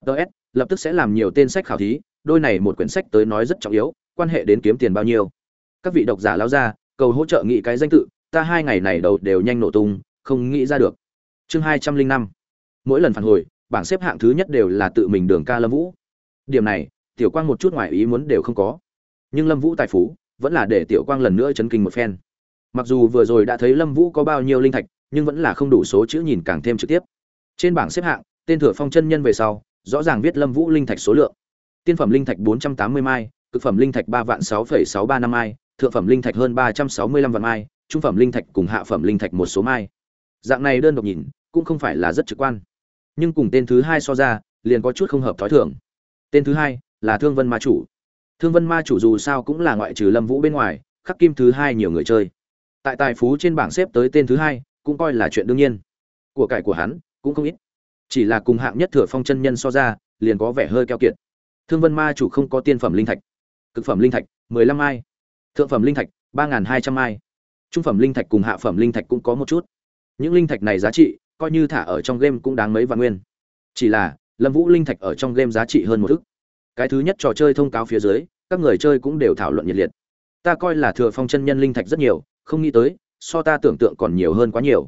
DS, lập tức sẽ làm nhiều tên sách khảo thí đôi này một quyển sách tới nói rất trọng yếu, quan hệ đến kiếm tiền bao nhiêu. Các vị độc giả lao ra, cầu hỗ trợ nghị cái danh tự, ta hai ngày này đầu đều nhanh nổ tung, không nghĩ ra được. Chương hai trăm linh năm. Mỗi lần phản hồi, bảng xếp hạng thứ nhất đều là tự mình đường ca lâm vũ. Điểm này, tiểu quang một chút ngoài ý muốn đều không có. Nhưng lâm vũ tài phú, vẫn là để tiểu quang lần nữa chấn kinh một phen. Mặc dù vừa rồi đã thấy lâm vũ có bao nhiêu linh thạch, nhưng vẫn là không đủ số chữ nhìn càng thêm trực tiếp. Trên bảng xếp hạng, tên thừa phong chân nhân về sau, rõ ràng viết lâm vũ linh thạch số lượng tiên phẩm linh thạch bốn trăm tám mươi mai, cực phẩm linh thạch 3 vạn sáu phẩy sáu ba năm mai, thượng phẩm linh thạch hơn ba trăm sáu mươi lăm vạn mai, trung phẩm linh thạch cùng hạ phẩm linh thạch một số mai. Dạng này đơn độc nhìn, cũng không phải là rất trực quan. Nhưng cùng tên thứ hai so ra, liền có chút không hợp thói thường. Tên thứ hai là thương vân ma chủ. Thương vân ma chủ dù sao cũng là ngoại trừ lâm vũ bên ngoài, khắc kim thứ hai nhiều người chơi. Tại tài phú trên bảng xếp tới tên thứ hai, cũng coi là chuyện đương nhiên. Của cải của hắn, cũng không ít. Chỉ là cùng hạng nhất thừa phong chân nhân so ra, liền có vẻ hơi keo kiệt thương vân ma chủ không có tiên phẩm linh thạch. Cực phẩm linh thạch, mười lăm mai. Thượng phẩm linh thạch, ba n g h n hai trăm mai. Trung phẩm linh thạch cùng hạ phẩm linh thạch cũng có một chút. Những linh thạch này giá trị, coi như thả ở trong game cũng đáng mấy vạn nguyên. Chỉ là, lâm vũ linh thạch ở trong game giá trị hơn một ức cái thứ nhất trò chơi thông cáo phía dưới, các người chơi cũng đều thảo luận nhiệt liệt. Ta coi là thừa phong chân nhân linh thạch rất nhiều, không nghĩ tới, so ta tưởng tượng còn nhiều hơn quá nhiều.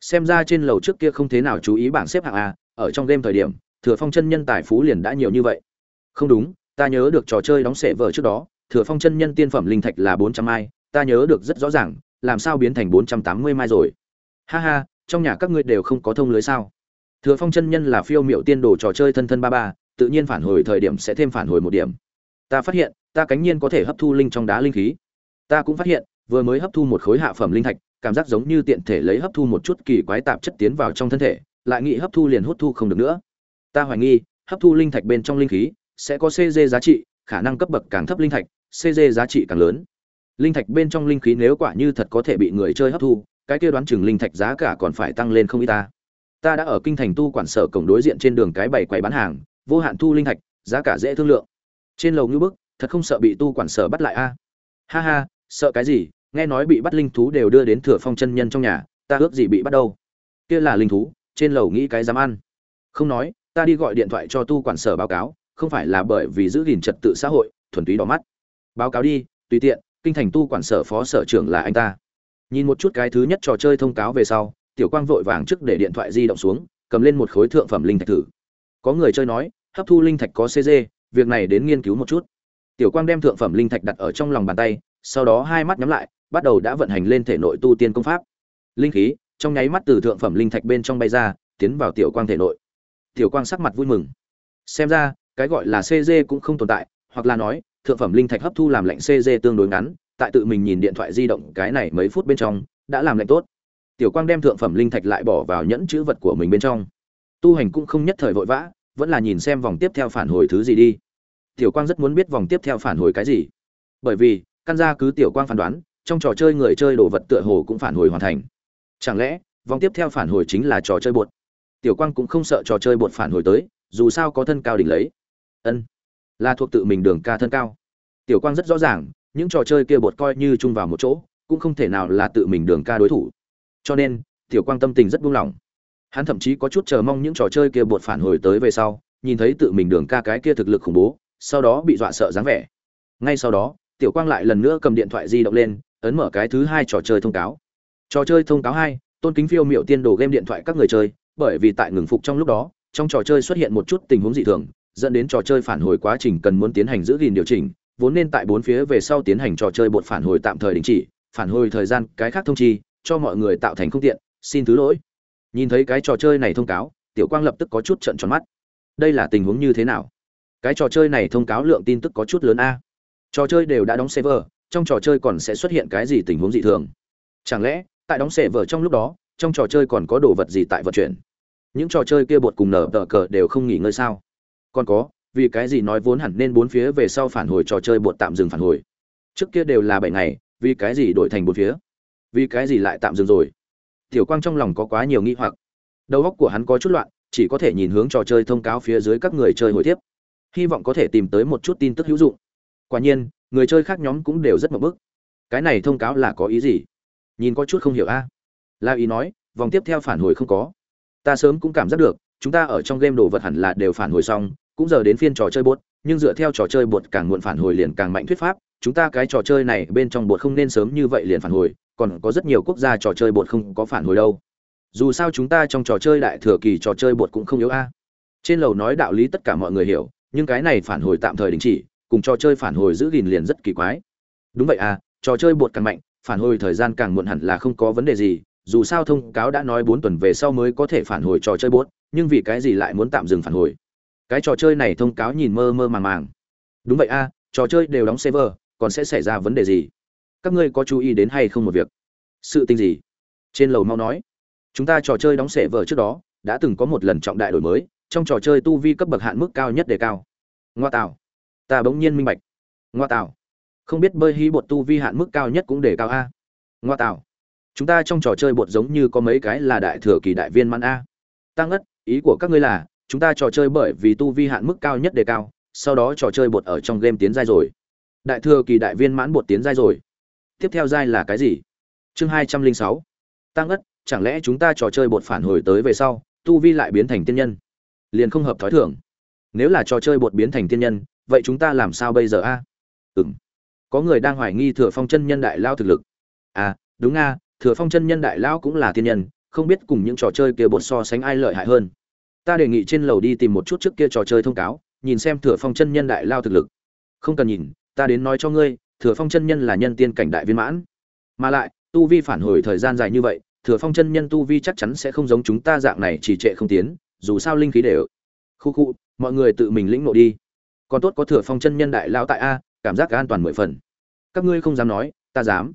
Xem ra trên lầu trước kia không thế nào chú ý bảng xếp hạng a, ở trong game thời điểm, thừa phong chân nhân tài phú liền đã nhiều như vậy không đúng, ta nhớ được trò chơi đóng sệ vở trước đó, thừa phong chân nhân tiên phẩm linh thạch là bốn trăm mai, ta nhớ được rất rõ ràng, làm sao biến thành bốn trăm tám mươi mai rồi? Ha ha, trong nhà các ngươi đều không có thông lưới sao? Thừa phong chân nhân là phiêu miệu tiên đồ trò chơi thân thân ba ba, tự nhiên phản hồi thời điểm sẽ thêm phản hồi một điểm. Ta phát hiện, ta cánh nhiên có thể hấp thu linh trong đá linh khí. Ta cũng phát hiện, vừa mới hấp thu một khối hạ phẩm linh thạch, cảm giác giống như tiện thể lấy hấp thu một chút kỳ quái tạp chất tiến vào trong thân thể, lại nghĩ hấp thu liền hút thu không được nữa. Ta hoài nghi, hấp thu linh thạch bên trong linh khí sẽ có cg giá trị, khả năng cấp bậc càng thấp linh thạch cg giá trị càng lớn. Linh thạch bên trong linh khí nếu quả như thật có thể bị người chơi hấp thu, cái kia đoán chừng linh thạch giá cả còn phải tăng lên không ít ta. Ta đã ở kinh thành tu quản sở cổng đối diện trên đường cái bảy quầy bán hàng, vô hạn thu linh thạch, giá cả dễ thương lượng. Trên lầu như bức, thật không sợ bị tu quản sở bắt lại a. Ha ha, sợ cái gì? Nghe nói bị bắt linh thú đều đưa đến thừa phong chân nhân trong nhà, ta ước gì bị bắt đâu? Kia là linh thú, trên lầu nghĩ cái dám ăn. Không nói, ta đi gọi điện thoại cho tu quản sở báo cáo không phải là bởi vì giữ gìn trật tự xã hội, thuần túy đỏ mắt. Báo cáo đi, tùy tiện, kinh thành tu quản sở phó sở trưởng là anh ta. Nhìn một chút cái thứ nhất trò chơi thông cáo về sau, tiểu quang vội vàng trước để điện thoại di động xuống, cầm lên một khối thượng phẩm linh thạch thử. Có người chơi nói, hấp thu linh thạch có cg việc này đến nghiên cứu một chút. Tiểu quang đem thượng phẩm linh thạch đặt ở trong lòng bàn tay, sau đó hai mắt nhắm lại, bắt đầu đã vận hành lên thể nội tu tiên công pháp. Linh khí, trong nháy mắt từ thượng phẩm linh thạch bên trong bay ra, tiến vào tiểu quang thể nội. Tiểu quang sắc mặt vui mừng. Xem ra cái gọi là cg cũng không tồn tại, hoặc là nói, thượng phẩm linh thạch hấp thu làm lạnh cg tương đối ngắn, tại tự mình nhìn điện thoại di động cái này mấy phút bên trong, đã làm lạnh tốt. Tiểu quang đem thượng phẩm linh thạch lại bỏ vào nhẫn chữ vật của mình bên trong. Tu hành cũng không nhất thời vội vã, vẫn là nhìn xem vòng tiếp theo phản hồi thứ gì đi. Tiểu quang rất muốn biết vòng tiếp theo phản hồi cái gì. Bởi vì, căn ra cứ tiểu quang phán đoán, trong trò chơi người chơi đồ vật tựa hồ cũng phản hồi hoàn thành. Chẳng lẽ, vòng tiếp theo phản hồi chính là trò chơi bột? Tiểu quang cũng không sợ trò chơi bột phản hồi tới, dù sao có thân cao đỉnh lấy ân. Là thuộc tự mình đường ca thân cao. Tiểu quang rất rõ ràng, những trò chơi kia bột coi như chung vào một chỗ, cũng không thể nào là tự mình đường ca đối thủ. Cho nên, tiểu quang tâm tình rất buông lỏng. Hắn thậm chí có chút chờ mong những trò chơi kia bột phản hồi tới về sau, nhìn thấy tự mình đường ca cái kia thực lực khủng bố, sau đó bị dọa sợ dáng vẻ. Ngay sau đó, tiểu quang lại lần nữa cầm điện thoại di động lên, ấn mở cái thứ hai trò chơi thông cáo. Trò chơi thông cáo hai, tôn kính phiêu miệu tiên đồ game điện thoại các người chơi, bởi vì tại ngừng phục trong lúc đó, trong trò chơi xuất hiện một chút tình huống dị thường dẫn đến trò chơi phản hồi quá trình cần muốn tiến hành giữ gìn điều chỉnh, vốn nên tại bốn phía về sau tiến hành trò chơi bột phản hồi tạm thời đình chỉ, phản hồi thời gian, cái khác thông chi, cho mọi người tạo thành không tiện, xin thứ lỗi. Nhìn thấy cái trò chơi này thông cáo, tiểu quang lập tức có chút trận tròn mắt. Đây là tình huống như thế nào? Cái trò chơi này thông cáo lượng tin tức có chút lớn a. Trò chơi đều đã đóng server, trong trò chơi còn sẽ xuất hiện cái gì tình huống dị thường? Chẳng lẽ, tại đóng server trong lúc đó, trong trò chơi còn có đồ vật gì tại vận chuyển? Những trò chơi kia bột cùng nở tờ cờ đều không nghỉ ngơi sao? Còn có, vì cái gì nói vốn hẳn nên bốn phía về sau phản hồi trò chơi bột tạm dừng phản hồi? Trước kia đều là bảy ngày, vì cái gì đổi thành bốn phía? Vì cái gì lại tạm dừng rồi? Tiểu quang trong lòng có quá nhiều nghi hoặc. Đầu óc của hắn có chút loạn, chỉ có thể nhìn hướng trò chơi thông cáo phía dưới các người chơi hồi tiếp. Hy vọng có thể tìm tới một chút tin tức hữu dụng. Quả nhiên, người chơi khác nhóm cũng đều rất mập bức cái này thông cáo là có ý gì? Nhìn có chút không hiểu a. La ý nói, vòng tiếp theo phản hồi không có. Ta sớm cũng cảm giác được chúng ta ở trong game đồ vật hẳn là đều phản hồi xong, cũng giờ đến phiên trò chơi bột, nhưng dựa theo trò chơi bột càng muộn phản hồi liền càng mạnh thuyết pháp, chúng ta cái trò chơi này bên trong bột không nên sớm như vậy liền phản hồi, còn có rất nhiều quốc gia trò chơi bột không có phản hồi đâu. Dù sao chúng ta trong trò chơi đại thừa kỳ trò chơi bột cũng không yếu a. Trên lầu nói đạo lý tất cả mọi người hiểu, nhưng cái này phản hồi tạm thời đình chỉ, cùng trò chơi phản hồi giữ gìn liền rất kỳ quái. Đúng vậy à trò chơi bột càng mạnh, phản hồi thời gian càng muộn hẳn là không có vấn đề gì dù sao thông cáo đã nói bốn tuần về sau mới có thể phản hồi trò chơi bốt, nhưng vì cái gì lại muốn tạm dừng phản hồi? Cái trò chơi này thông cáo nhìn mơ mơ màng màng. Đúng vậy a, trò chơi đều đóng server, còn sẽ xảy ra vấn đề gì? Các ngươi có chú ý đến hay không một việc? Sự tình gì? Trên lầu mau nói. Chúng ta trò chơi đóng server trước đó, đã từng có một lần trọng đại đổi mới, trong trò chơi tu vi cấp bậc hạn mức cao nhất đề cao. Ngoa tạo. Ta bỗng nhiên minh bạch. Ngoa tạo. Không biết bơi hí bột tu vi hạn mức cao nhất cũng đề cao a. Ngoa tạo chúng ta trong trò chơi bột giống như có mấy cái là đại thừa kỳ đại viên mãn a. Tăng ất ý của các ngươi là, chúng ta trò chơi bởi vì tu vi hạn mức cao nhất đề cao, sau đó trò chơi bột ở trong game tiến giai rồi. Đại thừa kỳ đại viên mãn bột tiến giai rồi. Tiếp theo giai là cái gì? Chương hai trăm linh sáu. Tăng ất chẳng lẽ chúng ta trò chơi bột phản hồi tới về sau, tu vi lại biến thành tiên nhân? Liền không hợp thói thường. Nếu là trò chơi bột biến thành tiên nhân, vậy chúng ta làm sao bây giờ a? À? ừng có người đang hoài nghi thừa phong chân nhân đại lao thực lực. À đúng a thừa phong chân nhân đại Lão cũng là tiên nhân, không biết cùng những trò chơi kia bột so sánh ai lợi hại hơn. Ta đề nghị trên lầu đi tìm một chút trước kia trò chơi thông cáo, nhìn xem thừa phong chân nhân đại lao thực lực. Không cần nhìn, ta đến nói cho ngươi, thừa phong chân nhân là nhân tiên cảnh đại viên mãn. Mà lại, tu vi phản hồi thời gian dài như vậy, thừa phong chân nhân tu vi chắc chắn sẽ không giống chúng ta dạng này chỉ trệ không tiến, dù sao linh khí đều. Khu khu, mọi người tự mình lĩnh ngộ đi. Còn tốt có thừa phong chân nhân đại lao tại a, cảm giác an toàn mười phần. Các ngươi không dám nói, ta dám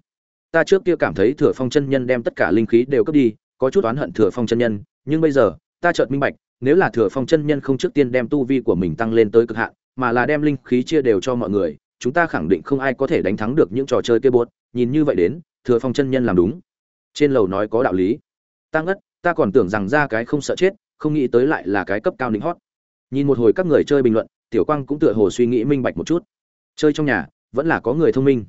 ta trước kia cảm thấy thừa phong chân nhân đem tất cả linh khí đều cướp đi, có chút oán hận thừa phong chân nhân, nhưng bây giờ, ta chợt minh bạch, nếu là thừa phong chân nhân không trước tiên đem tu vi của mình tăng lên tới cực hạn, mà là đem linh khí chia đều cho mọi người, chúng ta khẳng định không ai có thể đánh thắng được những trò chơi kia buốt, nhìn như vậy đến, thừa phong chân nhân làm đúng. Trên lầu nói có đạo lý. Tăng ất ta còn tưởng rằng ra cái không sợ chết, không nghĩ tới lại là cái cấp cao nịnh hót. Nhìn một hồi các người chơi bình luận, tiểu quang cũng tựa hồ suy nghĩ minh bạch một chút. Chơi trong nhà, vẫn là có người thông minh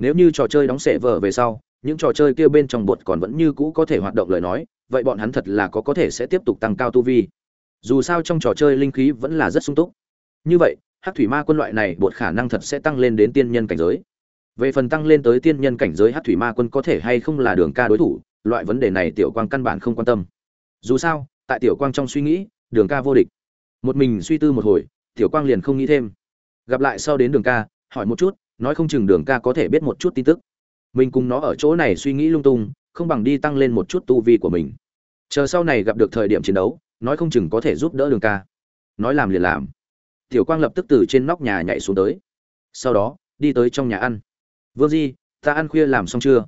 nếu như trò chơi đóng sệ vở về sau, những trò chơi kia bên trong bột còn vẫn như cũ có thể hoạt động lời nói, vậy bọn hắn thật là có có thể sẽ tiếp tục tăng cao tu vi. Dù sao trong trò chơi linh khí vẫn là rất sung túc. Như vậy, hắc thủy ma quân loại này bột khả năng thật sẽ tăng lên đến tiên nhân cảnh giới. Về phần tăng lên tới tiên nhân cảnh giới hắc thủy ma quân có thể hay không là đường ca đối thủ, loại vấn đề này tiểu quang căn bản không quan tâm. Dù sao, tại tiểu quang trong suy nghĩ, đường ca vô địch. Một mình suy tư một hồi, tiểu quang liền không nghĩ thêm. Gặp lại sau đến đường ca, hỏi một chút nói không chừng đường ca có thể biết một chút tin tức. Mình cùng nó ở chỗ này suy nghĩ lung tung, không bằng đi tăng lên một chút tu vi của mình. Chờ sau này gặp được thời điểm chiến đấu, nói không chừng có thể giúp đỡ đường ca. Nói làm liền làm. Tiểu quang lập tức từ trên nóc nhà nhảy xuống tới. Sau đó, đi tới trong nhà ăn. Vương di, ta ăn khuya làm xong chưa?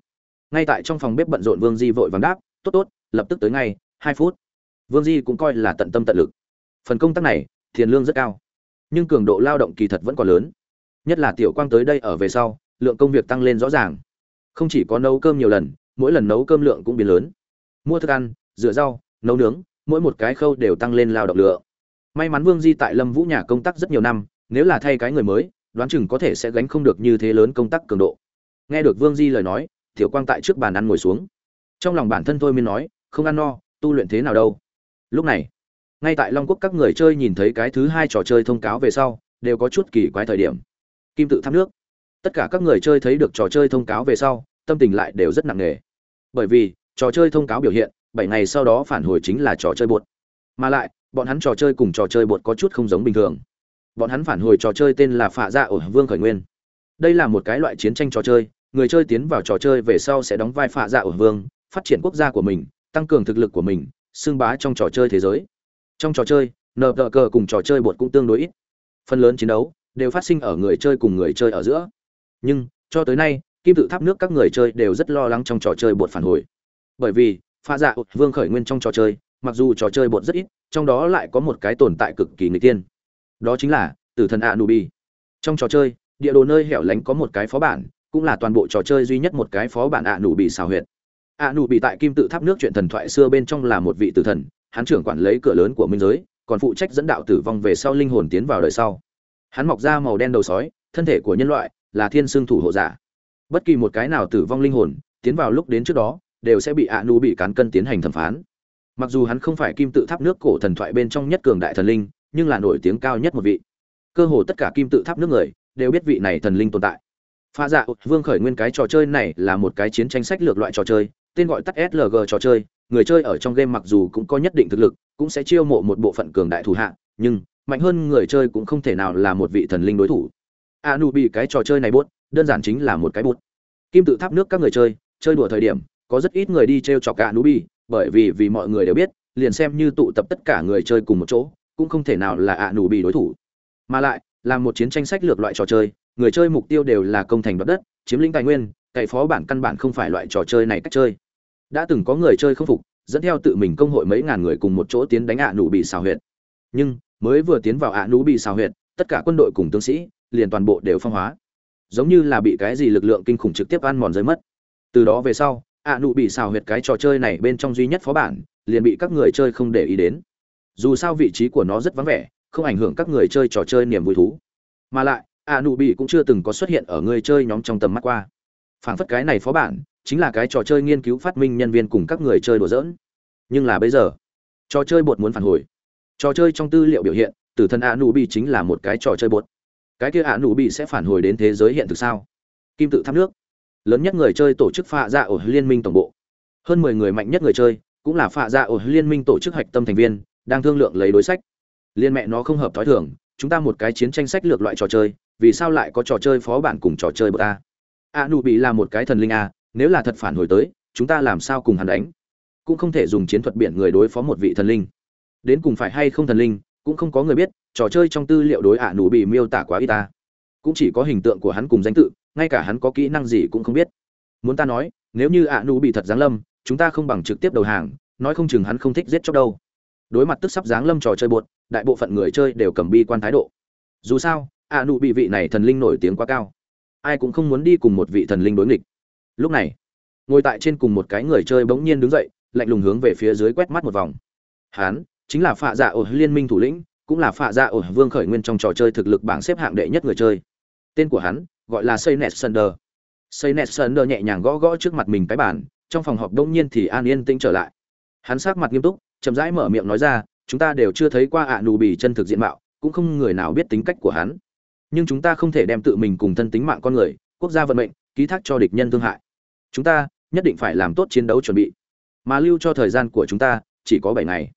Ngay tại trong phòng bếp bận rộn vương di vội vàng đáp, tốt tốt, lập tức tới ngay, hai phút. Vương di cũng coi là tận tâm tận lực. Phần công tác này tiền lương rất cao. Nhưng cường độ lao động kỳ thật vẫn còn lớn nhất là tiểu quang tới đây ở về sau, lượng công việc tăng lên rõ ràng. Không chỉ có nấu cơm nhiều lần, mỗi lần nấu cơm lượng cũng biến lớn. Mua thức ăn, rửa rau, nấu nướng, mỗi một cái khâu đều tăng lên lao động lượng. May mắn vương di tại lâm vũ nhà công tác rất nhiều năm, nếu là thay cái người mới, đoán chừng có thể sẽ gánh không được như thế lớn công tác cường độ. Nghe được vương di lời nói, tiểu quang tại trước bàn ăn ngồi xuống. Trong lòng bản thân thôi miên nói, không ăn no, tu luyện thế nào đâu? Lúc này, ngay tại long quốc các người chơi nhìn thấy cái thứ hai trò chơi thông cáo về sau, đều có chút kỳ quái thời điểm kim tự tháp nước. Tất cả các người chơi thấy được trò chơi thông cáo về sau, tâm tình lại đều rất nặng nề. Bởi vì, trò chơi thông cáo biểu hiện, bảy ngày sau đó phản hồi chính là trò chơi bột. Mà lại, bọn hắn trò chơi cùng trò chơi bột có chút không giống bình thường. Bọn hắn phản hồi trò chơi tên là phạ dạ ở vương khởi nguyên. Đây là một cái loại chiến tranh trò chơi, người chơi tiến vào trò chơi về sau sẽ đóng vai phạ dạ ở vương, phát triển quốc gia của mình, tăng cường thực lực của mình, xưng bá trong trò chơi thế giới. Trong trò chơi nờ cờ cùng trò chơi bột cũng tương đối ít. Phần lớn chiến đấu đều phát sinh ở người chơi cùng người chơi ở giữa. Nhưng, cho tới nay, kim tự tháp nước các người chơi đều rất lo lắng trong trò chơi bột phản hồi. Bởi vì, pha dạ vương khởi nguyên trong trò chơi, mặc dù trò chơi bột rất ít, trong đó lại có một cái tồn tại cực kỳ người tiên đó chính là, tử thần a nubi trong trò chơi, địa đồ nơi hẻo lánh có một cái phó bản, cũng là toàn bộ trò chơi duy nhất một cái phó bản a nubi xào huyệt. A nubi tại kim tự tháp nước chuyện thần thoại xưa bên trong là một vị tử thần, hắn trưởng quản lấy cửa lớn của minh giới, còn phụ trách dẫn đạo tử vong về sau linh hồn tiến vào đời sau hắn mọc ra màu đen đầu sói, thân thể của nhân loại là thiên xương thủ hộ giả. Bất kỳ một cái nào tử vong linh hồn, tiến vào lúc đến trước đó, đều sẽ bị ạ nu bị cán cân tiến hành thẩm phán. Mặc dù hắn không phải kim tự tháp nước cổ thần thoại bên trong nhất cường đại thần linh, nhưng là nổi tiếng cao nhất một vị. Cơ hồ tất cả kim tự tháp nước người đều biết vị này thần linh tồn tại. Pha dạ vương khởi nguyên cái trò chơi này là một cái chiến tranh sách lược loại trò chơi, tên gọi tắt slg trò chơi. Người chơi ở trong game mặc dù cũng có nhất định thực lực, cũng sẽ chiêu mộ một bộ phận cường đại thủ hạ, nhưng mạnh hơn người chơi cũng không thể nào là một vị thần linh đối thủ. A nu bị cái trò chơi này buốt, đơn giản chính là một cái bút kim tự tháp nước các người chơi chơi đùa thời điểm, có rất ít người đi t r e o chọc cả nu bị bởi vì vì mọi người đều biết, liền xem như tụ tập tất cả người chơi cùng một chỗ, cũng không thể nào là a nu bị đối thủ. Mà lại, là một chiến tranh sách lược loại trò chơi, người chơi mục tiêu đều là công thành đoạt đất, chiếm lĩnh tài nguyên, cậy phó bản căn bản không phải loại trò chơi này cách chơi. Đã từng có người chơi không phục, dẫn theo tự mình công hội mấy ngàn người cùng một chỗ tiến đánh ạ nụ bị xào huyệt. Nhưng mới vừa tiến vào ạ nú bị xào huyệt, tất cả quân đội cùng tướng sĩ liền toàn bộ đều phong hóa. Giống như là bị cái gì lực lượng kinh khủng trực tiếp ăn mòn rơi mất. Từ đó về sau, ạ nụ bị xào huyệt cái trò chơi này bên trong duy nhất phó bản, liền bị các người chơi không để ý đến. Dù sao vị trí của nó rất vắng vẻ, không ảnh hưởng các người chơi trò chơi niềm vui thú. Mà lại, ạ nụ bị cũng chưa từng có xuất hiện ở người chơi nhóm trong tầm mắt qua. Phảng phất cái này phó bản, chính là cái trò chơi nghiên cứu phát minh nhân viên cùng các người chơi đùa giỡn. Nhưng là bây giờ, trò chơi bột muốn phản hồi trò chơi trong tư liệu biểu hiện, tử thần a nụ bị chính là một cái trò chơi bột. Cái kia a nụ bị sẽ phản hồi đến thế giới hiện thực sao? Kim tự tháp nước. Lớn nhất người chơi tổ chức phạ dạ ở liên minh tổng bộ. Hơn mười người mạnh nhất người chơi, cũng là phạ dạ ở liên minh tổ chức hạch tâm thành viên, đang thương lượng lấy đối sách. Liên mẹ nó không hợp thói thường, chúng ta một cái chiến tranh sách lược loại trò chơi, vì sao lại có trò chơi phó bản cùng trò chơi bậc a? A nụ bị là một cái thần linh a, nếu là thật phản hồi tới, chúng ta làm sao cùng hắn đánh? Cũng không thể dùng chiến thuật biển người đối phó một vị thần linh đến cùng phải hay không thần linh, cũng không có người biết, trò chơi trong tư liệu đối ả nụ bị miêu tả quá y ta. Cũng chỉ có hình tượng của hắn cùng danh tự, ngay cả hắn có kỹ năng gì cũng không biết. Muốn ta nói, nếu như ả nụ bị thật giáng lâm, chúng ta không bằng trực tiếp đầu hàng, nói không chừng hắn không thích giết chóc đâu. Đối mặt tức sắp giáng lâm trò chơi bột đại bộ phận người chơi đều cầm bi quan thái độ. Dù sao, ả nụ bị vị này thần linh nổi tiếng quá cao. Ai cũng không muốn đi cùng một vị thần linh đối nghịch. Lúc này, ngồi tại trên cùng một cái người chơi bỗng nhiên đứng dậy, lạnh lùng hướng về phía dưới quét mắt một vòng. Hán chính là phạ dạ ở liên minh thủ lĩnh cũng là phạ dạ ở vương khởi nguyên trong trò chơi thực lực bảng xếp hạng đệ nhất người chơi tên của hắn gọi là Saynet Sunder. Saynet Sunder nhẹ nhàng gõ gõ trước mặt mình cái bàn, trong phòng họp đông nhiên thì an yên tĩnh trở lại. Hắn sắc mặt nghiêm túc, chậm rãi mở miệng nói ra, chúng ta đều chưa thấy qua ạ nù bì chân thực diện mạo, cũng không người nào biết tính cách của hắn. Nhưng chúng ta không thể đem tự mình cùng thân tính mạng con người, quốc gia vận mệnh, ký thác cho địch nhân thương hại. Chúng ta nhất định phải làm tốt chiến đấu chuẩn bị mà lưu cho thời gian của chúng ta chỉ có bảy ngày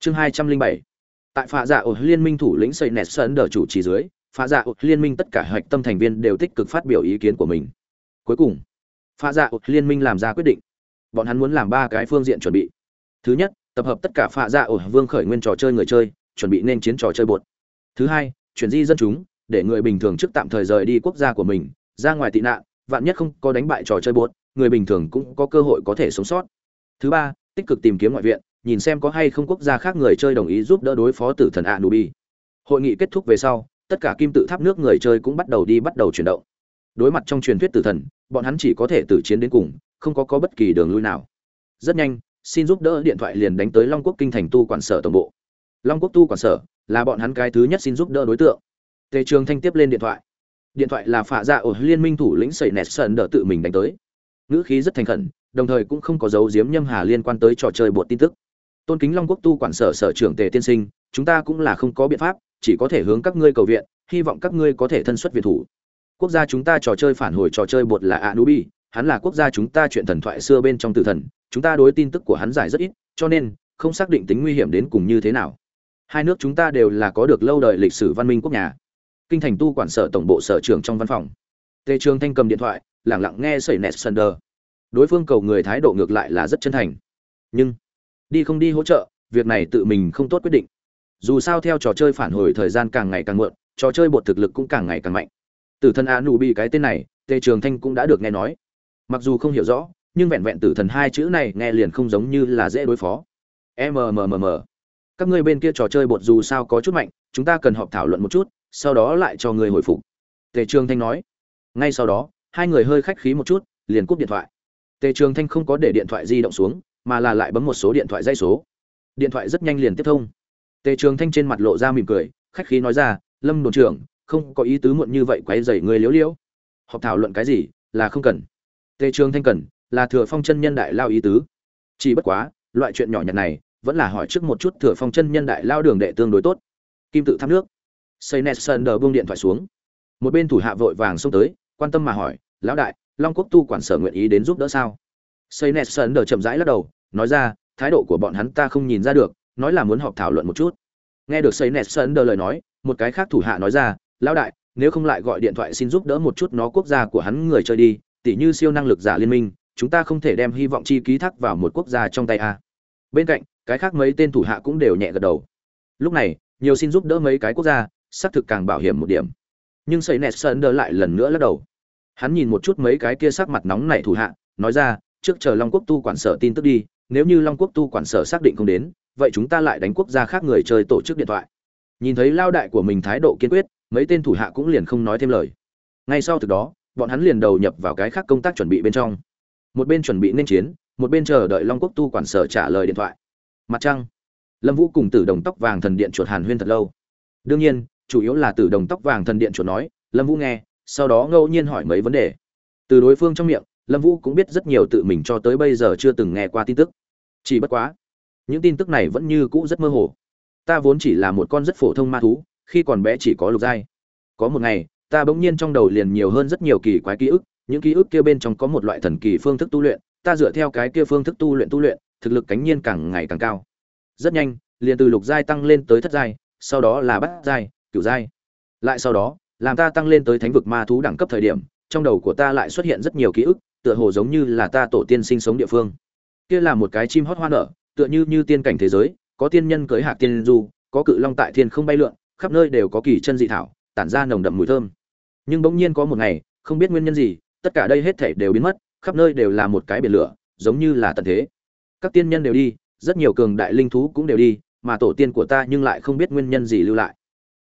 chương hai trăm linh bảy. Tại phạ dạ ở liên minh thủ lĩnh xây nẹt sơn đờ chủ trì dưới, phạ dạ ở liên minh tất cả hạch tâm thành viên đều tích cực phát biểu ý kiến của mình. Cuối cùng, phạ dạ ở liên minh làm ra quyết định. Bọn hắn muốn làm ba cái phương diện chuẩn bị. Thứ nhất, tập hợp tất cả phạ dạ ở vương khởi nguyên trò chơi người chơi, chuẩn bị nên chiến trò chơi bột. Thứ hai, chuyển di dân chúng, để người bình thường trước tạm thời rời đi quốc gia của mình, ra ngoài tị nạn, vạn nhất không có đánh bại trò chơi bột, người bình thường cũng có cơ hội có thể sống sót. Thứ ba, tích cực tìm kiếm ngoại viện nhìn xem có hay không quốc gia khác người chơi đồng ý giúp đỡ đối phó tử thần anubi. Hội nghị kết thúc về sau, tất cả kim tự tháp nước người chơi cũng bắt đầu đi bắt đầu chuyển động. Đối mặt trong truyền thuyết tử thần, bọn hắn chỉ có thể tử chiến đến cùng, không có có bất kỳ đường lui nào. Rất nhanh, xin giúp đỡ điện thoại liền đánh tới long quốc kinh thành tu quản sở tổng bộ. Long quốc tu quản sở là bọn hắn cái thứ nhất xin giúp đỡ đối tượng. Tề trường thanh tiếp lên điện thoại. Điện thoại là phạ dạ ở liên minh thủ lĩnh sẩy nẹt sơn đỡ tự mình đánh tới. Ngữ khí rất thành khẩn, đồng thời cũng không có dấu diếm nhâm hà liên quan tới trò chơi bột tin tức tôn kính long quốc tu quản sở sở trưởng tề tiên sinh, chúng ta cũng là không có biện pháp, chỉ có thể hướng các ngươi cầu viện, hy vọng các ngươi có thể thân xuất việt thủ. Quốc gia chúng ta trò chơi phản hồi trò chơi bột là anubi, hắn là quốc gia chúng ta chuyện thần thoại xưa bên trong tử thần, chúng ta đối tin tức của hắn giải rất ít, cho nên, không xác định tính nguy hiểm đến cùng như thế nào. Hai nước chúng ta đều là có được lâu đời lịch sử văn minh quốc nhà. Kinh thành tu quản sở tổng bộ sở trưởng trong văn phòng. Tề trường thanh cầm điện thoại lẳng lặng nghe sẩy nẹt sunder đối phương cầu người thái độ ngược lại là rất chân thành. Nhưng đi không đi hỗ trợ, việc này tự mình không tốt quyết định. Dù sao theo trò chơi phản hồi thời gian càng ngày càng muộn, trò chơi bột thực lực cũng càng ngày càng mạnh. Tử thần a nụ bị cái tên này, tề trường thanh cũng đã được nghe nói. Mặc dù không hiểu rõ, nhưng vẹn vẹn tử thần hai chữ này nghe liền không giống như là dễ đối phó. Mmm các ngươi bên kia trò chơi bột dù sao có chút mạnh, chúng ta cần họp thảo luận một chút, sau đó lại cho người hồi phục. Tề trường thanh nói. Ngay sau đó, hai người hơi khách khí một chút, liền cúp điện thoại. Tề trường thanh không có để điện thoại di động xuống mà là lại bấm một số điện thoại dây số. Điện thoại rất nhanh liền tiếp thông. Tề trường thanh trên mặt lộ ra mỉm cười, khách khí nói ra, lâm đồn trưởng, không có ý tứ muộn như vậy, quấy dày người liễu liễu. Họp thảo luận cái gì, là không cần. Tề trường thanh cần, là thừa phong chân nhân đại lao ý tứ. Chỉ bất quá, loại chuyện nhỏ nhặt này, vẫn là hỏi trước một chút thừa phong chân nhân đại lao đường đệ tương đối tốt. Kim tự tháp nước. Xây nesson đờ buông điện thoại xuống. Một bên thủ hạ vội vàng xông tới, quan tâm mà hỏi, lão đại, long quốc tu quản sở nguyện ý đến giúp đỡ sao? Xây nesson đờ chậm rãi lắc đầu nói ra, thái độ của bọn hắn ta không nhìn ra được, nói là muốn họp thảo luận một chút. Nghe được xây nesson đờ lời nói, một cái khác thủ hạ nói ra, lão đại, nếu không lại gọi điện thoại xin giúp đỡ một chút nó quốc gia của hắn người chơi đi, tỉ như siêu năng lực giả liên minh, chúng ta không thể đem hy vọng chi ký thác vào một quốc gia trong tay a. Bên cạnh, cái khác mấy tên thủ hạ cũng đều nhẹ gật đầu. Lúc này, nhiều xin giúp đỡ mấy cái quốc gia, xác thực càng bảo hiểm một điểm. Nhưng xây nẹt sơn đờ lại lần nữa lắc đầu. Hắn nhìn một chút mấy cái kia sắc mặt nóng nảy thủ hạ, nói ra, trước chờ long quốc tu quản sở tin tức đi nếu như long quốc tu quản sở xác định không đến, vậy chúng ta lại đánh quốc gia khác người chơi tổ chức điện thoại. Nhìn thấy lao đại của mình thái độ kiên quyết, mấy tên thủ hạ cũng liền không nói thêm lời. Ngay sau từ đó, bọn hắn liền đầu nhập vào cái khác công tác chuẩn bị bên trong. Một bên chuẩn bị nên chiến, một bên chờ đợi long quốc tu quản sở trả lời điện thoại. Mặt trăng. Lâm vũ cùng tử đồng tóc vàng thần điện chuột hàn huyên thật lâu. Đương nhiên, chủ yếu là tử đồng tóc vàng thần điện chuột nói, lâm vũ nghe, sau đó ngẫu nhiên hỏi mấy vấn đề. Từ đối phương trong miệng lâm vũ cũng biết rất nhiều tự mình cho tới bây giờ chưa từng nghe qua tin tức. Chỉ bất quá, những tin tức này vẫn như cũ rất mơ hồ. Ta vốn chỉ là một con rất phổ thông ma thú, khi còn bé chỉ có lục giai. Có một ngày, ta bỗng nhiên trong đầu liền nhiều hơn rất nhiều kỳ quái ký ức, những ký ức kia bên trong có một loại thần kỳ phương thức tu luyện, ta dựa theo cái kia phương thức tu luyện tu luyện, thực lực cánh nhiên càng ngày càng cao. Rất nhanh, liền từ lục giai tăng lên tới thất giai, sau đó là bát giai, cửu giai. Lại sau đó, làm ta tăng lên tới thánh vực ma thú đẳng cấp thời điểm, trong đầu của ta lại xuất hiện rất nhiều ký ức tựa hồ giống như là ta tổ tiên sinh sống địa phương. Kia là một cái chim hót hoa nở, tựa như như tiên cảnh thế giới, có tiên nhân cưới hạ tiên du, có cự long tại thiên không bay lượn, khắp nơi đều có kỳ chân dị thảo, tản ra nồng đậm mùi thơm. Nhưng bỗng nhiên có một ngày, không biết nguyên nhân gì, tất cả đây hết thảy đều biến mất, khắp nơi đều là một cái biển lửa, giống như là tận thế. Các tiên nhân đều đi, rất nhiều cường đại linh thú cũng đều đi, mà tổ tiên của ta nhưng lại không biết nguyên nhân gì lưu lại.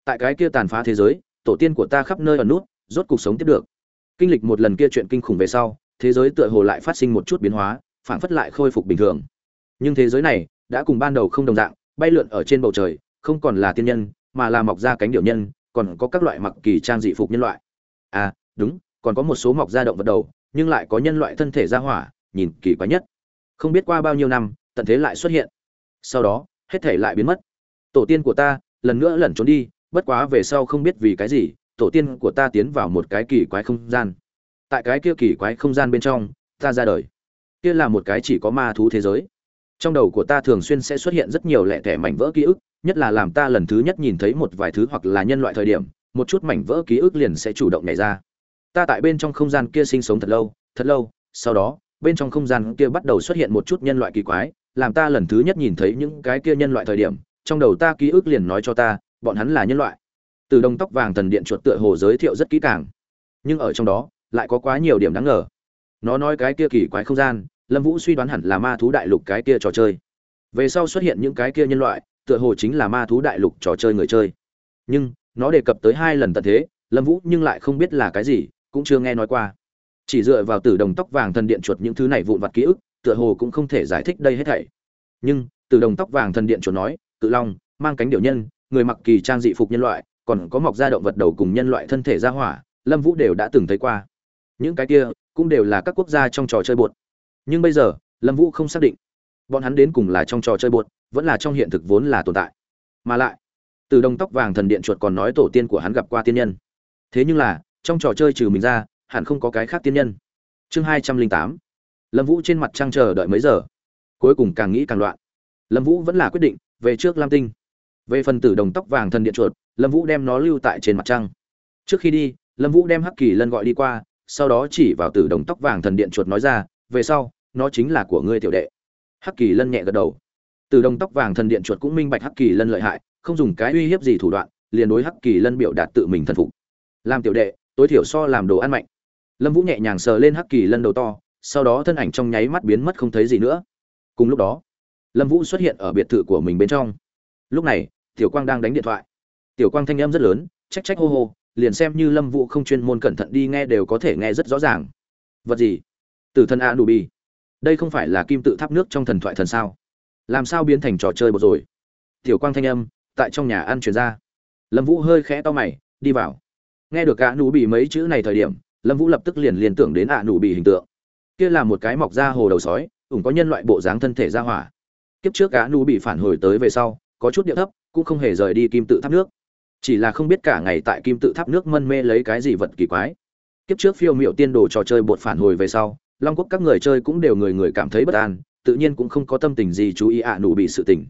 Tại cái kia tàn phá thế giới, tổ tiên của ta khắp nơi ở nút, rốt cuộc sống tiếp được. Kinh lịch một lần kia chuyện kinh khủng về sau thế giới tựa hồ lại phát sinh một chút biến hóa phản phất lại khôi phục bình thường. Nhưng thế giới này đã cùng ban đầu không đồng dạng, bay lượn ở trên bầu trời, không còn là tiên nhân, mà là mọc ra cánh điệu nhân, còn có các loại mặc kỳ trang dị phục nhân loại. À đúng, còn có một số mọc ra động vật đầu, nhưng lại có nhân loại thân thể ra hỏa, nhìn kỳ quái nhất. Không biết qua bao nhiêu năm, tận thế lại xuất hiện. Sau đó, hết thể lại biến mất. Tổ tiên của ta, lần nữa lẩn trốn đi, bất quá về sau không biết vì cái gì, tổ tiên của ta tiến vào một cái kỳ quái không gian tại cái kia kỳ quái không gian bên trong, ta ra đời. Kia là một cái chỉ có ma thú thế giới. Trong đầu của ta thường xuyên sẽ xuất hiện rất nhiều lẻ tẻ mảnh vỡ ký ức, nhất là làm ta lần thứ nhất nhìn thấy một vài thứ hoặc là nhân loại thời điểm, một chút mảnh vỡ ký ức liền sẽ chủ động nhảy ra. Ta tại bên trong không gian kia sinh sống thật lâu thật lâu, sau đó, bên trong không gian kia bắt đầu xuất hiện một chút nhân loại kỳ quái, làm ta lần thứ nhất nhìn thấy những cái kia nhân loại thời điểm, trong đầu ta ký ức liền nói cho ta, bọn hắn là nhân loại. Từ đồng tóc vàng thần điện chuột tựa hồ giới thiệu rất kỹ càng. Nhưng ở trong đó lại có quá nhiều điểm đáng ngờ. Nó nói cái kia kỳ quái không gian, lâm vũ suy đoán hẳn là ma thú đại lục cái kia trò chơi. Về sau xuất hiện những cái kia nhân loại, tựa hồ chính là ma thú đại lục trò chơi người chơi. Nhưng, nó đề cập tới hai lần tận thế, lâm vũ nhưng lại không biết là cái gì, cũng chưa nghe nói qua. Chỉ dựa vào tử đồng tóc vàng thần điện chuột những thứ này vụn vặt ký ức, tựa hồ cũng không thể giải thích đây hết thảy. Nhưng, tử đồng tóc vàng thần điện chuột nói, cự long, mang cánh điều nhân, người mặc kỳ trang dị phục nhân loại, còn có mọc ra động vật đầu cùng nhân loại thân thể ra hỏa, lâm vũ đều đã từng thấy qua những cái kia cũng đều là các quốc gia trong trò chơi bột nhưng bây giờ, lâm vũ không xác định. Bọn hắn đến cùng là trong trò chơi bột vẫn là trong hiện thực vốn là tồn tại. Mà lại, từ đồng tóc vàng thần điện chuột còn nói tổ tiên của hắn gặp qua tiên nhân. Thế nhưng là, trong trò chơi trừ mình ra, hẳn không có cái khác tiên nhân. Chương hai trăm linh tám. Lâm vũ trên mặt trăng chờ đợi mấy giờ? Cuối cùng càng nghĩ càng loạn. Lâm vũ vẫn là quyết định, về trước lam tinh. Về phần tử đồng tóc vàng thần điện chuột, lâm vũ đem nó lưu tại trên mặt trăng. Trước khi đi, lâm vũ đem hắc kỳ lân gọi đi qua sau đó chỉ vào tử đồng tóc vàng thần điện chuột nói ra, về sau, nó chính là của ngươi tiểu đệ. Hắc kỳ lân nhẹ gật đầu. Tử đồng tóc vàng thần điện chuột cũng minh bạch hắc kỳ lân lợi hại, không dùng cái uy hiếp gì thủ đoạn, liền đối hắc kỳ lân biểu đạt tự mình thần phục. Làm tiểu đệ, tối thiểu so làm đồ ăn mạnh. Lâm vũ nhẹ nhàng sờ lên hắc kỳ lân đầu to, sau đó thân ảnh trong nháy mắt biến mất không thấy gì nữa. Cùng lúc đó, lâm vũ xuất hiện ở biệt thự của mình bên trong. Lúc này, tiểu quang đang đánh điện thoại. Tiểu quang thanh âm rất lớn, trách trách hô hô liền xem như lâm vũ không chuyên môn cẩn thận đi nghe đều có thể nghe rất rõ ràng. Vật gì? Từ thân a nụ bi đây không phải là kim tự tháp nước trong thần thoại thần sao? Làm sao biến thành trò chơi một rồi? Tiểu quang thanh âm tại trong nhà ăn chuyển ra. Lâm vũ hơi khẽ to mày, đi vào. Nghe được a nụ bị mấy chữ này thời điểm, lâm vũ lập tức liền liên tưởng đến a nụ bị hình tượng. Kia là một cái mọc da hồ đầu sói, ủng có nhân loại bộ dáng thân thể ra hỏa. Kiếp trước a nụ bị phản hồi tới về sau, có chút địa thấp, cũng không hề rời đi kim tự tháp nước chỉ là không biết cả ngày tại kim tự tháp nước mân mê lấy cái gì vật kỳ quái. Kiếp trước phiêu miệu tiên đồ trò chơi bột phản hồi về sau, long quốc các người chơi cũng đều người người cảm thấy bất an, tự nhiên cũng không có tâm tình gì chú ý ạ nụ bị sự tình.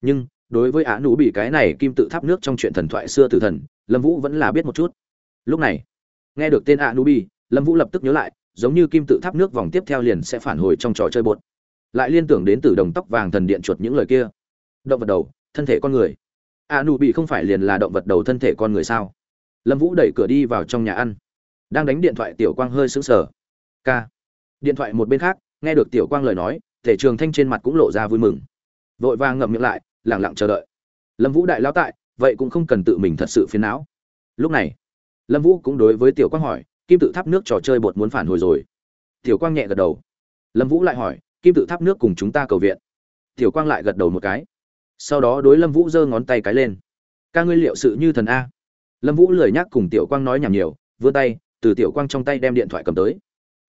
Nhưng, đối với ạ nụ bị cái này kim tự tháp nước trong chuyện thần thoại xưa từ thần, lâm vũ vẫn là biết một chút. Lúc này, nghe được tên ạ nụ bị, lâm vũ lập tức nhớ lại, giống như kim tự tháp nước vòng tiếp theo liền sẽ phản hồi trong trò chơi bột. Lại liên tưởng đến từ đồng tóc vàng thần điện chuột những lời kia. Động vật đầu, thân thể con người a nụ bị không phải liền là động vật đầu thân thể con người sao? Lâm vũ đẩy cửa đi vào trong nhà ăn. Đang đánh điện thoại, tiểu quang hơi sững sờ. K điện thoại một bên khác, nghe được tiểu quang lời nói, thể trường thanh trên mặt cũng lộ ra vui mừng. Vội vàng ngậm miệng lại lẳng lặng chờ đợi. Lâm vũ đại lao tại, vậy cũng không cần tự mình thật sự phiền não. Lúc này, lâm vũ cũng đối với tiểu quang hỏi, kim tự tháp nước trò chơi bột muốn phản hồi rồi. Tiểu quang nhẹ gật đầu. Lâm vũ lại hỏi, kim tự tháp nước cùng chúng ta cầu viện. Tiểu quang lại gật đầu một cái sau đó đối lâm vũ giơ ngón tay cái lên. Ca ngươi liệu sự như thần a? Lâm vũ lười nhắc cùng tiểu quang nói nhảm nhiều, vươn tay, từ tiểu quang trong tay đem điện thoại cầm tới.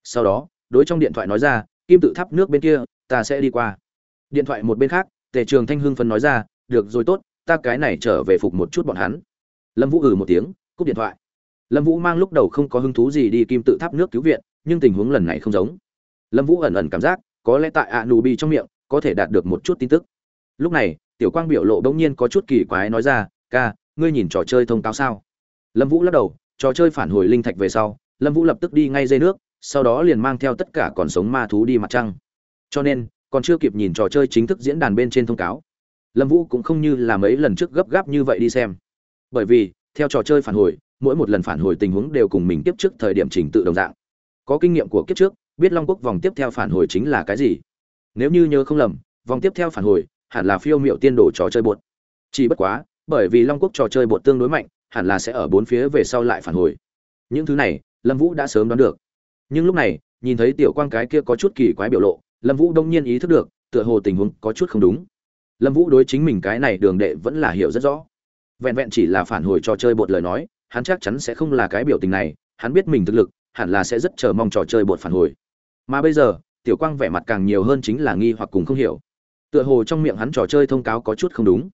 Sau đó, đối trong điện thoại nói ra, kim tự tháp nước bên kia, ta sẽ đi qua. Điện thoại một bên khác, tề trường thanh hưng phân nói ra, được rồi tốt, ta cái này trở về phục một chút bọn hắn. Lâm vũ ừ một tiếng, cúp điện thoại. Lâm vũ mang lúc đầu không có hứng thú gì đi kim tự tháp nước cứu viện, nhưng tình huống lần này không giống. Lâm vũ ẩn ẩn cảm giác, có lẽ tại a nù bi trong miệng, có thể đạt được một chút tin tức. Lúc này tiểu quang biểu lộ bỗng nhiên có chút kỳ quái nói ra, ca, ngươi nhìn trò chơi thông cáo sao? Lâm vũ lắc đầu, trò chơi phản hồi linh thạch về sau, lâm vũ lập tức đi ngay dây nước, sau đó liền mang theo tất cả còn sống ma thú đi mặt trăng. Cho nên, còn chưa kịp nhìn trò chơi chính thức diễn đàn bên trên thông cáo, lâm vũ cũng không như là mấy lần trước gấp gáp như vậy đi xem. Bởi vì, theo trò chơi phản hồi, mỗi một lần phản hồi tình huống đều cùng mình tiếp trước thời điểm trình tự đồng dạng. Có kinh nghiệm của kiếp trước, biết long quốc vòng tiếp theo phản hồi chính là cái gì. Nếu như nhớ không lầm, vòng tiếp theo phản hồi hẳn là phiêu miệu tiên đồ trò chơi bột. Chỉ bất quá, bởi vì long quốc trò chơi bột tương đối mạnh, hẳn là sẽ ở bốn phía về sau lại phản hồi. Những thứ này, lâm vũ đã sớm đoán được. Nhưng lúc này, nhìn thấy tiểu quang cái kia có chút kỳ quái biểu lộ, lâm vũ đông nhiên ý thức được, tựa hồ tình huống có chút không đúng. Lâm vũ đối chính mình cái này đường đệ vẫn là hiểu rất rõ. Vẹn vẹn chỉ là phản hồi trò chơi bột lời nói, hắn chắc chắn sẽ không là cái biểu tình này, hắn biết mình thực lực, hẳn là sẽ rất chờ mong trò chơi bột phản hồi. Mà bây giờ, tiểu quang vẻ mặt càng nhiều hơn chính là nghi hoặc cùng không hiểu tựa hồ trong miệng hắn trò chơi thông cáo có chút không đúng.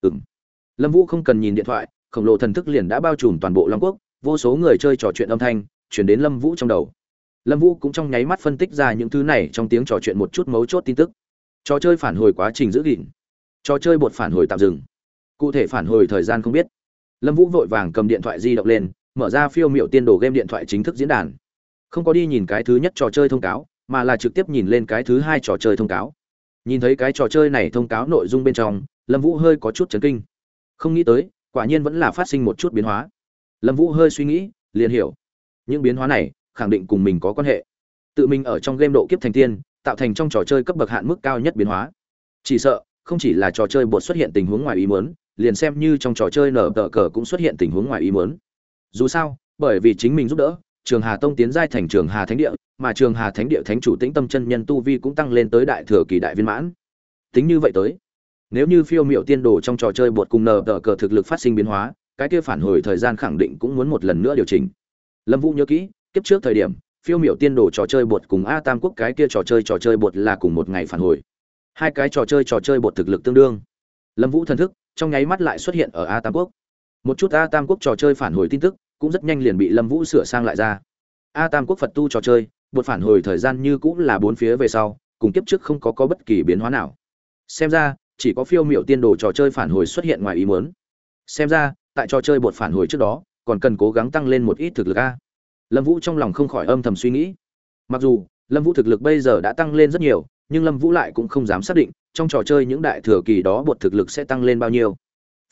Ừ m lâm vũ không cần nhìn điện thoại, khổng lồ thần thức liền đã bao trùm toàn bộ long quốc, vô số người chơi trò chuyện âm thanh, chuyển đến lâm vũ trong đầu. Lâm vũ cũng trong nháy mắt phân tích ra những thứ này trong tiếng trò chuyện một chút mấu chốt tin tức. Trò chơi phản hồi quá trình giữ gìn. Trò chơi bột phản hồi tạm dừng. Cụ thể phản hồi thời gian không biết. Lâm vũ vội vàng cầm điện thoại di động lên, mở ra phiêu m i ệ u tiên đồ game điện thoại chính thức diễn đàn. Không có đi nhìn cái thứ nhất trò chơi thông cáo, mà là trực tiếp nhìn lên cái thứ hai trò chơi thông cáo nhìn thấy cái trò chơi này thông cáo nội dung bên trong, lâm vũ hơi có chút chấn kinh. Không nghĩ tới, quả nhiên vẫn là phát sinh một chút biến hóa. Lâm vũ hơi suy nghĩ, liền hiểu. Những biến hóa này, khẳng định cùng mình có quan hệ. Tự mình ở trong game độ kiếp thành tiên, tạo thành trong trò chơi cấp bậc hạn mức cao nhất biến hóa. Chỉ sợ, không chỉ là trò chơi bột xuất hiện tình huống ngoài ý muốn, liền xem như trong trò chơi nở tờ cờ cũng xuất hiện tình huống ngoài ý muốn. Dù sao, bởi vì chính mình giúp đỡ, trường hà tông tiến giai thành trường hà thánh địa mà trường hà thánh địa thánh chủ tĩnh tâm chân nhân tu vi cũng tăng lên tới đại thừa kỳ đại viên mãn. Tính như vậy tới, nếu như phiêu miệu tiên đồ trong trò chơi bột cùng nờ tờ cờ thực lực phát sinh biến hóa, cái kia phản hồi thời gian khẳng định cũng muốn một lần nữa điều chỉnh. Lâm vũ nhớ kỹ, kiếp trước thời điểm, phiêu miểu tiên đồ trò chơi bột cùng a tam quốc cái kia trò chơi trò chơi bột là cùng một ngày phản hồi. Hai cái trò chơi trò chơi bột thực lực tương đương. Lâm vũ thần thức, trong nháy mắt lại xuất hiện ở a tam quốc. Một chút a tam quốc trò chơi phản hồi tin tức, cũng rất nhanh liền bị lâm vũ sửa sang lại ra. A tam quốc phật tu trò chơi bột phản hồi thời gian như cũng là bốn phía về sau, cùng kiếp trước không có có bất kỳ biến hóa nào. Xem ra, chỉ có phiêu miểu tiên đồ trò chơi phản hồi xuất hiện ngoài ý muốn. Xem ra, tại trò chơi bột phản hồi trước đó, còn cần cố gắng tăng lên một ít thực lực a. Lâm vũ trong lòng không khỏi âm thầm suy nghĩ. Mặc dù, lâm vũ thực lực bây giờ đã tăng lên rất nhiều, nhưng lâm vũ lại cũng không dám xác định, trong trò chơi những đại thừa kỳ đó bột thực lực sẽ tăng lên bao nhiêu.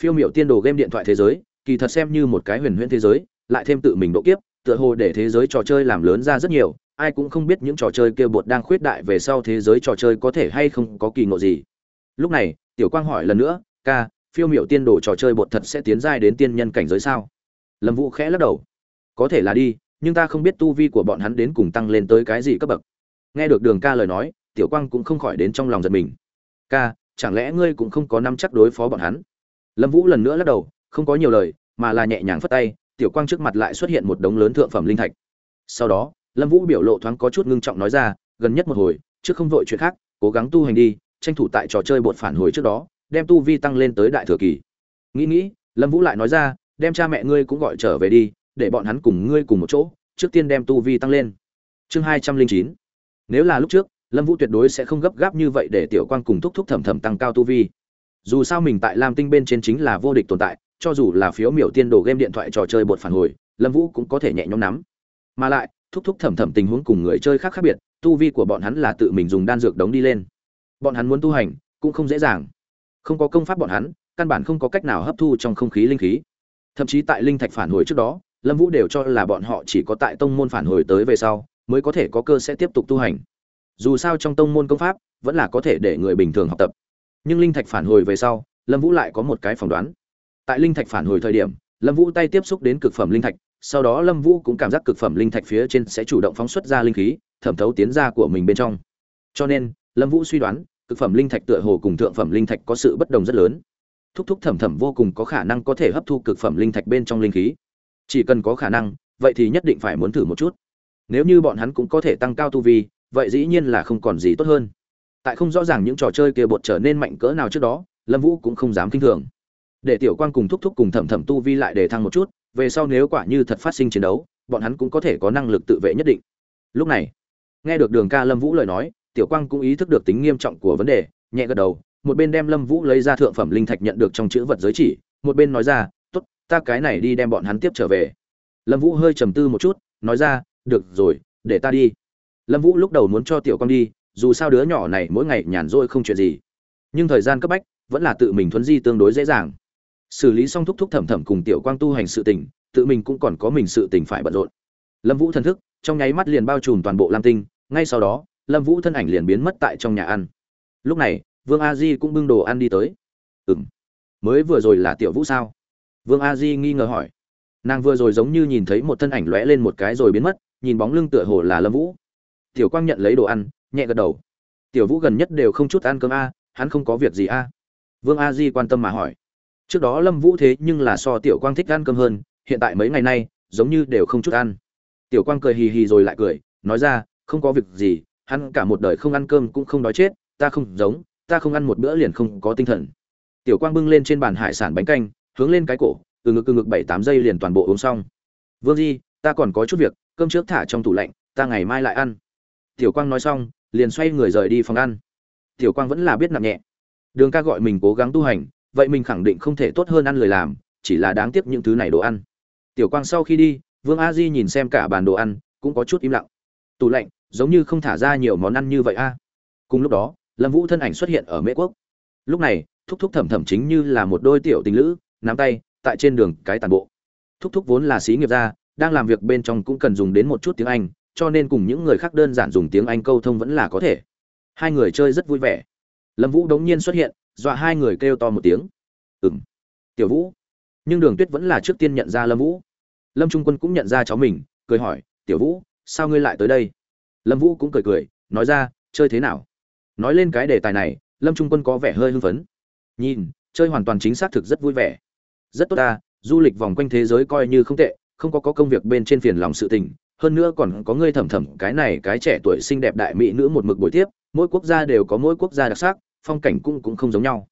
Phiêu m i ệ u tiên đồ game điện thoại thế giới, kỳ thật xem như một cái huyền huyễn thế giới, lại thêm tự mình độ kiếp, tựa hồ để thế giới trò chơi làm lớn ra rất nhiều ai cũng không biết những trò chơi kia bột đang khuyết đại về sau thế giới trò chơi có thể hay không có kỳ ngộ gì. Lúc này, tiểu quang hỏi lần nữa, ca, phiêu miểu tiên đồ trò chơi bột thật sẽ tiến giai đến tiên nhân cảnh giới sao? Lâm vũ khẽ lắc đầu. Có thể là đi, nhưng ta không biết tu vi của bọn hắn đến cùng tăng lên tới cái gì cấp bậc. Nghe được đường ca lời nói, tiểu quang cũng không khỏi đến trong lòng giật mình. Ca, chẳng lẽ ngươi cũng không có nắm chắc đối phó bọn hắn? Lâm vũ lần nữa lắc đầu, không có nhiều lời, mà là nhẹ nhàng phất tay, tiểu quang trước mặt lại xuất hiện một đống lớn thượng phẩm linh thạch. Sau đó lâm vũ biểu lộ thoáng có chút ngưng trọng nói ra, gần nhất một hồi, trước không vội chuyện khác, cố gắng tu hành đi, tranh thủ tại trò chơi bột phản hồi trước đó, đem tu vi tăng lên tới đại thừa kỳ. Nghĩ nghĩ, lâm vũ lại nói ra, đem cha mẹ ngươi cũng gọi trở về đi, để bọn hắn cùng ngươi cùng một chỗ, trước tiên đem tu vi tăng lên. Chương hai trăm linh chín. Nếu là lúc trước, lâm vũ tuyệt đối sẽ không gấp gáp như vậy để tiểu quang cùng thúc thúc thầm thầm tăng cao tu vi. Dù sao mình tại lam tinh bên trên chính là vô địch tồn tại, cho dù là phiếu miểu tiên đồ game điện thoại trò chơi bột phản hồi, lâm vũ cũng có thể nhẹ nhõm nắm. Mà lại thúc thúc thầm thầm tình huống cùng người chơi khác khác biệt, tu vi của bọn hắn là tự mình dùng đan dược đống đi lên. Bọn hắn muốn tu hành, cũng không dễ dàng. Không có công pháp bọn hắn, căn bản không có cách nào hấp thu trong không khí linh khí. Thậm chí tại linh thạch phản hồi trước đó, lâm vũ đều cho là bọn họ chỉ có tại tông môn phản hồi tới về sau, mới có thể có cơ sẽ tiếp tục tu hành. Dù sao trong tông môn công pháp, vẫn là có thể để người bình thường học tập. Nhưng linh thạch phản hồi về sau, lâm vũ lại có một cái phỏng đoán. Tại linh thạch phản hồi thời điểm, lâm vũ tay tiếp xúc đến cực phẩm linh thạch sau đó lâm vũ cũng cảm giác cực phẩm linh thạch phía trên sẽ chủ động phóng xuất ra linh khí, thẩm thấu tiến ra của mình bên trong. Cho nên, lâm vũ suy đoán, cực phẩm linh thạch tựa hồ cùng thượng phẩm linh thạch có sự bất đồng rất lớn. Thúc thúc thẩm thẩm vô cùng có khả năng có thể hấp thu cực phẩm linh thạch bên trong linh khí. Chỉ cần có khả năng, vậy thì nhất định phải muốn thử một chút. Nếu như bọn hắn cũng có thể tăng cao tu vi, vậy dĩ nhiên là không còn gì tốt hơn. Tại không rõ ràng những trò chơi kia bột trở nên mạnh cỡ nào trước đó, lâm vũ cũng không dám k i n h thường. Để tiểu quan cùng thúc thúc cùng thẩm thẩm tu vi lại để thăng một chút về sau nếu quả như thật phát sinh chiến đấu, bọn hắn cũng có thể có năng lực tự vệ nhất định. Lúc này, nghe được đường ca lâm vũ lời nói, tiểu quang cũng ý thức được tính nghiêm trọng của vấn đề, nhẹ gật đầu, một bên đem lâm vũ lấy ra thượng phẩm linh thạch nhận được trong chữ vật giới chỉ, một bên nói ra ta cái này đi đem bọn hắn tiếp trở về. Lâm vũ hơi trầm tư một chút, nói ra, được rồi, để ta đi. Lâm vũ lúc đầu muốn cho tiểu Quang đi, dù sao đứa nhỏ này mỗi ngày nhàn rỗi không chuyện gì. Nhưng thời gian cấp bách, vẫn là tự mình thuấn di tương đối dễ dàng xử lý xong thúc thúc thẩm thẩm cùng tiểu quang tu hành sự tình tự mình cũng còn có mình sự tình phải bận rộn lâm vũ thần thức trong nháy mắt liền bao trùm toàn bộ lam tinh ngay sau đó lâm vũ thân ảnh liền biến mất tại trong nhà ăn lúc này vương a di cũng bưng đồ ăn đi tới ừ m mới vừa rồi là tiểu vũ sao Vương A Di nghi ngờ hỏi. Nàng vừa rồi giống như nhìn thấy một thân ảnh lóe lên một cái rồi biến mất, nhìn bóng lưng tựa hồ là Lâm Vũ. Tiểu Quang nhận lấy đồ ăn, nhẹ gật đầu. Tiểu Vũ gần nhất đều không chút ăn cơm a, hắn không có việc gì a. Vương A Di quan tâm mà hỏi. Trước đó Lâm Vũ thế nhưng là so Tiểu Quang thích ăn cơm hơn, hiện tại mấy ngày nay, giống như đều không chút ăn. Tiểu Quang cười hì hì rồi lại cười, nói ra, không có việc gì, hắn cả một đời không ăn cơm cũng không đói chết, ta không giống, ta không ăn một bữa liền không có tinh thần. Tiểu Quang bưng lên trên bàn hải sản bánh canh, hướng lên cái cổ từ ngực từ ngực bảy tám giây liền toàn bộ uống xong vương di ta còn có chút việc cơm trước thả trong tủ lạnh ta ngày mai lại ăn tiểu quang nói xong liền xoay người rời đi phòng ăn tiểu quang vẫn là biết nặng nhẹ đường ca gọi mình cố gắng tu hành vậy mình khẳng định không thể tốt hơn ăn lời làm, chỉ là đáng tiếc những thứ này đồ ăn. Tiểu quang sau khi đi, vương a di nhìn xem cả bàn đồ ăn, cũng có chút im lặng. Tủ lạnh, giống như không thả ra nhiều món ăn như vậy a. Cùng lúc đó, lâm vũ thân ảnh xuất hiện ở mễ quốc. Lúc này, thúc thúc thẩm thẩm chính như là một đôi tiểu tình lữ, nắm tay, tại trên đường cái tàn bộ. Thúc thúc vốn là sĩ nghiệp gia, đang làm việc bên trong cũng cần dùng đến một chút tiếng anh, cho nên cùng những người khác đơn giản dùng tiếng anh câu thông vẫn là có thể. Hai người chơi rất vui vẻ. Lâm vũ đống nhiên xuất hiện dọa hai người kêu to một tiếng. Ừng tiểu vũ. Nhưng đường tuyết vẫn là trước tiên nhận ra lâm vũ. Lâm trung quân cũng nhận ra cháu mình, cười hỏi, tiểu vũ, sao ngươi lại tới đây? Lâm vũ cũng cười cười, nói ra, chơi thế nào? Nói lên cái đề tài này, lâm trung quân có vẻ hơi hưng phấn. Nhìn, chơi hoàn toàn chính xác thực rất vui vẻ. Rất tốt ta, du lịch vòng quanh thế giới coi như không tệ, không có có công việc bên trên phiền lòng sự tình, hơn nữa còn có ngươi thầm thầm, cái này cái trẻ tuổi xinh đẹp đại mỹ nữ một mực buổi tiếp, mỗi quốc gia đều có mỗi quốc gia đặc sắc phong cảnh cũng cũng không giống nhau.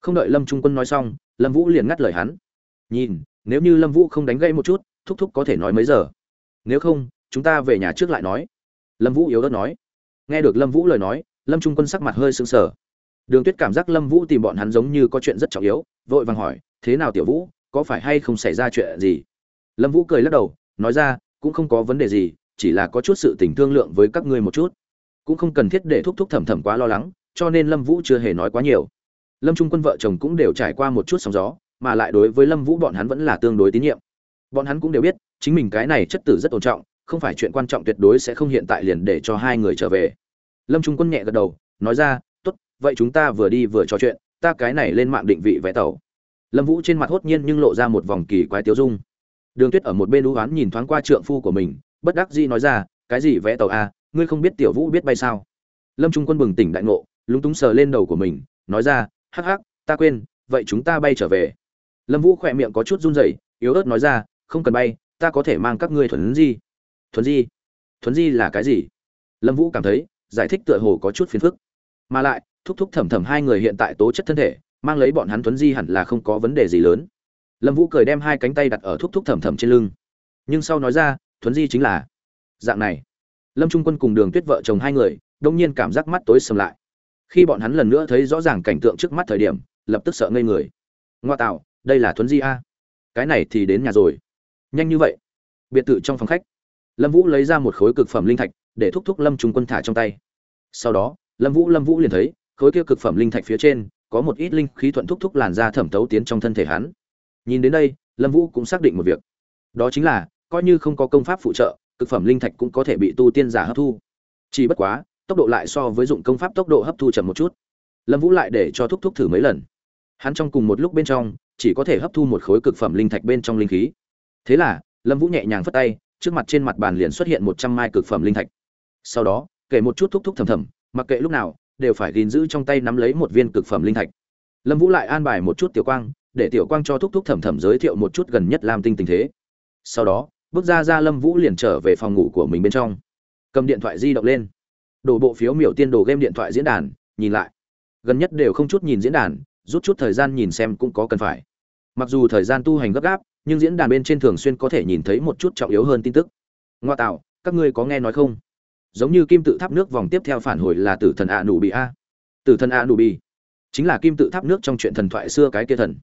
Không đợi lâm trung quân nói xong, lâm vũ liền ngắt lời hắn. Nhìn, nếu như lâm vũ không đánh gây một chút, thúc thúc có thể nói mấy giờ? Nếu không, chúng ta về nhà trước lại nói. Lâm vũ yếu ớt nói. Nghe được lâm vũ lời nói, lâm trung quân sắc mặt hơi sững sờ. Đường tuyết cảm giác lâm vũ tìm bọn hắn giống như có chuyện rất trọng yếu, vội vàng hỏi, thế nào tiểu vũ, có phải hay không xảy ra chuyện gì? Lâm vũ cười lắc đầu, nói ra, cũng không có vấn đề gì, chỉ là có chút sự tình thương lượng với các ngươi một chút. Cũng không cần thiết để thúc thúc thầm thầm quá lo lắng cho nên lâm vũ chưa hề nói quá nhiều. Lâm trung quân vợ chồng cũng đều trải qua một chút sóng gió, mà lại đối với lâm vũ bọn hắn vẫn là tương đối tín nhiệm. Bọn hắn cũng đều biết, chính mình cái này chất tử rất tôn trọng, không phải chuyện quan trọng tuyệt đối sẽ không hiện tại liền để cho hai người trở về. Lâm trung quân nhẹ gật đầu, nói ra, tốt, vậy chúng ta vừa đi vừa trò chuyện, ta cái này lên mạng định vị vé tàu. Lâm vũ trên mặt hốt nhiên nhưng lộ ra một vòng kỳ quái tiêu dung. Đường tuyết ở một bên đũ oán nhìn thoáng qua trượng phu của mình, bất đắc dĩ nói ra, cái gì vé tàu a? Ngươi không biết tiểu vũ biết bay sao? Lâm trung quân bừng tỉnh đại ngộ lúng túng sờ lên đầu của mình, nói ra, hắc hắc, ta quên, vậy chúng ta bay trở về. Lâm vũ khỏe miệng có chút run rẩy, yếu ớt nói ra, không cần bay, ta có thể mang các ngươi thuần di. Thuần di? Thuần di là cái gì? Lâm vũ cảm thấy, giải thích tựa hồ có chút phiền phức. Mà lại, thúc thúc thẩm thẩm hai người hiện tại tố chất thân thể, mang lấy bọn hắn thuấn di hẳn là không có vấn đề gì lớn. Lâm vũ cười đem hai cánh tay đặt ở thúc thúc thẩm thẩm trên lưng. Nhưng sau nói ra thuấn di chính là dạng này, lâm trung quân cùng đường tuyết vợ chồng hai người, đông nhiên cảm giác mắt tối sầm lại khi bọn hắn lần nữa thấy rõ ràng cảnh tượng trước mắt thời điểm, lập tức sợ ngây người. Ngoa tạo, đây là thuấn di a. Cái này thì đến nhà rồi. Nhanh như vậy. Biệt thự trong phòng khách. Lâm vũ lấy ra một khối cực phẩm linh thạch, để thúc thúc lâm trung quân thả trong tay. Sau đó, lâm vũ lâm vũ liền thấy, khối kia cực phẩm linh thạch phía trên, có một ít linh khí thuận thúc thúc làn da thẩm tấu tiến trong thân thể hắn. Nhìn đến đây, lâm vũ cũng xác định một việc. Đó chính là, coi như không có công pháp phụ trợ, cực phẩm linh thạch cũng có thể bị tu tiên giả hấp thu. Chỉ bất quá tốc độ lại so với dụng công pháp tốc độ hấp thu chậm một chút. Lâm vũ lại để cho thúc thúc thử mấy lần. Hắn trong cùng một lúc bên trong, chỉ có thể hấp thu một khối cực phẩm linh thạch bên trong linh khí. Thế là, lâm vũ nhẹ nhàng phất tay, trước mặt trên mặt bàn liền xuất hiện một trăm mai cực phẩm linh thạch. Sau đó, kể một chút thúc thúc thầm thầm, mặc kệ lúc nào, đều phải gìn giữ trong tay nắm lấy một viên cực phẩm linh thạch. Lâm vũ lại an bài một chút tiểu quang, để tiểu quang cho thúc thúc thầm thầm giới thiệu một chút gần nhất lam tinh tình thế. Sau đó, bước ra ra lâm vũ liền trở về phòng ngủ của mình bên trong. Cầm điện thoại di động lên đổ bộ phiếu miểu tiên đồ game điện thoại diễn đàn, nhìn lại. Gần nhất đều không chút nhìn diễn đàn, rút chút thời gian nhìn xem cũng có cần phải. Mặc dù thời gian tu hành gấp gáp, nhưng diễn đàn bên trên thường xuyên có thể nhìn thấy một chút trọng yếu hơn tin tức. Ngoa tạo, các ngươi có nghe nói không? Giống như kim tự tháp nước vòng tiếp theo phản hồi là tử thần a nụ bị a. Tử thần a nụ bị chính là kim tự tháp nước trong chuyện thần thoại xưa cái kia thần.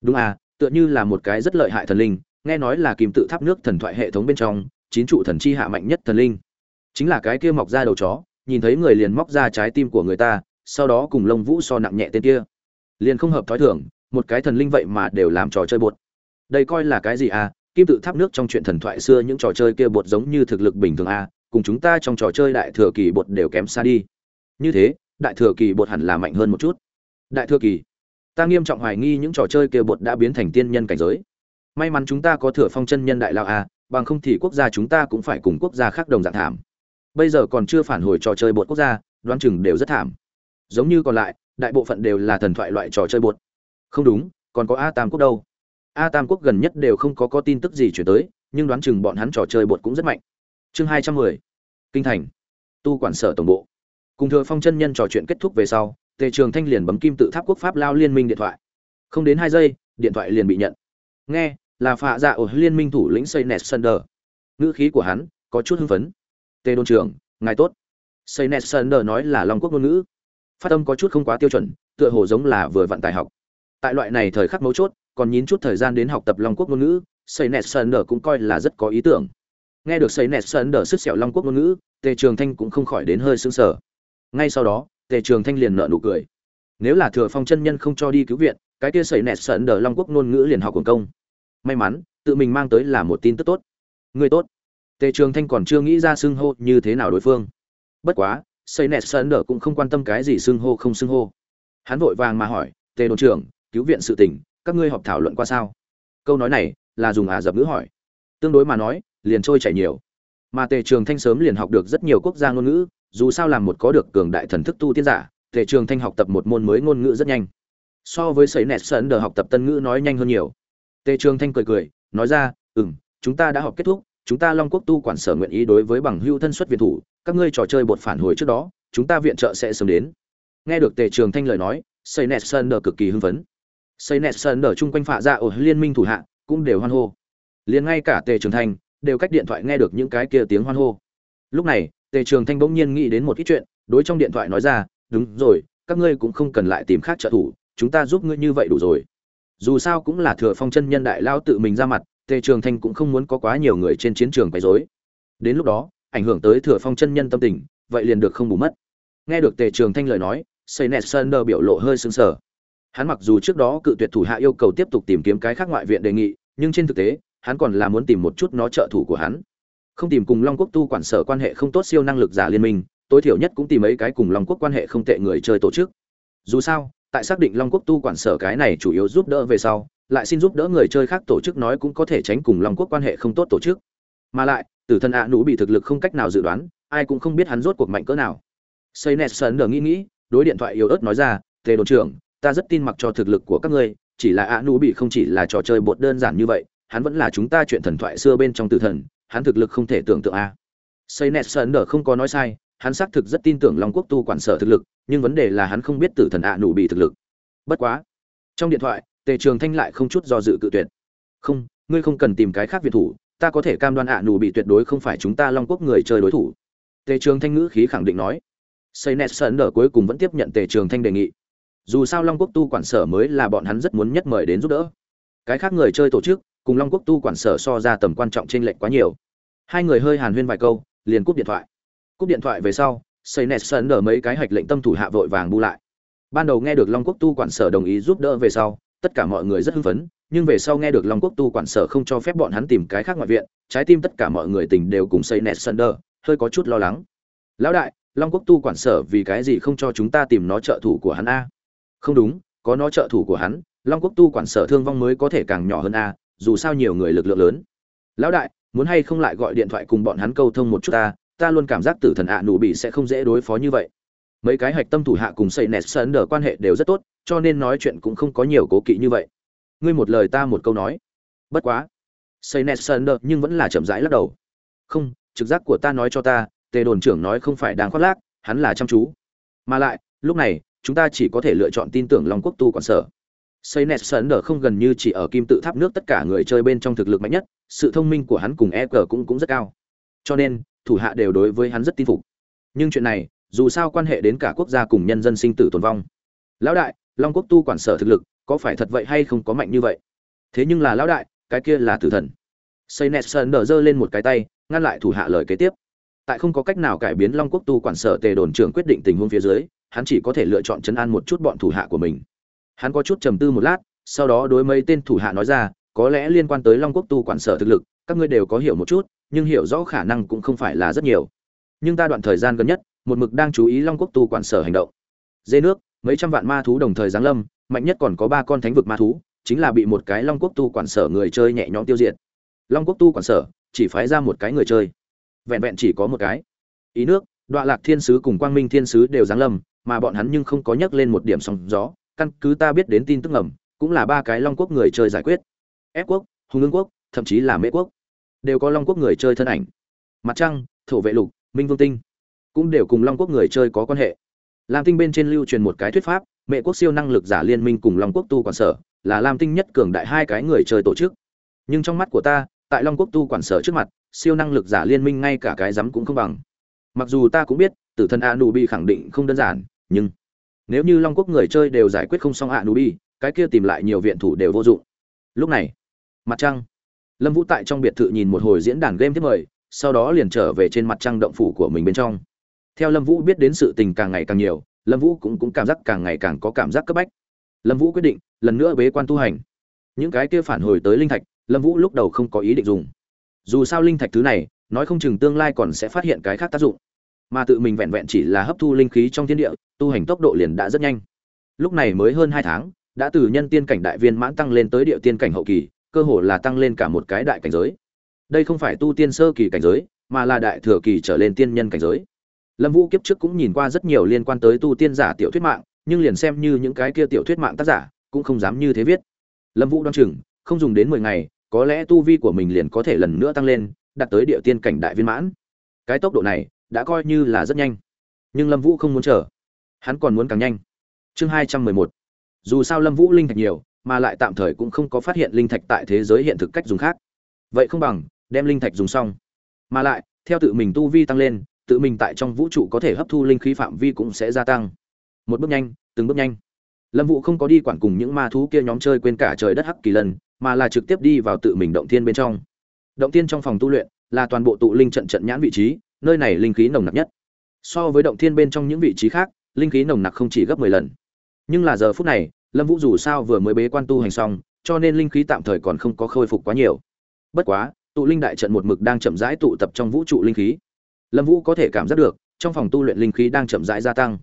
Đúng à tựa như là một cái rất lợi hại thần linh, nghe nói là kim tự tháp nước thần thoại hệ thống bên trong, chín trụ thần chi hạ mạnh nhất thần linh. Chính là cái kia mọc ra đầu chó nhìn thấy người liền móc ra trái tim của người ta, sau đó cùng lông vũ so nặng nhẹ tên kia. Liền không hợp thói thường, một cái thần linh vậy mà đều làm trò chơi bột. Đây coi là cái gì à? Kim tự tháp nước trong chuyện thần thoại xưa những trò chơi kia bột giống như thực lực bình thường à? Cùng chúng ta trong trò chơi đại thừa kỳ bột đều kém xa đi. Như thế, đại thừa kỳ bột hẳn là mạnh hơn một chút. Đại thừa kỳ, ta nghiêm trọng hoài nghi những trò chơi kia bột đã biến thành tiên nhân cảnh giới. May mắn chúng ta có thừa phong chân nhân đại lao à bằng không thì quốc gia chúng ta cũng phải cùng quốc gia khác đồng dạng thảm bây giờ còn chưa phản hồi trò chơi bột quốc gia, đoán chừng đều rất thảm. Giống như còn lại, đại bộ phận đều là thần thoại loại trò chơi bột. Không đúng, còn có a tam quốc đâu. A tam quốc gần nhất đều không có có tin tức gì chuyển tới, nhưng đoán chừng bọn hắn trò chơi bột cũng rất mạnh. Chương hai trăm mười, kinh thành. Tu quản sở tổng bộ. Cùng thừa phong chân nhân trò chuyện kết thúc về sau, tề trường thanh liền bấm kim tự tháp quốc pháp lao liên minh điện thoại. Không đến hai giây, điện thoại liền bị nhận. Nghe, là phạ dạ ở liên minh thủ lĩnh xây nes đờ ngữ khí của hắn có chút hưng phấn tề đôn trưởng ngài tốt. Xây nes sunder nói là long quốc ngôn ngữ. Phát âm có chút không quá tiêu chuẩn, tựa hồ giống là vừa vận tài học. Tại loại này thời khắc mấu chốt, còn nhín chút thời gian đến học tập long quốc ngôn ngữ, xây nes sunder cũng coi là rất có ý tưởng. Nghe được xây nes sunder sức sẹo long quốc ngôn ngữ, tề trường thanh cũng không khỏi đến hơi sững sờ. Ngay sau đó, tề trường thanh liền nợ nụ cười. Nếu là thừa phong chân nhân không cho đi cứu viện, cái kia sẩy nẹt sợn đờ long quốc ngôn ngữ liền học quần công. May mắn, tự mình mang tới là một tin tức tốt. Người tốt tề trường thanh còn chưa nghĩ ra xưng hô như thế nào đối phương. Bất quá sẩy nẹt sợn đờ cũng không quan tâm cái gì xưng hô không xưng hô. Hắn vội vàng mà hỏi, tề đồn trưởng, cứu viện sự tỉnh các ngươi họp thảo luận qua sao? Câu nói này là dùng ả dập ngữ hỏi. Tương đối mà nói, liền trôi chảy nhiều. Mà tề trường thanh sớm liền học được rất nhiều quốc gia ngôn ngữ, dù sao làm một có được cường đại thần thức tu tiên giả, tề trường thanh học tập một môn mới ngôn ngữ rất nhanh. So với sấy nẹt sơn đờ học tập tân ngữ nói nhanh hơn nhiều. Tề trường thanh cười cười, nói ra ừ m chúng ta đã họp kết thúc chúng ta long quốc tu quản sở nguyện ý đối với bằng hưu thân xuất viện thủ, các ngươi trò chơi bột phản hồi trước đó, chúng ta viện trợ sẽ sớm đến. Nghe được tề trường thanh lời nói xây nẹt sơn cực kỳ hưng phấn. Xây nẹt sơn chung quanh phạ ra dạ ở liên minh thủ hạ, cũng đều hoan hô. Liền ngay cả tề trường thanh, đều cách điện thoại nghe được những cái kia tiếng hoan hô. Lúc này, tề trường thanh bỗng nhiên nghĩ đến một ít chuyện, đối trong điện thoại nói ra, đúng rồi, các ngươi cũng không cần lại tìm khác trợ thủ, chúng ta giúp ngươi như vậy đủ rồi. Dù sao cũng là thừa phong chân nhân đại lao tự mình ra mặt tề trường thanh cũng không muốn có quá nhiều người trên chiến trường quấy rối. Đến lúc đó, ảnh hưởng tới thừa phong chân nhân tâm tình, vậy liền được không bù mất. Nghe được tề trường thanh lời nói xây nẹt sơn đờ biểu lộ hơi sững sờ. Hắn mặc dù trước đó cự tuyệt thủ hạ yêu cầu tiếp tục tìm kiếm cái khác ngoại viện đề nghị, nhưng trên thực tế, hắn còn là muốn tìm một chút nó trợ thủ của hắn. Không tìm cùng long quốc tu quản sở quan hệ không tốt siêu năng lực giả liên minh, tối thiểu nhất cũng tìm mấy cái cùng long quốc quan hệ không tệ người chơi tổ chức. Dù sao, tại xác định long quốc tu quản sở cái này chủ yếu giúp đỡ về sau lại xin giúp đỡ người chơi khác tổ chức nói cũng có thể tránh cùng long quốc quan hệ không tốt tổ chức. Mà lại, tử thần ạ à nũ bị thực lực không cách nào dự đoán, ai cũng không biết hắn rốt cuộc mạnh cỡ nào. Xây nét sơn đờ nghĩ nghĩ, đối điện thoại yếu ớt nói ra, tề đồn trưởng, ta rất tin mặc cho thực lực của các ngươi, chỉ là ạ à nũ bị không chỉ là trò chơi bột đơn giản như vậy, hắn vẫn là chúng ta chuyện thần thoại xưa bên trong tử thần, hắn thực lực không thể tưởng tượng a. Xây nét sơn đờ không có nói sai, hắn xác thực rất tin tưởng long quốc tu quản sở thực lực, nhưng vấn đề là hắn không biết tử thần ạ nũ nụ bị thực lực. Bất quá, trong điện thoại tề trường thanh lại không chút do dự cự tuyệt. Không, ngươi không cần tìm cái khác việt thủ, ta có thể cam đoan ạ à bị tuyệt đối không phải chúng ta long quốc người chơi đối thủ. Tề trường thanh ngữ khí khẳng định nói. Xây nét sơn đờ cuối cùng vẫn tiếp nhận tề trường thanh đề nghị. Dù sao long quốc tu quản sở mới là bọn hắn rất muốn nhất mời đến giúp đỡ. Cái khác người chơi tổ chức, cùng long quốc tu quản sở so ra tầm quan trọng trên lệnh quá nhiều. Hai người hơi hàn huyên vài câu, liền cúp điện thoại. Cúp điện thoại về sau, xây nét sơn đờ mấy cái hạch lệnh tâm thủ hạ vội vàng bu lại. Ban đầu nghe được long quốc tu quản sở đồng ý giúp đỡ về sau tất cả mọi người rất hưng phấn, nhưng về sau nghe được long quốc tu quản sở không cho phép bọn hắn tìm cái khác ngoại viện, trái tim tất cả mọi người tình đều cùng xây nẹt sơn đơ hơi có chút lo lắng. Lão đại, long quốc tu quản sở vì cái gì không cho chúng ta tìm nó trợ thủ của hắn a? Không đúng, có nó trợ thủ của hắn, long quốc tu quản sở thương vong mới có thể càng nhỏ hơn a, dù sao nhiều người lực lượng lớn. Lão đại, muốn hay không lại gọi điện thoại cùng bọn hắn câu thông một chút ta ta luôn cảm giác tử thần ạ nụ bị sẽ không dễ đối phó như vậy mấy cái hạch tâm thủ hạ cùng xây nẹt sơn đờ quan hệ đều rất tốt, cho nên nói chuyện cũng không có nhiều cố kỵ như vậy. Ngươi một lời ta một câu nói. Bất quá. Xây nẹt sơn đờ nhưng vẫn là chậm rãi lắc đầu. Không, trực giác của ta nói cho ta, tề đồn trưởng nói không phải đáng khoác lác, hắn là chăm chú. Mà lại, lúc này, chúng ta chỉ có thể lựa chọn tin tưởng long quốc tu quản sở. Xây nẹt sơn đờ không gần như chỉ ở kim tự tháp nước tất cả người chơi bên trong thực lực mạnh nhất, sự thông minh của hắn cùng e g cũng cũng rất cao. Cho nên, thủ hạ đều đối với hắn rất tin phục. Nhưng chuyện này dù sao quan hệ đến cả quốc gia cùng nhân dân sinh tử tồn vong. Lão đại, long quốc tu quản sở thực lực, có phải thật vậy hay không có mạnh như vậy? Thế nhưng là lão đại, cái kia là tử thần. Xây nẹt sơn đờ giơ lên một cái tay, ngăn lại thủ hạ lời kế tiếp. Tại không có cách nào cải biến long quốc tu quản sở tề đồn trưởng quyết định tình huống phía dưới, hắn chỉ có thể lựa chọn chấn an một chút bọn thủ hạ của mình. Hắn có chút trầm tư một lát, sau đó đối mấy tên thủ hạ nói ra, có lẽ liên quan tới long quốc tu quản sở thực lực, các ngươi đều có hiểu một chút, nhưng hiểu rõ khả năng cũng không phải là rất nhiều. Nhưng ta đoạn thời gian gần nhất một mực đang chú ý long quốc tu quản sở hành động. Dê nước, mấy trăm vạn ma thú đồng thời giáng lâm, mạnh nhất còn có ba con thánh vực ma thú, chính là bị một cái long quốc tu quản sở người chơi nhẹ nhõm tiêu diệt. Long quốc tu quản sở, chỉ phái ra một cái người chơi. Vẹn vẹn chỉ có một cái. Ý nước đọa lạc thiên sứ cùng quang minh thiên sứ đều giáng lâm, mà bọn hắn nhưng không có nhắc lên một điểm sóng gió, căn cứ ta biết đến tin tức ngầm, cũng là ba cái long quốc người chơi giải quyết. Ép quốc, hùng ương quốc, thậm chí là mễ quốc, đều có long quốc người chơi thân ảnh. Mặt trăng, thổ vệ lục, minh vương tinh cũng đều cùng long quốc người chơi có quan hệ. Lam tinh bên trên lưu truyền một cái thuyết pháp, mẹ quốc siêu năng lực giả liên minh cùng long quốc tu quản sở, là lam tinh nhất cường đại hai cái người chơi tổ chức. Nhưng trong mắt của ta, tại long quốc tu quản sở trước mặt, siêu năng lực giả liên minh ngay cả cái rắm cũng không bằng. Mặc dù ta cũng biết, tử thần a nu bi khẳng định không đơn giản, nhưng nếu như long quốc người chơi đều giải quyết không xong a nu bi cái kia tìm lại nhiều viện thủ đều vô dụng. Lúc này, mặt trăng. Lâm vũ tại trong biệt thự nhìn một hồi diễn đàn game thứ mời, sau đó liền trở về trên mặt trăng động phủ của mình bên trong theo lâm vũ biết đến sự tình càng ngày càng nhiều, lâm vũ cũng cũng cảm giác càng ngày càng có cảm giác cấp bách. Lâm vũ quyết định lần nữa bế quan tu hành. Những cái kia phản hồi tới linh thạch, lâm vũ lúc đầu không có ý định dùng. Dù sao linh thạch thứ này, nói không chừng tương lai còn sẽ phát hiện cái khác tác dụng. Mà tự mình vẹn vẹn chỉ là hấp thu linh khí trong thiên địa, tu hành tốc độ liền đã rất nhanh. Lúc này mới hơn hai tháng, đã từ nhân tiên cảnh đại viên mãn tăng lên tới địa tiên cảnh hậu kỳ, cơ hồ là tăng lên cả một cái đại cảnh giới. Đây không phải tu tiên sơ kỳ cảnh giới, mà là đại thừa kỳ trở lên tiên nhân cảnh giới lâm vũ kiếp trước cũng nhìn qua rất nhiều liên quan tới tu tiên giả tiểu thuyết mạng, nhưng liền xem như những cái kia tiểu thuyết mạng tác giả, cũng không dám như thế viết. Lâm vũ đoán chừng, không dùng đến mười ngày, có lẽ tu vi của mình liền có thể lần nữa tăng lên, đạt tới địa tiên cảnh đại viên mãn. Cái tốc độ này, đã coi như là rất nhanh. Nhưng lâm vũ không muốn chờ. Hắn còn muốn càng nhanh. Chương hai trăm mười một. Dù sao lâm vũ linh thạch nhiều, mà lại tạm thời cũng không có phát hiện linh thạch tại thế giới hiện thực cách dùng khác. Vậy không bằng, đem linh thạch dùng xong. Mà lại, theo tự mình tu vi tăng lên tự mình tại trong vũ trụ có thể hấp thu linh khí phạm vi cũng sẽ gia tăng. Một bước nhanh, từng bước nhanh. Lâm vũ không có đi quản cùng những ma thú kia nhóm chơi quên cả trời đất hắc kỳ lần, mà là trực tiếp đi vào tự mình động thiên bên trong. Động thiên trong phòng tu luyện là toàn bộ tụ linh trận trận nhãn vị trí, nơi này linh khí nồng nặc nhất. So với động thiên bên trong những vị trí khác, linh khí nồng nặc không chỉ gấp mười lần. Nhưng là giờ phút này, lâm vũ dù sao vừa mới bế quan tu hành xong, cho nên linh khí tạm thời còn không có khôi phục quá nhiều. Bất quá, tụ linh đại trận một mực đang chậm rãi tụ tập trong vũ trụ linh khí lâm vũ có thể cảm giác được, trong phòng tu luyện linh khí đang chậm rãi gia tăng.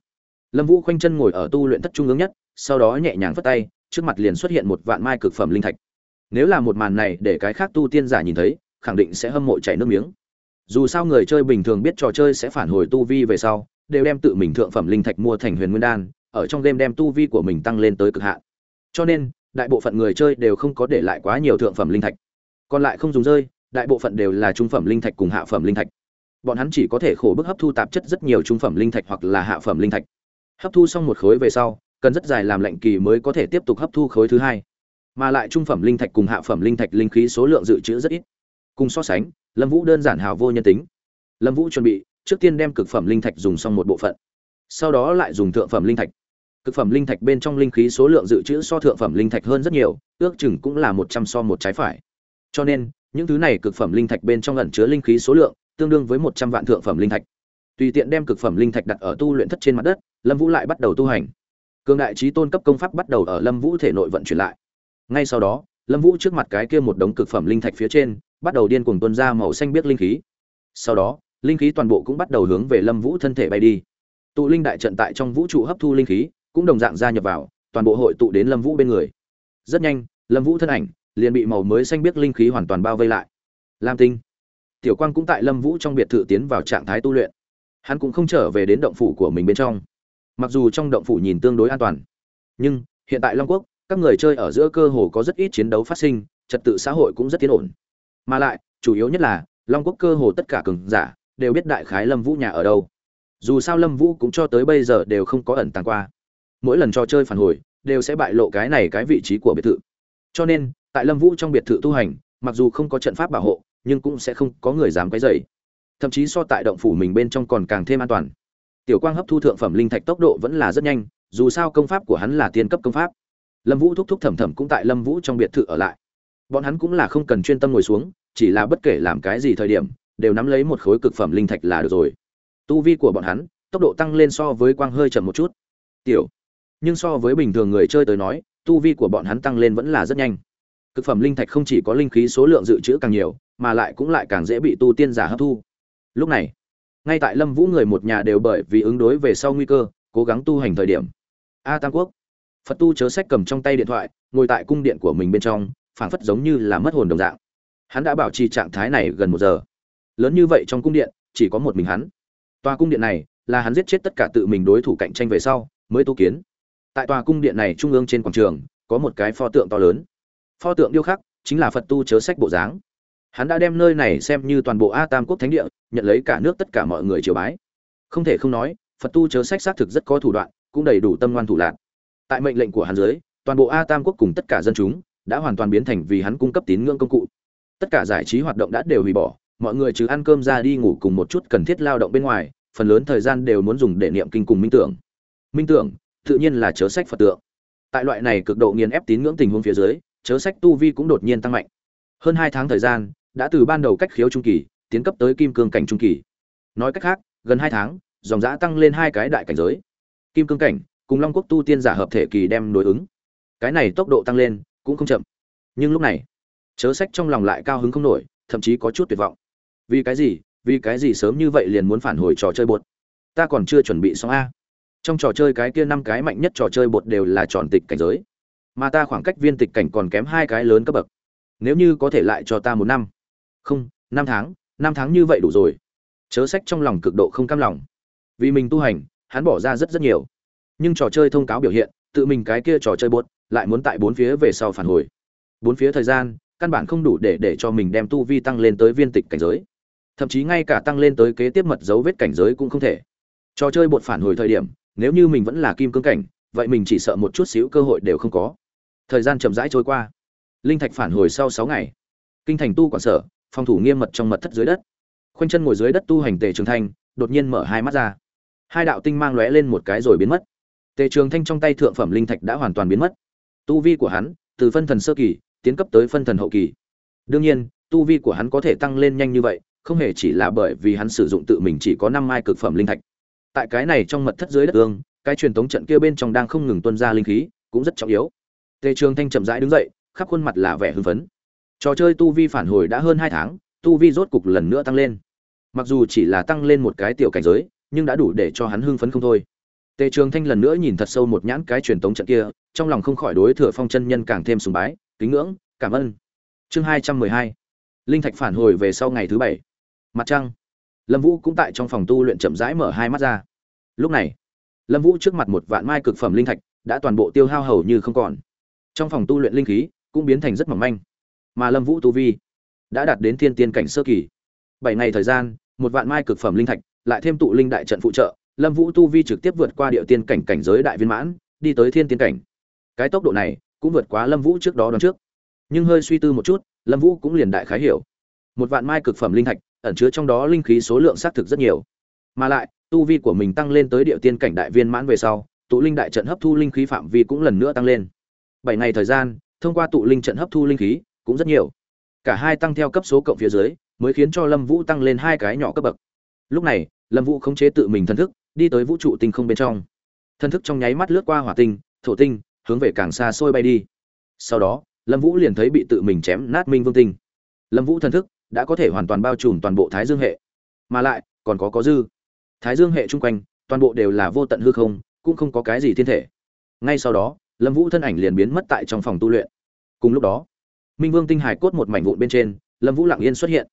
Lâm vũ khoanh chân ngồi ở tu luyện thất trung ương nhất, sau đó nhẹ nhàng phất tay, trước mặt liền xuất hiện một vạn mai cực phẩm linh thạch. Nếu là một màn này để cái khác tu tiên giả nhìn thấy, khẳng định sẽ hâm mộ chảy nước miếng. Dù sao người chơi bình thường biết trò chơi sẽ phản hồi tu vi về sau, đều đem tự mình thượng phẩm linh thạch mua thành huyền nguyên đan, ở trong game đem tu vi của mình tăng lên tới cực hạn. Cho nên, đại bộ phận người chơi đều không có để lại quá nhiều thượng phẩm linh thạch. Còn lại không dùng rơi, đại bộ phận đều là trung phẩm linh thạch cùng hạ phẩm linh thạch bọn hắn chỉ có thể khổ bức hấp thu tạp chất rất nhiều trung phẩm linh thạch hoặc là hạ phẩm linh thạch. Hấp thu xong một khối về sau, cần rất dài làm lệnh kỳ mới có thể tiếp tục hấp thu khối thứ hai. Mà lại trung phẩm linh thạch cùng hạ phẩm linh thạch linh khí số lượng dự trữ rất ít. Cùng so sánh, lâm vũ đơn giản hào vô nhân tính. Lâm vũ chuẩn bị, trước tiên đem cực phẩm linh thạch dùng xong một bộ phận. Sau đó lại dùng thượng phẩm linh thạch. Cực phẩm linh thạch bên trong linh khí số lượng dự trữ so thượng phẩm linh thạch hơn rất nhiều, ước chừng cũng là một trăm so một trái phải. Cho nên, những thứ này cực phẩm linh thạch bên trong ẩn chứa linh khí số lượng tương đương với một trăm vạn thượng phẩm linh thạch. Tùy tiện đem cực phẩm linh thạch đặt ở tu luyện thất trên mặt đất, lâm vũ lại bắt đầu tu hành. Cường đại chí tôn cấp công pháp bắt đầu ở lâm vũ thể nội vận chuyển lại. Ngay sau đó, lâm vũ trước mặt cái kia một đống cực phẩm linh thạch phía trên, bắt đầu điên cuồng tuôn ra màu xanh biếc linh khí. Sau đó, linh khí toàn bộ cũng bắt đầu hướng về lâm vũ thân thể bay đi. Tụ linh đại trận tại trong vũ trụ hấp thu linh khí, cũng đồng dạng gia nhập vào, toàn bộ hội tụ đến lâm vũ bên người. Rất nhanh, lâm vũ thân ảnh liền bị màu mới xanh biếc linh khí hoàn toàn bao vây lại. Lam tinh tiểu quang cũng tại lâm vũ trong biệt thự tiến vào trạng thái tu luyện. Hắn cũng không trở về đến động phủ của mình bên trong. Mặc dù trong động phủ nhìn tương đối an toàn, nhưng hiện tại long quốc, các người chơi ở giữa cơ hồ có rất ít chiến đấu phát sinh, trật tự xã hội cũng rất tiến ổn. Mà lại, chủ yếu nhất là, long quốc cơ hồ tất cả cường giả đều biết đại khái lâm vũ nhà ở đâu. Dù sao lâm vũ cũng cho tới bây giờ đều không có ẩn tàng qua. Mỗi lần trò chơi phản hồi, đều sẽ bại lộ cái này cái vị trí của biệt thự. Cho nên, tại lâm vũ trong biệt thự tu hành, mặc dù không có trận pháp bảo hộ nhưng cũng sẽ không có người dám quấy rầy. thậm chí so tại động phủ mình bên trong còn càng thêm an toàn. Tiểu quang hấp thu thượng phẩm linh thạch tốc độ vẫn là rất nhanh, dù sao công pháp của hắn là tiên cấp công pháp. Lâm vũ thúc thúc thầm thầm cũng tại lâm vũ trong biệt thự ở lại. Bọn hắn cũng là không cần chuyên tâm ngồi xuống, chỉ là bất kể làm cái gì thời điểm, đều nắm lấy một khối cực phẩm linh thạch là được rồi. Tu vi của bọn hắn, tốc độ tăng lên so với quang hơi chậm một chút. Tiểu, nhưng so với bình thường người chơi tới nói, tu vi của bọn hắn tăng lên vẫn là rất nhanh. Cực phẩm linh thạch không chỉ có linh khí số lượng dự trữ càng nhiều mà lại cũng lại càng dễ bị tu tiên giả hấp thu. Lúc này, ngay tại lâm vũ người một nhà đều bởi vì ứng đối về sau nguy cơ, cố gắng tu hành thời điểm. A tam quốc, phật tu chớ sách cầm trong tay điện thoại, ngồi tại cung điện của mình bên trong, phảng phất giống như là mất hồn đồng dạng. Hắn đã bảo trì trạng thái này gần một giờ. Lớn như vậy trong cung điện, chỉ có một mình hắn. Tòa cung điện này là hắn giết chết tất cả tự mình đối thủ cạnh tranh về sau, mới tu kiến. Tại tòa cung điện này trung ương trên quảng trường, có một cái pho tượng to lớn. Pho tượng điêu khắc chính là phật tu chớ sách bộ dáng hắn đã đem nơi này xem như toàn bộ a tam quốc thánh địa, nhận lấy cả nước tất cả mọi người triều bái. Không thể không nói, phật tu chớ sách xác thực rất có thủ đoạn, cũng đầy đủ tâm ngoan thủ lạc. Tại mệnh lệnh của hắn dưới, toàn bộ a tam quốc cùng tất cả dân chúng đã hoàn toàn biến thành vì hắn cung cấp tín ngưỡng công cụ. Tất cả giải trí hoạt động đã đều hủy bỏ, mọi người chứ ăn cơm ra đi ngủ cùng một chút cần thiết lao động bên ngoài, phần lớn thời gian đều muốn dùng để niệm kinh cùng minh tưởng. Minh tưởng, tự nhiên là chớ sách phật tượng. Tại loại này cực độ nghiền ép tín ngưỡng tình huống phía dưới, chớ sách tu vi cũng đột nhiên tăng mạnh. Hơn hai tháng thời gian đã từ ban đầu cách khiếu trung kỳ, tiến cấp tới kim cương cảnh trung kỳ. Nói cách khác, gần hai tháng, dòng giã tăng lên hai cái đại cảnh giới. Kim cương cảnh cùng long quốc tu tiên giả hợp thể kỳ đem đối ứng. Cái này tốc độ tăng lên cũng không chậm. Nhưng lúc này, chớ sách trong lòng lại cao hứng không nổi, thậm chí có chút tuyệt vọng. Vì cái gì? Vì cái gì sớm như vậy liền muốn phản hồi trò chơi bột? Ta còn chưa chuẩn bị xong a. Trong trò chơi cái kia năm cái mạnh nhất trò chơi bột đều là tròn tịch cảnh giới. Mà ta khoảng cách viên tịch cảnh còn kém hai cái lớn cấp bậc. Nếu như có thể lại cho ta một năm không, năm tháng năm tháng như vậy đủ rồi. Chớ sách trong lòng cực độ không cam lòng. Vì mình tu hành, hắn bỏ ra rất rất nhiều. Nhưng trò chơi thông cáo biểu hiện, tự mình cái kia trò chơi buốt, lại muốn tại bốn phía về sau phản hồi. Bốn phía thời gian, căn bản không đủ để để cho mình đem tu vi tăng lên tới viên tịch cảnh giới. Thậm chí ngay cả tăng lên tới kế tiếp mật dấu vết cảnh giới cũng không thể. Trò chơi bột phản hồi thời điểm, nếu như mình vẫn là kim cương cảnh, vậy mình chỉ sợ một chút xíu cơ hội đều không có. Thời gian chậm rãi trôi qua. Linh thạch phản hồi sau sáu ngày. Kinh thành tu quản sở phòng thủ nghiêm mật trong mật thất dưới đất. Khoanh chân ngồi dưới đất tu hành tề trường thanh, đột nhiên mở hai mắt ra. Hai đạo tinh mang lóe lên một cái rồi biến mất. Tề trường thanh trong tay thượng phẩm linh thạch đã hoàn toàn biến mất. Tu vi của hắn, từ phân thần sơ kỳ, tiến cấp tới phân thần hậu kỳ. Đương nhiên, tu vi của hắn có thể tăng lên nhanh như vậy, không hề chỉ là bởi vì hắn sử dụng tự mình chỉ có năm mai cực phẩm linh thạch. Tại cái này trong mật thất dưới đất ương cái truyền thống trận kia bên trong đang không ngừng tuân ra linh khí, cũng rất trọng yếu. Tề trường thanh chậm rãi đứng dậy, khắp khuôn mặt là vẻ hưng phấn trò chơi tu vi phản hồi đã hơn hai tháng, tu vi rốt cục lần nữa tăng lên. Mặc dù chỉ là tăng lên một cái tiểu cảnh giới, nhưng đã đủ để cho hắn hưng phấn không thôi. Tề trường thanh lần nữa nhìn thật sâu một nhãn cái truyền tống trận kia, trong lòng không khỏi đối thừa phong chân nhân càng thêm sùng bái, kính ngưỡng, cảm ơn. Chương hai trăm mười hai. Linh thạch phản hồi về sau ngày thứ bảy. Mặt trăng. Lâm vũ cũng tại trong phòng tu luyện chậm rãi mở hai mắt ra. Lúc này, lâm vũ trước mặt một vạn mai cực phẩm linh thạch đã toàn bộ tiêu hao hầu như không còn. Trong phòng tu luyện linh khí cũng biến thành rất mỏng manh mà lâm vũ tu vi đã đạt đến thiên tiên cảnh sơ kỳ. Bảy ngày thời gian, một vạn mai cực phẩm linh thạch, lại thêm tụ linh đại trận phụ trợ, lâm vũ tu vi trực tiếp vượt qua địa tiên cảnh cảnh giới đại viên mãn, đi tới thiên tiên cảnh. Cái tốc độ này cũng vượt quá lâm vũ trước đó đón trước. Nhưng hơi suy tư một chút, lâm vũ cũng liền đại khái hiểu. Một vạn mai cực phẩm linh thạch ẩn chứa trong đó linh khí số lượng xác thực rất nhiều. Mà lại, tu vi của mình tăng lên tới địa tiên cảnh đại viên mãn về sau, tụ linh đại trận hấp thu linh khí phạm vi cũng lần nữa tăng lên. Bảy ngày thời gian, thông qua tụ linh trận hấp thu linh khí cũng rất nhiều. Cả hai tăng theo cấp số cộng phía dưới, mới khiến cho lâm vũ tăng lên hai cái nhỏ cấp bậc. Lúc này, lâm vũ khống chế tự mình thân thức, đi tới vũ trụ tinh không bên trong. Thân thức trong nháy mắt lướt qua hỏa tinh, thổ tinh, hướng về càng xa xôi bay đi. Sau đó, lâm vũ liền thấy bị tự mình chém nát minh vương tinh. Lâm vũ thân thức đã có thể hoàn toàn bao trùm toàn bộ thái dương hệ. Mà lại, còn có có dư. Thái dương hệ chung quanh, toàn bộ đều là vô tận hư không, cũng không có cái gì thiên thể. Ngay sau đó, lâm vũ thân ảnh liền biến mất tại trong phòng tu luyện. Cùng lúc đó minh vương tinh hải cốt một mảnh vụn bên trên, lâm vũ lặng yên xuất hiện.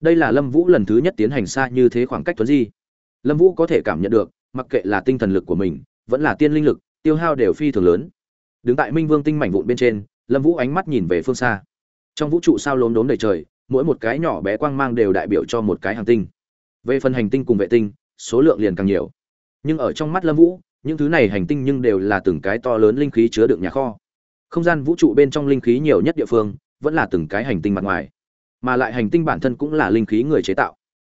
Đây là lâm vũ lần thứ nhất tiến hành xa như thế khoảng cách tuấn di. Lâm vũ có thể cảm nhận được, mặc kệ là tinh thần lực của mình, vẫn là tiên linh lực, tiêu hao đều phi thường lớn. Đứng tại minh vương tinh mảnh vụn bên trên, lâm vũ ánh mắt nhìn về phương xa. Trong vũ trụ sao lốm đốm đầy trời, mỗi một cái nhỏ bé quang mang đều đại biểu cho một cái hành tinh. Về phần hành tinh cùng vệ tinh, số lượng liền càng nhiều. Nhưng ở trong mắt lâm vũ, những thứ này hành tinh nhưng đều là từng cái to lớn linh khí chứa đựng nhà kho. Không gian vũ trụ bên trong linh khí nhiều nhất địa phương vẫn là từng cái hành tinh mặt ngoài, mà lại hành tinh bản thân cũng là linh khí người chế tạo.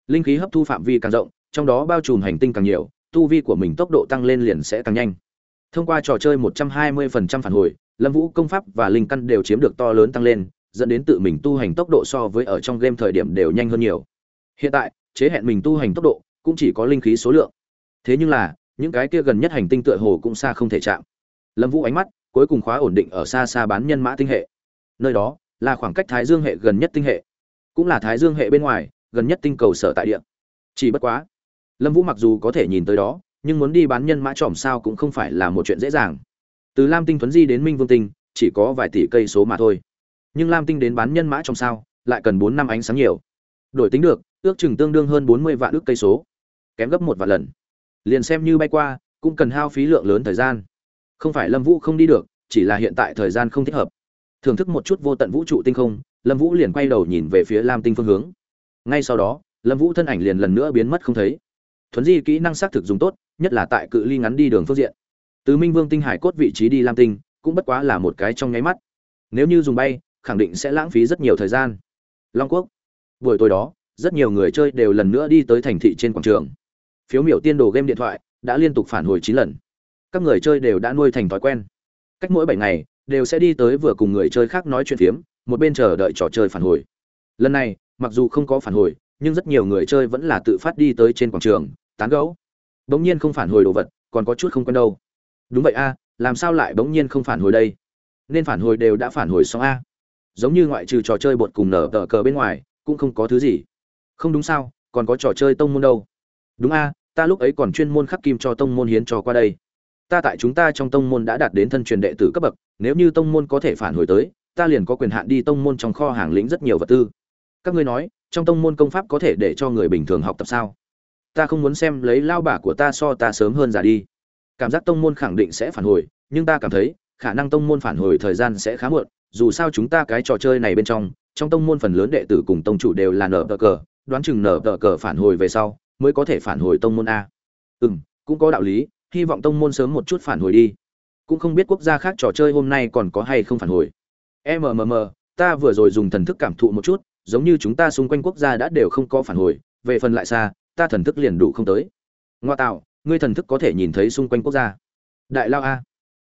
Linh khí hấp thu phạm vi càng rộng, trong đó bao trùm hành tinh càng nhiều, tu vi của mình tốc độ tăng lên liền sẽ tăng nhanh. Thông qua trò chơi 120% phản hồi, lâm vũ công pháp và linh căn đều chiếm được to lớn tăng lên, dẫn đến tự mình tu hành tốc độ so với ở trong game thời điểm đều nhanh hơn nhiều. Hiện tại, chế hẹn mình tu hành tốc độ cũng chỉ có linh khí số lượng. Thế nhưng là, những cái kia gần nhất hành tinh tựa hồ cũng xa không thể chạm. Lâm vũ ánh mắt cuối cùng khóa ổn định ở xa xa bán nhân mã tinh hệ. Nơi đó là khoảng cách thái dương hệ gần nhất tinh hệ, cũng là thái dương hệ bên ngoài, gần nhất tinh cầu sở tại địa. Chỉ bất quá, lâm vũ mặc dù có thể nhìn tới đó, nhưng muốn đi bán nhân mã tròm sao cũng không phải là một chuyện dễ dàng. Từ lam tinh thuấn di đến minh vương tinh, chỉ có vài tỷ cây số mà thôi. Nhưng lam tinh đến bán nhân mã tròm sao, lại cần bốn năm ánh sáng nhiều. Đổi tính được, ước chừng tương đương hơn bốn mươi vạn ước cây số, kém gấp một vạn lần. Liền xem như bay qua, cũng cần hao phí lượng lớn thời gian. Không phải lâm vũ không đi được, chỉ là hiện tại thời gian không thích hợp thưởng thức một chút vô tận vũ trụ tinh không, lâm vũ liền quay đầu nhìn về phía lam tinh phương hướng. Ngay sau đó, lâm vũ thân ảnh liền lần nữa biến mất không thấy. Thuấn di kỹ năng xác thực dùng tốt, nhất là tại cự ly ngắn đi đường phương diện. Từ minh vương tinh hải cốt vị trí đi lam tinh, cũng bất quá là một cái trong nháy mắt. Nếu như dùng bay, khẳng định sẽ lãng phí rất nhiều thời gian. Long quốc. Buổi tối đó, rất nhiều người chơi đều lần nữa đi tới thành thị trên quảng trường. Phiếu miểu tiên đồ game điện thoại đã liên tục phản hồi chín lần. Các người chơi đều đã nuôi thành thói quen. Cách mỗi bảy ngày đều sẽ đi tới vừa cùng người chơi khác nói chuyện phiếm, một bên chờ đợi trò chơi phản hồi. Lần này, mặc dù không có phản hồi, nhưng rất nhiều người chơi vẫn là tự phát đi tới trên quảng trường, tán gẫu. Bỗng nhiên không phản hồi đồ vật, còn có chút không quen đâu. Đúng vậy a, làm sao lại bỗng nhiên không phản hồi đây? Nên phản hồi đều đã phản hồi xong a. Giống như ngoại trừ trò chơi bột cùng nở tờ cờ bên ngoài, cũng không có thứ gì. Không đúng sao, còn có trò chơi tông môn đâu. Đúng a, ta lúc ấy còn chuyên môn khắc kim cho tông môn hiến cho qua đây ta tại chúng ta trong tông môn đã đạt đến thân truyền đệ tử cấp bậc, nếu như tông môn có thể phản hồi tới, ta liền có quyền hạn đi tông môn trong kho hàng lĩnh rất nhiều vật tư. Các ngươi nói, trong tông môn công pháp có thể để cho người bình thường học tập sao? Ta không muốn xem lấy lao bả của ta so ta sớm hơn già đi. Cảm giác tông môn khẳng định sẽ phản hồi, nhưng ta cảm thấy, khả năng tông môn phản hồi thời gian sẽ khá muộn, dù sao chúng ta cái trò chơi này bên trong trong tông môn phần lớn đệ tử cùng tông chủ đều là nở tờ cờ, đoán chừng nở tờ cờ phản hồi về sau, mới có thể phản hồi tông môn a. Ừ m cũng có đạo lý hy vọng tông môn sớm một chút phản hồi đi. Cũng không biết quốc gia khác trò chơi hôm nay còn có hay không phản hồi. Mmm ta vừa rồi dùng thần thức cảm thụ một chút, giống như chúng ta xung quanh quốc gia đã đều không có phản hồi, về phần lại xa, ta thần thức liền đủ không tới. Ngoa tạo, ngươi thần thức có thể nhìn thấy xung quanh quốc gia. Đại lao a.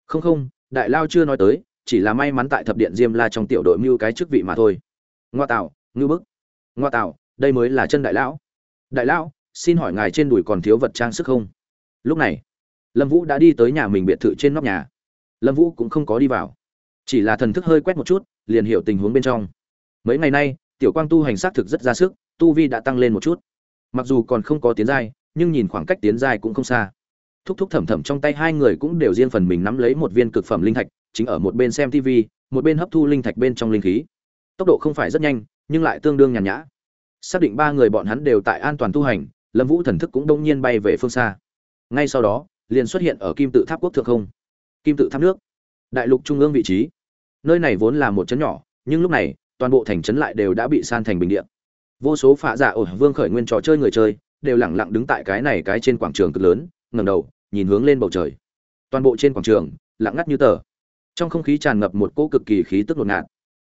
Không không, đại lao chưa nói tới, chỉ là may mắn tại thập điện diêm la trong tiểu đội mưu cái chức vị mà thôi. Ngoa tạo ngưu bức. Ngoa tạo, đây mới là chân đại lão. Đại lão, xin hỏi ngài trên đùi còn thiếu vật trang sức không? Lúc này lâm vũ đã đi tới nhà mình biệt thự trên nóc nhà. Lâm vũ cũng không có đi vào. Chỉ là thần thức hơi quét một chút, liền hiểu tình huống bên trong. Mấy ngày nay, tiểu quang tu hành xác thực rất ra sức, tu vi đã tăng lên một chút. Mặc dù còn không có tiến giai, nhưng nhìn khoảng cách tiến giai cũng không xa. Thúc thúc thẩm thẩm trong tay hai người cũng đều riêng phần mình nắm lấy một viên cực phẩm linh thạch, chính ở một bên xem tv một bên hấp thu linh thạch bên trong linh khí. Tốc độ không phải rất nhanh, nhưng lại tương đương nhàn nhã. Xác định ba người bọn hắn đều tại an toàn tu hành, lâm vũ thần thức cũng đông nhiên bay về phương xa. Ngay sau đó liền xuất hiện ở kim tự tháp quốc thượng không? Kim tự tháp nước, đại lục trung ương vị trí. Nơi này vốn là một trấn nhỏ, nhưng lúc này, toàn bộ thành trấn lại đều đã bị san thành bình địa. Vô số phạ dạ giả ở vương khởi nguyên trò chơi người chơi, đều lẳng lặng đứng tại cái này cái trên quảng trường cực lớn ngầm đầu, nhìn hướng lên bầu trời. Toàn bộ trên quảng trường, lặng ngắt như tờ. Trong không khí tràn ngập một cỗ cực kỳ khí tức ngột ngạt.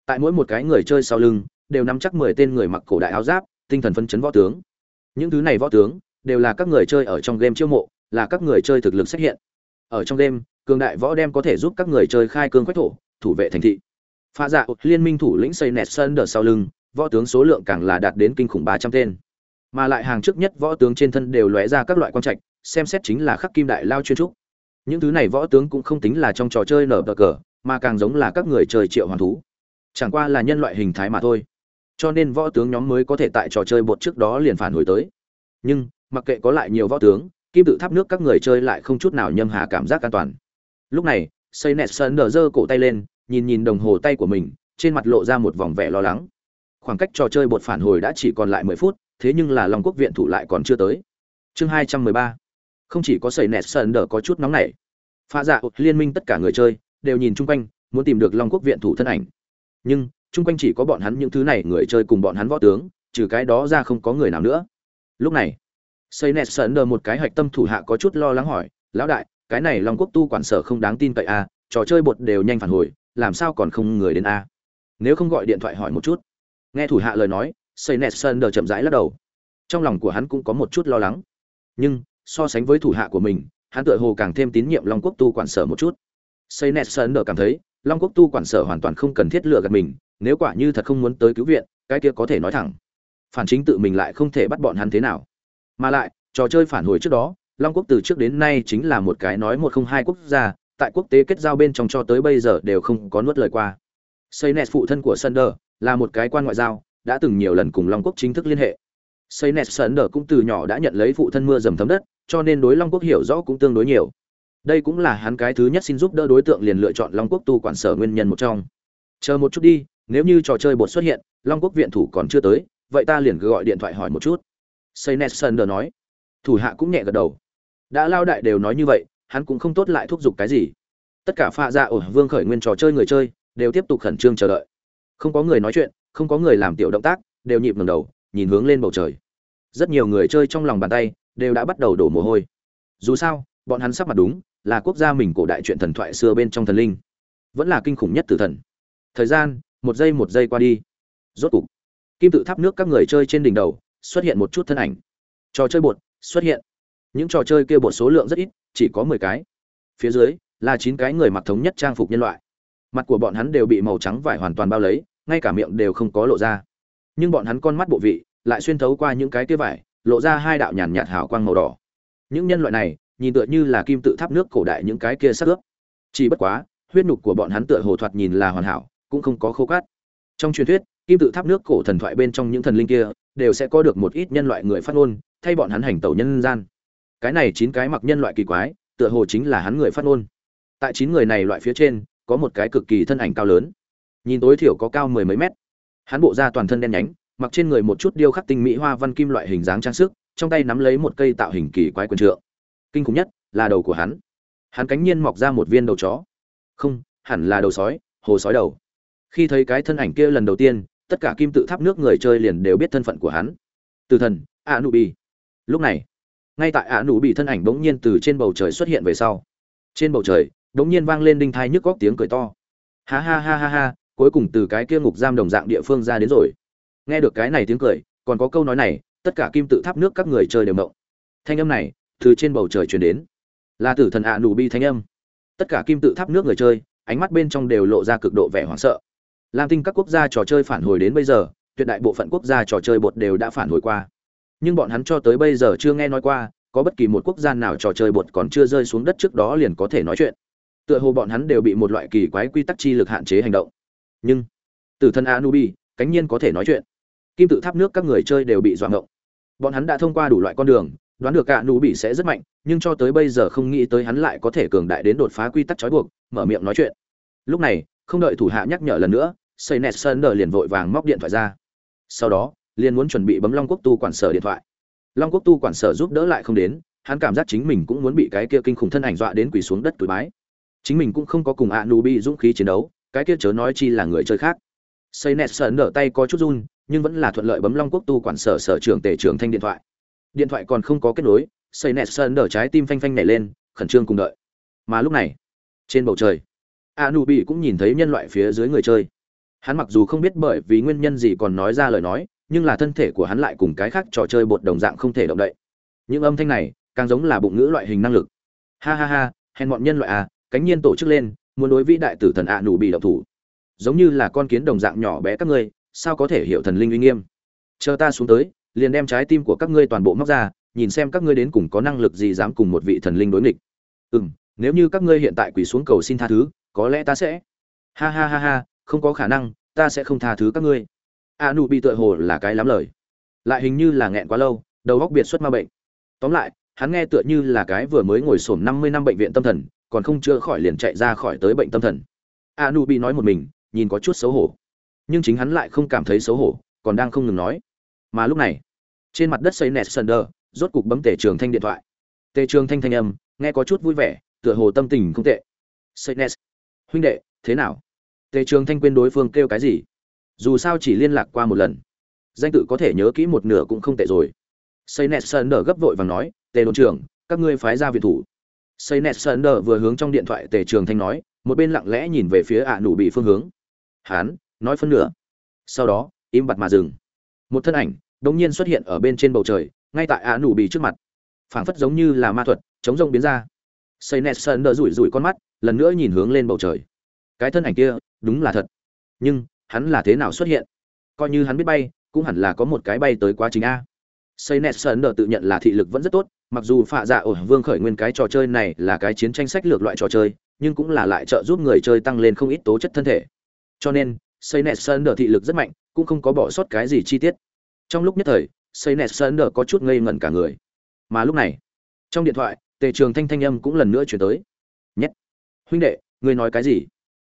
Tại mỗi một cái người chơi sau lưng, đều nắm chắc mười tên người mặc cổ đại áo giáp, tinh thần phân chấn võ tướng. Những thứ này võ tướng, đều là các người chơi ở trong game chiêu mộ là các người chơi thực lực xuất hiện. Ở trong đêm, cường đại võ đem có thể giúp các người chơi khai cương quách thổ thủ vệ thành thị. Pha dạ liên minh thủ lĩnh xây nẹt sơn đờ sau lưng võ tướng số lượng càng là đạt đến kinh khủng ba trăm tên. Mà lại hàng trước nhất võ tướng trên thân đều lóe ra các loại quan trạch xem xét chính là khắc kim đại lao chuyên trúc. Những thứ này võ tướng cũng không tính là trong trò chơi nở bờ cờ mà càng giống là các người chơi triệu hoàn thú. Chẳng qua là nhân loại hình thái mà thôi. Cho nên võ tướng nhóm mới có thể tại trò chơi bột trước đó liền phản hồi tới. Nhưng mặc kệ có lại nhiều võ tướng kim tự tháp nước các người chơi lại không chút nào nhâm hà cảm giác an toàn. Lúc này xây nẹt sơn đờ giơ cổ tay lên, nhìn nhìn đồng hồ tay của mình, trên mặt lộ ra một vòng vẻ lo lắng. Khoảng cách trò chơi bột phản hồi đã chỉ còn lại mười phút, thế nhưng là long quốc viện thủ lại còn chưa tới. Chương hai trăm mười ba. Không chỉ có xây nẹt sơn đờ có chút nóng nảy. Pha dạ liên minh tất cả người chơi đều nhìn chung quanh, muốn tìm được long quốc viện thủ thân ảnh. Nhưng, chung quanh chỉ có bọn hắn những thứ này người chơi cùng bọn hắn võ tướng, trừ cái đó ra không có người nào nữa. Lúc này Sấy nẹt sơn đờ một cái hạch tâm thủ hạ có chút lo lắng hỏi lão đại cái này long quốc tu quản sở không đáng tin cậy a à, trò chơi bột đều nhanh phản hồi làm sao còn không người đến a à? nếu không gọi điện thoại hỏi một chút. Nghe thủ hạ lời nói Sấy nẹt sơn đờ chậm rãi lắc đầu. Trong lòng của hắn cũng có một chút lo lắng. Nhưng so sánh với thủ hạ của mình hắn tựa hồ càng thêm tín nhiệm long quốc tu quản sở một chút. Sấy nẹt sơn đờ cảm thấy long quốc tu quản sở hoàn toàn không cần thiết lựa gạt mình nếu quả như thật không muốn tới cứu viện cái kia có thể nói thẳng. Phản chính tự mình lại không thể bắt bọn hắn thế nào mà lại, trò chơi phản hồi trước đó, long quốc từ trước đến nay chính là một cái nói một không hai quốc gia, tại quốc tế kết giao bên trong cho tới bây giờ đều không có nuốt lời qua. Xây phụ thân của sunder là một cái quan ngoại giao, đã từng nhiều lần cùng long quốc chính thức liên hệ. Xây nẹt sunder cũng từ nhỏ đã nhận lấy phụ thân mưa dầm thấm đất, cho nên đối long quốc hiểu rõ cũng tương đối nhiều. Đây cũng là hắn cái thứ nhất xin giúp đỡ đối tượng liền lựa chọn long quốc tu quản sở nguyên nhân một trong. Chờ một chút đi, nếu như trò chơi bột xuất hiện, long quốc viện thủ còn chưa tới, vậy ta liền cứ gọi điện thoại hỏi một chút xây nẹt nói. Thủ hạ cũng nhẹ gật đầu. Đã lao đại đều nói như vậy, hắn cũng không tốt lại thúc giục cái gì. Tất cả pha ra dạ ở vương khởi nguyên trò chơi người chơi, đều tiếp tục khẩn trương chờ đợi. Không có người nói chuyện, không có người làm tiểu động tác, đều nhịp ngẩng đầu, nhìn hướng lên bầu trời. Rất nhiều người chơi trong lòng bàn tay, đều đã bắt đầu đổ mồ hôi. Dù sao, bọn hắn sắp mặt đúng, là quốc gia mình cổ đại chuyện thần thoại xưa bên trong thần linh. Vẫn là kinh khủng nhất tử thần. Thời gian, một giây một giây qua đi. Rốt cục, kim tự tháp nước các người chơi trên đỉnh đầu xuất hiện một chút thân ảnh. Trò chơi bột, xuất hiện. Những trò chơi kia bột số lượng rất ít, chỉ có mười cái. Phía dưới, là chín cái người mặc thống nhất trang phục nhân loại. Mặt của bọn hắn đều bị màu trắng vải hoàn toàn bao lấy, ngay cả miệng đều không có lộ ra. Nhưng bọn hắn con mắt bộ vị lại xuyên thấu qua những cái kia vải, lộ ra hai đạo nhàn nhạt hào quang màu đỏ. Những nhân loại này nhìn tựa như là kim tự tháp nước cổ đại những cái kia sắc ướp. Chỉ bất quá, huyết nhục của bọn hắn tựa hồ thoạt nhìn là hoàn hảo, cũng không có khô cát. Trong truyền thuyết, kim tự tháp nước cổ thần thoại bên trong những thần linh kia đều sẽ có được một ít nhân loại người phát ngôn, thay bọn hắn hành tẩu nhân gian. Cái này chín cái mặc nhân loại kỳ quái, tựa hồ chính là hắn người phát ngôn. Tại chín người này loại phía trên, có một cái cực kỳ thân ảnh cao lớn. Nhìn tối thiểu có cao mười mấy mét. Hắn bộ da toàn thân đen nhánh, mặc trên người một chút điêu khắc tinh mỹ hoa văn kim loại hình dáng trang sức, trong tay nắm lấy một cây tạo hình kỳ quái quần trượng. Kinh khủng nhất là đầu của hắn. Hắn cánh nhiên mọc ra một viên đầu chó. Không, hẳn là đầu sói, hồ sói đầu. Khi thấy cái thân ảnh kia lần đầu tiên tất cả kim tự tháp nước người chơi liền đều biết thân phận của hắn. Từ thần a nụ bi lúc này, ngay tại a nụ bi thân ảnh bỗng nhiên từ trên bầu trời xuất hiện về sau. Trên bầu trời, bỗng nhiên vang lên đinh thai nhức góc tiếng cười to. Ha ha ha ha ha, cuối cùng từ cái kia ngục giam đồng dạng địa phương ra đến rồi. Nghe được cái này tiếng cười, còn có câu nói này, tất cả kim tự tháp nước các người chơi đều mộng thanh âm này, từ trên bầu trời truyền đến. Là tử thần ạ nụ bi thanh âm. Tất cả kim tự tháp nước người chơi, ánh mắt bên trong đều lộ ra cực độ vẻ hoảng sợ lam tinh các quốc gia trò chơi phản hồi đến bây giờ, tuyệt đại bộ phận quốc gia trò chơi bột đều đã phản hồi qua. Nhưng bọn hắn cho tới bây giờ chưa nghe nói qua, có bất kỳ một quốc gia nào trò chơi bột còn chưa rơi xuống đất trước đó liền có thể nói chuyện. Tựa hồ bọn hắn đều bị một loại kỳ quái quy tắc chi lực hạn chế hành động. Nhưng, từ thân anubi, cánh nhiên có thể nói chuyện. Kim tự tháp nước các người chơi đều bị dọa ngộng. Bọn hắn đã thông qua đủ loại con đường, đoán được cả nụ bị sẽ rất mạnh, nhưng cho tới bây giờ không nghĩ tới hắn lại có thể cường đại đến đột phá quy tắc trói buộc, mở miệng nói chuyện. Lúc này, không đợi thủ hạ nhắc nhở lần nữa xây nẹt sơn đờ liền vội vàng móc điện thoại ra. Sau đó, liền muốn chuẩn bị bấm long quốc tu quản sở điện thoại. Long quốc tu quản sở giúp đỡ lại không đến, hắn cảm giác chính mình cũng muốn bị cái kia kinh khủng thân ảnh dọa đến quỳ xuống đất túi bái. Chính mình cũng không có cùng Anubi dũng khí chiến đấu, cái kia chớ nói chi là người chơi khác. Xây nẹt sơn đờ tay có chút run, nhưng vẫn là thuận lợi bấm long quốc tu quản sở sở trưởng tể trưởng thanh điện thoại. Điện thoại còn không có kết nối, xây nẹt sơn đờ trái tim phanh phanh nảy lên, khẩn trương cùng đợi. Mà lúc này, trên bầu trời, Anubi cũng nhìn thấy nhân loại phía dưới người chơi hắn mặc dù không biết bởi vì nguyên nhân gì còn nói ra lời nói, nhưng là thân thể của hắn lại cùng cái khác trò chơi bột đồng dạng không thể động đậy. Những âm thanh này, càng giống là bụng ngữ loại hình năng lực. Ha ha ha, hèn bọn nhân loại à cánh nhiên tổ chức lên, muốn đối vĩ đại tử thần ạ nụ bị động thủ. Giống như là con kiến đồng dạng nhỏ bé các ngươi, sao có thể hiểu thần linh uy nghiêm? Chờ ta xuống tới, liền đem trái tim của các ngươi toàn bộ móc ra, nhìn xem các ngươi đến cùng có năng lực gì dám cùng một vị thần linh đối nghịch. Ừ m nếu như các ngươi hiện tại quỳ xuống cầu xin tha thứ, có lẽ ta sẽ. Ha ha ha ha không có khả năng ta sẽ không tha thứ các ngươi. A nụ bị tựa hồ là cái lắm lời. Lại hình như là nghẹn quá lâu đầu góc biệt xuất ma bệnh. Tóm lại hắn nghe tựa như là cái vừa mới ngồi sổm năm mươi năm bệnh viện tâm thần còn không chữa khỏi liền chạy ra khỏi tới bệnh tâm thần. A nụ bị nói một mình nhìn có chút xấu hổ. Nhưng chính hắn lại không cảm thấy xấu hổ còn đang không ngừng nói. Mà lúc này trên mặt đất xây nẹt đơ, rốt cục bấm tề trường thanh điện thoại. Tề trường thanh thanh âm nghe có chút vui vẻ tựa hồ tâm tình không tệ. Xây nẹt. Huynh đệ thế nào? Tề trường thanh quên đối phương kêu cái gì? Dù sao chỉ liên lạc qua một lần. Danh tự có thể nhớ kỹ một nửa cũng không tệ rồi. Xây nẹt sunder gấp vội và nói, tề đồn trưởng, các ngươi phái ra viện thủ. Xây nẹt sunder vừa hướng trong điện thoại tề trường thanh nói, một bên lặng lẽ nhìn về phía ạ nụ bị phương hướng. Hán, nói phân nửa. Sau đó, im bặt mà dừng. Một thân ảnh đột nhiên xuất hiện ở bên trên bầu trời, ngay tại ạ nụ bị trước mặt. Phảng phất giống như là ma thuật, chống rông biến ra. Xây nẹt sơn đỡ rủi rủi con mắt, lần nữa nhìn hướng lên bầu trời. Cái thân ảnh kia đúng là thật. Nhưng, hắn là thế nào xuất hiện? Coi như hắn biết bay, cũng hẳn là có một cái bay tới quá trình a. Xây nẹt sơn đỡ tự nhận là thị lực vẫn rất tốt, mặc dù phạ dạ ổ vương khởi nguyên cái trò chơi này là cái chiến tranh sách lược loại trò chơi, nhưng cũng là lại trợ giúp người chơi tăng lên không ít tố chất thân thể. Cho nên, xây nẹt sơn đỡ thị lực rất mạnh, cũng không có bỏ sót cái gì chi tiết. Trong lúc nhất thời, xây nẹt sơn đỡ có chút ngây ngẩn cả người. Mà lúc này, trong điện thoại, tề trường thanh thanh âm cũng lần nữa chuyển tới. Nhét. Huynh đệ, ngươi nói cái gì?